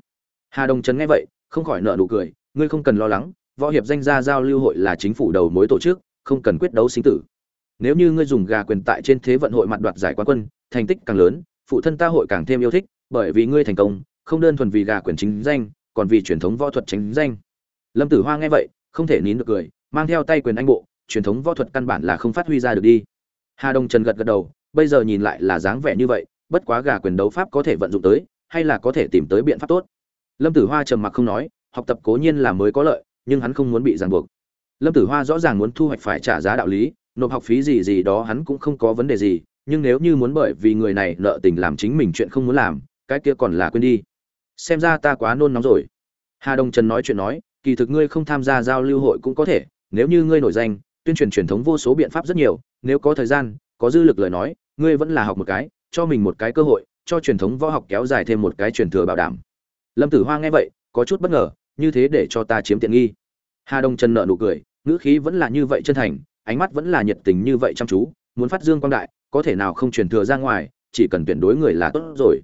Hà đồng trấn nghe vậy, không khỏi nợ nụ cười ngươi không cần lo lắng, võ hiệp danh gia giao lưu hội là chính phủ đầu mối tổ chức, không cần quyết đấu sinh tử. Nếu như ngươi dùng gà quyền tại trên thế vận hội mặt đoạt giải quán quân, thành tích càng lớn, phụ thân ta hội càng thêm yêu thích, bởi vì ngươi thành công, không đơn thuần vì gà quyền chính danh, còn vì truyền thống võ thuật chính danh. Lâm tử hoa nghe vậy, không thể nín được cười, mang theo tay quyền anh bộ, truyền thống võ thuật căn bản là không phát huy ra được đi. Hà đông trần gật gật đầu, bây giờ nhìn lại là dáng vẻ như vậy, bất quá gà quyền đấu pháp có thể vận dụng tới, hay là có thể tìm tới biện pháp tốt. Lâm tử hoa trầm mặc không nói học tập cố nhiên là mới có lợi, nhưng hắn không muốn bị ràng buộc. Lâm tử hoa rõ ràng muốn thu hoạch phải trả giá đạo lý, nộp học phí gì gì đó hắn cũng không có vấn đề gì, nhưng nếu như muốn bởi vì người này nợ tình làm chính mình chuyện không muốn làm, cái kia còn là quên đi. Xem ra ta quá nôn nóng rồi. Hà đông trần nói chuyện nói, kỳ thực ngươi không tham gia giao lưu hội cũng có thể, nếu như ngươi nổi danh, tuyên truyền truyền thống vô số biện pháp rất nhiều, nếu có thời gian, có dư lực lời nói, ngươi vẫn là học một cái, cho mình một cái cơ hội, cho truyền thống võ học kéo dài thêm một cái truyền thừa bảo đảm. Lâm tử hoa nghe vậy, có chút bất ngờ như thế để cho ta chiếm tiện nghi. Hà đông trần nợ nụ cười, ngữ khí vẫn là như vậy chân thành, ánh mắt vẫn là nhiệt tình như vậy chăm chú, muốn phát dương quang đại, có thể nào không truyền thừa ra ngoài, chỉ cần tuyển đối người là tốt rồi.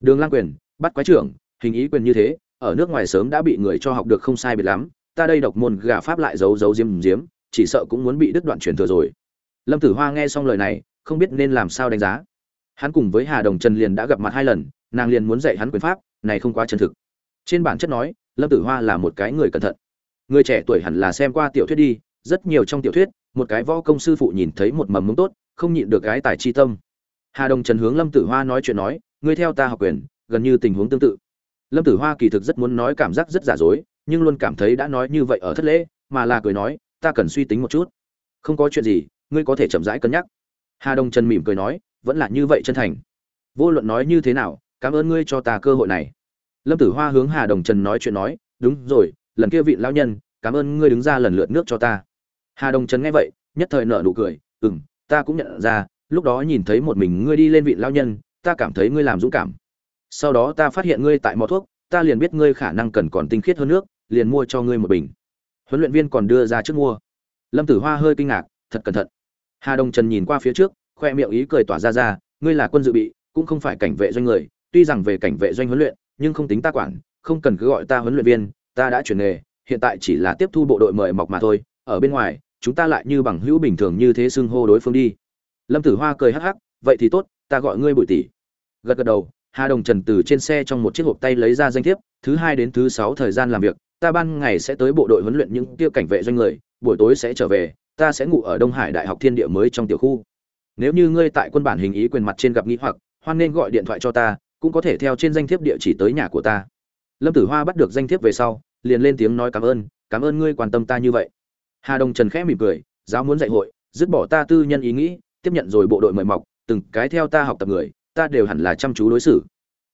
Đường lang quyền, bắt quái trưởng, hình ý quyền như thế, ở nước ngoài sớm đã bị người cho học được không sai biệt lắm, ta đây độc môn gà pháp lại giấu giấu diếm diếm, chỉ sợ cũng muốn bị đứt đoạn truyền thừa rồi. Lâm tử hoa nghe xong lời này, không biết nên làm sao đánh giá. Hắn cùng với hà đồng trần liền đã gặp mặt hai lần, nàng liền muốn dạy hắn quyền pháp, này không quá chân thực. Trên bản chất nói lâm tử hoa là một cái người cẩn thận. Người trẻ tuổi hẳn là xem qua tiểu thuyết đi, rất nhiều trong tiểu thuyết, một cái võ công sư phụ nhìn thấy một mầm mống tốt, không nhịn được cái tài chi tâm. Hà đồng trần hướng lâm tử hoa nói chuyện nói, ngươi theo ta học quyền, gần như tình huống tương tự. Lâm tử hoa kỳ thực rất muốn nói cảm giác rất giả dối, nhưng luôn cảm thấy đã nói như vậy ở thất lễ, mà là cười nói, ta cần suy tính một chút. Không có chuyện gì, ngươi có thể chậm rãi cân nhắc. Hà đồng trần mỉm cười nói, vẫn là như vậy chân thành. Vô luận nói như thế nào, cảm ơn ngươi cho ta cơ hội này lâm tử hoa hướng hà đồng trần nói chuyện nói, đúng rồi, lần kia vị lão nhân, cảm ơn ngươi đứng ra lần lượt nước cho ta. Hà đồng trần nghe vậy, nhất thời nợ nụ cười ừ m ta cũng nhận ra, lúc đó nhìn thấy một mình ngươi đi lên vị lão nhân, ta cảm thấy ngươi làm dũng cảm. Sau đó ta phát hiện ngươi tại mò thuốc, ta liền biết ngươi khả năng cần còn tinh khiết hơn nước, liền mua cho ngươi một bình. Huấn luyện viên còn đưa ra trước mua. Lâm tử hoa hơi kinh ngạc, thật cẩn thận. Hà đồng trần nhìn qua phía trước, khoe miệng ý cười tỏa ra ra, ngươi là quân dự bị, cũng không phải cảnh vệ doanh người, tuy rằng về cảnh vệ doanh huấn luyện nhưng không tính ta quản, không cần cứ gọi ta huấn luyện viên, ta đã chuyển nghề, hiện tại chỉ là tiếp thu bộ đội mời mọc mà thôi, ở bên ngoài, chúng ta lại như bằng hữu bình thường như thế xưng hô đối phương đi. Lâm tử hoa cười hắc hắc, vậy thì tốt, ta gọi ngươi bụi tỷ. Gật gật đầu, hà đồng trần từ trên xe trong một chiếc hộp tay lấy ra danh thiếp, thứ hai đến thứ sáu thời gian làm việc, ta ban ngày sẽ tới bộ đội huấn luyện những tiêu cảnh vệ doanh người, buổi tối sẽ trở về, ta sẽ ngủ ở đông hải đại học thiên địa mới trong tiểu khu. Nếu như ngươi tại quân bản hình ý quyền mặt trên gặp nghĩ hoặc, hoan nên gọi điện thoại cho ta cũng có thể theo trên danh thiếp địa chỉ tới nhà của ta. Lâm tử hoa bắt được danh thiếp về sau, liền lên tiếng nói cảm ơn cảm ơn ngươi quan tâm ta như vậy. Hà đồng trần khẽ mỉm cười, giáo muốn dạy hội, dứt bỏ ta tư nhân ý nghĩ, tiếp nhận rồi bộ đội mời mọc, từng cái theo ta học tập người, ta đều hẳn là chăm chú đối xử.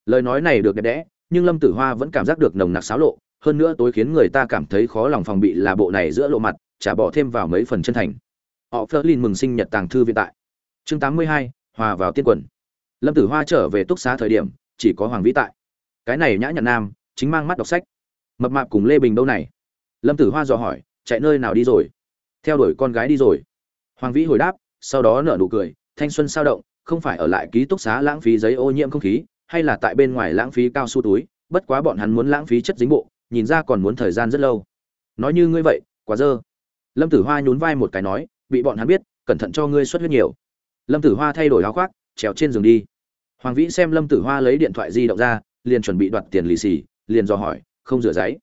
Lời nói này được đẹp đẽ, nhưng lâm tử hoa vẫn cảm giác được nồng nặc xáo lộ, hơn nữa tối khiến người ta cảm thấy khó lòng phòng bị là bộ này giữa lộ mặt trả bỏ thêm vào mấy phần chân thành. Họ phớt lên mừng sinh nhật tàng thư viện tại. Chương tám mươi hai, hòa vào tiên quần lâm tử hoa trở về túc xá thời điểm, chỉ có hoàng vĩ tại. Cái này nhã nhặn nam, chính mang mắt đọc sách. Mập mạp cùng lê bình đâu này? Lâm tử hoa dò hỏi, chạy nơi nào đi rồi? Theo đuổi con gái đi rồi. Hoàng vĩ hồi đáp, sau đó nở nụ cười, thanh xuân sao động, không phải ở lại ký túc xá lãng phí giấy ô nhiễm không khí, hay là tại bên ngoài lãng phí cao su túi, bất quá bọn hắn muốn lãng phí chất dính bộ, nhìn ra còn muốn thời gian rất lâu. Nói như ngươi vậy, quá dơ. Lâm tử hoa nhún vai một cái nói, bị bọn hắn biết, cẩn thận cho ngươi xuất huyết nhiều. Lâm tử hoa thay đổi áo khoác, trèo trên giường đi hoàng vĩ xem lâm tử hoa lấy điện thoại di động ra, liền chuẩn bị đoạt tiền lì xì, liền dò hỏi, không rửa giấy,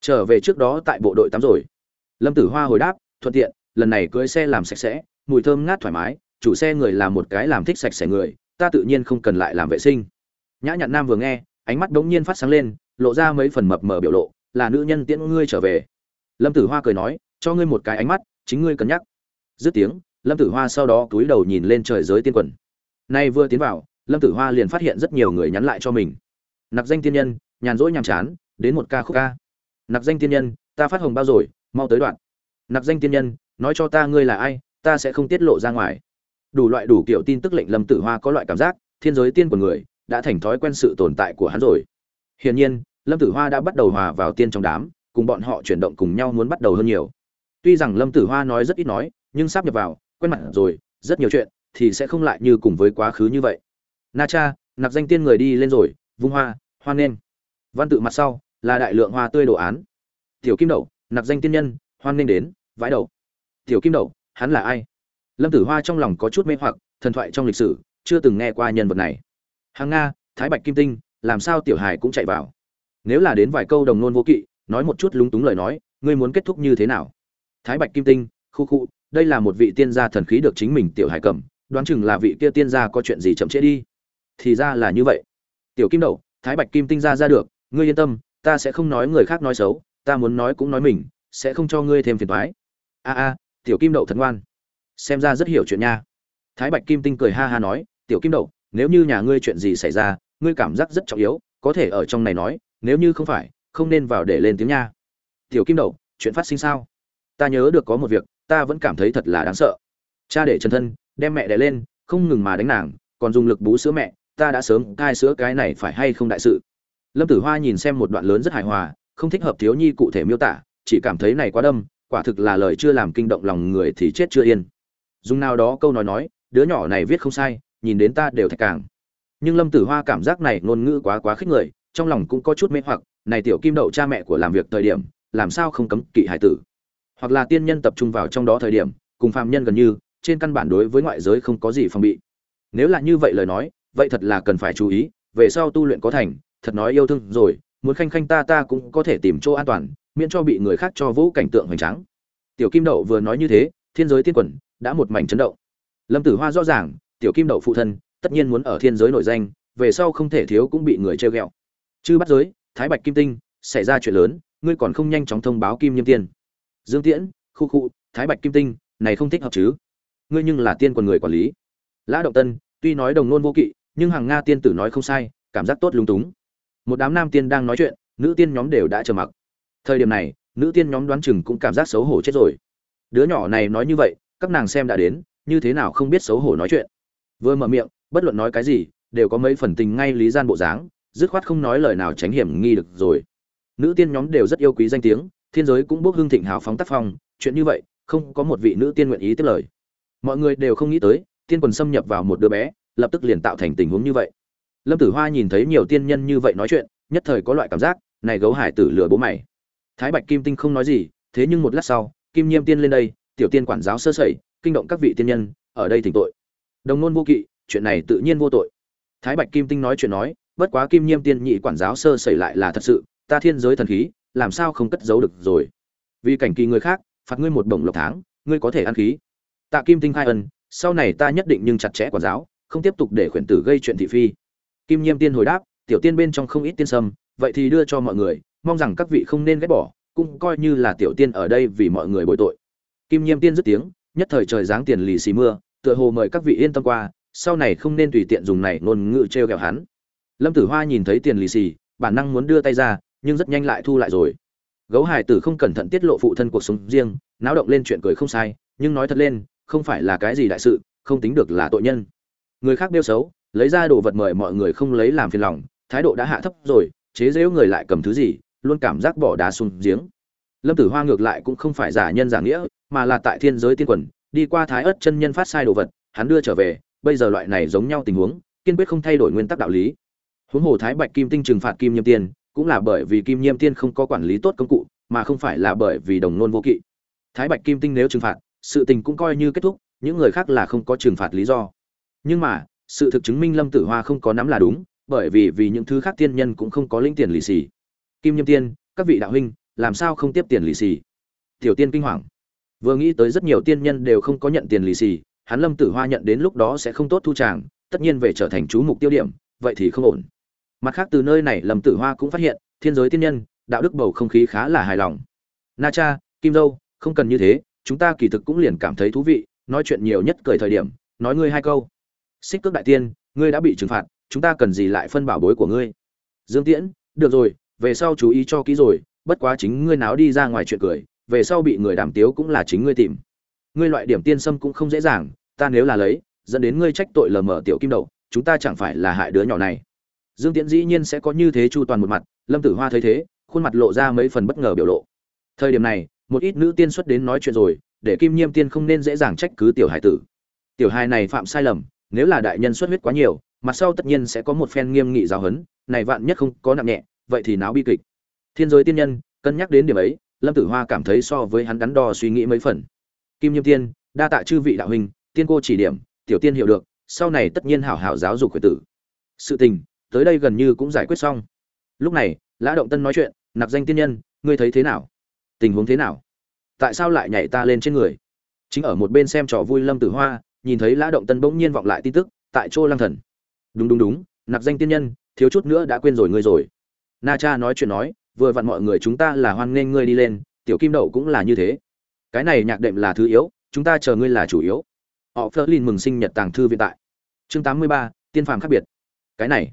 trở về trước đó tại bộ đội tắm rồi. Lâm tử hoa hồi đáp, thuận tiện, lần này cưới xe làm sạch sẽ, mùi thơm ngát thoải mái, chủ xe người là một cái làm thích sạch sẽ người, ta tự nhiên không cần lại làm vệ sinh. Nhã nhặn nam vừa nghe, ánh mắt bỗng nhiên phát sáng lên, lộ ra mấy phần mập mờ biểu lộ, là nữ nhân tiễn ngươi trở về. Lâm tử hoa cười nói, cho ngươi một cái ánh mắt, chính ngươi cân nhắc. Dứt tiếng, lâm tử hoa sau đó túi đầu nhìn lên trời giới tiên quần. Nay vừa tiến vào lâm tử hoa liền phát hiện rất nhiều người nhắn lại cho mình. Nặc danh tiên nhân, nhàn rỗi nhàm chán, đến một ca khúc ca. Nặc danh tiên nhân, ta phát hồng bao rồi, mau tới đoạn. Nặc danh tiên nhân, nói cho ta ngươi là ai, ta sẽ không tiết lộ ra ngoài. Đủ loại đủ kiểu tin tức lệnh lâm tử hoa có loại cảm giác, thiên giới tiên của người, đã thành thói quen sự tồn tại của hắn rồi. Hiển nhiên, lâm tử hoa đã bắt đầu hòa vào tiên trong đám, cùng bọn họ chuyển động cùng nhau muốn bắt đầu hơn nhiều. Tuy rằng lâm tử hoa nói rất ít nói, nhưng sắp nhập vào, quen mặt rồi, rất nhiều chuyện, thì sẽ không lại như cùng với quá khứ như vậy na cha, nạp danh tiên người đi lên rồi, vung hoa hoan nghênh văn tự mặt sau, là đại lượng hoa tươi đồ án. Tiểu kim đậu, nạp danh tiên nhân hoan nghênh đến, vãi đậu tiểu kim đậu, hắn là ai? Lâm tử hoa trong lòng có chút mê hoặc, thần thoại trong lịch sử, chưa từng nghe qua nhân vật này. Hàng nga, thái bạch kim tinh, làm sao tiểu hài cũng chạy vào? Nếu là đến vài câu đồng nôn vô kỵ, nói một chút lúng túng lời nói, ngươi muốn kết thúc như thế nào? Thái bạch kim tinh, khu khu, đây là một vị tiên gia thần khí được chính mình tiểu hải cầm, đoán chừng là vị kia tiên gia có chuyện gì chậm trễ đi thì ra là như vậy. Tiểu kim đậu, thái bạch kim tinh ra ra được, ngươi yên tâm, ta sẽ không nói người khác nói xấu, ta muốn nói cũng nói mình, sẽ không cho ngươi thêm phiền toái. A a, tiểu kim đậu thật ngoan. Xem ra rất hiểu chuyện nha. Thái bạch kim tinh cười ha ha nói, tiểu kim đậu, nếu như nhà ngươi chuyện gì xảy ra, ngươi cảm giác rất trọng yếu, có thể ở trong này nói, nếu như không phải, không nên vào để lên tiếng nha. Tiểu kim đậu, chuyện phát sinh sao? Ta nhớ được có một việc, ta vẫn cảm thấy thật là đáng sợ. Cha để chân thân, đem mẹ đẻ lên, không ngừng mà đánh nàng, còn dùng lực bú sữa mẹ ta đã sớm cai sữa cái này phải hay không đại sự. Lâm tử hoa nhìn xem một đoạn lớn rất hài hòa, không thích hợp thiếu nhi cụ thể miêu tả, chỉ cảm thấy này quá đâm, quả thực là lời chưa làm kinh động lòng người thì chết chưa yên. Dùng nào đó câu nói nói, đứa nhỏ này viết không sai, nhìn đến ta đều thạch càng. Nhưng lâm tử hoa cảm giác này ngôn ngữ quá quá khích người, trong lòng cũng có chút mê hoặc, này tiểu kim đậu cha mẹ của làm việc thời điểm, làm sao không cấm kỵ hải tử? Hoặc là tiên nhân tập trung vào trong đó thời điểm, cùng phàm nhân gần như, trên căn bản đối với ngoại giới không có gì phòng bị. Nếu là như vậy lời nói vậy thật là cần phải chú ý, về sau tu luyện có thành, thật nói yêu thương rồi, muốn khanh khanh ta ta cũng có thể tìm chỗ an toàn, miễn cho bị người khác cho vũ cảnh tượng hoành tráng. Tiểu kim đậu vừa nói như thế, thiên giới tiên quẩn đã một mảnh chấn động. Lâm tử hoa rõ ràng, tiểu kim đậu phụ thân, tất nhiên muốn ở thiên giới nổi danh, về sau không thể thiếu cũng bị người treo ghẹo. Chư bắt giới, thái bạch kim tinh, xảy ra chuyện lớn, ngươi còn không nhanh chóng thông báo kim nhiêm tiên. Dương tiễn, khu khu, thái bạch kim tinh, này không thích hợp chứ? Ngươi nhưng là tiên quần người quản lý. Lã động tân, tuy nói đồng nôn vô kỵ nhưng hàng nga tiên tử nói không sai, cảm giác tốt lung túng. Một đám nam tiên đang nói chuyện, nữ tiên nhóm đều đã chờ mặc. Thời điểm này, nữ tiên nhóm đoán chừng cũng cảm giác xấu hổ chết rồi. Đứa nhỏ này nói như vậy, các nàng xem đã đến, như thế nào không biết xấu hổ nói chuyện. Vừa mở miệng, bất luận nói cái gì, đều có mấy phần tình ngay lý gian bộ dáng, dứt khoát không nói lời nào tránh hiểm nghi được rồi. Nữ tiên nhóm đều rất yêu quý danh tiếng, thiên giới cũng bốc hương thịnh hào phóng tác phong, chuyện như vậy, không có một vị nữ tiên nguyện ý tiếp lời. Mọi người đều không nghĩ tới, tiên quần xâm nhập vào một đứa bé lập tức liền tạo thành tình huống như vậy. Lâm tử hoa nhìn thấy nhiều tiên nhân như vậy nói chuyện, nhất thời có loại cảm giác, này gấu hải tử lừa bố mày. Thái bạch kim tinh không nói gì, thế nhưng một lát sau, kim nhiêm tiên lên đây, tiểu tiên quản giáo sơ sẩy, kinh động các vị tiên nhân, ở đây thỉnh tội. Đồng nôn vô kỵ, chuyện này tự nhiên vô tội. Thái bạch kim tinh nói chuyện nói, bất quá kim nhiêm tiên nhị quản giáo sơ sẩy lại là thật sự, ta thiên giới thần khí, làm sao không cất giấu được rồi? Vì cảnh kỳ người khác, phạt ngươi một bổng lộc tháng, ngươi có thể ăn khí. Tạ kim tinh khai ân, sau này ta nhất định nhưng chặt chẽ quản giáo không tiếp tục để khuyển tử gây chuyện thị phi. Kim nhiêm tiên hồi đáp, tiểu tiên bên trong không ít tiên sâm, vậy thì đưa cho mọi người, mong rằng các vị không nên ghét bỏ, cũng coi như là tiểu tiên ở đây vì mọi người bồi tội. Kim nhiêm tiên dứt tiếng, nhất thời trời giáng tiền lì xì mưa, tựa hồ mời các vị yên tâm qua, sau này không nên tùy tiện dùng này ngôn ngữ trêu ghẹo hắn. Lâm tử hoa nhìn thấy tiền lì xì, bản năng muốn đưa tay ra, nhưng rất nhanh lại thu lại rồi. Gấu hải tử không cẩn thận tiết lộ phụ thân cuộc sống riêng, náo động lên chuyện cười không sai, nhưng nói thật lên, không phải là cái gì đại sự, không tính được là tội nhân người khác đeo xấu, lấy ra đồ vật mời mọi người không lấy làm phiền lòng, thái độ đã hạ thấp rồi, chế giễu người lại cầm thứ gì, luôn cảm giác bỏ đá xuống giếng. Lâm tử hoa ngược lại cũng không phải giả nhân giả nghĩa, mà là tại thiên giới tiên quần, đi qua thái ớt chân nhân phát sai đồ vật, hắn đưa trở về, bây giờ loại này giống nhau tình huống, kiên quyết không thay đổi nguyên tắc đạo lý. Huống hồ thái bạch kim tinh trừng phạt kim nhiêm tiên, cũng là bởi vì kim nhiêm tiên không có quản lý tốt công cụ, mà không phải là bởi vì đồng nôn vô kỵ. Thái bạch kim tinh nếu trừng phạt, sự tình cũng coi như kết thúc, những người khác là không có trừng phạt lý do nhưng mà, sự thực chứng minh lâm tử hoa không có nắm là đúng, bởi vì vì những thứ khác tiên nhân cũng không có lĩnh tiền lì xì. Kim nhâm tiên, các vị đạo huynh, làm sao không tiếp tiền lì xì? Tiểu tiên kinh hoàng. Vừa nghĩ tới rất nhiều tiên nhân đều không có nhận tiền lì xì, hắn lâm tử hoa nhận đến lúc đó sẽ không tốt thu tràng, tất nhiên về trở thành chú mục tiêu điểm, vậy thì không ổn. Mặt khác từ nơi này lâm tử hoa cũng phát hiện, thiên giới tiên nhân, đạo đức bầu không khí khá là hài lòng. Na cha, kim dâu, không cần như thế, chúng ta kỳ thực cũng liền cảm thấy thú vị, nói chuyện nhiều nhất cười thời điểm, nói ngươi hai câu xích cước đại tiên, ngươi đã bị trừng phạt, chúng ta cần gì lại phân bảo bối của ngươi? Dương tiễn, được rồi, về sau chú ý cho kỹ rồi, bất quá chính ngươi náo đi ra ngoài chuyện cười, về sau bị người đàm tiếu cũng là chính ngươi tìm. Ngươi loại điểm tiên sâm cũng không dễ dàng, ta nếu là lấy, dẫn đến ngươi trách tội lờ mờ tiểu kim đậu chúng ta chẳng phải là hại đứa nhỏ này. Dương tiễn dĩ nhiên sẽ có như thế chu toàn một mặt, lâm tử hoa thấy thế, khuôn mặt lộ ra mấy phần bất ngờ biểu lộ. Thời điểm này, một ít nữ tiên xuất đến nói chuyện rồi, để kim nhiêm tiên không nên dễ dàng trách cứ tiểu hải tử. Tiểu hài này phạm sai lầm nếu là đại nhân xuất huyết quá nhiều mặt sau tất nhiên sẽ có một phen nghiêm nghị giáo huấn, này vạn nhất không có nặng nhẹ, vậy thì náo bi kịch. Thiên giới tiên nhân, cân nhắc đến điểm ấy, lâm tử hoa cảm thấy so với hắn đắn đo suy nghĩ mấy phần. Kim nhiêm tiên, đa tạ chư vị đạo huynh, tiên cô chỉ điểm, tiểu tiên hiểu được, sau này tất nhiên hảo hảo giáo dục khuyển tử. Sự tình, tới đây gần như cũng giải quyết xong. Lúc này, lã động tân nói chuyện, nạp danh tiên nhân, ngươi thấy thế nào? Tình huống thế nào? Tại sao lại nhảy ta lên trên người? Chính ở một bên xem trò vui lâm tử hoa nhìn thấy lã động tân bỗng nhiên vọng lại tin tức, tại chỗ lăng thần. Đúng đúng đúng, nạp danh tiên nhân, thiếu chút nữa đã quên rồi ngươi rồi. Na cha nói chuyện nói, vừa vặn mọi người chúng ta là hoan nghênh ngươi đi lên, tiểu kim đậu cũng là như thế. Cái này nhạc đệm là thứ yếu, chúng ta chờ ngươi là chủ yếu. Họ phớt lên mừng sinh nhật tàng thư viện tại. Chương tám mươi ba, tiên phàm khác biệt. Cái này,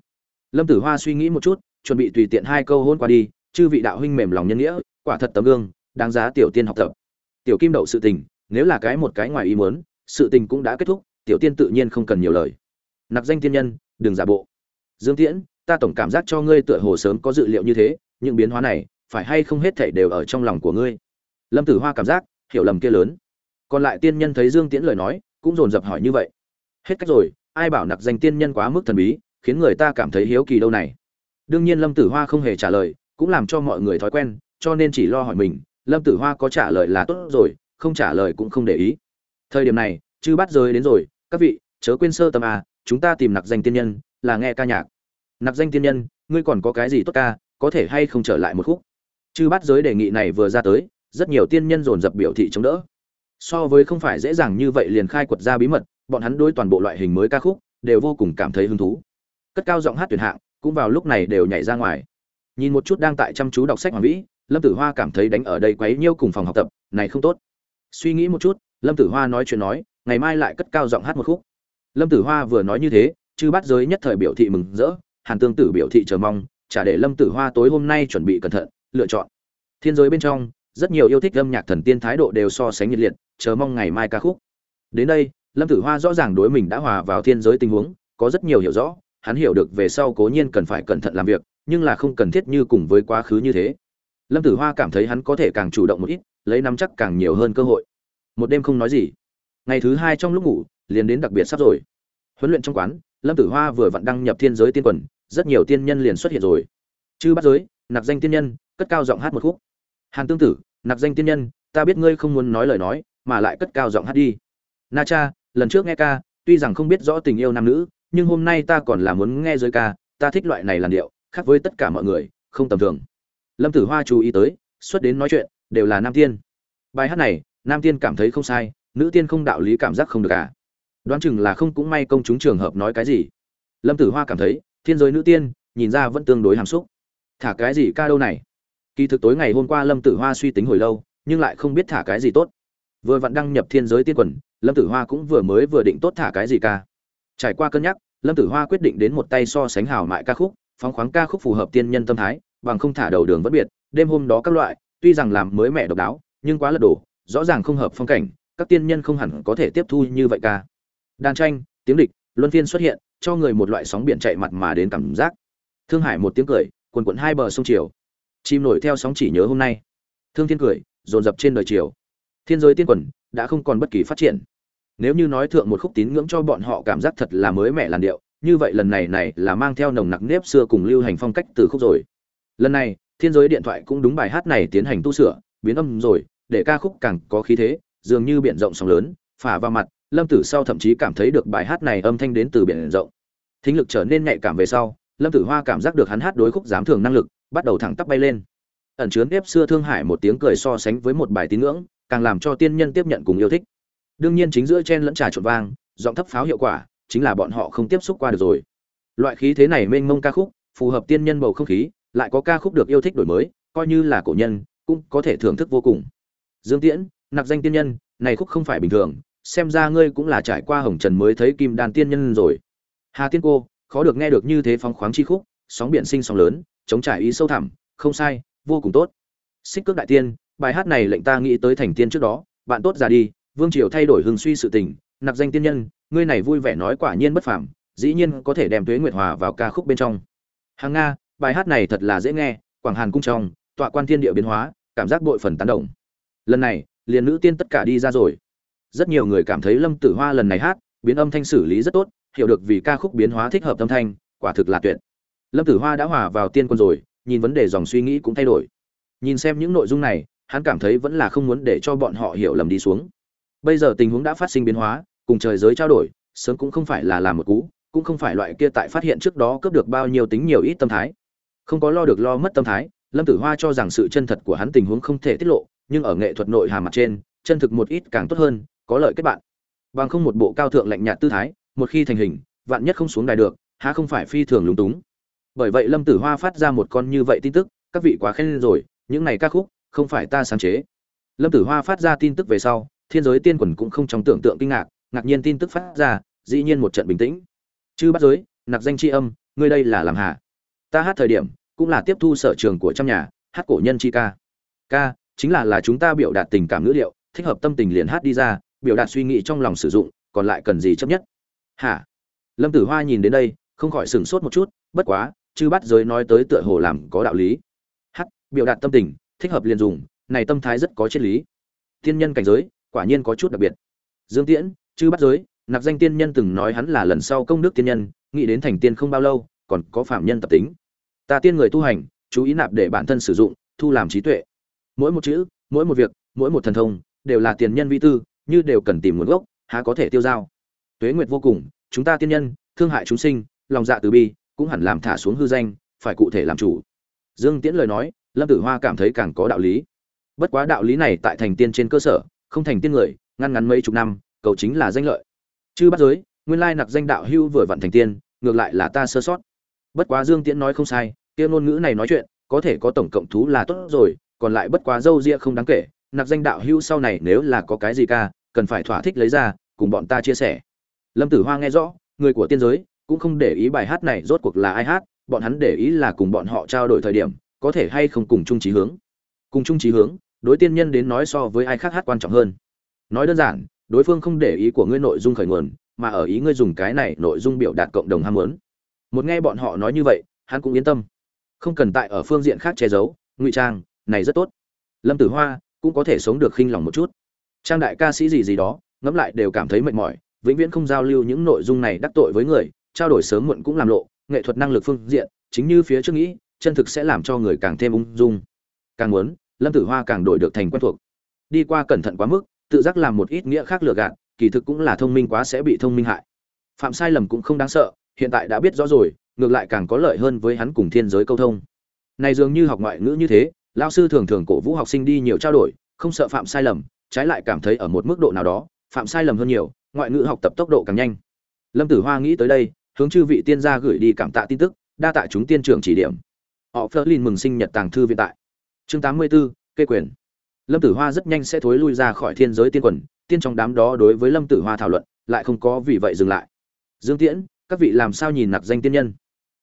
lâm tử hoa suy nghĩ một chút, chuẩn bị tùy tiện hai câu hôn qua đi, chư vị đạo huynh mềm lòng nhân nghĩa, quả thật tấm gương, đáng giá tiểu tiên học tập. Tiểu kim đậu sự tình, nếu là cái một cái ngoài ý muốn sự tình cũng đã kết thúc, tiểu tiên tự nhiên không cần nhiều lời. Nạp danh tiên nhân, đừng giả bộ. Dương tiễn, ta tổng cảm giác cho ngươi tựa hồ sớm có dự liệu như thế, những biến hóa này, phải hay không hết thảy đều ở trong lòng của ngươi? Lâm tử hoa cảm giác, hiểu lầm kia lớn. Còn lại tiên nhân thấy dương tiễn lời nói, cũng dồn dập hỏi như vậy. Hết cách rồi, ai bảo nặc danh tiên nhân quá mức thần bí, khiến người ta cảm thấy hiếu kỳ đâu này? Đương nhiên lâm tử hoa không hề trả lời, cũng làm cho mọi người thói quen, cho nên chỉ lo hỏi mình, lâm tử hoa có trả lời là tốt rồi, không trả lời cũng không để ý thời điểm này, chư bắt giới đến rồi, các vị, chớ quên sơ tâm à chúng ta tìm nặc danh tiên nhân, là nghe ca nhạc. Nặc danh tiên nhân, ngươi còn có cái gì tốt ca, có thể hay không trở lại một khúc? Chư bắt giới đề nghị này vừa ra tới, rất nhiều tiên nhân dồn dập biểu thị chống đỡ. So với không phải dễ dàng như vậy liền khai quật ra bí mật, bọn hắn đối toàn bộ loại hình mới ca khúc, đều vô cùng cảm thấy hứng thú. Cất cao giọng hát tuyển hạng, cũng vào lúc này đều nhảy ra ngoài. Nhìn một chút đang tại chăm chú đọc sách hoàng vĩ, lâm tử hoa cảm thấy đánh ở đây quấy nhiêu cùng phòng học tập, này không tốt. Suy nghĩ một chút lâm tử hoa nói chuyện nói, ngày mai lại cất cao giọng hát một khúc. Lâm tử hoa vừa nói như thế, chư Bát giới nhất thời biểu thị mừng rỡ, hàn tương tử biểu thị chờ mong, chả để lâm tử hoa tối hôm nay chuẩn bị cẩn thận, lựa chọn. Thiên giới bên trong, rất nhiều yêu thích âm nhạc thần tiên thái độ đều so sánh nhiệt liệt, chờ mong ngày mai ca khúc. Đến đây, lâm tử hoa rõ ràng đối mình đã hòa vào thiên giới tình huống, có rất nhiều hiểu rõ, hắn hiểu được về sau cố nhiên cần phải cẩn thận làm việc, nhưng là không cần thiết như cùng với quá khứ như thế. Lâm tử hoa cảm thấy hắn có thể càng chủ động một ít, lấy nắm chắc càng nhiều hơn cơ hội một đêm không nói gì. Ngày thứ hai trong lúc ngủ, liền đến đặc biệt sắp rồi. Huấn luyện trong quán, lâm tử hoa vừa vặn đăng nhập thiên giới tiên quần, rất nhiều tiên nhân liền xuất hiện rồi. Chư bắt giới, nạp danh tiên nhân, cất cao giọng hát một khúc. Hàn tương tử, nạp danh tiên nhân, ta biết ngươi không muốn nói lời nói, mà lại cất cao giọng hát đi. Na cha, lần trước nghe ca, tuy rằng không biết rõ tình yêu nam nữ, nhưng hôm nay ta còn là muốn nghe giới ca, ta thích loại này làn điệu, khác với tất cả mọi người, không tầm thường. Lâm tử hoa chú ý tới, xuất đến nói chuyện, đều là nam tiên. Bài hát này nam tiên cảm thấy không sai, nữ tiên không đạo lý cảm giác không được cả à. đoán chừng là không cũng may công chúng trường hợp nói cái gì. Lâm tử hoa cảm thấy, thiên giới nữ tiên, nhìn ra vẫn tương đối hàm xúc. Thả cái gì ca đâu này? Kỳ thực tối ngày hôm qua lâm tử hoa suy tính hồi lâu, nhưng lại không biết thả cái gì tốt. Vừa vặn đăng nhập thiên giới tiên quần, lâm tử hoa cũng vừa mới vừa định tốt thả cái gì ca. Trải qua cân nhắc, lâm tử hoa quyết định đến một tay so sánh hào mại ca khúc, phóng khoáng ca khúc phù hợp tiên nhân tâm thái, bằng không thả đầu đường vẫn biệt, đêm hôm đó các loại, tuy rằng làm mới mẹ độc đáo, nhưng quá lật đổ rõ ràng không hợp phong cảnh, các tiên nhân không hẳn có thể tiếp thu như vậy ca đàn tranh, tiếng địch, luân phiên xuất hiện, cho người một loại sóng biển chạy mặt mà đến cảm giác. Thương hải một tiếng cười, quần quận hai bờ sông chiều. Chim nổi theo sóng chỉ nhớ hôm nay. Thương thiên cười, dồn dập trên đời chiều. Thiên giới tiên quần, đã không còn bất kỳ phát triển. Nếu như nói thượng một khúc tín ngưỡng cho bọn họ cảm giác thật là mới mẻ làn điệu, như vậy lần này này là mang theo nồng nặc nếp xưa cùng lưu hành phong cách từ khúc rồi. Lần này, thiên giới điện thoại cũng đúng bài hát này tiến hành tu sửa, biến âm rồi để ca khúc càng có khí thế, dường như biển rộng sóng lớn, phả vào mặt, lâm tử sau thậm chí cảm thấy được bài hát này âm thanh đến từ biển rộng. Thính lực trở nên nhạy cảm về sau, lâm tử hoa cảm giác được hắn hát đối khúc giám thường năng lực, bắt đầu thẳng tắp bay lên. Ẩn chứa nếp xưa thương hải một tiếng cười so sánh với một bài tín ngưỡng, càng làm cho tiên nhân tiếp nhận cùng yêu thích. Đương nhiên chính giữa chen lẫn trà trộn vang, giọng thấp pháo hiệu quả, chính là bọn họ không tiếp xúc qua được rồi. Loại khí thế này mênh mông ca khúc, phù hợp tiên nhân bầu không khí, lại có ca khúc được yêu thích đổi mới, coi như là cổ nhân, cũng có thể thưởng thức vô cùng dương tiễn, nặc danh tiên nhân, này khúc không phải bình thường, xem ra ngươi cũng là trải qua hồng trần mới thấy kim đàn tiên nhân rồi. Hà tiên cô, khó được nghe được như thế phóng khoáng chi khúc, sóng biển sinh sóng lớn, chống trải ý sâu thẳm, không sai, vô cùng tốt. Xích cước đại tiên, bài hát này lệnh ta nghĩ tới thành tiên trước đó, bạn tốt ra đi, vương triều thay đổi hưng suy sự tình, nặc danh tiên nhân, ngươi này vui vẻ nói quả nhiên bất phàm, dĩ nhiên có thể đem tuế nguyệt hòa vào ca khúc bên trong. Hàng nga, bài hát này thật là dễ nghe, quảng hàn cung trong, tọa quan thiên địa biến hóa, cảm giác bội phần tán động lần này, liền nữ tiên tất cả đi ra rồi. Rất nhiều người cảm thấy lâm tử hoa lần này hát, biến âm thanh xử lý rất tốt, hiểu được vì ca khúc biến hóa thích hợp âm thanh, quả thực là tuyệt. Lâm tử hoa đã hòa vào tiên quân rồi, nhìn vấn đề dòng suy nghĩ cũng thay đổi. Nhìn xem những nội dung này, hắn cảm thấy vẫn là không muốn để cho bọn họ hiểu lầm đi xuống. Bây giờ tình huống đã phát sinh biến hóa, cùng trời giới trao đổi, sớm cũng không phải là làm một cú, cũng không phải loại kia tại phát hiện trước đó cướp được bao nhiêu tính nhiều ít tâm thái. Không có lo được lo mất tâm thái, lâm tử hoa cho rằng sự chân thật của hắn tình huống không thể tiết lộ nhưng ở nghệ thuật nội hàm mặt trên, chân thực một ít càng tốt hơn, có lợi kết bạn. Bằng không một bộ cao thượng lạnh nhạt tư thái, một khi thành hình, vạn nhất không xuống đài được, há không phải phi thường lúng túng. Bởi vậy lâm tử hoa phát ra một con như vậy tin tức, các vị quá khen rồi, những này ca khúc, không phải ta sáng chế. Lâm tử hoa phát ra tin tức về sau, thiên giới tiên quần cũng không trong tưởng tượng kinh ngạc ngạc nhiên tin tức phát ra, dĩ nhiên một trận bình tĩnh. Chư bắt giới, nặc danh tri âm, ngươi đây là làm hạ ta hát thời điểm, cũng là tiếp thu sở trường của trong nhà, hát cổ nhân chi ca. Ca chính là là chúng ta biểu đạt tình cảm ngữ liệu, thích hợp tâm tình liền hát đi ra, biểu đạt suy nghĩ trong lòng sử dụng, còn lại cần gì chấp nhất? Hả? Lâm tử hoa nhìn đến đây, không khỏi sửng sốt một chút, bất quá, chư bắt giới nói tới tựa hồ làm có đạo lý. Hát, biểu đạt tâm tình, thích hợp liền dùng, này tâm thái rất có triết lý. Tiên nhân cảnh giới, quả nhiên có chút đặc biệt. Dương tiễn, chư bắt giới, nạp danh tiên nhân từng nói hắn là lần sau công đức tiên nhân, nghĩ đến thành tiên không bao lâu, còn có phạm nhân tập tính. Ta tiên người tu hành, chú ý nạp để bản thân sử dụng, thu làm trí tuệ mỗi một chữ, mỗi một việc, mỗi một thần thông, đều là tiền nhân vi tư, như đều cần tìm nguồn gốc, há có thể tiêu dao. Tuế nguyệt vô cùng, chúng ta tiên nhân, thương hại chúng sinh, lòng dạ từ bi, cũng hẳn làm thả xuống hư danh, phải cụ thể làm chủ. Dương tiễn lời nói, lâm tử hoa cảm thấy càng có đạo lý. Bất quá đạo lý này tại thành tiên trên cơ sở, không thành tiên người, ngăn ngắn mấy chục năm, cầu chính là danh lợi. Chứ bắt giới, nguyên lai nặc danh đạo hưu vừa vặn thành tiên, ngược lại là ta sơ sót. Bất quá dương tiễn nói không sai, kia ngôn ngữ này nói chuyện, có thể có tổng cộng thú là tốt rồi còn lại bất quá dâu ria không đáng kể, nạp danh đạo hưu sau này nếu là có cái gì ca, cần phải thỏa thích lấy ra, cùng bọn ta chia sẻ. Lâm tử hoa nghe rõ, người của tiên giới, cũng không để ý bài hát này rốt cuộc là ai hát, bọn hắn để ý là cùng bọn họ trao đổi thời điểm, có thể hay không cùng chung trí hướng. Cùng chung trí hướng, đối tiên nhân đến nói so với ai khác hát quan trọng hơn. Nói đơn giản, đối phương không để ý của ngươi nội dung khởi nguồn, mà ở ý ngươi dùng cái này nội dung biểu đạt cộng đồng ham muốn. Một nghe bọn họ nói như vậy, hắn cũng yên tâm. Không cần tại ở phương diện khác che giấu, ngụy trang này rất tốt. Lâm tử hoa cũng có thể sống được khinh lòng một chút. Trang đại ca sĩ gì gì đó, ngẫm lại đều cảm thấy mệt mỏi, vĩnh viễn không giao lưu những nội dung này đắc tội với người, trao đổi sớm muộn cũng làm lộ, nghệ thuật năng lực phương diện, chính như phía trước nghĩ, chân thực sẽ làm cho người càng thêm ung dung. Càng muốn, lâm tử hoa càng đổi được thành quen thuộc. Đi qua cẩn thận quá mức, tự giác làm một ít nghĩa khác lừa gạt, kỳ thực cũng là thông minh quá sẽ bị thông minh hại. Phạm sai lầm cũng không đáng sợ, hiện tại đã biết rõ rồi, ngược lại càng có lợi hơn với hắn cùng thiên giới câu thông. Này dường như học ngoại ngữ như thế lao sư thường thường cổ vũ học sinh đi nhiều trao đổi không sợ phạm sai lầm trái lại cảm thấy ở một mức độ nào đó phạm sai lầm hơn nhiều ngoại ngữ học tập tốc độ càng nhanh. Lâm tử hoa nghĩ tới đây hướng chư vị tiên gia gửi đi cảm tạ tin tức đa tạ chúng tiên trưởng chỉ điểm. Họ phớt lên mừng sinh nhật tàng thư viện tại. Chương tám mươi 84, kê quyền. Lâm tử hoa rất nhanh sẽ thối lui ra khỏi thiên giới tiên quần tiên trong đám đó đối với lâm tử hoa thảo luận lại không có vì vậy dừng lại. Dương tiễn các vị làm sao nhìn nặc danh tiên nhân?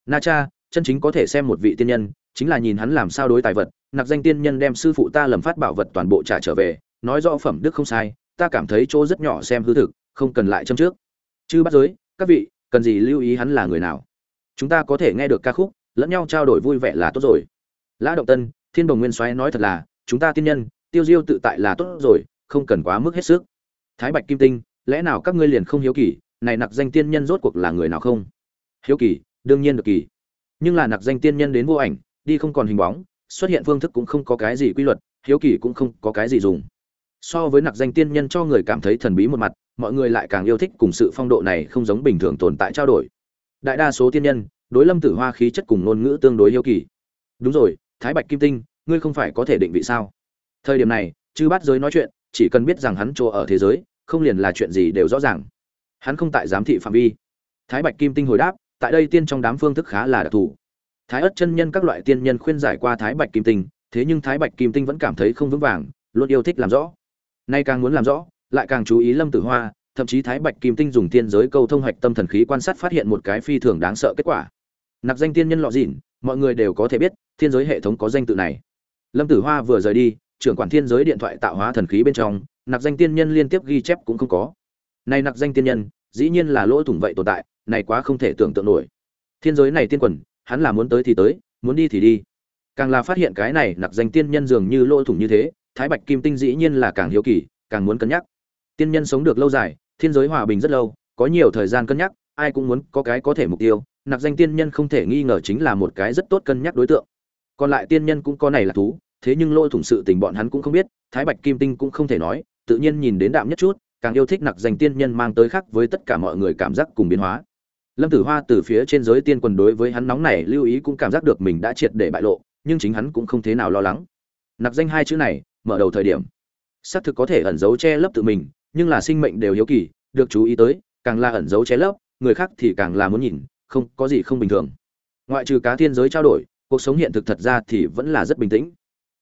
Na cha chân chính có thể xem một vị tiên nhân, chính là nhìn hắn làm sao đối tài vật nặc danh tiên nhân đem sư phụ ta lầm phát bảo vật toàn bộ trả trở về, nói rõ phẩm đức không sai, ta cảm thấy chỗ rất nhỏ xem hư thực, không cần lại châm trước. Chứ bắt giới, các vị, cần gì lưu ý hắn là người nào? Chúng ta có thể nghe được ca khúc, lẫn nhau trao đổi vui vẻ là tốt rồi. Lã động tân, thiên đồng nguyên soái nói thật là, chúng ta tiên nhân, tiêu diêu tự tại là tốt rồi, không cần quá mức hết sức. Thái bạch kim tinh, lẽ nào các ngươi liền không hiếu kỳ, này nặc danh tiên nhân rốt cuộc là người nào không? Hiếu kỳ, đương nhiên được kỳ nhưng là nặc danh tiên nhân đến vô ảnh, đi không còn hình bóng, xuất hiện phương thức cũng không có cái gì quy luật, hiếu kỳ cũng không có cái gì dùng. So với nặc danh tiên nhân cho người cảm thấy thần bí một mặt, mọi người lại càng yêu thích cùng sự phong độ này không giống bình thường tồn tại trao đổi. Đại đa số tiên nhân, đối lâm tử hoa khí chất cùng ngôn ngữ tương đối hiếu kỳ. Đúng rồi, thái bạch kim tinh, ngươi không phải có thể định vị sao? Thời điểm này, chư bát giới nói chuyện, chỉ cần biết rằng hắn chỗ ở thế giới, không liền là chuyện gì đều rõ ràng. Hắn không tại giám thị phạm vi. Thái bạch kim tinh hồi đáp tại đây tiên trong đám phương thức khá là đặc thù. Thái ất chân nhân các loại tiên nhân khuyên giải qua thái bạch kim tinh, thế nhưng thái bạch kim tinh vẫn cảm thấy không vững vàng, luôn yêu thích làm rõ. Nay càng muốn làm rõ, lại càng chú ý lâm tử hoa, thậm chí thái bạch kim tinh dùng tiên giới câu thông hạch tâm thần khí quan sát phát hiện một cái phi thường đáng sợ kết quả. Nạp danh tiên nhân lọ dịn, mọi người đều có thể biết, thiên giới hệ thống có danh tự này. Lâm tử hoa vừa rời đi, trưởng quản thiên giới điện thoại tạo hóa thần khí bên trong nặc danh tiên nhân liên tiếp ghi chép cũng không có. Này nặc danh tiên nhân dĩ nhiên là lỗ thủng vậy tồn tại, này quá không thể tưởng tượng nổi. Thiên giới này tiên quần, hắn là muốn tới thì tới, muốn đi thì đi. Càng là phát hiện cái này nặc danh tiên nhân dường như lỗ thủng như thế, thái bạch kim tinh dĩ nhiên là càng hiếu kỳ, càng muốn cân nhắc. Tiên nhân sống được lâu dài, thiên giới hòa bình rất lâu, có nhiều thời gian cân nhắc, ai cũng muốn có cái có thể mục tiêu, nặc danh tiên nhân không thể nghi ngờ chính là một cái rất tốt cân nhắc đối tượng. Còn lại tiên nhân cũng có này là thú, thế nhưng lỗ thủng sự tình bọn hắn cũng không biết, thái bạch kim tinh cũng không thể nói, tự nhiên nhìn đến đạm nhất chút càng yêu thích nặc danh tiên nhân mang tới khác với tất cả mọi người cảm giác cùng biến hóa. Lâm tử hoa từ phía trên giới tiên quần đối với hắn nóng này lưu ý cũng cảm giác được mình đã triệt để bại lộ, nhưng chính hắn cũng không thế nào lo lắng. Nặc danh hai chữ này, mở đầu thời điểm. Xác thực có thể ẩn giấu che lấp tự mình, nhưng là sinh mệnh đều hiếu kỳ, được chú ý tới, càng là ẩn giấu che lấp, người khác thì càng là muốn nhìn, không, có gì không bình thường. Ngoại trừ cá thiên giới trao đổi, cuộc sống hiện thực thật ra thì vẫn là rất bình tĩnh.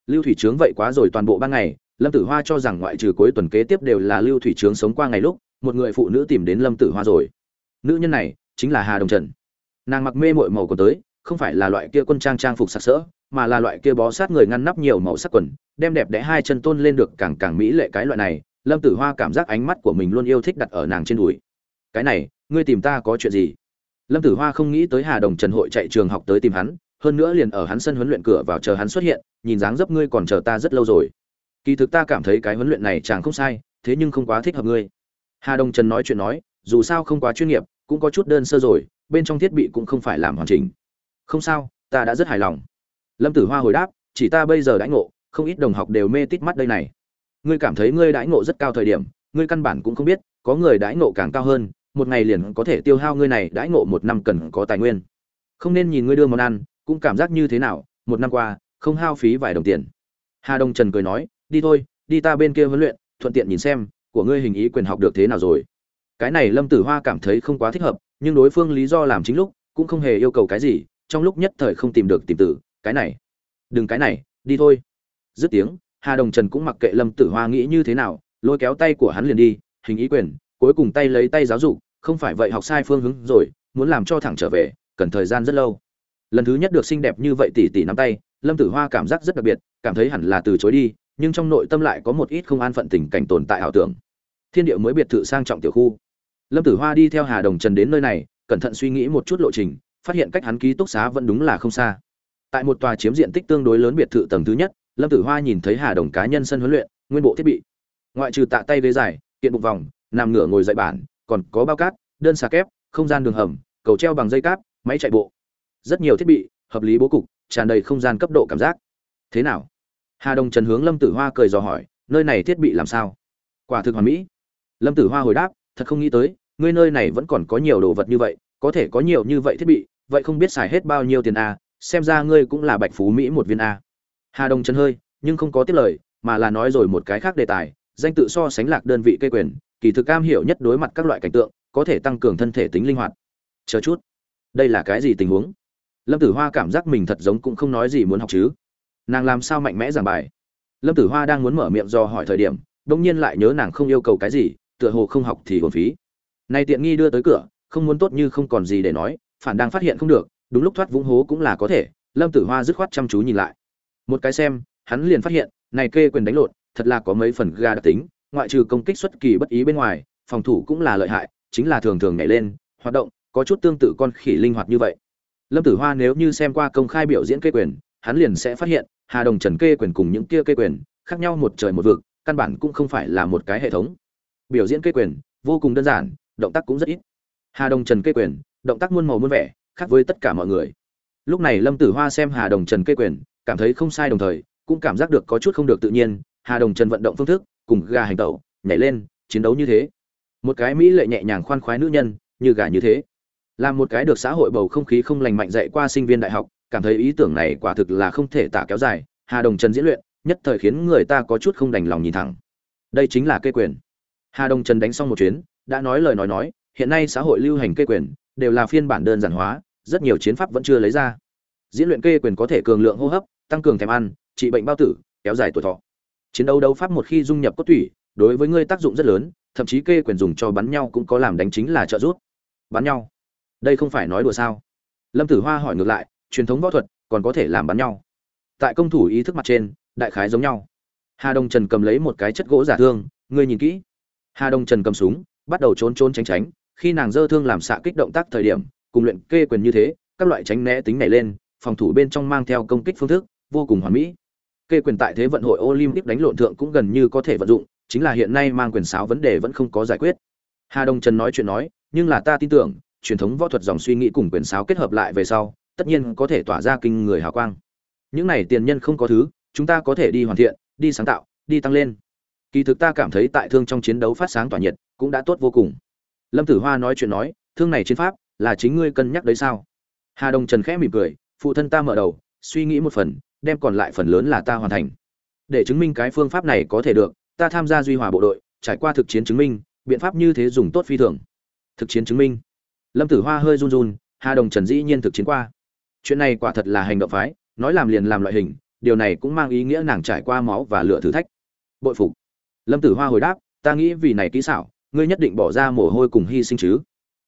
Lưu thủy trướng vậy quá rồi toàn bộ ban ngày lâm tử hoa cho rằng ngoại trừ cuối tuần kế tiếp đều là lưu thủy trướng sống qua ngày lúc, một người phụ nữ tìm đến lâm tử hoa rồi. Nữ nhân này chính là hà đồng trần. Nàng mặc mê mội màu còn tới, không phải là loại kia quân trang trang phục sặc sỡ, mà là loại kia bó sát người ngăn nắp nhiều màu sắc quần, đem đẹp đẽ hai chân tôn lên được càng càng mỹ lệ cái loại này, lâm tử hoa cảm giác ánh mắt của mình luôn yêu thích đặt ở nàng trên đùi. Cái này, ngươi tìm ta có chuyện gì? Lâm tử hoa không nghĩ tới hà đồng trần hội chạy trường học tới tìm hắn, hơn nữa liền ở hắn sân huấn luyện cửa vào chờ hắn xuất hiện, nhìn dáng dấp ngươi còn chờ ta rất lâu rồi kỳ thực ta cảm thấy cái huấn luyện này chẳng không sai, thế nhưng không quá thích hợp ngươi. Hà đồng trần nói chuyện nói, dù sao không quá chuyên nghiệp, cũng có chút đơn sơ rồi, bên trong thiết bị cũng không phải làm hoàn chỉnh. Không sao, ta đã rất hài lòng. Lâm tử hoa hồi đáp, chỉ ta bây giờ đãi ngộ, không ít đồng học đều mê tít mắt đây này. Ngươi cảm thấy ngươi đãi ngộ rất cao thời điểm, ngươi căn bản cũng không biết, có người đãi ngộ càng cao hơn, một ngày liền có thể tiêu hao ngươi này đãi ngộ một năm cần có tài nguyên. Không nên nhìn ngươi đưa món ăn, cũng cảm giác như thế nào, một năm qua, không hao phí vài đồng tiền. Hà đông trần cười nói đi thôi, đi ta bên kia huấn luyện, thuận tiện nhìn xem, của ngươi hình ý quyền học được thế nào rồi. Cái này lâm tử hoa cảm thấy không quá thích hợp, nhưng đối phương lý do làm chính lúc, cũng không hề yêu cầu cái gì, trong lúc nhất thời không tìm được tìm tử, cái này. Đừng cái này, đi thôi. Dứt tiếng, hà đồng trần cũng mặc kệ lâm tử hoa nghĩ như thế nào, lôi kéo tay của hắn liền đi, hình ý quyền, cuối cùng tay lấy tay giáo dục, không phải vậy học sai phương hướng rồi, muốn làm cho thẳng trở về, cần thời gian rất lâu. Lần thứ nhất được xinh đẹp như vậy tỷ tỷ nắm tay, lâm tử hoa cảm giác rất đặc biệt, cảm thấy hẳn là từ chối đi nhưng trong nội tâm lại có một ít không an phận tình cảnh tồn tại ảo tưởng. Thiên địa mới biệt thự sang trọng tiểu khu. Lâm tử hoa đi theo hà đồng trần đến nơi này, cẩn thận suy nghĩ một chút lộ trình, phát hiện cách hắn ký túc xá vẫn đúng là không xa. Tại một tòa chiếm diện tích tương đối lớn biệt thự tầng thứ nhất, lâm tử hoa nhìn thấy hà đồng cá nhân sân huấn luyện, nguyên bộ thiết bị. Ngoại trừ tạ tay ghế dài, kiện bụng vòng, nằm ngửa ngồi dậy bản, còn có bao cát, đơn xà kép, không gian đường hầm, cầu treo bằng dây cáp, máy chạy bộ. Rất nhiều thiết bị, hợp lý bố cục, tràn đầy không gian cấp độ cảm giác. Thế nào? Hà đồng trần hướng lâm tử hoa cười dò hỏi, nơi này thiết bị làm sao? Quả thực hoàn mỹ. Lâm tử hoa hồi đáp, thật không nghĩ tới, ngươi nơi này vẫn còn có nhiều đồ vật như vậy, có thể có nhiều như vậy thiết bị, vậy không biết xài hết bao nhiêu tiền a, xem ra ngươi cũng là bạch phú mỹ một viên a. Hà đồng trần hơi, nhưng không có tiết lời, mà là nói rồi một cái khác đề tài, danh tự so sánh lạc đơn vị cây quyền, kỳ thực cam hiểu nhất đối mặt các loại cảnh tượng, có thể tăng cường thân thể tính linh hoạt. Chờ chút. Đây là cái gì tình huống? Lâm tử hoa cảm giác mình thật giống cũng không nói gì muốn học chứ nàng làm sao mạnh mẽ giảng bài? Lâm tử hoa đang muốn mở miệng do hỏi thời điểm đông nhiên lại nhớ nàng không yêu cầu cái gì, tựa hồ không học thì hồn phí. Nay tiện nghi đưa tới cửa, không muốn tốt như không còn gì để nói, phản đang phát hiện không được, đúng lúc thoát vũng hố cũng là có thể, lâm tử hoa dứt khoát chăm chú nhìn lại. Một cái xem, hắn liền phát hiện, này kê quyền đánh lộn, thật là có mấy phần ga đặc tính, ngoại trừ công kích xuất kỳ bất ý bên ngoài, phòng thủ cũng là lợi hại, chính là thường thường nhảy lên, hoạt động, có chút tương tự con khỉ linh hoạt như vậy. Lâm tử hoa nếu như xem qua công khai biểu diễn kê quyền, hắn liền sẽ phát hiện hà đồng trần kê quyền cùng những kia kê quyền, khác nhau một trời một vực, căn bản cũng không phải là một cái hệ thống. Biểu diễn kê quyền, vô cùng đơn giản, động tác cũng rất ít. Hà đồng trần kê quyền, động tác muôn màu muôn vẻ, khác với tất cả mọi người. Lúc này lâm tử hoa xem hà đồng trần kê quyền, cảm thấy không sai đồng thời, cũng cảm giác được có chút không được tự nhiên, hà đồng trần vận động phương thức, cùng gà hành tẩu, nhảy lên, chiến đấu như thế. Một cái mỹ lệ nhẹ nhàng khoan khoái nữ nhân, như gà như thế. Làm một cái được xã hội bầu không khí không lành mạnh dạy qua sinh viên đại học cảm thấy ý tưởng này quả thực là không thể tả kéo dài, hà đồng trần diễn luyện, nhất thời khiến người ta có chút không đành lòng nhìn thẳng. Đây chính là kê quyền. Hà đồng trần đánh xong một chuyến, đã nói lời nói nói, hiện nay xã hội lưu hành kê quyền, đều là phiên bản đơn giản hóa, rất nhiều chiến pháp vẫn chưa lấy ra. Diễn luyện kê quyền có thể cường lượng hô hấp, tăng cường thèm ăn, trị bệnh bao tử, kéo dài tuổi thọ. Chiến đấu đấu pháp một khi dung nhập cốt thủy đối với ngươi tác dụng rất lớn, thậm chí kê quyền dùng cho bắn nhau cũng có làm đánh chính là trợ giúp. Bắn nhau. Đây không phải nói đùa sao? Lâm tử hoa hỏi ngược lại truyền thống võ thuật, còn có thể làm bắn nhau. Tại công thủ ý thức mặt trên, đại khái giống nhau. Hà đông trần cầm lấy một cái chất gỗ giả thương, ngươi nhìn kỹ. Hà đông trần cầm súng, bắt đầu trốn trốn tránh tránh, khi nàng dơ thương làm xạ kích động tác thời điểm, cùng luyện kê quyền như thế, các loại tránh né tính này lên, phòng thủ bên trong mang theo công kích phương thức, vô cùng hoàn mỹ. Kê quyền tại thế vận hội olympic đánh lộn thượng cũng gần như có thể vận dụng, chính là hiện nay mang quyền sáo vấn đề vẫn không có giải quyết. Hà đông trần nói chuyện nói, nhưng là ta tin tưởng, truyền thống võ thuật dòng suy nghĩ cùng quyền sáo kết hợp lại về sau tất nhiên có thể tỏa ra kinh người hào quang. Những này tiền nhân không có thứ, chúng ta có thể đi hoàn thiện, đi sáng tạo, đi tăng lên. Kỳ thực ta cảm thấy tại thương trong chiến đấu phát sáng tỏa nhiệt cũng đã tốt vô cùng. Lâm tử hoa nói chuyện nói, thương này chiến pháp là chính ngươi cân nhắc đấy sao? Hà đông trần khẽ mỉm cười, phụ thân ta mở đầu, suy nghĩ một phần, đem còn lại phần lớn là ta hoàn thành. Để chứng minh cái phương pháp này có thể được, ta tham gia duy hòa bộ đội, trải qua thực chiến chứng minh, biện pháp như thế dùng tốt phi thường. Thực chiến chứng minh. Lâm tử hoa hơi run run, hà đồng trần dĩ nhiên thực chiến qua chuyện này quả thật là hành động phái, nói làm liền làm loại hình, điều này cũng mang ý nghĩa nàng trải qua máu và lửa thử thách. Bội phục. Lâm tử hoa hồi đáp, ta nghĩ vì này kỹ xảo, ngươi nhất định bỏ ra mồ hôi cùng hy sinh chứ.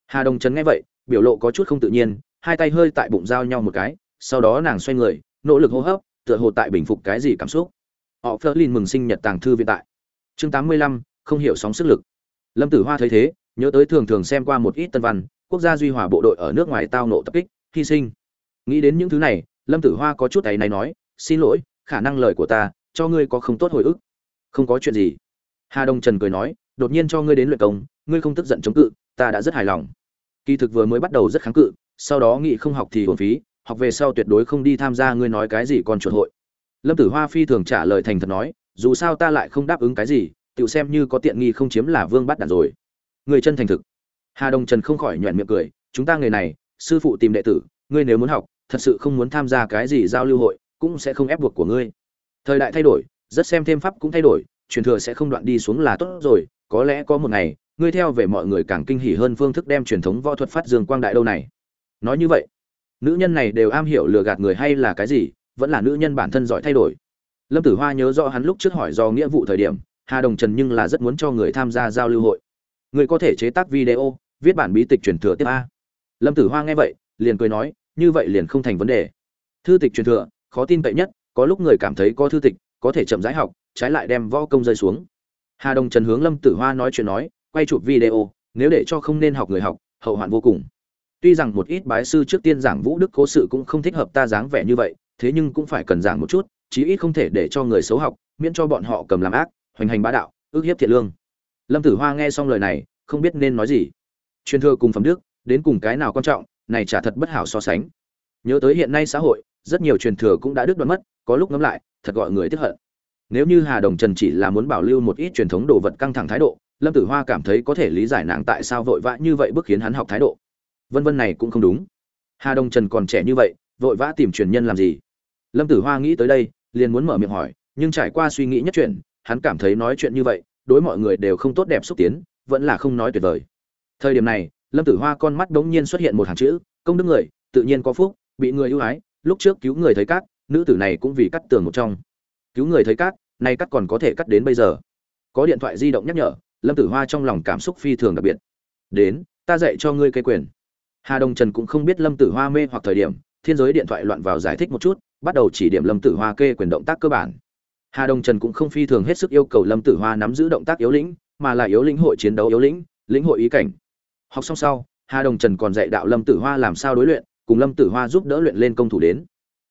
Hà đồng trấn nghe vậy, biểu lộ có chút không tự nhiên, hai tay hơi tại bụng giao nhau một cái, sau đó nàng xoay người, nỗ lực hô hấp, tựa hồ tại bình phục cái gì cảm xúc. Họ phớt lên mừng sinh nhật tàng thư viện tại. Chương tám mươi lăm, không hiểu sóng sức lực. Lâm tử hoa thấy thế, nhớ tới thường thường xem qua một ít tân văn, quốc gia duy hòa bộ đội ở nước ngoài tao nộ tập kích, hy sinh nghĩ đến những thứ này, lâm tử hoa có chút ấy này nói, xin lỗi, khả năng lời của ta, cho ngươi có không tốt hồi ức. Không có chuyện gì. Hà đông trần cười nói, đột nhiên cho ngươi đến luyện công, ngươi không tức giận chống cự, ta đã rất hài lòng. Kỳ thực vừa mới bắt đầu rất kháng cự, sau đó nghị không học thì hồn phí, học về sau tuyệt đối không đi tham gia ngươi nói cái gì còn chuột hội. Lâm tử hoa phi thường trả lời thành thật nói, dù sao ta lại không đáp ứng cái gì tự xem như có tiện nghi không chiếm là vương bắt đạn rồi. Người chân thành thực. Hà đông trần không khỏi nhoẹn miệng cười, chúng ta người này, sư phụ tìm đệ tử, ngươi nếu muốn học thật sự không muốn tham gia cái gì giao lưu hội, cũng sẽ không ép buộc của ngươi. Thời đại thay đổi, rất xem thêm pháp cũng thay đổi, truyền thừa sẽ không đoạn đi xuống là tốt rồi, có lẽ có một ngày, ngươi theo về mọi người càng kinh hỉ hơn phương thức đem truyền thống võ thuật phát dương quang đại đâu này. Nói như vậy, nữ nhân này đều am hiểu lừa gạt người hay là cái gì, vẫn là nữ nhân bản thân giỏi thay đổi. Lâm tử hoa nhớ rõ hắn lúc trước hỏi do nghĩa vụ thời điểm, hà đồng trần nhưng là rất muốn cho người tham gia giao lưu hội. Người có thể chế tác video, viết bản bí tịch truyền thừa tiếp a. Lâm tử hoa nghe vậy, liền cười nói như vậy liền không thành vấn đề. Thư tịch truyền thừa, khó tin cậy nhất, có lúc người cảm thấy có thư tịch, có thể chậm rãi học, trái lại đem võ công rơi xuống. Hà đồng trần hướng lâm tử hoa nói chuyện nói, quay chụp video, nếu để cho không nên học người học, hậu hoạn vô cùng. Tuy rằng một ít bái sư trước tiên giảng vũ đức cố sự cũng không thích hợp ta dáng vẻ như vậy, thế nhưng cũng phải cần giảng một chút, chí ít không thể để cho người xấu học, miễn cho bọn họ cầm làm ác, hoành hành bá đạo, ước hiếp thiệt lương. Lâm tử hoa nghe xong lời này, không biết nên nói gì. Truyền thừa cùng phẩm đức, đến cùng cái nào quan trọng này chả thật bất hảo so sánh. Nhớ tới hiện nay xã hội, rất nhiều truyền thừa cũng đã đứt đoạn mất, có lúc ngẫm lại, thật gọi người tức hận. Nếu như hà đồng trần chỉ là muốn bảo lưu một ít truyền thống đồ vật căng thẳng thái độ, lâm tử hoa cảm thấy có thể lý giải nàng tại sao vội vã như vậy bức khiến hắn học thái độ. Vân vân này cũng không đúng. Hà đồng trần còn trẻ như vậy, vội vã tìm truyền nhân làm gì? Lâm tử hoa nghĩ tới đây, liền muốn mở miệng hỏi, nhưng trải qua suy nghĩ nhất chuyện, hắn cảm thấy nói chuyện như vậy, đối mọi người đều không tốt đẹp xúc tiến, vẫn là không nói tuyệt vời. Thời điểm này lâm tử hoa con mắt đống nhiên xuất hiện một hàng chữ, công đức người, tự nhiên có phúc, bị người ưu ái, lúc trước cứu người thấy cát, nữ tử này cũng vì cắt tường một trong. Cứu người thấy cát, nay cắt còn có thể cắt đến bây giờ. Có điện thoại di động nhắc nhở, lâm tử hoa trong lòng cảm xúc phi thường đặc biệt. Đến, ta dạy cho ngươi cây quyền. Hà đồng trần cũng không biết lâm tử hoa mê hoặc thời điểm, thiên giới điện thoại loạn vào giải thích một chút, bắt đầu chỉ điểm lâm tử hoa kê quyền động tác cơ bản. Hà đồng trần cũng không phi thường hết sức yêu cầu lâm tử hoa nắm giữ động tác yếu lĩnh, mà là yếu lĩnh hội chiến đấu yếu lĩnh lĩnh hội ý cảnh học xong sau, hà đồng trần còn dạy đạo lâm tử hoa làm sao đối luyện, cùng lâm tử hoa giúp đỡ luyện lên công thủ đến.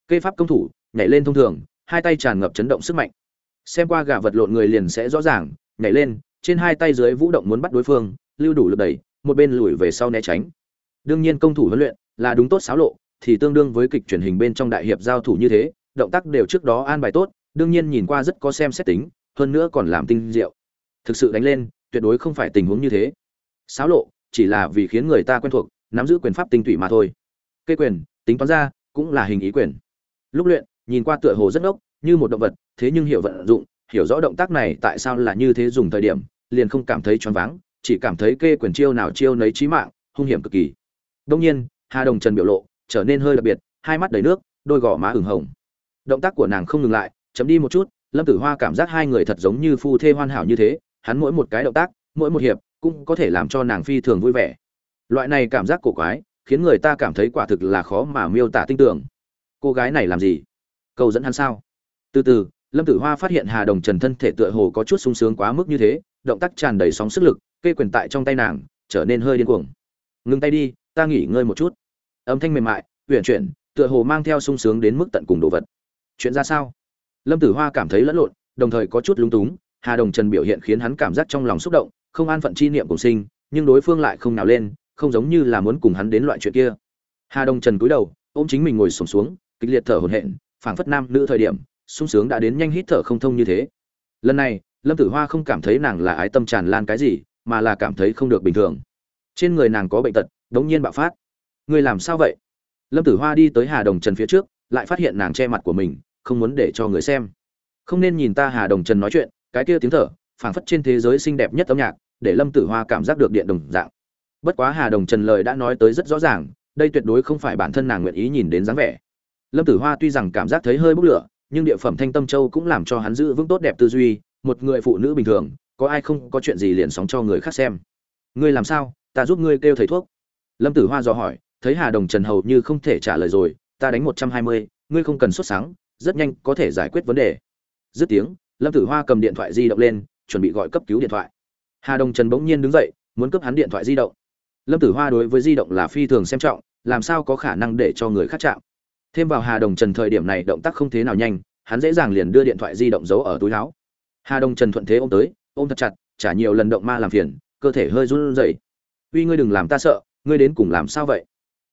Kê pháp công thủ, nhảy lên thông thường, hai tay tràn ngập chấn động sức mạnh. Xem qua gà vật lộn người liền sẽ rõ ràng, nhảy lên, trên hai tay dưới vũ động muốn bắt đối phương, lưu đủ lực đẩy, một bên lùi về sau né tránh. Đương nhiên công thủ huấn luyện là đúng tốt xáo lộ, thì tương đương với kịch truyền hình bên trong đại hiệp giao thủ như thế, động tác đều trước đó an bài tốt, đương nhiên nhìn qua rất có xem xét tính, hơn nữa còn làm tinh diệu. Thực sự đánh lên, tuyệt đối không phải tình huống như thế. Xáo lộ chỉ là vì khiến người ta quen thuộc, nắm giữ quyền pháp tinh tủy mà thôi. Cây quyền, tính toán ra, cũng là hình ý quyền. Lúc luyện, nhìn qua tựa hồ rất ốc như một động vật, thế nhưng hiểu vận dụng, hiểu rõ động tác này tại sao là như thế dùng thời điểm, liền không cảm thấy choáng váng, chỉ cảm thấy kê quyền chiêu nào chiêu nấy chí mạng, hung hiểm cực kỳ. Đông nhiên, hà đồng trần biểu lộ trở nên hơi đặc biệt, hai mắt đầy nước, đôi gò má ửng hồng. Động tác của nàng không ngừng lại, chấm đi một chút, lâm tử hoa cảm giác hai người thật giống như phu thê hoàn hảo như thế, hắn mỗi một cái động tác, mỗi một hiệp cũng có thể làm cho nàng phi thường vui vẻ. Loại này cảm giác cổ quái, khiến người ta cảm thấy quả thực là khó mà miêu tả tinh tưởng. Cô gái này làm gì? Câu dẫn hắn sao? Từ từ, lâm tử hoa phát hiện hà đồng trần thân thể tựa hồ có chút sung sướng quá mức như thế, động tác tràn đầy sóng sức lực cây quyền tại trong tay nàng, trở nên hơi điên cuồng. Ngừng tay đi, ta nghỉ ngơi một chút. Âm thanh mềm mại, uyển chuyển, tựa hồ mang theo sung sướng đến mức tận cùng đồ vật. Chuyện ra sao? Lâm tử hoa cảm thấy lẫn lộn, đồng thời có chút lúng túng, hà đồng trần biểu hiện khiến hắn cảm giác trong lòng xúc động không an phận chi niệm cùng sinh nhưng đối phương lại không nào lên không giống như là muốn cùng hắn đến loại chuyện kia. Hà đồng trần cúi đầu ôm chính mình ngồi sổm xuống, xuống kịch liệt thở hổn hển phảng phất nam nữ thời điểm sung sướng đã đến nhanh hít thở không thông như thế. Lần này lâm tử hoa không cảm thấy nàng là ái tâm tràn lan cái gì mà là cảm thấy không được bình thường. Trên người nàng có bệnh tật đống nhiên bạo phát. Người làm sao vậy? Lâm tử hoa đi tới hà đồng trần phía trước lại phát hiện nàng che mặt của mình không muốn để cho người xem. Không nên nhìn ta hà đồng trần nói chuyện cái kia tiếng thở phảng phất trên thế giới xinh đẹp nhất âm nhạc, để lâm tử hoa cảm giác được điện đồng dạng. Bất quá hà đồng trần lời đã nói tới rất rõ ràng, đây tuyệt đối không phải bản thân nàng nguyện ý nhìn đến dáng vẻ. Lâm tử hoa tuy rằng cảm giác thấy hơi bốc lửa, nhưng địa phẩm thanh tâm châu cũng làm cho hắn giữ vững tốt đẹp tư duy, một người phụ nữ bình thường, có ai không có chuyện gì liền sóng cho người khác xem. Ngươi làm sao? Ta giúp ngươi kêu thầy thuốc. Lâm tử hoa dò hỏi, thấy hà đồng trần hầu như không thể trả lời rồi, ta đánh một trăm hai mươi, ngươi không cần xuất sáng, rất nhanh có thể giải quyết vấn đề. Dứt tiếng, lâm tử hoa cầm điện thoại di động lên chuẩn bị gọi cấp cứu điện thoại. Hà đồng trần bỗng nhiên đứng dậy, muốn cấp hắn điện thoại di động. Lâm tử hoa đối với di động là phi thường xem trọng, làm sao có khả năng để cho người khác chạm. Thêm vào hà đồng trần thời điểm này động tác không thế nào nhanh, hắn dễ dàng liền đưa điện thoại di động giấu ở túi áo. Hà đồng trần thuận thế ôm tới, ôm thật chặt trả nhiều lần động ma làm phiền, cơ thể hơi run rẩy. Uy, ngươi đừng làm ta sợ, ngươi đến cùng làm sao vậy?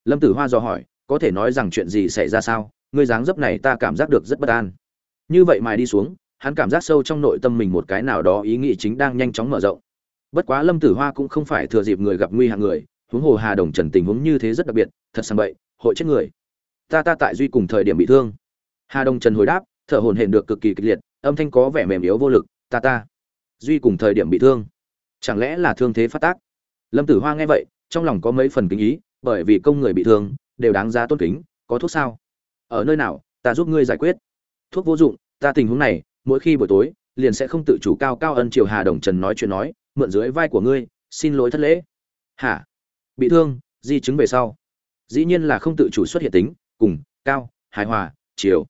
Lâm tử hoa dò hỏi, có thể nói rằng chuyện gì xảy ra sao? Ngươi dáng dấp này ta cảm giác được rất bất an. Như vậy mài đi xuống hắn cảm giác sâu trong nội tâm mình một cái nào đó ý nghĩ chính đang nhanh chóng mở rộng. Bất quá lâm tử hoa cũng không phải thừa dịp người gặp nguy hạng người, huống hồ hà đồng trần tình huống như thế rất đặc biệt, thật sang bậy, hội chết người. Ta ta tại duy cùng thời điểm bị thương. Hà đồng trần hồi đáp, thở hồn hển được cực kỳ kịch liệt, âm thanh có vẻ mềm yếu vô lực, ta ta, duy cùng thời điểm bị thương. Chẳng lẽ là thương thế phát tác? Lâm tử hoa nghe vậy, trong lòng có mấy phần kính ý, bởi vì công người bị thương, đều đáng giá tôn kính, có thuốc sao? Ở nơi nào, ta giúp ngươi giải quyết. Thuốc vô dụng, ta tình huống này mỗi khi buổi tối, liền sẽ không tự chủ cao cao ân triều hà đồng trần nói chuyện nói, mượn dưới vai của ngươi, xin lỗi thất lễ. Hả? Bị thương, di chứng về sau. Dĩ nhiên là không tự chủ xuất hiện tính, cùng, cao, hài hòa chiều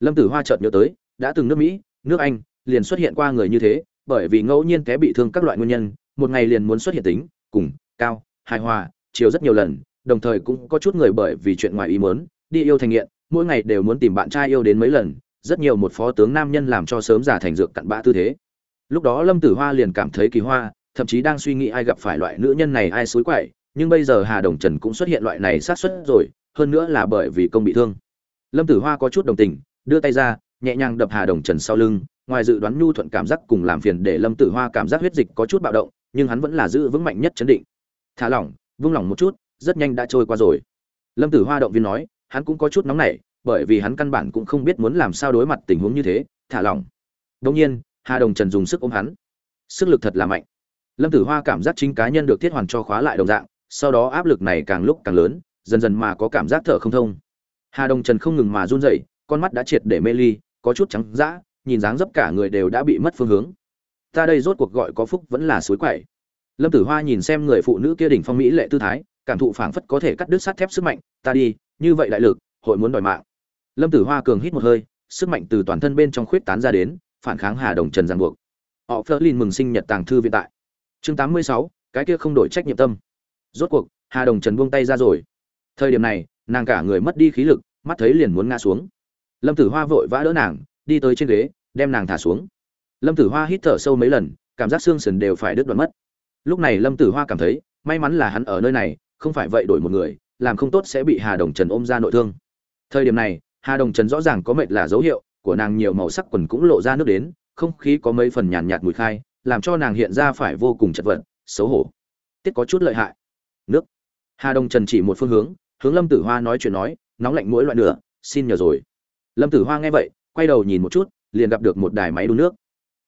lâm tử hoa chợt nhớ tới, đã từng nước mỹ, nước anh, liền xuất hiện qua người như thế, bởi vì ngẫu nhiên té bị thương các loại nguyên nhân, một ngày liền muốn xuất hiện tính, cùng, cao, hài hòa chiều rất nhiều lần, đồng thời cũng có chút người bởi vì chuyện ngoài ý muốn, đi yêu thành nghiện, mỗi ngày đều muốn tìm bạn trai yêu đến mấy lần rất nhiều một phó tướng nam nhân làm cho sớm giả thành dược cặn bã tư thế. Lúc đó lâm tử hoa liền cảm thấy kỳ hoa, thậm chí đang suy nghĩ ai gặp phải loại nữ nhân này ai xối quậy, nhưng bây giờ hà đồng trần cũng xuất hiện loại này sát xuất rồi, hơn nữa là bởi vì công bị thương. Lâm tử hoa có chút đồng tình, đưa tay ra, nhẹ nhàng đập hà đồng trần sau lưng, ngoài dự đoán nhu thuận cảm giác cùng làm phiền để lâm tử hoa cảm giác huyết dịch có chút bạo động, nhưng hắn vẫn là giữ vững mạnh nhất chấn định. Thả lỏng, vung lỏng một chút, rất nhanh đã trôi qua rồi. Lâm tử hoa động viên nói, hắn cũng có chút nóng nảy bởi vì hắn căn bản cũng không biết muốn làm sao đối mặt tình huống như thế, thả lỏng. Đông nhiên, hà đồng trần dùng sức ôm hắn. Sức lực thật là mạnh. Lâm tử hoa cảm giác chính cá nhân được thiết hoàn cho khóa lại đồng dạng, sau đó áp lực này càng lúc càng lớn, dần dần mà có cảm giác thở không thông. Hà đồng trần không ngừng mà run rẩy, con mắt đã triệt để mê ly, có chút trắng dã, nhìn dáng dấp cả người đều đã bị mất phương hướng. Ta đây rốt cuộc gọi có phúc vẫn là suối quậy. Lâm tử hoa nhìn xem người phụ nữ kia đỉnh phong mỹ lệ tư thái, cảm thụ phảng phất có thể cắt đứt sắt thép sức mạnh. Ta đi, như vậy đại lực, hội muốn đòi mạng lâm tử hoa cường hít một hơi, sức mạnh từ toàn thân bên trong khuyết tán ra đến, phản kháng hà đồng trần giang buộc. Họ phớt lên mừng sinh nhật tàng thư viện tại. Chương tám mươi sáu, cái kia không đổi trách nhiệm tâm. Rốt cuộc, hà đồng trần buông tay ra rồi. Thời điểm này, nàng cả người mất đi khí lực, mắt thấy liền muốn ngã xuống. Lâm tử hoa vội vã đỡ nàng, đi tới trên ghế, đem nàng thả xuống. Lâm tử hoa hít thở sâu mấy lần, cảm giác xương sườn đều phải đứt đoạn mất. Lúc này lâm tử hoa cảm thấy, may mắn là hắn ở nơi này, không phải vậy đổi một người, làm không tốt sẽ bị hà đồng trần ôm ra nội thương. Thời điểm này hà đồng trần rõ ràng có mệt là dấu hiệu, của nàng nhiều màu sắc quần cũng lộ ra nước đến, không khí có mấy phần nhàn nhạt mùi khai, làm cho nàng hiện ra phải vô cùng chật vật, xấu hổ. Tiết có chút lợi hại. Nước. Hà đồng trần chỉ một phương hướng hướng lâm tử hoa nói chuyện nói, nóng lạnh mỗi loại nửa, xin nhờ rồi. Lâm tử hoa nghe vậy, quay đầu nhìn một chút, liền gặp được một đài máy đun nước.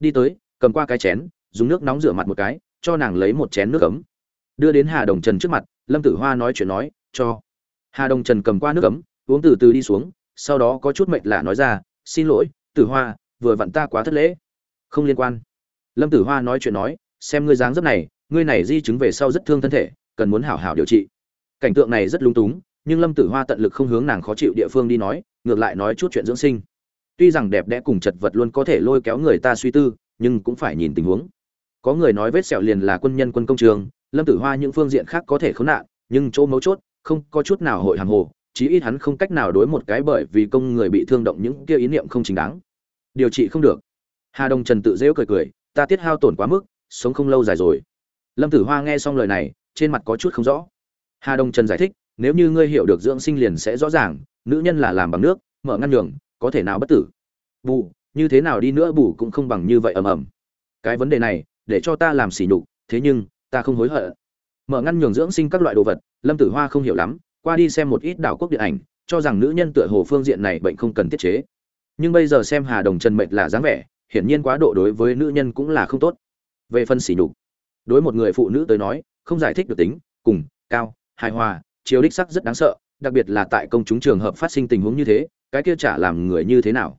Đi tới, cầm qua cái chén, dùng nước nóng rửa mặt một cái, cho nàng lấy một chén nước ấm. Đưa đến hà đồng trần trước mặt, lâm tử hoa nói chuyện nói, cho. Hà đồng trần cầm qua nước ấm, uống từ từ đi xuống sau đó có chút mệt lạ nói ra, xin lỗi, tử hoa, vừa vặn ta quá thất lễ. Không liên quan. Lâm tử hoa nói chuyện nói, xem ngươi dáng dấp này, ngươi này di chứng về sau rất thương thân thể, cần muốn hảo hảo điều trị. Cảnh tượng này rất lung túng, nhưng lâm tử hoa tận lực không hướng nàng khó chịu địa phương đi nói, ngược lại nói chút chuyện dưỡng sinh. Tuy rằng đẹp đẽ cùng chật vật luôn có thể lôi kéo người ta suy tư, nhưng cũng phải nhìn tình huống. Có người nói vết sẹo liền là quân nhân quân công trường, lâm tử hoa những phương diện khác có thể khốn nạn, nhưng chỗ mấu chốt, không có chút nào hội hàng hồ chí ít hắn không cách nào đối một cái bởi vì công người bị thương động những kia ý niệm không chính đáng. Điều trị không được. Hà đông trần tự giễu cười cười, ta tiết hao tổn quá mức, sống không lâu dài rồi. Lâm tử hoa nghe xong lời này, trên mặt có chút không rõ. Hà đông trần giải thích, nếu như ngươi hiểu được dưỡng sinh liền sẽ rõ ràng, nữ nhân là làm bằng nước, mở ngăn đường, có thể nào bất tử? Bù, như thế nào đi nữa bù cũng không bằng như vậy ầm ầm. Cái vấn đề này, để cho ta làm xỉ nhục, thế nhưng, ta không hối hận. Mở ngăn nhường dưỡng sinh các loại đồ vật, lâm tử hoa không hiểu lắm qua đi xem một ít đảo quốc điện ảnh, cho rằng nữ nhân tựa hồ phương diện này bệnh không cần tiết chế. Nhưng bây giờ xem hà đồng trần mệnh là dáng vẻ, hiển nhiên quá độ đối với nữ nhân cũng là không tốt. Về phân xỉ nhục, đối một người phụ nữ tới nói, không giải thích được tính, cùng, cao, hài hòa chiếu đích sắc rất đáng sợ, đặc biệt là tại công chúng trường hợp phát sinh tình huống như thế, cái kia chả làm người như thế nào.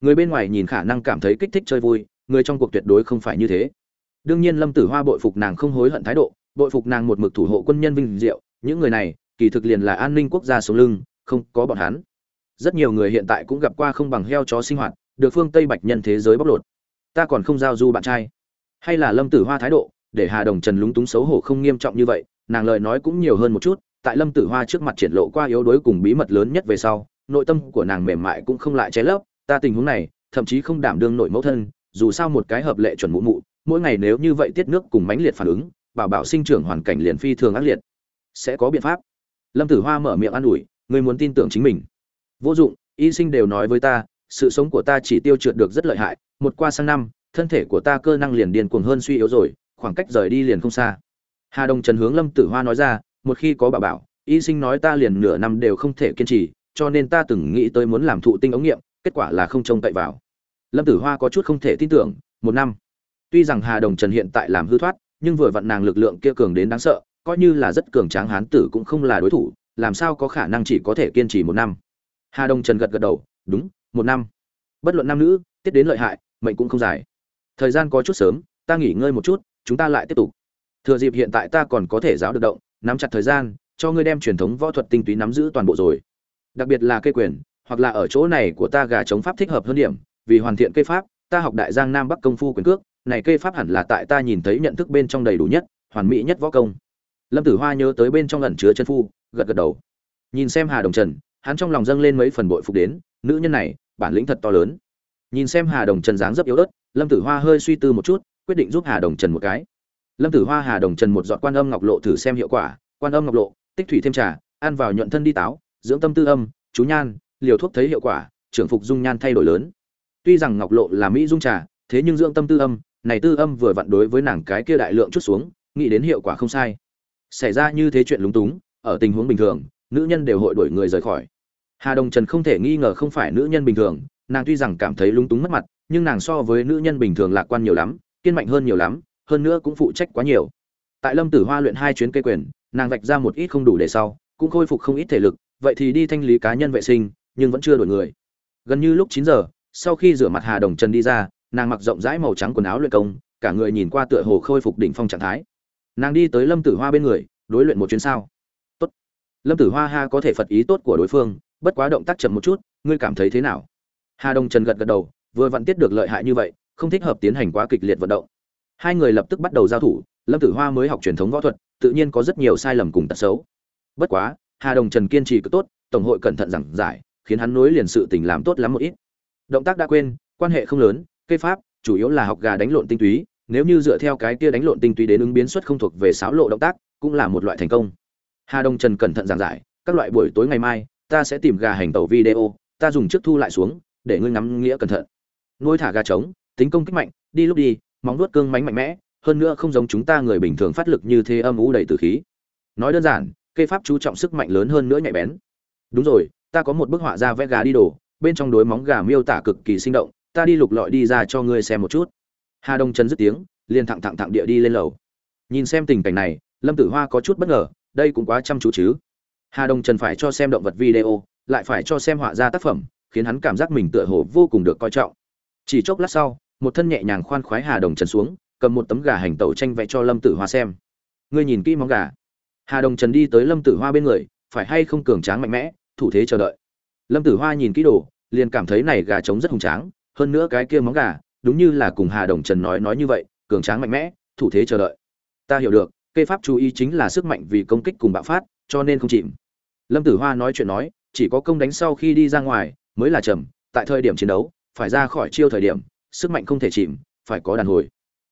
Người bên ngoài nhìn khả năng cảm thấy kích thích chơi vui, người trong cuộc tuyệt đối không phải như thế. Đương nhiên lâm tử hoa bội phục nàng không hối hận thái độ, bội phục nàng một mực thủ hộ quân nhân vinh diệu, những người này kỳ thực liền là an ninh quốc gia sống lưng, không có bọn hắn. Rất nhiều người hiện tại cũng gặp qua không bằng heo chó sinh hoạt, được phương tây bạch nhân thế giới bóc lột. Ta còn không giao du bạn trai. Hay là lâm tử hoa thái độ, để hà đồng trần lúng túng xấu hổ không nghiêm trọng như vậy, nàng lời nói cũng nhiều hơn một chút, tại lâm tử hoa trước mặt triển lộ qua yếu đuối cùng bí mật lớn nhất về sau, nội tâm của nàng mềm mại cũng không lại cháy lấp, ta tình huống này, thậm chí không đảm đương nội mẫu thân, dù sao một cái hợp lệ chuẩn mụ mụ, mỗi ngày nếu như vậy tiết nước cùng mãnh liệt phản ứng, bảo bảo sinh trưởng hoàn cảnh liền phi thường ác liệt. Sẽ có biện pháp lâm tử hoa mở miệng an ủi người muốn tin tưởng chính mình. Vô dụng, y sinh đều nói với ta, sự sống của ta chỉ tiêu trượt được rất lợi hại, một qua sang năm, thân thể của ta cơ năng liền điền cuồng hơn suy yếu rồi, khoảng cách rời đi liền không xa. Hà Đồng trần hướng lâm tử hoa nói ra, một khi có bà bảo, y sinh nói ta liền nửa năm đều không thể kiên trì, cho nên ta từng nghĩ tới muốn làm thụ tinh ống nghiệm, kết quả là không trông cậy vào. Lâm tử hoa có chút không thể tin tưởng, một năm. Tuy rằng hà đồng trần hiện tại làm hư thoát, nhưng vừa vặn nàng lực lượng kia cường đến đáng sợ coi như là rất cường tráng hán tử cũng không là đối thủ, làm sao có khả năng chỉ có thể kiên trì một năm? Hà Đông trần gật gật đầu, đúng, một năm. Bất luận nam nữ, tiết đến lợi hại, mệnh cũng không dài. Thời gian có chút sớm, ta nghỉ ngơi một chút, chúng ta lại tiếp tục. Thừa dịp hiện tại ta còn có thể giáo được động, nắm chặt thời gian, cho ngươi đem truyền thống võ thuật tinh túy nắm giữ toàn bộ rồi. Đặc biệt là cây quyền, hoặc là ở chỗ này của ta gà chống pháp thích hợp hơn điểm, vì hoàn thiện cây pháp, ta học đại giang nam bắc công phu quyền cước, này cây pháp hẳn là tại ta nhìn thấy nhận thức bên trong đầy đủ nhất, hoàn mỹ nhất võ công lâm tử hoa nhớ tới bên trong lần chứa chân phu, gật gật đầu. Nhìn xem hà đồng trần, hắn trong lòng dâng lên mấy phần bội phục đến, nữ nhân này, bản lĩnh thật to lớn. Nhìn xem hà đồng trần dáng rất yếu ớt, lâm tử hoa hơi suy tư một chút, quyết định giúp hà đồng trần một cái. Lâm tử hoa, hà đồng trần một giọt quan âm ngọc lộ thử xem hiệu quả, quan âm ngọc lộ, tích thủy thêm trà, ăn vào nhuận thân đi táo, dưỡng tâm tư âm, chú nhan, liều thuốc thấy hiệu quả, trưởng phục dung nhan thay đổi lớn. Tuy rằng ngọc lộ là mỹ dung trà, thế nhưng dưỡng tâm tư âm, này tư âm vừa vặn đối với nàng cái kia đại lượng chút xuống, nghĩ đến hiệu quả không sai xảy ra như thế chuyện lúng túng, ở tình huống bình thường, nữ nhân đều hội đuổi người rời khỏi. Hà đồng trần không thể nghi ngờ không phải nữ nhân bình thường, nàng tuy rằng cảm thấy lúng túng mất mặt, nhưng nàng so với nữ nhân bình thường lạc quan nhiều lắm, kiên mạnh hơn nhiều lắm, hơn nữa cũng phụ trách quá nhiều. Tại lâm tử hoa luyện hai chuyến cây quyền, nàng vạch ra một ít không đủ để sau, cũng khôi phục không ít thể lực, vậy thì đi thanh lý cá nhân vệ sinh, nhưng vẫn chưa đổi người. Gần như lúc chín giờ, sau khi rửa mặt hà đồng trần đi ra, nàng mặc rộng rãi màu trắng quần áo luyện công, cả người nhìn qua tựa hồ khôi phục đỉnh phong trạng thái nàng đi tới lâm tử hoa bên người, đối luyện một chuyến sao. Tốt. Lâm tử hoa ha có thể phật ý tốt của đối phương, bất quá động tác chậm một chút, ngươi cảm thấy thế nào? Hà Đông trần gật gật đầu, vừa vặn tiết được lợi hại như vậy, không thích hợp tiến hành quá kịch liệt vận động. Hai người lập tức bắt đầu giao thủ, lâm tử hoa mới học truyền thống võ thuật, tự nhiên có rất nhiều sai lầm cùng tật xấu. Bất quá, hà đồng trần kiên trì cứ tốt, tổng hội cẩn thận giảng giải, khiến hắn nối liền sự tình làm tốt lắm một ít. Động tác đã quên, quan hệ không lớn, cây pháp, chủ yếu là học gà đánh lộn tinh túy nếu như dựa theo cái kia đánh lộn tinh túy đến ứng biến xuất không thuộc về sáo lộ động tác, cũng là một loại thành công. Hà đông trần cẩn thận giảng giải, các loại buổi tối ngày mai, ta sẽ tìm gà hành tẩu video, ta dùng trước thu lại xuống, để ngươi ngắm nghĩa cẩn thận. Nuôi thả gà trống, tính công kích mạnh, đi lúc đi, móng nuốt cương mãnh mạnh mẽ, hơn nữa không giống chúng ta người bình thường phát lực như thế âm u đầy từ khí. Nói đơn giản cây pháp chú trọng sức mạnh lớn hơn nữa nhạy bén. Đúng rồi, ta có một bức họa ra vẽ gà đi đồ, bên trong đối móng gà miêu tả cực kỳ sinh động, ta đi lục lọi đi ra cho ngươi xem một chút hà đông trần dứt tiếng, liền thẳng thẳng thẳng địa đi lên lầu. Nhìn xem tình cảnh này, lâm tử hoa có chút bất ngờ, đây cũng quá chăm chú chứ. Hà đông trần phải cho xem động vật video, lại phải cho xem họa ra tác phẩm, khiến hắn cảm giác mình tựa hồ vô cùng được coi trọng. Chỉ chốc lát sau, một thân nhẹ nhàng khoan khoái hà đồng trần xuống, cầm một tấm gà hành tẩu tranh vẽ cho lâm tử hoa xem. Ngươi nhìn kỹ móng gà. Hà đồng trần đi tới lâm tử hoa bên người, phải hay không cường tráng mạnh mẽ, thủ thế chờ đợi. Lâm tử hoa nhìn kỹ đồ, liền cảm thấy này gà trống rất hùng tráng, hơn nữa cái kia móng gà đúng như là cùng hà đồng trần nói nói như vậy, cường tráng mạnh mẽ, thủ thế chờ đợi. Ta hiểu được, kê pháp chú ý chính là sức mạnh vì công kích cùng bạo phát, cho nên không chìm. Lâm tử hoa nói chuyện nói, chỉ có công đánh sau khi đi ra ngoài, mới là trầm tại thời điểm chiến đấu, phải ra khỏi chiêu thời điểm, sức mạnh không thể chìm, phải có đàn hồi.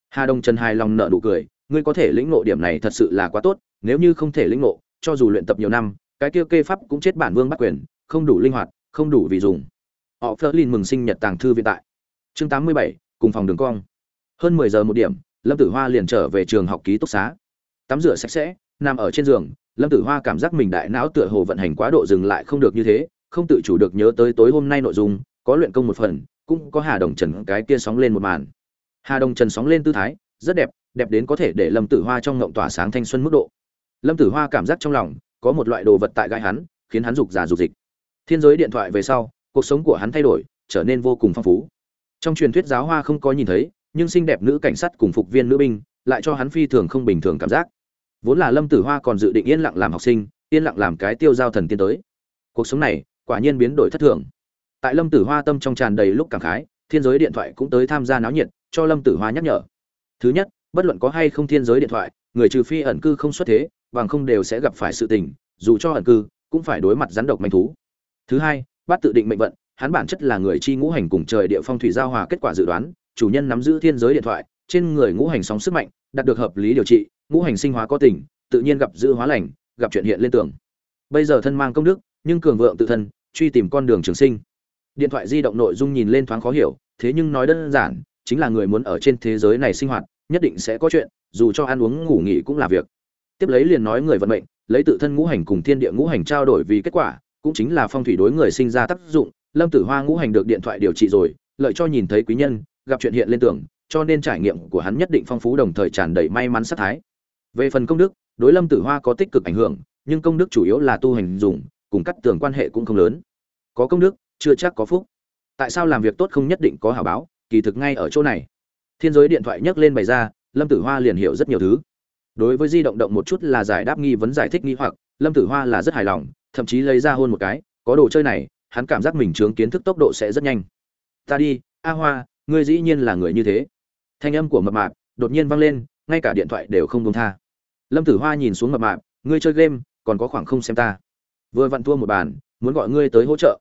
Hà Đồng trần hài lòng nở nụ cười, ngươi có thể lĩnh ngộ điểm này thật sự là quá tốt, nếu như không thể lĩnh ngộ, cho dù luyện tập nhiều năm, cái kia kê pháp cũng chết bản vương bắt quyền, không đủ linh hoạt, không đủ vì dùng. Họ Flerlin mừng sinh nhật tàng thư viện tại chương 87, cùng phòng đường cong. Hơn 10 giờ một điểm lâm tử hoa liền trở về trường học ký túc xá. Tắm rửa sạch sẽ nằm ở trên giường lâm tử hoa cảm giác mình đại não tựa hồ vận hành quá độ dừng lại không được như thế không tự chủ được nhớ tới tối hôm nay nội dung có luyện công một phần cũng có hà đồng trần cái kia sóng lên một màn. Hà đồng trần sóng lên tư thái rất đẹp đẹp đến có thể để lâm tử hoa trong ngộng tỏa sáng thanh xuân mức độ. Lâm tử hoa cảm giác trong lòng có một loại đồ vật tại gai hắn khiến hắn dục giả dục dịch. Thiên giới điện thoại về sau cuộc sống của hắn thay đổi trở nên vô cùng phong phú trong truyền thuyết giáo hoa không có nhìn thấy, nhưng xinh đẹp nữ cảnh sát cùng phục viên nữ binh lại cho hắn phi thường không bình thường cảm giác. Vốn là lâm tử hoa còn dự định yên lặng làm học sinh, yên lặng làm cái tiêu giao thần tiên tới. Cuộc sống này, quả nhiên biến đổi thất thường. Tại lâm tử hoa tâm trong tràn đầy lúc cảm khái, thiên giới điện thoại cũng tới tham gia náo nhiệt, cho lâm tử hoa nhắc nhở. Thứ nhất, bất luận có hay không thiên giới điện thoại, người trừ phi ẩn cư không xuất thế, bằng không đều sẽ gặp phải sự tình, dù cho ẩn cư, cũng phải đối mặt rắn độc manh thú. Thứ hai, bắt tự định mệnh vận hắn bản chất là người chi ngũ hành cùng trời địa phong thủy giao hòa kết quả dự đoán, chủ nhân nắm giữ thiên giới điện thoại, trên người ngũ hành sóng sức mạnh, đạt được hợp lý điều trị, ngũ hành sinh hóa có tình, tự nhiên gặp dư hóa lành, gặp chuyện hiện lên tưởng bây giờ thân mang công đức, nhưng cường vượng tự thân, truy tìm con đường trường sinh. Điện thoại di động nội dung nhìn lên thoáng khó hiểu, thế nhưng nói đơn giản, chính là người muốn ở trên thế giới này sinh hoạt, nhất định sẽ có chuyện, dù cho ăn uống, ngủ nghỉ cũng là việc. Tiếp lấy liền nói người vận mệnh, lấy tự thân ngũ hành cùng thiên địa ngũ hành trao đổi vì kết quả, cũng chính là phong thủy đối người sinh ra tác dụng lâm tử hoa ngũ hành được điện thoại điều trị rồi, lợi cho nhìn thấy quý nhân, gặp chuyện hiện lên tưởng, cho nên trải nghiệm của hắn nhất định phong phú đồng thời tràn đầy may mắn sát thái. Về phần công đức, đối lâm tử hoa có tích cực ảnh hưởng, nhưng công đức chủ yếu là tu hành dùng, cùng cắt tường quan hệ cũng không lớn. Có công đức, chưa chắc có phúc. Tại sao làm việc tốt không nhất định có hảo báo, kỳ thực ngay ở chỗ này. Thiên giới điện thoại nhấc lên bày ra, lâm tử hoa liền hiểu rất nhiều thứ. Đối với di động động một chút là giải đáp nghi vấn giải thích nghi hoặc, lâm tử hoa là rất hài lòng, thậm chí lấy ra hôn một cái, có đồ chơi này hắn cảm giác mình chướng kiến thức tốc độ sẽ rất nhanh. Ta đi, a hoa, ngươi dĩ nhiên là người như thế. Thanh âm của mập mạp đột nhiên vang lên, ngay cả điện thoại đều không công tha. Lâm tử hoa nhìn xuống mập mạp, ngươi chơi game, còn có khoảng không xem ta. Vừa vặn thua một bàn, muốn gọi ngươi tới hỗ trợ.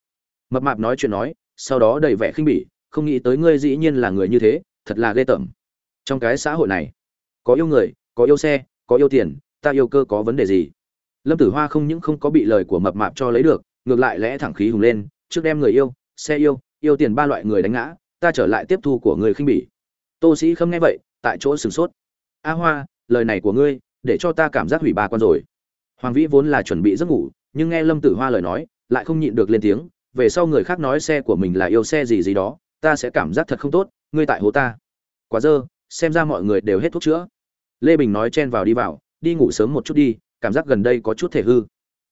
Mập mạp nói chuyện nói, sau đó đầy vẻ khinh bỉ, không nghĩ tới ngươi dĩ nhiên là người như thế, thật là ghê tởm. Trong cái xã hội này, có yêu người, có yêu xe, có yêu tiền, ta yêu cơ có vấn đề gì? Lâm tử hoa không những không có bị lời của mập mạp cho lấy được ngược lại lẽ thẳng khí hùng lên, trước đem người yêu, xe yêu yêu tiền ba loại người đánh ngã, ta trở lại tiếp thu của người khinh bỉ. Tô sĩ không nghe vậy, tại chỗ sửng sốt. A hoa, lời này của ngươi, để cho ta cảm giác hủy ba con rồi. Hoàng vĩ vốn là chuẩn bị giấc ngủ, nhưng nghe lâm tử hoa lời nói, lại không nhịn được lên tiếng, về sau người khác nói xe của mình là yêu xe gì gì đó, ta sẽ cảm giác thật không tốt, ngươi tại hố ta. Quá dơ, xem ra mọi người đều hết thuốc chữa. Lê bình nói chen vào đi vào, đi ngủ sớm một chút đi, cảm giác gần đây có chút thể hư.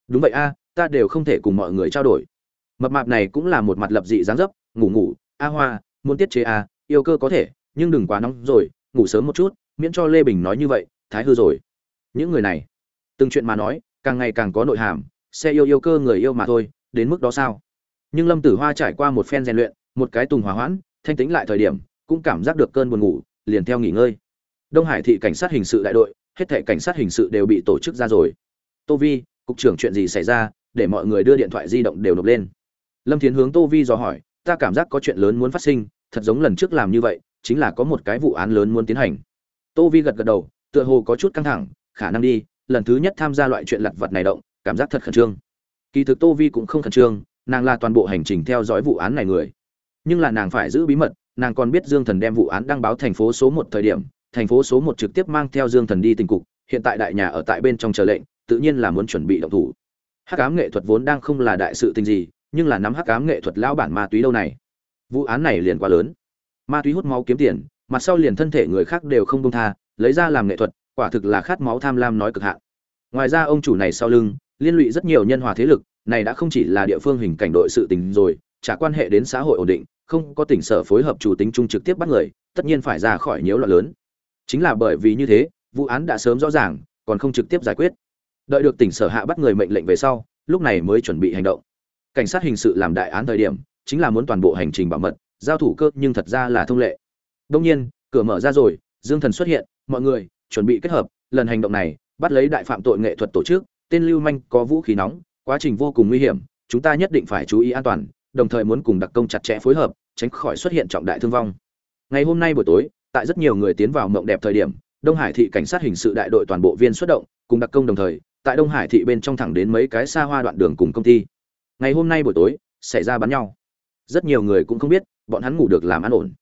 Đúng vậy a ta đều không thể cùng mọi người trao đổi. Mập mạp này cũng là một mặt lập dị dáng dấp, ngủ ngủ, a hoa, muốn tiết chế a yêu cơ có thể, nhưng đừng quá nóng rồi, ngủ sớm một chút, miễn cho lê bình nói như vậy, thái hư rồi. Những người này, từng chuyện mà nói, càng ngày càng có nội hàm xe yêu yêu cơ người yêu mà thôi, đến mức đó sao? Nhưng lâm tử hoa trải qua một phen rèn luyện, một cái tùng hòa hoãn, thanh tính lại thời điểm, cũng cảm giác được cơn buồn ngủ, liền theo nghỉ ngơi. Đông hải thị cảnh sát hình sự đại đội, hết thể cảnh sát hình sự đều bị tổ chức ra rồi. Tô vi, cục trưởng chuyện gì xảy ra? Để mọi người đưa điện thoại di động đều nộp lên. Lâm thiến hướng tô vi dò hỏi, ta cảm giác có chuyện lớn muốn phát sinh, thật giống lần trước làm như vậy, chính là có một cái vụ án lớn muốn tiến hành. Tô vi gật gật đầu, tựa hồ có chút căng thẳng, khả năng đi, lần thứ nhất tham gia loại chuyện lặt vặt này động, cảm giác thật khẩn trương. Kỳ thực tô vi cũng không khẩn trương, nàng là toàn bộ hành trình theo dõi vụ án này người. Nhưng là nàng phải giữ bí mật, nàng còn biết dương thần đem vụ án đăng báo thành phố số một thời điểm, thành phố số một trực tiếp mang theo dương thần đi tình cục, hiện tại đại nhà ở tại bên trong chờ lệnh, tự nhiên là muốn chuẩn bị động thủ hắc ám nghệ thuật vốn đang không là đại sự tình gì, nhưng là nắm hắc ám nghệ thuật lão bản ma túy đâu này? Vụ án này liền quá lớn. Ma túy hút máu kiếm tiền, mặt sau liền thân thể người khác đều không công tha, lấy ra làm nghệ thuật, quả thực là khát máu tham lam nói cực hạn. Ngoài ra ông chủ này sau lưng, liên lụy rất nhiều nhân hòa thế lực, này đã không chỉ là địa phương hình cảnh đội sự tình rồi trả quan hệ đến xã hội ổn định, không có tỉnh sở phối hợp chủ tính chung trực tiếp bắt người, tất nhiên phải ra khỏi nhiễu loạn lớn. Chính là bởi vì như thế, vụ án đã sớm rõ ràng, còn không trực tiếp giải quyết đợi được tỉnh sở hạ bắt người mệnh lệnh về sau, lúc này mới chuẩn bị hành động. Cảnh sát hình sự làm đại án thời điểm, chính là muốn toàn bộ hành trình bảo mật, giao thủ cơ, nhưng thật ra là thông lệ. Đông nhiên, cửa mở ra rồi, dương thần xuất hiện, mọi người, chuẩn bị kết hợp. Lần hành động này, bắt lấy đại phạm tội nghệ thuật tổ chức, tên lưu manh có vũ khí nóng, quá trình vô cùng nguy hiểm, chúng ta nhất định phải chú ý an toàn, đồng thời muốn cùng đặc công chặt chẽ phối hợp, tránh khỏi xuất hiện trọng đại thương vong. Ngày hôm nay buổi tối, tại rất nhiều người tiến vào mộng đẹp thời điểm, đông hải thị cảnh sát hình sự đại đội toàn bộ viên xuất động, cùng đặc công đồng thời tại đông hải thị bên trong thẳng đến mấy cái xa hoa đoạn đường cùng công ty. Ngày hôm nay buổi tối, xảy ra bắn nhau. Rất nhiều người cũng không biết, bọn hắn ngủ được làm ăn ổn.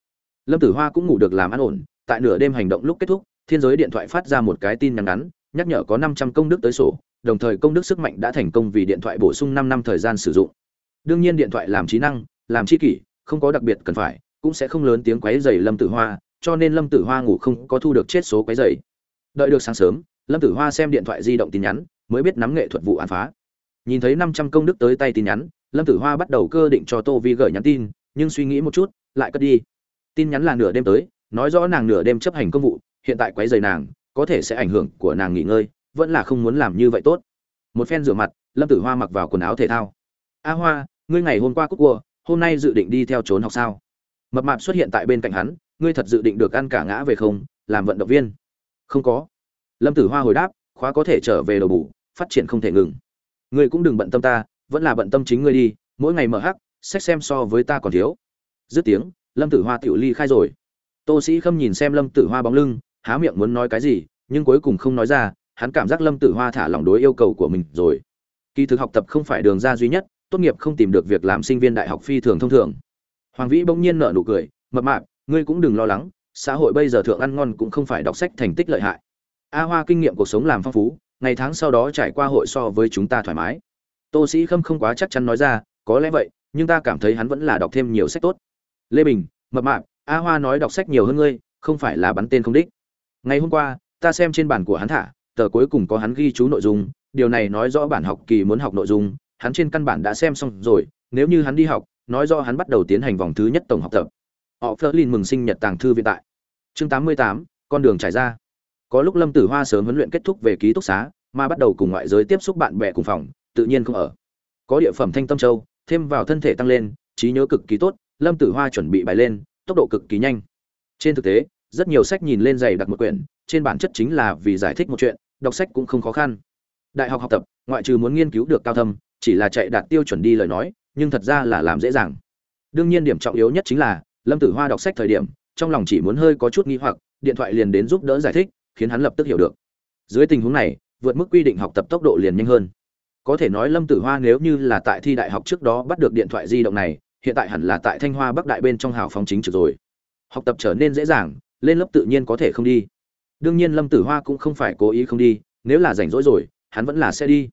Lâm tử hoa cũng ngủ được làm ăn ổn, tại nửa đêm hành động lúc kết thúc, thiên giới điện thoại phát ra một cái tin nhắn ngắn, nhắc nhở có năm trăm công đức tới sổ, đồng thời công đức sức mạnh đã thành công vì điện thoại bổ sung năm năm thời gian sử dụng. Đương nhiên điện thoại làm trí năng, làm chi kỷ, không có đặc biệt cần phải, cũng sẽ không lớn tiếng quấy dày lâm tử hoa, cho nên lâm tử hoa ngủ không có thu được chết số quấy dày đợi được sáng sớm, lâm tử hoa xem điện thoại di động tin nhắn mới biết nắm nghệ thuật vụ án phá. Nhìn thấy năm trăm công đức tới tay tin nhắn, lâm tử hoa bắt đầu cơ định cho tô vi gửi nhắn tin, nhưng suy nghĩ một chút, lại cất đi. Tin nhắn là nửa đêm tới, nói rõ nàng nửa đêm chấp hành công vụ, hiện tại quấy rầy nàng, có thể sẽ ảnh hưởng của nàng nghỉ ngơi, vẫn là không muốn làm như vậy tốt. Một phen rửa mặt, lâm tử hoa mặc vào quần áo thể thao. A hoa, ngươi ngày hôm qua cúc cua, hôm nay dự định đi theo trốn học sao? Mập mạp xuất hiện tại bên cạnh hắn, ngươi thật dự định được ăn cả ngã về không, làm vận động viên? Không có. Lâm tử hoa hồi đáp khóa có thể trở về đầu bù, phát triển không thể ngừng. Ngươi cũng đừng bận tâm ta, vẫn là bận tâm chính ngươi đi, mỗi ngày mở hắc, sách xem so với ta còn thiếu. Dứt tiếng, lâm tử hoa tiểu ly khai rồi. Tô sĩ khâm nhìn xem lâm tử hoa bóng lưng, há miệng muốn nói cái gì, nhưng cuối cùng không nói ra, hắn cảm giác lâm tử hoa thả lỏng đối yêu cầu của mình rồi. Kỳ thực học tập không phải đường ra duy nhất, tốt nghiệp không tìm được việc làm sinh viên đại học phi thường thông thường. Hoàng vĩ bỗng nhiên nở nụ cười, mập mạp, ngươi cũng đừng lo lắng, xã hội bây giờ thượng ăn ngon cũng không phải đọc sách thành tích lợi hại a hoa kinh nghiệm cuộc sống làm phong phú ngày tháng sau đó trải qua hội so với chúng ta thoải mái. Tô sĩ khâm không quá chắc chắn nói ra có lẽ vậy nhưng ta cảm thấy hắn vẫn là đọc thêm nhiều sách tốt. Lê bình mập mạp a hoa nói đọc sách nhiều hơn ngươi không phải là bắn tên không đích. Ngày hôm qua ta xem trên bản của hắn thả tờ cuối cùng có hắn ghi chú nội dung điều này nói rõ bản học kỳ muốn học nội dung hắn trên căn bản đã xem xong rồi nếu như hắn đi học nói rõ hắn bắt đầu tiến hành vòng thứ nhất tổng học tập. Họ phớt lên mừng sinh nhật tàng thư viện tại. Chương 88, con đường trải ra có lúc lâm tử hoa sớm huấn luyện kết thúc về ký túc xá, mà bắt đầu cùng ngoại giới tiếp xúc bạn bè cùng phòng, tự nhiên không ở. Có địa phẩm thanh tâm châu, thêm vào thân thể tăng lên, trí nhớ cực kỳ tốt, lâm tử hoa chuẩn bị bài lên, tốc độ cực kỳ nhanh. Trên thực tế, rất nhiều sách nhìn lên dày đặc một quyển, trên bản chất chính là vì giải thích một chuyện, đọc sách cũng không khó khăn. Đại học học tập, ngoại trừ muốn nghiên cứu được cao thâm, chỉ là chạy đạt tiêu chuẩn đi lời nói, nhưng thật ra là làm dễ dàng. Đương nhiên điểm trọng yếu nhất chính là, lâm tử hoa đọc sách thời điểm, trong lòng chỉ muốn hơi có chút nghi hoặc, điện thoại liền đến giúp đỡ giải thích khiến hắn lập tức hiểu được. Dưới tình huống này, vượt mức quy định học tập tốc độ liền nhanh hơn. Có thể nói lâm tử hoa nếu như là tại thi đại học trước đó bắt được điện thoại di động này, hiện tại hẳn là tại thanh hoa bắc đại bên trong hào phóng chính trực rồi. Học tập trở nên dễ dàng, lên lớp tự nhiên có thể không đi. Đương nhiên lâm tử hoa cũng không phải cố ý không đi, nếu là rảnh rỗi rồi, hắn vẫn là sẽ đi.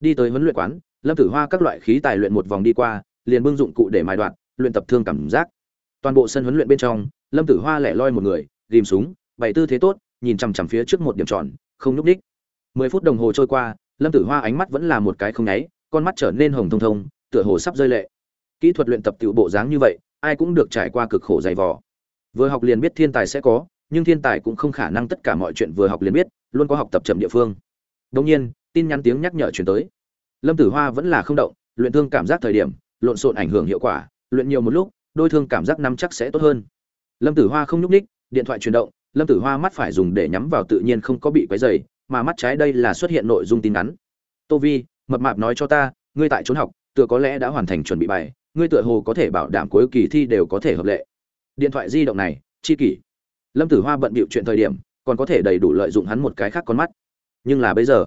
Đi tới huấn luyện quán, lâm tử hoa các loại khí tài luyện một vòng đi qua, liền bưng dụng cụ để mài đoạn, luyện tập thương cảm giác. Toàn bộ sân huấn luyện bên trong, lâm tử hoa lẻ loi một người ghìm súng, bày tư thế tốt nhìn chằm chằm phía trước một điểm tròn không nhúc ních mười phút đồng hồ trôi qua lâm tử hoa ánh mắt vẫn là một cái không nháy con mắt trở nên hồng thông thông tựa hồ sắp rơi lệ. Kỹ thuật luyện tập tiểu bộ dáng như vậy ai cũng được trải qua cực khổ dày vò. Vừa học liền biết thiên tài sẽ có nhưng thiên tài cũng không khả năng tất cả mọi chuyện vừa học liền biết luôn có học tập chậm địa phương. Đương nhiên tin nhắn tiếng nhắc nhở chuyển tới. Lâm tử hoa vẫn là không động luyện thương cảm giác thời điểm lộn xộn ảnh hưởng hiệu quả luyện nhiều một lúc đôi thương cảm giác năm chắc sẽ tốt hơn. Lâm tử hoa không nhúc nhích, điện thoại chuyển động lâm tử hoa mắt phải dùng để nhắm vào tự nhiên không có bị quấy dày mà mắt trái đây là xuất hiện nội dung tin ngắn. Tô vi, mập mạp nói cho ta, ngươi tại trốn học, tựa có lẽ đã hoàn thành chuẩn bị bài, ngươi tựa hồ có thể bảo đảm cuối kỳ thi đều có thể hợp lệ. Điện thoại di động này, chi kỷ. Lâm tử hoa bận bịu chuyện thời điểm, còn có thể đầy đủ lợi dụng hắn một cái khác con mắt. Nhưng là bây giờ,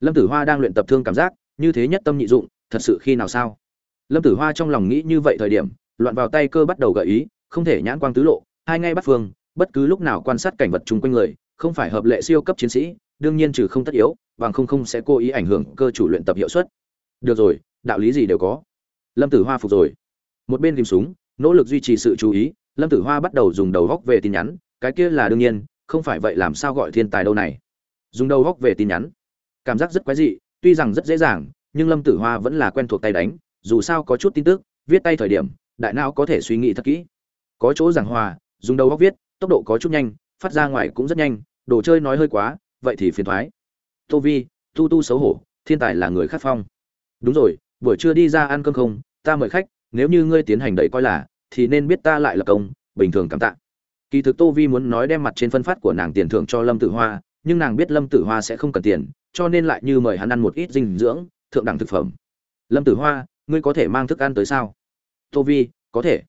lâm tử hoa đang luyện tập thương cảm giác, như thế nhất tâm nhị dụng, thật sự khi nào sao? Lâm tử hoa trong lòng nghĩ như vậy thời điểm, loạn vào tay cơ bắt đầu gợi ý, không thể nhãn quang tứ lộ, hai ngay bắt phương bất cứ lúc nào quan sát cảnh vật chung quanh người, không phải hợp lệ siêu cấp chiến sĩ, đương nhiên trừ không tất yếu, bằng không không sẽ cố ý ảnh hưởng cơ chủ luyện tập hiệu suất. Được rồi, đạo lý gì đều có. Lâm tử hoa phục rồi. Một bên tìm súng, nỗ lực duy trì sự chú ý, lâm tử hoa bắt đầu dùng đầu góc về tin nhắn, cái kia là đương nhiên, không phải vậy làm sao gọi thiên tài đâu này. Dùng đầu góc về tin nhắn. Cảm giác rất quái dị, tuy rằng rất dễ dàng, nhưng lâm tử hoa vẫn là quen thuộc tay đánh, dù sao có chút tin tức, viết tay thời điểm, đại não có thể suy nghĩ thật kỹ. Có chỗ giảng hòa, dùng đầu góc viết tốc độ có chút nhanh, phát ra ngoài cũng rất nhanh, đồ chơi nói hơi quá, vậy thì phiền thoái. Tô vi tu tu xấu hổ, thiên tài là người khát phong. Đúng rồi, buổi trưa đi ra ăn cơm không, ta mời khách, nếu như ngươi tiến hành đẩy coi là, thì nên biết ta lại là công, bình thường cảm tạ. Kỳ thực tô vi muốn nói đem mặt trên phân phát của nàng tiền thưởng cho lâm tử hoa, nhưng nàng biết lâm tử hoa sẽ không cần tiền, cho nên lại như mời hắn ăn một ít dinh dưỡng, thượng đẳng thực phẩm. Lâm tử hoa, ngươi có thể mang thức ăn tới sao? Tô vi, có thể.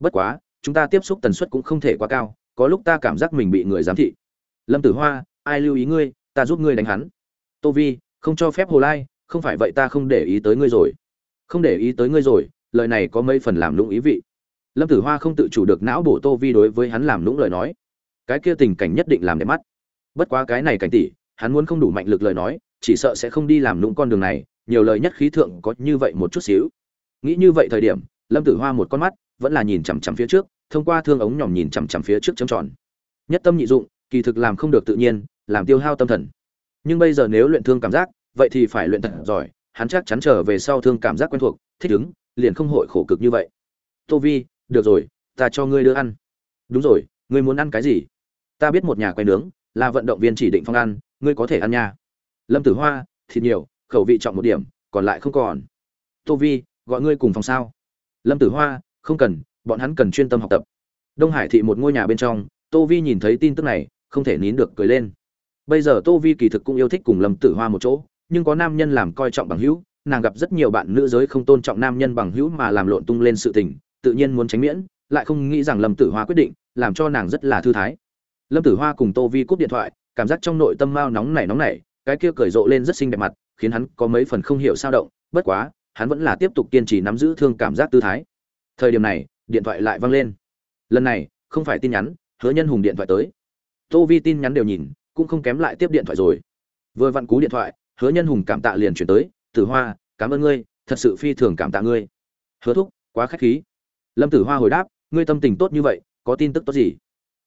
Bất quá, chúng ta tiếp xúc tần suất cũng không thể quá cao có lúc ta cảm giác mình bị người giám thị. Lâm tử hoa, ai lưu ý ngươi, ta giúp ngươi đánh hắn. Tô vi, không cho phép hồ lai, không phải vậy ta không để ý tới ngươi rồi. Không để ý tới ngươi rồi, lời này có mấy phần làm lũng ý vị. Lâm tử hoa không tự chủ được não bổ tô vi đối với hắn làm lũng lời nói. Cái kia tình cảnh nhất định làm đẹp mắt. Bất quá cái này cảnh tỷ, hắn muốn không đủ mạnh lực lời nói, chỉ sợ sẽ không đi làm lũng con đường này, nhiều lời nhất khí thượng có như vậy một chút xíu. Nghĩ như vậy thời điểm, lâm tử hoa một con mắt, vẫn là nhìn chằm chằm phía trước thông qua thương ống nhòm nhìn chằm chằm phía trước chấm tròn. Nhất tâm nhị dụng, kỳ thực làm không được tự nhiên, làm tiêu hao tâm thần. Nhưng bây giờ nếu luyện thương cảm giác, vậy thì phải luyện thật giỏi, hắn chắc chắn trở về sau thương cảm giác quen thuộc, thích ứng, liền không hội khổ cực như vậy. Tô vi, được rồi, ta cho ngươi đưa ăn. Đúng rồi, ngươi muốn ăn cái gì? Ta biết một nhà quay nướng, là vận động viên chỉ định phong ăn, ngươi có thể ăn nha. Lâm tử hoa, thịt nhiều, khẩu vị trọng một điểm, còn lại không còn. Tô vi, gọi ngươi cùng phòng sao? Lâm tử hoa, không cần bọn hắn cần chuyên tâm học tập. Đông hải thị một ngôi nhà bên trong, tô vi nhìn thấy tin tức này, không thể nín được cười lên. Bây giờ tô vi kỳ thực cũng yêu thích cùng lâm tử hoa một chỗ, nhưng có nam nhân làm coi trọng bằng hữu, nàng gặp rất nhiều bạn nữ giới không tôn trọng nam nhân bằng hữu mà làm lộn tung lên sự tình, tự nhiên muốn tránh miễn, lại không nghĩ rằng lâm tử hoa quyết định, làm cho nàng rất là thư thái. Lâm tử hoa cùng tô vi cúp điện thoại, cảm giác trong nội tâm mao nóng nảy nóng nảy, cái kia cởi rộ lên rất xinh đẹp mặt, khiến hắn có mấy phần không hiểu sao động, bất quá, hắn vẫn là tiếp tục kiên trì nắm giữ thương cảm giác tư thái. Thời điểm này điện thoại lại vang lên. Lần này, không phải tin nhắn, hứa nhân hùng điện thoại tới. Tô vi tin nhắn đều nhìn, cũng không kém lại tiếp điện thoại rồi. Vừa vặn cú điện thoại, hứa nhân hùng cảm tạ liền chuyển tới, tử hoa, cảm ơn ngươi, thật sự phi thường cảm tạ ngươi. Hứa thúc, quá khách khí. Lâm tử hoa hồi đáp, ngươi tâm tình tốt như vậy, có tin tức tốt gì?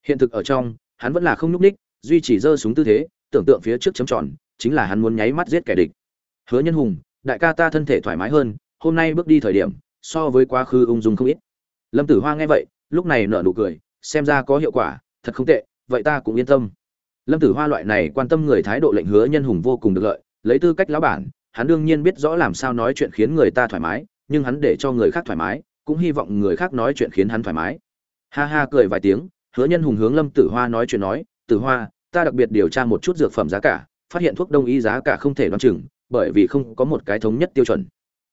Hiện thực ở trong, hắn vẫn là không nhúc ních duy chỉ giơ súng tư thế, tưởng tượng phía trước chấm tròn, chính là hắn muốn nháy mắt giết kẻ địch. Hứa nhân hùng, đại ca ta thân thể thoải mái hơn, hôm nay bước đi thời điểm, so với quá khứ ung dung không ít lâm tử hoa nghe vậy, lúc này nở nụ cười, xem ra có hiệu quả, thật không tệ, vậy ta cũng yên tâm. Lâm tử hoa loại này quan tâm người thái độ lệnh hứa nhân hùng vô cùng được lợi, lấy tư cách lão bản, hắn đương nhiên biết rõ làm sao nói chuyện khiến người ta thoải mái, nhưng hắn để cho người khác thoải mái, cũng hy vọng người khác nói chuyện khiến hắn thoải mái. Ha ha cười vài tiếng, hứa nhân hùng hướng lâm tử hoa nói chuyện nói, tử hoa, ta đặc biệt điều tra một chút dược phẩm giá cả, phát hiện thuốc đông y giá cả không thể đoán chừng, bởi vì không có một cái thống nhất tiêu chuẩn.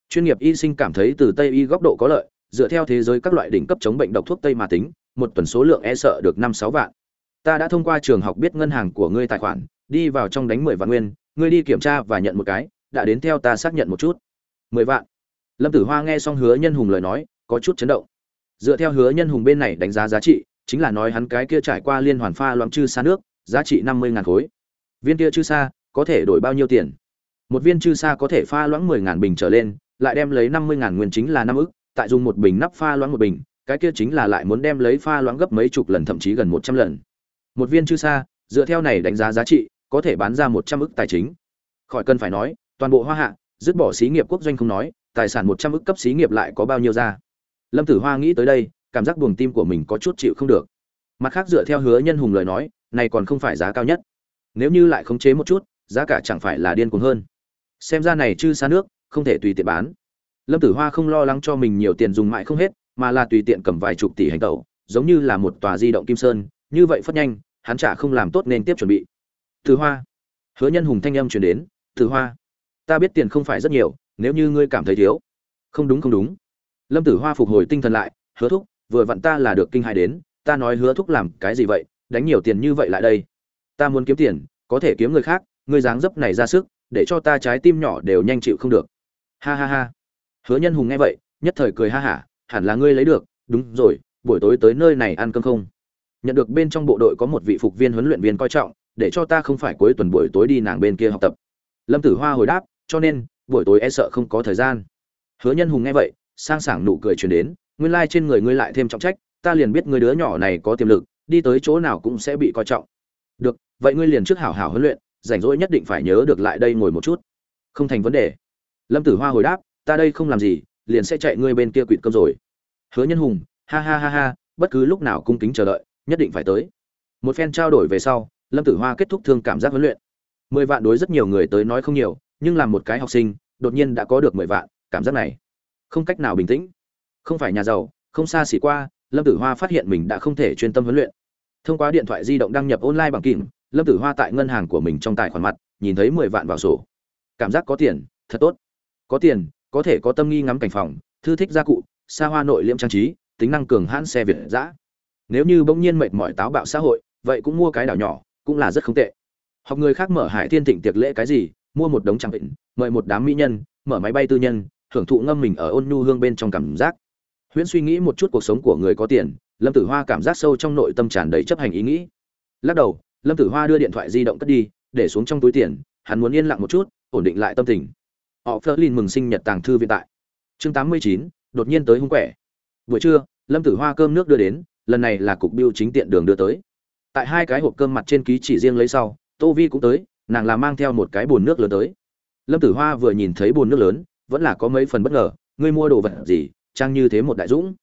Chuyên nghiệp y sinh cảm thấy từ tây y góc độ có lợi dựa theo thế giới các loại đỉnh cấp chống bệnh độc thuốc tây mà tính, một tuần số lượng e sợ được năm sáu vạn. Ta đã thông qua trường học biết ngân hàng của ngươi tài khoản, đi vào trong đánh mười vạn nguyên, ngươi đi kiểm tra và nhận một cái, đã đến theo ta xác nhận một chút. Mười vạn. Lâm tử hoa nghe xong hứa nhân hùng lời nói, có chút chấn động. Dựa theo hứa nhân hùng bên này đánh giá giá trị, chính là nói hắn cái kia trải qua liên hoàn pha loãng chư xa nước, giá trị năm mươi ngàn khối. Viên kia chư xa có thể đổi bao nhiêu tiền? Một viên chư xa có thể pha loãng mười ngàn bình trở lên, lại đem lấy năm mươi ngàn nguyên chính là năm ức tại dùng một bình nắp pha loãng một bình, cái kia chính là lại muốn đem lấy pha loãng gấp mấy chục lần, thậm chí gần một trăm lần. Một viên chư xa dựa theo này đánh giá giá trị, có thể bán ra một trăm ức tài chính. Khỏi cần phải nói, toàn bộ hoa hạ, dứt bỏ xí nghiệp quốc doanh không nói, tài sản một trăm ức cấp xí nghiệp lại có bao nhiêu ra? Lâm tử hoa nghĩ tới đây, cảm giác buồng tim của mình có chút chịu không được. Mặt khác dựa theo hứa nhân hùng lời nói, này còn không phải giá cao nhất. Nếu như lại khống chế một chút, giá cả chẳng phải là điên cuồng hơn. Xem ra này chư xa nước, không thể tùy tiện bán lâm tử hoa không lo lắng cho mình nhiều tiền dùng mãi không hết, mà là tùy tiện cầm vài chục tỷ hành tẩu, giống như là một tòa di động kim sơn, như vậy phất nhanh, hắn chả không làm tốt nên tiếp chuẩn bị. Tử hoa, hứa nhân hùng thanh âm truyền đến, tử hoa, ta biết tiền không phải rất nhiều, nếu như ngươi cảm thấy thiếu. Không đúng không đúng. Lâm tử hoa phục hồi tinh thần lại, hứa thúc, vừa vặn ta là được kinh hài đến, ta nói hứa thúc làm cái gì vậy, đánh nhiều tiền như vậy lại đây. Ta muốn kiếm tiền, có thể kiếm người khác, ngươi dáng dấp này ra sức, để cho ta trái tim nhỏ đều nhanh chịu không được. Ha ha ha hứa nhân hùng nghe vậy, nhất thời cười ha hả, hẳn là ngươi lấy được, đúng rồi, buổi tối tới nơi này ăn cơm không? Nhận được bên trong bộ đội có một vị phục viên huấn luyện viên coi trọng, để cho ta không phải cuối tuần buổi tối đi nàng bên kia học tập. Lâm tử hoa hồi đáp, cho nên, buổi tối e sợ không có thời gian. Hứa nhân hùng nghe vậy, sang sảng nụ cười truyền đến, nguyên lai trên người ngươi lại thêm trọng trách, ta liền biết người đứa nhỏ này có tiềm lực, đi tới chỗ nào cũng sẽ bị coi trọng. Được, vậy ngươi liền trước hảo hảo huấn luyện, rảnh rỗi nhất định phải nhớ được lại đây ngồi một chút. Không thành vấn đề. Lâm tử hoa hồi đáp ta đây không làm gì, liền sẽ chạy ngươi bên kia quỵt cơm rồi. Hứa nhân hùng, ha ha ha ha, bất cứ lúc nào cung kính chờ đợi, nhất định phải tới. Một phen trao đổi về sau, lâm tử hoa kết thúc thương cảm giác huấn luyện. Mười vạn đối rất nhiều người tới nói không nhiều, nhưng làm một cái học sinh, đột nhiên đã có được mười vạn, cảm giác này không cách nào bình tĩnh. Không phải nhà giàu, không xa xỉ qua, lâm tử hoa phát hiện mình đã không thể chuyên tâm huấn luyện. Thông qua điện thoại di động đăng nhập online bằng kìm lâm tử hoa tại ngân hàng của mình trong tài khoản mặt, nhìn thấy mười vạn vào sổ. Cảm giác có tiền, thật tốt. Có tiền có thể có tâm nghi ngắm cảnh phòng thư thích gia cụ xa hoa nội liễm trang trí tính năng cường hãn xe việt giã nếu như bỗng nhiên mệt mỏi táo bạo xã hội vậy cũng mua cái đảo nhỏ cũng là rất không tệ. Học người khác mở hải thiên thịnh tiệc lễ cái gì mua một đống trang bị, mời một đám mỹ nhân mở máy bay tư nhân hưởng thụ ngâm mình ở ôn nhu hương bên trong cảm giác. Huyễn suy nghĩ một chút cuộc sống của người có tiền lâm tử hoa cảm giác sâu trong nội tâm tràn đầy chấp hành ý nghĩ. Lắc đầu lâm tử hoa đưa điện thoại di động cất đi để xuống trong túi tiền hắn muốn yên lặng một chút ổn định lại tâm tình họ phớt lên mừng sinh nhật tàng thư viện tại. Chương tám mươi chín, đột nhiên tới hung quẻ. Buổi trưa, lâm tử hoa cơm nước đưa đến, lần này là cục biêu chính tiện đường đưa tới. Tại hai cái hộp cơm mặt trên ký chỉ riêng lấy sau, tô vi cũng tới, nàng là mang theo một cái bồn nước lớn tới. Lâm tử hoa vừa nhìn thấy bồn nước lớn, vẫn là có mấy phần bất ngờ, ngươi mua đồ vật gì? Trang như thế một đại dũng.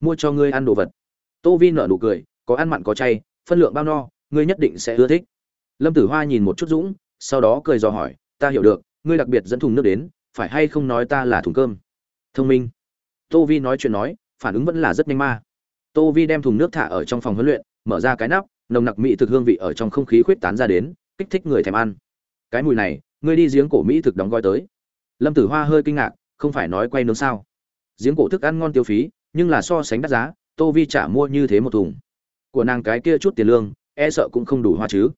Mua cho ngươi ăn đồ vật. Tô vi nở nụ cười, có ăn mặn có chay, phân lượng bao no, ngươi nhất định sẽ ưa thích. Lâm tử hoa nhìn một chút dũng, sau đó cười dò hỏi, ta hiểu được ngươi đặc biệt dẫn thùng nước đến, phải hay không nói ta là thùng cơm? Thông minh. Tô vi nói chuyện nói, phản ứng vẫn là rất nhanh ma. Tô vi đem thùng nước thả ở trong phòng huấn luyện, mở ra cái nắp, nồng nặc mỹ thực hương vị ở trong không khí khuyết tán ra đến, kích thích người thèm ăn. Cái mùi này, ngươi đi giếng cổ mỹ thực đóng gói tới. Lâm tử hoa hơi kinh ngạc, không phải nói quay nướng sao? Giếng cổ thức ăn ngon tiêu phí, nhưng là so sánh đắt giá, tô vi trả mua như thế một thùng. Của nàng cái kia chút tiền lương e sợ cũng không đủ hoa chứ.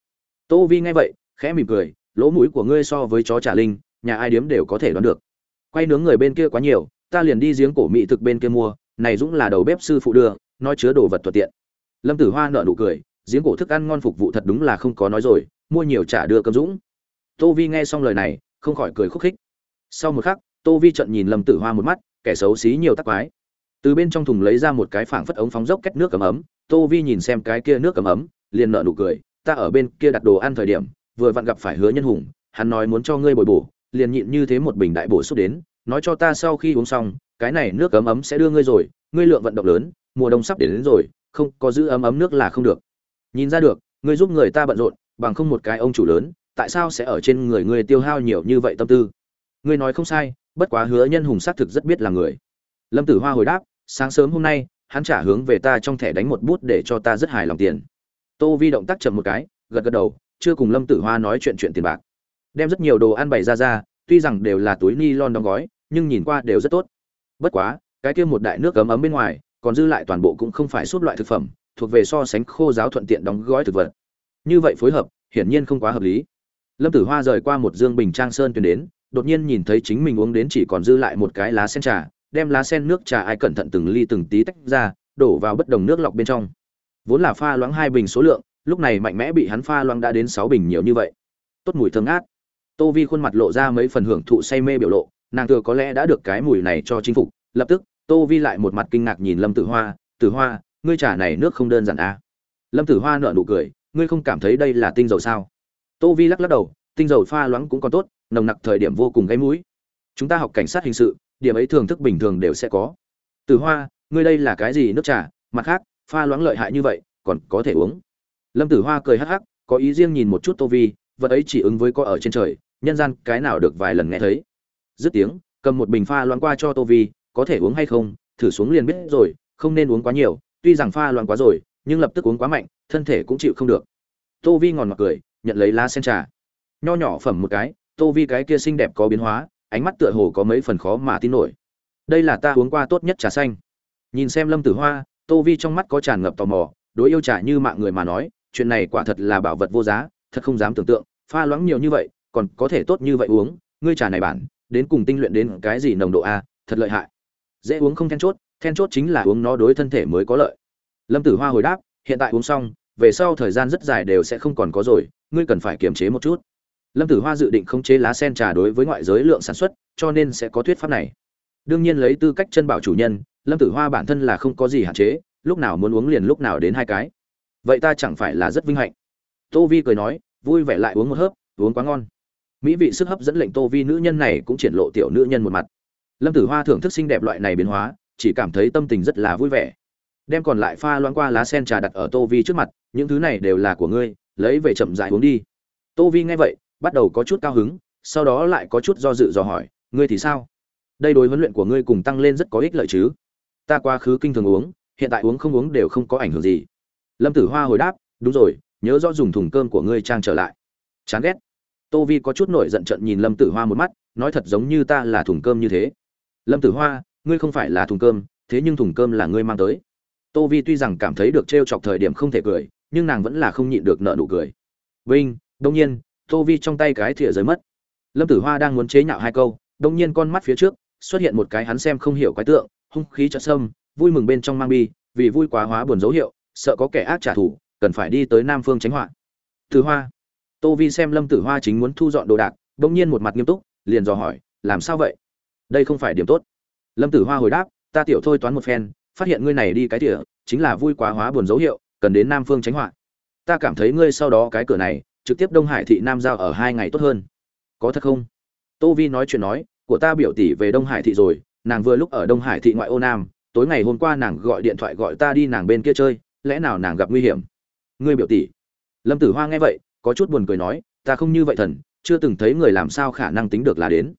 Tô vi nghe vậy, khẽ mỉm cười lỗ mũi của ngươi so với chó trả linh, nhà ai điếm đều có thể đoán được. Quay nướng người bên kia quá nhiều, ta liền đi giếng cổ mỹ thực bên kia mua, này dũng là đầu bếp sư phụ đưa, nói chứa đồ vật thuận tiện. Lâm tử hoa nợ nụ cười, giếng cổ thức ăn ngon phục vụ thật đúng là không có nói rồi, mua nhiều trả đưa cơm dũng. Tô vi nghe xong lời này, không khỏi cười khúc khích. Sau một khắc, tô vi trận nhìn lâm tử hoa một mắt, kẻ xấu xí nhiều tắc quái. Từ bên trong thùng lấy ra một cái phảng phất ống phóng dốc cách nước cầm ấm, tô vi nhìn xem cái kia nước cầm ấm, liền nợ nụ cười, ta ở bên kia đặt đồ ăn thời điểm vừa vặn gặp phải hứa nhân hùng hắn nói muốn cho ngươi bồi bổ liền nhịn như thế một bình đại bổ xúc đến nói cho ta sau khi uống xong cái này nước ấm ấm sẽ đưa ngươi rồi ngươi lượng vận động lớn mùa đông sắp đến, đến rồi không có giữ ấm ấm nước là không được. Nhìn ra được ngươi giúp người ta bận rộn bằng không một cái ông chủ lớn tại sao sẽ ở trên người ngươi tiêu hao nhiều như vậy tâm tư? Ngươi nói không sai bất quá hứa nhân hùng xác thực rất biết là người. Lâm tử hoa hồi đáp sáng sớm hôm nay hắn trả hướng về ta trong thẻ đánh một bút để cho ta rất hài lòng tiền. Tô vi động tác chậm một cái gật gật đầu chưa cùng lâm tử hoa nói chuyện chuyện tiền bạc. Đem rất nhiều đồ ăn bày ra ra, tuy rằng đều là túi ni lon đóng gói, nhưng nhìn qua đều rất tốt. Bất quá, cái kia một đại nước ấm ấm bên ngoài, còn dư lại toàn bộ cũng không phải suốt loại thực phẩm, thuộc về so sánh khô giáo thuận tiện đóng gói thực vật. Như vậy phối hợp, hiển nhiên không quá hợp lý. Lâm tử hoa rời qua một dương bình trang sơn tuyến đến, đột nhiên nhìn thấy chính mình uống đến chỉ còn dư lại một cái lá sen trà, đem lá sen nước trà ai cẩn thận từng ly từng tí tách ra, đổ vào bất đồng nước lọc bên trong. Vốn là pha loãng hai bình số lượng lúc này mạnh mẽ bị hắn pha loãng đã đến sáu bình nhiều như vậy. Tốt mùi thơm ngát. Tô vi khuôn mặt lộ ra mấy phần hưởng thụ say mê biểu lộ, nàng thừa có lẽ đã được cái mùi này cho chinh phục, lập tức, tô vi lại một mặt kinh ngạc nhìn lâm tử hoa tử hoa, ngươi trà này nước không đơn giản à. lâm tử hoa nợ nụ cười, ngươi không cảm thấy đây là tinh dầu sao? Tô vi lắc lắc đầu, tinh dầu pha loãng cũng còn tốt, nồng nặc thời điểm vô cùng gáy mũi. Chúng ta học cảnh sát hình sự, điểm ấy thường thức bình thường đều sẽ có. Tử hoa, ngươi đây là cái gì nước trà? Mặt khác, pha loãng lợi hại như vậy, còn có thể uống lâm tử hoa cười hắc hắc, có ý riêng nhìn một chút tô vi, vật ấy chỉ ứng với có ở trên trời, nhân gian cái nào được vài lần nghe thấy. Dứt tiếng, cầm một bình pha loãng qua cho tô vi, có thể uống hay không, thử xuống liền biết rồi, không nên uống quá nhiều, tuy rằng pha loãng quá rồi, nhưng lập tức uống quá mạnh, thân thể cũng chịu không được. Tô vi ngòn mặc cười, nhận lấy lá sen trà. Nho nhỏ phẩm một cái, tô vi cái kia xinh đẹp có biến hóa, ánh mắt tựa hồ có mấy phần khó mà tin nổi. Đây là ta uống qua tốt nhất trà xanh. Nhìn xem lâm tử hoa, tô vi trong mắt có tràn ngập tò mò, đối yêu trà như mạng người mà nói chuyện này quả thật là bảo vật vô giá, thật không dám tưởng tượng, pha loãng nhiều như vậy, còn có thể tốt như vậy uống, ngươi trà này bản, đến cùng tinh luyện đến cái gì nồng độ a, thật lợi hại. Dễ uống không then chốt then chốt chính là uống nó đối thân thể mới có lợi. Lâm tử hoa hồi đáp, hiện tại uống xong, về sau thời gian rất dài đều sẽ không còn có rồi, ngươi cần phải kiềm chế một chút. Lâm tử hoa dự định khống chế lá sen trà đối với ngoại giới lượng sản xuất, cho nên sẽ có thuyết pháp này. Đương nhiên lấy tư cách chân bảo chủ nhân, lâm tử hoa bản thân là không có gì hạn chế, lúc nào muốn uống liền lúc nào đến hai cái vậy ta chẳng phải là rất vinh hạnh. Tô vi cười nói, vui vẻ lại uống một hớp, uống quá ngon. Mỹ vị sức hấp dẫn lệnh tô vi nữ nhân này cũng triển lộ tiểu nữ nhân một mặt. Lâm tử hoa thưởng thức xinh đẹp loại này biến hóa, chỉ cảm thấy tâm tình rất là vui vẻ. Đem còn lại pha loãng qua lá sen trà đặt ở tô vi trước mặt, những thứ này đều là của ngươi, lấy về chậm dại uống đi. Tô vi nghe vậy, bắt đầu có chút cao hứng, sau đó lại có chút do dự dò hỏi, ngươi thì sao? Đây đối huấn luyện của ngươi cùng tăng lên rất có ích lợi chứ? Ta quá khứ kinh thường uống, hiện tại uống không uống đều không có ảnh hưởng gì lâm tử hoa hồi đáp, đúng rồi, nhớ rõ dùng thùng cơm của ngươi trang trở lại. Chán ghét. Tô vi có chút nổi giận trận nhìn lâm tử hoa một mắt, nói thật giống như ta là thùng cơm như thế. Lâm tử hoa, ngươi không phải là thùng cơm, thế nhưng thùng cơm là ngươi mang tới. Tô vi tuy rằng cảm thấy được t r e o chọc thời điểm không thể cười, nhưng nàng vẫn là không nhịn được nợ nụ cười. Vinh, đông nhiên. Tô vi trong tay cái thìa rơi mất. Lâm tử hoa đang muốn chế nhạo hai câu, đông nhiên con mắt phía trước xuất hiện một cái hắn xem không hiểu quái tượng, hung khí trợ sâm vui mừng bên trong mang bi, vì vui quá hóa buồn dấu hiệu sợ có kẻ ác trả thù, cần phải đi tới nam phương tránh họa. Tử hoa. Tô vi xem lâm tử hoa chính muốn thu dọn đồ đạc đông nhiên một mặt nghiêm túc, liền dò hỏi, làm sao vậy? Đây không phải điểm tốt. Lâm tử hoa hồi đáp, ta tiểu thôi toán một phen, phát hiện ngươi này đi cái tỉa, chính là vui quá hóa buồn dấu hiệu, cần đến nam phương tránh họa. Ta cảm thấy ngươi sau đó cái cửa này, trực tiếp đông hải thị nam giao ở hai ngày tốt hơn. Có thật không? Tô vi nói chuyện nói, của ta biểu tỷ về đông hải thị rồi, nàng vừa lúc ở đông hải thị ngoại ô nam, tối ngày hôm qua nàng gọi điện thoại gọi ta đi nàng bên kia chơi lẽ nào nàng gặp nguy hiểm? Ngươi biểu tỷ. Lâm tử hoa nghe vậy, có chút buồn cười nói, ta không như vậy thần, chưa từng thấy người làm sao khả năng tính được là đến.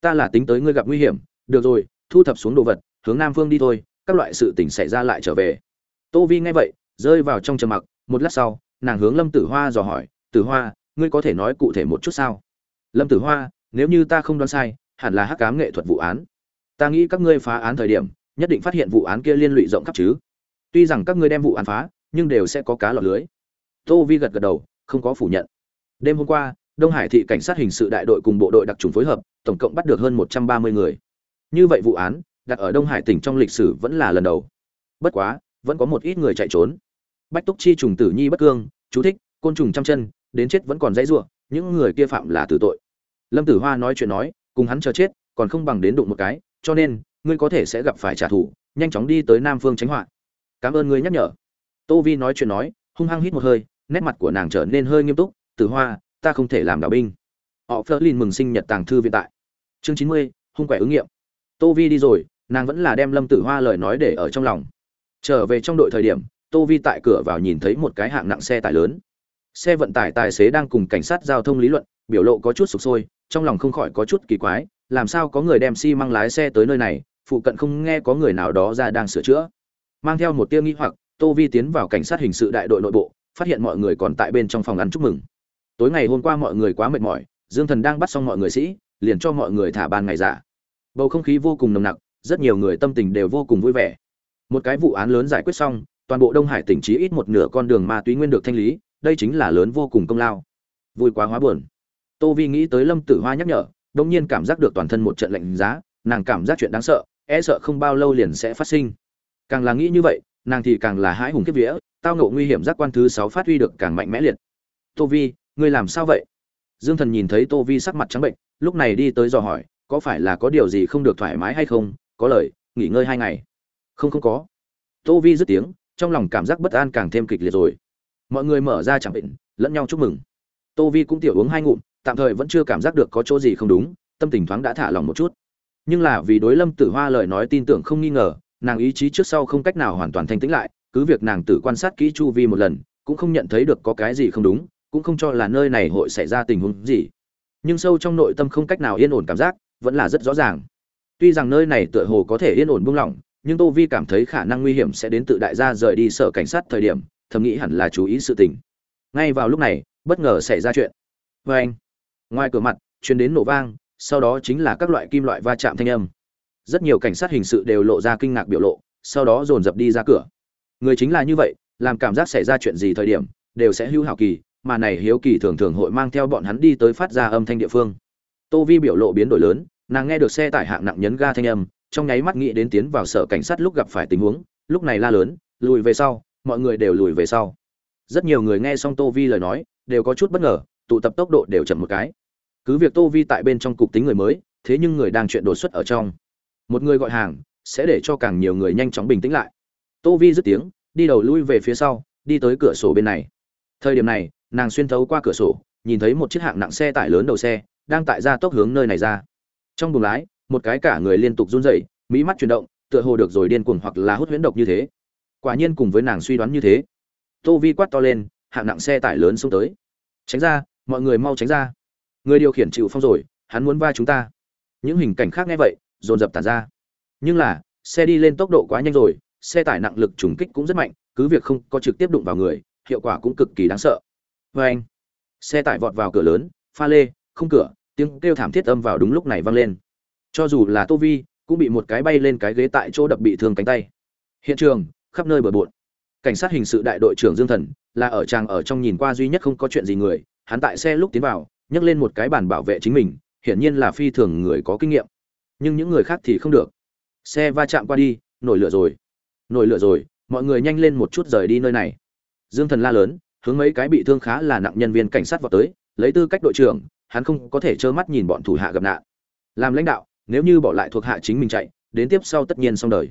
Ta là tính tới ngươi gặp nguy hiểm, được rồi, thu thập xuống đồ vật, hướng nam phương đi thôi, các loại sự tình xảy ra lại trở về. Tô vi nghe vậy, rơi vào trong trầm mặc, một lát sau, nàng hướng lâm tử hoa dò hỏi, tử hoa, ngươi có thể nói cụ thể một chút sao? Lâm tử hoa, nếu như ta không đoán sai, hẳn là hắc cám nghệ thuật vụ án. Ta nghĩ các ngươi phá án thời điểm, nhất định phát hiện vụ án kia liên lụy rộng khắp chứ tuy rằng các ngươi đem vụ án phá, nhưng đều sẽ có cá lọt lưới. Tô vi gật gật đầu, không có phủ nhận. Đêm hôm qua, đông hải thị cảnh sát hình sự đại đội cùng bộ đội đặc trùng phối hợp, tổng cộng bắt được hơn một trăm ba mươi người. Như vậy vụ án, đặt ở đông hải tỉnh trong lịch sử vẫn là lần đầu. Bất quá, vẫn có một ít người chạy trốn. Bách túc chi trùng tử nhi bất cương, chú thích, côn trùng trăm chân, đến chết vẫn còn dãy rủa, những người kia phạm là tử tội. Lâm tử hoa nói chuyện nói, cùng hắn chờ chết, còn không bằng đến đụng một cái, cho nên, ngươi có thể sẽ gặp phải trả thù, nhanh chóng đi tới nam phương tránh họa cảm ơn ngươi nhắc nhở. Tô vi nói chuyện nói, hung hăng hít một hơi, nét mặt của nàng trở nên hơi nghiêm túc, tử hoa, ta không thể làm đạo binh. Họ phớt lên mừng sinh nhật tàng thư viện tại. Chương chín mươi, hung quẻ ứng nghiệm. Tô vi đi rồi, nàng vẫn là đem lâm tử hoa lời nói để ở trong lòng. Trở về trong đội thời điểm, tô vi tại cửa vào nhìn thấy một cái hạng nặng xe tải lớn. Xe vận tải tài xế đang cùng cảnh sát giao thông lý luận, biểu lộ có chút sụp sôi, trong lòng không khỏi có chút kỳ quái, làm sao có người đem xi măng lái xe tới nơi này, phụ cận không nghe có người nào đó ra đang sửa chữa mang theo một tia nghi hoặc, tô vi tiến vào cảnh sát hình sự đại đội nội bộ, phát hiện mọi người còn tại bên trong phòng ăn chúc mừng. Tối ngày hôm qua mọi người quá mệt mỏi, dương thần đang bắt xong mọi người sĩ, liền cho mọi người thả ban ngày giả bầu không khí vô cùng nồng nặc, rất nhiều người tâm tình đều vô cùng vui vẻ. Một cái vụ án lớn giải quyết xong, toàn bộ đông hải tỉnh chí ít một nửa con đường ma túy nguyên được thanh lý, đây chính là lớn vô cùng công lao. Vui quá hóa buồn. Tô vi nghĩ tới lâm tử hoa nhắc nhở đông nhiên cảm giác được toàn thân một trận lạnh giá, nàng cảm giác chuyện đáng sợ e sợ không bao lâu liền sẽ phát sinh càng là nghĩ như vậy, nàng thì càng là hãi hùng kiếp vía, tao ngộ nguy hiểm giác quan thứ sáu phát huy được càng mạnh mẽ liệt. Tô vi, ngươi làm sao vậy? Dương thần nhìn thấy tô vi sắc mặt trắng bệnh, lúc này đi tới dò hỏi, có phải là có điều gì không được thoải mái hay không? Có lời, nghỉ ngơi hai ngày. Không không có. Tô vi dứt tiếng, trong lòng cảm giác bất an càng thêm kịch liệt rồi. Mọi người mở ra chẳng bệnh lẫn nhau chúc mừng. Tô vi cũng tiểu uống hai ngụm, tạm thời vẫn chưa cảm giác được có chỗ gì không đúng, tâm tình thoáng đã thả lòng một chút. Nhưng là vì đối lâm tử hoa lời nói tin tưởng không nghi ngờ nàng ý chí trước sau không cách nào hoàn toàn thanh tĩnh lại, cứ việc nàng tự quan sát kỹ chu vi một lần, cũng không nhận thấy được có cái gì không đúng, cũng không cho là nơi này hội xảy ra tình huống gì. Nhưng sâu trong nội tâm không cách nào yên ổn cảm giác, vẫn là rất rõ ràng. Tuy rằng nơi này tựa hồ có thể yên ổn buông lỏng, nhưng tô vi cảm thấy khả năng nguy hiểm sẽ đến tự đại gia rời đi sở cảnh sát thời điểm, thầm nghĩ hẳn là chú ý sự tình. Ngay vào lúc này, bất ngờ xảy ra chuyện. Vê anh ngoài cửa mặt chuyến đến nổ vang, sau đó chính là các loại kim loại va chạm thanh âm rất nhiều cảnh sát hình sự đều lộ ra kinh ngạc biểu lộ, sau đó dồn dập đi ra cửa. Người chính là như vậy, làm cảm giác xảy ra chuyện gì thời điểm, đều sẽ hưu hảo kỳ, mà này hiếu kỳ thường thường hội mang theo bọn hắn đi tới phát ra âm thanh địa phương. Tô vi biểu lộ biến đổi lớn, nàng nghe được xe tải hạng nặng nhấn ga thanh âm, trong nháy mắt nghĩ đến tiến vào sở cảnh sát lúc gặp phải tình huống, lúc này la lớn, lùi về sau, mọi người đều lùi về sau. Rất nhiều người nghe xong tô vi lời nói, đều có chút bất ngờ, tụ tập tốc độ đều chậm một cái. Cứ việc tô vi tại bên trong cục tính người mới, thế nhưng người đang chuyện đột xuất ở trong một người gọi hàng, sẽ để cho càng nhiều người nhanh chóng bình tĩnh lại. Tô vi dứt tiếng, đi đầu lui về phía sau, đi tới cửa sổ bên này. Thời điểm này, nàng xuyên thấu qua cửa sổ, nhìn thấy một chiếc hạng nặng xe tải lớn đầu xe, đang tại ra tốc hướng nơi này ra. Trong buồng lái, một cái cả người liên tục run rẩy, mỹ mắt chuyển động, tựa hồ được rồi điên cuồng hoặc là hút huyễn độc như thế. Quả nhiên cùng với nàng suy đoán như thế. Tô vi quát to lên, hạng nặng xe tải lớn xuống tới. Tránh ra, mọi người mau tránh ra. Người điều khiển chịu phong rồi, hắn muốn va chúng ta. Những hình cảnh khác nghe vậy dồn dập tản ra. Nhưng là, xe đi lên tốc độ quá nhanh rồi, xe tải nặng lực trùng kích cũng rất mạnh, cứ việc không có trực tiếp đụng vào người, hiệu quả cũng cực kỳ đáng sợ. Vê anh, xe tải vọt vào cửa lớn, pha lê không cửa, tiếng kêu thảm thiết âm vào đúng lúc này vang lên. Cho dù là tô vi, cũng bị một cái bay lên cái ghế tại chỗ đập bị thương cánh tay. Hiện trường, khắp nơi bừa bộn. Cảnh sát hình sự đại đội trưởng dương thần, là ở tràng ở trong nhìn qua duy nhất không có chuyện gì người, hắn tại xe lúc tiến vào, nhấc lên một cái bàn bảo vệ chính mình, hiển nhiên là phi thường người có kinh nghiệm nhưng những người khác thì không được. Xe va chạm qua đi, nổi lửa rồi. Nổi lửa rồi, mọi người nhanh lên một chút rời đi nơi này. Dương thần la lớn, hướng mấy cái bị thương khá là nặng nhân viên cảnh sát vào tới, lấy tư cách đội trưởng, hắn không có thể trơ mắt nhìn bọn thủ hạ gặp nạn. Làm lãnh đạo, nếu như bỏ lại thuộc hạ chính mình chạy, đến tiếp sau tất nhiên xong đời.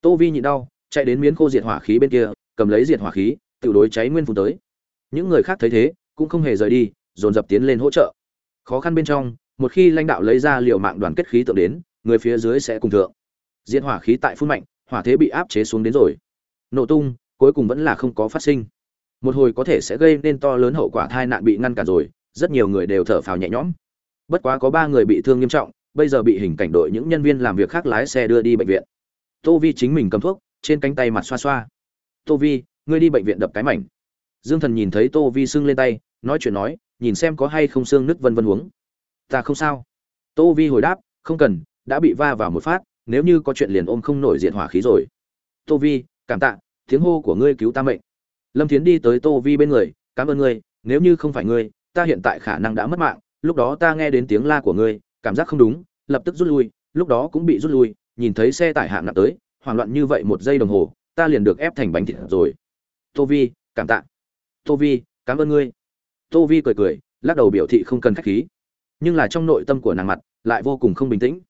Tô vi nhịn đau, chạy đến miến khô diệt hỏa khí bên kia, cầm lấy diệt hỏa khí, tự đối cháy nguyên phun tới. Những người khác thấy thế, cũng không hề rời đi, dồn dập tiến lên hỗ trợ. Khó khăn bên trong một khi lãnh đạo lấy ra liều mạng đoàn kết khí tượng đến, người phía dưới sẽ cùng thượng. Diễn hỏa khí tại phun mạnh, hỏa thế bị áp chế xuống đến rồi. Nổ tung, cuối cùng vẫn là không có phát sinh. Một hồi có thể sẽ gây nên to lớn hậu quả tai nạn bị ngăn cản rồi, rất nhiều người đều thở phào nhẹ nhõm. Bất quá có ba người bị thương nghiêm trọng, bây giờ bị hình cảnh đội những nhân viên làm việc khác lái xe đưa đi bệnh viện. Tô vi chính mình cầm thuốc, trên cánh tay mặt xoa xoa. Tô vi, ngươi đi bệnh viện đập cái mảnh. Dương thần nhìn thấy tô vi sưng lên tay, nói chuyện nói, nhìn xem có hay không xương nứt vân vân uống ta không sao. Tô vi hồi đáp, không cần, đã bị va vào một phát, nếu như có chuyện liền ôm không nổi diện hỏa khí rồi. Tô vi, cảm tạ, tiếng hô của ngươi cứu ta mệnh. Lâm thiến đi tới tô vi bên người, cảm ơn ngươi, nếu như không phải ngươi, ta hiện tại khả năng đã mất mạng, lúc đó ta nghe đến tiếng la của ngươi, cảm giác không đúng, lập tức rút lui, lúc đó cũng bị rút lui, nhìn thấy xe tải hạng nặng tới, hoảng loạn như vậy một giây đồng hồ, ta liền được ép thành bánh thịt rồi. Tô vi, cảm tạ. Tô vi, cảm ơn ngươi. Tô vi cười cười, lắc đầu biểu thị không cần khách khí nhưng là trong nội tâm của nàng mặt lại vô cùng không bình tĩnh.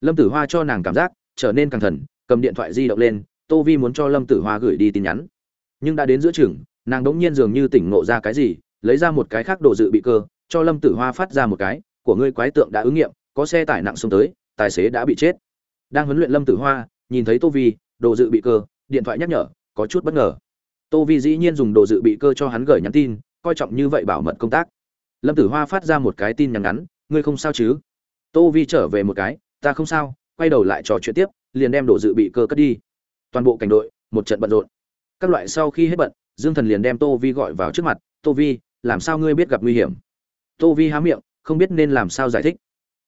Lâm tử hoa cho nàng cảm giác trở nên càng thần cầm điện thoại di động lên tô vi muốn cho lâm tử hoa gửi đi tin nhắn. Nhưng đã đến giữa trường, nàng đ ỗ n g nhiên dường như tỉnh ngộ ra cái gì lấy ra một cái khác đồ dự bị cơ cho lâm tử hoa phát ra một cái của ngươi quái tượng đã ứng nghiệm có xe tải nặng xông tới tài xế đã bị chết. Đang huấn luyện lâm tử hoa nhìn thấy tô vi đồ dự bị cơ điện thoại nhắc nhở có chút bất ngờ. Tô vi dĩ nhiên dùng đồ dự bị cơ cho hắn gửi nhắn tin coi trọng như vậy bảo mật công tác. Lâm tử hoa phát ra một cái tin nhắn ngắn ngươi không sao chứ? Tô vi trở về một cái, ta không sao, quay đầu lại trò chuyện tiếp, liền đem đồ dự bị cơ cất đi. Toàn bộ cảnh đội, một trận bận rộn. Các loại sau khi hết bận, dương thần liền đem tô vi gọi vào trước mặt, tô vi, làm sao ngươi biết gặp nguy hiểm? Tô vi há miệng, không biết nên làm sao giải thích.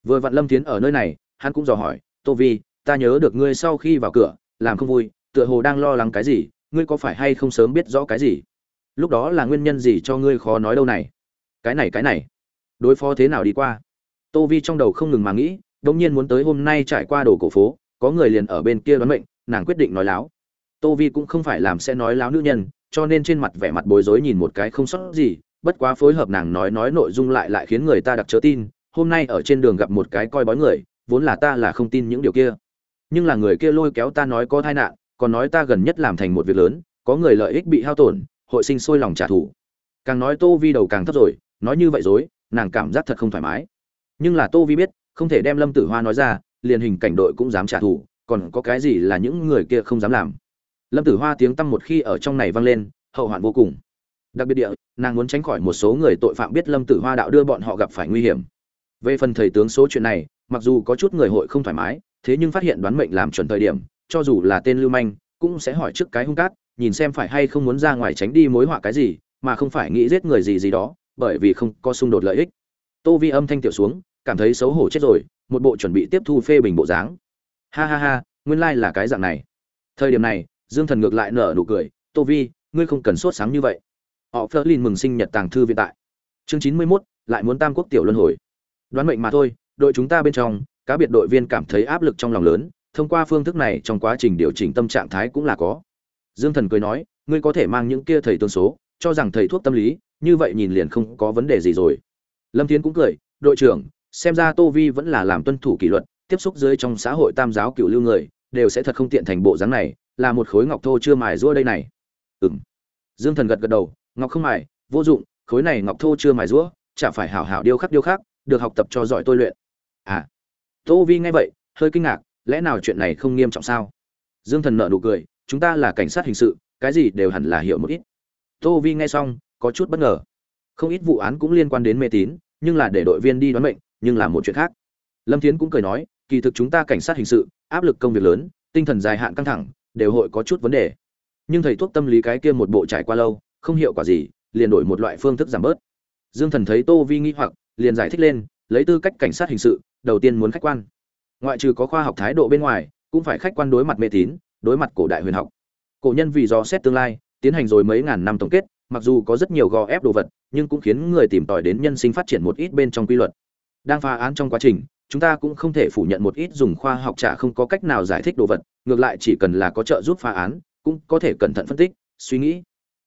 Vừa vặn lâm tiến ở nơi này, hắn cũng dò hỏi, tô vi, ta nhớ được ngươi sau khi vào cửa, làm không vui, tựa hồ đang lo lắng cái gì, ngươi có phải hay không sớm biết rõ cái gì? Lúc đó là nguyên nhân gì cho ngươi khó nói đâu này? Cái này cái này, đối phó thế nào đi qua? Tô vi trong đầu không ngừng mà nghĩ đông nhiên muốn tới hôm nay trải qua đồ cổ phố, có người liền ở bên kia đoán mệnh, nàng quyết định nói láo. Tô vi cũng không phải làm sẽ nói láo nữ nhân, cho nên trên mặt vẻ mặt bối rối nhìn một cái không sót gì, bất quá phối hợp nàng nói nói nội dung lại lại khiến người ta đặc chớ tin, hôm nay ở trên đường gặp một cái coi bói người, vốn là ta là không tin những điều kia. Nhưng là người kia lôi kéo ta nói có tai nạn, còn nói ta gần nhất làm thành một việc lớn, có người lợi ích bị hao tổn, hội sinh sôi lòng trả thù. Càng nói tô vi đầu càng thấp rồi, nói như vậy dối, nàng cảm giác thật không thoải mái nhưng là tô vi biết, không thể đem lâm tử hoa nói ra, liền hình cảnh đội cũng dám trả thù, còn có cái gì là những người kia không dám làm. Lâm tử hoa tiếng tăm một khi ở trong này vang lên, hậu hoạn vô cùng. Đặc biệt địa, nàng muốn tránh khỏi một số người tội phạm biết lâm tử hoa đạo đưa bọn họ gặp phải nguy hiểm. Về phần thầy tướng số chuyện này, mặc dù có chút người hội không thoải mái, thế nhưng phát hiện đoán mệnh làm chuẩn thời điểm, cho dù là tên lưu manh, cũng sẽ hỏi trước cái hung cát, nhìn xem phải hay không muốn ra ngoài tránh đi mối họa cái gì, mà không phải nghĩ giết người gì gì đó, bởi vì không có xung đột lợi ích. Tô vi âm thanh tiểu xuống cảm thấy xấu hổ chết rồi, một bộ chuẩn bị tiếp thu phê bình bộ dáng. Ha ha ha, nguyên lai、like、là cái dạng này. Thời điểm này, dương thần ngược lại nở nụ cười, tô vi, ngươi không cần sốt sáng như vậy. Họ phớt lên mừng sinh nhật tàng thư viện tại. Chương chín mươi mốt, lại muốn tam quốc tiểu luân hồi. Đoán mệnh mà thôi, đội chúng ta bên trong, cá biệt đội viên cảm thấy áp lực trong lòng lớn, thông qua phương thức này trong quá trình điều chỉnh tâm trạng thái cũng là có. Dương thần cười nói, ngươi có thể mang những kia thầy tương số, cho rằng thầy thuốc tâm lý, như vậy nhìn liền không có vấn đề gì rồi. Lâm tiến cũng cười, đội trưởng xem ra tô vi vẫn là làm tuân thủ kỷ luật, tiếp xúc dưới trong xã hội tam giáo cựu lưu người, đều sẽ thật không tiện thành bộ dáng này, là một khối ngọc thô chưa mài rũa đây này. Ừng dương thần gật gật đầu, ngọc không mài, vô dụng, khối này ngọc thô chưa mài rũa, chả phải hảo hảo điêu khắc điêu khắc, được học tập cho giỏi tôi luyện. À. Tô vi nghe vậy, hơi kinh ngạc, lẽ nào chuyện này không nghiêm trọng sao? Dương thần nợ nụ cười, chúng ta là cảnh sát hình sự, cái gì đều hẳn là hiểu một ít. Tô vi nghe xong, có chút bất ngờ. Không ít vụ án cũng liên quan đến mê tín, nhưng là để đội viên đi đoán mệnh nhưng là một chuyện khác. Lâm thiến cũng cười nói, kỳ thực chúng ta cảnh sát hình sự, áp lực công việc lớn, tinh thần dài hạn căng thẳng, đều hội có chút vấn đề. Nhưng thầy thuốc tâm lý cái kia một bộ trải qua lâu, không hiệu quả gì, liền đổi một loại phương thức giảm bớt. Dương thần thấy tô vi nghi hoặc, liền giải thích lên, lấy tư cách cảnh sát hình sự, đầu tiên muốn khách quan. Ngoại trừ có khoa học thái độ bên ngoài, cũng phải khách quan đối mặt mê tín, đối mặt cổ đại huyền học. Cổ nhân vì do xét tương lai, tiến hành rồi mấy ngàn năm tổng kết, mặc dù có rất nhiều gò ép đồ vật, nhưng cũng khiến người tìm tòi đến nhân sinh phát triển một ít bên trong quy luật đang phá án trong quá trình, chúng ta cũng không thể phủ nhận một ít dùng khoa học trả không có cách nào giải thích đồ vật, ngược lại chỉ cần là có trợ giúp phá án, cũng có thể cẩn thận phân tích, suy nghĩ.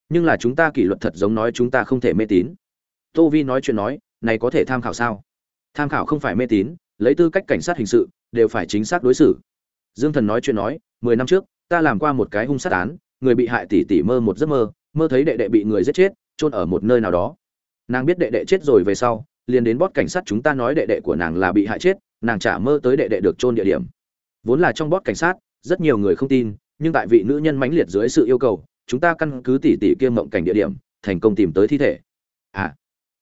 Nhưng là chúng ta kỷ luật thật giống nói chúng ta không thể mê tín. Tô vi nói chuyện nói, này có thể tham khảo sao? Tham khảo không phải mê tín, lấy tư cách cảnh sát hình sự, đều phải chính xác đối xử. Dương thần nói chuyện nói, mười năm trước, ta làm qua một cái hung sát án, người bị hại tỷ tỷ mơ một giấc mơ mơ thấy đệ đệ bị người giết chết, chôn ở một nơi nào đó. Nàng biết đệ đệ chết rồi về sau liền đến bót cảnh sát chúng ta nói đệ đệ của nàng là bị hại chết, nàng trả mơ tới đệ đệ được chôn địa điểm. Vốn là trong bót cảnh sát, rất nhiều người không tin, nhưng tại vị nữ nhân mãnh liệt dưới sự yêu cầu, chúng ta căn cứ tỉ tỉ kia mộng cảnh địa điểm, thành công tìm tới thi thể. À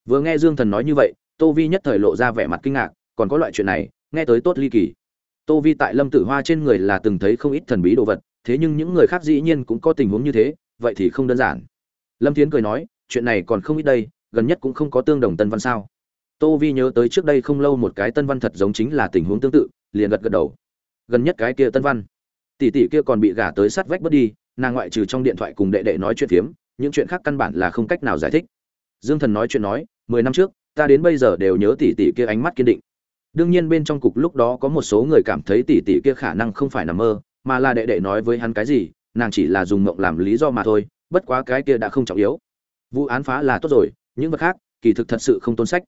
vừa nghe dương thần nói như vậy, tô vi nhất thời lộ ra vẻ mặt kinh ngạc, còn có loại chuyện này, nghe tới tốt ly kỳ. Tô vi tại lâm tử hoa trên người là từng thấy không ít thần bí đồ vật, thế nhưng những người khác dĩ nhiên cũng có tình huống như thế, vậy thì không đơn giản. Lâm tiến cười nói, chuyện này còn không ít đây, gần nhất cũng không có tương đồng tân văn sao tô vi nhớ tới trước đây không lâu một cái tân văn thật giống chính là tình huống tương tự, liền gật gật đầu. Gần nhất cái kia tân văn. Tỷ tỷ kia còn bị gả tới sát vách bất đi, nàng ngoại trừ trong điện thoại cùng đệ đệ nói chuyện phiếm, những chuyện khác căn bản là không cách nào giải thích. Dương thần nói chuyện nói, mười năm trước, ta đến bây giờ đều nhớ tỷ tỷ kia ánh mắt kiên định. Đương nhiên bên trong cục lúc đó có một số người cảm thấy tỷ tỷ kia khả năng không phải nằm mơ, mà là đệ đệ nói với hắn cái gì, nàng chỉ là dùng mộng làm lý do mà thôi, bất quá cái kia đã không trọng yếu. Vụ án phá là tốt rồi, những vật khác, kỳ thực thật sự không tôn sách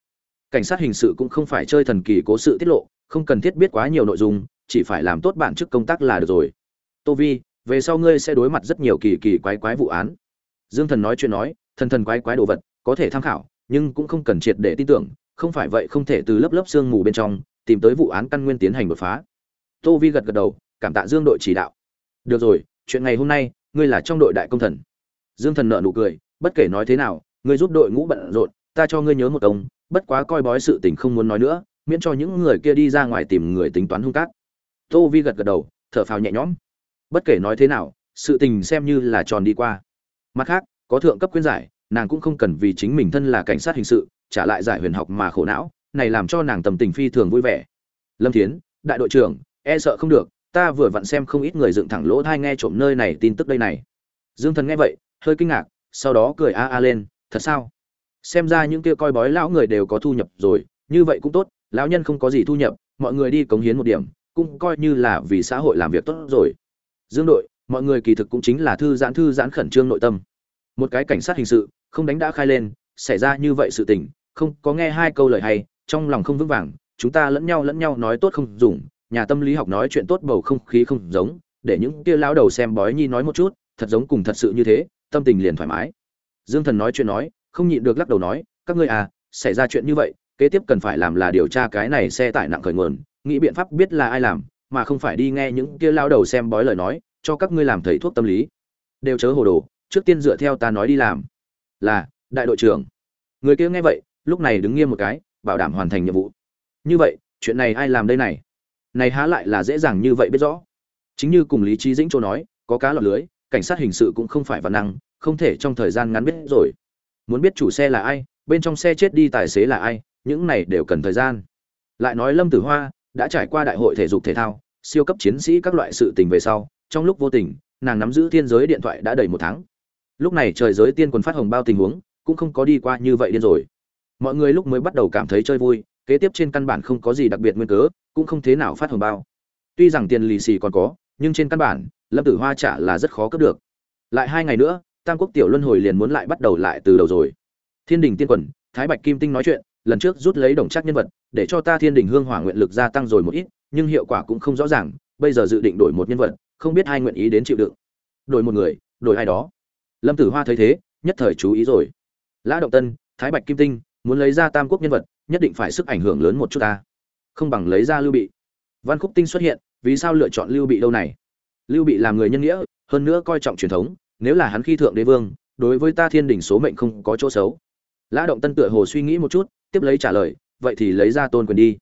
cảnh sát hình sự cũng không phải chơi thần kỳ cố sự tiết lộ, không cần thiết biết quá nhiều nội dung, chỉ phải làm tốt bản chức công tác là được rồi. Tô vi, về sau ngươi sẽ đối mặt rất nhiều kỳ kỳ quái quái vụ án. Dương thần nói chuyện nói, thần thần quái quái đồ vật, có thể tham khảo, nhưng cũng không cần triệt để tin tưởng, không phải vậy không thể từ lớp lớp sương mù bên trong, tìm tới vụ án căn nguyên tiến hành đột phá. Tô vi gật gật đầu, cảm tạ dương đội chỉ đạo. Được rồi, chuyện ngày hôm nay, ngươi là trong đội đại công thần. Dương thần nợ nụ cười, bất kể nói thế nào, ngươi giúp đội ngũ bận rộn, ta cho ngươi nhớ một công bất quá coi bói sự tình không muốn nói nữa, miễn cho những người kia đi ra ngoài tìm người tính toán hung cát. Tô vi gật gật đầu, thở phào nhẹ nhõm. Bất kể nói thế nào, sự tình xem như là tròn đi qua. Mặt khác, có thượng cấp khuyên giải, nàng cũng không cần vì chính mình thân là cảnh sát hình sự, trả lại giải huyền học mà khổ não, này làm cho nàng tầm tình phi thường vui vẻ. Lâm thiến, đại đội trưởng e sợ không được, ta vừa vặn xem không ít người dựng thẳng lỗ thai nghe trộm nơi này tin tức đây này. Dương thần nghe vậy, hơi kinh ngạc, sau đó cười a a lên, thật sao? Xem ra những kia coi bói lão người đều có thu nhập rồi, như vậy cũng tốt, lão nhân không có gì thu nhập, mọi người đi cống hiến một điểm, cũng coi như là vì xã hội làm việc tốt rồi. Dương đội, mọi người kỳ thực cũng chính là thư giãn thư giãn khẩn trương nội tâm. Một cái cảnh sát hình sự, không đánh đã khai lên, xảy ra như vậy sự tình, không có nghe hai câu lời hay, trong lòng không vững vàng, chúng ta lẫn nhau lẫn nhau nói tốt không dùng, nhà tâm lý học nói chuyện tốt bầu không khí không giống, để những kia lão đầu xem bói nhi nói một chút, thật giống cùng thật sự như thế, tâm tình liền thoải mái. Dương thần nói chuyện nói không nhịn được lắc đầu nói, các ngươi à xảy ra chuyện như vậy, kế tiếp cần phải làm là điều tra cái này xe tải nặng khởi nguồn, nghĩ biện pháp biết là ai làm, mà không phải đi nghe những kia lao đầu xem bói lời nói, cho các ngươi làm thầy thuốc tâm lý. Đều chớ hồ đồ, trước tiên dựa theo ta nói đi làm. Là, đại đội trưởng. Người kia nghe vậy, lúc này đứng nghiêm một cái, bảo đảm hoàn thành nhiệm vụ. Như vậy, chuyện này ai làm đây này? Này há lại là dễ dàng như vậy biết rõ. Chính như cùng lý trí dĩnh châu nói, có cá lọt lưới, cảnh sát hình sự cũng không phải văn năng, không thể trong thời gian ngắn biết rồi muốn biết chủ xe là ai, bên trong xe chết đi tài xế là ai, những này đều cần thời gian. Lại nói lâm tử hoa đã trải qua đại hội thể dục thể thao, siêu cấp chiến sĩ các loại sự tình về sau, trong lúc vô tình, nàng nắm giữ thiên giới điện thoại đã đầy một tháng. Lúc này trời giới tiên quần phát hồng bao tình huống, cũng không có đi qua như vậy điên rồi. Mọi người lúc mới bắt đầu cảm thấy chơi vui, kế tiếp trên căn bản không có gì đặc biệt nguyên cớ, cũng không thế nào phát hồng bao. Tuy rằng tiền lì xì còn có, nhưng trên căn bản, lâm tử hoa trả là rất khó cấp được. Lại hai ngày nữa tam quốc tiểu luân hồi liền muốn lại bắt đầu lại từ đầu rồi. Thiên đình tiên quần, thái bạch kim tinh nói chuyện, lần trước rút lấy đồng chắc nhân vật, để cho ta thiên đình hương hỏa nguyện lực gia tăng rồi một ít, nhưng hiệu quả cũng không rõ ràng, bây giờ dự định đổi một nhân vật, không biết ai nguyện ý đến chịu đựng. Đổi một người, đổi ai đó. Lâm tử hoa thấy thế, nhất thời chú ý rồi. Lã động tân, thái bạch kim tinh, muốn lấy ra tam quốc nhân vật, nhất định phải sức ảnh hưởng lớn một chút ta. Không bằng lấy ra lưu bị. Văn khúc tinh xuất hiện, vì sao lựa chọn lưu bị đâu này? Lưu bị làm người nhân nghĩa, hơn nữa coi trọng truyền thống nếu là hắn khi thượng đế vương, đối với ta thiên đình số mệnh không có chỗ xấu. Lã động tân tựa hồ suy nghĩ một chút, tiếp lấy trả lời, vậy thì lấy ra tôn quyền đi.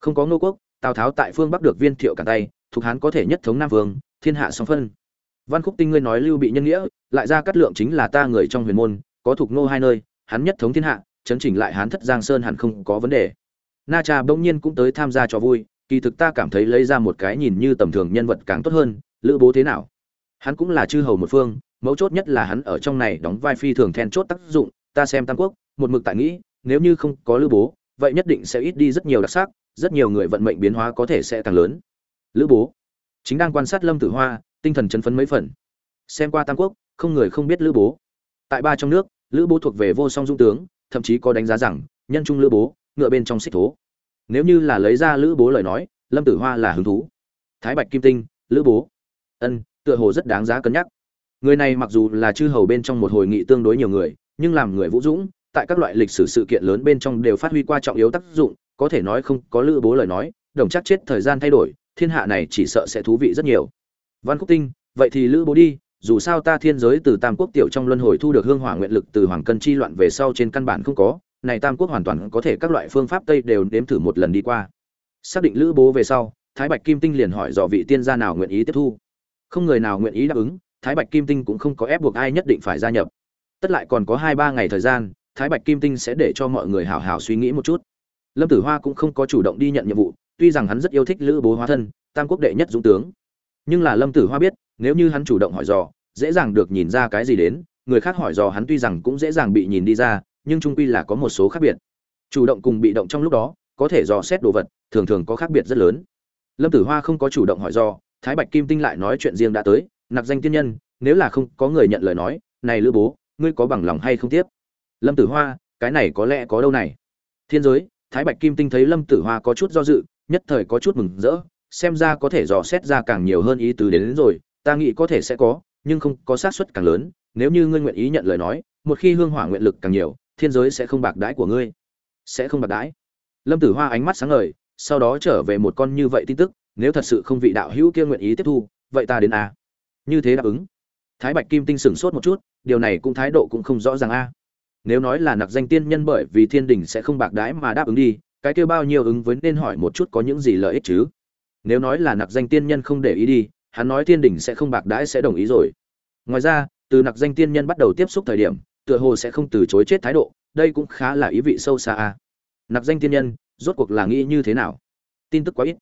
Không có ngô quốc, tào tháo tại phương bắc được viên thiệu cả tay, thuộc hán có thể nhất thống nam vương, thiên hạ song phân. Văn khúc tinh ngươi nói lưu bị nhân nghĩa, lại ra cắt lượng chính là ta người trong huyền môn, có thuộc nô hai nơi, hắn nhất thống thiên hạ, chấn chỉnh lại hán thất giang sơn hẳn không có vấn đề. Na cha bỗng nhiên cũng tới tham gia cho vui, kỳ thực ta cảm thấy lấy ra một cái nhìn như tầm thường nhân vật càng tốt hơn, lữ bố thế nào? Hắn cũng là chư hầu một phương mấu chốt nhất là hắn ở trong này đóng vai phi thường then chốt tác dụng, ta xem tam quốc, một mực tại nghĩ, nếu như không có lữ bố, vậy nhất định sẽ ít đi rất nhiều đặc sắc, rất nhiều người vận mệnh biến hóa có thể sẽ càng lớn. Lữ bố, chính đang quan sát lâm tử hoa, tinh thần chấn phấn mấy phần. Xem qua tam quốc, không người không biết lữ bố. Tại ba trong nước, lữ bố thuộc về vô song dung tướng, thậm chí có đánh giá rằng, nhân trung lữ bố, ngựa bên trong xích thố. Nếu như là lấy ra lữ bố lời nói, lâm tử hoa là hứng thú. Thái bạch kim tinh, lữ bố. Ân, tựa hồ rất đáng giá cân nhắc người này mặc dù là chư hầu bên trong một hội nghị tương đối nhiều người, nhưng làm người vũ dũng, tại các loại lịch sử sự kiện lớn bên trong đều phát huy qua trọng yếu tác dụng, có thể nói không có lữ bố lời nói, đồng chắc chết thời gian thay đổi, thiên hạ này chỉ sợ sẽ thú vị rất nhiều. Văn khúc tinh, vậy thì lữ bố đi, dù sao ta thiên giới từ tam quốc tiểu trong luân hồi thu được hương hỏa nguyện lực từ hoàng cân chi loạn về sau trên căn bản không có, này tam quốc hoàn toàn có thể các loại phương pháp tây đều nếm thử một lần đi qua. Xác định lữ bố về sau, thái bạch kim tinh liền hỏi dò vị tiên gia nào nguyện ý tiếp thu. Không người nào nguyện ý đáp ứng thái bạch kim tinh cũng không có ép buộc ai nhất định phải gia nhập. Tất lại còn có hai ba ngày thời gian thái bạch kim tinh sẽ để cho mọi người hào hào suy nghĩ một chút. Lâm tử hoa cũng không có chủ động đi nhận nhiệm vụ tuy rằng hắn rất yêu thích lữ bố hóa thân tam quốc đệ nhất dũng tướng. Nhưng là lâm tử hoa biết nếu như hắn chủ động hỏi dò dễ dàng được nhìn ra cái gì đến người khác hỏi dò hắn tuy rằng cũng dễ dàng bị nhìn đi ra nhưng trung quy là có một số khác biệt. Chủ động cùng bị động trong lúc đó có thể dò xét đồ vật thường thường có khác biệt rất lớn. Lâm tử hoa không có chủ động hỏi dò, thái bạch kim tinh lại nói chuyện riêng đã tới nặc danh tiên nhân nếu là không có người nhận lời nói này lữ bố ngươi có bằng lòng hay không tiếp? Lâm tử hoa cái này có lẽ có đâu này. Thiên giới thái bạch kim tinh thấy lâm tử hoa có chút do dự nhất thời có chút mừng rỡ xem ra có thể dò xét ra càng nhiều hơn ý tứ đến, đến rồi ta nghĩ có thể sẽ có nhưng không có xác suất càng lớn nếu như ngươi nguyện ý nhận lời nói một khi hương hỏa nguyện lực càng nhiều thiên giới sẽ không bạc đãi của ngươi. Sẽ không bạc đãi. Lâm tử hoa ánh mắt sáng ngời sau đó trở về một con như vậy tin tức nếu thật sự không vị đạo hữu kia nguyện ý tiếp thu vậy ta đến a như thế đáp ứng. Thái bạch kim tinh sửng sốt một chút, điều này cũng thái độ cũng không rõ ràng a. Nếu nói là nặc danh tiên nhân bởi vì thiên đình sẽ không bạc đái mà đáp ứng đi, cái kêu bao nhiêu ứng với nên hỏi một chút có những gì lợi ích chứ? Nếu nói là nặc danh tiên nhân không để ý đi, hắn nói thiên đình sẽ không bạc đái sẽ đồng ý rồi. Ngoài ra, từ nặc danh tiên nhân bắt đầu tiếp xúc thời điểm, tựa hồ sẽ không từ chối chết thái độ, đây cũng khá là ý vị sâu xa a. Nặc danh tiên nhân, rốt cuộc là nghĩ như thế nào? Tin tức quá ít.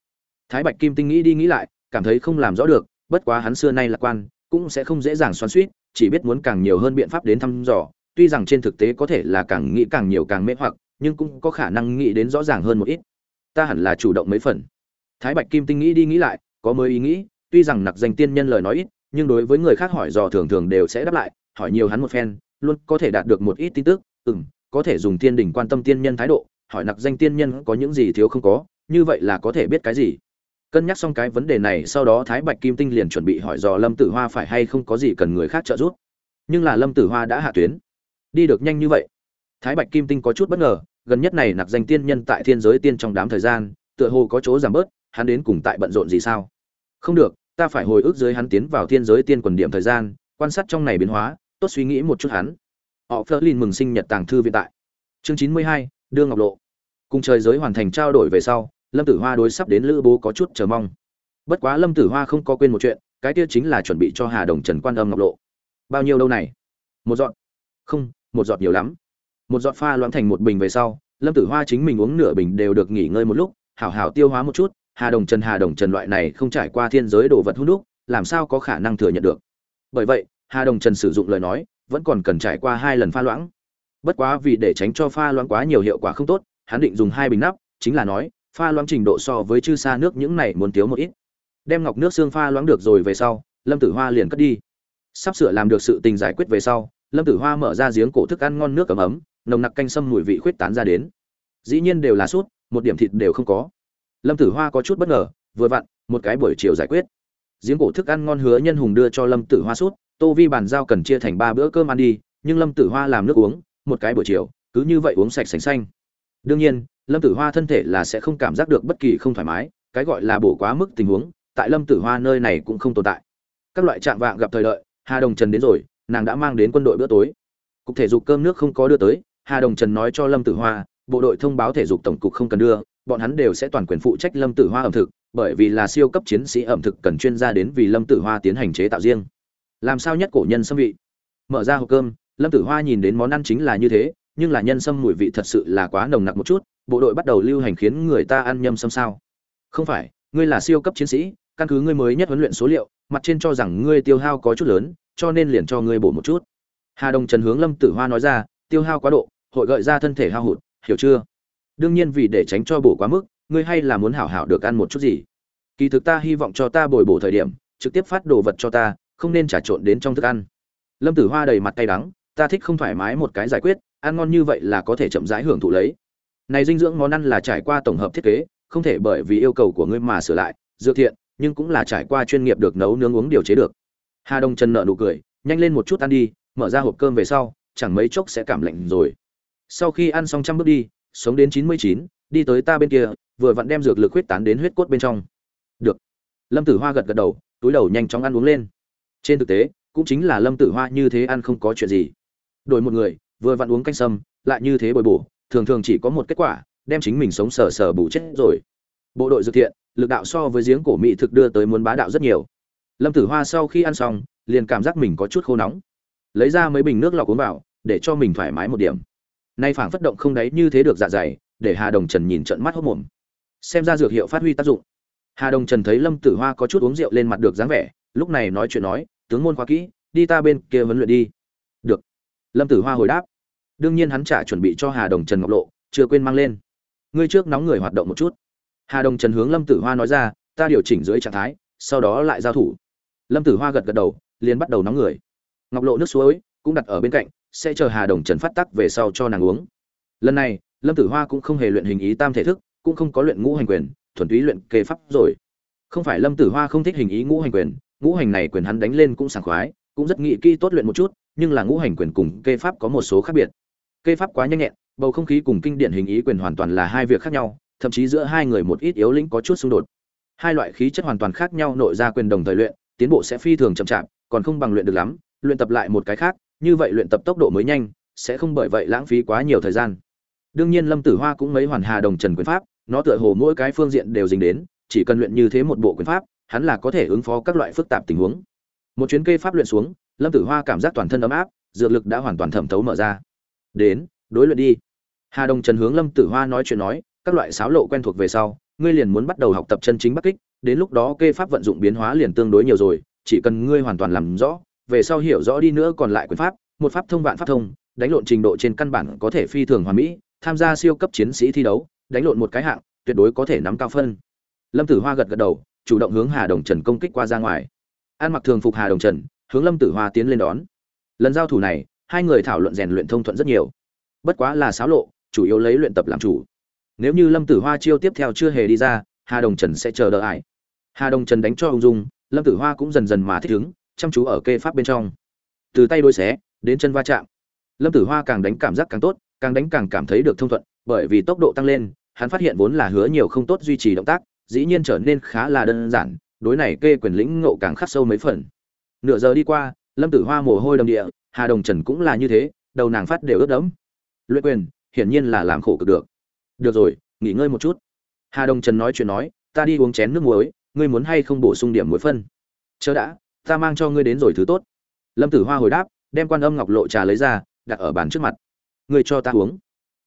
Thái bạch kim tinh nghĩ đi nghĩ lại, cảm thấy không làm rõ được bất quá hắn xưa nay lạc quan, cũng sẽ không dễ dàng xoắn suýt, chỉ biết muốn càng nhiều hơn biện pháp đến thăm dò. Tuy rằng trên thực tế có thể là càng nghĩ càng nhiều càng mê hoặc, nhưng cũng có khả năng nghĩ đến rõ ràng hơn một ít. Ta hẳn là chủ động mấy phần. Thái bạch kim tinh nghĩ đi nghĩ lại, có mới ý nghĩ, tuy rằng nặc danh tiên nhân lời nói ít, nhưng đối với người khác hỏi dò thường thường đều sẽ đáp lại, hỏi nhiều hắn một phen, luôn có thể đạt được một ít tin tức ừ m có thể dùng tiên đỉnh quan tâm tiên nhân thái độ, hỏi nặc danh tiên nhân có những gì thiếu không có, như vậy là có thể biết cái gì cân nhắc xong cái vấn đề này, sau đó thái bạch kim tinh liền chuẩn bị hỏi dò lâm tử hoa phải hay không có gì cần người khác trợ giúp. Nhưng là lâm tử hoa đã hạ tuyến. Đi được nhanh như vậy. Thái bạch kim tinh có chút bất ngờ, gần nhất này nặc danh tiên nhân tại thiên giới tiên trong đám thời gian, tựa hồ có chỗ giảm bớt, hắn đến cùng tại bận rộn gì sao? Không được, ta phải hồi ức dưới hắn tiến vào thiên giới tiên quần điểm thời gian, quan sát trong này biến hóa, tốt suy nghĩ một chút hắn. Họ phơ lên mừng sinh nhật tàng thư viện tại. Chương chín mươi hai đương ngọc lộ. Cùng trời giới hoàn thành trao đổi về sau lâm tử hoa đối sắp đến lữ bố có chút chờ mong. Bất quá lâm tử hoa không có quên một chuyện, cái kia chính là chuẩn bị cho hà đồng trần quan âm ngọc lộ. Bao nhiêu đâu này? Một giọt. Không, một giọt nhiều lắm. Một giọt pha loãng thành một bình về sau, lâm tử hoa chính mình uống nửa bình đều được nghỉ ngơi một lúc, hảo hảo tiêu hóa một chút, hà đồng trần, hà đồng trần loại này không trải qua thiên giới đồ vật hút đúc, làm sao có khả năng thừa nhận được? Bởi vậy, hà đồng trần sử dụng lời nói, vẫn còn cần trải qua hai lần pha loãng. Bất quá vì để tránh cho pha loãng quá nhiều hiệu quả không tốt, hắn định dùng hai bình nắp, chính là nói pha loãng trình độ so với chư sa nước những này muốn thiếu một ít. Đem ngọc nước xương pha loãng được rồi về sau, lâm tử hoa liền cất đi. Sắp sửa làm được sự tình giải quyết về sau, lâm tử hoa mở ra giếng cổ thức ăn ngon nước ấm ấm, nồng nặc canh sâm mùi vị khuyết tán ra đến. Dĩ nhiên đều là sút, một điểm thịt đều không có. Lâm tử hoa có chút bất ngờ, vừa vặn, một cái buổi chiều giải quyết. Giếng cổ thức ăn ngon hứa nhân hùng đưa cho lâm tử hoa sút, tô vi bàn giao cần chia thành ba bữa cơm ăn đi, nhưng lâm tử hoa làm nước uống, một cái buổi chiều, cứ như vậy uống sạch sành xanh. Đương nhiên lâm tử hoa thân thể là sẽ không cảm giác được bất kỳ không thoải mái, cái gọi là bổ quá mức tình huống, tại lâm tử hoa nơi này cũng không tồn tại. Các loại trạng vạng gặp thời đợi, hà đồng trần đến rồi, nàng đã mang đến quân đội bữa tối. Cục thể dục cơm nước không có đưa tới, hà đồng trần nói cho lâm tử hoa, bộ đội thông báo thể dục tổng cục không cần đưa, bọn hắn đều sẽ toàn quyền phụ trách lâm tử hoa ẩm thực, bởi vì là siêu cấp chiến sĩ ẩm thực cần chuyên gia đến vì lâm tử hoa tiến hành chế tạo riêng. Làm sao nhất cổ nhân xâm vị? Mở ra hộp cơm, lâm tử hoa nhìn đến món ăn chính là như thế, nhưng là nhân sâm mùi vị thật sự là quá nồng nặc một chút bộ đội bắt đầu lưu hành khiến người ta ăn nhâm xâm sao. Không phải, ngươi là siêu cấp chiến sĩ, căn cứ ngươi mới nhất huấn luyện số liệu, mặt trên cho rằng ngươi tiêu hao có chút lớn, cho nên liền cho ngươi bổ một chút. Hà đồng trần hướng lâm tử hoa nói ra, tiêu hao quá độ, hội gợi ra thân thể hao hụt, hiểu chưa? Đương nhiên vì để tránh cho bổ quá mức, ngươi hay là muốn hảo hảo được ăn một chút gì. Kỳ thực ta hy vọng cho ta bồi bổ thời điểm, trực tiếp phát đồ vật cho ta, không nên trả trộn đến trong thức ăn. Lâm tử hoa đầy mặt cay đắng, ta thích không thoải mái một cái giải quyết, ăn ngon như vậy là có thể chậm rãi hưởng thụ lấy này dinh dưỡng món ăn là trải qua tổng hợp thiết kế, không thể bởi vì yêu cầu của ngươi mà sửa lại, dược thiện, nhưng cũng là trải qua chuyên nghiệp được nấu nướng uống điều chế được. Hà đông trần nợ nụ cười, nhanh lên một chút ăn đi, mở ra hộp cơm về sau, chẳng mấy chốc sẽ cảm lạnh rồi. Sau khi ăn xong trăm bước đi, sống đến chín mươi chín, đi tới ta bên kia, vừa vặn đem dược lực huyết tán đến huyết cốt bên trong. Được. Lâm tử hoa gật gật đầu, túi đầu nhanh chóng ăn uống lên. Trên thực tế, cũng chính là lâm tử hoa như thế ăn không có chuyện gì. Đổi một người, vừa vặn uống canh sâm, lại như thế bồi bổ thường thường chỉ có một kết quả, đem chính mình sống sờ sờ bù chết rồi. Bộ đội dược thiện, lực đạo so với giếng cổ mỹ thực đưa tới muốn bá đạo rất nhiều. Lâm tử hoa sau khi ăn xong, liền cảm giác mình có chút khô nóng. Lấy ra mấy bình nước lọc uống vào, để cho mình thoải mái một điểm. Nay phảng phất động không đáy như thế được dạ dày, để hà đồng trần nhìn trận mắt hốc mồm. Xem ra dược hiệu phát huy tác dụng. Hà đồng trần thấy lâm tử hoa có chút uống rượu lên mặt được dáng vẻ, lúc này nói chuyện nói, tướng môn khoa kỹ, đi ta bên kia huấn luyện đi. Được. Lâm tử hoa hồi đáp đương nhiên hắn trả chuẩn bị cho hà đồng trần ngọc lộ, chưa quên mang lên. Ngươi trước nóng người hoạt động một chút. Hà đồng trần hướng lâm tử hoa nói ra, ta điều chỉnh dưới trạng thái, sau đó lại giao thủ. Lâm tử hoa gật gật đầu, liền bắt đầu nóng người. Ngọc lộ nước suối cũng đặt ở bên cạnh, sẽ chờ hà đồng trần phát tắc về sau cho nàng uống. Lần này, lâm tử hoa cũng không hề luyện hình ý tam thể thức, cũng không có luyện ngũ hành quyền, thuần túy luyện kê pháp rồi. Không phải lâm tử hoa không thích hình ý ngũ hành quyền, ngũ hành này quyền hắn đánh lên cũng sảng khoái, cũng rất nghị kỹ tốt luyện một chút, nhưng là ngũ hành quyền cùng kê pháp có một số khác biệt kê pháp quá nhanh nhẹn, bầu không khí cùng kinh điển hình ý quyền hoàn toàn là hai việc khác nhau, thậm chí giữa hai người một ít yếu lĩnh có chút xung đột. Hai loại khí chất hoàn toàn khác nhau nội ra quyền đồng thời luyện, tiến bộ sẽ phi thường chậm chạp, còn không bằng luyện được lắm, luyện tập lại một cái khác, như vậy luyện tập tốc độ mới nhanh, sẽ không bởi vậy lãng phí quá nhiều thời gian. Đương nhiên lâm tử hoa cũng mấy hoàn hà đồng trần quyền pháp, nó tựa hồ mỗi cái phương diện đều dính đến, chỉ cần luyện như thế một bộ quyền pháp, hắn là có thể ứng phó các loại phức tạp tình huống. Một chuyến kê pháp luyện xuống, lâm tử hoa cảm giác toàn thân ấm áp, dược lực đã hoàn toàn thẩm thấu mở ra đến, đối luyện đi. Hà đồng trần hướng lâm tử hoa nói chuyện nói, các loại sáo lộ quen thuộc về sau, ngươi liền muốn bắt đầu học tập chân chính bắc kích, đến lúc đó kê pháp vận dụng biến hóa liền tương đối nhiều rồi, chỉ cần ngươi hoàn toàn làm rõ, về sau hiểu rõ đi nữa còn lại quyền pháp, một pháp thông vạn pháp thông, đánh lộn trình độ trên căn bản có thể phi thường hoàn mỹ, tham gia siêu cấp chiến sĩ thi đấu, đánh lộn một cái hạng, tuyệt đối có thể nắm cao phân. Lâm tử hoa gật gật đầu, chủ động hướng hà đồng trần công kích qua ra ngoài. An mặc thường phục hà đồng trần, hướng lâm tử hoa tiến lên đón. Lần giao thủ này hai người thảo luận rèn luyện thông thuận rất nhiều. Bất quá là xáo lộ, chủ yếu lấy luyện tập làm chủ. Nếu như lâm tử hoa chiêu tiếp theo chưa hề đi ra, hà đồng trần sẽ chờ đợi ải hà đồng trần đánh cho ung dung, lâm tử hoa cũng dần dần mà thích ứng, chăm chú ở kê pháp bên trong. Từ tay đôi xé, đến chân va chạm. Lâm tử hoa càng đánh cảm giác càng tốt, càng đánh càng cảm thấy được thông thuận, bởi vì tốc độ tăng lên, hắn phát hiện vốn là hứa nhiều không tốt duy trì động tác, dĩ nhiên trở nên khá là đơn giản, đối này kê quyền lĩnh ngộ càng khắc sâu mấy phần. Nửa giờ đi qua, lâm tử hoa mồ hôi đầm địa hà đồng trần cũng là như thế, đầu nàng phát đều ướt đẫm. Luyện quyền, hiển nhiên là làm khổ cực được. Được rồi, nghỉ ngơi một chút. Hà đồng trần nói chuyện nói, ta đi uống chén nước muối, ngươi muốn hay không bổ sung điểm muối phân? Chớ đã, ta mang cho ngươi đến rồi thứ tốt. Lâm tử hoa hồi đáp, đem quan âm ngọc lộ trà lấy ra, đặt ở bàn trước mặt. Ngươi cho ta uống.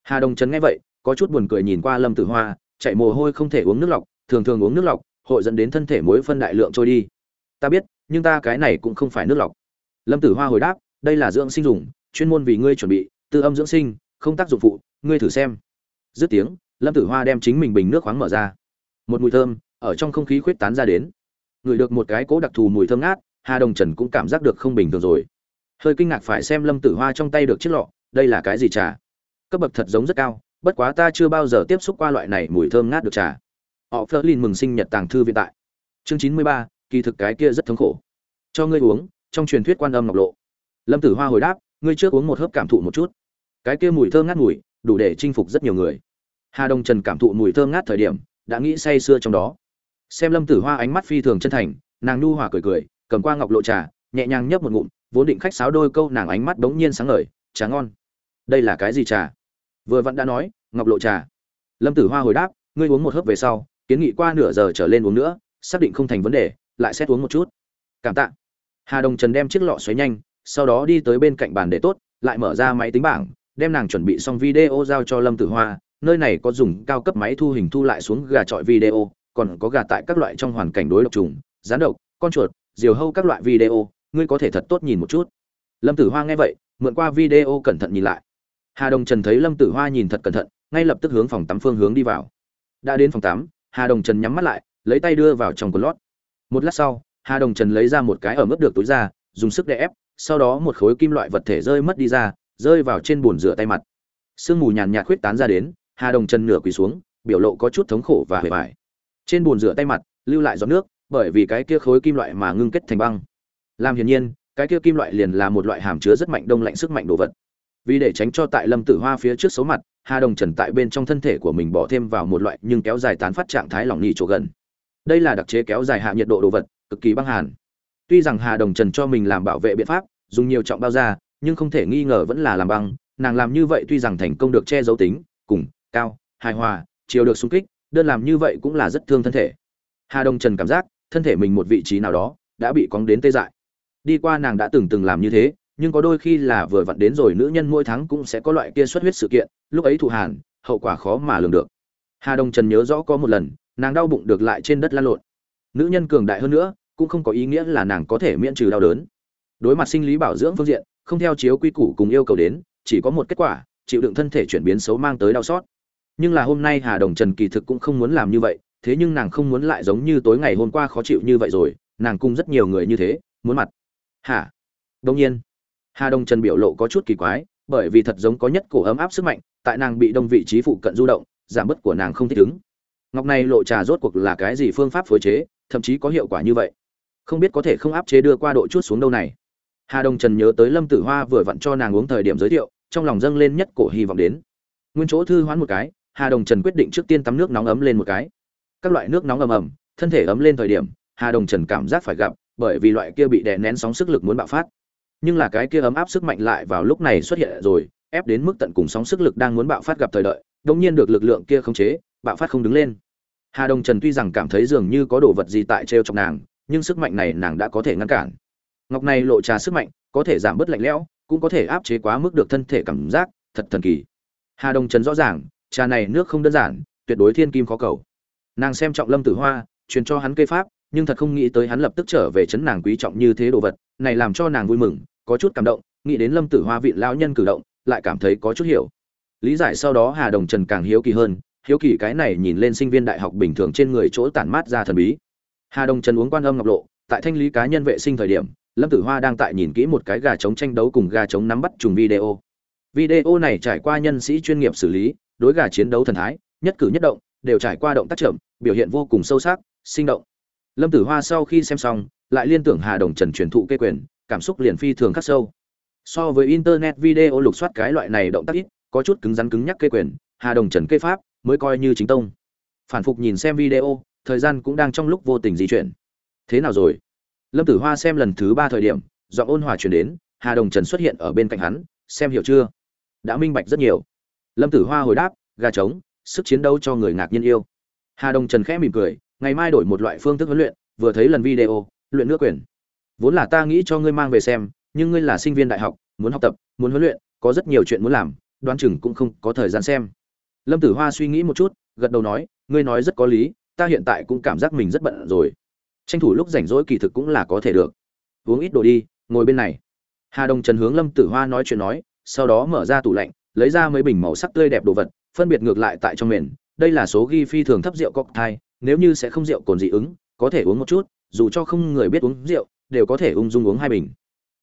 Hà đồng trần nghe vậy, có chút buồn cười nhìn qua lâm tử hoa, chạy mồ hôi không thể uống nước lọc, thường thường uống nước lọc, hội dẫn đến thân thể muối phân đại lượng trôi đi. Ta biết, nhưng ta cái này cũng không phải nước lọc. Lâm tử hoa hồi đáp đây là dưỡng sinh dùng, chuyên môn vì ngươi chuẩn bị, tư âm dưỡng sinh, không tác dụng phụ, ngươi thử xem. Dứt tiếng, lâm tử hoa đem chính mình bình nước khoáng mở ra. Một mùi thơm ở trong không khí khuyết tán ra đến. Ngửi được một cái cố đặc thù mùi thơm ngát, hà đồng trần cũng cảm giác được không bình thường rồi. Hơi kinh ngạc phải xem lâm tử hoa trong tay được chiếc lọ, đây là cái gì trà? Cấp bậc thật giống rất cao, bất quá ta chưa bao giờ tiếp xúc qua loại này mùi thơm ngát được trà. Họ phớt lên mừng sinh nhật tàng thư viện tại. Chương chín mươi ba, kỳ thực cái kia rất thống khổ. Cho ngươi uống, trong truyền thuyết quan âm ngọc lộ lâm tử hoa hồi đáp, ngươi trước uống một hớp cảm thụ một chút. Cái kia mùi thơm ngát mùi, đủ để chinh phục rất nhiều người. Hà đông trần cảm thụ mùi thơm ngát thời điểm, đã nghĩ say sưa trong đó. Xem lâm tử hoa ánh mắt phi thường chân thành, nàng nhu hòa cười cười, cầm qua ngọc lộ trà, nhẹ nhàng nhấp một ngụm, vốn định khách sáo đôi câu nàng ánh mắt đống nhiên sáng ngời, trà ngon. Đây là cái gì trà? Vừa vẫn đã nói, ngọc lộ trà. Lâm tử hoa hồi đáp, ngươi uống một hớp về sau, kiến nghị qua nửa giờ trở lên uống nữa, xác định không thành vấn đề, lại xét uống một chút. Cảm tạ. Hà đồng trần đem chiếc lọ xoáy nhanh sau đó đi tới bên cạnh bàn để tốt, lại mở ra máy tính bảng, đem nàng chuẩn bị xong video giao cho lâm tử hoa. Nơi này có dùng cao cấp máy thu hình thu lại xuống gà trọi video, còn có gà tại các loại trong hoàn cảnh đối độc trùng gián độc, con chuột, diều hâu các loại video. Ngươi có thể thật tốt nhìn một chút. Lâm tử hoa nghe vậy, mượn qua video cẩn thận nhìn lại. Hà đồng trần thấy lâm tử hoa nhìn thật cẩn thận, ngay lập tức hướng phòng tắm phương hướng đi vào. Đã đến phòng tắm, hà đồng trần nhắm mắt lại, lấy tay đưa vào trong quần lót. Một lát sau, hà đồng trần lấy ra một cái ở mức được túi ra, dùng sức để ép sau đó một khối kim loại vật thể rơi mất đi ra, rơi vào trên bồn rửa tay mặt. Sương mù nhàn nhạt khuyết tán ra đến, hà đồng trần nửa quỳ xuống, biểu lộ có chút thống khổ và hề vải trên bồn rửa tay mặt, lưu lại giọt nước, bởi vì cái kia khối kim loại mà ngưng kết thành băng. Làm hiển nhiên, cái kia kim loại liền là một loại hàm chứa rất mạnh đông lạnh sức mạnh đồ vật. Vì để tránh cho tại lâm tử hoa phía trước xấu mặt, hà đồng trần tại bên trong thân thể của mình bỏ thêm vào một loại nhưng kéo dài tán phát trạng thái lỏng nhị chỗ gần. Đây là đặc chế kéo dài hạ nhiệt độ đồ vật, cực kỳ băng hàn tuy rằng hà đồng trần cho mình làm bảo vệ biện pháp dùng nhiều trọng bao ra, nhưng không thể nghi ngờ vẫn là làm băng. Nàng làm như vậy tuy rằng thành công được che giấu tính cùng cao hài hòa chiều được xung kích đơn làm như vậy cũng là rất thương thân thể. Hà đồng trần cảm giác thân thể mình một vị trí nào đó đã bị cóng đến tê dại. Đi qua nàng đã từng từng làm như thế nhưng có đôi khi là vừa vặn đến rồi nữ nhân mỗi tháng cũng sẽ có loại kia xuất huyết sự kiện lúc ấy thụ hàn hậu quả khó mà lường được. Hà đồng trần nhớ rõ có một lần nàng đau bụng được lại trên đất lăn lộn. Nữ nhân cường đại hơn nữa cũng không có ý nghĩa là nàng có thể miễn trừ đau đớn. Đối mặt sinh lý bảo dưỡng phương diện, không theo chiếu quy củ cùng yêu cầu đến, chỉ có một kết quả, chịu đựng thân thể chuyển biến xấu mang tới đau xót. Nhưng là hôm nay hà đồng trần kỳ thực cũng không muốn làm như vậy, thế nhưng nàng không muốn lại giống như tối ngày hôm qua khó chịu như vậy rồi, nàng cùng rất nhiều người như thế, muốn mặt. Hả? Đông nhiên. Hà đồng trần biểu lộ có chút kỳ quái, bởi vì thật giống có nhất cổ ấm áp sức mạnh, tại nàng bị đông vị trí phụ cận du động, giảm bớt của nàng không thích ứng. Ngọc này lộ trà rốt cuộc là cái gì phương pháp phối chế, thậm chí có hiệu quả như vậy không biết có thể không áp chế đưa qua độ chút xuống đâu này. Hà đồng trần nhớ tới lâm tử hoa vừa vặn cho nàng uống thời điểm giới thiệu, trong lòng dâng lên nhất cổ hy vọng đến. Nguyên chỗ thư hoán một cái, hà đồng trần quyết định trước tiên tắm nước nóng ấm lên một cái. Các loại nước nóng ầm ầm, thân thể ấm lên thời điểm, hà đồng trần cảm giác phải gặp, bởi vì loại kia bị đè nén sóng sức lực muốn bạo phát. Nhưng là cái kia ấm áp sức mạnh lại vào lúc này xuất hiện rồi, ép đến mức tận cùng sóng sức lực đang muốn bạo phát gặp thời đợi đống nhiên được lực lượng kia khống chế, bạo phát không đứng lên. Hà đồng trần tuy rằng cảm thấy dường như có đồ vật gì tại treo trong nàng nhưng sức mạnh này nàng đã có thể ngăn cản. Ngọc này lộ trà sức mạnh, có thể giảm bớt lạnh lẽo, cũng có thể áp chế quá mức được thân thể cảm giác, thật thần kỳ. Hà đồng trần rõ ràng, trà này nước không đơn giản, tuyệt đối thiên kim khó cầu. Nàng xem trọng lâm tử hoa, truyền cho hắn cây pháp, nhưng thật không nghĩ tới hắn lập tức trở về chấn nàng quý trọng như thế đồ vật, này làm cho nàng vui mừng, có chút cảm động, nghĩ đến lâm tử hoa vị lão nhân cử động, lại cảm thấy có chút hiểu. Lý giải sau đó hà đồng trần càng hiếu kỳ hơn, hiếu kỳ cái này nhìn lên sinh viên đại học bình thường trên người chỗ tản mát ra thần bí hà đồng trần uống quan âm ngọc lộ, tại thanh lý cá nhân vệ sinh thời điểm, lâm tử hoa đang tại nhìn kỹ một cái gà trống tranh đấu cùng gà trống nắm bắt trùng video. Video này trải qua nhân sĩ chuyên nghiệp xử lý, đối gà chiến đấu thần thái, nhất cử nhất động, đều trải qua động tác chậm, biểu hiện vô cùng sâu sắc, sinh động. Lâm tử hoa sau khi xem xong, lại liên tưởng hà đồng trần truyền thụ kê quyền, cảm xúc liền phi thường khắc sâu. So với internet video lục soát cái loại này động tác ít, có chút cứng rắn cứng nhắc kê quyền, hà đồng trần kê pháp mới coi như chính tông. Phản phục nhìn xem video thời gian cũng đang trong lúc vô tình di chuyển. Thế nào rồi? Lâm tử hoa xem lần thứ ba thời điểm do ôn hòa chuyển đến, hà đồng trần xuất hiện ở bên cạnh hắn, xem hiểu chưa? Đã minh bạch rất nhiều. Lâm tử hoa hồi đáp, gà trống, sức chiến đấu cho người ngạc nhiên yêu. Hà đồng trần khẽ mỉm cười, ngày mai đổi một loại phương thức huấn luyện, vừa thấy lần video, luyện nước quyền. Vốn là ta nghĩ cho ngươi mang về xem, nhưng ngươi là sinh viên đại học, muốn học tập, muốn huấn luyện, có rất nhiều chuyện muốn làm, đoán chừng cũng không có thời gian xem. Lâm tử hoa suy nghĩ một chút, gật đầu nói, ngươi nói rất có lý ta hiện tại cũng cảm giác mình rất bận rồi. Tranh thủ lúc rảnh rỗi kỳ thực cũng là có thể được. Uống ít đồ đi, ngồi bên này. Hà đồng trần hướng lâm tử hoa nói chuyện nói, sau đó mở ra tủ lạnh, lấy ra mấy bình màu sắc tươi đẹp đồ vật, phân biệt ngược lại tại trong mền đây là số ghi phi thường thấp rượu cocktail nếu như sẽ không rượu cồn dị ứng, có thể uống một chút, dù cho không người biết uống rượu, đều có thể ung dung uống hai bình.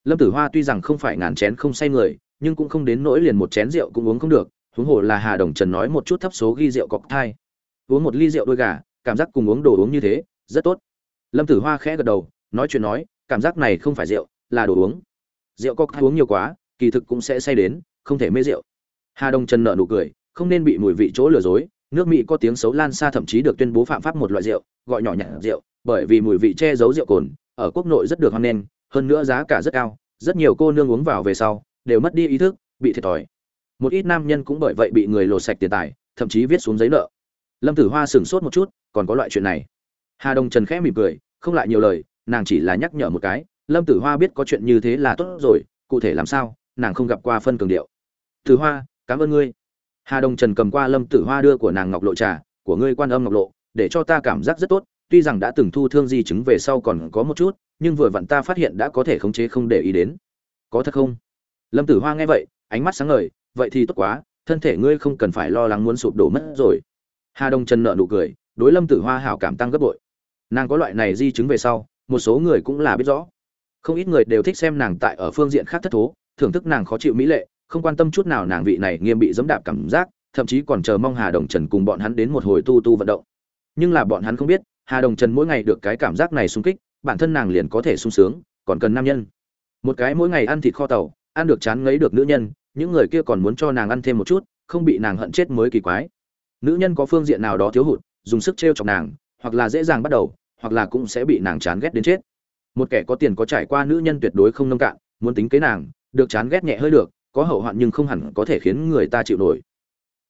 Lâm tử hoa tuy rằng không phải ngàn chén không say người, nhưng cũng không đến nỗi liền một chén rượu cũng uống không được, huống hồ là hà đồng trần nói một chút thấp số ghi rượu cocktail uống một ly rượu đôi gà cảm giác cùng uống đồ uống như thế, rất tốt. Lâm tử hoa khẽ gật đầu, nói chuyện nói, cảm giác này không phải rượu, là đồ uống. Rượu có uống nhiều quá, kỳ thực cũng sẽ say đến, không thể mê rượu. Hà đông trần nợ nụ cười, không nên bị mùi vị chỗ lừa dối. Nước mỹ có tiếng xấu lan xa thậm chí được tuyên bố phạm pháp một loại rượu, gọi nhỏ nhặt rượu, bởi vì mùi vị che giấu rượu cồn, ở quốc nội rất được hoan nghênh, hơn nữa giá cả rất cao. Rất nhiều cô nương uống vào về sau, đều mất đi ý thức, bị thiệt thòi. Một ít nam nhân cũng bởi vậy bị người lột sạch tiền tài, thậm chí viết xuống giấy nợ. Lâm tử hoa sửng sốt một chút còn có loại chuyện này. Hà đông trần khẽ mỉm cười, không lại nhiều lời, nàng chỉ là nhắc nhở một cái, lâm tử hoa biết có chuyện như thế là tốt rồi, cụ thể làm sao, nàng không gặp qua phân cường điệu. Tử hoa, cảm ơn ngươi. Hà đồng trần cầm qua lâm tử hoa đưa của nàng ngọc lộ trà, của ngươi quan âm ngọc lộ, để cho ta cảm giác rất tốt, tuy rằng đã từng thu thương di chứng về sau còn có một chút, nhưng vừa vặn ta phát hiện đã có thể khống chế không để ý đến. Có thật không? Lâm tử hoa nghe vậy, ánh mắt sáng ngời, vậy thì tốt quá, thân thể ngươi không cần phải lo lắng muốn sụp đổ mất rồi. Hà đông trần nợ nụ cười đối lâm tử hoa hảo cảm tăng gấp bội. Nàng có loại này di chứng về sau, một số người cũng là biết rõ. Không ít người đều thích xem nàng tại ở phương diện khác thất thố, thưởng thức nàng khó chịu mỹ lệ, không quan tâm chút nào nàng vị này nghiêm bị dẫm đạp cảm giác, thậm chí còn chờ mong hà đồng trần cùng bọn hắn đến một hồi tu tu vận động. Nhưng là bọn hắn không biết, hà đồng trần mỗi ngày được cái cảm giác này sung kích, bản thân nàng liền có thể sung sướng, còn cần nam nhân. Một cái mỗi ngày ăn thịt kho tàu, ăn được chán ngấy được nữ nhân, những người kia còn muốn cho nàng ăn thêm một chút, không bị nàng hận chết mới kỳ quái. Nữ nhân có phương diện nào đó thiếu hụt dùng sức t r e o chọc nàng, hoặc là dễ dàng bắt đầu, hoặc là cũng sẽ bị nàng chán ghét đến chết. Một kẻ có tiền có trải qua nữ nhân tuyệt đối không nông cạn, muốn tính kế nàng, được chán ghét nhẹ hơi được, có hậu hoạn nhưng không hẳn có thể khiến người ta chịu nổi.